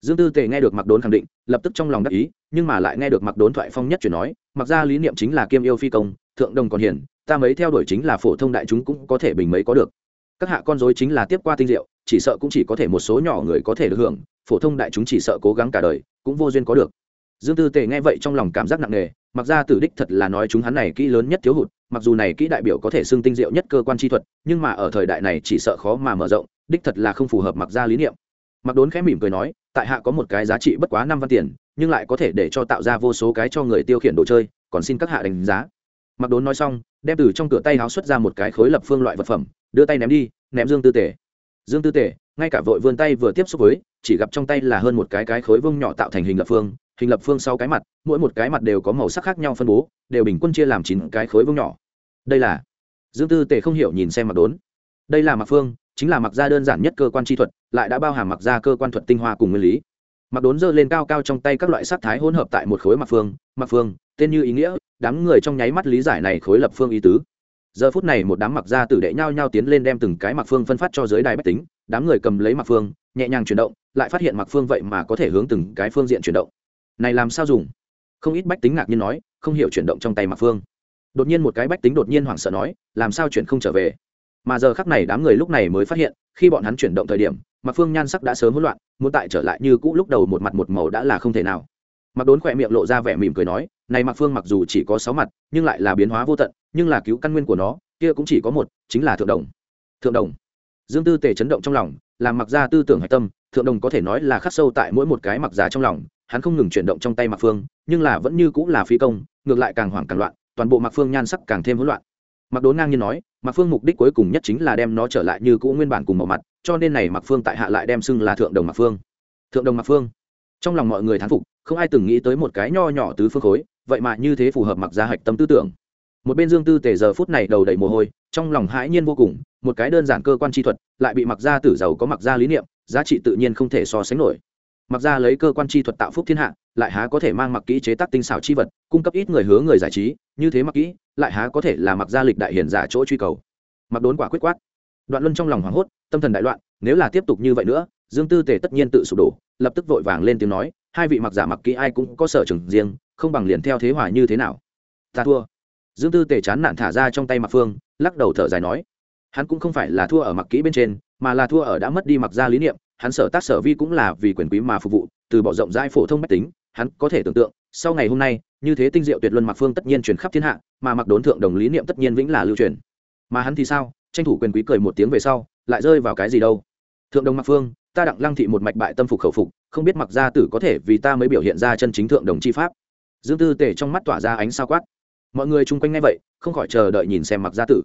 Dương tư tề nghe được mặc đốn khẳng định, lập tức trong lòng đắc ý, nhưng mà lại nghe được mặc đốn thoại phong nhất chuyển nói, mặc ra lý niệm chính là kiêm yêu phi công, thượng đồng còn hiển ta mấy theo đuổi chính là phổ thông đại chúng cũng có thể bình mấy có được. Các hạ con dối chính là tiếp qua tinh diệu chỉ sợ cũng chỉ có thể một số nhỏ người có thể được hưởng, phổ thông đại chúng chỉ sợ cố gắng cả đời, cũng vô duyên có được. Dương tư tề nghe vậy trong lòng cảm giác nặng nề, mặc ra tử đích thật là nói chúng hắn này kỹ lớn nhất thiếu hụt, mặc dù này kỹ đại biểu có thể xưng tinh diệu nhất cơ quan chi thuật, nhưng mà ở thời đại này chỉ sợ khó mà mở rộng, đích thật là không phù hợp mặc ra lý niệm. Mặc đốn khẽ mỉm cười nói, tại hạ có một cái giá trị bất quá năm văn tiền, nhưng lại có thể để cho tạo ra vô số cái cho người tiêu khiển đồ chơi, còn xin các hạ đánh giá. Mặc đốn nói xong, đem từ trong cửa tay háo xuất ra một cái khối lập phương loại vật phẩm, đưa tay ném đi, ném dương tư tề dương tư tể, ngay cả vội vươn tay vừa tiếp xúc với, chỉ gặp trong tay là hơn một cái cái khối vông nhỏ tạo thành hình lập phương, hình lập phương sau cái mặt, mỗi một cái mặt đều có màu sắc khác nhau phân bố, đều bình quân chia làm chín cái khối vông nhỏ. Đây là, dương tư tể không hiểu nhìn xem mặt đốn. Đây là mặc phương, chính là mặc ra đơn giản nhất cơ quan chi thuật, lại đã bao hàm mặc ra cơ quan thuật tinh hoa cùng nguyên lý. Mặc đốn dơ lên cao cao trong tay các loại sắc thái hỗn hợp tại một khối mặc phương mặc phương, tên như ý nghĩa, đám người trong nháy mắt lý giải này khối lập phương ý tứ giờ phút này một đám mặc ra tử đệ nhao nhao tiến lên đem từng cái mặc phương phân phát cho giới đài bách tính, đám người cầm lấy mặc phương, nhẹ nhàng chuyển động, lại phát hiện mặc phương vậy mà có thể hướng từng cái phương diện chuyển động. Này làm sao dùng? Không ít bách tính ngạc nhiên nói, không hiểu chuyển động trong tay mặc phương. Đột nhiên một cái bách tính đột nhiên hoảng sợ nói, làm sao chuyển không trở về? Mà giờ khắc này đám người lúc này mới phát hiện, khi bọn hắn chuyển động thời điểm, mặc phương nhan sắc đã sớm hỗn loạn, muốn tại trở lại như cũ lúc đầu một mặt một màu đã là không thể nào. Mặc đốn khỏe miệng lộ ra vẻ mỉm cười nói, này mặc phương mặc dù chỉ có sáu mặt, nhưng lại là biến hóa vô tận nhưng là cứu căn nguyên của nó, kia cũng chỉ có một, chính là thượng đồng. Thượng đồng. Dương tư tề chấn động trong lòng, làm mặc ra tư tưởng hạch tâm, thượng đồng có thể nói là khắc sâu tại mỗi một cái mặc giá trong lòng, hắn không ngừng chuyển động trong tay mặc phương, nhưng là vẫn như cũng là phi công, ngược lại càng hoảng càng loạn, toàn bộ mặc phương nhan sắc càng thêm hỗn loạn. Mặc đốn ngang nhiên nói mặc phương mục đích cuối cùng nhất chính là đem nó trở lại như cũ nguyên bản cùng màu mặt, cho nên này mặc phương tại hạ lại đem xưng là thượng đồng mặc phương. Thượng đồng mặc phương. Trong lòng mọi người thán phục, không ai từng nghĩ tới một cái nho nhỏ tứ phương khối, vậy mà như thế phù hợp mặc gia hạch tâm tư tưởng một bên dương tư tề giờ phút này đầu đầy mồ hôi, trong lòng hãi nhiên vô cùng, một cái đơn giản cơ quan chi thuật, lại bị mặc gia tử giàu có mặc gia lý niệm, giá trị tự nhiên không thể so sánh nổi. Mặc gia lấy cơ quan chi thuật tạo phúc thiên hạ, lại há có thể mang mặc kỹ chế tác tinh xảo chi vật, cung cấp ít người hứa người giải trí, như thế mặc kỹ, lại há có thể là mặc gia lịch đại hiền giả chỗ truy cầu. Mặc đốn quả quyết quát. Đoạn luân trong lòng hoảng hốt, tâm thần đại loạn, nếu là tiếp tục như vậy nữa, dương tư tề tất nhiên tự sụp đổ, lập tức vội vàng lên tiếng nói, hai vị mặc giả mặc kỹ ai cũng có sở trường riêng, không bằng liền theo thế hòa như thế nào. Ta thua dương tư tề chán nản thả ra trong tay mặc phương, lắc đầu thở dài nói, hắn cũng không phải là thua ở mặc kỹ bên trên, mà là thua ở đã mất đi mặc ra lý niệm, hắn sở tác sở vi cũng là vì quyền quý mà phục vụ, từ bỏ rộng rãi phổ thông mách tính, hắn có thể tưởng tượng, sau ngày hôm nay, như thế tinh diệu tuyệt luân mặc phương tất nhiên truyền khắp thiên hạ, mà mặc đốn thượng đồng lý niệm tất nhiên vĩnh là lưu truyền. Mà hắn thì sao? Tranh thủ quyền quý cười một tiếng về sau, lại rơi vào cái gì đâu? Thượng đồng mặc phương, ta đặng lăng thị một mạch bại tâm phục khẩu phục, không biết mặc gia tử có thể vì ta mới biểu hiện ra chân chính thượng đồng chi pháp. Dương tư tể trong mắt tỏa ra ánh sao quát mọi người chung quanh ngay vậy, không khỏi chờ đợi nhìn xem mặc gia tử.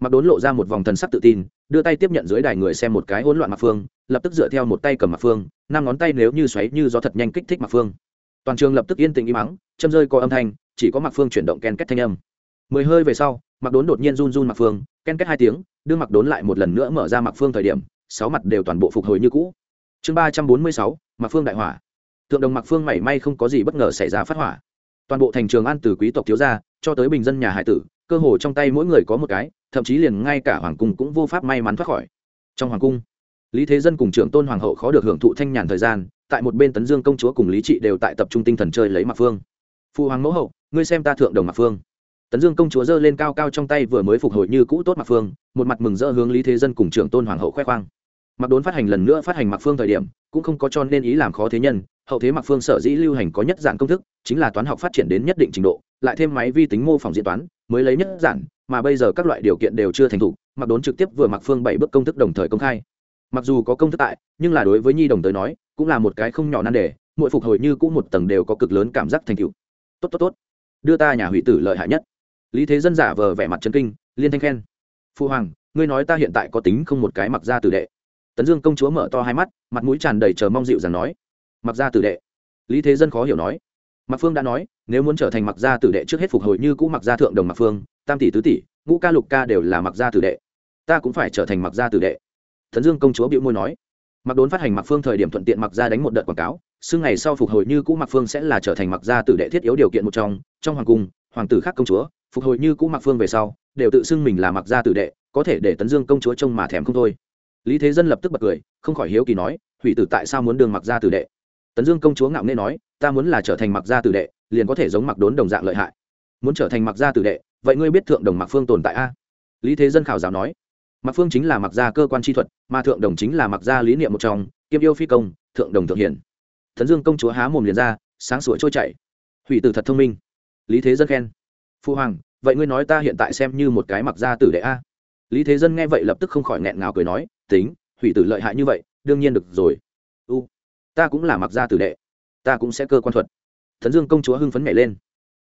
Mặc đốn lộ ra một vòng thần sắc tự tin, đưa tay tiếp nhận dưới đài người xem một cái hỗn loạn mặc phương, lập tức dựa theo một tay cầm mặc phương, năm ngón tay nếu như xoáy như gió thật nhanh kích thích mặc phương. Toàn trường lập tức yên tĩnh im mắng châm rơi có âm thanh, chỉ có mặc phương chuyển động ken kết thanh âm. Mười hơi về sau mặc đốn đột nhiên run run mặc phương, ken kết hai tiếng, đưa mặc đốn lại một lần nữa mở ra mặc phương thời điểm, sáu mặt đều toàn bộ phục hồi như cũ. Chương ba trăm bốn mươi sáu mặc phương đại hỏa. Thượng đồng mặc phương mảy may không có gì bất ngờ xảy ra phát hỏa toàn bộ thành trường an từ quý tộc thiếu gia, cho tới bình dân nhà hải tử, cơ hồ trong tay mỗi người có một cái, thậm chí liền ngay cả hoàng cung cũng vô pháp may mắn thoát khỏi. Trong hoàng cung, lý thế dân cùng trưởng tôn hoàng hậu khó được hưởng thụ thanh nhàn thời gian, tại một bên tấn dương công chúa cùng lý trị đều tại tập trung tinh thần chơi lấy mạc phương. Phụ hoàng mẫu hậu, ngươi xem ta thượng đồng mạc phương. Tấn dương công chúa giơ lên cao cao trong tay vừa mới phục hồi như cũ tốt mạc phương, một mặt mừng rỡ hướng lý thế dân cùng trưởng tôn hoàng hậu khoe khoang mặc đốn phát hành lần nữa phát hành mặc phương thời điểm, cũng không có cho nên ý làm khó thế nhân, hậu thế mặc phương sở dĩ lưu hành có nhất dạng công thức, chính là toán học phát triển đến nhất định trình độ, lại thêm máy vi tính mô phỏng diễn toán, mới lấy nhất dạng, mà bây giờ các loại điều kiện đều chưa thành thục mặc đốn trực tiếp vừa mặc phương bảy bước công thức đồng thời công khai. Mặc dù có công thức tại, nhưng là đối với nhi đồng tới nói, cũng là một cái không nhỏ nan đề, mỗi phục hồi như cũ một tầng đều có cực lớn cảm giác thành tựu. Tốt tốt tốt. Đưa ta nhà hủy tử lợi hại nhất. Lý thế dân giả vờ vẻ mặt chân kinh, liên thanh khen. Phu hoàng, ngươi nói ta hiện tại có tính không một cái mặc ra tử đệ tấn dương công chúa mở to hai mắt, mặt mũi tràn đầy chờ mong dịu dàng nói, mặc ra tử đệ. Lý thế dân khó hiểu nói mặc phương đã nói, nếu muốn trở thành mặc gia tử đệ trước hết phục hồi như cũ mặc gia thượng đồng mặc phương, tam tỷ tứ tỷ, ngũ ca lục ca đều là mặc gia tử đệ. Ta cũng phải trở thành mặc gia tử đệ. Thần dương công chúa bịu môi nói mặc đốn phát hành mặc phương thời điểm thuận tiện mặc gia đánh một đợt quảng cáo, xưng ngày sau phục hồi như cũ mặc phương sẽ là trở thành mặc gia tử đệ thiết yếu điều kiện một trong trong hoàng cung, hoàng tử khác công chúa, phục hồi như cũ mặc phương về sau, đều tự xưng mình là mặc gia tử đệ, có thể để tấn dương công chúa trông mà thèm không thôi lý thế dân lập tức bật cười, không khỏi hiếu kỳ nói, hủy tử tại sao muốn đường mặc gia tử đệ? Tấn dương công chúa ngạo nghê nói, ta muốn là trở thành mặc gia tử đệ, liền có thể giống mặc đốn đồng dạng lợi hại. Muốn trở thành mặc gia tử đệ, vậy ngươi biết thượng đồng mặc phương tồn tại a? Lý thế dân khảo giáo nói mặc phương chính là mặc gia cơ quan chi thuật, mà thượng đồng chính là mặc gia lý niệm một trong, kiêm yêu phi công, thượng đồng thượng hiển. Tấn dương công chúa há mồm liền ra, sáng sủa trôi chảy. Hủy tử thật thông minh. Lý thế dân khen, phu hoàng, vậy ngươi nói ta hiện tại xem như một cái mặc gia tử đệ a? Lý thế dân nghe vậy lập tức không khỏi nghẹn ngào cười nói, tính, hủy tử lợi hại như vậy, đương nhiên được rồi. U, ta cũng là mặc gia tử đệ, ta cũng sẽ cơ quan thuật. Tấn dương công chúa hưng phấn nhảy lên.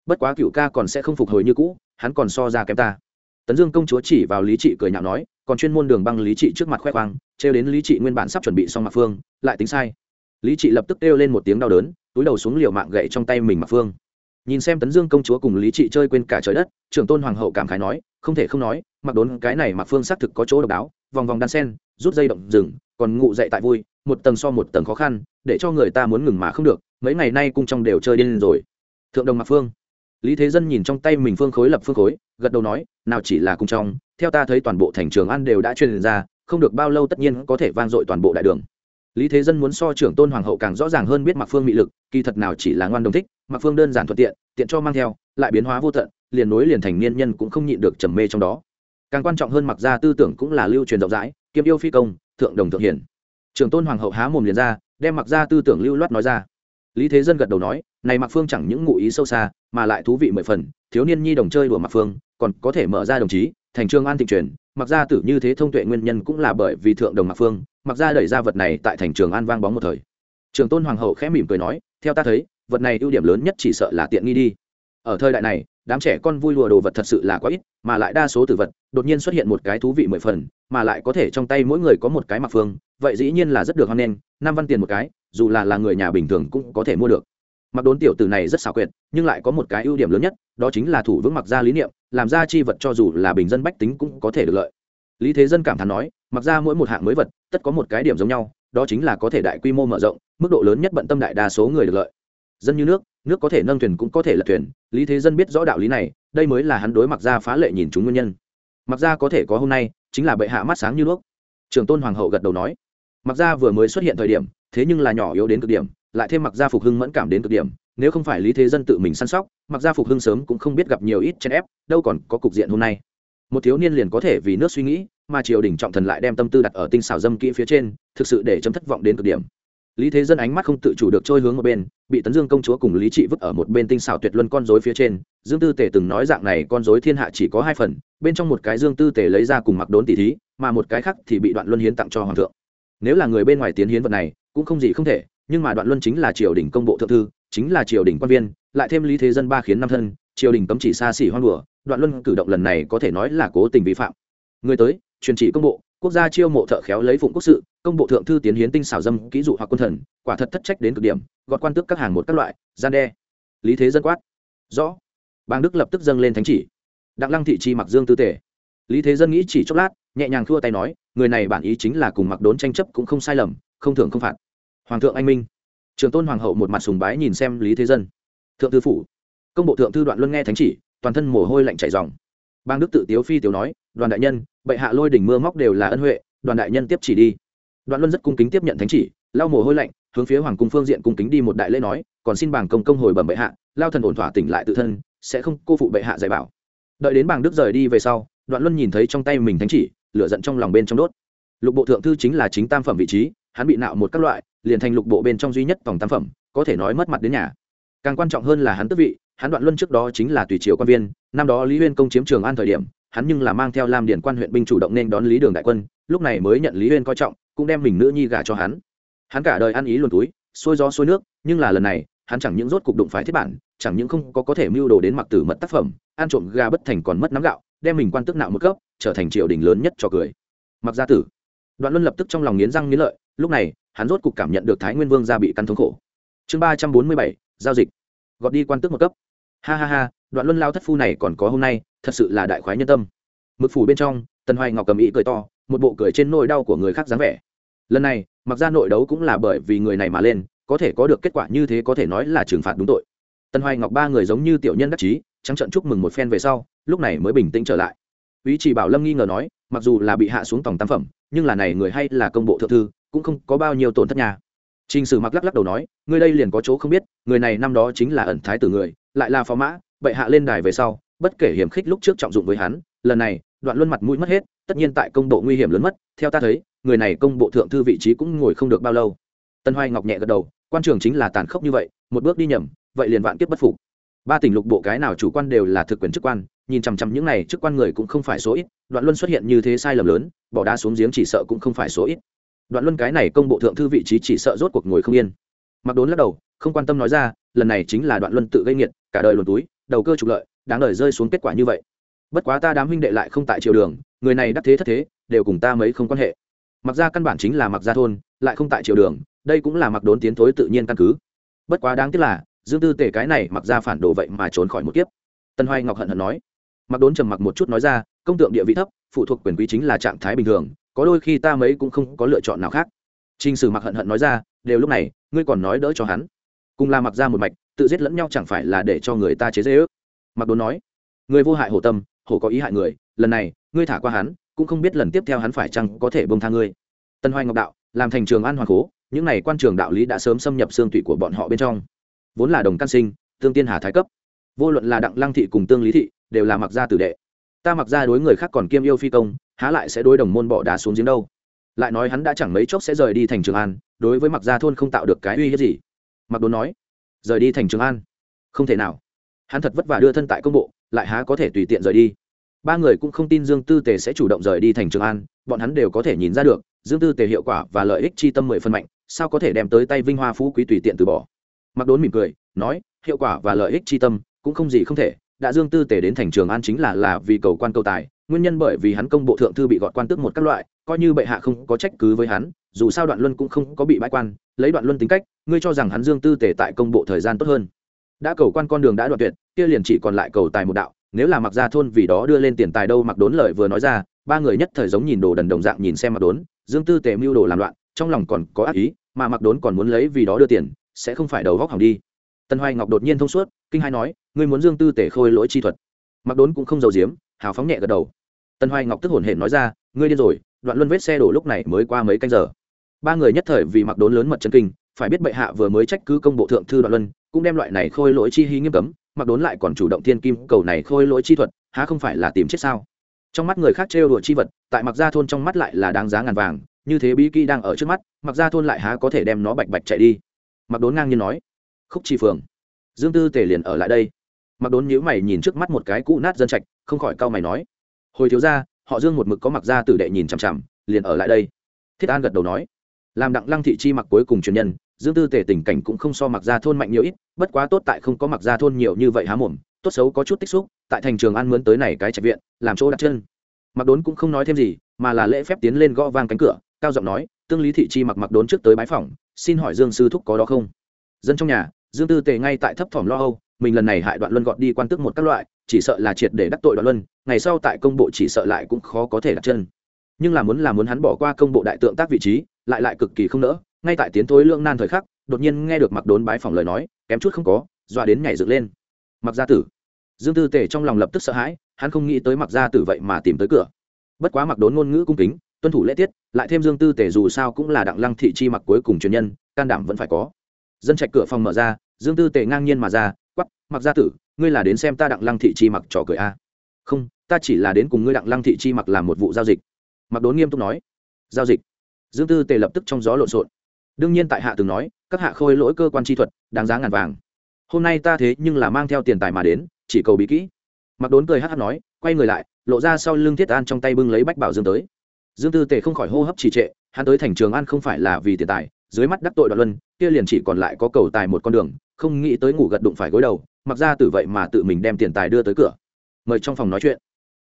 Bất quá cựu ca còn sẽ không phục hồi như cũ, hắn còn so ra kém ta. Tấn dương công chúa chỉ vào lý trị cười nhạo nói, còn chuyên môn đường băng lý trị trước mặt khoe khoang, trêu đến lý trị nguyên bản sắp chuẩn bị xong mặc phương, lại tính sai. Lý trị lập tức kêu lên một tiếng đau đớn, túi đầu xuống liều mạng gậy trong tay mình mặc phương. Nhìn xem tấn dương công chúa cùng lý trị chơi quên cả trời đất, trưởng tôn hoàng hậu cảm khái nói, không thể không nói mặc đốn cái này mặc phương xác thực có chỗ độc đáo, vòng vòng đan sen, rút dây động rừng, còn ngụ dậy tại vui, một tầng so một tầng khó khăn, để cho người ta muốn ngừng mà không được, mấy ngày nay cung trong đều chơi điên rồi. Thượng đồng mặc phương. Lý thế dân nhìn trong tay mình phương khối lập phương khối, gật đầu nói, nào chỉ là cung trong, theo ta thấy toàn bộ thành trường ăn đều đã truyền ra, không được bao lâu tất nhiên có thể vang dội toàn bộ đại đường. Lý thế dân muốn so trưởng tôn hoàng hậu càng rõ ràng hơn biết mặc phương mị lực, kỳ thật nào chỉ là ngoan đồng thích mặc phương đơn giản thuận tiện tiện cho mang theo, lại biến hóa vô tận, liền nối liền thành niên nhân cũng không nhịn được trầm mê trong đó càng quan trọng hơn mặc ra tư tưởng cũng là lưu truyền rộng rãi, kiêm yêu phi công, thượng đồng thượng hiển. Trường tôn hoàng hậu há mồm liền ra, đem mặc ra tư tưởng lưu loát nói ra. Lý thế dân gật đầu nói, này mặc phương chẳng những ngụ ý sâu xa, mà lại thú vị mười phần, thiếu niên nhi đồng chơi đùa mặc phương, còn có thể mở ra đồng chí, thành trương an thịnh truyền. Mặc ra tử như thế thông tuệ nguyên nhân cũng là bởi vì thượng đồng mặc phương, mặc ra đẩy ra vật này tại thành trường an vang bóng một thời. Trường tôn hoàng hậu khẽ mỉm cười nói, theo ta thấy, vật này ưu điểm lớn nhất chỉ sợ là tiện nghi đi. Ở thời đại này đám trẻ con vui lùa đồ vật thật sự là quá ít, mà lại đa số tử vật, đột nhiên xuất hiện một cái thú vị mười phần, mà lại có thể trong tay mỗi người có một cái mặc phương, vậy dĩ nhiên là rất được hoan nghênh, năm văn tiền một cái, dù là là người nhà bình thường cũng có thể mua được. Mặc đốn tiểu tử này rất xảo quyệt, nhưng lại có một cái ưu điểm lớn nhất, đó chính là thủ vững mặc ra lý niệm, làm ra chi vật cho dù là bình dân bách tính cũng có thể được lợi. Lý thế dân cảm thán nói, mặc ra mỗi một hạng mới vật, tất có một cái điểm giống nhau, đó chính là có thể đại quy mô mở rộng, mức độ lớn nhất bận tâm đại đa số người được lợi dân như nước nước có thể nâng thuyền cũng có thể lật thuyền, lý thế dân biết rõ đạo lý này, đây mới là hắn đối mặc ra phá lệ nhìn chúng nguyên nhân. Mặc ra có thể có hôm nay, chính là bệ hạ mắt sáng như nước. Trường tôn hoàng hậu gật đầu nói. Mặc ra vừa mới xuất hiện thời điểm, thế nhưng là nhỏ yếu đến cực điểm, lại thêm mặc gia phục hưng mẫn cảm đến cực điểm, nếu không phải lý thế dân tự mình săn sóc mặc gia phục hưng sớm cũng không biết gặp nhiều ít chen ép, đâu còn có cục diện hôm nay. Một thiếu niên liền có thể vì nước suy nghĩ, mà triều đình trọng thần lại đem tâm tư đặt ở tinh xảo dâm kỹ phía trên, thực sự để chấm thất vọng đến cực điểm lý thế dân ánh mắt không tự chủ được trôi hướng một bên, bị tấn dương công chúa cùng lý trị vứt ở một bên tinh xảo tuyệt luân con dối phía trên. Dương tư tề từng nói dạng này con dối thiên hạ chỉ có hai phần, bên trong một cái dương tư tề lấy ra cùng mặc đốn tỷ thí, mà một cái khác thì bị đoạn luân hiến tặng cho hoàng thượng. Nếu là người bên ngoài tiến hiến vật này, cũng không gì không thể, nhưng mà đoạn luân chính là triều đình công bộ thượng thư, chính là triều đình quan viên, lại thêm lý thế dân ba khiến năm thân, triều đình cấm chỉ xa xỉ hoang đùa, đoạn luân cử động lần này có thể nói là cố tình vi phạm. Người tới truyền chỉ công bộ, quốc gia chiêu mộ thợ khéo lấy phụng quốc sự, công bộ thượng thư tiến hiến tinh xảo dâm kỹ dụ hoặc quân thần, quả thật thất trách đến cực điểm, gọt quan tước các hàng một các loại, gian đe. Lý thế dân quát. Rõ. Bang đức lập tức dâng lên thánh chỉ. Đặng lăng thị chi mặc dương tư tể. Lý thế dân nghĩ chỉ chốc lát, nhẹ nhàng thua tay nói, người này bản ý chính là cùng mặc đốn tranh chấp cũng không sai lầm, không thưởng không phạt. Hoàng thượng anh minh. Trường tôn hoàng hậu một mặt sùng bái nhìn xem lý thế dân. Thượng thư phủ. Công bộ thượng thư đoạn luân nghe thánh chỉ, toàn thân mồ hôi lạnh chảy dòng bang đức tự tiếu phi tiểu nói, đoàn đại nhân, bệ hạ lôi đỉnh mưa móc đều là ân huệ, đoàn đại nhân tiếp chỉ đi. Đoạn luân rất cung kính tiếp nhận thánh chỉ, lau mồ hôi lạnh, hướng phía hoàng cung phương diện cung kính đi một đại lễ nói, còn xin bảng công công hồi bẩm bệ hạ, lao thần ổn thỏa tỉnh lại tự thân, sẽ không cô phụ bệ hạ dạy bảo. Đợi đến bảng đức rời đi về sau, đoạn luân nhìn thấy trong tay mình thánh chỉ, lửa giận trong lòng bên trong đốt. Lục bộ thượng thư chính là chính tam phẩm vị trí, hắn bị nạo một các loại, liền thành lục bộ bên trong duy nhất tổng tam phẩm, có thể nói mất mặt đến nhà. Càng quan trọng hơn là hắn tước vị, hắn đoạn luân trước đó chính là tùy triều quan viên năm đó lý huyên công chiếm trường an thời điểm, hắn nhưng là mang theo lam điện quan huyện binh chủ động nên đón lý đường đại quân, lúc này mới nhận lý huyên coi trọng, cũng đem mình nữ nhi gả cho hắn. Hắn cả đời ăn ý luồn túi, xôi gió xôi nước, nhưng là lần này, hắn chẳng những rốt cục đụng phải thiết bản, chẳng những không có có thể mưu đồ đến mặc tử mật tác phẩm, ăn trộm gà bất thành còn mất nắm gạo, đem mình quan tức nạo một cấp, trở thành triều đình lớn nhất cho cười. Mặc gia tử. Đoạn luân lập tức trong lòng nghiến răng nghiến lợi, lúc này, hắn rốt cục cảm nhận được thái nguyên vương gia bị căn thống khổ. Chương ba trăm bốn mươi bảy, giao dịch. Gọt đi quan tức một cấp. Ha ha ha đoạn luân lao thất phu này còn có hôm nay thật sự là đại khoái nhân tâm. Mực phủ bên trong tần hoài ngọc cầm ý cười to một bộ cười trên nỗi đau của người khác dáng vẻ. Lần này mặc ra nội đấu cũng là bởi vì người này mà lên có thể có được kết quả như thế có thể nói là trừng phạt đúng tội. Tần hoài ngọc ba người giống như tiểu nhân đắc chí trắng trận chúc mừng một phen về sau lúc này mới bình tĩnh trở lại. Ý chỉ bảo lâm nghi ngờ nói mặc dù là bị hạ xuống tổng tam phẩm nhưng là này người hay là công bộ thượng thư cũng không có bao nhiêu tổn thất nhà. Trình Sử Mặc lắc lắc đầu nói, người đây liền có chỗ không biết, người này năm đó chính là ẩn thái tử người, lại là phó mã, bệ hạ lên đài về sau, bất kể hiểm khích lúc trước trọng dụng với hắn, lần này, đoạn luân mặt mũi mất hết, tất nhiên tại công bộ nguy hiểm lớn mất, theo ta thấy, người này công bộ thượng thư vị trí cũng ngồi không được bao lâu. Tân Hoài Ngọc nhẹ gật đầu, quan trường chính là tàn khốc như vậy, một bước đi nhầm, vậy liền vạn kiếp bất phục. Ba tỉnh lục bộ cái nào chủ quan đều là thực quyền chức quan, nhìn chằm chằm những này chức quan người cũng không phải số ít, đoạn luân xuất hiện như thế sai lầm lớn, bỏ đá xuống giếng chỉ sợ cũng không phải số ít đoạn luân cái này công bộ thượng thư vị trí chỉ sợ rốt cuộc ngồi không yên mặc đốn lắc đầu không quan tâm nói ra lần này chính là đoạn luân tự gây nghiệt cả đời luồn túi đầu cơ trục lợi, đáng đời rơi xuống kết quả như vậy. Bất quá ta đám huynh đệ lại không tại triều đường, người này đắc thế thất thế, đều cùng ta mấy không quan hệ. Mặc ra căn bản chính là mặc ra thôn, lại không tại triều đường, đây cũng là mặc đốn tiến thối tự nhiên căn cứ. Bất quá đáng tiếc là, dương tư tể cái này mặc ra phản đồ vậy mà trốn khỏi một kiếp. Tân hoài ngọc hận hận nói. Mặc đốn trầm mặc một chút nói ra, công tượng địa vị thấp, phụ thuộc quyền quý chính là trạng thái bình thường, có đôi khi ta mấy cũng không có lựa chọn nào khác. T r ì n h sử mặc hận hận nói ra, đều lúc này, ngươi còn nói đỡ cho hắn. Cùng là mặc ra một mạch tự giết lẫn nhau chẳng phải là để cho người ta chế dễ ước. Mặc đốn nói, người vô hại hổ tâm, hổ có ý hại người, lần này, ngươi thả qua hắn, cũng không biết lần tiếp theo hắn phải chăng có thể bông tha ngươi. Tân hoài ngọc đạo, làm thành trường an hoàng cố những n à y quan trường đạo lý đã sớm xâm nhập xương tụy của bọn họ bên trong. Vốn là đồng căn sinh, tương tiên hà thái cấp. Vô luận là đặng lăng thị cùng tương lý thị, đều là mặc gia tử đệ. Ta mặc ra đối người khác còn kiêm yêu phi công, há lại sẽ đối đồng môn bỏ đá xuống giếng đâu? Lại nói hắn đã chẳng mấy chốc sẽ rời đi thành trường an, đối với mặc gia thôn không tạo được cái uy hiếp gì. Mặc đốn nói rời đi thành trường an không thể nào hắn thật vất vả đưa thân tại công bộ lại há có thể tùy tiện rời đi ba người cũng không tin dương tư tề sẽ chủ động rời đi thành trường an bọn hắn đều có thể nhìn ra được dương tư tề hiệu quả và lợi ích chi tâm mười phân mạnh sao có thể đem tới tay vinh hoa phú quý tùy tiện từ bỏ mặc đốn mỉm cười nói hiệu quả và lợi ích chi tâm cũng không gì không thể đã dương tư tề đến thành trường an chính là là vì cầu quan cầu tài nguyên nhân bởi vì hắn công bộ thượng thư bị gọt quan tước một các loại coi như bệ hạ không có trách cứ với hắn dù sao đoạn luân cũng không có bị bãi quan, lấy đoạn luân tính cách, ngươi cho rằng hắn dương tư tề tại công bộ thời gian tốt hơn. Đã cầu quan con đường đã đoạn tuyệt, kia liền chỉ còn lại cầu tài một đạo, nếu là mặc ra thôn vì đó đưa lên tiền tài đâu mặc đốn lợi vừa nói ra, ba người nhất thời giống nhìn đồ đần đồng dạng nhìn xem mặc đốn, dương tư tề mưu đồ làm loạn, trong lòng còn có ác ý, mà mặc đốn còn muốn lấy vì đó đưa tiền, sẽ không phải đầu góc hỏng đi. Tần hoài ngọc đột nhiên thông suốt, kinh hai nói, ngươi muốn dương tư tể khôi lỗi chi thuật. Mặc đốn cũng không giàu giếm, hào phóng nhẹ gật đầu. Tần hoài ngọc tức hổn hển nói ra, ngươi điên rồi, đoạn luân vết xe đổ lúc này mới qua mấy canh giờ ba người nhất thời vì mặc đốn lớn mật chân kinh, phải biết bệ hạ vừa mới trách cứ công bộ thượng thư đoạn luân, cũng đem loại này khôi lỗi chi hy nghiêm cấm, mặc đốn lại còn chủ động thiên kim cầu này khôi lỗi chi thuật, há không phải là tìm chết sao? Trong mắt người khác trêu đùa chi vật, tại mặc gia thôn trong mắt lại là đáng giá ngàn vàng, như thế bí kỹ đang ở trước mắt, mặc gia thôn lại há có thể đem nó bạch bạch chạy đi. Mặc đốn ngang nhiên nói, khúc chi phường dương tư tề liền ở lại đây. Mặc đốn nhíu mày nhìn trước mắt một cái cũ nát dân trạch, không khỏi cau mày nói, hồi thiếu ra họ dương một mực có mặc ra tử đệ nhìn chằm chằm, liền ở lại đây. Thiết an gật đầu nói làm đặng lăng thị chi mặc cuối cùng truyền nhân dương tư tề tình cảnh cũng không so mặc ra thôn mạnh nhiều ít bất quá tốt tại không có mặc ra thôn nhiều như vậy há mồm tốt xấu có chút tích xúc tại thành trường ăn mướn tới này cái trạch viện làm chỗ đặt chân. Mặc đốn cũng không nói thêm gì mà là lễ phép tiến lên gõ vang cánh cửa cao giọng nói tương lý thị chi mặc mặc đốn trước tới bái phòng, xin hỏi dương sư thúc có đó không? Dân trong nhà dương tư tề ngay tại thấp thỏm lo âu mình lần này hại đoạn luân gọt đi quan tước một các loại chỉ sợ là triệt để đắc tội đoạn luân ngày sau tại công bộ chỉ sợ lại cũng khó có thể đặt chân. Nhưng là muốn là muốn hắn bỏ qua công bộ đại tượng tác vị trí lại lại cực kỳ không nỡ, ngay tại tiến thối lưỡng nan thời khắc, đột nhiên nghe được mặc đốn bái phỏng lời nói, kém chút không có, dọa đến nhảy dựng lên. Mặc gia tử. Dương tư tề trong lòng lập tức sợ hãi, hắn không nghĩ tới mặc gia tử vậy mà tìm tới cửa. Bất quá mặc đốn ngôn ngữ cung kính, tuân thủ lễ tiết, lại thêm dương tư tể dù sao cũng là đặng lăng thị chi mặc cuối cùng truyền nhân, can đảm vẫn phải có. Dân trạch cửa phòng mở ra, dương tư tể ngang nhiên mà ra, quắp mặc gia tử, ngươi là đến xem ta đặng lăng thị chi mặc trò cười a? Không, ta chỉ là đến cùng ngươi đặng lăng thị chi mặc làm một vụ giao dịch. Mặc đốn nghiêm túc nói. Giao dịch? Dương tư tề lập tức trong gió lộn xộn. Đương nhiên tại hạ từng nói, các hạ khôi lỗi cơ quan chi thuật, đáng giá ngàn vàng. Hôm nay ta thế nhưng là mang theo tiền tài mà đến, chỉ cầu bị kỹ. Mặc đốn cười hát hát nói, quay người lại, lộ ra sau lưng thiết an trong tay bưng lấy bách bảo dương tới. Dương tư tề không khỏi hô hấp trì trệ, hắn tới thành trường an không phải là vì tiền tài, dưới mắt đắc tội đoạn luân, kia liền chỉ còn lại có cầu tài một con đường, không nghĩ tới ngủ gật đụng phải gối đầu, mặc ra từ vậy mà tự mình đem tiền tài đưa tới cửa. Mời trong phòng nói chuyện.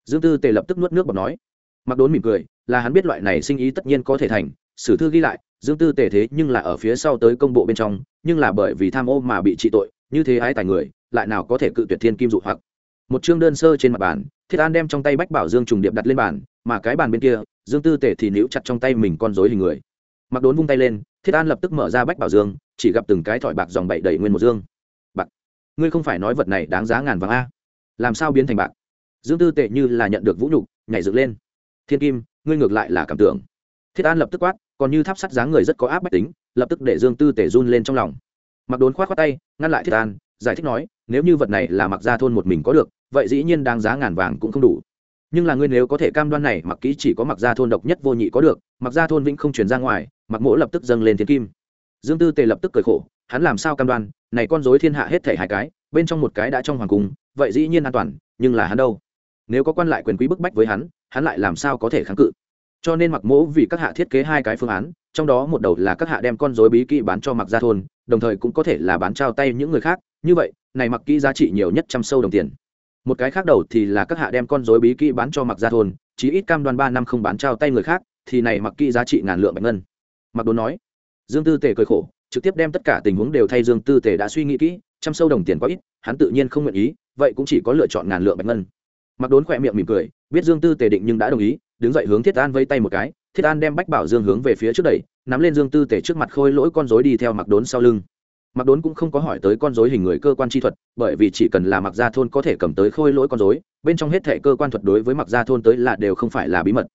Dương tư tề lập tức nuốt nước bọt nói. Mặc đốn mỉm cười là hắn biết loại này sinh ý tất nhiên có thể thành, sử thư ghi lại, dương tư tề thế nhưng là ở phía sau tới công bộ bên trong, nhưng là bởi vì tham ô mà bị trị tội, như thế ái tài người, lại nào có thể cự tuyệt thiên kim dụ hoặc. Một chương đơn sơ trên mặt bàn, thiết an đem trong tay bách bảo dương trùng điệp đặt lên bàn, mà cái bàn bên kia, dương tư tề thì níu chặt trong tay mình con dối hình người. Mặc đốn vung tay lên, thiết an lập tức mở ra bách bảo dương, chỉ gặp từng cái thỏi bạc dòng bậy đầy nguyên một dương. Bạc, ngươi không phải nói vật này đáng giá ngàn vàng a? Làm sao biến thành bạc? Dương tư tệ như là nhận được vũ nhục, nhảy dựng lên. Thiên kim ngươi ngược lại là cảm tưởng. Thiết an lập tức quát, còn như tháp sắt dáng người rất có áp bách tính, lập tức để dương tư tể run lên trong lòng. Mặc đốn khoát khoát tay, ngăn lại thiết an, giải thích nói, nếu như vật này là mặc ra thôn một mình có được, vậy dĩ nhiên đáng giá ngàn vàng cũng không đủ. Nhưng là ngươi nếu có thể cam đoan này, mặc kỹ chỉ có mặc ra thôn độc nhất vô nhị có được, mặc ra thôn vĩnh không chuyển ra ngoài, mặc mỗ lập tức dâng lên thiên kim. Dương tư tề lập tức cười khổ, hắn làm sao cam đoan, này con dối thiên hạ hết thể hai cái, bên trong một cái đã trong hoàng cung, vậy dĩ nhiên an toàn, nhưng là hắn đâu? Nếu có quan lại quyền quý bức bách với hắn hắn lại làm sao có thể kháng cự? Cho nên mặc mỗ vì các hạ thiết kế hai cái phương án, trong đó một đầu là các hạ đem con dối bí kỹ bán cho mặc gia thôn, đồng thời cũng có thể là bán trao tay những người khác. Như vậy, này mặc kỹ giá trị nhiều nhất trăm sâu đồng tiền. Một cái khác đầu thì là các hạ đem con dối bí kỹ bán cho mặc gia thôn, chí ít cam đoan ba năm không bán trao tay người khác, thì này mặc kỹ giá trị ngàn lượng bạch ngân. Mặc đốn nói, dương tư tề cười khổ, trực tiếp đem tất cả tình huống đều thay dương tư tề đã suy nghĩ kỹ, trăm sâu đồng tiền quá ít, hắn tự nhiên không nguyện ý, vậy cũng chỉ có lựa chọn ngàn lượng bạch ngân mặc đốn khỏe miệng mỉm cười, biết dương tư tề định nhưng đã đồng ý, đứng dậy hướng thiết an vây tay một cái, thiết an đem bách bảo dương hướng về phía trước đẩy, nắm lên dương tư tề trước mặt khôi lỗi con dối đi theo mặc đốn sau lưng. Mặc đốn cũng không có hỏi tới con dối hình người cơ quan chi thuật, bởi vì chỉ cần là mặc gia thôn có thể cầm tới khôi lỗi con dối bên trong hết thẻ cơ quan thuật đối với mặc gia thôn tới là đều không phải là bí mật.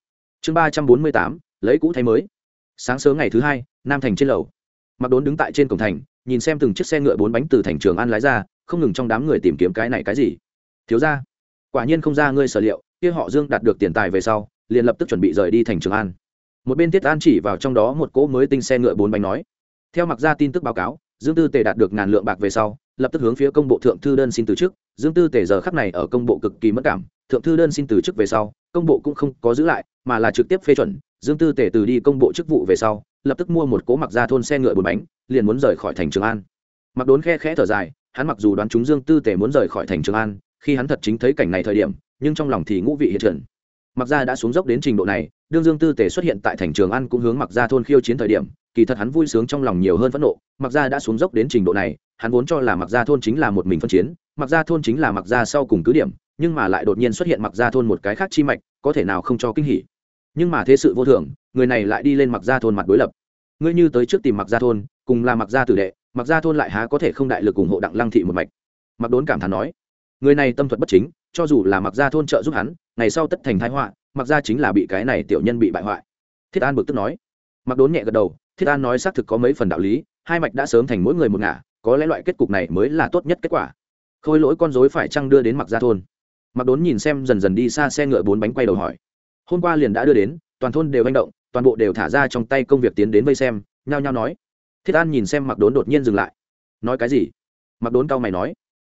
Chương ba trăm bốn mươi tám, lấy cũ thay mới. Sáng sớm ngày thứ hai, nam thành trên lầu. Mặc đốn đứng tại trên cổng thành, nhìn xem từng chiếc xe ngựa bốn bánh từ thành trường an lái ra, không ngừng trong đám người tìm kiếm cái này cái gì. Thiếu ra quả nhiên không ra ngươi sở liệu, kia họ dương đạt được tiền tài về sau, liền lập tức chuẩn bị rời đi thành trường an. Một bên tiết an chỉ vào trong đó một cỗ mới tinh xe ngựa bốn bánh nói. Theo mặc ra tin tức báo cáo, dương tư tề đạt được ngàn lượng bạc về sau, lập tức hướng phía công bộ thượng thư đơn xin từ chức. Dương tư tề giờ khắc này ở công bộ cực kỳ mất cảm, thượng thư đơn xin từ chức về sau, công bộ cũng không có giữ lại, mà là trực tiếp phê chuẩn. Dương tư tề từ đi công bộ chức vụ về sau, lập tức mua một cỗ mặc ra thôn xe ngựa bốn bánh, liền muốn rời khỏi thành trường an. Mặc đốn khe khẽ thở dài, hắn mặc dù đoán chúng dương tư tề muốn rời khỏi thành trường an khi hắn thật chính thấy cảnh này thời điểm, nhưng trong lòng thì ngũ vị hiện trần. Mặc ra đã xuống dốc đến trình độ này, đương dương tư tề xuất hiện tại thành trường ăn cũng hướng mặc ra thôn khiêu chiến thời điểm, kỳ thật hắn vui sướng trong lòng nhiều hơn phẫn nộ. Mặc ra đã xuống dốc đến trình độ này, hắn vốn cho là mặc ra thôn chính là một mình phân chiến, mặc ra thôn chính là mặc ra sau cùng cứ điểm, nhưng mà lại đột nhiên xuất hiện mặc ra thôn một cái khác chi mạch, có thể nào không cho kinh hỉ. Nhưng mà thế sự vô thường, người này lại đi lên mặc ra thôn mặt đối lập. Ngươi như tới trước tìm mặc ra thôn, cùng là mặc ra tử đệ, mặc ra thôn lại há có thể không đại lực ủng hộ đặng lăng thị một mạch. Mặc đốn cảm thán nói người này tâm thuật bất chính, cho dù là mặc gia thôn trợ giúp hắn, ngày sau tất thành thái họa mặc gia chính là bị cái này tiểu nhân bị bại hoại. Thiết an bực tức nói. Mặc đốn nhẹ gật đầu, thiết an nói xác thực có mấy phần đạo lý, hai mạch đã sớm thành mỗi người một ngả, có lẽ loại kết cục này mới là tốt nhất kết quả. Khôi lỗi con dối phải chăng đưa đến mặc gia thôn? Mặc đốn nhìn xem dần dần đi xa xe ngựa bốn bánh quay đầu hỏi. Hôm qua liền đã đưa đến, toàn thôn đều manh động, toàn bộ đều thả ra trong tay công việc tiến đến vây xem, nhao nhao nói. Thiết an nhìn xem mặc đốn đột nhiên dừng lại. Nói cái gì? Mặc đốn cao mày nói.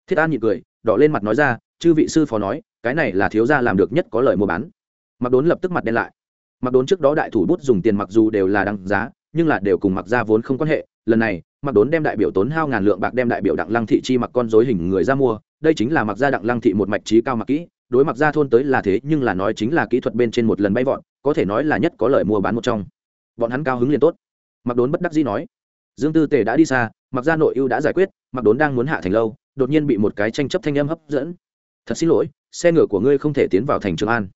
Thiết an nhị cười đỏ lên mặt nói ra chư vị sư phó nói cái này là thiếu gia làm được nhất có lời mua bán. Mặc đốn lập tức mặt đen lại. Mặc đốn trước đó đại thủ bút dùng tiền mặc dù đều là đăng giá nhưng là đều cùng mặc ra vốn không quan hệ. Lần này mặc đốn đem đại biểu tốn hao ngàn lượng bạc đem đại biểu đặng lăng thị chi mặc con dối hình người ra mua. Đây chính là mặc ra đặng lăng thị một mạch trí cao mặc kỹ. Đối mặc ra thôn tới là thế nhưng là nói chính là kỹ thuật bên trên một lần bay vọn, có thể nói là nhất có lời mua bán một trong. Bọn hắn cao hứng liền tốt. Mặc đốn bất đắc dĩ nói. Dương tư tề đã đi xa mặc ra nội ưu đã giải quyết mặc đốn đang muốn hạ thành lâu đột nhiên bị một cái tranh chấp thanh âm hấp dẫn. Thật xin lỗi, xe ngựa của ngươi không thể tiến vào thành trường an.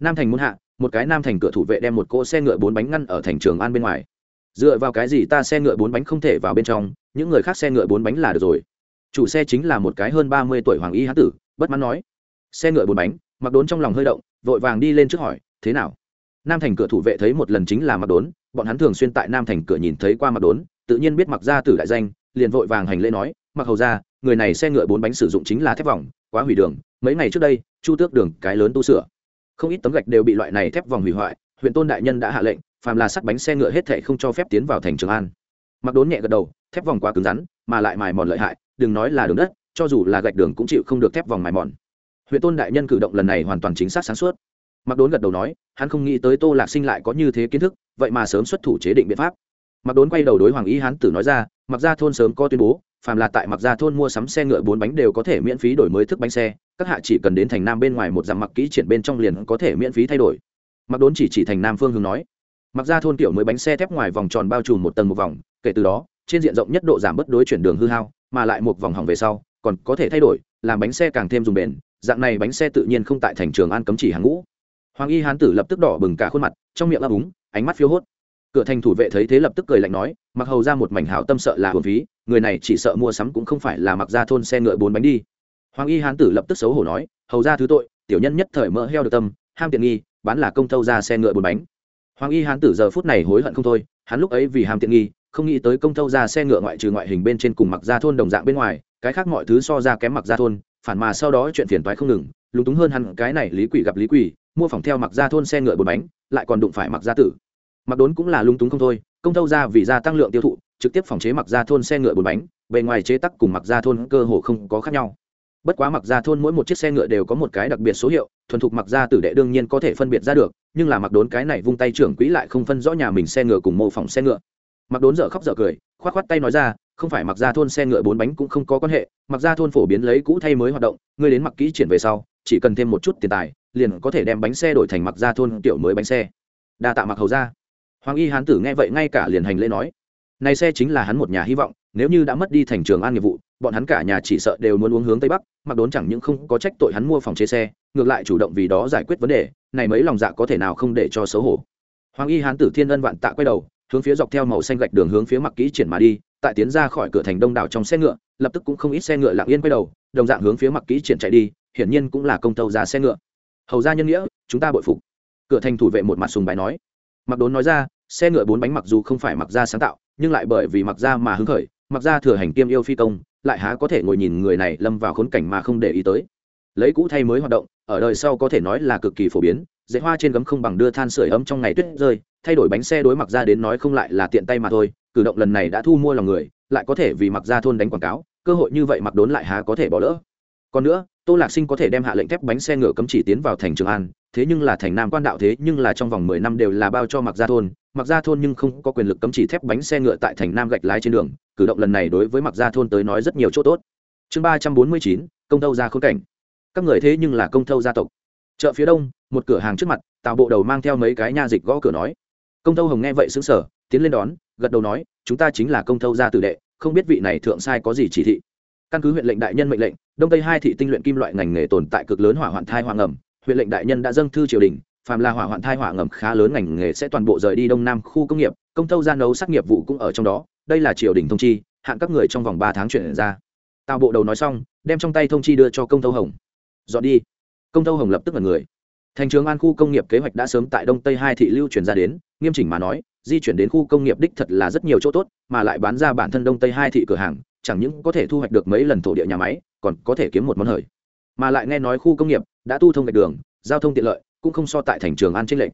Nam thành muốn hạ, một cái nam thành cửa thủ vệ đem một cỗ xe ngựa bốn bánh ngăn ở thành trường an bên ngoài. Dựa vào cái gì ta xe ngựa bốn bánh không thể vào bên trong, những người khác xe ngựa bốn bánh là được rồi. Chủ xe chính là một cái hơn ba mươi tuổi hoàng y hán tử, bất mãn nói. Xe ngựa bốn bánh, mặc đốn trong lòng hơi động, vội vàng đi lên trước hỏi, thế nào? Nam thành cửa thủ vệ thấy một lần chính là mặc đốn, bọn hắn thường xuyên tại nam thành cửa nhìn thấy qua mặc đốn, tự nhiên biết mặc gia tử đại danh, liền vội vàng hành lễ nói, mặc hầu ra người này xe ngựa bốn bánh sử dụng chính là thép vòng, quá hủy đường, mấy ngày trước đây, chu tước đường, cái lớn tu sửa. Không ít tấm gạch đều bị loại này thép vòng hủy hoại, huyện tôn đại nhân đã hạ lệnh, phàm là sắt bánh xe ngựa hết thệ không cho phép tiến vào thành trường an. Mặc đốn nhẹ gật đầu, thép vòng quá cứng rắn, mà lại mài mòn lợi hại, đừng nói là đường đất, cho dù là gạch đường cũng chịu không được thép vòng mài mòn. Huyện tôn đại nhân cử động lần này hoàn toàn chính xác sáng suốt. Mặc đốn gật đầu nói, hắn không nghĩ tới tô lạc sinh lại có như thế kiến thức, vậy mà sớm xuất thủ chế định biện pháp. Mặc đốn quay đầu đối hoàng ý hán tử nói ra, mặc ra thôn sớm có tuyên bố phàm là tại mặc gia thôn mua sắm xe ngựa bốn bánh đều có thể miễn phí đổi mới thức bánh xe, các hạ chỉ cần đến thành nam bên ngoài một dặm mặc kỹ triển bên trong liền có thể miễn phí thay đổi. Mặc đốn chỉ chỉ thành nam phương hướng nói. Mặc ra thôn kiểu mới bánh xe thép ngoài vòng tròn bao trùm một tầng một vòng, kể từ đó, trên diện rộng nhất độ giảm bất đối chuyển đường hư hao, mà lại một vòng hỏng về sau, còn có thể thay đổi, làm bánh xe càng thêm dùng bền, dạng này bánh xe tự nhiên không tại thành trường an cấm chỉ hàng ngũ. Hoàng y hán tử lập tức đỏ bừng cả khuôn mặt, trong miệng ấp úng, ánh mắt phiêu hốt cửa thành thủ vệ thấy thế lập tức cười lạnh nói, mặc hầu ra một mảnh hảo tâm sợ là hồn phí, người này chỉ sợ mua sắm cũng không phải là mặc ra thôn xe ngựa bốn bánh đi. Hoàng y hán tử lập tức xấu hổ nói, hầu ra thứ tội, tiểu nhân nhất thời mỡ heo được tâm, ham tiện nghi, bán là công thâu ra xe ngựa bốn bánh. Hoàng y hán tử giờ phút này hối hận không thôi, hắn lúc ấy vì ham tiện nghi, không nghĩ tới công thâu ra xe ngựa ngoại trừ ngoại hình bên trên cùng mặc ra thôn đồng dạng bên ngoài, cái khác mọi thứ so ra kém mặc ra thôn, phản mà sau đó chuyện phiền toái không ngừng, lúng túng hơn hẳn cái này lý quỷ gặp lý quỷ, mua phòng theo mặc ra thôn xe ngựa bốn bánh, lại còn đụng phải mặc ra tử mặc đốn cũng là lung túng không thôi, công thâu ra vì gia tăng lượng tiêu thụ, trực tiếp phòng chế mặc ra thôn xe ngựa bốn bánh, bề ngoài chế tắc cùng mặc ra thôn cơ hồ không có khác nhau. Bất quá mặc ra thôn mỗi một chiếc xe ngựa đều có một cái đặc biệt số hiệu, thuần thục mặc ra tử đệ đương nhiên có thể phân biệt ra được, nhưng là mặc đốn cái này vung tay trưởng quỹ lại không phân rõ nhà mình xe ngựa cùng mô phỏng xe ngựa. Mặc đốn dở khóc dở cười k h o á t k h o á t tay nói ra, không phải mặc ra thôn xe ngựa bốn bánh cũng không có quan hệ, mặc ra thôn phổ biến lấy cũ thay mới hoạt động, ngươi đến mặc kỹ triển về sau, chỉ cần thêm một chút tiền tài, liền có thể đem bánh xe đổi thành mặc ra thôn tiểu mới bánh xe. Đa tạ mặc hầu ra hoàng y hán tử nghe vậy ngay cả liền hành lễ nói, này xe chính là hắn một nhà hy vọng, nếu như đã mất đi thành trường an nghiệp vụ, bọn hắn cả nhà chỉ sợ đều muốn uống hướng tây bắc, mặc đốn chẳng những không có trách tội hắn mua phòng chế xe, ngược lại chủ động vì đó giải quyết vấn đề, này mấy lòng dạ có thể nào không để cho xấu hổ. Hoàng y hán tử thiên ân vạn tạ quay đầu, hướng phía dọc theo màu xanh gạch đường hướng phía mặc kỹ triển mà đi, tại tiến ra khỏi cửa thành đông đảo trong xe ngựa, lập tức cũng không ít xe ngựa lặng yên quay đầu, đồng dạng hướng phía mặc kỹ triển chạy đi, hiển nhiên cũng là công tâu ra xe ngựa. Hầu ra nhân nghĩa, chúng ta bội phục. Cửa thành thủ vệ một mặt sùng bài nói mặc đốn nói ra, xe ngựa bốn bánh mặc dù không phải mặc ra sáng tạo, nhưng lại bởi vì mặc ra mà hứng khởi, mặc ra thừa hành kiêm yêu phi công, lại há có thể ngồi nhìn người này lâm vào khốn cảnh mà không để ý tới. Lấy cũ thay mới hoạt động, ở đời sau có thể nói là cực kỳ phổ biến dễ hoa trên gấm không bằng đưa than sửa ấm trong ngày tuyết rơi, thay đổi bánh xe đối mặc ra đến nói không lại là tiện tay mà thôi, cử động lần này đã thu mua lòng người, lại có thể vì mặc ra thôn đánh quảng cáo, cơ hội như vậy mặc đốn lại há có thể bỏ lỡ. Còn nữa tô lạc sinh có thể đem hạ lệnh thép bánh xe ngựa cấm chỉ tiến vào thành trường an, thế nhưng là thành nam quan đạo thế nhưng là trong vòng mười năm đều là bao cho mặc gia thôn. Mặc gia thôn nhưng không có quyền lực cấm chỉ thép bánh xe ngựa tại thành nam gạch lái trên đường, cử động lần này đối với mặc gia thôn tới nói rất nhiều chỗ tốt. Chương ba trăm bốn mươi chín, công thâu gia khốn cảnh. Các người thế nhưng là công thâu gia tộc. Chợ phía đông, một cửa hàng trước mặt, Tào bộ đầu mang theo mấy cái nha dịch gõ cửa nói. Công thâu hồng nghe vậy xứng sở tiến lên đón, gật đầu nói, chúng ta chính là công thâu gia tử đệ, không biết vị này thượng sai có gì chỉ thị căn cứ huyện lệnh đại nhân mệnh lệnh, đông tây hai thị tinh luyện kim loại ngành nghề tồn tại cực lớn hỏa hoạn thai hỏa ngầm, huyện lệnh đại nhân đã dâng thư triều đình, phàm là hỏa hoạn thai hỏa ngầm khá lớn ngành nghề sẽ toàn bộ rời đi đông nam khu công nghiệp, công tâu gia nấu sắc nghiệp vụ cũng ở trong đó, đây là triều đình thông chi hạn các người trong vòng ba tháng chuyển ra. Tào bộ đầu nói xong, đem trong tay thông chi đưa cho công tâu hồng. Dọn đi. Công tâu hồng lập tức là người. Thành trường an khu công nghiệp kế hoạch đã sớm tại đông tây hai thị lưu chuyển ra đến, nghiêm chỉnh mà nói, di chuyển đến khu công nghiệp đích thật là rất nhiều chỗ tốt, mà lại bán ra bản thân đông tây hai thị cửa hàng chẳng những có thể thu hoạch được mấy lần thổ địa nhà máy, còn có thể kiếm một món hời. Mà lại nghe nói khu công nghiệp đã tu thông gạch đường, giao thông tiện lợi, cũng không so tại thành trường an trên lệnh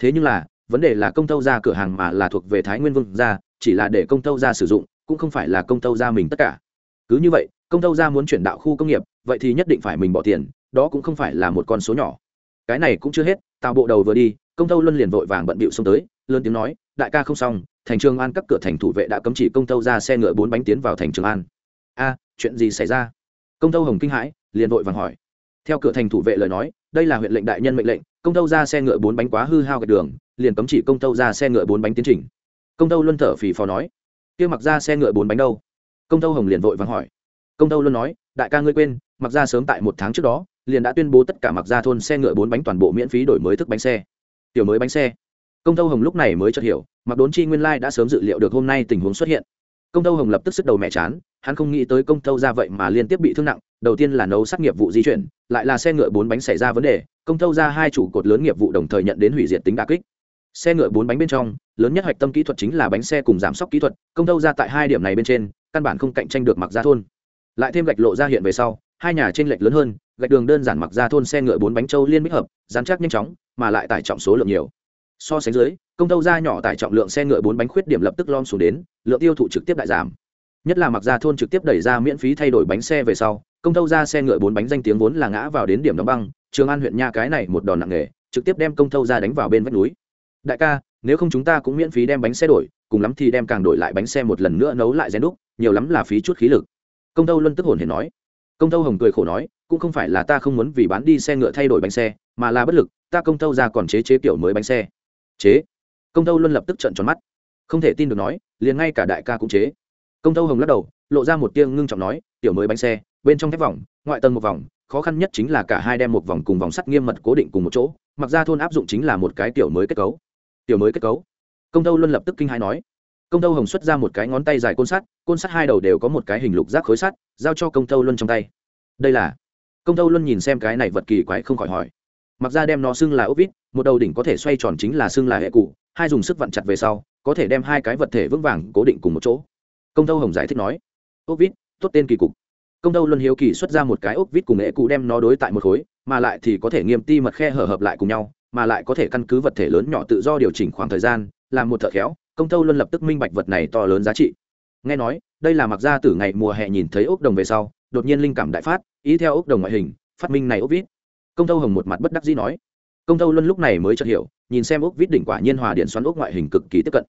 thế nhưng là, vấn đề là công tâu ra cửa hàng mà là thuộc về thái nguyên vương ra chỉ là để công tâu ra sử dụng, cũng không phải là công tâu ra mình tất cả. Cứ như vậy, công tâu ra muốn chuyển đạo khu công nghiệp, vậy thì nhất định phải mình bỏ tiền, đó cũng không phải là một con số nhỏ. Cái này cũng chưa hết tào bộ đầu vừa đi, công tâu luân liền vội vàng bận bịu xông tới lớn tiếng nói, đại ca không xong, thành trường an các cửa thành thủ vệ đã cấm chỉ công tâu ra xe ngựa bốn bánh tiến vào thành trường an. A, chuyện gì xảy ra? Công tâu hồng kinh hãi, liền vội vàng hỏi. Theo cửa thành thủ vệ lời nói, đây là huyện lệnh đại nhân mệnh lệnh, công tâu ra xe ngựa bốn bánh quá hư hao gạch đường, liền cấm chỉ công tâu ra xe ngựa bốn bánh tiến trình. Công tâu luân thở phì phò nói. Kia mặc ra xe ngựa bốn bánh đâu? Công tâu hồng liền vội vàng hỏi. Công tâu luân nói, đại ca ngươi quên, mặc ra sớm tại một tháng trước đó, liền đã tuyên bố tất cả mặc ra thôn xe ngựa bốn bánh toàn bộ miễn phí đổi mới thức bánh xe. Tiểu mới bánh xe? Công tâu hồng lúc này mới chợt hiểu, mặc đốn chi nguyên lai đã sớm dự liệu được hôm nay tình huống xuất hiện. Công tâu hồng lập tức sức đầu mẹ chán, hắn không nghĩ tới công tâu ra vậy mà liên tiếp bị thương nặng, đầu tiên là nấu sát nghiệp vụ di chuyển, lại là xe ngựa bốn bánh xảy ra vấn đề, công thâu ra hai trụ cột lớn nghiệp vụ đồng thời nhận đến hủy diệt tính đà kích. Xe ngựa bốn bánh bên trong, lớn nhất hạch tâm kỹ thuật chính là bánh xe cùng giảm sóc kỹ thuật, công thâu ra tại hai điểm này bên trên, căn bản không cạnh tranh được mặc ra thôn. Lại thêm gạch lộ ra hiện về sau, hai nhà trên lệch lớn hơn, gạch đường đơn giản mặc ra thôn xe ngựa bốn bánh châu liên bích hợp, dán chắc nhanh chóng, mà lại tải trọng số lượng nhiều so sánh dưới, công tâu ra nhỏ tải trọng lượng xe ngựa bốn bánh khuyết điểm lập tức lom xuống đến, lượng tiêu thụ trực tiếp đại giảm. Nhất là mặc ra thôn trực tiếp đẩy ra miễn phí thay đổi bánh xe về sau, công tâu ra xe ngựa bốn bánh danh tiếng vốn là ngã vào đến điểm đóng băng, trường an huyện nha cái này một đòn nặng nghề, trực tiếp đem công tâu ra đánh vào bên vách núi. Đại ca, nếu không chúng ta cũng miễn phí đem bánh xe đổi, cùng lắm thì đem càng đổi lại bánh xe một lần nữa nấu lại rèn đúc, nhiều lắm là phí chút khí lực. Công tâu luân tức hồn hề nói. Công tâu hồng cười khổ nói, cũng không phải là ta không muốn vì bán đi xe ngựa thay đổi bánh xe, mà là bất lực, ta công tâu ra còn chế chế kiểu mới bánh xe chế. Công tâu luôn lập tức trận tròn mắt. Không thể tin được nói, liền ngay cả đại ca cũng chế. Công tâu hồng lắc đầu, lộ ra một tiếng ngưng trọng nói, tiểu mới bánh xe, bên trong thép vòng, ngoại tầng một vòng, khó khăn nhất chính là cả hai đem một vòng cùng vòng sắt nghiêm mật cố định cùng một chỗ, mặc ra thôn áp dụng chính là một cái tiểu mới kết cấu. Tiểu mới kết cấu? Công tâu luôn lập tức kinh hai nói. Công tâu hồng xuất ra một cái ngón tay dài côn sắt côn sắt hai đầu đều có một cái hình lục rác khối sắt, giao cho công tâu luân trong tay. Đây là công tâu luân nhìn xem cái này vật kỳ quái không khỏi hỏi mặc ra đem nó xưng là ốc vít, một đầu đỉnh có thể xoay tròn chính là xưng là hệ cụ, hai dùng sức vặn chặt về sau, có thể đem hai cái vật thể vững vàng cố định cùng một chỗ. Công tâu hồng giải thích nói, ốc vít, tốt tên kỳ cục. Công tâu luân hiếu kỳ xuất ra một cái ốc vít cùng hệ cụ đem nó đối tại một khối, mà lại thì có thể nghiêm ti mật khe hở hợp lại cùng nhau, mà lại có thể căn cứ vật thể lớn nhỏ tự do điều chỉnh khoảng thời gian, làm một thợ khéo. Công tâu luân lập tức minh bạch vật này to lớn giá trị. Nghe nói, đây là mặc ra từ ngày mùa hè nhìn thấy ốc đồng về sau, đột nhiên linh cảm đại phát, ý theo ốc đồng ngoại hình, phát minh này ốc vít công tâu hồng một mặt bất đắc dĩ nói. Công tâu luân lúc này mới chợt hiểu, nhìn xem ốc vít đỉnh quả nhiên hòa điện xoắn ốc ngoại hình cực kỳ tiếp cận.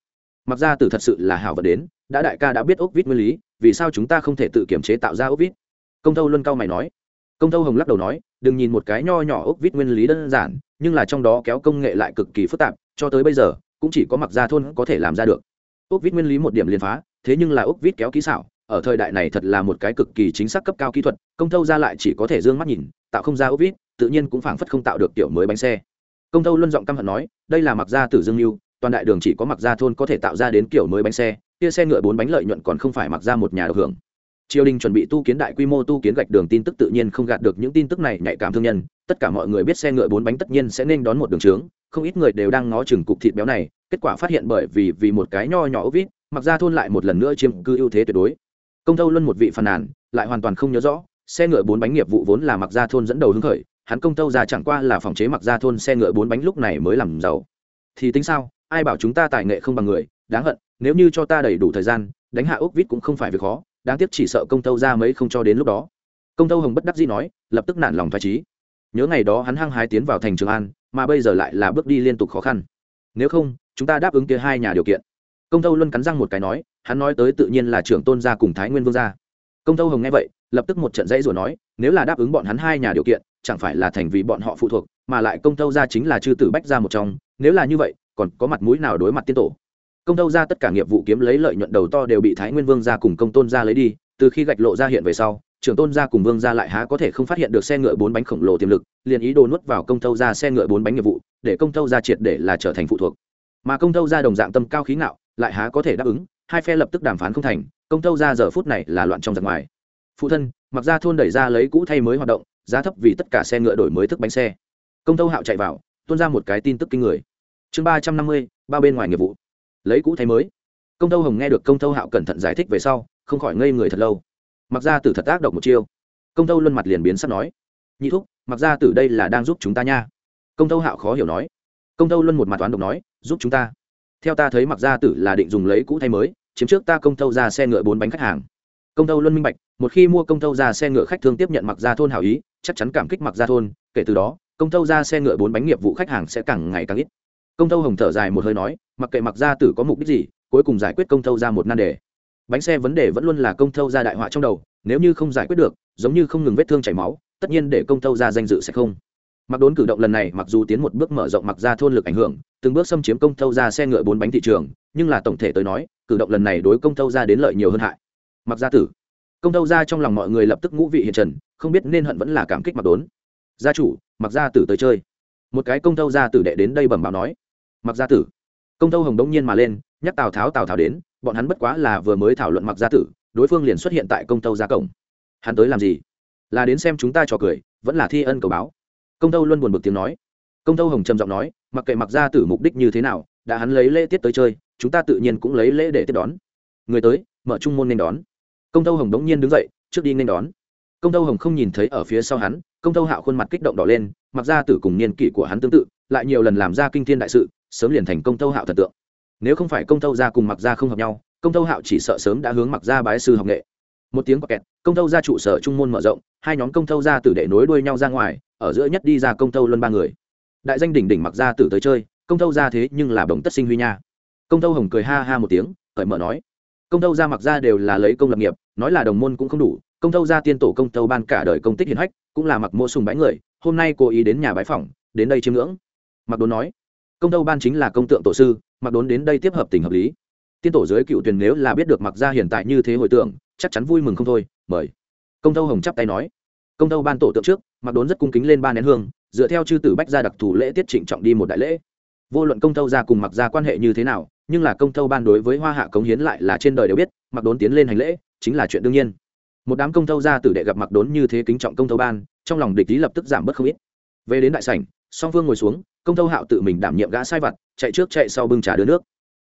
Mặc ra từ thật sự là hảo vật đến, đã đại ca đã biết ốc vít nguyên lý, vì sao chúng ta không thể tự kiểm chế tạo ra ốc vít? Công tâu luân cao mày nói. Công tâu hồng lắc đầu nói, đừng nhìn một cái nho nhỏ ốc vít nguyên lý đơn giản, nhưng là trong đó kéo công nghệ lại cực kỳ phức tạp, cho tới bây giờ, cũng chỉ có mặc ra thôn có thể làm ra được. Ốc vít nguyên lý một điểm liên phá, thế nhưng là ốc vít kéo kỹ xảo, ở thời đại này thật là một cái cực kỳ chính xác cấp cao kỹ thuật, công tâu ra lại chỉ có thể d ư ơ n g mắt nhìn, tạo không ra ốc vít tự nhiên cũng phảng phất không tạo được kiểu mới bánh xe. Công tâu luân giọng căm hận nói, đây là mặc gia tử dương mưu, toàn đại đường chỉ có mặc gia thôn có thể tạo ra đến kiểu mới bánh xe, kia xe ngựa bốn bánh lợi nhuận còn không phải mặc ra một nhà được hưởng. Triều đình chuẩn bị tu kiến đại quy mô tu kiến gạch đường tin tức tự nhiên không gạt được những tin tức này nhạy cảm thương nhân, tất cả mọi người biết xe ngựa bốn bánh tất nhiên sẽ nên đón một đường trướng, không ít người đều đang ngó chừng cục thịt béo này, kết quả phát hiện bởi vì vì một cái nho nhỏ ốc vít, mặc ra thôn lại một lần nữa chiếm cư ưu thế tuyệt đối. Công thâu luân một vị phàn nàn, lại hoàn toàn không nhớ rõ, xe ngựa bốn bánh nghiệp vụ vốn là mặc ra thôn dẫn đầu hứng khởi hắn công tâu ra chẳng qua là phòng chế mặc ra thôn xe ngựa bốn bánh lúc này mới làm giàu. Thì tính sao, ai bảo chúng ta tài nghệ không bằng người, đáng hận, nếu như cho ta đầy đủ thời gian, đánh hạ ốc vít cũng không phải việc khó, đáng tiếc chỉ sợ công tâu ra mấy không cho đến lúc đó. Công tâu hồng bất đắc dĩ nói, lập tức nản lòng thoải trí nhớ ngày đó hắn hăng hái tiến vào thành trường an, mà bây giờ lại là bước đi liên tục khó khăn. Nếu không, chúng ta đáp ứng kia hai nhà điều kiện. Công tâu luân cắn răng một cái nói, hắn nói tới tự nhiên là trưởng tôn gia cùng thái nguyên vương gia. Công tâu hồng nghe vậy, lập tức một trận dãy rồi nói, nếu là đáp ứng bọn hắn hai nhà điều kiện chẳng phải là thành vì bọn họ phụ thuộc, mà lại công tâu gia chính là chư tử bách gia một trong, nếu là như vậy, còn có mặt mũi nào đối mặt tiên tổ? Công tâu gia tất cả nghiệp vụ kiếm lấy lợi nhuận đầu to đều bị thái nguyên vương gia cùng công tôn gia lấy đi, từ khi gạch lộ ra hiện về sau, trưởng tôn gia cùng vương gia lại há có thể không phát hiện được xe ngựa bốn bánh khổng lồ tiềm lực, liền ý đồ nuốt vào công tâu gia xe ngựa bốn bánh nghiệp vụ, để công tâu gia triệt để là trở thành phụ thuộc. Mà công tâu gia đồng dạng tâm cao khí ngạo, lại há có thể đáp ứng, hai phe lập tức đàm phán không thành, công tâu gia giờ phút này là loạn trong giặc ngoài. Phụ thân, mặc ra thôn đẩy ra lấy cũ thay mới hoạt động giá thấp vì tất cả xe ngựa đổi mới thức bánh xe. Công tâu hạo chạy vào, tuôn ra một cái tin tức kinh người. Chương ba trăm năm mươi, ba bên ngoài nghiệp vụ. Lấy cũ thay mới. Công tâu hồng nghe được công tâu hạo cẩn thận giải thích về sau, không khỏi ngây người thật lâu. Mặc ra từ thật tác độc một chiêu. Công tâu luân mặt liền biến sắp nói. Nhị thúc, mặc ra từ đây là đang giúp chúng ta nha. Công tâu hạo khó hiểu nói. Công tâu luân một mặt toán độc nói, giúp chúng ta. Theo ta thấy mặc ra tử là định dùng lấy cũ thay mới, chiếm trước ta công tâu ra xe ngựa bốn bánh khách hàng. Công tâu luân minh bạch, một khi mua công tâu ra xe ngựa khách thương tiếp nhận mặc ra thôn hảo ý chắc chắn cảm kích mặc ra thôn, kể từ đó, công tâu ra xe ngựa bốn bánh nghiệp vụ khách hàng sẽ càng ngày càng ít. Công tâu hồng thở dài một hơi nói, mặc kệ mặc ra tử có mục đích gì, cuối cùng giải quyết công tâu ra một nan đề. Bánh xe vấn đề vẫn luôn là công tâu ra đại họa trong đầu, nếu như không giải quyết được, giống như không ngừng vết thương chảy máu, tất nhiên để công tâu ra danh dự sẽ không. Mặc đốn cử động lần này mặc dù tiến một bước mở rộng mặc ra thôn lực ảnh hưởng, từng bước xâm chiếm công tâu ra xe ngựa bốn bánh thị trường, nhưng là tổng thể tới nói, cử động lần này đối công tâu ra đến lợi nhiều hơn hại. Mặc gia tử công tâu ra trong lòng mọi người lập tức ngũ vị hiện trần, không biết nên hận vẫn là cảm kích mặc đốn. Gia chủ mặc gia tử tới chơi. Một cái công tâu gia tử đệ đến đây bẩm báo nói. Mặc gia tử. Công tâu hồng đống nhiên mà lên, nhắc tào tháo tào tháo đến, bọn hắn bất quá là vừa mới thảo luận mặc gia tử, đối phương liền xuất hiện tại công tâu gia cổng. Hắn tới làm gì? Là đến xem chúng ta trò cười, vẫn là thi ân cầu báo. Công tâu luân buồn bực tiếng nói. Công tâu hồng trầm giọng nói, mặc kệ mặc gia tử mục đích như thế nào, đã hắn lấy lễ tiết tới chơi, chúng ta tự nhiên cũng lấy lễ để tiếp đón. Người tới, mở trung môn nên đón công tâu hồng đống nhiên đứng dậy trước đi nên đón công tâu hồng không nhìn thấy ở phía sau hắn công tâu hạo khuôn mặt kích động đỏ lên mặc ra tử cùng niên kỷ của hắn tương tự lại nhiều lần làm ra kinh thiên đại sự sớm liền thành công tâu hạo thần tượng nếu không phải công tâu ra cùng mặc ra không hợp nhau công tâu hạo chỉ sợ sớm đã hướng mặc ra bái sư học nghệ một tiếng kẹt công tâu ra trụ sở trung môn mở rộng hai nhóm công tâu ra tử đệ nối đuôi nhau ra ngoài ở giữa nhất đi ra công tâu luân ba người đại danh đỉnh đỉnh mặc ra tử tới chơi công tâu ra thế nhưng là bồng tất sinh huy nha công tâu hồng cười ha ha một tiếng cởi mở nói công tâu gia mặc ra đều là lấy công lập nghiệp, nói là đồng môn cũng không đủ, công tâu gia tiên tổ công tâu ban cả đời công tích hiển hách, cũng là mặc mô sùng bái người, hôm nay cố ý đến nhà bái phỏng, đến đây chiêm ngưỡng. Mặc đốn nói, công tâu ban chính là công tượng tổ sư, mặc đốn đến đây tiếp hợp tình hợp lý. Tiên tổ giới cựu tuyển nếu là biết được mặc ra hiện tại như thế hồi tưởng, chắc chắn vui mừng không thôi, mời. Công tâu hồng chắp tay nói, công tâu ban tổ tượng trước, mặc đốn rất cung kính lên ba nén hương, dựa theo chư tử bách gia đặc thù lễ tiết trịnh trọng đi một đại lễ vô luận công tâu ra cùng mặc ra quan hệ như thế nào, nhưng là công tâu ban đối với hoa hạ cống hiến lại là trên đời đều biết mặc đốn tiến lên hành lễ, chính là chuyện đương nhiên. Một đám công tâu ra tử đệ gặp mặc đốn như thế kính trọng công tâu ban, trong lòng địch lý lập tức giảm bớt không ít. Về đến đại sảnh, song phương ngồi xuống, công tâu hạo tự mình đảm nhiệm gã sai vặt, chạy trước chạy sau bưng trà đưa nước.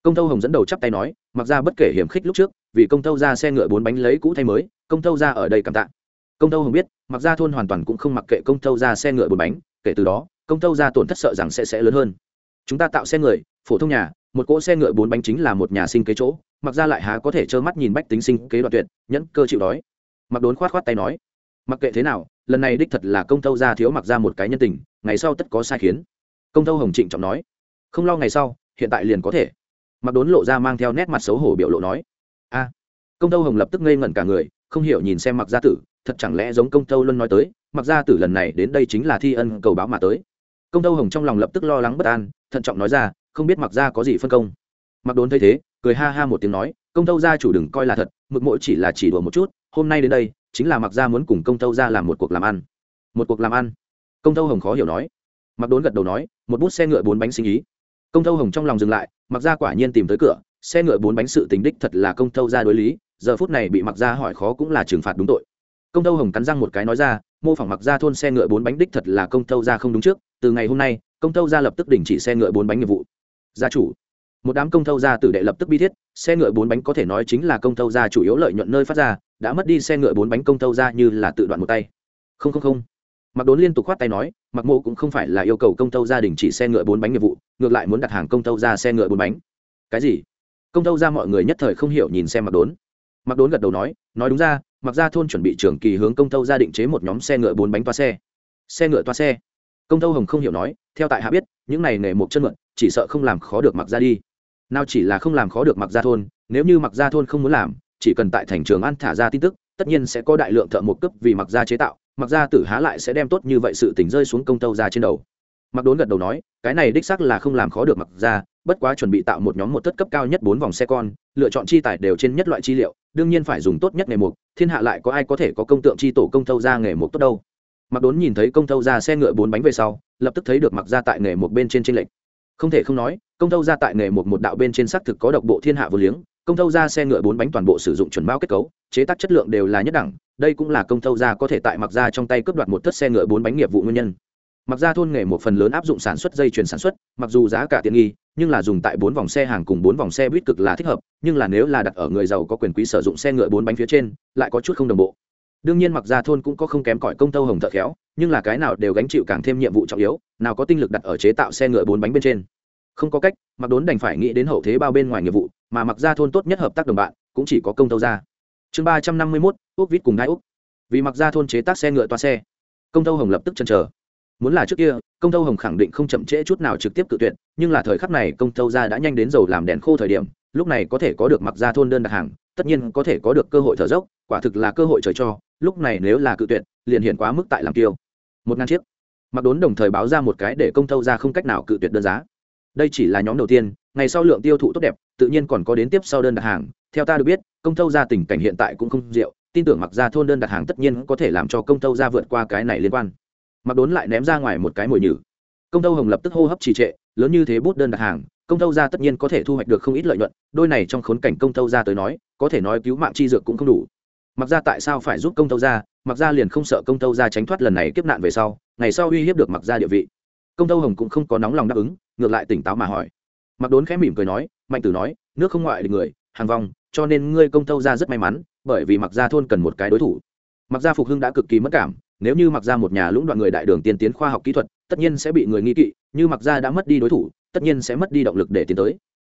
Công tâu hồng dẫn đầu chắp tay nói, mặc ra bất kể hiểm khích lúc trước, vì công tâu ra xe ngựa bốn bánh lấy cũ thay mới, công tâu ra ở đây cảm tạ. Công tâu hồng biết, mặc ra thôn hoàn toàn cũng không mặc kệ công tâu ra xe ngựa bốn bánh, kể từ đó, công tâu ra tổn thất sợ rằng sẽ sẽ lớn hơn chúng ta tạo xe người phổ thông nhà, một cỗ xe ngựa bốn bánh chính là một nhà sinh kế chỗ, mặc ra lại há có thể trơ mắt nhìn bách tính sinh kế đoạn tuyệt, nhẫn cơ chịu đói. Mặc đốn khoát khoát tay nói, mặc kệ thế nào, lần này đích thật là công tâu ra thiếu mặc ra một cái nhân tình, ngày sau tất có sai khiến. Công tâu hồng trịnh trọng nói, không lo ngày sau, hiện tại liền có thể. Mặc đốn lộ ra mang theo nét mặt xấu hổ biểu lộ nói, a, công tâu hồng lập tức ngây ngẩn cả người, không hiểu nhìn xem mặc gia tử, thật chẳng lẽ giống công tâu luân nói tới, mặc gia tử lần này đến đây chính là thi ân cầu báo mà tới. Công tâu hồng trong lòng lập tức lo lắng bất an thận trọng nói ra, không biết mặc gia có gì phân công. Mặc đốn thấy thế, cười ha ha một tiếng nói, công tâu gia chủ đừng coi là thật, mực mỗi chỉ là chỉ đùa một chút, hôm nay đến đây, chính là mặc gia muốn cùng công tâu gia làm một cuộc làm ăn. Một cuộc làm ăn? Công tâu hồng khó hiểu nói. Mặc đốn gật đầu nói, một bút xe ngựa bốn bánh sinh ý. Công tâu hồng trong lòng dừng lại mặc gia quả nhiên tìm tới cửa, xe ngựa bốn bánh sự tình đích thật là công tâu gia đối lý, giờ phút này bị mặc gia hỏi khó cũng là trừng phạt đúng tội. Công tâu hồng cắn răng một cái nói ra, mô phỏng mặc gia thôn xe ngựa bốn bánh đích thật là công tâu gia không đúng trước, từ ngày hôm nay công tâu gia lập tức đình chỉ xe ngựa bốn bánh nghiệp vụ. Gia chủ, một đám công tâu gia tử đệ lập tức bi thiết, xe ngựa bốn bánh có thể nói chính là công tâu gia chủ yếu lợi nhuận nơi phát ra, đã mất đi xe ngựa bốn bánh công tâu gia như là tự đoạn một tay. Không không không. Mặc đốn liên tục khoát tay nói mặc mộ cũng không phải là yêu cầu công tâu gia đình chỉ xe ngựa bốn bánh nghiệp vụ, ngược lại muốn đặt hàng công tâu ra xe ngựa bốn bánh. Cái gì? Công tâu ra mọi người nhất thời không hiểu nhìn xem mặc đốn. Mặc đốn gật đầu nói nói đúng ra mặc ra thôn chuẩn bị trường kỳ hướng công tâu gia định chế một nhóm xe ngựa bốn bánh toa xe. Xe ngựa toa xe công tâu hồng không hiểu nói, theo tại hạ biết, những này nghề một chân mượn, chỉ sợ không làm khó được mặc ra đi. Nào chỉ là không làm khó được mặc ra thôn, nếu như mặc ra thôn không muốn làm, chỉ cần tại thành trường an thả ra tin tức, tất nhiên sẽ có đại lượng thợ một cấp vì mặc ra chế tạo, mặc ra tử há lại sẽ đem tốt như vậy sự tỉnh rơi xuống công tâu ra trên đầu. Mặc đốn gật đầu nói, cái này đích xác là không làm khó được mặc ra bất quá chuẩn bị tạo một nhóm một thất cấp cao nhất bốn vòng xe con, lựa chọn chi tài đều trên nhất loại chi liệu, đương nhiên phải dùng tốt nhất nghề mục thiên hạ lại có ai có thể có công tượng chi tổ công thâu ra nghề mục tốt đâu mặc đốn nhìn thấy công thâu ra xe ngựa bốn bánh về sau, lập tức thấy được mặc ra tại nghề một bên trên trên lệnh không thể không nói, công thâu ra tại nghề một một đạo bên trên xác thực có độc bộ thiên hạ vô liếng, công thâu ra xe ngựa bốn bánh toàn bộ sử dụng chuẩn bao kết cấu, chế tác chất lượng đều là nhất đẳng, đây cũng là công thâu ra có thể tại mặc ra trong tay cướp đoạt một thất xe ngựa bốn bánh nghiệp vụ nguyên nhân. Mặc ra thôn nghề một phần lớn áp dụng sản xuất dây chuyền sản xuất, mặc dù giá cả tiện nghi, nhưng là dùng tại bốn vòng xe hàng cùng bốn vòng xe buýt cực là thích hợp, nhưng là nếu là đặt ở người giàu có quyền quý sử dụng xe ngựa bốn bánh phía trên, lại có chút không đồng bộ đương nhiên mặc ra thôn cũng có không kém cỏi công tâu hồng thợ khéo, nhưng là cái nào đều gánh chịu càng thêm nhiệm vụ trọng yếu, nào có tinh lực đặt ở chế tạo xe ngựa bốn bánh bên trên. Không có cách, mặc đốn đành phải nghĩ đến hậu thế bao bên ngoài nghiệp vụ, mà mặc ra thôn tốt nhất hợp tác đồng bạn, cũng chỉ có công tâu ra. Chương ba trăm năm mươi mốt, úc vít cùng đai úc. Vì mặc ra thôn chế tác xe ngựa toa xe, công tâu hồng lập tức chần chờ. Muốn là trước kia, công tâu hồng khẳng định không chậm trễ chút nào trực tiếp cự tuyệt, nhưng là thời khắc này công tâu ra đã nhanh đến dầu làm đèn khô thời điểm lúc này có thể có được mặc ra thôn đơn đặt hàng, tất nhiên có thể có được cơ hội thở dốc, quả thực là cơ hội trời cho, lúc này nếu là cự tuyệt, liền hiện quá mức tại làm tiêu. Một ngàn chiếc. Mặc đốn đồng thời báo ra một cái để công thâu ra không cách nào cự tuyệt đơn giá. Đây chỉ là nhóm đầu tiên, ngày sau lượng tiêu thụ tốt đẹp, tự nhiên còn có đến tiếp sau đơn đặt hàng. Theo ta được biết, công thâu ra tình cảnh hiện tại cũng không rượu, tin tưởng mặc ra thôn đơn đặt hàng tất nhiên có thể làm cho công thâu ra vượt qua cái này liên quan. Mặc đốn lại ném ra ngoài một cái mồi nhử. Công thâu hồng lập tức hô hấp trì trệ, lớn như thế bút đơn đặt hàng công tâu ra tất nhiên có thể thu hoạch được không ít lợi nhuận, đôi này trong khốn cảnh công tâu ra tới nói, có thể nói cứu mạng chi dược cũng không đủ. Mặc ra tại sao phải giúp công tâu ra mặc gia liền không sợ công tâu ra tránh thoát lần này kiếp nạn về sau, ngày sau uy hiếp được mặc gia địa vị. Công tâu hồng cũng không có nóng lòng đáp ứng, ngược lại tỉnh táo mà hỏi. Mặc đốn khẽ mỉm cười nói, mạnh tử nói, nước không ngoại được người, hàng vong, cho nên ngươi công tâu ra rất may mắn, bởi vì mặc gia thôn cần một cái đối thủ. Mặc gia phục hưng đã cực kỳ mất cảm, nếu như mặc gia một nhà lũng đoạn người đại đường tiên tiến khoa học kỹ thuật, tất nhiên sẽ bị người nghi kỵ, như mặc gia đã mất đi đối thủ tất nhiên sẽ mất đi động lực để tiến tới.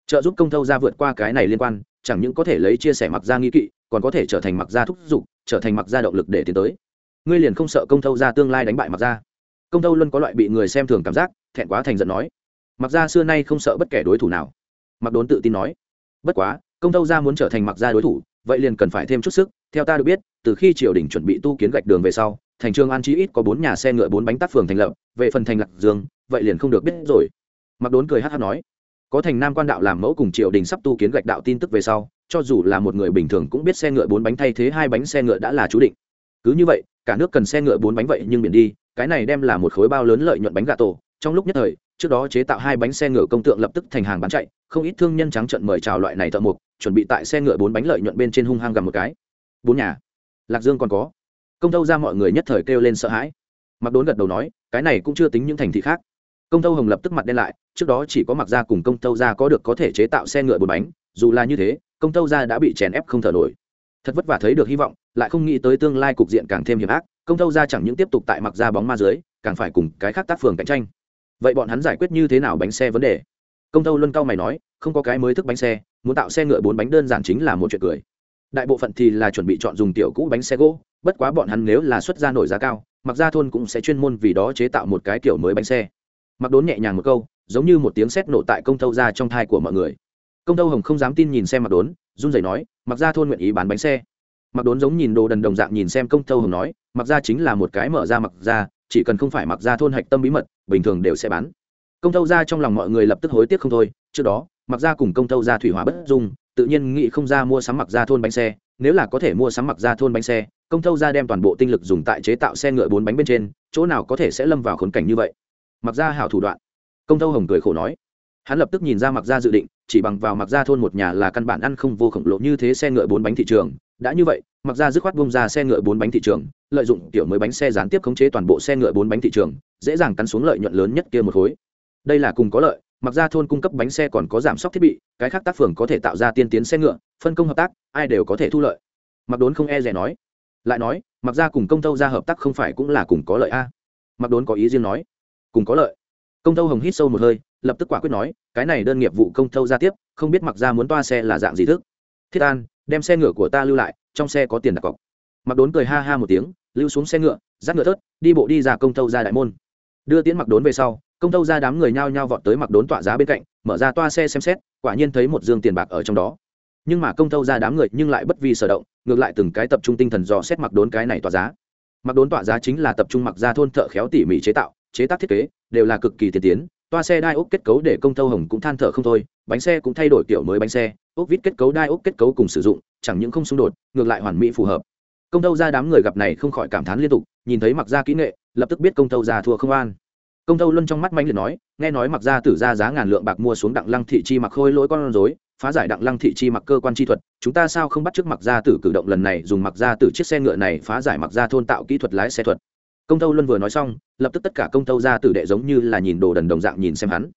Trợ giúp công thâu ra vượt qua cái này liên quan, chẳng những có thể lấy chia sẻ mặc gia nghi kỵ, còn có thể trở thành mặc gia thúc giục, trở thành mặc gia động lực để tiến tới. Ngươi liền không sợ công thâu ra tương lai đánh bại mặc gia. Công thâu luôn có loại bị người xem thường cảm giác, thẹn quá thành giận nói. Mặc gia xưa nay không sợ bất kể đối thủ nào. Mặc đốn tự tin nói. Bất quá, công thâu ra muốn trở thành mặc gia đối thủ, vậy liền cần phải thêm chút sức. Theo ta được biết, từ khi triều đình chuẩn bị tu kiến gạch đường về sau, thành trường an chí ít có bốn nhà xe ngựa bốn bánh tắt phường thành lập, về phần thành lạc dương, vậy liền không được biết rồi mặc đốn cười hát hát nói, có thành nam quan đạo làm mẫu cùng triều đình sắp tu kiến gạch đạo tin tức về sau, cho dù là một người bình thường cũng biết xe ngựa bốn bánh thay thế hai bánh xe ngựa đã là chú định. Cứ như vậy, cả nước cần xe ngựa bốn bánh vậy nhưng biển đi, cái này đem là một khối bao lớn lợi nhuận bánh gà tổ. Trong lúc nhất thời, trước đó chế tạo hai bánh xe ngựa công tượng lập tức thành hàng bán chạy, không ít thương nhân trắng trận mời chào loại này thợ mục chuẩn bị tại xe ngựa bốn bánh lợi nhuận bên trên hung hăng gầm một cái. Bốn nhà, lạc dương còn có. Công tâu ra mọi người nhất thời kêu lên sợ hãi. Mặc đốn gật đầu nói, cái này cũng chưa tính những thành thị khác công tâu hồng lập tức mặt đen lại, trước đó chỉ có mặc ra cùng công tâu ra có được có thể chế tạo xe ngựa bốn bánh, dù là như thế, công tâu ra đã bị chèn ép không thở nổi. Thật vất vả thấy được hy vọng, lại không nghĩ tới tương lai cục diện càng thêm hiểm ác, công tâu ra chẳng những tiếp tục tại mặc ra bóng ma dưới, càng phải cùng cái khác tác phường cạnh tranh. Vậy bọn hắn giải quyết như thế nào bánh xe vấn đề? Công tâu luân cao mày nói, không có cái mới thức bánh xe, muốn tạo xe ngựa bốn bánh đơn giản chính là một chuyện cười. Đại bộ phận thì là chuẩn bị chọn dùng tiểu cũ bánh xe gỗ, bất quá bọn hắn nếu là xuất ra nổi giá cao, mặc ra thôn cũng sẽ chuyên môn vì đó chế tạo một cái kiểu mới bánh xe mặc đốn nhẹ nhàng một câu, giống như một tiếng sét nổ tại công tâu ra trong thai của mọi người. Công tâu hồng không dám tin nhìn xem mặc đốn, run rẩy nói, mặc ra thôn nguyện ý bán bánh xe. Mặc đốn giống nhìn đồ đần đồng dạng nhìn xem công tâu hồng nói, mặc ra chính là một cái mở ra mặc ra chỉ cần không phải mặc ra thôn hạch tâm bí mật, bình thường đều sẽ bán. Công tâu ra trong lòng mọi người lập tức hối tiếc không thôi, trước đó, mặc ra cùng công tâu ra thủy hỏa bất dung, tự nhiên nghĩ không ra mua sắm mặc ra thôn bánh xe, nếu là có thể mua sắm mặc ra thôn bánh xe, công tâu ra đem toàn bộ tinh lực dùng tại chế tạo xe ngựa bốn bánh bên trên, chỗ nào có thể sẽ lâm vào khốn cảnh như vậy mặc ra hảo thủ đoạn. Công tâu hồng cười khổ nói. Hắn lập tức nhìn ra mặc ra dự định, chỉ bằng vào mặc ra thôn một nhà là căn bản ăn không vô khổng lồ như thế xe ngựa bốn bánh thị trường. Đã như vậy, mặc ra dứt khoát bông ra xe ngựa bốn bánh thị trường, lợi dụng tiểu mới bánh xe gián tiếp khống chế toàn bộ xe ngựa bốn bánh thị trường, dễ dàng cắn xuống lợi nhuận lớn nhất kia một khối. Đây là cùng có lợi, mặc ra thôn cung cấp bánh xe còn có giảm sóc thiết bị, cái khác tác phường có thể tạo ra tiên tiến xe ngựa, phân công hợp tác, ai đều có thể thu lợi. Mặc đốn không e rẻ nói. Lại nói, mặc ra cùng công tâu ra hợp tác không phải cũng là cùng có lợi a. Mặc đốn có ý riêng nói cùng có lợi. Công tâu hồng hít sâu một hơi, lập tức quả quyết nói, cái này đơn nghiệp vụ công tâu ra tiếp, không biết mặc ra muốn toa xe là dạng gì thức. Thiết an, đem xe ngựa của ta lưu lại, trong xe có tiền đặt cọc. Mặc đốn cười ha ha một tiếng, lưu xuống xe ngựa, dắt ngựa thớt, đi bộ đi ra công tâu ra đại môn. Đưa tiễn mặc đốn về sau, công tâu ra đám người nhao nhao vọt tới mặc đốn tọa giá bên cạnh, mở ra toa xe xem xét, quả nhiên thấy một dương tiền bạc ở trong đó. Nhưng mà công tâu ra đám người nhưng lại bất vi sở động, ngược lại từng cái tập trung tinh thần dò xét mặc đốn cái này tọa giá. Mặc đốn tọa giá chính là tập trung mặc ra thôn thợ khéo tỉ mỉ chế tạo chế tác thiết kế, đều là cực kỳ tiên tiến. Toa xe đai ốc kết cấu để công tâu hồng cũng than thở không thôi, bánh xe cũng thay đổi kiểu mới bánh xe, ốc vít kết cấu đai ốc kết cấu cùng sử dụng, chẳng những không xung đột, ngược lại hoàn mỹ phù hợp. Công tâu ra đám người gặp này không khỏi cảm thán liên tục, nhìn thấy mặc ra kỹ nghệ, lập tức biết công tâu ra thua không an. Công tâu luân trong mắt manh liệt nói, nghe nói mặc ra tử ra giá ngàn lượng bạc mua xuống đặng lăng thị chi mặc khôi lỗi con rối, phá giải đặng lăng thị chi mặc cơ quan chi thuật, chúng ta sao không bắt trước mặc ra tử cử động lần này, dùng mặc ra tử chiếc xe ngựa này phá giải mặc ra thôn tạo kỹ thuật lái xe thuật công tâu luân vừa nói xong, lập tức tất cả công tâu ra tử đệ giống như là nhìn đồ đần đồng dạng nhìn xem hắn.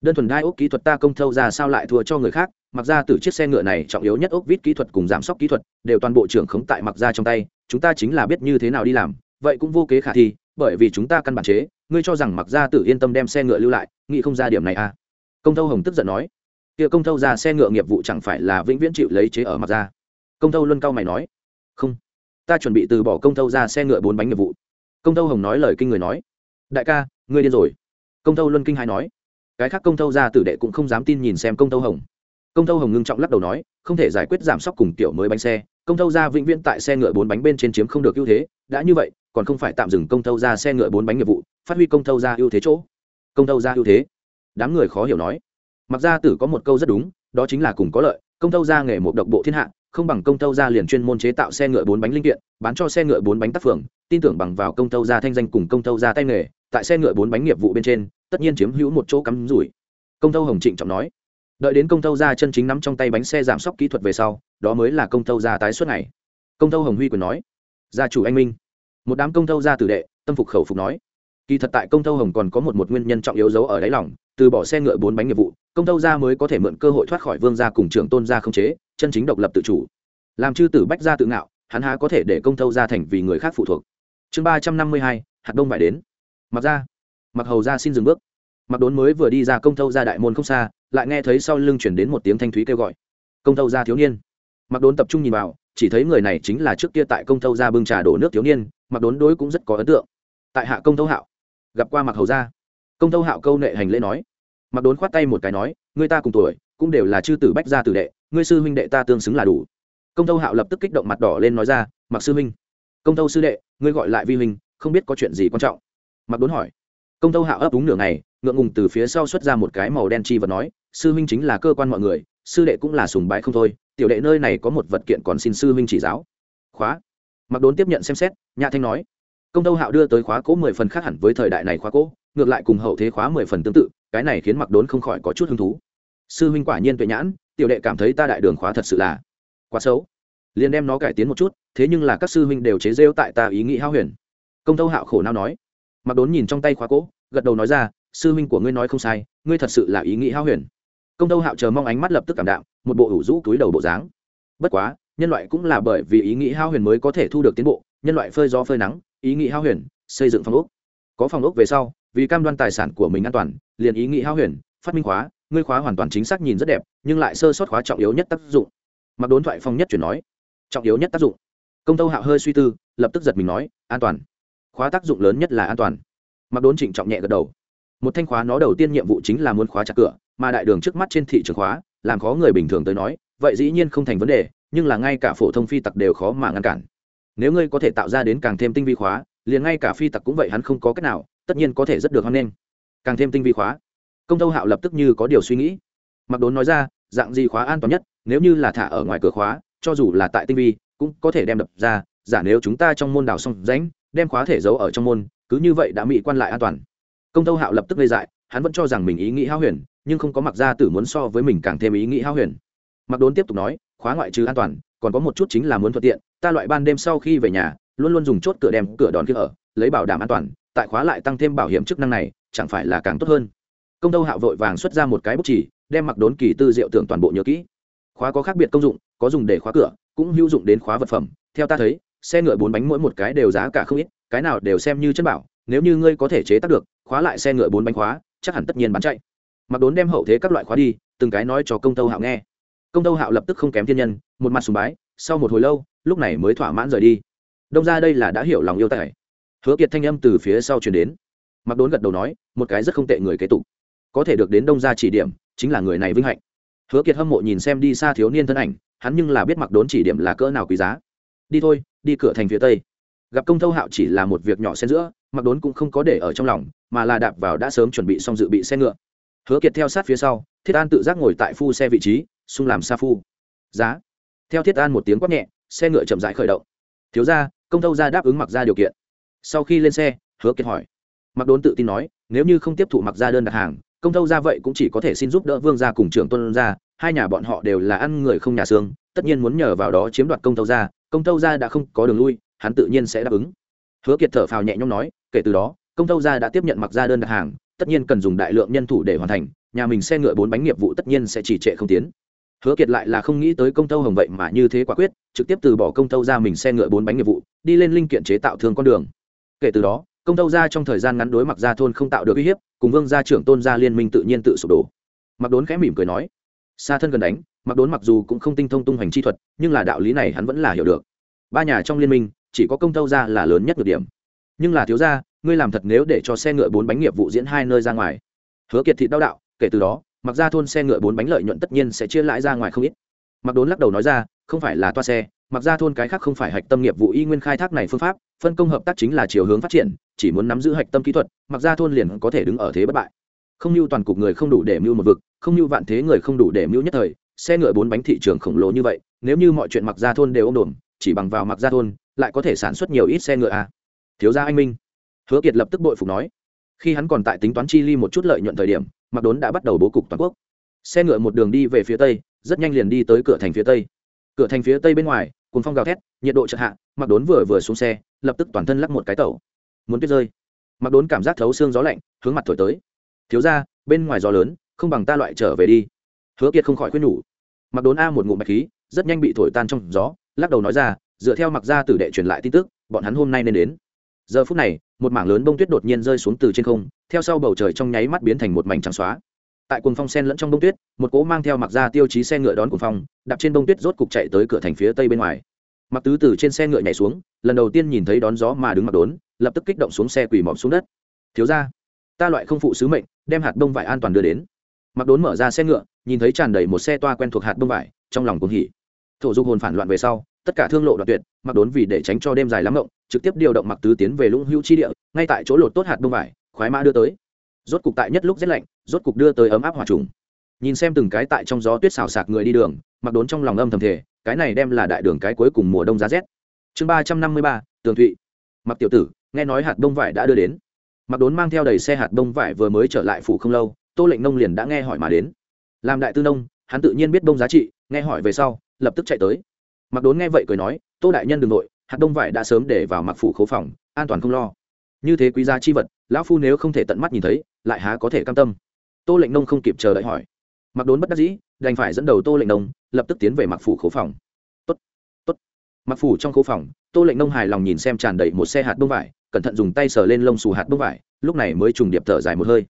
Đơn thuần đai ốc kỹ thuật ta công tâu ra sao lại thua cho người khác, mặc ra từ chiếc xe ngựa này trọng yếu nhất ốc vít kỹ thuật cùng giảm sốc kỹ thuật, đều toàn bộ trưởng khống tại mặc ra trong tay, chúng ta chính là biết như thế nào đi làm, vậy cũng vô kế khả thi, bởi vì chúng ta căn bản chế, ngươi cho rằng mặc ra tự yên tâm đem xe ngựa lưu lại, nghĩ không ra điểm này à? Công tâu hồng tức giận nói. Kia công tâu ra xe ngựa nghiệp vụ chẳng phải là vĩnh viễn chịu lấy chế ở mặc ra? Công tâu luân cao mày nói. Không, ta chuẩn bị từ bỏ công tâu ra xe ngựa bốn bánh nghiệp vụ công tâu hồng nói lời kinh người nói đại ca ngươi điên rồi công tâu luân kinh hai nói cái khác công tâu ra tử đệ cũng không dám tin nhìn xem công tâu hồng công tâu hồng ngưng trọng lắc đầu nói không thể giải quyết giảm sốc cùng tiểu mới bánh xe công tâu ra vĩnh viễn tại xe ngựa bốn bánh bên trên chiếm không được ưu thế đã như vậy còn không phải tạm dừng công tâu ra xe ngựa bốn bánh nghiệp vụ phát huy công tâu ra ưu thế chỗ công tâu ra ưu thế đám người khó hiểu nói mặc ra tử có một câu rất đúng đó chính là cùng có lợi công tâu ra nghề một độc bộ thiên hạ không bằng công tâu ra liền chuyên môn chế tạo xe ngựa bốn bánh linh kiện bán cho xe ngựa bốn bánh tác phường tin tưởng bằng vào công tâu ra thanh danh cùng công tâu ra tay nghề, tại xe ngựa bốn bánh nghiệp vụ bên trên, tất nhiên chiếm hữu một chỗ cắm rủi. Công tâu hồng trịnh trọng nói, đợi đến công tâu ra chân chính nắm trong tay bánh xe giảm sốc kỹ thuật về sau, đó mới là công tâu ra tái xuất này. Công tâu hồng huy quyền nói, gia chủ anh minh. Một đám công thâu ra tử đệ, tâm phục khẩu phục nói, kỳ thật tại công thâu hồng còn có một một nguyên nhân trọng yếu dấu ở đáy lòng, từ bỏ xe ngựa bốn bánh nghiệp vụ, công thâu gia mới có thể mượn cơ hội thoát khỏi vương gia cùng trưởng tôn gia không chế, chân chính độc lập tự chủ. Làm chư tử bách gia tự ngạo, hắn há có thể để công thâu gia thành vì người khác phụ thuộc chương ba trăm năm mươi hai, hạt đông vải đến. Mặc ra. Mặc hầu ra xin dừng bước. Mặc đốn mới vừa đi ra công thâu ra đại môn không xa, lại nghe thấy sau lưng chuyển đến một tiếng thanh thúy kêu gọi. Công thâu ra thiếu niên. Mặc đốn tập trung nhìn vào, chỉ thấy người này chính là trước kia tại công thâu ra bưng trà đổ nước thiếu niên, mặc đốn đối cũng rất có ấn tượng. Tại hạ công thâu hạo. Gặp qua mặc hầu ra. Công thâu hạo câu nệ hành lễ nói. Mặc đốn khoát tay một cái nói người ta cùng tuổi, cũng đều là chư tử bách gia tử đệ, ngươi sư huynh đệ ta tương xứng là đủ. Công thâu hạo lập tức kích động mặt đỏ lên nói ra, mặc sư huynh công tâu sư đệ, ngươi gọi lại vi huynh, không biết có chuyện gì quan trọng. Mặc đốn hỏi. Công tâu hạ ấp úng nửa ngày, ngượng ngùng từ phía sau xuất ra một cái màu đen chi vật nói, sư huynh chính là cơ quan mọi người, sư đệ cũng là sùng bái không thôi, tiểu đệ nơi này có một vật kiện còn xin sư huynh chỉ giáo. Khóa. Mặc đốn tiếp nhận xem xét nhà thanh nói. Công tâu hạo đưa tới khóa cỗ mười phần khác hẳn với thời đại này khóa cỗ ngược lại cùng hậu thế khóa mười phần tương tự, cái này khiến mặc đốn không khỏi có chút hứng thú. Sư huynh quả nhiên tuệ nhãn, tiểu đệ cảm thấy ta đại đường khóa thật sự là quá xấu liền đem nó cải tiến một chút, thế nhưng là các sư huynh đều chế rêu tại ta ý nghĩ hao huyền. Công tâu hạo khổ nào nói. Mặc đốn nhìn trong tay khóa cỗ, gật đầu nói ra, sư huynh của ngươi nói không sai, ngươi thật sự là ý nghĩ hao huyền. Công tâu hạo chờ mong ánh mắt lập tức cảm đạo một bộ ủ rũ túi đầu bộ dáng. Bất quá, nhân loại cũng là bởi vì ý nghĩ hao huyền mới có thể thu được tiến bộ, nhân loại phơi gió phơi nắng, ý nghĩ hao huyền, xây dựng phòng ốc. Có phòng ốc về sau, vì cam đoan tài sản của mình an toàn, liền ý nghĩ hao huyền, phát minh khóa, ngươi khóa hoàn toàn chính xác nhìn rất đẹp, nhưng lại sơ sót khóa trọng yếu nhất tác dụng. Mặc đốn thoại phong nhất chuyển nói trọng yếu nhất tác dụng. Công tâu hạo hơi suy tư, lập tức giật mình nói, an toàn. Khóa tác dụng lớn nhất là an toàn. Mặc đốn trịnh trọng nhẹ gật đầu. Một thanh khóa nó đầu tiên nhiệm vụ chính là muốn khóa chặt cửa, mà đại đường trước mắt trên thị trường khóa, làm khó người bình thường tới nói, vậy dĩ nhiên không thành vấn đề, nhưng là ngay cả phổ thông phi tặc đều khó mà ngăn cản. Nếu ngươi có thể tạo ra đến càng thêm tinh vi khóa, liền ngay cả phi tặc cũng vậy hắn không có cách nào, tất nhiên có thể rất được hoan nghênh. Càng thêm tinh vi khóa. Công tâu hạo lập tức như có điều suy nghĩ. Mặc đốn nói ra, dạng gì khóa an toàn nhất? Nếu như là thả ở ngoài cửa khóa cho dù là tại tinh vi, cũng có thể đem đập ra, giả nếu chúng ta trong môn đào xong rãnh, đem khóa thể giấu ở trong môn, cứ như vậy đã mỹ quan lại an toàn. Công tâu hạo lập tức gây dại, hắn vẫn cho rằng mình ý nghĩ hao huyền, nhưng không có mặc ra tử muốn so với mình càng thêm ý nghĩ hao huyền. Mặc đốn tiếp tục nói, khóa ngoại trừ an toàn, còn có một chút chính là muốn thuận tiện, ta loại ban đêm sau khi về nhà, luôn luôn dùng chốt cửa đem cửa đón kia ở, lấy bảo đảm an toàn, tại khóa lại tăng thêm bảo hiểm chức năng này, chẳng phải là càng tốt hơn. Công tâu hạo vội vàng xuất ra một cái bút chỉ, đem mặc đốn kỳ tư diệu tưởng toàn bộ nhớ kỹ. Khóa có khác biệt công dụng có dùng để khóa cửa, cũng hữu dụng đến khóa vật phẩm. Theo ta thấy, xe ngựa bốn bánh mỗi một cái đều giá cả không ít, cái nào đều xem như chân bảo, nếu như ngươi có thể chế tác được, khóa lại xe ngựa bốn bánh khóa, chắc hẳn tất nhiên bán chạy. Mặc đốn đem hậu thế các loại khóa đi, từng cái nói cho công tâu hạo nghe. Công tâu hạo lập tức không kém thiên nhân, một mặt sùng bái, sau một hồi lâu, lúc này mới thỏa mãn rời đi. Đông ra đây là đã hiểu lòng yêu tài. Hứa kiệt thanh âm từ phía sau chuyển đến. Mặc đốn gật đầu nói, một cái rất không tệ người kế tục. Có thể được đến đông ra chỉ điểm, chính là người này vinh hạnh. Hứa kiệt hâm mộ nhìn xem đi xa thiếu niên thân ảnh hắn nhưng là biết mặc đốn chỉ điểm là cỡ nào quý giá. Đi thôi, đi cửa thành phía tây. Gặp công thâu hạo chỉ là một việc nhỏ xen giữa, mặc đốn cũng không có để ở trong lòng, mà là đạp vào đã sớm chuẩn bị xong dự bị xe ngựa. Hứa kiệt theo sát phía sau, thiết an tự giác ngồi tại phu xe vị trí, xung làm sa phu. Giá. Theo thiết an một tiếng quát nhẹ, xe ngựa chậm rãi khởi động. Thiếu ra công thâu ra đáp ứng mặc ra điều kiện. Sau khi lên xe, hứa kiệt hỏi. Mặc đốn tự tin nói, nếu như không tiếp thụ mặc ra đơn đặt hàng, công thâu ra vậy cũng chỉ có thể xin giúp đỡ vương gia cùng trưởng tuân ra hai nhà bọn họ đều là ăn người không nhà xương, tất nhiên muốn nhờ vào đó chiếm đoạt công thâu ra công thâu ra đã không có đường lui, hắn tự nhiên sẽ đáp ứng. Hứa kiệt thở phào nhẹ nhõm nói, kể từ đó, công thâu ra đã tiếp nhận mặc ra đơn đặt hàng, tất nhiên cần dùng đại lượng nhân thủ để hoàn thành, nhà mình xe ngựa bốn bánh nghiệp vụ tất nhiên sẽ chỉ trệ không tiến. Hứa kiệt lại là không nghĩ tới công tâu hồng vậy mà như thế quả quyết, trực tiếp từ bỏ công tâu ra mình xe ngựa bốn bánh nghiệp vụ, đi lên linh kiện chế tạo thương con đường. Kể từ đó, công tâu ra trong thời gian ngắn đối mặc gia thôn không tạo được uy hiếp, cùng vương gia trưởng tôn gia liên minh tự nhiên tự sụp đổ. Mặc đốn khẽ mỉm cười nói xa thân gần đánh, mặc đốn mặc dù cũng không tinh thông tung hoành chi thuật, nhưng là đạo lý này hắn vẫn là hiểu được. Ba nhà trong liên minh, chỉ có công tâu ra là lớn nhất được điểm. Nhưng là thiếu gia, ngươi làm thật nếu để cho xe ngựa bốn bánh nghiệp vụ diễn hai nơi ra ngoài. Hứa kiệt thị đau đạo, kể từ đó, mặc ra thôn xe ngựa bốn bánh lợi nhuận tất nhiên sẽ chia lãi ra ngoài không ít. Mặc đốn lắc đầu nói ra, không phải là toa xe, mặc ra thôn cái khác không phải hạch tâm nghiệp vụ y nguyên khai thác này phương pháp, phân công hợp tác chính là chiều hướng phát triển, chỉ muốn nắm giữ hạch tâm kỹ thuật, mặc ra thôn liền có thể đứng ở thế bất bại không mưu toàn cục người không đủ để mưu một vực, không mưu vạn thế người không đủ để mưu nhất thời, xe ngựa bốn bánh thị trường khổng lồ như vậy, nếu như mọi chuyện mặc ra thôn đều ôm đồn chỉ bằng vào mặc ra thôn, lại có thể sản xuất nhiều ít xe ngựa à. thiếu gia anh minh. Hứa kiệt lập tức bội phục nói. Khi hắn còn tại tính toán chi ly một chút lợi nhuận thời điểm mặc đốn đã bắt đầu bố cục toàn quốc. Xe ngựa một đường đi về phía tây, rất nhanh liền đi tới cửa thành phía tây. Cửa thành phía tây bên ngoài cùng phong gào thét, nhiệt độ chợt hạ mặc đốn vừa vừa xuống xe, lập tức toàn thân lắc một cái tẩu. Muốn tuyết rơi. Mặc đốn cảm giác thấu xương gió lạnh, hướng mặt thổi tới thiếu ra, bên ngoài gió lớn, không bằng ta loại trở về đi. Hứa kiệt không khỏi khuyên nhủ. Mặc đốn a một ngụm bạch khí, rất nhanh bị thổi tan trong gió, lắc đầu nói ra, dựa theo mặc gia tử đệ truyền lại tin tức, bọn hắn hôm nay nên đến. Giờ phút này, một mảng lớn bông tuyết đột nhiên rơi xuống từ trên không, theo sau bầu trời trong nháy mắt biến thành một mảnh trắng xóa. Tại cuồng phong sen lẫn trong bông tuyết, một cỗ mang theo mặc ra tiêu chí xe ngựa đón cuồng phong, đạp trên bông tuyết rốt cục chạy tới cửa thành phía tây bên ngoài. Mặc tứ từ trên xe ngựa nhảy xuống, lần đầu tiên nhìn thấy đón gió mà đứng mặc đốn, lập tức kích động xuống xe quỳ mọm xuống đất. Thiếu ra ta loại không phụ sứ mệnh, đem hạt đông vải an toàn đưa đến. Mặc đốn mở ra xe ngựa, nhìn thấy tràn đầy một xe toa quen thuộc hạt đông vải, trong lòng cuồng hỉ. Thổ dục hồn phản loạn về sau, tất cả thương lộ đoạn tuyệt, mặc đốn vì để tránh cho đêm dài lắm rộng trực tiếp điều động mặc tứ tiến về lũng hữu chi địa, ngay tại chỗ lột tốt hạt đông vải, khoái mã đưa tới. Rốt cục tại nhất lúc rét lạnh, rốt cục đưa tới ấm áp hòa trùng. Nhìn xem từng cái tại trong gió tuyết xào sạc người đi đường, mặc đốn trong lòng âm thầm thể cái này đem là đại đường cái cuối cùng mùa đông giá rét. Chương ba trăm năm mươi ba, tường thụy. Mặc tiểu tử, nghe nói hạt đông vải đã đưa đến mặc đốn mang theo đầy xe hạt đông vải vừa mới trở lại phủ không lâu, tô lệnh nông liền đã nghe hỏi mà đến. Làm đại tư nông, hắn tự nhiên biết đông giá trị, nghe hỏi về sau, lập tức chạy tới. Mặc đốn nghe vậy cười nói, tô đại nhân đ ừ n g nội, hạt đông vải đã sớm để vào mặc phủ khấu phòng, an toàn không lo. Như thế quý giá chi vật, lão phu nếu không thể tận mắt nhìn thấy, lại há có thể cam tâm. Tô lệnh nông không kịp chờ đợi hỏi. Mặc đốn bất đắc dĩ, đành phải dẫn đầu tô lệnh nông, lập tức tiến về mặc phủ khấu phòng. Tốt tốt. Mặc phủ trong khấu phòng, tô lệnh nông hài lòng nhìn xem tràn đầy một xe hạt đông vải cẩn thận dùng tay sờ lên lông xù hạt đông vải, lúc này mới trùng điệp thở dài một hơi.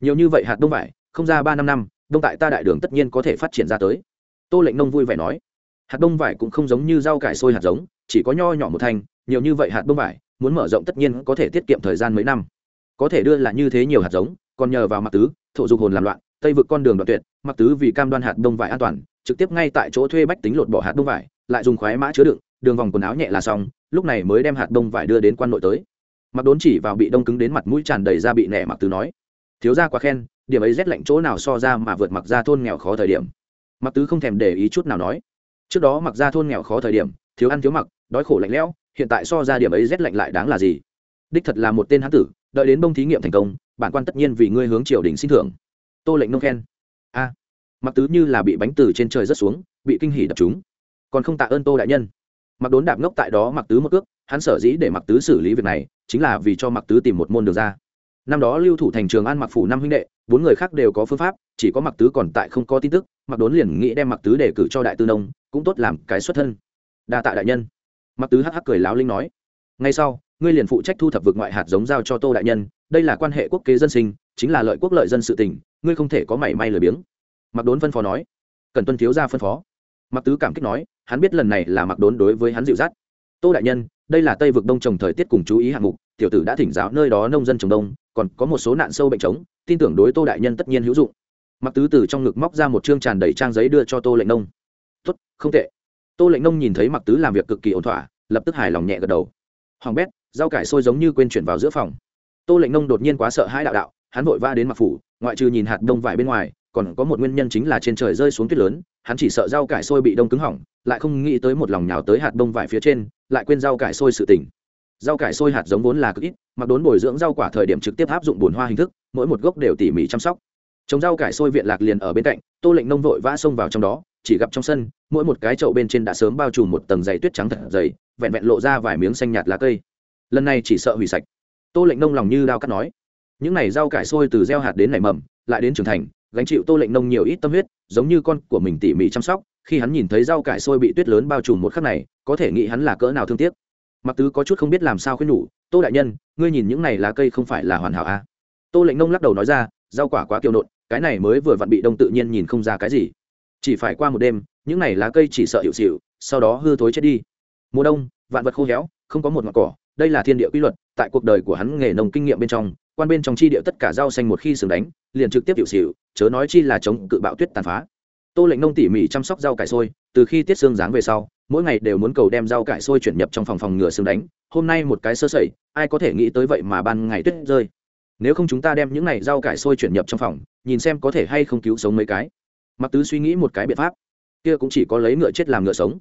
Nhiều như vậy hạt đông vải, không ra ba năm năm, đông tại ta đại đường tất nhiên có thể phát triển ra tới. Tô lệnh nông vui vẻ nói. Hạt đông vải cũng không giống như rau cải sôi hạt giống, chỉ có nho nhỏ một thanh, nhiều như vậy hạt đông vải, muốn mở rộng tất nhiên có thể tiết kiệm thời gian mấy năm. Có thể đưa là như thế nhiều hạt giống, còn nhờ vào mặc tứ, thổ dục hồn làm loạn, tây vực con đường đoạn tuyệt mặc tứ vì cam đoan hạt đông vải an toàn, trực tiếp ngay tại chỗ thuê bách tính lột bỏ hạt đông vải, lại dùng khoái mã chứa đựng, đường vòng quần áo nhẹ là xong, lúc này mới đem hạt đông vải đưa đến quan nội tới mặc đốn chỉ vào bị đông cứng đến mặt mũi tràn đầy ra bị nẻ mặc tứ nói, thiếu ra quá khen, điểm ấy rét lạnh chỗ nào so ra mà vượt mặc ra thôn nghèo khó thời điểm. Mặc tứ không thèm để ý chút nào nói, trước đó mặc ra thôn nghèo khó thời điểm, thiếu ăn thiếu mặc, đói khổ lạnh lẽo, hiện tại so ra điểm ấy rét lạnh lại đáng là gì? Đích thật là một tên hán tử, đợi đến bông thí nghiệm thành công, bản quan tất nhiên vì ngươi hướng triều đình xin thưởng. Tô lệnh nông khen, a, mặc tứ như là bị bánh từ trên trời rớt xuống, bị kinh hỉ đập chúng. Còn không tạ ơn tô đại nhân. Mặc đốn đạp ngốc tại đó mặc tứ một cước, hắn sở dĩ để mặc tứ xử lý việc này chính là vì cho mặc tứ tìm một môn đường ra. Năm đó lưu thủ thành, trường an mặc phủ năm huynh đệ, bốn người khác đều có phương pháp, chỉ có mặc tứ còn tại không có tin tức mặc đốn liền nghĩ đem mặc tứ để cử cho đại tư nông, cũng tốt làm cái xuất thân. Đa tạ đại nhân. Mặc tứ hắc hắc cười láo linh nói, ngay sau, ngươi liền phụ trách thu thập vực ngoại hạt giống giao cho tô đại nhân, đây là quan hệ quốc kế dân sinh, chính là lợi quốc lợi dân sự tỉnh ngươi không thể có mảy may lười biếng. Mặc đốn phân phó nói, cần tuân thiếu ra phân phó. Mặc tứ cảm kích nói, hắn biết lần này là mặc đốn đối với hắn dịu dắt. Tô đại nhân đây là tây vực đông trồng thời tiết cùng chú ý hạng mục, tiểu tử đã thỉnh giáo nơi đó nông dân trồng đông, còn có một số nạn sâu bệnh trống, tin tưởng đối tô đại nhân tất nhiên hữu dụng. Mặc tứ từ trong ngực móc ra một chương tràn đầy trang giấy đưa cho tô lệnh nông. Tốt, không tệ. Tô lệnh nông nhìn thấy mặc tứ làm việc cực kỳ ổn thỏa, lập tức hài lòng nhẹ gật đầu. Hoàng bét, rau cải sôi giống như quên chuyển vào giữa phòng. Tô lệnh nông đột nhiên quá sợ hãi đạo đạo, hắn vội va đến mặc phủ, ngoại trừ nhìn hạt đông vải bên ngoài còn có một nguyên nhân chính là trên trời rơi xuống tuyết lớn, hắn chỉ sợ rau cải sôi bị đông cứng hỏng, lại không nghĩ tới một lòng nhào tới hạt đông vải phía trên, lại quên rau cải sôi sự tỉnh rau cải sôi hạt giống vốn là cực ít, mặc đốn bồi dưỡng rau quả thời điểm trực tiếp áp dụng bùn hoa hình thức, mỗi một gốc đều tỉ mỉ chăm sóc. Trồng rau cải sôi viện lạc liền ở bên cạnh, tô lệnh nông vội vã xông vào trong đó, chỉ gặp trong sân, mỗi một cái chậu bên trên đã sớm bao trùm một tầng dày tuyết trắng thật dày, vẹn vẹn lộ ra vài miếng xanh nhạt lá cây. Lần này chỉ sợ hủy sạch. Tô lệnh nông lòng như đao cắt nói. Những này rau cải sôi từ gieo hạt đến nảy mầm, lại đến trưởng thành gánh chịu tô lệnh nông nhiều ít tâm huyết, giống như con của mình tỉ mỉ chăm sóc, khi hắn nhìn thấy rau cải sôi bị tuyết lớn bao trùm một khắc này, có thể nghĩ hắn là cỡ nào thương tiếc. Mặc tứ có chút không biết làm sao khuyên nhủ, tô đại nhân, ngươi nhìn những này lá cây không phải là hoàn hảo à? tô lệnh nông lắc đầu nói ra, rau quả quá kiêu nộn cái này mới vừa vặn bị đông tự nhiên nhìn không ra cái gì. Chỉ phải qua một đêm, những này lá cây chỉ sợ hiệu xịu, sau đó hư thối chết đi. Mùa đông, vạn vật khô héo, không có một ngọn cỏ, đây là thiên địa quy luật, tại cuộc đời của hắn nghề nông kinh nghiệm bên trong quan bên trong chi địa tất cả rau xanh một khi sừng đánh, liền trực tiếp hiệu xịu chớ nói chi là chống cự bạo tuyết tàn phá. Tô lệnh nông tỉ mỉ chăm sóc rau cải sôi từ khi tiết xương dáng về sau, mỗi ngày đều muốn cầu đem rau cải sôi chuyển nhập trong phòng phòng ngừa xương đánh, hôm nay một cái sơ sẩy, ai có thể nghĩ tới vậy mà ban ngày tuyết rơi. Nếu không chúng ta đem những này rau cải sôi chuyển nhập trong phòng, nhìn xem có thể hay không cứu sống mấy cái. Mặc tứ suy nghĩ một cái biện pháp. Kia cũng chỉ có lấy ngựa chết làm ngựa sống.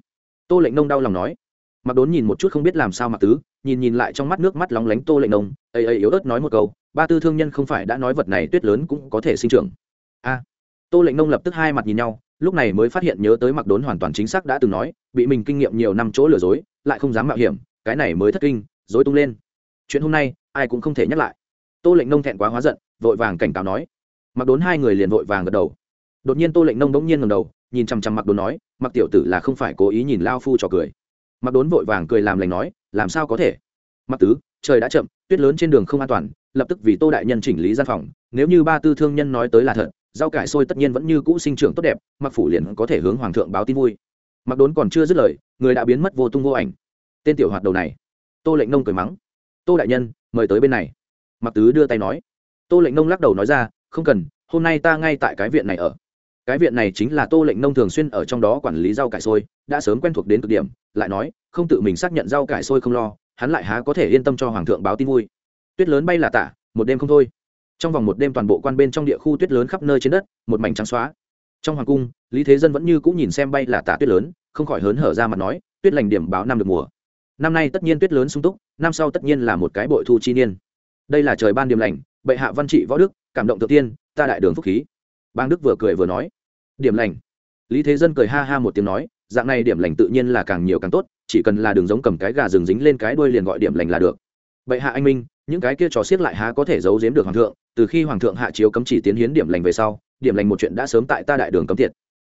Tô lệnh nông đau lòng nói. Mặc đốn nhìn một chút không biết làm sao mặc tứ, nhìn nhìn lại trong mắt nước mắt lóng lánh tô lệnh nông, ây ây yếu ớt nói một câu ba tư thương nhân không phải đã nói vật này tuyết lớn cũng có thể sinh trưởng. A. Tô lệnh nông lập tức hai mặt nhìn nhau, lúc này mới phát hiện nhớ tới mặc đốn hoàn toàn chính xác đã từng nói, bị mình kinh nghiệm nhiều năm chỗ lừa dối, lại không dám mạo hiểm, cái này mới thất kinh dối tung lên. Chuyện hôm nay, ai cũng không thể nhắc lại. Tô lệnh nông thẹn quá hóa giận, vội vàng cảnh cáo nói. Mặc đốn hai người liền vội vàng gật đầu. Đột nhiên tô lệnh nông bỗng nhiên ngầm đầu, nhìn chằm chằm mặc đốn nói mặc tiểu tử là không phải cố ý nhìn lao phu trò cười. Mặc đốn vội vàng cười làm lành nói, làm sao có thể? Mặc tứ, trời đã chậm, tuyết lớn trên đường không an toàn lập tức vì tô đại nhân chỉnh lý gian phòng, nếu như ba tư thương nhân nói tới là thật, rau cải sôi tất nhiên vẫn như cũ sinh trưởng tốt đẹp mặc phủ liền có thể hướng hoàng thượng báo tin vui. Mặc đốn còn chưa dứt lời, người đã biến mất vô tung vô ảnh. Tên tiểu hoạt đầu này, tô lệnh nông cười mắng. Tô đại nhân, mời tới bên này. Mặc tứ đưa tay nói. Tô lệnh nông lắc đầu nói ra, không cần, hôm nay ta ngay tại cái viện này ở. Cái viện này chính là tô lệnh nông thường xuyên ở trong đó quản lý rau cải sôi đã sớm quen thuộc đến cực điểm, lại nói, không tự mình xác nhận rau cải sôi không lo, hắn lại há có thể yên tâm cho hoàng thượng báo tin vui tuyết lớn bay là tả, một đêm không thôi. Trong vòng một đêm toàn bộ quan bên trong địa khu tuyết lớn khắp nơi trên đất, một mảnh trắng xóa. Trong hoàng cung, lý thế dân vẫn như cũng nhìn xem bay là tả tuyết lớn, không khỏi hớn hở ra mặt nói, tuyết lành điểm báo năm được mùa. Năm nay tất nhiên tuyết lớn sung túc, năm sau tất nhiên là một cái bội thu chi niên. Đây là trời ban điểm lành, bệ hạ văn trị võ đức, cảm động tự tiên, ta đại đường phúc khí. Bang đức vừa cười vừa nói. Điểm lành. Lý thế dân cười ha ha một tiếng nói, dạng này điểm lành tự nhiên là càng nhiều càng tốt, chỉ cần là đường giống cầm cái gà rừng dính lên cái đuôi liền gọi điểm lành là được. Bệ hạ anh minh những cái kia trò xiết lại há có thể giấu giếm được hoàng thượng, từ khi hoàng thượng hạ chiếu cấm chỉ tiến hiến điểm lành về sau, điểm lành một chuyện đã sớm tại ta đại đường cấm tiệt.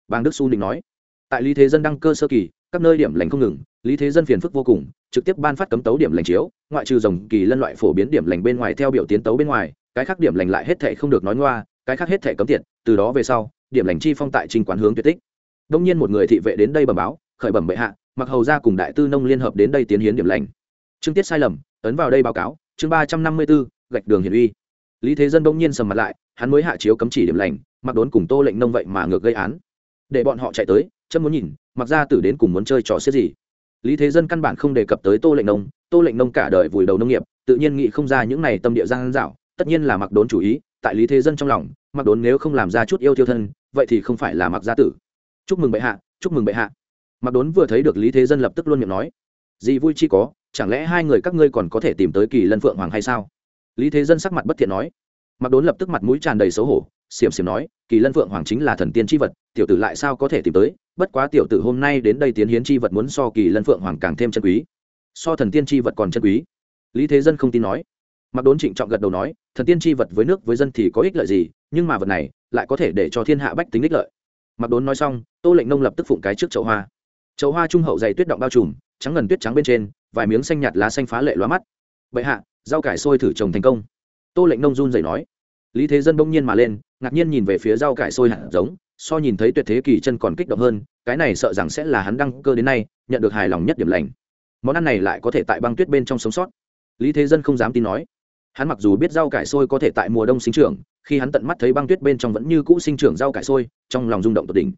Bang đức su định nói. Tại lý thế dân đăng cơ sơ kỳ, các nơi điểm lành không ngừng, lý thế dân phiền phức vô cùng, trực tiếp ban phát cấm tấu điểm lành chiếu, ngoại trừ dòng kỳ lân loại phổ biến điểm lành bên ngoài theo biểu tiến tấu bên ngoài, cái khác điểm lành lại hết thể không được nói ngoa, cái khác hết thể cấm tiệt, từ đó về sau, điểm lành chi phong tại trình quán hướng tuyệt tích. Đông nhiên một người thị vệ đến đây bẩm báo, khởi bẩm bệ hạ, mặc hầu ra cùng đại tư nông liên hợp đến đây tiến hiến điểm lành. Trương tiết sai lầm, ấn vào đây báo cáo chương ba trăm năm mươi bốn, gạch đường hiển uy. Lý thế dân bỗng nhiên sầm mặt lại, hắn mới hạ chiếu cấm chỉ điểm lành, mặc đốn cùng tô lệnh nông vậy mà ngược gây án. Để bọn họ chạy tới chân muốn nhìn, mặc ra tử đến cùng muốn chơi trò xiết gì. Lý thế dân căn bản không đề cập tới tô lệnh nông, tô lệnh nông cả đời vùi đầu nông nghiệp, tự nhiên nghĩ không ra những này tâm địa giang dạo tất nhiên là mặc đốn chủ ý, tại lý thế dân trong lòng, mặc đốn nếu không làm ra chút yêu tiêu thân, vậy thì không phải là mặc gia tử. Chúc mừng bệ hạ, chúc mừng bệ hạ. Mặc đốn vừa thấy được lý thế dân lập tức luôn miệng nói, gì vui chi có chẳng lẽ hai người các ngươi còn có thể tìm tới kỳ lân phượng hoàng hay sao? Lý thế dân sắc mặt bất thiện nói. Mặc đốn lập tức mặt mũi tràn đầy xấu hổ, xiềm xiềm nói, kỳ lân phượng hoàng chính là thần tiên tri vật, tiểu tử lại sao có thể tìm tới? Bất quá tiểu tử hôm nay đến đây tiến hiến tri vật muốn so kỳ lân phượng hoàng càng thêm chân quý. So thần tiên tri vật còn chân quý. Lý thế dân không tin nói. Mặc đốn trịnh trọng gật đầu nói, thần tiên tri vật với nước với dân thì có ích lợi gì, nhưng mà vật này lại có thể để cho thiên hạ bách tính ích lợi. Mặc đốn nói xong, tô lệnh nông lập tức phụng cái trước chậu hoa. Chậu hoa trung hậu dày tuyết động bao trùm, trắng ngần tuyết trắng bên trên vài miếng xanh nhạt lá xanh phá lệ loa mắt. Bệ hạ, rau cải sôi thử trồng thành công. Tô lệnh nông run dậy nói. Lý thế dân bỗng nhiên mà lên, ngạc nhiên nhìn về phía rau cải sôi hạt giống, so nhìn thấy tuyệt thế kỳ chân còn kích động hơn, cái này sợ rằng sẽ là hắn đăng cơ đến nay, nhận được hài lòng nhất điểm lành. Món ăn này lại có thể tại băng tuyết bên trong sống sót. Lý thế dân không dám tin nói. Hắn mặc dù biết rau cải sôi có thể tại mùa đông sinh trưởng, khi hắn tận mắt thấy băng tuyết bên trong vẫn như cũ sinh trưởng rau cải sôi, trong lòng rung động tột đỉnh.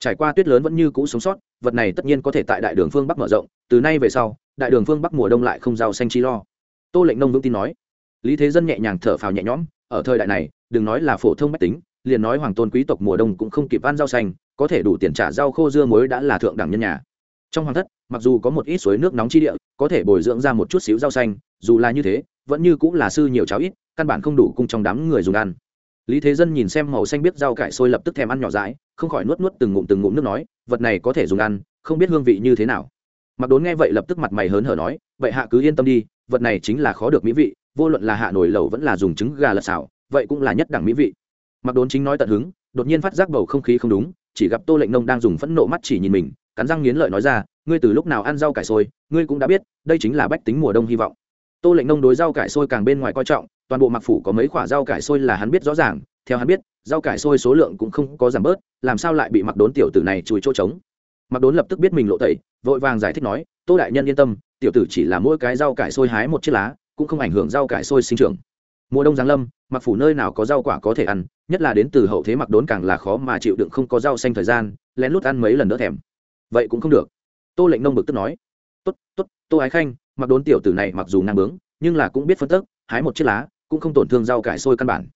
Trải qua tuyết lớn vẫn như cũ sống sót, vật này tất nhiên có thể tại đại đường phương bắc mở rộng, từ nay về sau đại đường phương bắc mùa đông lại không rau xanh chi lo. Tô lệnh nông vững tin nói. Lý thế dân nhẹ nhàng thở phào nhẹ nhõm, ở thời đại này, đừng nói là phổ thông mách tính, liền nói hoàng tôn quý tộc mùa đông cũng không kịp ăn rau xanh, có thể đủ tiền trả rau khô dưa muối đã là thượng đẳng nhân nhà. Trong hoàng thất, mặc dù có một ít suối nước nóng chi địa, có thể bồi dưỡng ra một chút xíu rau xanh, dù là như thế, vẫn như cũng là sư nhiều cháo ít, căn bản không đủ cung trong đám người dùng ăn. Lý thế dân nhìn xem màu xanh biết rau cải sôi lập tức thèm ăn nhỏ dãi, không khỏi nuốt nuốt từng ngụm từng ngụm nước nói, vật này có thể dùng ăn, không biết hương vị như thế nào mặc đốn nghe vậy lập tức mặt mày hớn hở nói, vậy hạ cứ yên tâm đi, vật này chính là khó được mỹ vị, vô luận là hạ nổi lẩu vẫn là dùng trứng gà lật xào, vậy cũng là nhất đẳng mỹ vị. Mặc đốn chính nói tận hứng, đột nhiên phát giác bầu không khí không đúng, chỉ gặp tô lệnh nông đang dùng phẫn nộ mắt chỉ nhìn mình, cắn răng nghiến lợi nói ra, ngươi từ lúc nào ăn rau cải sôi ngươi cũng đã biết, đây chính là bách tính mùa đông hy vọng. Tô lệnh nông đối rau cải sôi càng bên ngoài coi trọng, toàn bộ mặc phủ có mấy khoả rau cải sôi là hắn biết rõ ràng, theo hắn biết, rau cải sôi số lượng cũng không có giảm bớt, làm sao lại bị mặc đốn tiểu tử này chùi chỗ trống? Mặc đốn lập tức biết mình lộ tẩy vội vàng giải thích nói, tô đại nhân yên tâm, tiểu tử chỉ là mỗi cái rau cải sôi hái một chiếc lá, cũng không ảnh hưởng rau cải sôi sinh trưởng. Mùa đông giáng lâm, mặc phủ nơi nào có rau quả có thể ăn, nhất là đến từ hậu thế mặc đốn càng là khó mà chịu đựng không có rau xanh thời gian, lén lút ăn mấy lần đỡ thèm. Vậy cũng không được. Tô lệnh nông bực tức nói. Tốt tốt, tô ái khanh, mặc đốn tiểu tử này mặc dù ngang bướng, nhưng là cũng biết phân tức, hái một chiếc lá, cũng không tổn thương rau cải sôi căn bản.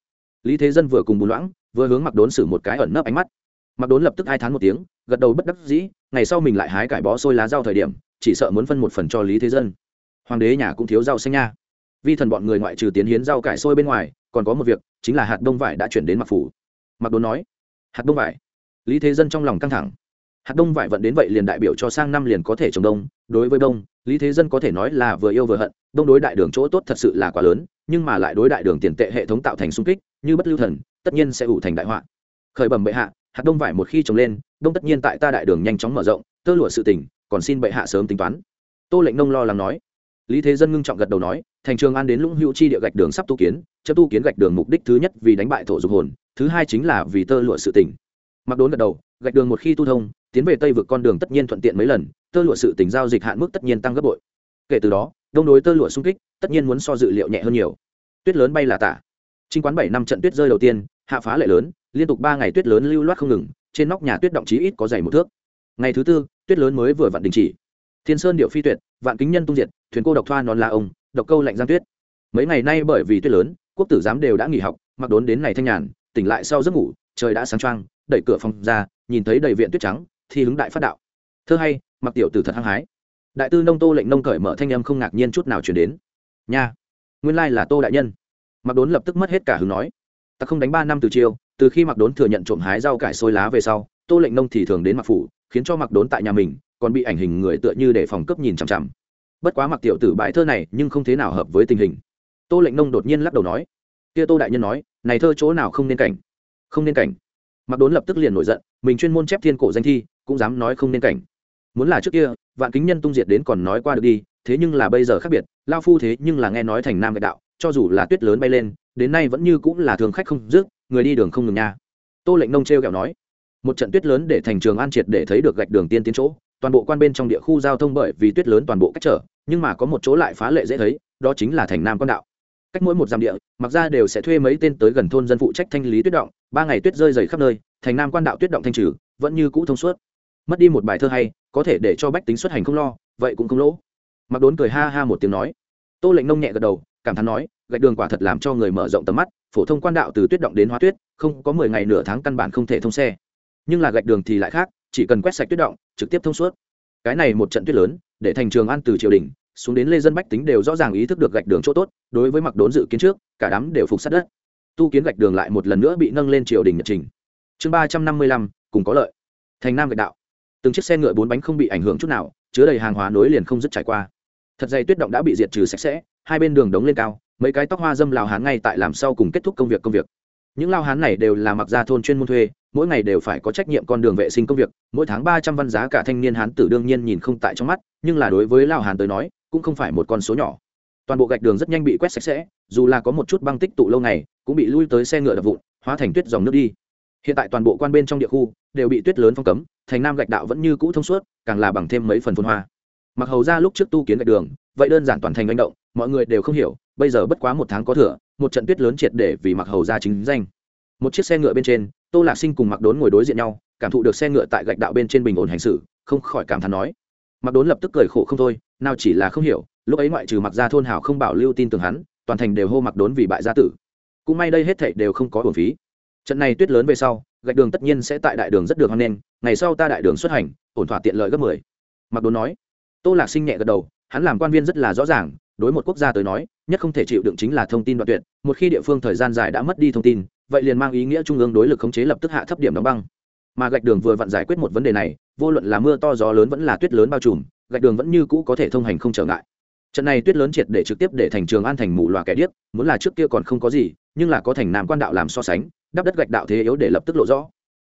Lý thế dân vừa cùng bùn loãng, vừa hướng mặc đốn xử một cái ẩn nấp ánh mắt. Mặc đốn lập tức hai tháng một tiếng gật đầu bất đắc dĩ, ngày sau mình lại hái cải bó sôi lá rau thời điểm, chỉ sợ muốn phân một phần cho lý thế dân. Hoàng đế nhà cũng thiếu rau xanh nha. Vi thần bọn người ngoại trừ tiến hiến rau cải sôi bên ngoài, còn có một việc, chính là hạt đông vải đã chuyển đến mặc phủ. Mặc đốn nói, hạt đông vải? Lý thế dân trong lòng căng thẳng. Hạt đông vải vận đến vậy liền đại biểu cho sang năm liền có thể trồng đông. Đối với đông, lý thế dân có thể nói là vừa yêu vừa hận, đông đối đại đường chỗ tốt thật sự là quá lớn, nhưng mà lại đối đại đường tiền tệ hệ thống tạo thành sung kích, như bất lưu thần, tất nhiên sẽ ủ thành đại họa. Khởi bẩm bệ hạ, hạt đông vải một khi trồng lên đông tất nhiên tại ta đại đường nhanh chóng mở rộng, tơ lụa sự tỉnh còn xin bệ hạ sớm tính toán. Tô lệnh nông lo lắng nói. Lý thế dân ngưng trọng gật đầu nói, thành trường an đến lũng hữu chi địa gạch đường sắp tu kiến chấp tu kiến gạch đường mục đích thứ nhất vì đánh bại thổ dục hồn, thứ hai chính là vì tơ lụa sự tỉnh mặc đốn gật đầu, gạch đường một khi tu thông, tiến về tây vực con đường tất nhiên thuận tiện mấy lần, tơ lụa sự tỉnh giao dịch hạn mức tất nhiên tăng gấp bội. Kể từ đó, đông đối tơ lụa xung kích, tất nhiên muốn so dự liệu nhẹ hơn nhiều. Tuyết lớn bay là tả. Trinh quán bảy năm trận tuyết rơi đầu tiên, hạ phá lệ lớn, liên tục ba ngày tuyết lớn lưu loát không ngừng trên nóc nhà tuyết động chí ít có dày một thước. Ngày thứ tư, tuyết lớn mới vừa vặn đình chỉ. Thiên sơn điệu phi tuyệt, vạn kính nhân tung diệt, thuyền cô độc thoa non la ông, độc câu lạnh giang tuyết. Mấy ngày nay bởi vì tuyết lớn, quốc tử giám đều đã nghỉ học, mặc đốn đến này thanh nhàn, tỉnh lại sau giấc ngủ, trời đã sáng trăng đẩy cửa phòng ra, nhìn thấy đầy viện tuyết trắng, thì hứng đại phát đạo. Thơ hay, mặc tiểu tử thật hăng hái. Đại tư nông tô lệnh nông cởi mở thanh âm không ngạc nhiên chút nào chuyển đến. Nha, nguyên lai là tô đại nhân. Mặc đốn lập tức mất hết cả hứng nói ta không đánh ba năm từ chiều từ khi mặc đốn thừa nhận trộm hái rau cải xôi lá về sau, tô lệnh nông thì thường đến mặc phủ, khiến cho mặc đốn tại nhà mình, còn bị ảnh hình người tựa như để phòng cấp nhìn chằm chằm. Bất quá mặc tiểu tử bãi thơ này nhưng không thế nào hợp với tình hình. Tô lệnh nông đột nhiên lắc đầu nói, kia tô đại nhân nói, này thơ chỗ nào không nên cảnh? Không nên cảnh. Mặc đốn lập tức liền nổi giận, mình chuyên môn chép thiên cổ danh thi, cũng dám nói không nên cảnh. Muốn là trước kia, vạn kính nhân tung diệt đến còn nói qua được đi, thế nhưng là bây giờ khác biệt, lao phu thế nhưng là nghe nói thành nam gạch đạo, cho dù là tuyết lớn bay lên đến nay vẫn như cũng là thường khách không dứt, người đi đường không ngừng nha. Tô lệnh nông t r kẹo nói, một trận tuyết lớn để thành trường an triệt để thấy được gạch đường tiên tiến chỗ, toàn bộ quan bên trong địa khu giao thông bởi vì tuyết lớn toàn bộ cách trở, nhưng mà có một chỗ lại phá lệ dễ thấy, đó chính là thành nam quan đạo. Cách mỗi một dặm địa, mặc ra đều sẽ thuê mấy tên tới gần thôn dân phụ trách thanh lý tuyết động, ba ngày tuyết rơi dày khắp nơi, thành nam quan đạo tuyết động thanh trừ, vẫn như cũ thông suốt. Mất đi một bài thơ hay, có thể để cho bách tính xuất hành không lo, vậy cũng không lỗ. Mặc đốn cười ha ha một tiếng nói. Tô lệnh nông nhẹ gật đầu, cảm thán nói gạch đường quả thật làm cho người mở rộng tầm mắt, phổ thông quan đạo từ tuyết động đến hóa tuyết, không có mười ngày nửa tháng căn bản không thể thông xe. Nhưng là gạch đường thì lại khác, chỉ cần quét sạch tuyết động, trực tiếp thông suốt. Cái này một trận tuyết lớn, để thành trường an từ triều đình, xuống đến lê dân bách tính đều rõ ràng ý thức được gạch đường chỗ tốt, đối với mặc đốn dự kiến trước, cả đám đều phục sát đất. Tu kiến gạch đường lại một lần nữa bị nâng lên triều đình nhật trình. Chương ba trăm năm mươi lăm, cùng có lợi. Thành nam gạch đạo. Từng chiếc xe ngựa bốn bánh không bị ảnh hưởng chút nào, chứa đầy hàng hóa nối liền không dứt trải qua. Thật dày tuyết động đã bị diệt trừ sạch sẽ, hai bên đường đống lên cao mấy cái tóc hoa dâm lào hán ngay tại làm sau cùng kết thúc công việc công việc. Những lao hán này đều là mặc gia thôn chuyên môn thuê, mỗi ngày đều phải có trách nhiệm con đường vệ sinh công việc, mỗi tháng ba trăm văn giá cả thanh niên hán tử đương nhiên nhìn không tại trong mắt, nhưng là đối với lao hán tới nói, cũng không phải một con số nhỏ. Toàn bộ gạch đường rất nhanh bị quét sạch sẽ, dù là có một chút băng tích tụ lâu ngày, cũng bị lui tới xe ngựa đập vụn, hóa thành tuyết dòng nước đi. Hiện tại toàn bộ quan bên trong địa khu đều bị tuyết lớn phong cấm, thành nam gạch đạo vẫn như cũ thông suốt, càng là bằng thêm mấy phần phun hoa. Mặc hầu ra lúc trước tu kiến gạch đường, vậy đơn giản toàn thành manh động mọi người đều không hiểu, bây giờ bất quá một tháng có thừa, một trận tuyết lớn triệt để vì mặc hầu ra chính danh. Một chiếc xe ngựa bên trên, tô lạc sinh cùng mặc đốn ngồi đối diện nhau, cảm thụ được xe ngựa tại gạch đạo bên trên bình ổn hành xử, không khỏi cảm thán nói. Mặc đốn lập tức cười khổ không thôi, nào chỉ là không hiểu, lúc ấy ngoại trừ mặc ra thôn hảo không bảo lưu tin tưởng hắn, toàn thành đều hô mặc đốn vì bại gia tử. Cũng may đây hết thảy đều không có bổn phí. Trận này tuyết lớn về sau, gạch đường tất nhiên sẽ tại đại đường rất được hoan nghênh, ngày sau ta đại đường xuất hành, ổn thỏa tiện lợi gấp mười. Mặc đốn nói. Tô lạc sinh nhẹ gật đầu, hắn làm quan viên rất là rõ ràng đối một quốc gia tới nói, nhất không thể chịu đựng chính là thông tin đoạn tuyệt, một khi địa phương thời gian dài đã mất đi thông tin, vậy liền mang ý nghĩa trung ương đối lực khống chế lập tức hạ thấp điểm đóng băng. Mà gạch đường vừa vặn giải quyết một vấn đề này, vô luận là mưa to gió lớn vẫn là tuyết lớn bao trùm, gạch đường vẫn như cũ có thể thông hành không trở ngại. Trận này tuyết lớn triệt để trực tiếp để thành trường an thành mù loà kẻ điếc, muốn là trước kia còn không có gì, nhưng là có thành nam quan đạo làm so sánh, đắp đất gạch đạo thế yếu để lập tức lộ rõ.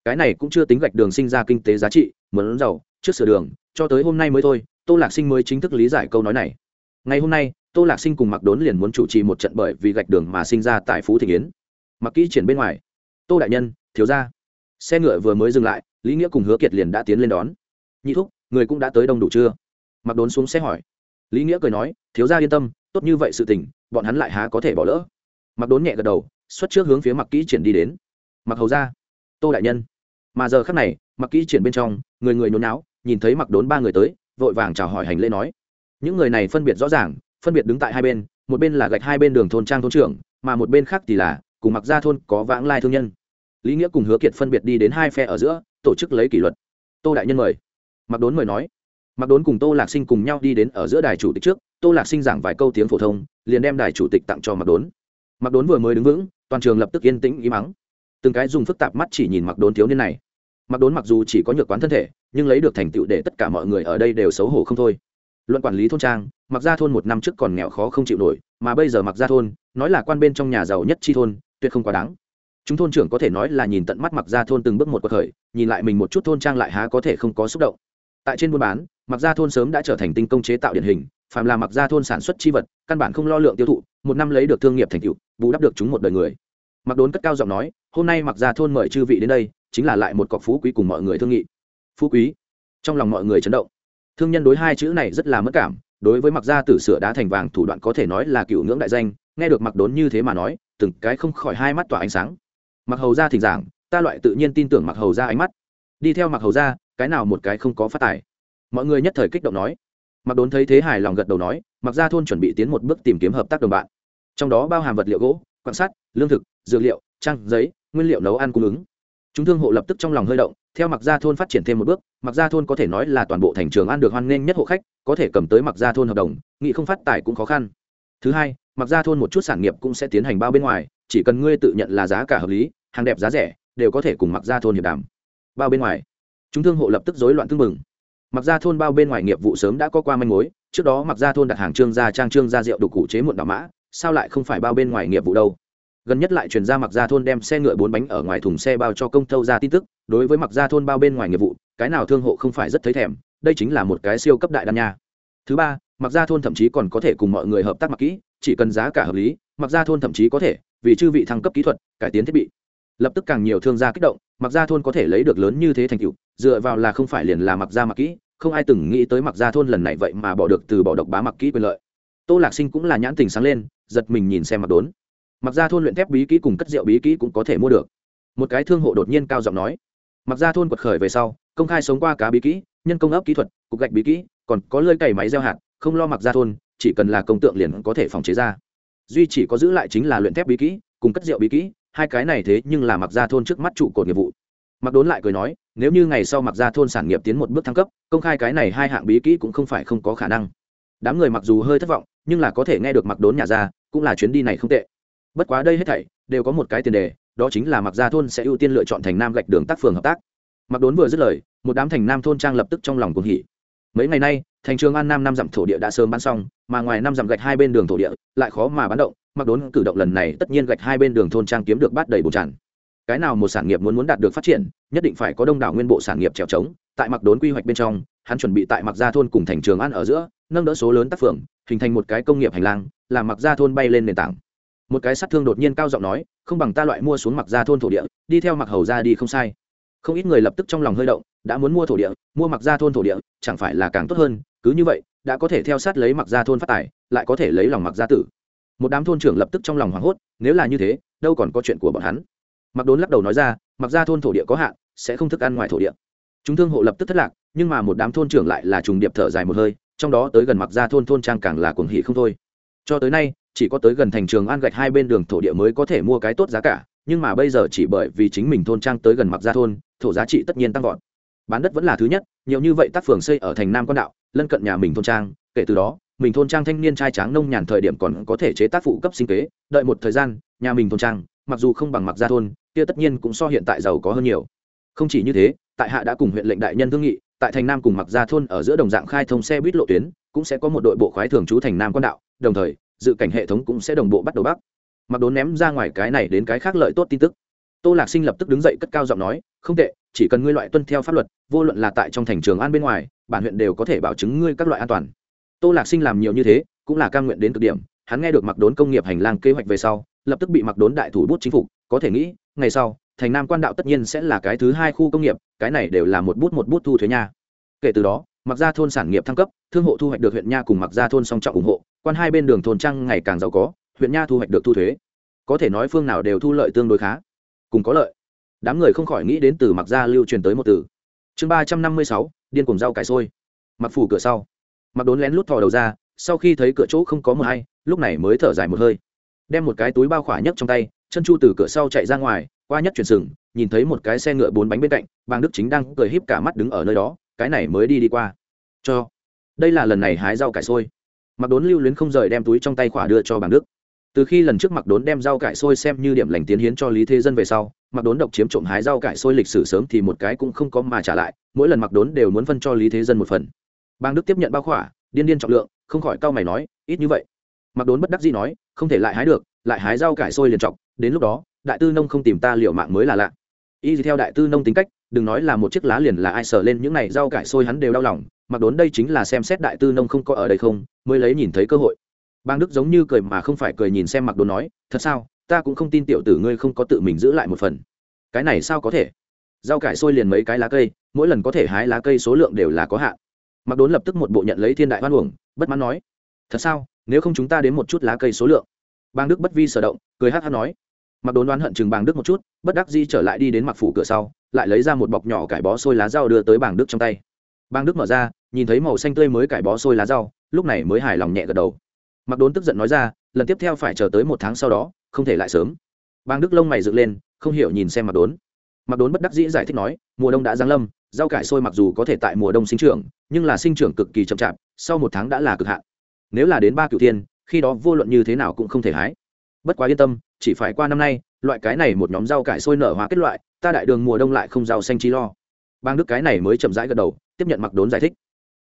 Cái này cũng chưa tính gạch đường sinh ra kinh tế giá trị, muốn giàu, trước sửa đường, cho tới hôm nay mới thôi, tô lạc sinh mới chính thức lý giải câu nói này ngày hôm nay, tô lạc sinh cùng mặc đốn liền muốn chủ trì một trận bởi vì gạch đường mà sinh ra tại phú thị yến. Mặc kỹ triển bên ngoài. Tô đại nhân, thiếu ra xe ngựa vừa mới dừng lại, lý nghĩa cùng hứa kiệt liền đã tiến lên đón. Nhị thúc, người cũng đã tới đông đủ chưa? Mặc đốn xuống xe hỏi. Lý nghĩa cười nói, thiếu ra yên tâm, tốt như vậy sự tình, bọn hắn lại há có thể bỏ lỡ. Mặc đốn nhẹ gật đầu, xuất trước hướng phía mặc kỹ triển đi đến. Mặc hầu ra tô đại nhân. Mà giờ khắc này mặc kỹ triển bên trong, người người nhốn náo nhìn thấy mặc đốn ba người tới, vội vàng chào hỏi hành lễ nói những người này phân biệt rõ ràng, phân biệt đứng tại hai bên, một bên là gạch hai bên đường thôn trang thôn trưởng, mà một bên khác thì là cùng mặc ra thôn có vãng lai thương nhân. Lý nghĩa cùng hứa kiệt phân biệt đi đến hai phe ở giữa, tổ chức lấy kỷ luật. Tô đại nhân mời. Mặc đốn mời nói. Mặc đốn cùng tô lạc sinh cùng nhau đi đến ở giữa đài chủ tịch trước, tô lạc sinh giảng vài câu tiếng phổ thông, liền đem đài chủ tịch tặng cho mặc đốn. Mặc đốn vừa mới đứng vững, toàn trường lập tức yên tĩnh im mắng từng cái dùng phức tạp mắt chỉ nhìn mặc đốn thiếu niên này. Mặc đốn mặc dù chỉ có nhược quán thân thể, nhưng lấy được thành tựu để tất cả mọi người ở đây đều xấu hổ không thôi luận quản lý thôn trang, mặc ra thôn một năm trước còn nghèo khó không chịu nổi, mà bây giờ mặc ra thôn, nói là quan bên trong nhà giàu nhất chi thôn, tuyệt không quá đáng. Chúng thôn trưởng có thể nói là nhìn tận mắt mặc ra thôn từng bước một cuộc khởi, nhìn lại mình một chút thôn trang lại há có thể không có xúc động. Tại trên buôn bán, mặc ra thôn sớm đã trở thành tinh công chế tạo điển hình, phàm là mặc ra thôn sản xuất chi vật, căn bản không lo lượng tiêu thụ, một năm lấy được thương nghiệp thành tựu, bù đắp được chúng một đời người. Mặc đốn cất cao giọng nói, hôm nay mặc ra thôn mời chư vị đến đây, chính là lại một cọc phú quý cùng mọi người thương nghị. Phú quý, trong lòng mọi người chấn động thương nhân đối hai chữ này rất là mất cảm, đối với mặc gia tử sửa đá thành vàng thủ đoạn có thể nói là cựu ngưỡng đại danh, nghe được mặc đốn như thế mà nói, từng cái không khỏi hai mắt tỏa ánh sáng. Mặc hầu ra thỉnh giảng, ta loại tự nhiên tin tưởng mặc hầu ra ánh mắt. Đi theo mặc hầu ra cái nào một cái không có phát tài. Mọi người nhất thời kích động nói. Mặc đốn thấy thế hài lòng gật đầu nói, mặc ra thôn chuẩn bị tiến một bước tìm kiếm hợp tác đồng bạn. Trong đó bao hàm vật liệu gỗ quan sát lương thực, dược liệu, trang giấy, nguyên liệu nấu ăn cung ứng. Chúng thương hộ lập tức trong lòng hơi động theo mặc gia thôn phát triển thêm một bước mặc gia thôn có thể nói là toàn bộ thành trường ăn được hoan nghênh nhất hộ khách, có thể cầm tới mặc gia thôn hợp đồng, nghị không phát tài cũng khó khăn. Thứ hai mặc gia thôn một chút sản nghiệp cũng sẽ tiến hành bao bên ngoài, chỉ cần ngươi tự nhận là giá cả hợp lý, hàng đẹp giá rẻ, đều có thể cùng mặc gia thôn hiệp đàm. Bao bên ngoài, chúng thương hộ lập tức rối loạn tương mừng mặc gia thôn bao bên ngoài nghiệp vụ sớm đã có qua manh mối, trước đó mặc gia thôn đặt hàng trương gia trang trương gia rượu đủ cụ chế muộn đỏ mã, sao lại không phải bao bên ngoài nghiệp vụ đâu? Gần nhất lại truyền ra mặc gia thôn đem xe ngựa bốn bánh ở ngoài thùng xe bao cho công thâu ra tin tức, đối với mặc gia thôn bao bên ngoài nghiệp vụ, cái nào thương hộ không phải rất thấy thèm, đây chính là một cái siêu cấp đại đan nha. Thứ ba mặc gia thôn thậm chí còn có thể cùng mọi người hợp tác mặc kỹ, chỉ cần giá cả hợp lý mặc gia thôn thậm chí có thể, vì chư vị thăng cấp kỹ thuật, cải tiến thiết bị. Lập tức càng nhiều thương gia kích động mặc gia thôn có thể lấy được lớn như thế thành tựu, dựa vào là không phải liền là mặc gia mặc kỹ, không ai từng nghĩ tới mặc gia thôn lần này vậy mà bỏ được từ bỏ độc bá mặc kỹ quyền lợi. Tô lạc sinh cũng là nhãn tình sáng lên, giật mình nhìn xem mặc đốn mặc ra thôn luyện thép bí kỹ cùng cất rượu bí kỹ cũng có thể mua được. Một cái thương hộ đột nhiên cao giọng nói. Mặc ra thôn quật khởi về sau, công khai sống qua cá bí kỹ, nhân công ấp kỹ thuật, cục gạch bí kỹ, còn có lơi cày máy gieo hạt, không lo mặc ra thôn, chỉ cần là công tượng liền có thể phòng chế ra. Duy chỉ có giữ lại chính là luyện thép bí kỹ, cùng cất rượu bí kỹ, hai cái này thế nhưng là mặc ra thôn trước mắt trụ cột nghiệp vụ. Mặc đốn lại cười nói, nếu như ngày sau mặc ra thôn sản nghiệp tiến một bước thăng cấp, công khai cái này hai hạng bí kỹ cũng không phải không có khả năng. Đám người mặc dù hơi thất vọng, nhưng là có thể nghe được mặc đốn nhà ra, cũng là chuyến đi này không tệ bất quá đây hết thảy đều có một cái tiền đề, đó chính là mặc gia thôn sẽ ưu tiên lựa chọn thành nam gạch đường tác phường hợp tác. Mặc đốn vừa dứt lời, một đám thành nam thôn trang lập tức trong lòng cuồng hỉ. Mấy ngày nay, thành trường an nam năm dặm thổ địa đã sớm bán xong, mà ngoài năm dặm gạch hai bên đường thổ địa lại khó mà bán động mặc đốn cử động lần này tất nhiên gạch hai bên đường thôn trang kiếm được bát đầy bổ tràn. Cái nào một sản nghiệp muốn muốn đạt được phát triển, nhất định phải có đông đảo nguyên bộ sản nghiệp trèo trống. Tại mặc đốn quy hoạch bên trong, hắn chuẩn bị tại mặc gia thôn cùng thành trường an ở giữa, nâng đỡ số lớn tác phường, hình thành một cái công nghiệp hành lang, làm mặc gia thôn bay lên nền tảng một cái sát thương đột nhiên cao giọng nói, không bằng ta loại mua xuống mặc ra thôn thổ địa, đi theo mặc hầu ra đi không sai. Không ít người lập tức trong lòng hơi động, đã muốn mua thổ địa, mua mặc ra thôn thổ địa, chẳng phải là càng tốt hơn, cứ như vậy, đã có thể theo sát lấy mặc ra thôn phát tài, lại có thể lấy lòng mặc gia tử. Một đám thôn trưởng lập tức trong lòng hoảng hốt, nếu là như thế, đâu còn có chuyện của bọn hắn. Mặc đốn lắc đầu nói ra, mặc ra thôn thổ địa có hạn, sẽ không thức ăn ngoài thổ địa. Chúng thương hộ lập tức thất lạc, nhưng mà một đám thôn trưởng lại là trùng điệp thở dài một hơi, trong đó tới gần mặc ra thôn thôn trang càng là cuồng hỉ không thôi. Cho tới nay chỉ có tới gần thành trường an gạch hai bên đường thổ địa mới có thể mua cái tốt giá cả, nhưng mà bây giờ chỉ bởi vì chính mình thôn trang tới gần mặc gia thôn, thổ giá trị tất nhiên tăng vọt. Bán đất vẫn là thứ nhất, nhiều như vậy tác phường xây ở thành nam quan đạo, lân cận nhà mình thôn trang, kể từ đó, mình thôn trang thanh niên trai tráng nông nhàn thời điểm còn có thể chế tác phụ cấp sinh kế, đợi một thời gian, nhà mình thôn trang, mặc dù không bằng mặc gia thôn, kia tất nhiên cũng so hiện tại giàu có hơn nhiều. Không chỉ như thế, tại hạ đã cùng huyện lệnh đại nhân thương nghị, tại thành nam cùng mặc gia thôn ở giữa đồng dạng khai thông xe buýt lộ tuyến, cũng sẽ có một đội bộ khoái thường trú thành nam quan đạo, đồng thời dự cảnh hệ thống cũng sẽ đồng bộ bắt đầu bắc. Mặc đốn ném ra ngoài cái này đến cái khác lợi tốt tin tức. Tô lạc sinh lập tức đứng dậy cất cao giọng nói, không tệ, chỉ cần ngươi loại tuân theo pháp luật, vô luận là tại trong thành trường an bên ngoài, bản huyện đều có thể bảo chứng ngươi các loại an toàn. Tô lạc sinh làm nhiều như thế, cũng là cam nguyện đến cực điểm. Hắn nghe được mặc đốn công nghiệp hành lang kế hoạch về sau, lập tức bị mặc đốn đại thủ bút chính phủ có thể nghĩ, ngày sau, thành nam quan đạo tất nhiên sẽ là cái thứ hai khu công nghiệp, cái này đều là một bút một bút thu thuế nha. Kể từ đó, mặc ra thôn sản nghiệp thăng cấp, thương hộ thu hoạch được huyện nha cùng mặc ra thôn song trọng ủng hộ quan hai bên đường thôn trăng ngày càng giàu có, huyện nha thu hoạch được thu thuế. Có thể nói phương nào đều thu lợi tương đối khá. Cùng có lợi. Đám người không khỏi nghĩ đến từ mặc gia lưu truyền tới một từ. Chương ba trăm năm mươi sáu, điên cùng rau cải sôi mặc phủ cửa sau. Mặc đốn lén lút thò đầu ra, sau khi thấy cửa chỗ không có mờ hay, lúc này mới thở dài một hơi. Đem một cái túi bao khỏa nhấc trong tay, chân chu từ cửa sau chạy ra ngoài, qua nhất chuyển sừng, nhìn thấy một cái xe ngựa bốn bánh bên cạnh, bàng đức chính đang cười híp cả mắt đứng ở nơi đó, cái này mới đi đi qua. Cho. Đây là lần này hái rau cải sôi mặc đốn lưu luyến không rời đem túi trong tay khỏa đưa cho bàng đức. Từ khi lần trước mặc đốn đem rau cải sôi xem như điểm lành tiến hiến cho lý thế dân về sau, mặc đốn độc chiếm trộm hái rau cải sôi lịch sử sớm thì một cái cũng không có mà trả lại, mỗi lần mặc đốn đều muốn phân cho lý thế dân một phần. Bang đức tiếp nhận bao khỏa, điên điên trọng lượng, không khỏi cau mày nói, ít như vậy. Mặc đốn bất đắc dĩ nói, không thể lại hái được, lại hái rau cải sôi liền trọng. đến lúc đó, đại tư nông không tìm ta liệu mạng mới là lạ. Y theo đại tư nông tính cách, đừng nói là một chiếc lá liền là ai sờ lên những này, rau cải sôi hắn đều đau lòng mặc đốn đây chính là xem xét đại tư nông không có ở đây không, mới lấy nhìn thấy cơ hội. Bang đức giống như cười mà không phải cười nhìn xem mặc đốn nói, thật sao? Ta cũng không tin tiểu tử ngươi không có tự mình giữ lại một phần. Cái này sao có thể? Rau cải sôi liền mấy cái lá cây, mỗi lần có thể hái lá cây số lượng đều là có hạn. Mặc đốn lập tức một bộ nhận lấy thiên đại hoan uổng, bất mãn nói, thật sao? Nếu không chúng ta đến một chút lá cây số lượng. Bang đức bất vi sở động, cười hát hát nói, mặc đốn đoán hận chừng bàng đức một chút, bất đắc di trở lại đi đến mặc phủ cửa sau, lại lấy ra một bọc nhỏ cải bó xôi lá rau đưa tới bàng đức trong tay. Bang đức mở ra, nhìn thấy màu xanh tươi mới cải bó xôi lá rau, lúc này mới hài lòng nhẹ gật đầu. Mặc đốn tức giận nói ra, lần tiếp theo phải chờ tới một tháng sau đó, không thể lại sớm. Bang đức lông mày dựng lên, không hiểu nhìn xem mặc đốn. Mặc đốn bất đắc dĩ giải thích nói, mùa đông đã giáng lâm, rau cải sôi mặc dù có thể tại mùa đông sinh trưởng, nhưng là sinh trưởng cực kỳ chậm chạp, sau một tháng đã là cực hạn. Nếu là đến ba cựu thiên, khi đó vô luận như thế nào cũng không thể hái. Bất quá yên tâm, chỉ phải qua năm nay, loại cái này một nhóm rau cải sôi nở hóa kết loại, ta đại đường mùa đông lại không rau xanh chi lo bang đức cái này mới chậm rãi gật đầu, tiếp nhận mặc đốn giải thích.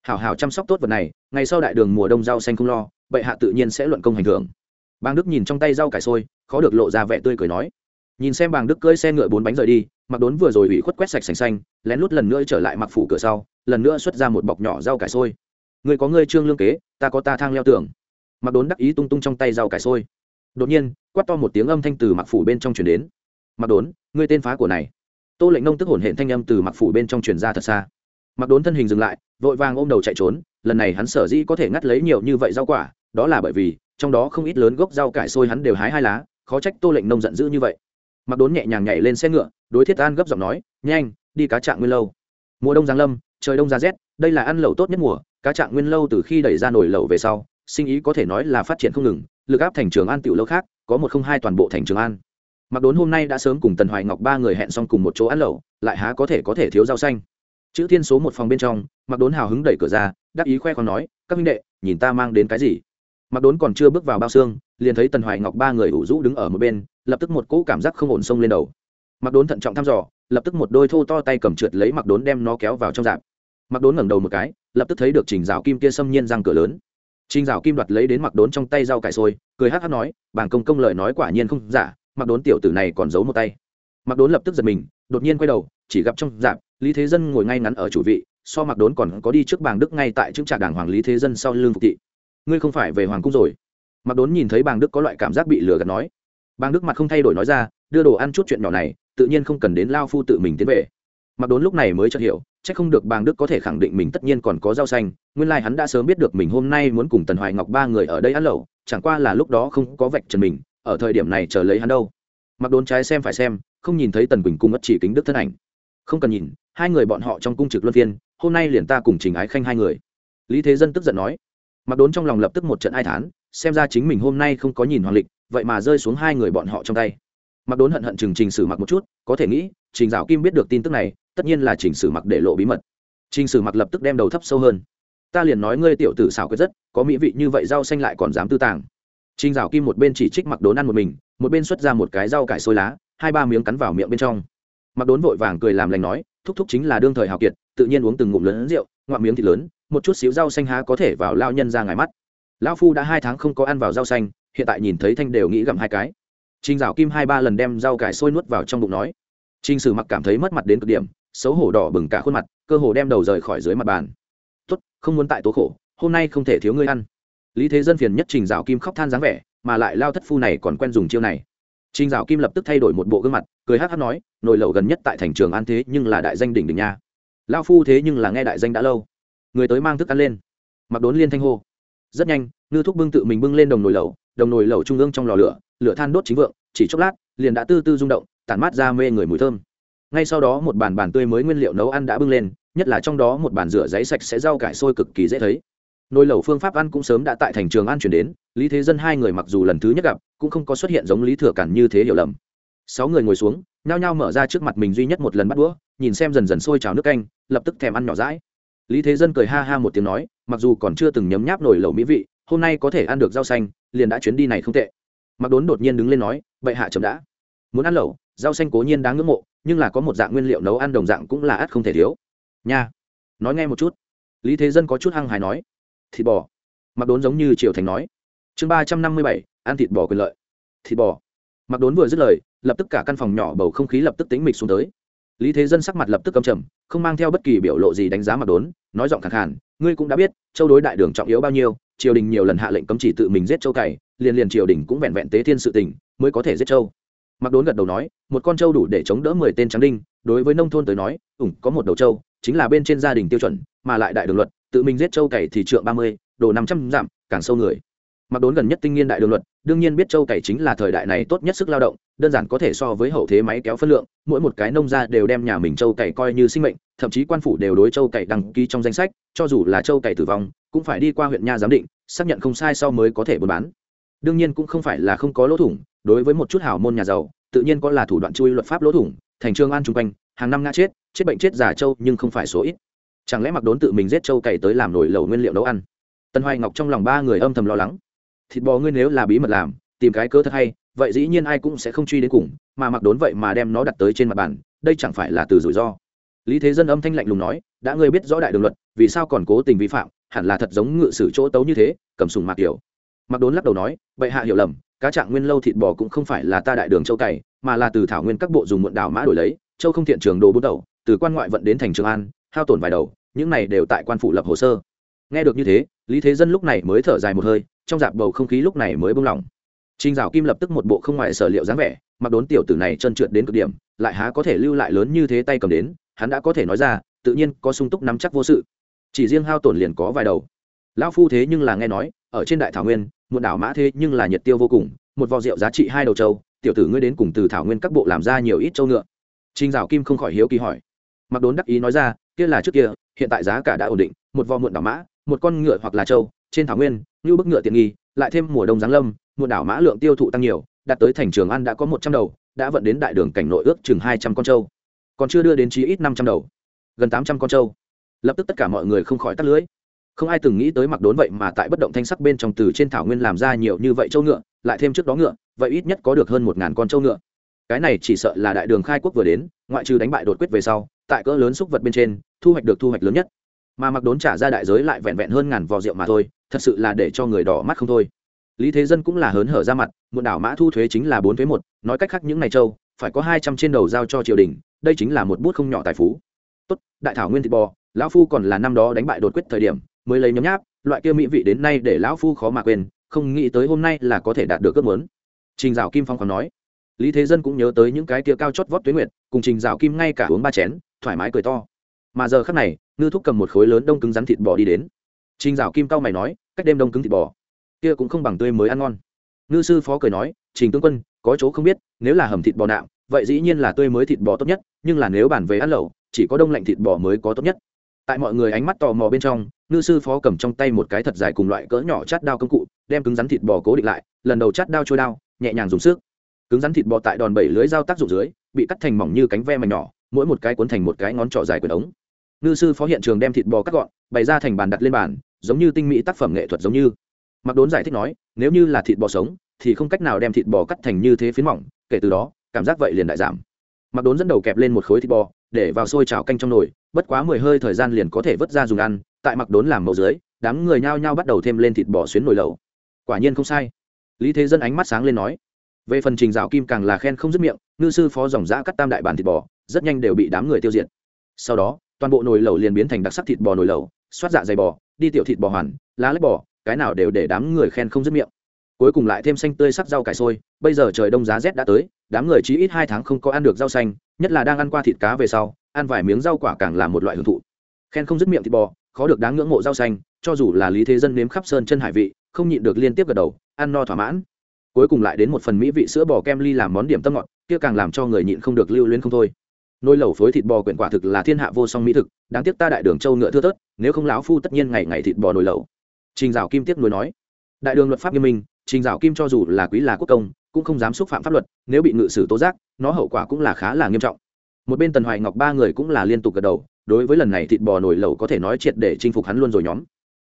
Hảo hảo chăm sóc tốt vật này, ngày sau đại đường mùa đông rau xanh không lo, bệ hạ tự nhiên sẽ luận công hành thưởng. Bang đức nhìn trong tay rau cải sôi khó được lộ ra vẻ tươi cười nói. Nhìn xem bàng đức cưỡi xe ngựa bốn bánh rời đi mặc đốn vừa rồi ủy khuất quét sạch sành xanh, lén lút lần nữa trở lại mặc phủ cửa sau, lần nữa xuất ra một bọc nhỏ rau cải sôi người có ngươi trương lương kế, ta có ta thang leo tường. Mặc đốn đắc ý tung tung trong tay rau cải sôi đột nhiên, quát to một tiếng âm thanh từ mặc phủ bên trong truyền đến. Mặc đốn, ngươi tên phá của này tô lệnh nông tức hổn hển thanh âm từ mặc phủ bên trong truyền ra thật xa. Mặc đốn thân hình dừng lại, vội vàng ôm đầu chạy trốn, lần này hắn sở dĩ có thể ngắt lấy nhiều như vậy rau quả, đó là bởi vì, trong đó không ít lớn gốc rau cải sôi hắn đều hái hai lá, khó trách tô lệnh nông giận dữ như vậy. Mặc đốn nhẹ nhàng nhảy lên xe ngựa, đối thiết an gấp giọng nói, nhanh, đi cá trạng nguyên lâu. Mùa đông giáng lâm, trời đông ra rét, đây là ăn lẩu tốt nhất mùa, cá trạng nguyên lâu từ khi đẩy ra nổi lẩu về sau, sinh ý có thể nói là phát triển không ngừng, lực áp thành trường an tiểu lâu khác, có một không hai toàn bộ thành trường an mặc đốn hôm nay đã sớm cùng tần hoài ngọc ba người hẹn xong cùng một chỗ ăn lẩu, lại há có thể có thể thiếu rau xanh. Chữ thiên số một phòng bên trong, mặc đốn hào hứng đẩy cửa ra, đắc ý khoe còn nói, các minh đệ, nhìn ta mang đến cái gì? Mặc đốn còn chưa bước vào bao xương, liền thấy tần hoài ngọc ba người ủ rũ đứng ở một bên, lập tức một cỗ cảm giác không ổn sông lên đầu. Mặc đốn thận trọng thăm dò, lập tức một đôi thô to tay cầm trượt lấy mặc đốn đem nó kéo vào trong dạp mặc đốn ngẩng đầu một cái, lập tức thấy được trình rào kim kia xâm nhiên răng cửa lớn. Trình rào kim đoạt lấy đến mặc đốn trong tay rau cải sôi cười hát hát nói bảng công công lời nói quả nhiên không giả mặc đốn tiểu tử này còn giấu một tay. Mặc đốn lập tức giật mình, đột nhiên quay đầu, chỉ gặp trong dạp, lý thế dân ngồi ngay ngắn ở chủ vị, so mặc đốn còn có đi trước bàng đức ngay tại chứng trạc đảng hoàng lý thế dân sau lưng phục thị. Ngươi không phải về hoàng cung rồi. Mặc đốn nhìn thấy bàng đức có loại cảm giác bị lừa gạt nói. Bàng đức mặt không thay đổi nói ra, đưa đồ ăn chút chuyện nhỏ này, tự nhiên không cần đến lao phu tự mình tiến về. Mặc đốn lúc này mới chợt hiểu c h ắ c không được bàng đức có thể khẳng định mình tất nhiên còn có rau xanh, nguyên lai、like、hắn đã sớm biết được mình hôm nay muốn cùng tần hoài ngọc ba người ở đây ăn lẩu, chẳng qua là lúc đó không có vạch trần mình ở thời điểm này chờ lấy hắn đâu. Mặc đốn trái xem phải xem, không nhìn thấy tần quỳnh cung ất chỉ kính đức thân ảnh. Không cần nhìn, hai người bọn họ trong cung trực luân phiên, hôm nay liền ta cùng trình ái khanh hai người. Lý thế dân tức giận nói. Mặc đốn trong lòng lập tức một trận ai thán, xem ra chính mình hôm nay không có nhìn hoàng lịch, vậy mà rơi xuống hai người bọn họ trong tay. Mặc đốn hận hận chừng trình sử mặc một chút, có thể nghĩ, trình dạo kim biết được tin tức này, tất nhiên là trình sử mặc để lộ bí mật. Trình sử mặc lập tức đem đầu thấp sâu hơn. Ta liền nói ngươi tiểu tử xảo quyết rất, có mỹ vị như vậy rau xanh lại còn dám tư tàng trình dạo kim một bên chỉ trích mặc đốn ăn một mình một bên xuất ra một cái rau cải xôi lá hai ba miếng cắn vào miệng bên trong mặc đốn vội vàng cười làm lành nói thúc thúc chính là đương thời hào kiệt tự nhiên uống từng ngụm lớn rượu ngoạm miếng thịt lớn một chút xíu rau xanh há có thể vào lao nhân ra ngài mắt lão phu đã hai tháng không có ăn vào rau xanh hiện tại nhìn thấy thanh đều nghĩ gặm hai cái Trình Dạo Kim hai ba lần đem rau cải sôi nuốt vào trong bụng nói. Trình Sử Mặc cảm thấy mất mặt đến cực điểm, xấu hổ đỏ bừng cả khuôn mặt, cơ hồ đem đầu rời khỏi dưới mặt bàn. "Tốt, không muốn tại tố khổ, hôm nay không thể thiếu ngươi ăn." Lý Thế Dân phiền nhất Trình Dạo Kim khóc than dáng vẻ, mà lại lao thất phu này còn quen dùng chiêu này. Trình Dạo Kim lập tức thay đổi một bộ gương mặt, cười hát hát nói, "Nồi lẩu gần nhất tại thành trường An thế nhưng là đại danh đỉnh đỉnh nha. Lao phu thế nhưng là nghe đại danh đã lâu." Người tới mang thức ăn lên. Mặc Đốn liên thanh hô. Rất nhanh, Ngư Thúc bưng tự mình bưng lên đồng nồi lẩu, đồng nồi lẩu trung ương trong lò lửa, lửa than đốt chính vượng chỉ chốc lát liền đã tư tư rung động tản mát ra mê người mùi thơm ngay sau đó một bàn bàn tươi mới nguyên liệu nấu ăn đã bưng lên nhất là trong đó một bàn rửa giấy sạch sẽ rau cải sôi cực kỳ dễ thấy nồi lẩu phương pháp ăn cũng sớm đã tại thành trường ăn chuyển đến, lý thế dân hai người mặc dù lần thứ nhất gặp, cũng không có xuất hiện giống lý thừa cản như thế hiểu lầm. Sáu người ngồi xuống, nhao nhao mở ra trước mặt mình duy nhất một lần bắt đũa, nhìn xem dần dần sôi trào nước canh, lập tức thèm ăn nhỏ rãi lý thế dân cười ha ha một tiếng nói, mặc dù còn chưa từng nhấm nháp nồi lẩu mỹ vị, hôm nay có thể ăn được rau xanh, liền đã chuyến đi này không tệ. Mặc đốn đột nhiên đứng lên nói, bệ hạ chậm đã. Muốn ăn lẩu, rau xanh cố nhiên đáng ngưỡng mộ, nhưng là có một dạng nguyên liệu nấu ăn đồng dạng cũng là ắt không thể thiếu. Nha. Nói nghe một chút. Lý thế dân có chút hăng hài nói thịt bò. Mặc đốn giống như triều thành nói. Chương ba trăm năm mươi bảy, ăn thịt bò quyền lợi. Thịt bò. Mặc đốn vừa dứt lời, lập tức cả căn phòng nhỏ bầu không khí lập tức tính mịch xuống tới. Lý thế dân sắc mặt lập tức cầm trầm, không mang theo bất kỳ biểu lộ gì đánh giá mặc đốn, nói giọng khẳng hẳn ngươi cũng đã biết, châu đối đại đường trọng yếu bao nhiêu, triều đình nhiều lần hạ lệnh cấm chỉ tự mình giết châu cày, liền liền triều đình cũng vẹn vẹn tế thiên sự tình, mới có thể giết châu. Mặc đốn gật đầu nói, một con trâu đủ để chống đỡ mười tên trắng đinh, đối với nông thôn tới nói, ủng có một đầu trâu chính là bên trên gia đình tiêu chuẩn, mà lại đại đường luật tự mình giết châu cày thì trượng ba mươi, đồ năm trăm dặm, càng sâu người. Mặc đốn gần nhất tinh nghiên đại đường luật, đương nhiên biết châu cày chính là thời đại này tốt nhất sức lao động, đơn giản có thể so với hậu thế máy kéo phân lượng, mỗi một cái nông gia đều đem nhà mình châu cày coi như sinh mệnh, thậm chí quan phủ đều đối châu cày đăng ký trong danh sách, cho dù là châu cày tử vong, cũng phải đi qua huyện nha giám định, xác nhận không sai sau mới có thể buôn bán. Đương nhiên cũng không phải là không có lỗ thủng, đối với một chút hào môn nhà giàu, tự nhiên có là thủ đoạn chui luật pháp lỗ thủng, thành trường an chung quanh, hàng năm ngã chết chết bệnh chết giả châu nhưng không phải số ít chẳng lẽ mặc đốn tự mình giết trâu cày tới làm nổi lẩu nguyên liệu nấu ăn? Tân hoài ngọc trong lòng ba người âm thầm lo lắng. Thịt bò ngươi nếu là bí mật làm, tìm cái cớ thật hay, vậy dĩ nhiên ai cũng sẽ không truy đến cùng, mà mặc đốn vậy mà đem nó đặt tới trên mặt bàn, đây chẳng phải là từ rủi ro. Lý thế dân âm thanh lạnh lùng nói, đã ngươi biết rõ đại đường luật, vì sao còn cố tình vi phạm, hẳn là thật giống ngự sử chỗ tấu như thế, cầm sùng mạc kiểu. Mặc đốn lắc đầu nói, bệ hạ hiểu lầm, cá trạng nguyên lâu thịt bò cũng không phải là ta đại đường châu cày, mà là từ thảo nguyên các bộ dùng muộn đào mã đổi lấy châu không thiện trường đồ bút đầu từ quan ngoại vận đến thành trường an hao tổn vài đầu những này đều tại quan phủ lập hồ sơ nghe được như thế lý thế dân lúc này mới thở dài một hơi trong dạp bầu không khí lúc này mới bông lỏng Trình Dạo Kim lập tức một bộ không ngoại sở liệu dáng vẻ, mặc đốn tiểu tử này chân trượt đến cực điểm, lại há có thể lưu lại lớn như thế tay cầm đến, hắn đã có thể nói ra, tự nhiên có sung túc nắm chắc vô sự. Chỉ riêng hao tổn liền có vài đầu. Lão phu thế nhưng là nghe nói, ở trên đại thảo nguyên, một đảo mã thế nhưng là nhiệt tiêu vô cùng, một vò rượu giá trị hai đầu châu, tiểu tử ngươi đến cùng từ thảo nguyên các bộ làm ra nhiều ít châu ngựa. Trình Dạo Kim không khỏi hiếu kỳ hỏi. Mặc đốn đắc ý nói ra, kia là trước kia, hiện tại giá cả đã ổn định, một vò muộn đảo mã, một con ngựa hoặc là châu, trên thảo nguyên, như bức ngựa tiện nghi, lại thêm mùa đông giáng lâm, muộn đảo mã lượng tiêu thụ tăng nhiều đạt tới thành trường ăn đã có một trăm đầu đã vận đến đại đường cảnh nội ước chừng hai trăm con trâu. Còn chưa đưa đến chí ít năm trăm đầu gần tám trăm con trâu. Lập tức tất cả mọi người không khỏi tắt lưới. Không ai từng nghĩ tới mặc đốn vậy mà tại bất động thanh sắc bên trong từ trên thảo nguyên làm ra nhiều như vậy trâu ngựa lại thêm trước đó ngựa vậy ít nhất có được hơn một ngàn con trâu ngựa. Cái này chỉ sợ là đại đường khai quốc vừa đến ngoại trừ đánh bại đột quyết về sau tại cỡ lớn xúc vật bên trên, thu hoạch được thu hoạch lớn nhất. Mà mặc đốn trả ra đại giới lại vẹn vẹn hơn ngàn vò rượu mà thôi, thật sự là để cho người đỏ mắt không thôi. Lý thế dân cũng là hớn hở ra mặt một đảo mã thu thuế chính là bốn thuế một, nói cách khác những ngày châu phải có hai trăm trên đầu giao cho triều đình, đây chính là một bút không nhỏ tài phú. Tốt, đại thảo nguyên thịt bò, lão phu còn là năm đó đánh bại đột quyết thời điểm, mới lấy nhấm nháp, loại kia mỹ vị đến nay để lão phu khó mà quên, không nghĩ tới hôm nay là có thể đạt được ước muốn. Trình dạo kim phong còn nói. Lý thế dân cũng nhớ tới những cái kia cao chót vót tuế nguyệt, cùng trình dạo kim ngay cả uống ba chén thoải mái cười to. Mà giờ khắc này, ngư thúc cầm một khối lớn đông cứng rắn thịt bò đi đến. Trình dạo kim cao mày nói, cách đêm đông cứng thịt bò. Kia cũng không bằng tươi mới ăn ngon. Ngư sư phó cười nói, trình tướng quân, có chỗ không biết, nếu là hầm thịt bò nạo vậy dĩ nhiên là tươi mới thịt bò tốt nhất, nhưng là nếu bản về ăn lẩu, chỉ có đông lạnh thịt bò mới có tốt nhất. Tại mọi người ánh mắt tò mò bên trong, ngư sư phó cầm trong tay một cái thật dài cùng loại cỡ nhỏ chát đao công cụ, đem cứng rắn thịt bò cố định lại, lần đầu chát đao trôi đao, nhẹ nhàng dùng sức. Cứng rắn thịt bò tại đòn bẩy lưới dao tác dụng dưới, bị cắt thành mỏng như cánh ve mảnh nhỏ mỗi một cái cuốn thành một cái ngón trỏ dài quyền ống. Ngư sư phó hiện trường đem thịt bò cắt gọn, bày ra thành bàn đặt lên bàn, giống như tinh mỹ tác phẩm nghệ thuật giống như. Mặc đốn giải thích nói, nếu như là thịt bò sống, thì không cách nào đem thịt bò cắt thành như thế phiến mỏng, kể từ đó, cảm giác vậy liền đại giảm. Mặc đốn dẫn đầu kẹp lên một khối thịt bò, để vào sôi chảo canh trong nồi, bất quá mười hơi thời gian liền có thể vớt ra dùng ăn, tại mặc đốn làm mẫu dưới, đám người nhao nhao bắt đầu thêm lên thịt bò xuyến nồi lẩu. Quả nhiên không sai. Lý thế dân ánh mắt sáng lên nói, về phần trình dạo kim càng là khen không dứt miệng, ngư sư phó dòng giã cắt tam đại bản thịt bò rất nhanh đều bị đám người tiêu diệt. Sau đó, toàn bộ nồi lẩu liền biến thành đặc sắc thịt bò nồi lẩu, xoát dạ dày bò, đi tiểu thịt bò hoàn, lá lách bò, cái nào đều để đám người khen không dứt miệng. Cuối cùng lại thêm xanh tươi sắc rau cải sôi bây giờ trời đông giá rét đã tới, đám người chỉ ít hai tháng không có ăn được rau xanh, nhất là đang ăn qua thịt cá về sau, ăn vài miếng rau quả càng là một loại hưởng thụ. Khen không dứt miệng thịt bò, khó được đáng ngưỡng mộ rau xanh, cho dù là lý thế dân nếm khắp sơn chân hải vị, không nhịn được liên tiếp gật đầu, ăn no thỏa mãn. Cuối cùng lại đến một phần mỹ vị sữa bò kem ly làm món điểm tâm ngọt, kia càng làm cho người nhịn không được lưu luyến không thôi nồi lẩu phối thịt bò quyển quả thực là thiên hạ vô song mỹ thực, đáng tiếc ta đại đường châu ngựa thưa tớt nếu không lão phu tất nhiên ngày ngày thịt bò nồi lẩu. Trình dạo kim tiếc nuối nói. Đại đường luật pháp nghiêm minh, trình dạo kim cho dù là quý là quốc công, cũng không dám xúc phạm pháp luật, nếu bị ngự sử tố giác, nó hậu quả cũng là khá là nghiêm trọng. Một bên tần hoài ngọc ba người cũng là liên tục gật đầu, đối với lần này thịt bò nổi lẩu có thể nói triệt để chinh phục hắn luôn rồi nhóm.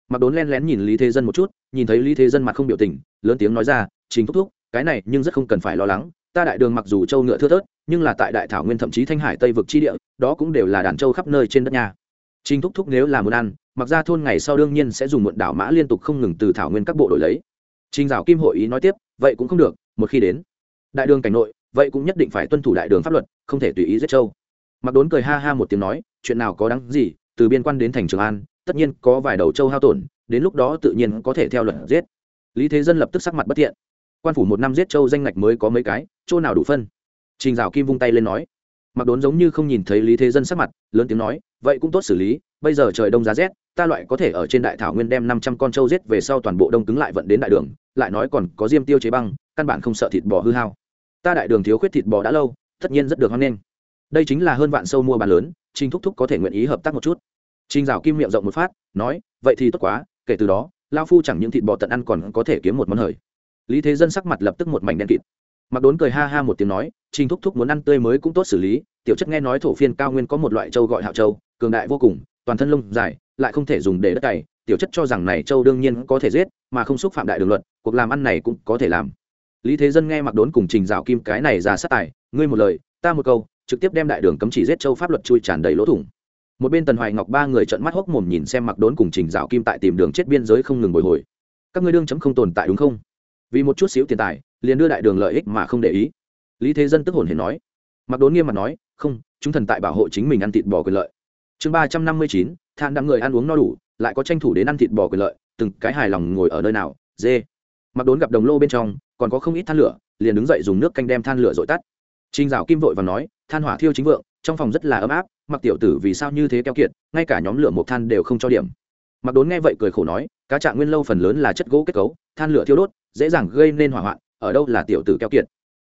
Mặc đốn len lén nhìn lý thế dân một chút, nhìn thấy lý thế dân mặt không biểu tình, lớn tiếng nói ra chính thúc thúc, cái này nhưng rất không cần phải lo lắng ta đại đường mặc dù châu ngựa thưa thớt, nhưng là tại đại thảo nguyên thậm chí thanh hải tây vực chi địa, đó cũng đều là đàn châu khắp nơi trên đất nhà trình thúc thúc nếu là muốn ăn, mặc ra thôn ngày sau đương nhiên sẽ dùng muộn đảo mã liên tục không ngừng từ thảo nguyên các bộ đổi lấy. Trình dạo kim hội ý nói tiếp, vậy cũng không được, một khi đến đại đường cảnh nội, vậy cũng nhất định phải tuân thủ đại đường pháp luật, không thể tùy ý giết châu. Mặc đốn cười ha ha một tiếng nói, chuyện nào có đáng gì, từ biên quan đến thành trường an, tất nhiên có vài đầu châu hao tổn, đến lúc đó tự nhiên có thể theo luật giết. Lý thế dân lập tức sắc mặt bất thiện quan phủ một năm giết châu danh ngạch mới có mấy cái, chỗ nào đủ phân? Trình dạo kim vung tay lên nói. Mặc đốn giống như không nhìn thấy lý thế dân sắc mặt, lớn tiếng nói, vậy cũng tốt xử lý, bây giờ trời đông giá rét, ta loại có thể ở trên đại thảo nguyên đem năm trăm con trâu giết về sau toàn bộ đông cứng lại vận đến đại đường, lại nói còn có diêm tiêu chế băng, căn bản không sợ thịt bò hư hao. Ta đại đường thiếu khuyết thịt bò đã lâu, tất nhiên rất được hoan nghênh. Đây chính là hơn vạn sâu mua bán lớn, Trình thúc thúc có thể nguyện ý hợp tác một chút. Trình dạo kim miệng rộng một phát, nói, vậy thì tốt quá, kể từ đó, lao phu chẳng những thịt bò tận ăn còn có thể kiếm một món hời lý thế dân sắc mặt lập tức một mảnh đen kịt. Mặc đốn cười ha ha một tiếng nói, trình thúc thúc muốn ăn tươi mới cũng tốt xử lý, tiểu chất nghe nói thổ phiên cao nguyên có một loại châu gọi hạo châu, cường đại vô cùng, toàn thân lông dài, lại không thể dùng để đất cày, tiểu chất cho rằng này châu đương nhiên có thể giết, mà không xúc phạm đại đường luật, cuộc làm ăn này cũng có thể làm. Lý thế dân nghe mặc đốn cùng trình rào kim cái này ra sát tài, ngươi một lời, ta một câu, trực tiếp đem đại đường cấm chỉ giết châu pháp luật chui tràn đầy lỗ thủng. Một bên tần hoài ngọc ba người trợn mắt hốc mồm nhìn xem mặc đốn cùng trình rào kim tại tìm đường chết biên giới không ngừng bồi hồi. Các ngươi đương chấm không tồn tại đúng không? Vì một chút xíu tiền tài, liền đưa đại đường lợi ích mà không để ý. Lý thế dân tức hồn hển nói. Mặc đốn nghiêm mặt nói, không, chúng thần tại bảo hộ chính mình ăn thịt bò quyền lợi. Chương ba trăm năm mươi chín, than đám người ăn uống no đủ, lại có tranh thủ đến ăn thịt bò quyền lợi, từng cái hài lòng ngồi ở nơi nào, dê. Mặc đốn gặp đồng lô bên trong, còn có không ít than lửa, liền đứng dậy dùng nước canh đem than lửa dội tắt. Trinh dạo kim vội và nói, than hỏa thiêu chính vượng, trong phòng rất là ấm áp, mặc tiểu tử vì sao như thế keo kiệt, ngay cả nhóm lửa một than đều không cho điểm. Mặc đốn nghe vậy cười khổ nói cá trạng nguyên lâu phần lớn là chất gỗ kết cấu, than lửa thiêu đốt, dễ dàng gây nên hỏa hoạn, ở đâu là tiểu tử keo kiệt.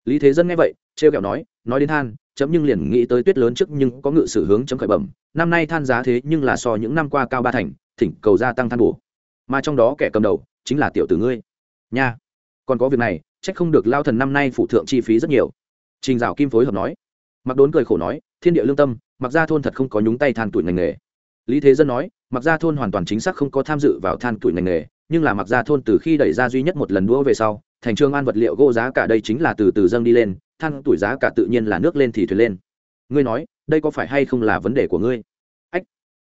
Lý thế dân nghe vậy, trêu kẹo nói nói đến than, chấm nhưng liền nghĩ tới tuyết lớn trước nhưng có ngự sử hướng chấm khởi bẩm, năm nay than giá thế nhưng là so những năm qua cao ba thành, thỉnh cầu gia tăng than bổ. Mà trong đó kẻ cầm đầu, chính là tiểu tử ngươi. Nha, còn có việc này trách không được lao thần năm nay phụ thượng chi phí rất nhiều. Trình dạo kim phối hợp nói. Mặc đốn cười khổ nói, thiên địa lương tâm mặc ra thôn thật không có nhúng tay than tuổi ngành nghề lý thế dân nói mặc ra thôn hoàn toàn chính xác không có tham dự vào than tuổi ngành nghề, nhưng là mặc ra thôn từ khi đẩy ra duy nhất một lần đũa về sau, thành trường an vật liệu gỗ giá cả đây chính là từ từ dâng đi lên, than tuổi giá cả tự nhiên là nước lên thì thuyền lên. Ngươi nói, đây có phải hay không là vấn đề của ngươi? Ách!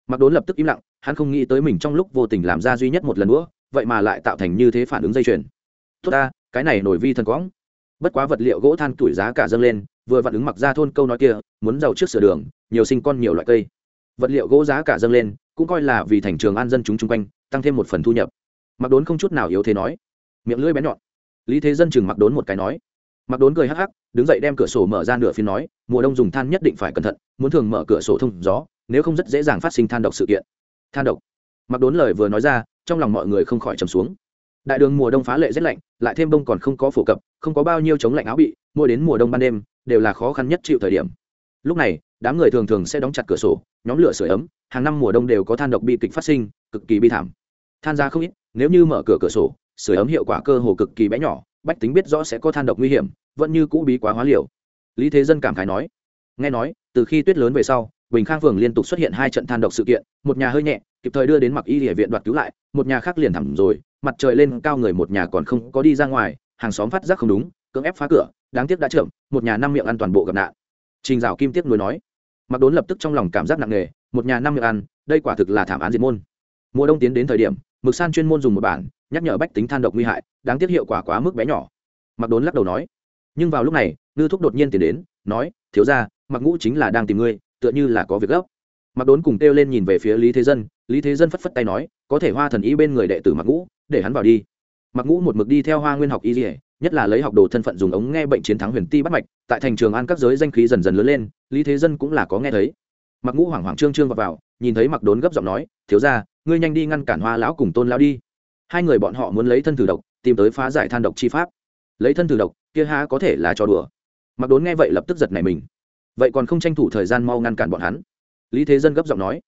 Mặc đốn lập tức im lặng, hắn không nghĩ tới mình trong lúc vô tình làm ra duy nhất một lần nữa vậy mà lại tạo thành như thế phản ứng dây chuyền. Tốt ta, cái này nổi vi thần quõng. Bất quá vật liệu gỗ than tuổi giá cả dâng lên, vừa vặn ứng mặc ra thôn câu nói kia, muốn giàu trước sửa đường, nhiều sinh con nhiều loại cây vật liệu gỗ giá cả dâng lên, cũng coi là vì thành trường an dân chúng chung quanh, tăng thêm một phần thu nhập. Mặc đốn không chút nào yếu thế nói. Miệng lưỡi bén nhọn. Lý thế dân chừng mặc đốn một cái nói. Mặc đốn cười hắc hắc, đứng dậy đem cửa sổ mở ra nửa phiên nói, mùa đông dùng than nhất định phải cẩn thận, muốn thường mở cửa sổ thông gió, nếu không rất dễ dàng phát sinh than độc sự kiện. Than độc. Mặc đốn lời vừa nói ra, trong lòng mọi người không khỏi trầm xuống. Đại đường mùa đông phá lệ rét lạnh, lại thêm bông còn không có phổ cập, không có bao nhiêu chống lạnh áo bị, mỗi đến mùa đông ban đêm, đều là khó khăn nhất chịu thời điểm. Lúc này đám người thường thường sẽ đóng chặt cửa sổ, nhóm lửa sửa ấm, hàng năm mùa đông đều có than độc bi kịch phát sinh, cực kỳ bi thảm. Than ra không ít, nếu như mở cửa cửa sổ sửa ấm hiệu quả cơ hồ cực kỳ bé nhỏ, bách tính biết rõ sẽ có than độc nguy hiểm, vẫn như cũ bí quá hóa liều. Lý thế dân cảm khái nói, nghe nói, từ khi tuyết lớn về sau, bình khang phường liên tục xuất hiện hai trận than độc sự kiện, một nhà hơi nhẹ, kịp thời đưa đến mặc y địa viện đoạt cứu lại, một nhà khác liền thẳm rồi, mặt trời lên cao người một nhà còn không có đi ra ngoài, hàng xóm phát giác không đúng, cưỡng ép phá cửa, đáng tiếc đã chậm, một nhà năm miệng ăn toàn bộ gặp nạn. Trình dạo kim tiếc nuối nói mặc đốn lập tức trong lòng cảm giác nặng nề, một nhà năm miệng ăn, đây quả thực là thảm án diệt môn. Mùa đông tiến đến thời điểm, mực san chuyên môn dùng một bản, nhắc nhở bách tính than độc nguy hại, đáng tiếc hiệu quả quá mức bé nhỏ. Mặc đốn lắc đầu nói, nhưng vào lúc này, ngư thúc đột nhiên tiến đến, nói, thiếu ra mặc ngũ chính là đang tìm ngươi, tựa như là có việc gấp. Mặc đốn cùng kêu lên nhìn về phía lý thế dân, lý thế dân phất phất tay nói, có thể hoa thần y bên người đệ tử mặc ngũ, để hắn vào đi. Mặc ngũ một mực đi theo hoa nguyên học y dỉa nhất là lấy học đồ thân phận dùng ống nghe bệnh chiến thắng huyền ti bắt mạch tại thành trường an các giới danh khí dần dần lớn lên lý thế dân cũng là có nghe thấy. Mặc ngũ hoảng hoảng trương trương vào, vào nhìn thấy mặc đốn gấp giọng nói thiếu ra ngươi nhanh đi ngăn cản hoa lão cùng tôn lão đi. Hai người bọn họ muốn lấy thân thử độc tìm tới phá giải than độc chi pháp. Lấy thân thử độc kia há có thể là cho đùa? Mặc đốn nghe vậy lập tức giật nảy mình. Vậy còn không tranh thủ thời gian mau ngăn cản bọn hắn? Lý thế dân gấp giọng nói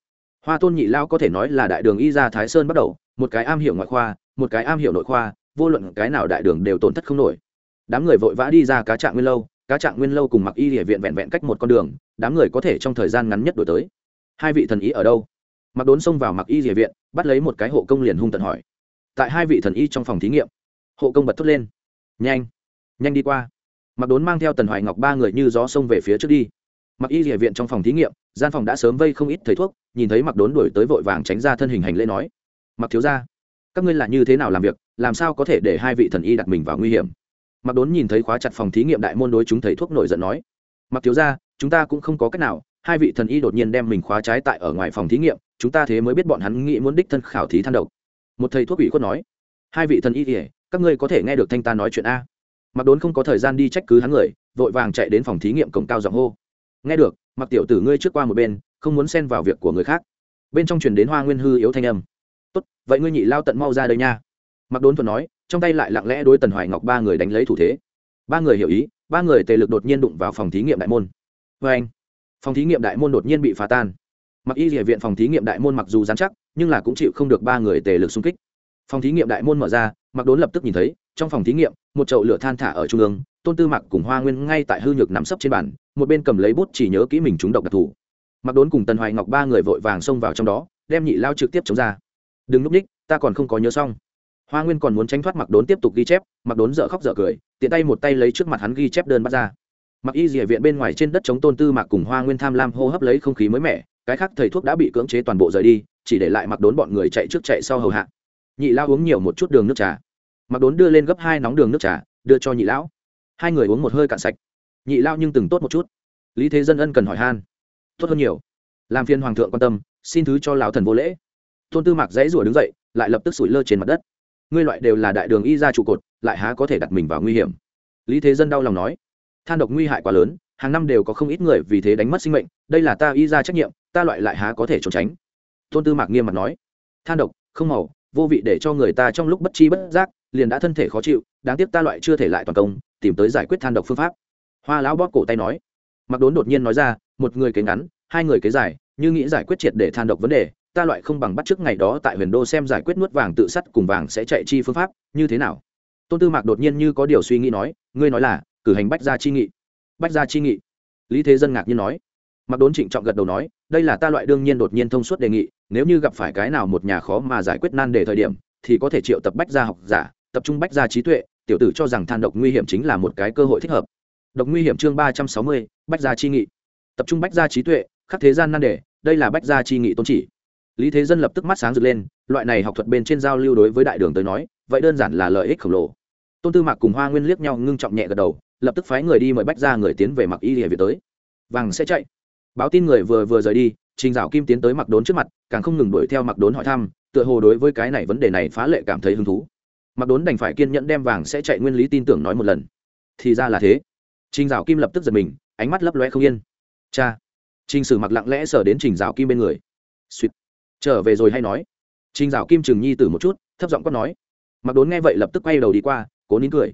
hoa tôn nhị lao có thể nói là đại đường y ra thái sơn bắt đầu một cái am hiểu ngoại khoa một cái am hiểu nội khoa vô luận cái nào đại đường đều tổn thất không nổi. Đám người vội vã đi ra cá trạng nguyên lâu, cá trạng nguyên lâu cùng mặc y địa viện vẹn vẹn cách một con đường, đám người có thể trong thời gian ngắn nhất đổi tới. Hai vị thần ý ở đâu? Mặc đốn xông vào mặc y địa viện, bắt lấy một cái hộ công liền hung tận hỏi. Tại hai vị thần y trong phòng thí nghiệm, hộ công bật thốt lên. Nhanh nhanh đi qua. Mặc đốn mang theo tần hoài ngọc ba người như gió xông về phía trước đi. Mặc y địa viện trong phòng thí nghiệm, gian phòng đã sớm vây không ít thầy thuốc, nhìn thấy mặc đốn đuổi tới vội vàng tránh ra thân hình hành lễ nói. Mặc thiếu ra các ngươi là như thế nào làm việc, làm sao có thể để hai vị thần y đặt mình vào nguy hiểm? Mặc đốn nhìn thấy khóa chặt phòng thí nghiệm đại môn đối chúng thầy thuốc nổi giận nói mặc thiếu ra chúng ta cũng không có cách nào, hai vị thần y đột nhiên đem mình khóa trái tại ở ngoài phòng thí nghiệm, chúng ta thế mới biết bọn hắn nghĩ muốn đích thân khảo thí than độc. Một thầy thuốc ủy khuất nói, hai vị thần y kể các ngươi có thể nghe được thanh ta nói chuyện a? Mặc đốn không có thời gian đi trách cứ hắn người, vội vàng chạy đến phòng thí nghiệm cổng cao giọng hô, nghe được mặc tiểu tử ngươi trước qua một bên, không muốn xen vào việc của người khác. Bên trong truyền đến hoa nguyên hư yếu thanh âm vậy ngươi nhị lao tận mau ra đây nha. Mặc đốn thuận nói, trong tay lại lặng lẽ đối tần hoài ngọc ba người đánh lấy thủ thế. Ba người hiểu ý, ba người tề lực đột nhiên đụng vào phòng thí nghiệm đại môn. Vê anh. Phòng thí nghiệm đại môn đột nhiên bị phá tan. Mặc y địa viện phòng thí nghiệm đại môn mặc dù dán chắc, nhưng là cũng chịu không được ba người tề lực xung kích. Phòng thí nghiệm đại môn mở ra, mặc đốn lập tức nhìn thấy, trong phòng thí nghiệm, một chậu lửa than thả ở trung ương, tôn tư mặc cùng hoa nguyên ngay tại hư nhược nằm sấp trên bàn, một bên cầm lấy bút chỉ nhớ kỹ mình chúng độc đặc thù. Mặc đốn cùng tần hoài ngọc ba người vội vàng xông vào trong đó, đem nhị lao trực tiếp chống ra đừng núp ních, ta còn không có nhớ xong. Hoa nguyên còn muốn tránh thoát mặc đốn tiếp tục ghi chép mặc đốn dở khóc dở cười, tiện tay một tay lấy trước mặt hắn ghi chép đơn bắt ra. Mặc y dỉa viện bên ngoài trên đất chống tôn tư mạc cùng hoa nguyên tham lam hô hấp lấy không khí mới mẻ, cái khác thầy thuốc đã bị cưỡng chế toàn bộ rời đi, chỉ để lại mặc đốn bọn người chạy trước chạy sau hầu hạ. Nhị lao uống nhiều một chút đường nước trà. Mặc đốn đưa lên gấp hai nóng đường nước trà, đưa cho nhị lão. Hai người uống một hơi cạn sạch. Nhị lao nhưng từng tốt một chút. Lý thế dân ân cần hỏi han. Tốt hơn nhiều. Làm phiên hoàng thượng quan tâm, xin thứ cho lão thần vô lễ tôn tư mạc dãy rủa đứng dậy, lại lập tức sủi lơ trên mặt đất. Ngươi loại đều là đại đường y ra trụ cột, lại há có thể đặt mình vào nguy hiểm? Lý thế dân đau lòng nói. Than độc nguy hại quá lớn, hàng năm đều có không ít người vì thế đánh mất sinh mệnh, đây là ta y ra trách nhiệm, ta loại lại há có thể trốn tránh? Tôn tư mạc nghiêm mặt nói. Than độc, không màu, vô vị để cho người ta trong lúc bất chi bất giác, liền đã thân thể khó chịu, đáng tiếc ta loại chưa thể lại toàn công, tìm tới giải quyết than độc phương pháp. Hoa lão bóp cổ tay nói. Mặc đốn đột nhiên nói ra, một người kế ngắn, hai người kế dài, như nghĩ giải quyết triệt để than độc vấn đề ta loại không bằng bắt trước ngày đó tại huyền đô xem giải quyết nuốt vàng tự sắt cùng vàng sẽ chạy chi phương pháp, như thế nào? Tôn tư mạc đột nhiên như có điều suy nghĩ nói, ngươi nói là, cử hành bách gia chi nghị. Bách gia chi nghị? Lý thế dân ngạc nhiên nói. Mặc đốn trịnh trọng gật đầu nói, đây là ta loại đương nhiên đột nhiên thông suốt đề nghị, nếu như gặp phải cái nào một nhà khó mà giải quyết nan đề thời điểm, thì có thể triệu tập bách gia học giả, tập trung bách gia trí tuệ, tiểu tử cho rằng than độc nguy hiểm chính là một cái cơ hội thích hợp. Độc nguy hiểm chương ba trăm sáu mươi, bách gia chi nghị. Tập trung bách gia trí tuệ, khắc thế gian nan đề, đây là bách gia chi nghị tôn chỉ lý thế dân lập tức mắt sáng rực lên, loại này học thuật bên trên giao lưu đối với đại đường tới nói, vậy đơn giản là lợi ích khổng lồ. Tôn tư mạc cùng hoa nguyên liếc nhau, ngưng trọng nhẹ gật đầu, lập tức phái người đi mời bách ra người tiến về mặc y địa việt tới. Vàng sẽ chạy. Báo tin người vừa vừa rời đi, trình dạo kim tiến tới mặc đốn trước mặt, càng không ngừng đuổi theo mặc đốn hỏi thăm, tựa hồ đối với cái này vấn đề này phá lệ cảm thấy hứng thú. Mặc đốn đành phải kiên nhẫn đem vàng sẽ chạy nguyên lý tin tưởng nói một lần. Thì ra là thế. Trình dạo kim lập tức giật mình, ánh mắt lấp loe không yên. Cha. Trình sử mặc lặng lẽ sờ đến trình dạo kim bên người. Suýt trở về rồi hay nói? Trình dạo kim trừng nhi tử một chút, thấp giọng quát nói. Mặc đốn nghe vậy lập tức quay đầu đi qua, cố nín cười.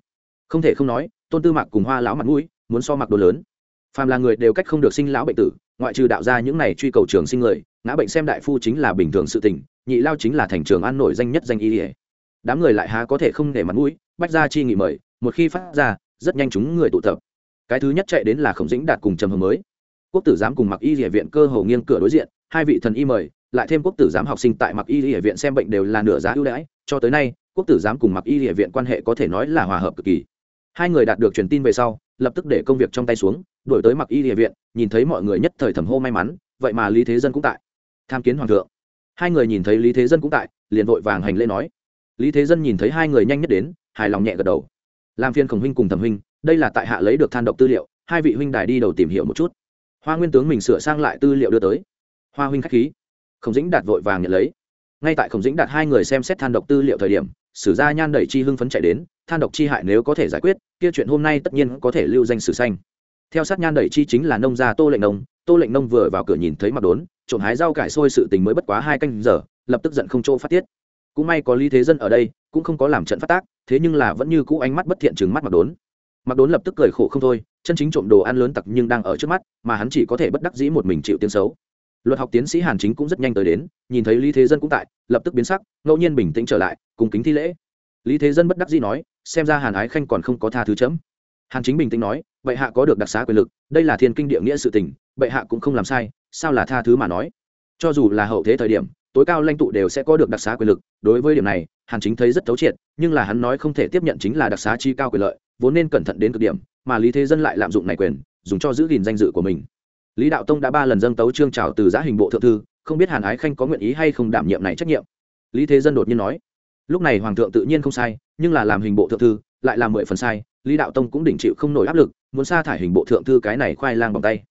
Không thể không nói, tôn tư mạc cùng hoa lão mặt mũi, muốn so mặc đồ lớn. Phàm là người đều cách không được sinh lão bệnh tử, ngoại trừ đạo ra những này truy cầu trường sinh người, ngã bệnh xem đại phu chính là bình thường sự tình, nhị lao chính là thành trường an nổi danh nhất danh y ỉa đám người lại há có thể không để mặt mũi, bách ra chi nghị mời, một khi phát ra, rất nhanh chúng người tụ tập. Cái thứ nhất chạy đến là khổng dĩnh đạt cùng trầm hồng mới. Quốc tử giám cùng mặc y địa viện cơ hồ nghiêng cửa đối diện, hai vị thần y mời lại thêm quốc tử giám học sinh tại mặc y địa viện xem bệnh đều là nửa giá ưu đãi, cho tới nay, quốc tử giám cùng mặc y địa viện quan hệ có thể nói là hòa hợp cực kỳ. Hai người đạt được truyền tin về sau, lập tức để công việc trong tay xuống đổi tới mặc y địa viện, nhìn thấy mọi người nhất thời thầm hô may mắn, vậy mà lý thế dân cũng tại. Tham kiến hoàng thượng. Hai người nhìn thấy lý thế dân cũng tại, liền vội vàng hành lễ nói. Lý thế dân nhìn thấy hai người nhanh nhất đến, hài lòng nhẹ gật đầu. Làm phiên khổng huynh cùng thẩm huynh, đây là tại hạ lấy được than độc tư liệu, hai vị huynh đài đi đầu tìm hiểu một chút. Hoa nguyên tướng mình sửa sang lại tư liệu đưa tới. Hoa huynh khách khí khổng dĩnh đạt vội vàng nhận lấy. Ngay tại khổng dĩnh đạt hai người xem xét than độc tư liệu thời điểm, sử gia nhan đẩy chi hưng phấn chạy đến, than độc chi hại nếu có thể giải quyết, kia chuyện hôm nay tất nhiên có thể lưu danh sử xanh theo sát nhan đẩy chi chính là nông gia tô lệnh nông, tô lệnh nông vừa vào cửa nhìn thấy mặc đốn, trộm hái rau cải sôi sự tình mới bất quá hai canh giờ, lập tức giận không chỗ phát tiết. Cũng may có lý thế dân ở đây, cũng không có làm trận phát tác, thế nhưng là vẫn như cũ ánh mắt bất thiện chừng mắt mặc đốn. Mặc đốn lập tức cười khổ không thôi, chân chính trộm đồ ăn lớn tặc nhưng đang ở trước mắt, mà hắn chỉ có thể bất đắc dĩ một mình chịu tiếng xấu luật học tiến sĩ hàn chính cũng rất nhanh tới đến, nhìn thấy lý thế dân cũng tại, lập tức biến sắc, ngẫu nhiên bình tĩnh trở lại, cùng kính thi lễ. Lý thế dân bất đắc dĩ nói, xem ra hàn ái khanh còn không có tha thứ chấm. Hàn chính bình tĩnh nói, bệ hạ có được đặc xá quyền lực, đây là thiên kinh địa nghĩa sự tình, bệ hạ cũng không làm sai, sao là tha thứ mà nói? Cho dù là hậu thế thời điểm, tối cao lãnh tụ đều sẽ có được đặc xá quyền lực, đối với điểm này, hàn chính thấy rất thấu triệt, nhưng là hắn nói không thể tiếp nhận chính là đặc xá chi cao quyền lợi, vốn nên cẩn thận đến cực điểm, mà lý thế dân lại lạm dụng này quyền, dùng cho giữ gìn danh dự của mình lý đạo tông đã ba lần dâng tấu trương trào từ giã hình bộ thượng thư, không biết hàn ái khanh có nguyện ý hay không đảm nhiệm này trách nhiệm. Lý thế dân đột nhiên nói, lúc này hoàng thượng tự nhiên không sai, nhưng là làm hình bộ thượng thư, lại làm mười phần sai, lý đạo tông cũng đỉnh chịu không nổi áp lực, muốn sa thải hình bộ thượng thư cái này khoai lang bằng tay.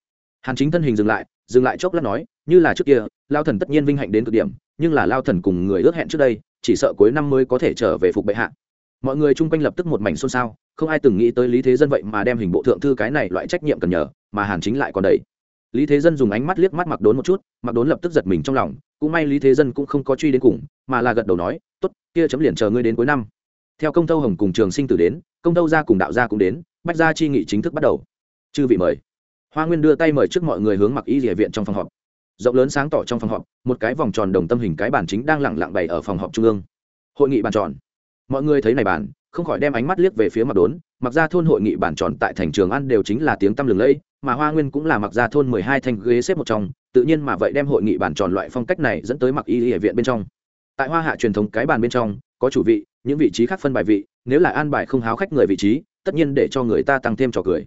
Hàn chính thân hình dừng lại dừng lại chốc lát nói, như là trước kia, lao thần tất nhiên vinh hạnh đến cực điểm, nhưng là lao thần cùng người ước hẹn trước đây, chỉ sợ cuối năm mới có thể trở về phục bệ hạ. Mọi người chung quanh lập tức một mảnh xôn xao, không ai từng nghĩ tới lý thế dân vậy mà đem hình bộ thượng thư cái này loại trách nhiệm cần nhờ, mà hàn chính lại còn đầy lý thế dân dùng ánh mắt liếc mắt mặc đốn một chút mặc đốn lập tức giật mình trong lòng, cũng may lý thế dân cũng không có truy đến cùng, mà là gật đầu nói t ố t kia chấm liền chờ ngươi đến cuối năm. Theo công tâu hồng cùng trường sinh tử đến, công tâu gia cùng đạo gia cũng đến, bách gia chi nghị chính thức bắt đầu. Chư vị mời. Hoa nguyên đưa tay mời trước mọi người hướng mặc y địa viện trong phòng họp. Rộng lớn sáng tỏ trong phòng họp, một cái vòng tròn đồng tâm hình cái bàn chính đang lẳng lặng bày ở phòng họp trung ương. Hội nghị bàn tròn. Mọi người thấy này bàn không khỏi đem ánh mắt liếc về phía mặt đốn mặc ra thôn hội nghị bàn tròn tại thành trường ăn đều chính là tiếng tăm lừng lẫy, mà hoa nguyên cũng là mặc ra thôn mười hai thanh ghế xếp một trong, tự nhiên mà vậy đem hội nghị bàn tròn loại phong cách này dẫn tới mặc y hệ viện bên trong. Tại hoa hạ truyền thống cái bàn bên trong, có chủ vị, những vị trí khác phân bài vị, nếu là an bài không háo khách người vị trí, tất nhiên để cho người ta tăng thêm trò cười.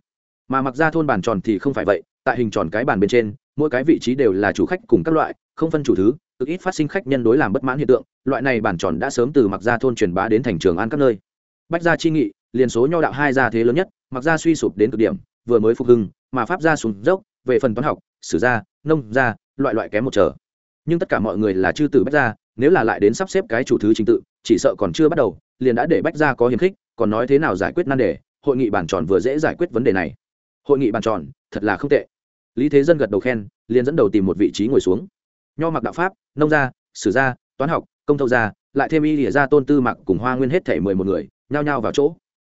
Mà mặc ra thôn bàn tròn thì không phải vậy, tại hình tròn cái bàn bên trên, mỗi cái vị trí đều là chủ khách cùng các loại, không phân chủ thứ, cực ít phát sinh khách nhân đối làm bất mãn hiện tượng, loại này bàn tròn đã sớm từ mặc ra thôn truyền bá đến thành trường an các nơi bách gia chi nghị, liền số nho đạo hai gia thế lớn nhất, mặc gia suy sụp đến cực điểm, vừa mới phục hưng, mà pháp gia sụp dốc, về phần toán học, sử gia, nông gia, loại loại kém một trở. Nhưng tất cả mọi người là chư tử bách gia, nếu là lại đến sắp xếp cái chủ thứ trình tự, chỉ sợ còn chưa bắt đầu, liền đã để bách gia có hiềm khích, còn nói thế nào giải quyết nan đề, hội nghị bàn tròn vừa dễ giải quyết vấn đề này. Hội nghị bàn tròn, thật là không tệ. Lý thế dân gật đầu khen, liền dẫn đầu tìm một vị trí ngồi xuống. Nho mặc đạo pháp, nông gia, sử gia, toán học, công thâu gia, lại thêm y lìa gia tôn tư mặc cùng hoa nguyên hết thể mười một người nhao nhao vào chỗ.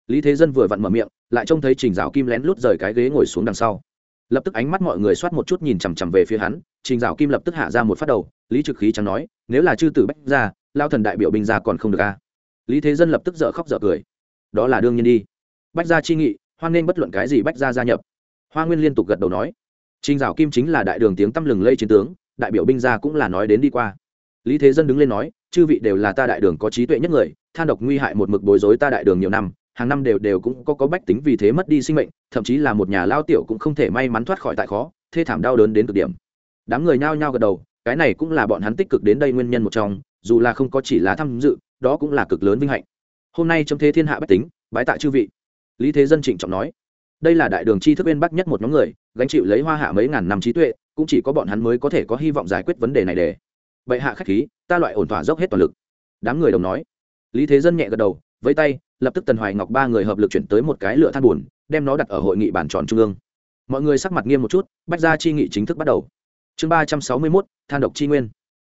Lý thế dân vừa vặn mở miệng, lại trông thấy trình dạo kim lén lút rời cái ghế ngồi xuống đằng sau. Lập tức ánh mắt mọi người soát một chút nhìn chằm chằm về phía hắn, trình dạo kim lập tức hạ ra một phát đầu, lý trực khí chẳng nói, nếu là chư tử bách ra lao thần đại biểu binh ra còn không được a à. lý thế dân lập tức dở khóc dở cười. Đó là đương nhiên đi. Bách gia chi nghị, hoan nên bất luận cái gì bách gia gia nhập. Hoa nguyên liên tục gật đầu nói. Trình dạo kim chính là đại đường tiếng tăm lừng lây chiến tướng, đại biểu binh gia cũng là nói đến đi qua. Lý thế dân đứng lên nói chư vị đều là ta đại đường có trí tuệ nhất người, than độc nguy hại một mực bối rối ta đại đường nhiều năm, hàng năm đều đều cũng có có bách tính vì thế mất đi sinh mệnh, thậm chí là một nhà lao tiểu cũng không thể may mắn thoát khỏi tại khó, thê thảm đau đớn đến cực điểm. Đám người nhao nhao gật đầu, cái này cũng là bọn hắn tích cực đến đây nguyên nhân một trong, dù là không có chỉ là tham dự, đó cũng là cực lớn vinh hạnh. Hôm nay trong thế thiên hạ bách tính, bái tạ chư vị. Lý thế dân trịnh trọng nói, đây là đại đường chi thức bên bắc nhất một nhóm người, gánh chịu lấy hoa hạ mấy ngàn năm trí tuệ, cũng chỉ có bọn hắn mới có thể có hy vọng giải quyết vấn đề này để vậy hạ khách khí, ta loại ổn thỏa dốc hết toàn lực. Đám người đồng nói. Lý thế dân nhẹ gật đầu, vẫy tay, lập tức tần hoài ngọc ba người hợp lực chuyển tới một cái lửa than buồn, đem nó đặt ở hội nghị bàn tròn trung ương. Mọi người sắc mặt nghiêm một chút, bách ra chi nghị chính thức bắt đầu. Chương ba trăm sáu mươi mốt, than độc chi nguyên.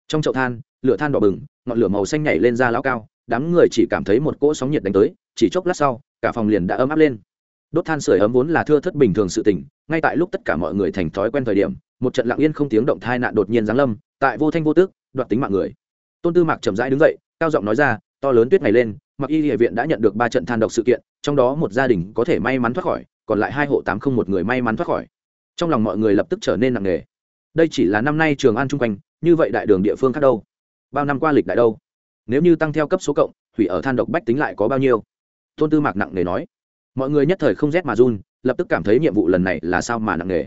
Trong chậu than, lửa than đỏ bừng, ngọn lửa màu xanh nhảy lên ra lão cao, đám người chỉ cảm thấy một cỗ sóng nhiệt đánh tới, chỉ chốc lát sau, cả phòng liền đã ấm áp lên. Đốt than sửa ấm vốn là thưa thất bình thường sự tình, ngay tại lúc tất cả mọi người thành thói quen thời điểm, một trận lặng yên không tiếng động thai nạn đột nhiên giáng lâm, tại vô thanh vô tước đoạt tính mạng người. Tôn tư mạc chậm rãi đứng dậy, cao giọng nói ra, to lớn tuyết ngày lên, mặc y địa viện đã nhận được ba trận than độc sự kiện, trong đó một gia đình có thể may mắn thoát khỏi, còn lại hai hộ tám không một người may mắn thoát khỏi. Trong lòng mọi người lập tức trở nên nặng nề. Đây chỉ là năm nay trường an chung quanh, như vậy đại đường địa phương khác đâu? Bao năm qua lịch đại đâu? Nếu như tăng theo cấp số cộng, hủy ở than độc bách tính lại có bao nhiêu? Tôn tư mạc nặng nề nói. Mọi người nhất thời không rét mà run, lập tức cảm thấy nhiệm vụ lần này là sao mà nặng nề.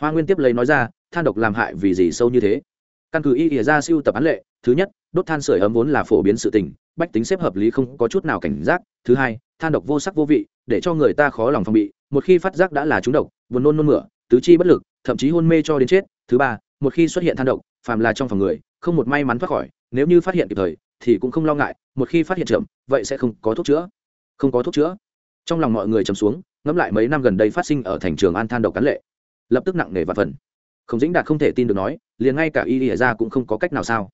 Hoa nguyên tiếp lấy nói ra, than độc làm hại vì gì sâu như thế? Căn cứ y ỉa ra siêu tập án lệ, thứ nhất, đốt than sửa ấm vốn là phổ biến sự tình, bách tính xếp hợp lý không có chút nào cảnh giác, thứ hai, than độc vô sắc vô vị, để cho người ta khó lòng phòng bị, một khi phát giác đã là trúng độc, buồn nôn nôn mửa, tứ chi bất lực, thậm chí hôn mê cho đến chết, thứ ba, một khi xuất hiện than độc, phàm là trong phòng người, không một may mắn thoát khỏi, nếu như phát hiện kịp thời, thì cũng không lo ngại, một khi phát hiện chậm, vậy sẽ không có thuốc chữa. Không có thuốc chữa. Trong lòng mọi người trầm xuống, ngẫm lại mấy năm gần đây phát sinh ở thành trường an than độc cán lệ, lập tức nặng nề và phần không dĩnh đạt không thể tin được nói, liền ngay cả y lìa ra cũng không có cách nào sao?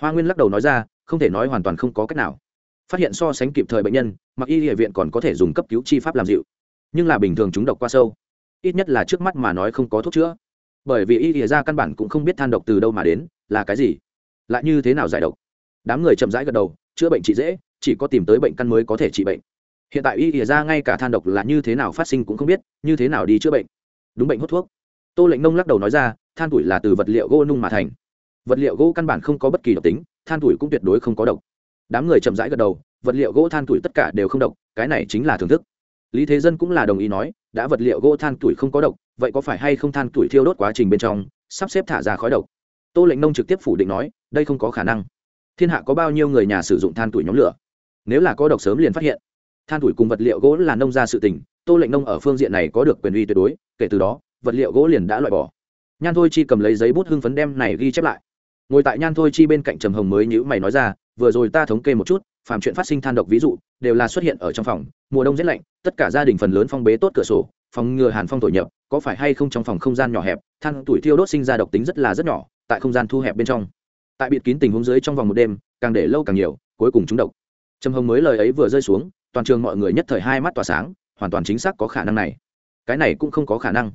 Hoa nguyên lắc đầu nói ra, không thể nói hoàn toàn không có cách nào. Phát hiện so sánh kịp thời bệnh nhân, mặc y địa viện còn có thể dùng cấp cứu chi pháp làm dịu. Nhưng là bình thường chúng độc qua sâu. Ít nhất là trước mắt mà nói không có thuốc chữa. Bởi vì y địa ra căn bản cũng không biết than độc từ đâu mà đến, là cái gì? Lại như thế nào giải độc? Đám người chậm rãi gật đầu, chữa bệnh trị dễ, chỉ có tìm tới bệnh căn mới có thể trị bệnh. Hiện tại y ỉa ra ngay cả than độc là như thế nào phát sinh cũng không biết, như thế nào đi chữa bệnh. Đúng bệnh hút thuốc tô lệnh nông lắc đầu nói ra, than tuổi là từ vật liệu gỗ nung mà thành. Vật liệu gỗ căn bản không có bất kỳ độc tính, than tuổi cũng tuyệt đối không có độc. Đám người chậm rãi gật đầu, vật liệu gỗ than tuổi tất cả đều không độc, cái này chính là thưởng thức. Lý thế dân cũng là đồng ý nói, đã vật liệu gỗ than tuổi không có độc, vậy có phải hay không than tuổi thiêu đốt quá trình bên trong, sắp xếp thả ra khói độc? Tô lệnh nông trực tiếp phủ định nói, đây không có khả năng. Thiên hạ có bao nhiêu người nhà sử dụng than tuổi nhóm lửa? Nếu là có độc sớm liền phát hiện. Than tuổi cùng vật liệu gỗ là nông ra sự tình, tô lệnh nông ở phương diện này có được quyền uy tuyệt đối, kể từ đó vật liệu gỗ liền đã loại bỏ. Nhan thôi chi cầm lấy giấy bút hưng phấn đem này ghi chép lại. Ngồi tại nhan thôi chi bên cạnh trầm hồng mới nhữ mày nói ra, vừa rồi ta thống kê một chút, phàm chuyện phát sinh than độc ví dụ, đều là xuất hiện ở trong phòng, mùa đông rét lạnh, tất cả gia đình phần lớn phong bế tốt cửa sổ, phòng ngừa hàn phong thổi nhập, có phải hay không trong phòng không gian nhỏ hẹp, than tuổi thiêu đốt sinh ra độc tính rất là rất nhỏ, tại không gian thu hẹp bên trong. Tại bịt kín tình huống dưới trong vòng một đêm, càng để lâu càng nhiều, cuối cùng chúng độc. Trầm hồng mới lời ấy vừa rơi xuống, toàn trường mọi người nhất thời hai mắt tỏa sáng, hoàn toàn chính xác có khả năng này. Cái này cũng không có khả năng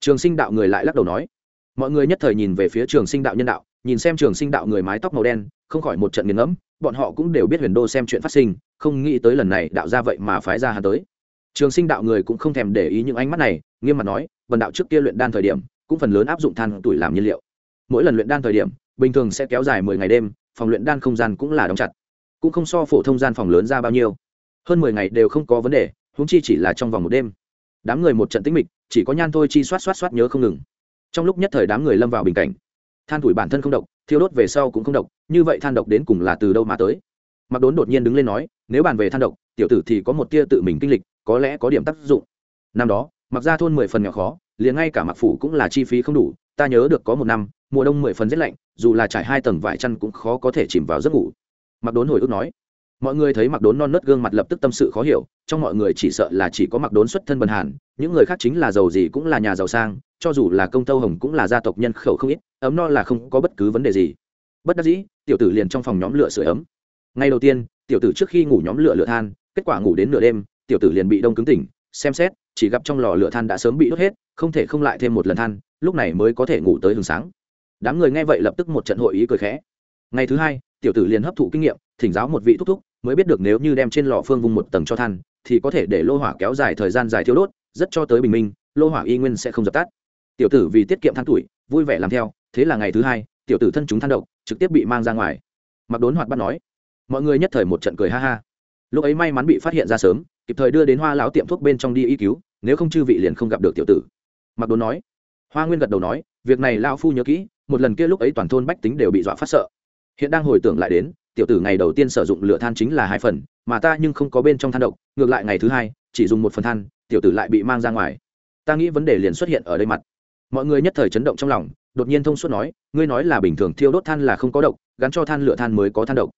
trường sinh đạo người lại lắc đầu nói, mọi người nhất thời nhìn về phía trường sinh đạo nhân đạo, nhìn xem trường sinh đạo người mái tóc màu đen, không khỏi một trận nghiền ngẫm, bọn họ cũng đều biết huyền đô xem chuyện phát sinh, không nghĩ tới lần này đạo ra vậy mà phái ra hắn tới. Trường sinh đạo người cũng không thèm để ý những ánh mắt này, nghiêm mặt nói vần đạo trước kia luyện đan thời điểm, cũng phần lớn áp dụng than tuổi làm nhiên liệu. Mỗi lần luyện đan thời điểm, bình thường sẽ kéo dài mười ngày đêm, phòng luyện đan không gian cũng là đóng chặt, cũng không so phổ thông gian phòng lớn ra bao nhiêu. Hơn mười ngày đều không có vấn đề, huống chi chỉ là trong vòng một đêm. Đám người một trận tĩnh mịch chỉ có nhan thôi chi soát soát soát nhớ không ngừng. Trong lúc nhất thời đám người lâm vào bình cảnh. Than tuổi bản thân không độc, thiêu đốt về sau cũng không độc, như vậy than độc đến cùng là từ đâu mà tới? Mặc đốn đột nhiên đứng lên nói, nếu bàn về than độc, tiểu tử thì có một tia tự mình kinh lịch, có lẽ có điểm tác dụng. Năm đó mặc ra thôn mười phần nhỏ khó, liền ngay cả mặc phủ cũng là chi phí không đủ, ta nhớ được có một năm, mùa đông mười phần rét lạnh, dù là trải hai tầng vải chăn cũng khó có thể chìm vào giấc ngủ. Mặc đốn hồi ức nói mọi người thấy mặc đốn non nớt gương mặt lập tức tâm sự khó hiểu, trong mọi người chỉ sợ là chỉ có mặc đốn xuất thân bần hàn, những người khác chính là giàu gì cũng là nhà giàu sang, cho dù là công tâu hồng cũng là gia tộc nhân khẩu không ít, ấm no là không có bất cứ vấn đề gì. Bất đắc dĩ, tiểu tử liền trong phòng nhóm lửa sửa ấm. Ngay đầu tiên, tiểu tử trước khi ngủ nhóm lửa lửa than, kết quả ngủ đến nửa đêm, tiểu tử liền bị đông cứng tỉnh, xem xét, chỉ gặp trong lò lửa than đã sớm bị đốt hết, không thể không lại thêm một lần than, lúc này mới có thể ngủ tới hừng sáng. Đám người nghe vậy lập tức một trận hội ý cười khẽ. Ngày thứ hai, tiểu tử liền hấp thụ kinh nghiệm, thỉnh giáo một vị thúc thúc mới biết được nếu như đem trên lò phương vùng một tầng cho than, thì có thể để lô hỏa kéo dài thời gian dài thiếu đốt, rất cho tới bình minh, lô hỏa y nguyên sẽ không dập tắt. Tiểu tử vì tiết kiệm than tuổi, vui vẻ làm theo, thế là ngày thứ hai, tiểu tử thân chúng than độc, trực tiếp bị mang ra ngoài. Mặc đốn hoạt bắt nói, mọi người nhất thời một trận cười ha ha. Lúc ấy may mắn bị phát hiện ra sớm, kịp thời đưa đến hoa lão tiệm thuốc bên trong đi y cứu, nếu không chư vị liền không gặp được tiểu tử. Mặc đốn nói, hoa nguyên gật đầu nói, việc này lao phu nhớ kỹ, một lần kia lúc ấy toàn thôn bách tính đều bị dọa phát sợ. Hiện đang hồi tưởng lại đến tiểu tử ngày đầu tiên sử dụng lửa than chính là hai phần, mà ta nhưng không có bên trong than độc, ngược lại ngày thứ hai, chỉ dùng một phần than, tiểu tử lại bị mang ra ngoài. Ta nghĩ vấn đề liền xuất hiện ở đây mặt. Mọi người nhất thời chấn động trong lòng, đột nhiên thông suốt nói, ngươi nói là bình thường thiêu đốt than là không có độc, gắn cho than lửa than mới có than độc.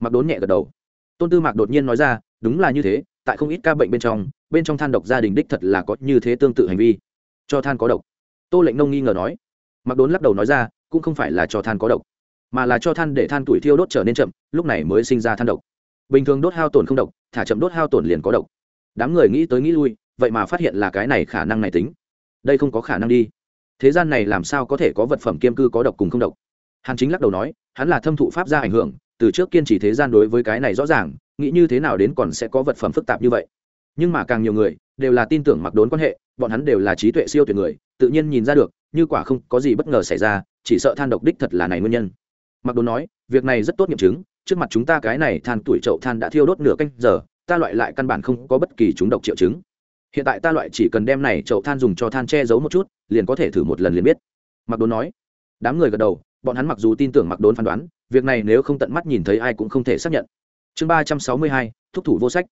Mặc đốn nhẹ gật đầu. Tôn tư mạc đột nhiên nói ra, đúng là như thế, tại không ít ca bệnh bên trong bên trong than độc gia đình đích thật là có như thế tương tự hành vi. Cho than có độc. Tô lệnh nông nghi ngờ nói. Mặc đốn lắc đầu nói ra, cũng không phải là cho than có độc mà là cho than để than tuổi thiêu đốt trở nên chậm, lúc này mới sinh ra than độc. Bình thường đốt hao tổn không độc, thả chậm đốt hao tổn liền có độc. Đám người nghĩ tới nghĩ lui, vậy mà phát hiện là cái này khả năng này tính. Đây không có khả năng đi. Thế gian này làm sao có thể có vật phẩm kiêm cư có độc cùng không độc? Hàn chính lắc đầu nói, hắn là thâm thụ pháp ra ảnh hưởng, từ trước kiên trì thế gian đối với cái này rõ ràng, nghĩ như thế nào đến còn sẽ có vật phẩm phức tạp như vậy. Nhưng mà càng nhiều người, đều là tin tưởng mặc đốn quan hệ, bọn hắn đều là trí tuệ siêu tuyệt người, tự nhiên nhìn ra được, như quả không có gì bất ngờ xảy ra, chỉ sợ than độc đích thật là này nguyên nhân mặc đốn nói, việc này rất tốt nghiệm chứng, trước mặt chúng ta cái này than tuổi chậu than đã thiêu đốt nửa canh giờ, ta loại lại căn bản không có bất kỳ chúng độc triệu chứng. Hiện tại ta loại chỉ cần đem này chậu than dùng cho than che giấu một chút, liền có thể thử một lần liền biết. Mặc đốn nói, đám người gật đầu, bọn hắn mặc dù tin tưởng mặc đốn phán đoán, việc này nếu không tận mắt nhìn thấy ai cũng không thể xác nhận. Chương ba trăm sáu mươi hai, thúc thủ vô sách.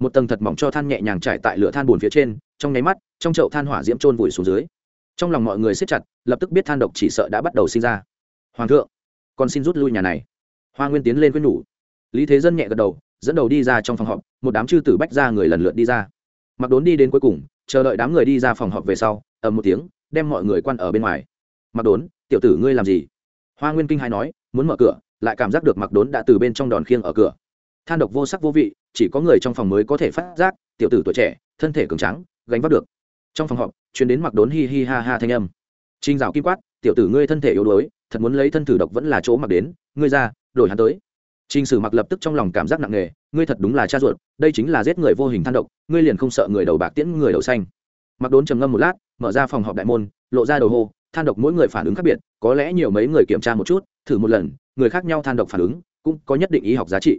Một tầng thật mỏng cho than nhẹ nhàng trải tại lửa than bùn phía trên, trong nháy mắt, trong chậu than hỏa diễm trôn vùi xuống dưới. Trong lòng mọi người siết chặt, lập tức biết than độc chỉ sợ đã bắt đầu sinh ra. Hoàng thượng con xin rút lui nhà này. Hoa nguyên tiến lên quyết nhủ. Lý thế dân nhẹ gật đầu, dẫn đầu đi ra trong phòng họp, một đám chư tử bách ra người lần lượt đi ra. Mặc đốn đi đến cuối cùng, chờ đợi đám người đi ra phòng họp về sau, ầm một tiếng, đem mọi người quan ở bên ngoài. Mặc đốn, tiểu tử ngươi làm gì? Hoa nguyên kinh hai nói, muốn mở cửa, lại cảm giác được mặc đốn đã từ bên trong đòn khiêng ở cửa. Than độc vô sắc vô vị, chỉ có người trong phòng mới có thể phát giác, tiểu tử tuổi trẻ, thân thể cường trắng gánh vác được. Trong phòng họp chuyến đến mặc đốn hi hi ha ha thanh âm. Trinh rào kim quát, tiểu tử ngươi thân thể yếu đuối thật muốn lấy thân thử độc vẫn là chỗ mặc đến ngươi ra đổi hắn tới Trình Sử Mặc lập tức trong lòng cảm giác nặng nề, ngươi thật đúng là cha ruột, đây chính là giết người vô hình than độc, ngươi liền không sợ người đầu bạc tiễn người đầu xanh. Mặc Đốn trầm ngâm một lát, mở ra phòng họp đại môn, lộ ra đầu hô, than độc mỗi người phản ứng khác biệt, có lẽ nhiều mấy người kiểm tra một chút, thử một lần, người khác nhau than độc phản ứng, cũng có nhất định ý học giá trị.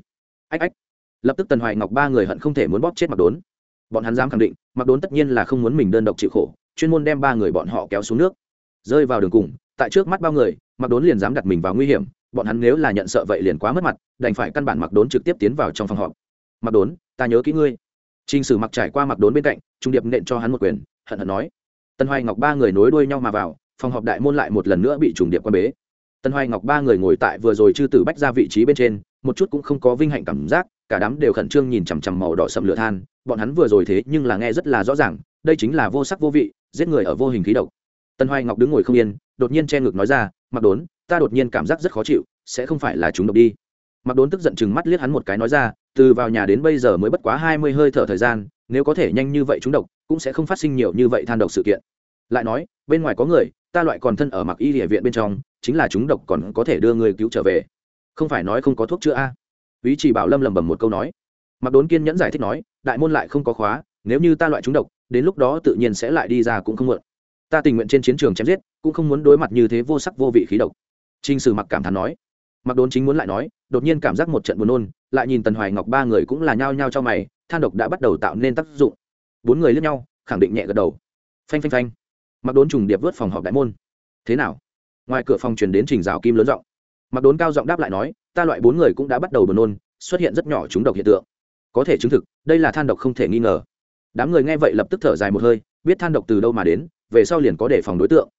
Ách ách. Lập tức Tần Hoài Ngọc ba người hận không thể muốn bóp chết Mặc Đốn. Bọn hắn dám khẳng định, Mặc Đốn tất nhiên là không muốn mình đơn độc chịu khổ, chuyên môn đem ba người bọn họ kéo xuống nước. Rơi vào đường cùng, tại trước mắt bao người, mặc đốn liền dám đặt mình vào nguy hiểm, bọn hắn nếu là nhận sợ vậy liền quá mất mặt, đành phải căn bản mặc đốn trực tiếp tiến vào trong phòng họp. Mặc đốn, ta nhớ kỹ ngươi. T r ì n h sử mặc trải qua mặc đốn bên cạnh, trung điệp nện cho hắn một quyền, hận hận nói. Tân hoài ngọc ba người nối đuôi nhau mà vào, phòng họp đại môn lại một lần nữa bị trùng điệp quan bế. Tân hoài ngọc ba người ngồi tại vừa rồi chư tử bách ra vị trí bên trên, một chút cũng không có vinh hạnh cảm giác, cả đám đều khẩn trương nhìn chằm chằm màu đỏ sầm lửa than, bọn hắn vừa rồi thế nhưng là nghe rất là rõ ràng, đây chính là vô sắc vô vị, giết người ở vô hình khí độc. Tân hoài ngọc đứng ngồi không yên, đột nhiên che ngực nói ra mặc đốn, ta đột nhiên cảm giác rất khó chịu, sẽ không phải là chúng độc đi. Mặc đốn tức giận chừng mắt liếc hắn một cái nói ra, từ vào nhà đến bây giờ mới bất quá hai mươi hơi thở thời gian, nếu có thể nhanh như vậy chúng độc, cũng sẽ không phát sinh nhiều như vậy than độc sự kiện. Lại nói, bên ngoài có người, ta loại còn thân ở mặc y địa viện bên trong, chính là chúng độc còn có thể đưa người cứu trở về. Không phải nói không có thuốc chữa a? À. ý chỉ bảo lâm lầm bầm một câu nói. Mặc đốn kiên nhẫn giải thích nói, đại môn lại không có khóa, nếu như ta loại chúng độc, đến lúc đó tự nhiên sẽ lại đi ra cũng không mượn ta tình nguyện trên chiến trường chém giết cũng không muốn đối mặt như thế vô sắc vô vị khí độc Trình Sử Mặc cảm thán nói. Mặc Đốn chính muốn lại nói, đột nhiên cảm giác một trận buồn nôn, lại nhìn Tần Hoài Ngọc ba người cũng là nhao nhao cho mày, than độc đã bắt đầu tạo nên tác dụng. Bốn người liếc nhau, khẳng định nhẹ gật đầu. Phanh phanh phanh. Mặc Đốn trùng điệp vớt phòng họp đại môn. Thế nào? Ngoài cửa phòng truyền đến Trình rào Kim lớn giọng. Mặc Đốn cao giọng đáp lại nói, ta loại bốn người cũng đã bắt đầu buồn nôn, xuất hiện rất nhỏ chúng độc hiện tượng. Có thể chứng thực, đây là than độc không thể nghi ngờ. Đám người nghe vậy lập tức thở dài một hơi, biết than độc từ đâu mà đến, về sau liền có đề phòng đối tượng.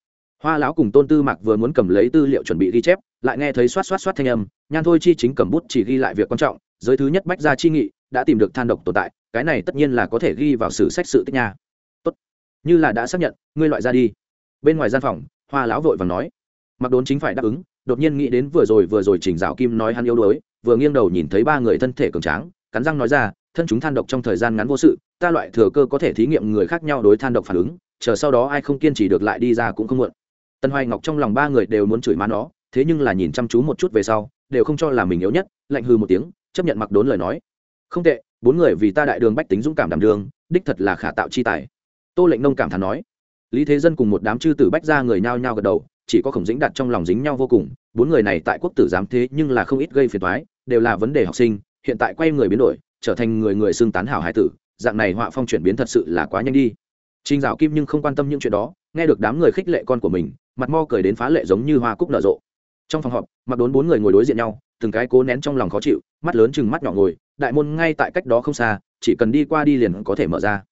Hoa lão cùng tôn tư mạc vừa muốn cầm lấy tư liệu chuẩn bị ghi chép, lại nghe thấy xoát xoát xoát thanh âm, nhan thôi chi chính cầm bút chỉ ghi lại việc quan trọng, giới thứ nhất bách gia chi nghị, đã tìm được than độc tồn tại, cái này tất nhiên là có thể ghi vào sử sách sự tích nha. Tốt. Như là đã xác nhận, ngươi loại ra đi. Bên ngoài gian phòng, hoa lão vội vàng nói. Mặc đốn chính phải đáp ứng, đột nhiên nghĩ đến vừa rồi vừa rồi chỉnh dạo kim nói hắn yếu đuối, vừa nghiêng đầu nhìn thấy ba người thân thể cường tráng, cắn răng nói ra, thân chúng than độc trong thời gian ngắn vô sự, ta loại thừa cơ có thể thí nghiệm người khác nhau đối than độc phản ứng chờ sau đó ai không kiên trì được lại đi ra cũng không muộn. Tần hoài ngọc trong lòng ba người đều muốn chửi má nó, thế nhưng là nhìn chăm chú một chút về sau, đều không cho là mình yếu nhất, lạnh hư một tiếng, chấp nhận mặc đốn lời nói. Không tệ, bốn người vì ta đại đường bách tính dũng cảm đảm đường, đích thật là khả tạo chi tài. Tô lệnh nông cảm thán nói. Lý thế dân cùng một đám chư tử bách ra người nhao nhao gật đầu, chỉ có khổng dĩnh đặt trong lòng dính nhau vô cùng, bốn người này tại quốc tử giám thế nhưng là không ít gây phiền toái, đều là vấn đề học sinh, hiện tại quay người biến đổi, trở thành người người xương tán hảo hải tử, dạng này họa phong chuyển biến thật sự là quá nhanh đi. Trình Dạo Kim nhưng không quan tâm những chuyện đó, nghe được đám người khích lệ con của mình, mặt mo cười đến phá lệ giống như hoa cúc nở rộ. Trong phòng họp, mặc đốn bốn người ngồi đối diện nhau, từng cái cố nén trong lòng khó chịu, mắt lớn chừng mắt nhỏ ngồi, đại môn ngay tại cách đó không xa, chỉ cần đi qua đi liền có thể mở ra.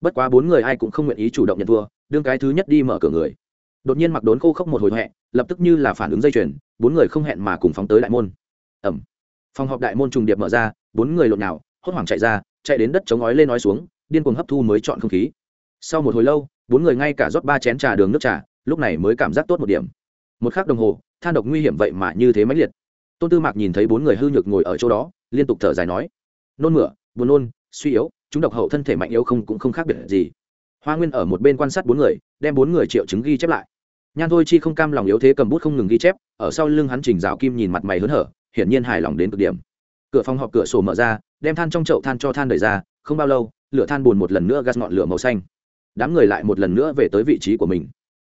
Bất quá bốn người ai cũng không nguyện ý chủ động nhận thua, đương cái thứ nhất đi mở cửa người. Đột nhiên mặc đốn khô khốc một hồi hoẹ, lập tức như là phản ứng dây chuyền, bốn người không hẹn mà cùng phóng tới đại môn. Ầm. Phòng họp đại môn trùng điệp mở ra, bốn người lộn nhào, hốt hoảng chạy ra, chạy đến đất chống ngói lên nói xuống, điên cuồng hấp thu mới chọn không khí sau một hồi lâu, bốn người ngay cả rót ba chén trà đường nước trà, lúc này mới cảm giác tốt một điểm. Một k h ắ c đồng hồ, than độc nguy hiểm vậy mà như thế mãnh liệt. Tôn tư mạc nhìn thấy bốn người hư nhược ngồi ở chỗ đó, liên tục thở dài nói, nôn mửa, buồn nôn, suy yếu, chúng độc hậu thân thể mạnh yếu không cũng không khác biệt gì. Hoa nguyên ở một bên quan sát bốn người, đem bốn người triệu chứng ghi chép lại. Nhan thôi chi không cam lòng yếu thế cầm bút không ngừng ghi chép, ở sau lưng hắn chỉnh rào kim nhìn mặt mày hớn hở, hiển nhiên hài lòng đến cực điểm. Cửa phòng họp cửa sổ mở ra, đem than trong chậu than cho than đẩy ra, không bao lâu, lửa than bùn một lần nữa gắt ngọn lửa màu xanh đám người lại một lần nữa về tới vị trí của mình.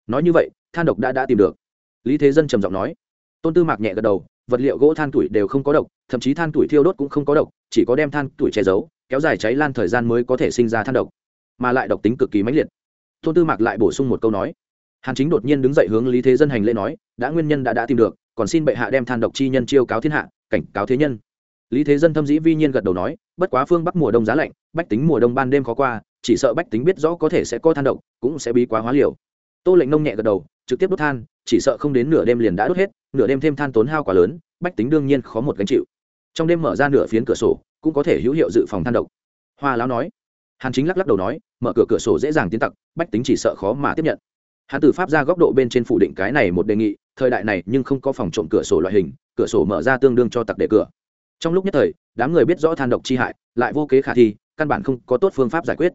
Nói như vậy, than độc đã đã tìm được. Lý thế dân trầm giọng nói. Tôn tư mạc nhẹ gật đầu, vật liệu gỗ than tuổi đều không có độc, thậm chí than tuổi thiêu đốt cũng không có độc, chỉ có đem than tuổi che giấu, kéo dài cháy lan thời gian mới có thể sinh ra than độc. Mà lại độc tính cực kỳ mãnh liệt. Tôn tư mạc lại bổ sung một câu nói. Hàn chính đột nhiên đứng dậy hướng lý thế dân hành lễ nói, đã nguyên nhân đã đã tìm được, còn xin bệ hạ đem than độc chi nhân chiêu cáo thiên hạ, cảnh cáo thế nhân. Lý thế dân thâm dĩ vi nhiên gật đầu nói, bất quá phương bắc mùa đông giá lạnh, bách tính mùa đông ban đêm khó qua chỉ sợ bách tính biết rõ có thể sẽ có than độc, cũng sẽ bí quá hóa liều. Tô lệnh nông nhẹ gật đầu, trực tiếp đốt than, chỉ sợ không đến nửa đêm liền đã đốt hết, nửa đêm thêm than tốn hao quá lớn, bách tính đương nhiên khó một gánh chịu. Trong đêm mở ra nửa phiến cửa sổ, cũng có thể hữu hiệu dự phòng than độc. Hoa lão nói. Hàn chính lắc lắc đầu nói, mở cửa cửa sổ dễ dàng tiến tặc, bách tính chỉ sợ khó mà tiếp nhận. Hàn tử pháp ra góc độ bên trên phủ định cái này một đề nghị, thời đại này nhưng không có phòng trộm cửa sổ loại hình, cửa sổ mở ra tương đương cho tặc để cửa. Trong lúc nhất thời, đám người biết rõ than độc chi hại, lại vô kế khả thi, căn bản không có tốt phương pháp giải quyết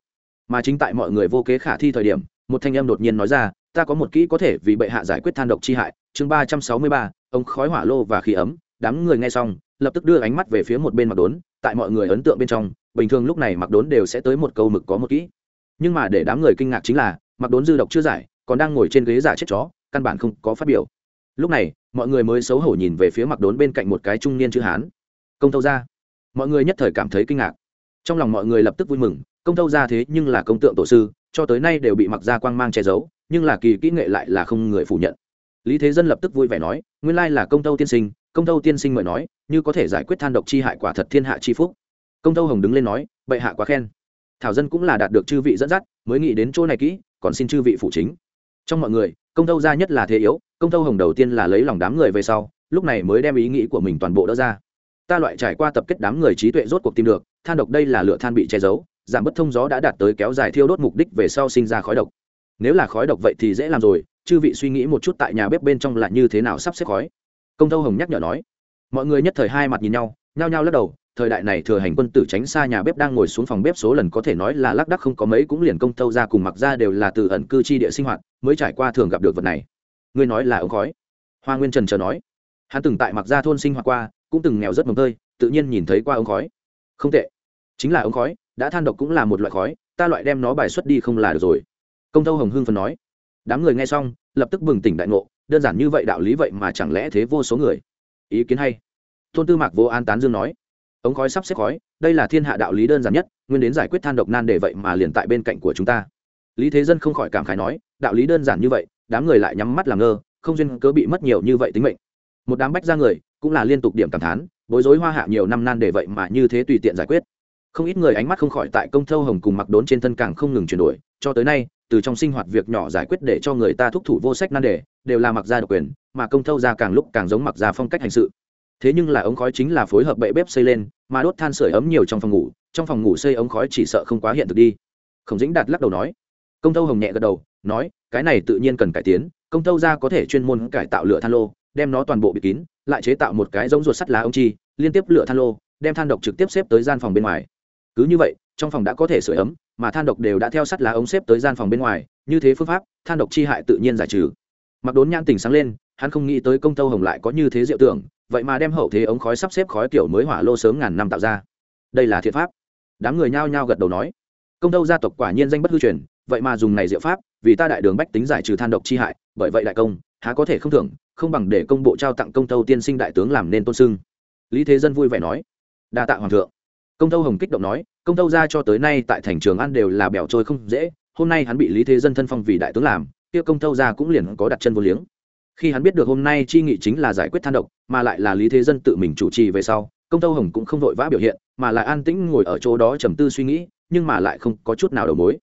mà chính tại mọi người vô kế khả thi thời điểm, một thanh em đột nhiên nói ra, ta có một kỹ có thể vì bệ hạ giải quyết than độc chi hại. Chương ba trăm sáu mươi ba, ông khói hỏa lô và khí ấm. Đám người nghe xong, lập tức đưa ánh mắt về phía một bên mặc đốn, tại mọi người ấn tượng bên trong, bình thường lúc này mặc đốn đều sẽ tới một câu mực có một kỹ. Nhưng mà để đám người kinh ngạc chính là mặc đốn dư độc chưa giải, còn đang ngồi trên ghế giả chết chó, căn bản không có phát biểu. Lúc này, mọi người mới xấu hổ nhìn về phía mặc đốn bên cạnh một cái trung niên chữ hán. Công tâu ra mọi người nhất thời cảm thấy kinh ngạc. Trong lòng mọi người lập tức vui mừng công thâu ra thế nhưng là công tượng tổ sư, cho tới nay đều bị mặc ra quang mang che giấu, nhưng là kỳ kỹ nghệ lại là không người phủ nhận. Lý thế dân lập tức vui vẻ nói, nguyên lai là công tâu tiên sinh, công tâu tiên sinh mời nói, như có thể giải quyết than độc chi hại quả thật thiên hạ chi phúc. Công tâu hồng đứng lên nói, bệ hạ quá khen. Thảo dân cũng là đạt được chư vị dẫn dắt, mới nghĩ đến chỗ này kỹ, còn xin chư vị phụ chính. Trong mọi người, công tâu ra nhất là thế yếu, công tâu hồng đầu tiên là lấy lòng đám người về sau, lúc này mới đem ý nghĩ của mình toàn bộ đỡ ra. Ta loại trải qua tập kết đám người trí tuệ rốt cuộc tìm được, than độc đây là lửa than bị che giấu giảm bất thông gió đã đạt tới kéo dài thiêu đốt mục đích về sau sinh ra khói độc. Nếu là khói độc vậy thì dễ làm rồi, chư vị suy nghĩ một chút tại nhà bếp bên trong là như thế nào sắp xếp khói. Công tâu hồng nhắc nhở nói, mọi người nhất thời hai mặt nhìn nhau, nhao nhao lắc đầu, thời đại này thừa hành quân tử tránh xa nhà bếp đang ngồi xuống phòng bếp số lần có thể nói là lác đắc không có mấy cũng liền công tâu ra cùng mặc ra đều là từ ẩn cư chi địa sinh hoạt, mới trải qua thường gặp được vật này. Ngươi nói là ống khói. Hoa nguyên trần chờ nói, hắn từng tại mặc ra thôn sinh hoạt qua, cũng từng nghèo rất mồm tơi, tự nhiên nhìn thấy qua ống khói. Không tệ. Chính là ống khói đã than độc cũng là một loại khói, ta loại đem nó bài xuất đi không là được rồi. Công tâu hồng hưng phần nói. Đám người nghe xong, lập tức bừng tỉnh đại ngộ, đơn giản như vậy đạo lý vậy mà chẳng lẽ thế vô số người? Ý kiến hay. Tôn tư mạc vô an tán dương nói. Ống khói sắp xếp khói, đây là thiên hạ đạo lý đơn giản nhất, nguyên đến giải quyết than độc nan để vậy mà liền tại bên cạnh của chúng ta. Lý thế dân không khỏi cảm khái nói, đạo lý đơn giản như vậy, đám người lại nhắm mắt làm ngơ, không duyên cớ bị mất nhiều như vậy tính mệnh. Một đám bách ra người cũng là liên tục điểm cảm thán, bối rối hoa hạ nhiều năm nan để vậy mà như thế tùy tiện giải quyết không ít người ánh mắt không khỏi tại công thâu hồng cùng mặc đốn trên thân càng không ngừng chuyển đổi, cho tới nay, từ trong sinh hoạt việc nhỏ giải quyết để cho người ta thúc thủ vô sách nan đề, đều là mặc ra độc quyền, mà công thâu ra càng lúc càng giống mặc ra phong cách hành sự. Thế nhưng là ống khói chính là phối hợp bệ bếp xây lên, mà đốt than sửa ấm nhiều trong phòng ngủ, trong phòng ngủ xây ống khói chỉ sợ không quá hiện thực đi. Khổng dĩnh đạt lắc đầu nói. Công thâu hồng nhẹ gật đầu, nói, cái này tự nhiên cần cải tiến, công thâu ra có thể chuyên môn cải tạo lửa than lô, đem nó toàn bộ bịt kín, lại chế tạo một cái giống ruột sắt lá ống chi, liên tiếp lửa than lô, đem than độc trực tiếp xếp tới gian phòng bên ngoài cứ như vậy, trong phòng đã có thể sửa ấm, mà than độc đều đã theo sắt lá ống xếp tới gian phòng bên ngoài, như thế phương pháp, than độc chi hại tự nhiên giải trừ. Mặc đốn nhãn tỉnh sáng lên, hắn không nghĩ tới công tâu hồng lại có như thế diệu tưởng, vậy mà đem hậu thế ống khói sắp xếp khói kiểu mới hỏa lô sớm ngàn năm tạo ra. Đây là thiện pháp. Đám người nhao nhao gật đầu nói. Công tâu gia tộc quả nhiên danh bất hư truyền, vậy mà dùng này diệu pháp, vì ta đại đường bách tính giải trừ than độc chi hại, bởi vậy đại công, há có thể không thưởng, không bằng để công bộ trao tặng công tâu tiên sinh đại tướng làm nên tôn sưng. Lý thế dân vui vẻ nói. Đa tạ hoàng thượng công tâu hồng kích động nói, công tâu ra cho tới nay tại thành trường ăn đều là bẻo trôi không dễ, hôm nay hắn bị lý thế dân thân phong vì đại tướng làm, kia công tâu ra cũng liền có đặt chân vô liếng. Khi hắn biết được hôm nay chi nghị chính là giải quyết than độc, mà lại là lý thế dân tự mình chủ trì về sau, công tâu hồng cũng không vội vã biểu hiện, mà lại an tĩnh ngồi ở chỗ đó trầm tư suy nghĩ, nhưng mà lại không có chút nào đầu mối.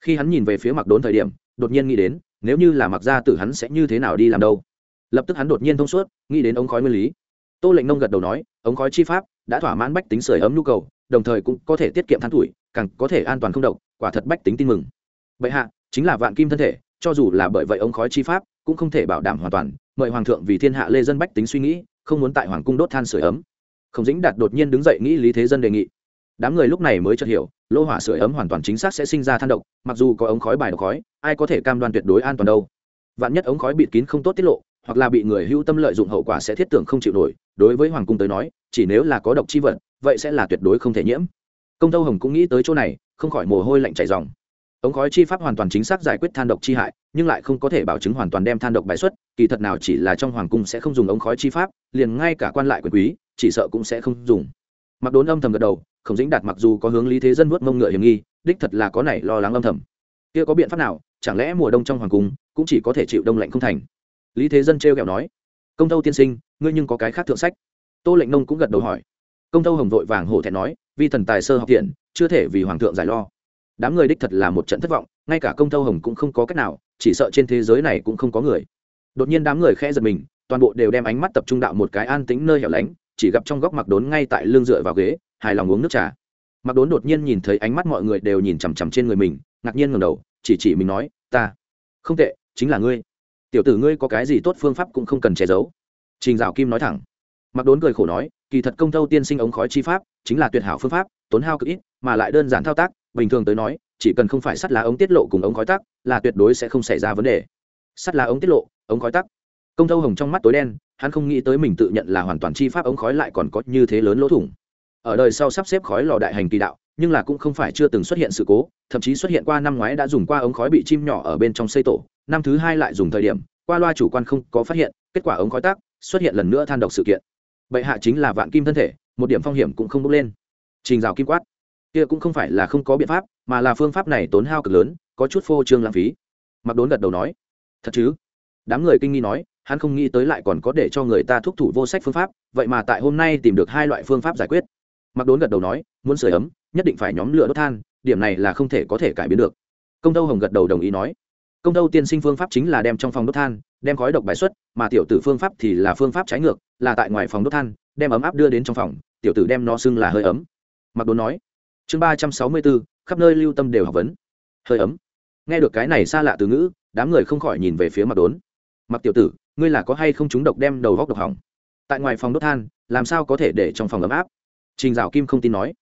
Khi hắn nhìn về phía mặc đốn thời điểm, đột nhiên nghĩ đến, nếu như là mặc gia tử hắn sẽ như thế nào đi làm đâu? Lập tức hắn đột nhiên thông suốt, nghĩ đến ống khói nguyên lý. Tô lệnh nông gật đầu nói, ống khói chi pháp đã thỏa mãn bách tính sưởi ấm nhu cầu, đồng thời cũng có thể tiết kiệm than tuổi, càng có thể an toàn không độc, quả thật bách tính tin mừng. Vậy hạ, chính là vạn kim thân thể, cho dù là bởi vậy ống khói chi pháp, cũng không thể bảo đảm hoàn toàn, mời hoàng thượng vì thiên hạ lê dân bách tính suy nghĩ, không muốn tại hoàng cung đốt than sửa ấm. Không dĩnh đạt đột nhiên đứng dậy nghĩ lý thế dân đề nghị. Đám người lúc này mới chợt hiểu, lô hỏa sửa ấm hoàn toàn chính xác sẽ sinh ra than độc, mặc dù có ống khói bài độc khói, ai có thể cam đoan tuyệt đối an toàn đâu. Vạn nhất ống khói bịt kín không tốt tiết lộ hoặc là bị người hữu tâm lợi dụng hậu quả sẽ thiết tưởng không chịu nổi, đối với hoàng cung tới nói, chỉ nếu là có độc chi vật, vậy sẽ là tuyệt đối không thể nhiễm. Công tâu hồng cũng nghĩ tới chỗ này, không khỏi mồ hôi lạnh chảy dòng ống khói chi pháp hoàn toàn chính xác giải quyết than độc chi hại, nhưng lại không có thể bảo chứng hoàn toàn đem than độc bài xuất, kỳ thật nào chỉ là trong hoàng cung sẽ không dùng ống khói chi pháp, liền ngay cả quan lại quyền quý, chỉ sợ cũng sẽ không dùng. Mặc đốn âm thầm gật đầu không dính đạt mặc dù có hướng lý thế dân vuốt mông ngựa hiểm nghi, đích thật là có này lo lắng âm thầm. Kia có biện pháp nào? Chẳng lẽ mùa đông trong hoàng cung cũng chỉ có thể chịu đông lạnh không thành? Lý thế dân trêu ghẹo nói, công tâu tiên sinh, ngươi nhưng có cái khác thượng sách. Tô lệnh nông cũng gật đầu hỏi. Công tâu hồng vội vàng hổ thẹn nói, vi thần tài sơ học thiện chưa thể vì hoàng thượng giải lo. Đám người đích thật là một trận thất vọng, ngay cả công tâu hồng cũng không có cách nào, chỉ sợ trên thế giới này cũng không có người. Đột nhiên đám người khẽ giật mình, toàn bộ đều đem ánh mắt tập trung đạo một cái an tĩnh nơi hẻo lánh, chỉ gặp trong góc mặc đốn ngay tại lưng dựa vào ghế, hài lòng uống nước trà. Mặc đốn đột nhiên nhìn thấy ánh mắt mọi người đều nhìn chằm chằm trên người mình, ngạc nhiên ngầm đầu, chỉ chỉ mình nói, ta, không tệ, chính là ngươi tiểu tử ngươi có cái gì tốt phương pháp cũng không cần che giấu. Trình dạo kim nói thẳng. Mặc đốn cười khổ nói, kỳ thật công thâu tiên sinh ống khói chi pháp chính là tuyệt hảo phương pháp, tốn hao cực ít, mà lại đơn giản thao tác, bình thường tới nói, chỉ cần không phải sắt lá ống tiết lộ cùng ống khói tắc, là tuyệt đối sẽ không xảy ra vấn đề. Sắt lá ống tiết lộ, ống khói tắc. Công thâu hồng trong mắt tối đen, hắn không nghĩ tới mình tự nhận là hoàn toàn chi pháp ống khói lại còn có như thế lớn lỗ thủng. Ở đời sau sắp xếp khói lò đại hành kỳ đạo, nhưng là cũng không phải chưa từng xuất hiện sự cố, thậm chí xuất hiện qua năm ngoái đã dùng qua ống khói bị chim nhỏ ở bên trong xây tổ năm thứ hai lại dùng thời điểm, qua loa chủ quan không có phát hiện, kết quả ống khói tác xuất hiện lần nữa than độc sự kiện. Bệ hạ chính là vạn kim thân thể, một điểm phong hiểm cũng không bốc lên. Trình rào kim quát. Kia cũng không phải là không có biện pháp, mà là phương pháp này tốn hao cực lớn, có chút phô trương lãng phí. Mặc đốn gật đầu nói. Thật chứ? Đám người kinh nghi nói, hắn không nghĩ tới lại còn có để cho người ta thúc thủ vô sách phương pháp, vậy mà tại hôm nay tìm được hai loại phương pháp giải quyết. Mặc đốn gật đầu nói, muốn sửa ấm, nhất định phải nhóm lửa đốt than, điểm này là không thể có thể cải biến được. Công tâu hồng gật đầu đồng ý nói công tâu tiên sinh phương pháp chính là đem trong phòng đốt than, đem khói độc bài xuất, mà tiểu tử phương pháp thì là phương pháp trái ngược, là tại ngoài phòng đốt than, đem ấm áp đưa đến trong phòng, tiểu tử đem nó xưng là hơi ấm. Mặc đốn nói, chương ba trăm sáu mươi bốn, khắp nơi lưu tâm đều học vấn. Hơi ấm. Nghe được cái này xa lạ từ ngữ, đám người không khỏi nhìn về phía mặc đốn. Mặc tiểu tử, ngươi là có hay không chúng độc đem đầu góc độc hỏng? Tại ngoài phòng đốt than, làm sao có thể để trong phòng ấm áp? Trình dạo kim không tin nói.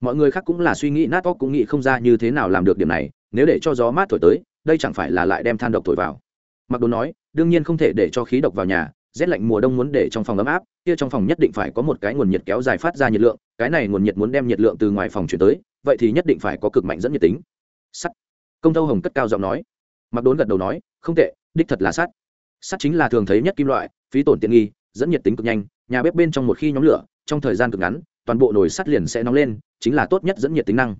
Mọi người khác cũng là suy nghĩ, nát óc cũng nghĩ không ra như thế nào làm được điểm này, nếu để cho gió mát thổi tới đây chẳng phải là lại đem than độc thổi vào. Mặc đốn nói, đương nhiên không thể để cho khí độc vào nhà, rét lạnh mùa đông muốn để trong phòng ấm áp, kia trong phòng nhất định phải có một cái nguồn nhiệt kéo dài phát ra nhiệt lượng, cái này nguồn nhiệt muốn đem nhiệt lượng từ ngoài phòng chuyển tới, vậy thì nhất định phải có cực mạnh dẫn nhiệt tính. Sắt. Công tâu hồng cất cao giọng nói. Mặc đốn gật đầu nói, không tệ, đích thật là sắt. Sắt chính là thường thấy nhất kim loại, phí tổn tiện nghi, dẫn nhiệt tính cực nhanh, nhà bếp bên trong một khi nhóm lửa, trong thời gian cực ngắn, toàn bộ nồi sắt liền sẽ nóng lên, chính là tốt nhất dẫn nhiệt tính năng.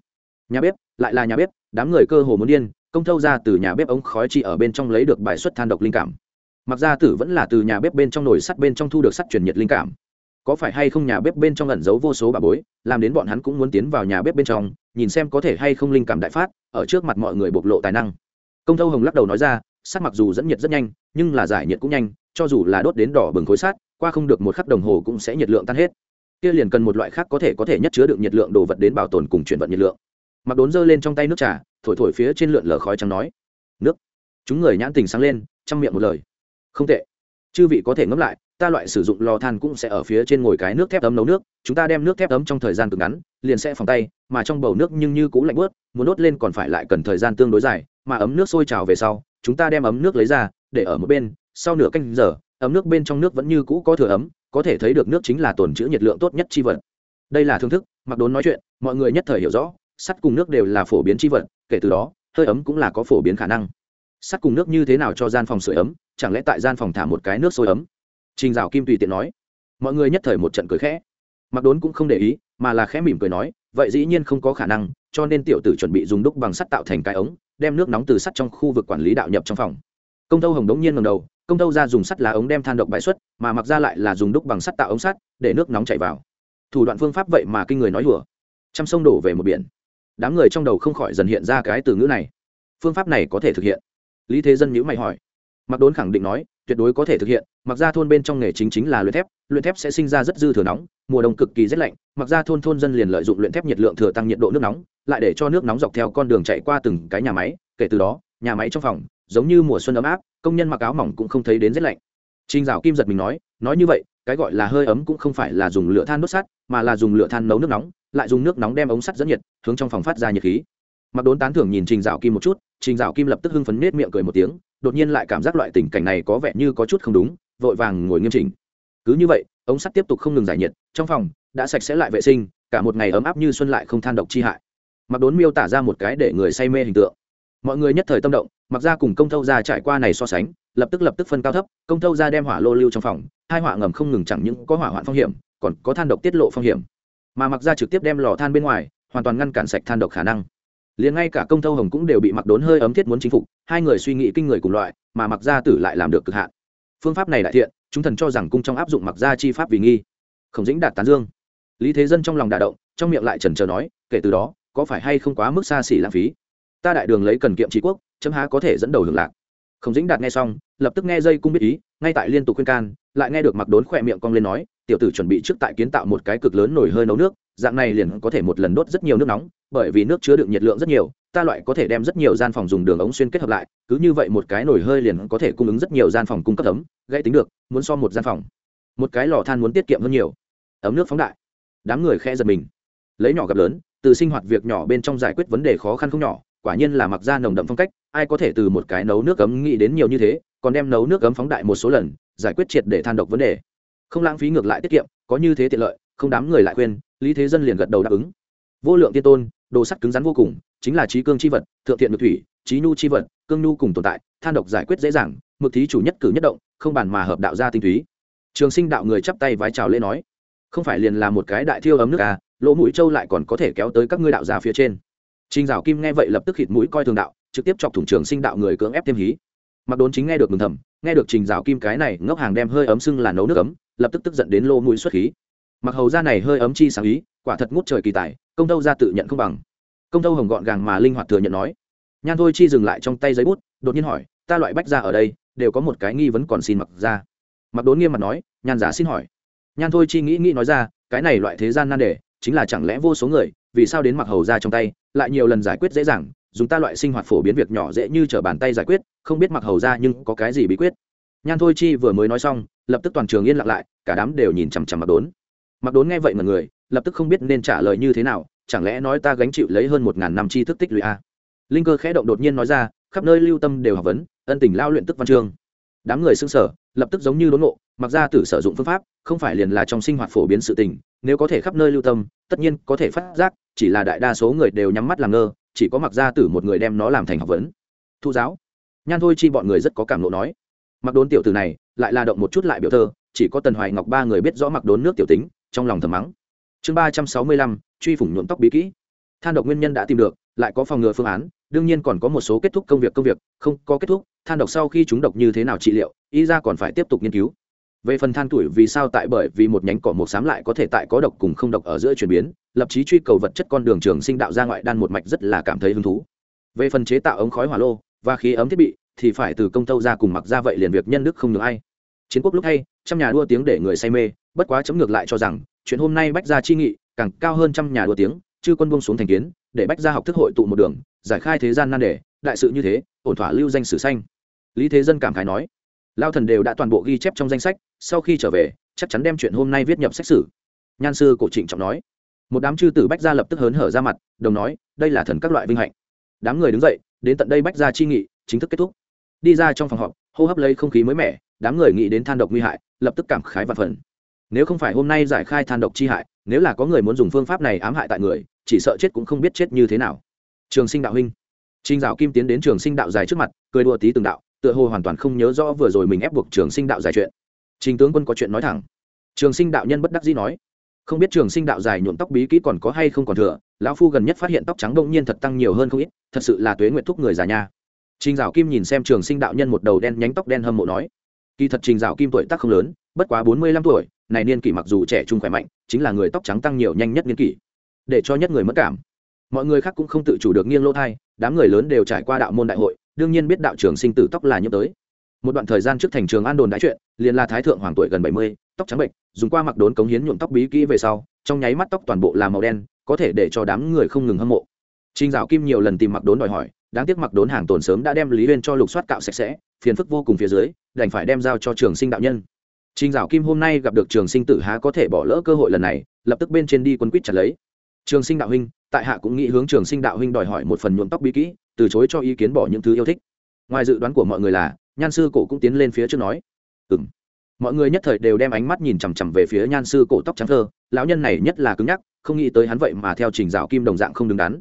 Nhà bếp, lại là nhà bếp, đám người cơ hồ muốn điên công thâu ra từ nhà bếp ống khói chi ở bên trong lấy được bài xuất than độc linh cảm. Mặc ra tử vẫn là từ nhà bếp bên trong nồi sắt bên trong thu được sắt truyền nhiệt linh cảm. Có phải hay không nhà bếp bên trong ẩn giấu vô số bà bối, làm đến bọn hắn cũng muốn tiến vào nhà bếp bên trong, nhìn xem có thể hay không linh cảm đại phát, ở trước mặt mọi người bộc lộ tài năng. Công thâu hồng lắc đầu nói ra, sắt mặc dù dẫn nhiệt rất nhanh, nhưng là giải nhiệt cũng nhanh, cho dù là đốt đến đỏ bừng khối sắt, qua không được một khắc đồng hồ cũng sẽ nhiệt lượng tan hết. Kia liền cần một loại khác có thể có thể nhất chứa được nhiệt lượng đồ vật đến bảo tồn cùng chuyển vận nhiệt lượng mặc đốn giơ lên trong tay nước trà, thổi thổi phía trên lượn lờ khói trắng nói. Nước. Chúng người nhãn tình sáng lên, chăm miệng một lời. Không tệ. Chư vị có thể ngẫm lại, ta loại sử dụng lò than cũng sẽ ở phía trên ngồi cái nước thép ấm nấu nước, chúng ta đem nước thép ấm trong thời gian cực ngắn, liền sẽ phòng tay, mà trong bầu nước nhưng như cũ lạnh bớt, muốn đốt lên còn phải lại cần thời gian tương đối dài, mà ấm nước sôi trào về sau, chúng ta đem ấm nước lấy ra, để ở một bên, sau nửa canh giờ, ấm nước bên trong nước vẫn như cũ có thừa ấm, có thể thấy được nước chính là tồn trữ nhiệt lượng tốt nhất chi vật. Đây là thương thức, mặc đốn nói chuyện, mọi người nhất thời hiểu rõ sắt cùng nước đều là phổ biến chi vật, kể từ đó, hơi ấm cũng là có phổ biến khả năng. Sắt cùng nước như thế nào cho gian phòng sưởi ấm, chẳng lẽ tại gian phòng thả một cái nước sôi ấm? Trình dạo kim tùy tiện nói. Mọi người nhất thời một trận cười khẽ. Mặc đốn cũng không để ý, mà là khẽ mỉm cười nói, vậy dĩ nhiên không có khả năng, cho nên tiểu tử chuẩn bị dùng đúc bằng sắt tạo thành cái ống, đem nước nóng từ sắt trong khu vực quản lý đạo nhập trong phòng. Công tâu hồng đống nhiên ngầm đầu, công tâu ra dùng sắt lá ống đem than độc bãi xuất, mà mặc ra lại là dùng đúc bằng sắt tạo ống sắt, để nước nóng chảy vào. Thủ đoạn phương pháp vậy mà kinh người nói hùa t sông đổ về một biển đám người trong đầu không khỏi dần hiện ra cái từ ngữ này. Phương pháp này có thể thực hiện? Lý thế dân nhữ mày hỏi. Mặc đốn khẳng định nói tuyệt đối có thể thực hiện mặc ra thôn bên trong nghề chính chính là luyện thép luyện thép sẽ sinh ra rất dư thừa nóng mùa đông cực kỳ rét lạnh mặc ra thôn thôn dân liền lợi dụng luyện thép nhiệt lượng thừa tăng nhiệt độ nước nóng lại để cho nước nóng dọc theo con đường chạy qua từng cái nhà máy kể từ đó nhà máy trong phòng giống như mùa xuân ấm áp công nhân mặc áo mỏng cũng không thấy đến rét lạnh. Trình Dạo Kim giật mình nói, nói như vậy, cái gọi là hơi ấm cũng không phải là dùng lửa than đốt sắt, mà là dùng lửa than nấu nước nóng, lại dùng nước nóng đem ống sắt dẫn nhiệt, hướng trong phòng phát ra nhiệt khí. Mặc Đốn tán thưởng nhìn Trình Dạo Kim một chút, Trình Dạo Kim lập tức hưng phấn nết miệng cười một tiếng, đột nhiên lại cảm giác loại tình cảnh này có vẻ như có chút không đúng, vội vàng ngồi nghiêm chỉnh. Cứ như vậy, ống sắt tiếp tục không ngừng giải nhiệt, trong phòng đã sạch sẽ lại vệ sinh, cả một ngày ấm áp như xuân lại không than độc chi hại. Mặc Đốn miêu tả ra một cái để người say mê hình tượng. Mọi người nhất thời tâm động, mặc ra cùng công thâu ra trải qua này so sánh, lập tức lập tức phân cao thấp công thâu ra đem hỏa lô lưu trong phòng hai hỏa ngầm không ngừng chẳng những có hỏa hoạn phong hiểm còn có than độc tiết lộ phong hiểm mà mặc ra trực tiếp đem lò than bên ngoài, hoàn toàn ngăn cản sạch than độc khả năng. Liền ngay cả công thâu hồng cũng đều bị mặc đốn hơi ấm thiết muốn chính phục, hai người suy nghĩ kinh người cùng loại, mà mặc gia tử lại làm được cực hạn. Phương pháp này đại thiện, chúng thần cho rằng cung trong áp dụng mặc gia chi pháp vì nghi. Khổng dĩnh đạt tán dương. Lý thế dân trong lòng đà động, trong miệng lại trần trờ nói, kể từ đó, có phải hay không quá mức xa xỉ lãng phí? Ta đại đường lấy cần kiệm trí quốc, chấm há có thể dẫn đầu hưởng lạc. Khổng dĩnh đạt nghe xong lập tức nghe dây cung biết ý, ngay tại liên tục khuyên can, lại nghe được mặc đốn khỏe miệng cong lên nói, tiểu tử chuẩn bị trước tại kiến tạo một cái cực lớn nổi hơi nấu nước, dạng này liền có thể một lần đốt rất nhiều nước nóng, bởi vì nước chứa đựng nhiệt lượng rất nhiều, ta loại có thể đem rất nhiều gian phòng dùng đường ống xuyên kết hợp lại, cứ như vậy một cái nồi hơi liền có thể cung ứng rất nhiều gian phòng cung cấp ấm, gãy tính được, muốn so một gian phòng, một cái lò than muốn tiết kiệm hơn nhiều. Ấm nước phóng đại. Đám người khe giật mình. Lấy nhỏ gặp lớn, từ sinh hoạt việc nhỏ bên trong giải quyết vấn đề khó khăn không nhỏ, quả nhiên là mặc ra nồng đậm phong cách, ai có thể từ một cái nấu nước cấm nghĩ đến nhiều như thế còn đem nấu nước cấm phóng đại một số lần giải quyết triệt để than độc vấn đề. Không lãng phí ngược lại tiết kiệm có như thế tiện lợi không đám người lại khuyên lý thế dân liền gật đầu đáp ứng. Vô lượng tiên tôn đồ sắt cứng rắn vô cùng chính là trí cương chi vật thượng thiện ngược thủy trí nhu chi vật cương nhu cùng tồn tại than độc giải quyết dễ dàng mực thí chủ nhất cử nhất động không bàn mà hợp đạo gia tinh túy. Trường sinh đạo người chắp tay vái chào lễ nói không phải liền là một cái đại thiêu ấm nước à lỗ mũi châu lại còn có thể kéo tới các ngươi đạo già phía trên. Trình Dạo Kim nghe vậy lập tức khịt mũi coi thường đạo, trực tiếp chọc thủng trường sinh đạo người cưỡng ép thêm hí mặc đốn chính nghe được mừng thầm, nghe được trình rào kim cái này ngốc hàng đem hơi ấm sưng là nấu nước ấm, lập tức tức giận đến lô mũi xuất khí. Mặc hầu ra này hơi ấm chi sáng ý, quả thật ngút trời kỳ tài, công tâu ra tự nhận không bằng. Công tâu hồng gọn gàng mà linh hoạt thừa nhận nói. Nhan thôi chi dừng lại trong tay giấy bút, đột nhiên hỏi, ta loại bách ra ở đây, đều có một cái nghi vấn còn xin mặc ra mặc đốn nghiêm mặt nói, nhan giả xin hỏi. Nhan thôi chi nghĩ nghĩ nói ra, cái này loại thế gian nan đề, chính là chẳng lẽ vô số người, vì sao đến mặc hầu ra trong tay, lại nhiều lần giải quyết dễ dàng dùng ta loại sinh hoạt phổ biến việc nhỏ dễ như t bàn tay giải quyết, không biết mặc hầu ra nhưng có cái gì bí quyết. Nhan thôi chi vừa mới nói xong, lập tức toàn trường yên lặng lại, cả đám đều nhìn chằm chằm mặc đốn. Mặc đốn nghe vậy mà người, lập tức không biết nên trả lời như thế nào, chẳng lẽ nói ta gánh chịu lấy hơn một ngàn năm tri thức tích lũy a linh cơ khẽ động đột nhiên nói ra, khắp nơi lưu tâm đều học vấn, ân tình lao luyện tức văn chương. Đám người xưng sở lập tức giống như đốn ngộ, mặc ra tử sử dụng phương pháp, không phải liền là trong sinh hoạt phổ biến sự tình, nếu có thể khắp nơi lưu tâm, tất nhiên có thể phát giác, chỉ là đại đa số người đều nhắm mắt làm ngơ chỉ có mặc gia tử một người đem nó làm thành học vấn. Thu giáo. Nhan thôi chi bọn người rất có cảm lộ nói. Mặc đốn tiểu tử này, lại là động một chút lại biểu thơ, chỉ có tần hoài ngọc ba người biết rõ mặc đốn nước tiểu tính, trong lòng thầm mắng. Chương ba trăm sáu mươi lăm, truy phủng nhuộm tóc bí kỹ. Than độc nguyên nhân đã tìm được, lại có phòng ngừa phương án, đương nhiên còn có một số kết thúc công việc công việc, không có kết thúc, than độc sau khi chúng độc như thế nào trị liệu ý ra còn phải tiếp tục nghiên cứu về phần than tuổi vì sao tại bởi vì một nhánh cỏ một xám lại có thể tại có độc cùng không độc ở giữa chuyển biến, lập chí truy cầu vật chất con đường trường sinh đạo ra ngoại đan một mạch rất là cảm thấy hứng thú. Về phần chế tạo ống khói hỏa lô và khí ấm thiết bị, thì phải từ công tâu ra cùng mặc ra vậy liền việc nhân đức không được ai. Chiến quốc lúc hay, trăm nhà đua tiếng để người say mê, bất quá chấm ngược lại cho rằng, chuyện hôm nay bách gia chi nghị, càng cao hơn trăm nhà đua tiếng, chư quân buông xuống thành kiến, để bách gia học thức hội tụ một đường, giải khai thế gian nan đề, đại sự như thế, ổn thỏa lưu danh sử xanh lý thế dân cảm khái nói lao thần đều đã toàn bộ ghi chép trong danh sách, sau khi trở về, chắc chắn đem chuyện hôm nay viết nhập xét xử nhan sư cổ trịnh trọng nói. Một đám chư tử bách gia lập tức hớn hở ra mặt, đồng nói, đây là thần các loại vinh hạnh. Đám người đứng dậy, đến tận đây bách gia chi nghị, chính thức kết thúc. Đi ra trong phòng họp, hô hấp lấy không khí mới mẻ, đám người nghĩ đến than độc nguy hại, lập tức cảm khái và phần. Nếu không phải hôm nay giải khai than độc chi hại, nếu là có người muốn dùng phương pháp này ám hại tại người, chỉ sợ chết cũng không biết chết như thế nào. Trường sinh đạo huynh. Trinh dạo kim tiến đến trường sinh đạo dài trước mặt, cười đùa tí từng đạo tựa hồ hoàn toàn không nhớ rõ vừa rồi mình ép buộc trường sinh đạo dài chuyện. Trình tướng quân có chuyện nói thẳng. Trường sinh đạo nhân bất đắc dĩ nói. Không biết trường sinh đạo dài nhuộm tóc bí kỹ còn có hay không còn thừa, lão phu gần nhất phát hiện tóc trắng đông nhiên thật tăng nhiều hơn không ít, thật sự là tuế nguyện thúc người già nha. Trình dạo kim nhìn xem trường sinh đạo nhân một đầu đen nhánh tóc đen hâm mộ nói. Kỳ thật trình dạo kim tuổi tác không lớn, bất quá bốn mươi lăm tuổi, này niên kỷ mặc dù trẻ trung khỏe mạnh, chính là người tóc trắng tăng nhiều nhanh nhất niên kỷ. Để cho nhất người mất cảm. Mọi người khác cũng không tự chủ được nghiêng lỗ thai, đám người lớn đều trải qua đạo môn đại hội đương nhiên biết đạo trường sinh tử tóc là nhiễm tới một đoạn thời gian trước thành trường an đồn đã chuyện liền là thái thượng hoàng tuổi gần bảy mươi tóc trắng bệnh dùng qua mặc đốn cống hiến nhuộm tóc bí kỹ về sau trong nháy mắt tóc toàn bộ là màu đen có thể để cho đám người không ngừng hâm mộ Trình Dạo Kim nhiều lần tìm Mặc Đốn đòi hỏi, đáng tiếc Mặc Đốn hàng tồn sớm đã đem Lý Uyên cho lục soát cạo sạch sẽ, phiền phức vô cùng phía dưới, đành phải đem giao cho Trường Sinh đạo nhân. Trình Dạo Kim hôm nay gặp được Trường Sinh tử há có thể bỏ lỡ cơ hội lần này, lập tức bên trên đi quân quýt chặt lấy. Trường Sinh đạo huynh, tại hạ cũng nghĩ hướng Trường Sinh đạo huynh đòi hỏi một phần nhuộm tóc bí kỹ, từ chối cho ý kiến bỏ những thứ yêu thích. Ngoài dự đoán của mọi người là, Nhan sư cổ cũng tiến lên phía trước nói, "Ừm." Mọi người nhất thời đều đem ánh mắt nhìn chằm chằm về phía Nhan sư cổ tóc trắng thơ, lão nhân này nhất là cứng nhắc, không nghĩ tới hắn vậy mà theo Trình Dạo Kim đồng dạng không đứng đắn.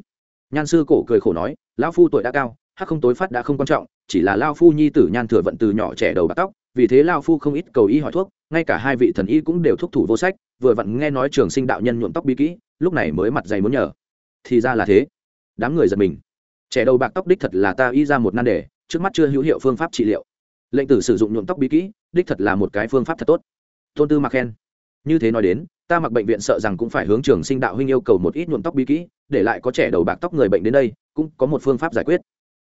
Nhan sư cổ cười khổ nói, lão phu tuổi đã cao, hắc không tối phát đã không quan trọng, chỉ là lão phu nhi tử Nhan thừa vận từ nhỏ trẻ đầu bạc tóc, vì thế lão phu không ít cầu y hỏi thuốc, ngay cả hai vị thần y cũng đều thúc thủ vô sách, vừa vặn nghe nói trường sinh đạo nhân nhuộm tóc bí kỹ, lúc này mới mặt dày muốn nhờ thì ra là thế đám người giật mình trẻ đầu bạc tóc đích thật là ta y ra một nan đề, trước mắt chưa hữu hiệu phương pháp trị liệu. Lệnh tử sử dụng nhuộm tóc bí kỹ, đích thật là một cái phương pháp thật tốt. Tôn tư mặc khen. Như thế nói đến, ta mặc bệnh viện sợ rằng cũng phải hướng trường sinh đạo huynh yêu cầu một ít nhuộm tóc bí kỹ, để lại có trẻ đầu bạc tóc người bệnh đến đây, cũng có một phương pháp giải quyết.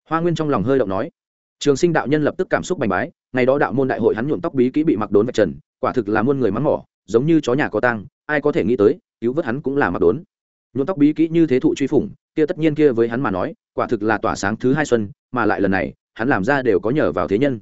Hoa nguyên trong lòng hơi động nói. Trường sinh đạo nhân lập tức cảm xúc bành bái, ngày đó đạo môn đại hội hắn nhuộm tóc bí kỹ bị mặc đốn vạch trần, quả thực là muôn người mắng mỏ, giống như chó nhà có tang, ai có thể nghĩ tới, cứu vớt hắn cũng là mặc đốn nhuộm tóc bí kỹ như thế thụ truy phủng, kia tất nhiên kia với hắn mà nói, quả thực là tỏa sáng thứ hai xuân, mà lại lần này, hắn làm ra đều có nhờ vào thế nhân.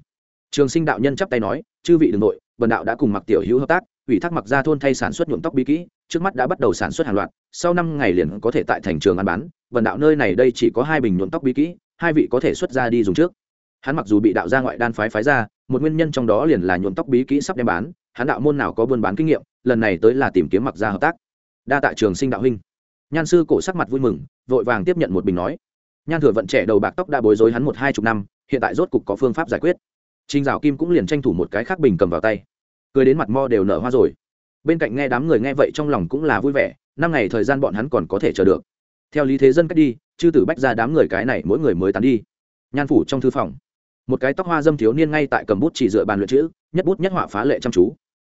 Trường sinh đạo nhân chắp tay nói, chư vị đ ư n g nội, bần đạo đã cùng mặc tiểu hữu hợp tác, ủy thác mặc ra thôn thay sản xuất nhuộm tóc bí kỹ, trước mắt đã bắt đầu sản xuất hàng loạt, sau năm ngày liền có thể tại thành trường ăn bán, bần đạo nơi này đây chỉ có hai bình nhuộm tóc bí kỹ, hai vị có thể xuất ra đi dùng trước. Hắn mặc dù bị đạo gia ngoại đan phái phái ra, một nguyên nhân trong đó liền là nhuộm tóc bí kỹ sắp đem bán, hắn đạo môn nào có buôn bán kinh nghiệm, lần này tới là tìm kiếm mặc ra hợp tác. Đa tạ trường sinh đạo huynh nhan sư cổ sắc mặt vui mừng vội vàng tiếp nhận một bình nói nhan thừa vận trẻ đầu bạc tóc đã bối rối hắn một hai chục năm hiện tại rốt cục có phương pháp giải quyết Trình Dạo Kim cũng liền tranh thủ một cái khác bình cầm vào tay. Cười đến mặt mo đều nở hoa rồi. Bên cạnh nghe đám người nghe vậy trong lòng cũng là vui vẻ, năm ngày thời gian bọn hắn còn có thể chờ được. Theo lý thế dân cách đi, chư tử bách ra đám người cái này mỗi người mới tán đi. Nhan phủ trong thư phòng. một cái tóc hoa dâm thiếu niên ngay tại cầm bút chỉ dựa bàn luyện chữ nhất bút nhất họa phá lệ chăm chú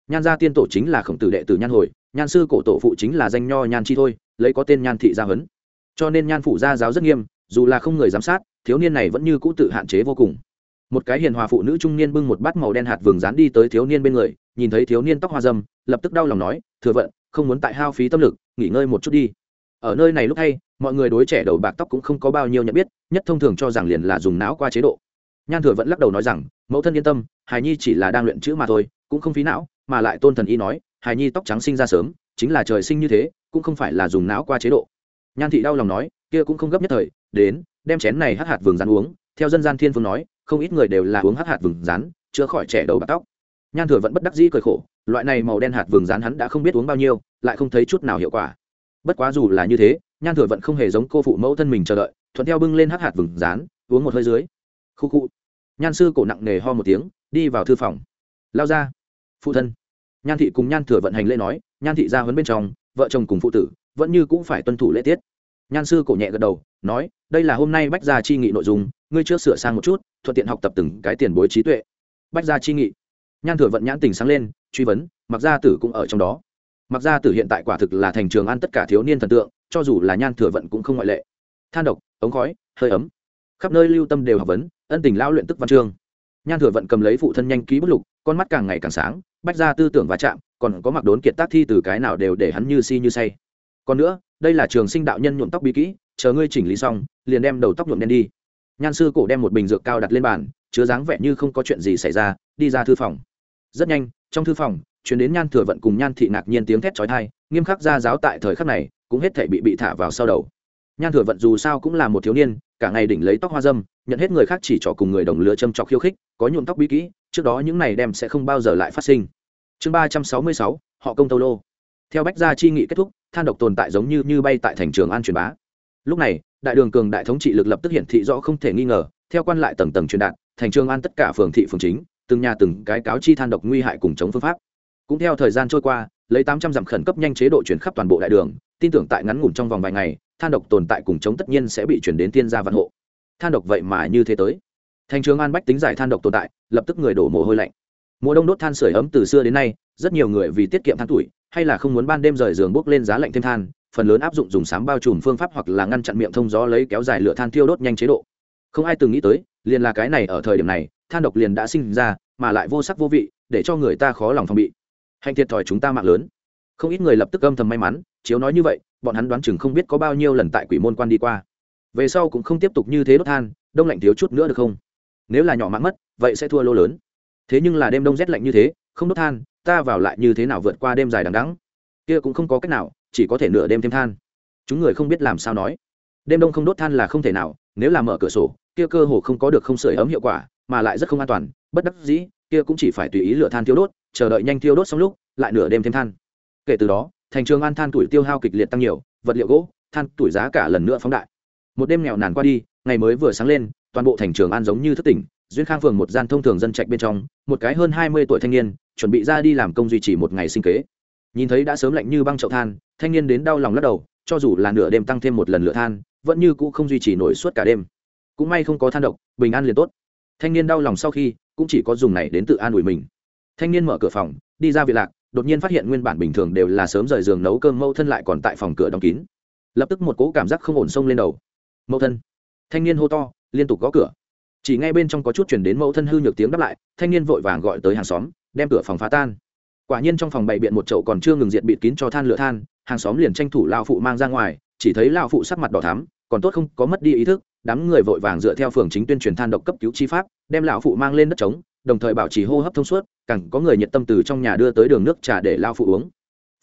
nhan gia tiên tổ chính là khổng tử đệ tử nhan hồi nhan sư cổ tổ phụ chính là danh nho nhan chi thôi, lấy có tên nhan thị gia huấn. Cho nên nhan phụ gia giáo rất nghiêm, dù là không người giám sát, thiếu niên này vẫn như cũ tự hạn chế vô cùng. Một cái hiền hòa phụ nữ trung niên bưng một bát màu đen hạt vừng dán đi tới thiếu niên bên người, nhìn thấy thiếu niên tóc hoa dâm, lập tức đau lòng nói, thừa vận, không muốn tại hao phí tâm lực, nghỉ ngơi một chút đi. Ở nơi này lúc hay, mọi người đối trẻ đầu bạc tóc cũng không có bao nhiêu nhận biết, nhất thông thường cho rằng liền là dùng não qua chế độ. Nhan thừa vẫn lắc đầu nói rằng, mẫu thân yên tâm, hài nhi chỉ là đang luyện chữ mà thôi, cũng không phí não, mà lại tôn thần y nói hài nhi tóc trắng sinh ra sớm, chính là trời sinh như thế, cũng không phải là dùng não qua chế độ. Nhan thị đau lòng nói, kia cũng không gấp nhất thời, đến, đem chén này hát hạt vừng rán uống. Theo dân gian thiên phương nói, không ít người đều là uống hát hạt vừng rán, chữa khỏi trẻ đầu bạc tóc. Nhan thừa vẫn bất đắc dĩ cười khổ, loại này màu đen hạt vừng rán hắn đã không biết uống bao nhiêu, lại không thấy chút nào hiệu quả. Bất quá dù là như thế, nhan thừa vẫn không hề giống cô phụ mẫu thân mình chờ đợi, thuận theo bưng lên hát hạt vừng rán, uống một hơi dưới. Khu khu. Nhan sư cổ nặng nề ho một tiếng, đi vào thư phòng. Lao ra. Phụ thân nhan thị cùng nhan thừa vận hành lễ nói, nhan thị ra huấn bên trong, vợ chồng cùng phụ tử, vẫn như cũng phải tuân thủ lễ tiết. Nhan sư cổ nhẹ gật đầu, nói, đây là hôm nay bách gia chi nghị nội dung, ngươi chưa sửa sang một chút, thuận tiện học tập từng cái tiền bối trí tuệ. Bách gia chi nghị. Nhan thừa vận nhãn tình sáng lên, truy vấn mặc gia tử cũng ở trong đó. Mặc gia tử hiện tại quả thực là thành trường ăn tất cả thiếu niên thần tượng, cho dù là nhan thừa vận cũng không ngoại lệ. Than độc, ống khói, hơi ấm. Khắp nơi lưu tâm đều học vấn, ân tình lao luyện tức văn chương. Nhan thừa vận cầm lấy phụ thân nhanh ký bút lục, con mắt càng ngày càng sáng bách ra tư tưởng và chạm, còn có mặc đốn kiệt tác thi từ cái nào đều để hắn như si như say. Còn nữa, đây là trường sinh đạo nhân nhuộm tóc bí kỹ, chờ ngươi chỉnh lý xong, liền đem đầu tóc nhuộm đen đi. Nhan sư cổ đem một bình dược cao đặt lên bàn, chứa dáng vẻ như không có chuyện gì xảy ra, đi ra thư phòng. Rất nhanh, trong thư phòng chuyển đến nhan thừa vận cùng nhan thị ngạc nhiên tiếng thét trói thai nghiêm khắc ra giáo tại thời khắc này, cũng hết thể bị bị thả vào sau đầu. Nhan thừa vận dù sao cũng là một thiếu niên, cả ngày đỉnh lấy tóc hoa dâm, nhận hết người khác chỉ trỏ cùng người đồng lứa châm trọc khiêu khích, có nhuộm tóc bí kỹ trước đó những này đem sẽ không bao giờ lại phát sinh. Chương ba trăm sáu mươi sáu, họ công tâu lô. Theo bách gia chi nghị kết thúc, than độc tồn tại giống như như bay tại thành trường an truyền bá. Lúc này, đại đường cường đại thống trị lực lập tức hiển thị rõ không thể nghi ngờ, theo quan lại tầng tầng truyền đạt, thành trường an tất cả phường thị phường chính, từng nhà từng cái cáo chi than độc nguy hại cùng chống phương pháp. Cũng theo thời gian trôi qua, lấy tám trăm dặm khẩn cấp nhanh chế độ chuyển khắp toàn bộ đại đường, tin tưởng tại ngắn ngủn trong vòng vài ngày, than độc tồn tại cùng chống tất nhiên sẽ bị chuyển đến tiên gia văn hộ. Than độc vậy mà như thế tới thành trường an bách tính giải than độc tồn tại, lập tức người đổ mồ hôi lạnh. Mùa đông đốt than sửa ấm từ xưa đến nay, rất nhiều người vì tiết kiệm than tuổi, hay là không muốn ban đêm rời giường bốc lên giá lạnh thêm than, phần lớn áp dụng dùng sám bao trùm phương pháp hoặc là ngăn chặn miệng thông gió lấy kéo dài lửa than thiêu đốt nhanh chế độ. Không ai từng nghĩ tới, liền là cái này ở thời điểm này, than độc liền đã sinh ra, mà lại vô sắc vô vị, để cho người ta khó lòng phòng bị. Hành thiệt thòi chúng ta mạng lớn. Không ít người lập tức âm thầm may mắn, chiếu nói như vậy, bọn hắn đoán chừng không biết có bao nhiêu lần tại quỷ môn quan đi qua. Về sau cũng không tiếp tục như thế đốt than, đông lạnh thiếu chút nữa được không? Nếu là nhỏ mạng mất, vậy sẽ thua lô lớn. Thế nhưng là đêm đông rét lạnh như thế, không đốt than, ta vào lại như thế nào vượt qua đêm dài đằng đắng kia cũng không có cách nào, chỉ có thể nửa đêm thêm than. Chúng người không biết làm sao nói. Đêm đông không đốt than là không thể nào, nếu là mở cửa sổ, kia cơ hồ không có được không sưởi ấm hiệu quả, mà lại rất không an toàn, bất đắc dĩ, kia cũng chỉ phải tùy ý lửa than thiêu đốt, chờ đợi nhanh thiêu đốt xong lúc, lại nửa đêm thêm than. Kể từ đó, thành trường an than tuổi tiêu hao kịch liệt tăng nhiều, vật liệu gỗ, than tuổi giá cả lần nữa phóng đại. Một đêm nghèo nàn qua đi, ngày mới vừa sáng lên toàn bộ thành trường an giống như thất tỉnh, duyên khang phường một gian thông thường dân trạch bên trong, một cái hơn hai mươi tuổi thanh niên, chuẩn bị ra đi làm công duy trì một ngày sinh kế. Nhìn thấy đã sớm lạnh như băng chậu than, thanh niên đến đau lòng lắc đầu, cho dù là nửa đêm tăng thêm một lần lửa than, vẫn như cũ không duy trì nổi suốt cả đêm. Cũng may không có than độc, bình an liền tốt. Thanh niên đau lòng sau khi, cũng chỉ có dùng này đến tự an ủi mình. Thanh niên mở cửa phòng, đi ra viện lạc, đột nhiên phát hiện nguyên bản bình thường đều là sớm rời giường nấu cơm mẫu thân lại còn tại phòng cửa đóng kín. Lập tức một cỗ cảm giác không ổn xông lên đầu. Mẫu thân. Thanh niên hô to liên tục gõ cửa. Chỉ ngay bên trong có chút chuyển đến mẫu thân hư nhược tiếng đáp lại, thanh niên vội vàng gọi tới hàng xóm, đem cửa phòng phá tan. Quả nhiên trong phòng bày biện một chậu còn chưa ngừng diệt bịt kín cho than lửa than, hàng xóm liền tranh thủ lao phụ mang ra ngoài, chỉ thấy lao phụ sắc mặt đỏ thắm, còn tốt không có mất đi ý thức, đám người vội vàng dựa theo phường chính tuyên truyền than độc cấp cứu chi pháp, đem lão phụ mang lên đất trống, đồng thời bảo trì hô hấp thông suốt, càng có người nhiệt tâm từ trong nhà đưa tới đường nước trà để lao phụ uống.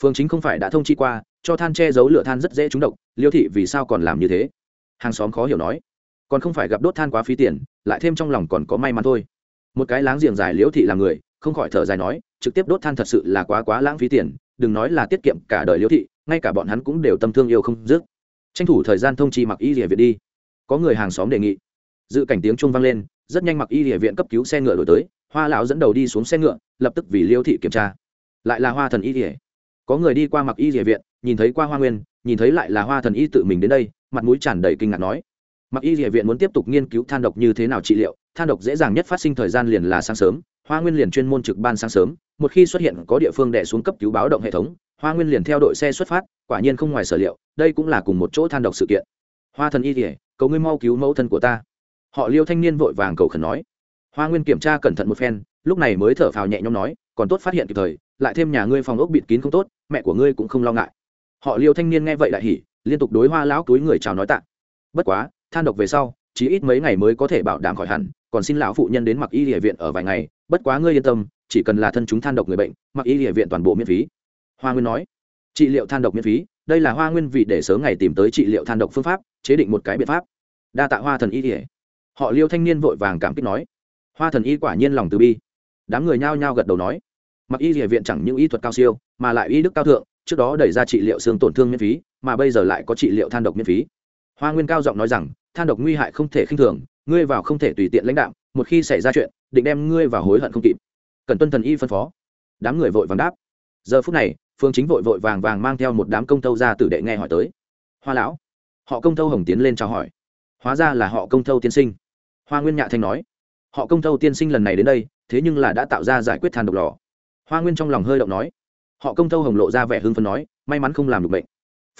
Phường chính không phải đã thông chi qua, cho than che giấu lửa than rất dễ trúng độc, liêu thị vì sao còn làm như thế? Hàng xóm khó hiểu nói còn không phải gặp đốt than quá phí tiền, lại thêm trong lòng còn có may mắn thôi. Một cái láng giềng dài liễu thị là người, không khỏi thở dài nói, trực tiếp đốt than thật sự là quá quá lãng phí tiền, đừng nói là tiết kiệm cả đời liễu thị, ngay cả bọn hắn cũng đều tâm thương yêu không dứt. Tranh thủ thời gian thông chi mặc y địa viện đi. Có người hàng xóm đề nghị. Dự cảnh tiếng trung vang lên, rất nhanh mặc y địa viện cấp cứu xe ngựa đổi tới, hoa lão dẫn đầu đi xuống xe ngựa, lập tức vì liêu thị kiểm tra. Lại là hoa thần y địa có người đi qua mặc y địa viện, nhìn thấy qua hoa nguyên, nhìn thấy lại là hoa thần y tự mình đến đây, mặt mũi tràn đầy kinh ngạc nói mặc y địa viện muốn tiếp tục nghiên cứu than độc như thế nào trị liệu, than độc dễ dàng nhất phát sinh thời gian liền là sáng sớm, hoa nguyên liền chuyên môn trực ban sáng sớm, một khi xuất hiện có địa phương đẻ xuống cấp cứu báo động hệ thống, hoa nguyên liền theo đội xe xuất phát, quả nhiên không ngoài sở liệu, đây cũng là cùng một chỗ than độc sự kiện. Hoa thần y địa cầu ngươi mau cứu mẫu thân của ta. Họ liêu thanh niên vội vàng cầu khẩn nói. Hoa nguyên kiểm tra cẩn thận một phen, lúc này mới thở phào nhẹ nhõm nói, còn tốt phát hiện kịp thời, lại thêm nhà ngươi phòng ốc bịt kín không tốt, mẹ của ngươi cũng không lo ngại. Họ liêu thanh niên nghe vậy đại hỉ, liên tục đối hoa lão túi người chào nói tạ. Bất quá than độc về sau, chỉ ít mấy ngày mới có thể bảo đảm khỏi hẳn, còn xin lão phụ nhân đến mặc y địa viện ở vài ngày, bất quá ngươi yên tâm, chỉ cần là thân chúng than độc người bệnh, mặc y địa viện toàn bộ miễn phí. Hoa nguyên nói. Trị liệu than độc miễn phí, đây là hoa nguyên vị để sớm ngày tìm tới trị liệu than độc phương pháp, chế định một cái biện pháp. Đa tạ hoa thần y địa họ liêu thanh niên vội vàng cảm kích nói. Hoa thần y quả nhiên lòng từ bi. Đám người nhao nhao gật đầu nói. Mặc y địa viện chẳng những y thuật cao siêu, mà lại y đức cao thượng, trước đó đẩy ra trị liệu xương tổn thương miễn phí, mà bây giờ lại có trị liệu than độc miễn phí. Hoa nguyên cao giọng nói rằng than độc nguy hại không thể khinh thường, ngươi vào không thể tùy tiện lãnh đạo một khi xảy ra chuyện, định đem ngươi vào hối hận không kịp. Cần tuân thần y phân phó. Đám người vội vàng đáp. Giờ phút này, phương chính vội vội vàng vàng mang theo một đám công tâu ra tử đệ nghe hỏi tới. Hoa lão, họ công tâu hồng tiến lên chào hỏi. Hóa ra là họ công tâu tiên sinh. Hoa nguyên nhạ thanh nói. Họ công tâu tiên sinh lần này đến đây, thế nhưng là đã tạo ra giải quyết than độc lò. Hoa nguyên trong lòng hơi động nói. Họ công tâu hồng lộ ra vẻ hưng phấn nói, may mắn không làm được bệnh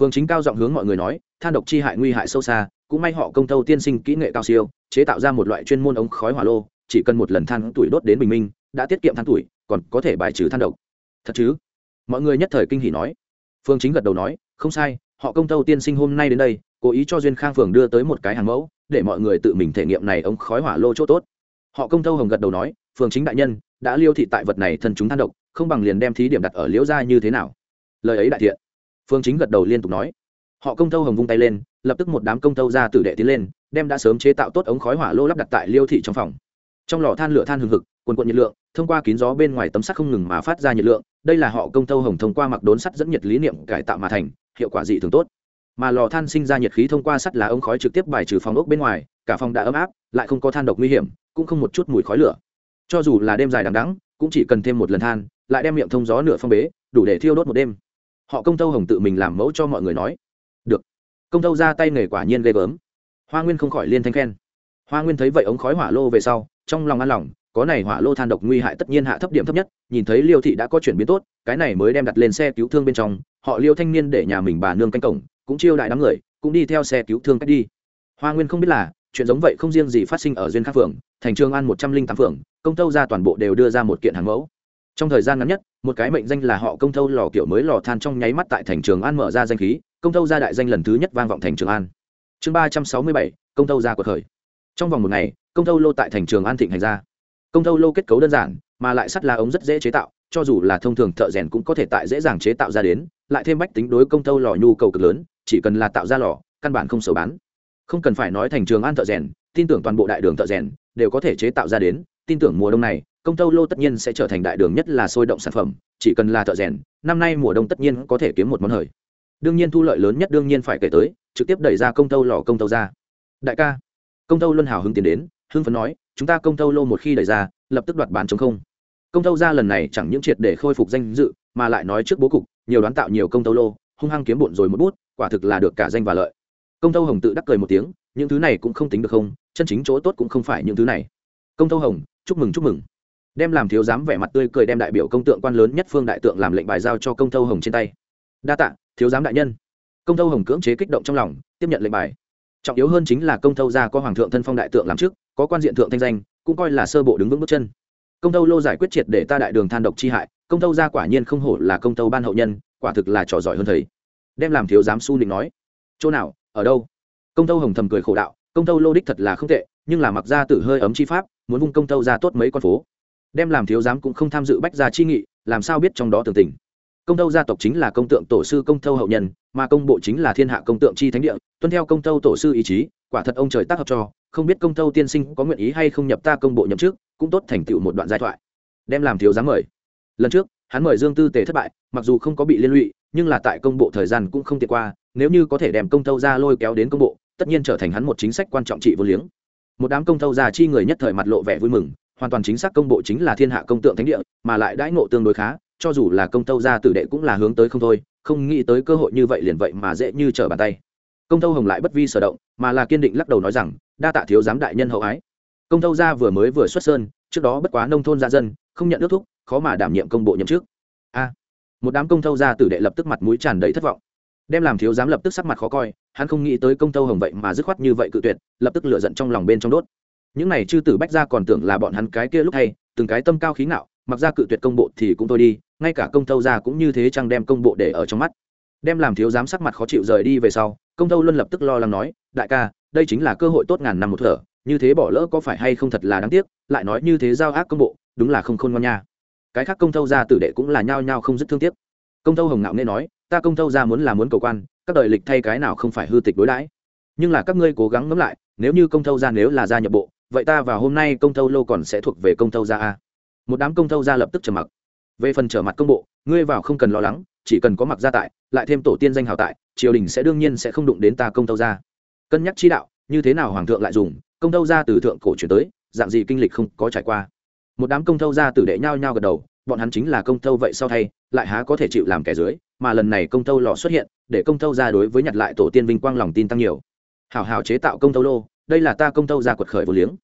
phương chính cao giọng hướng mọi người nói, than độc chi hại nguy hại sâu xa, cũng may họ công tâu tiên sinh kỹ nghệ cao siêu, chế tạo ra một loại chuyên môn ống khói hỏa lô, chỉ cần một lần than tuổi đốt đến bình minh, đã tiết kiệm than tuổi, còn có thể bài trừ than độc. Thật chứ? Mọi người nhất thời kinh hỉ nói. Phương chính gật đầu nói, không sai, họ công tâu tiên sinh hôm nay đến đây, cố ý cho duyên khang phường đưa tới một cái hàng mẫu, để mọi người tự mình thể nghiệm này ống khói hỏa lô chỗ tốt. Họ công tâu hồng gật đầu nói phường chính đại nhân, đã liêu thị tại vật này thân chúng than độc, không bằng liền đem thí điểm đặt ở liễu gia như thế nào? Lời ấy đại thiện phương chính gật đầu liên tục nói. Họ công tâu hồng vung tay lên, lập tức một đám công tâu ra tử đệ tiến lên, đem đã sớm chế tạo tốt ống khói hỏa lô lắp đặt tại liêu thị trong phòng. Trong lò than lửa than hừng hực, quần quận nhiệt lượng, thông qua kín gió bên ngoài tấm sắt không ngừng mà phát ra nhiệt lượng, đây là họ công tâu hồng thông qua mặc đốn sắt dẫn nhiệt lý niệm cải tạo mà thành, hiệu quả dị thường tốt. Mà lò than sinh ra nhiệt khí thông qua sắt là ống khói trực tiếp bài trừ phòng ốc bên ngoài, cả phòng đã ấm áp, lại không có than độc nguy hiểm, cũng không một chút mùi khói lửa. Cho dù là đêm dài đằng đắng cũng chỉ cần thêm một lần than, lại đem miệng thông gió nửa phong bế, đủ để thiêu đốt một đêm họ công tâu hồng tự mình làm mẫu cho mọi người nói. Được. Công tâu ra tay nghề quả nhiên ghê gớm. Hoa nguyên không khỏi liên thanh khen. Hoa nguyên thấy vậy ống khói hỏa lô về sau, trong lòng an lòng, có này hỏa lô than độc nguy hại tất nhiên hạ thấp điểm thấp nhất, nhìn thấy liêu thị đã có chuyển biến tốt, cái này mới đem đặt lên xe cứu thương bên trong, họ liêu thanh niên để nhà mình bà nương canh cổng, cũng chiêu đại đám người, cũng đi theo xe cứu thương cách đi. Hoa nguyên không biết là, chuyện giống vậy không riêng gì phát sinh ở duyên khắc phường thành trường an một trăm linh tám phường, công tâu ra toàn bộ đều đưa ra một kiện hàng mẫu. Trong thời gian ngắn nhất một cái mệnh danh là họ công thâu lò kiểu mới lò than trong nháy mắt tại thành trường an mở ra danh khí, công thâu ra đại danh lần thứ nhất vang vọng thành trường an. Chương ba trăm sáu mươi bảy, công thâu ra cuộc khởi. Trong vòng một ngày, công thâu lô tại thành trường an thịnh hành ra. Công thâu lô kết cấu đơn giản, mà lại sắt lá ống rất dễ chế tạo, cho dù là thông thường thợ rèn cũng có thể tại dễ dàng chế tạo ra đến, lại thêm bách tính đối công thâu lò nhu cầu cực lớn, chỉ cần là tạo ra lò, căn bản không sầu bán. Không cần phải nói thành trường an thợ rèn, tin tưởng toàn bộ đại đường thợ rèn đều có thể chế tạo ra đến, tin tưởng mùa đông này công tâu lô tất nhiên sẽ trở thành đại đường nhất là sôi động sản phẩm, chỉ cần là thợ rèn, năm nay mùa đông tất nhiên có thể kiếm một món hời. Đương nhiên thu lợi lớn nhất đương nhiên phải kể tới, trực tiếp đẩy ra công tâu lò công tâu ra. Đại ca, công tâu luân hào hưng tiến đến, hưng phấn nói, chúng ta công tâu lô một khi đẩy ra, lập tức đoạt bán chống không. Công tâu ra lần này chẳng những triệt để khôi phục danh dự, mà lại nói trước bố cục, nhiều đoán tạo nhiều công tâu lô, hung hăng kiếm bụn rồi một bút, quả thực là được cả danh và lợi. Công tâu hồng tự đắc cười một tiếng, những thứ này cũng không tính được không, chân chính chỗ tốt cũng không phải những thứ này. Công tâu hồng, chúc mừng chúc mừng đem làm thiếu giám vẻ mặt tươi cười đem đại biểu công tượng quan lớn nhất phương đại tượng làm lệnh bài giao cho công thâu hồng trên tay. Đa tạ, thiếu giám đại nhân. Công thâu hồng cưỡng chế kích động trong lòng, tiếp nhận lệnh bài. Trọng yếu hơn chính là công thâu gia có hoàng thượng thân phong đại tượng làm trước, có quan diện thượng thanh danh, cũng coi là sơ bộ đứng vững bước chân. Công thâu lô giải quyết triệt để ta đại đường than độc chi hại, công thâu gia quả nhiên không hổ là công thâu ban hậu nhân, quả thực là trò giỏi hơn thầy. Đem làm thiếu giám su định nói. Chỗ nào, ở đâu? Công thâu hồng thầm cười khổ đạo, công thâu lô đích thật là không tệ, nhưng là mặc ra tử hơi ấm chi pháp, muốn vung công thâu ra tốt mấy con phố đem làm thiếu giám cũng không tham dự bách gia chi nghị, làm sao biết trong đó tường tình? Công tâu gia tộc chính là công tượng tổ sư công tâu hậu nhân, mà công bộ chính là thiên hạ công tượng chi thánh địa, tuân theo công tâu tổ sư ý chí, quả thật ông trời tác hợp cho, không biết công tâu tiên sinh có nguyện ý hay không nhập ta công bộ nhậm trước cũng tốt thành tựu một đoạn giai thoại. Đem làm thiếu giám mời. Lần trước, hắn mời dương tư tề thất bại, mặc dù không có bị liên lụy, nhưng là tại công bộ thời gian cũng không tiện qua, nếu như có thể đem công tâu ra lôi kéo đến công bộ, tất nhiên trở thành hắn một chính sách quan trọng trị vô liếng. Một đám công tâu già chi người nhất thời mặt lộ vẻ vui mừng hoàn toàn chính xác công bộ chính là thiên hạ công tượng thánh địa, mà lại đãi ngộ tương đối khá, cho dù là công tâu gia tử đệ cũng là hướng tới không thôi, không nghĩ tới cơ hội như vậy liền vậy mà dễ như trở bàn tay. Công tâu hồng lại bất vi sở động, mà là kiên định lắc đầu nói rằng, đa tạ thiếu giám đại nhân hậu ái. Công thâu gia vừa mới vừa xuất sơn, trước đó bất quá nông thôn gia dân, không nhận ước thúc, khó mà đảm nhiệm công bộ nhậm chức. A, một đám công thâu gia tử đệ lập tức mặt mũi tràn đầy thất vọng. Đem làm thiếu giám lập tức sắc mặt khó coi, hắn không nghĩ tới công thâu hồng vậy mà dứt khoát như vậy cự tuyệt, lập tức lựa giận trong lòng bên trong đốt những này chư tử bách gia còn tưởng là bọn hắn cái kia lúc hay, từng cái tâm cao khí ngạo, mặc ra cự tuyệt công bộ thì cũng thôi đi, ngay cả công thâu gia cũng như thế chăng đem công bộ để ở trong mắt. Đem làm thiếu giám sắc mặt khó chịu rời đi về sau, công thâu luôn lập tức lo lắng nói, đại ca, đây chính là cơ hội tốt ngàn năm một thở, như thế bỏ lỡ có phải hay không thật là đáng tiếc, lại nói như thế giao ác công bộ, đúng là không khôn ngoan nha. Cái khác công thâu gia tử đệ cũng là nhao nhao không dứt thương tiếc. Công thâu hồng ngạo nghe nói, ta công thâu gia muốn là muốn cầu quan, các đời lịch thay cái nào không phải hư tịch đối đãi. Nhưng là các ngươi cố gắng ngẫm lại, nếu như công thâu gia nếu là gia nhập bộ vậy ta vào hôm nay công thâu lô còn sẽ thuộc về công thâu gia a một đám công thâu gia lập tức trở mặc về phần trở mặt công bộ ngươi vào không cần lo lắng chỉ cần có mặc gia tại lại thêm tổ tiên danh hào tại triều đình sẽ đương nhiên sẽ không đụng đến ta công thâu gia cân nhắc chi đạo như thế nào hoàng thượng lại dùng công thâu gia từ thượng cổ chuyển tới dạng gì kinh lịch không có trải qua một đám công thâu gia tử đệ nhao nhao gật đầu bọn hắn chính là công thâu vậy sau thay lại há có thể chịu làm kẻ dưới mà lần này công thâu lò xuất hiện để công thâu gia đối với nhặt lại tổ tiên vinh quang lòng tin tăng nhiều hào hào chế tạo công thâu lô đây là ta công thâu gia quật khởi vô liếng.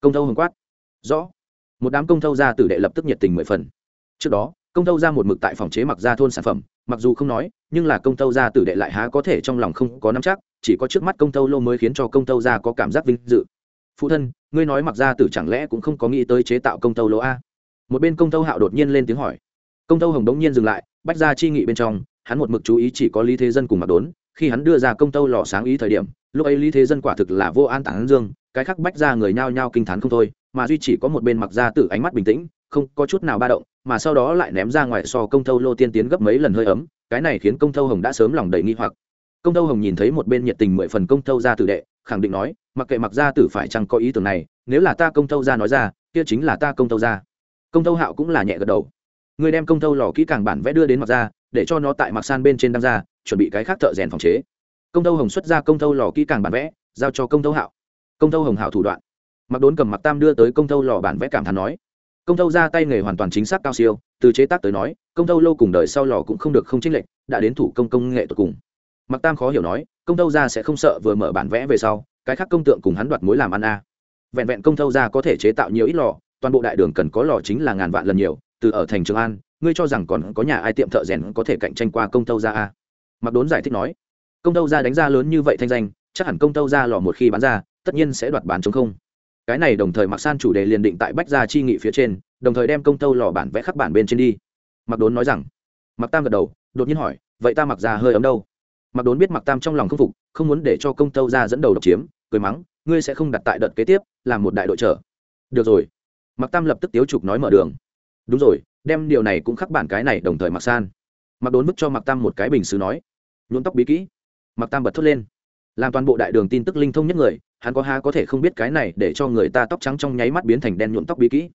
Công thâu hồng quát. Rõ. Một đám công thâu gia tử đệ lập tức nhiệt tình mười phần. Trước đó, công thâu ra một mực tại phòng chế mặc ra thôn sản phẩm, mặc dù không nói, nhưng là công thâu ra tử đệ lại há có thể trong lòng không có nắm chắc, chỉ có trước mắt công thâu lô mới khiến cho công thâu ra có cảm giác vinh dự. Phụ thân, ngươi nói mặc ra tử chẳng lẽ cũng không có nghĩ tới chế tạo công thâu lô a? Một bên công thâu hạo đột nhiên lên tiếng hỏi. Công thâu hồng đống nhiên dừng lại, bách ra chi nghị bên trong, hắn một mực chú ý chỉ có lý thế dân cùng mặc đốn, khi hắn đưa ra công tâu lò sáng ý thời điểm lúc ấy lý thế dân quả thực là vô an tản dương, cái khắc bách ra người nhao nhao kinh t h á n không thôi, mà duy chỉ có một bên mặc ra từ ánh mắt bình tĩnh, không có chút nào ba động, mà sau đó lại ném ra ngoài so công thâu lô tiên tiến gấp mấy lần hơi ấm, cái này khiến công thâu hồng đã sớm lòng đầy nghi hoặc. Công thâu hồng nhìn thấy một bên nhiệt tình mười phần công thâu ra tử đệ, khẳng định nói, mặc kệ mặc ra tử phải chăng có ý tưởng này, nếu là ta công thâu ra nói ra, kia chính là ta công thâu ra công thâu hạo cũng là nhẹ gật đầu. Người đem công thâu lò kỹ càng bản vẽ đưa đến mặc ra để cho nó tại mặc san bên trên đăng ra, chuẩn bị cái khác thợ rèn phòng chế công tâu hồng xuất ra công tâu lò kỹ càng bản vẽ, giao cho công tâu hạo. Công tâu hồng hảo thủ đoạn. Mặc đốn cầm mặc tam đưa tới công tâu lò bản vẽ cảm thán nói, công tâu ra tay nghề hoàn toàn chính xác cao siêu, từ chế tác tới nói, công tâu lâu cùng đời sau lò cũng không được không chênh lệch, đã đến thủ công công nghệ tột cùng. Mặc tam khó hiểu nói, công tâu ra sẽ không sợ vừa mở bản vẽ về sau, cái khác công tượng cùng hắn đoạt mối làm ăn a. À. vẹn vẹn công tâu ra có thể chế tạo nhiều ít lò, toàn bộ đại đường cần có lò chính là ngàn vạn lần nhiều, từ ở thành trường an, ngươi cho rằng còn có nhà ai tiệm thợ rèn có thể cạnh tranh qua công tâu ra a? Mặc đốn giải thích nói công tâu ra đánh ra lớn như vậy thanh danh, chắc hẳn công tâu ra lò một khi bán ra, tất nhiên sẽ đoạt bán chống không. Cái này đồng thời mặc san chủ đề liền định tại bách gia chi nghị phía trên, đồng thời đem công tâu lò bản vẽ khắc bản bên trên đi. Mặc đốn nói rằng mặc tam gật đầu, đột nhiên hỏi, vậy ta mặc ra hơi ấm đâu? Mặc đốn biết mặc tam trong lòng không phục, không muốn để cho công tâu ra dẫn đầu độc chiếm, cười mắng, ngươi sẽ không đặt tại đợt kế tiếp, làm một đại đội trở. Được rồi. Mặc tam lập tức tiếu trục nói mở đường. Đúng rồi, đem điều này cũng khắc bản cái này đồng thời mặc san. Mặc đốn bức cho mặc tam một cái bình xứ nói, nhuộm tóc bí kỹ mặc tam bật thốt lên. Làm toàn bộ đại đường tin tức linh thông nhất người, hắn có ha có thể không biết cái này để cho người ta tóc trắng trong nháy mắt biến thành đen nhuộm tóc bí kỹ.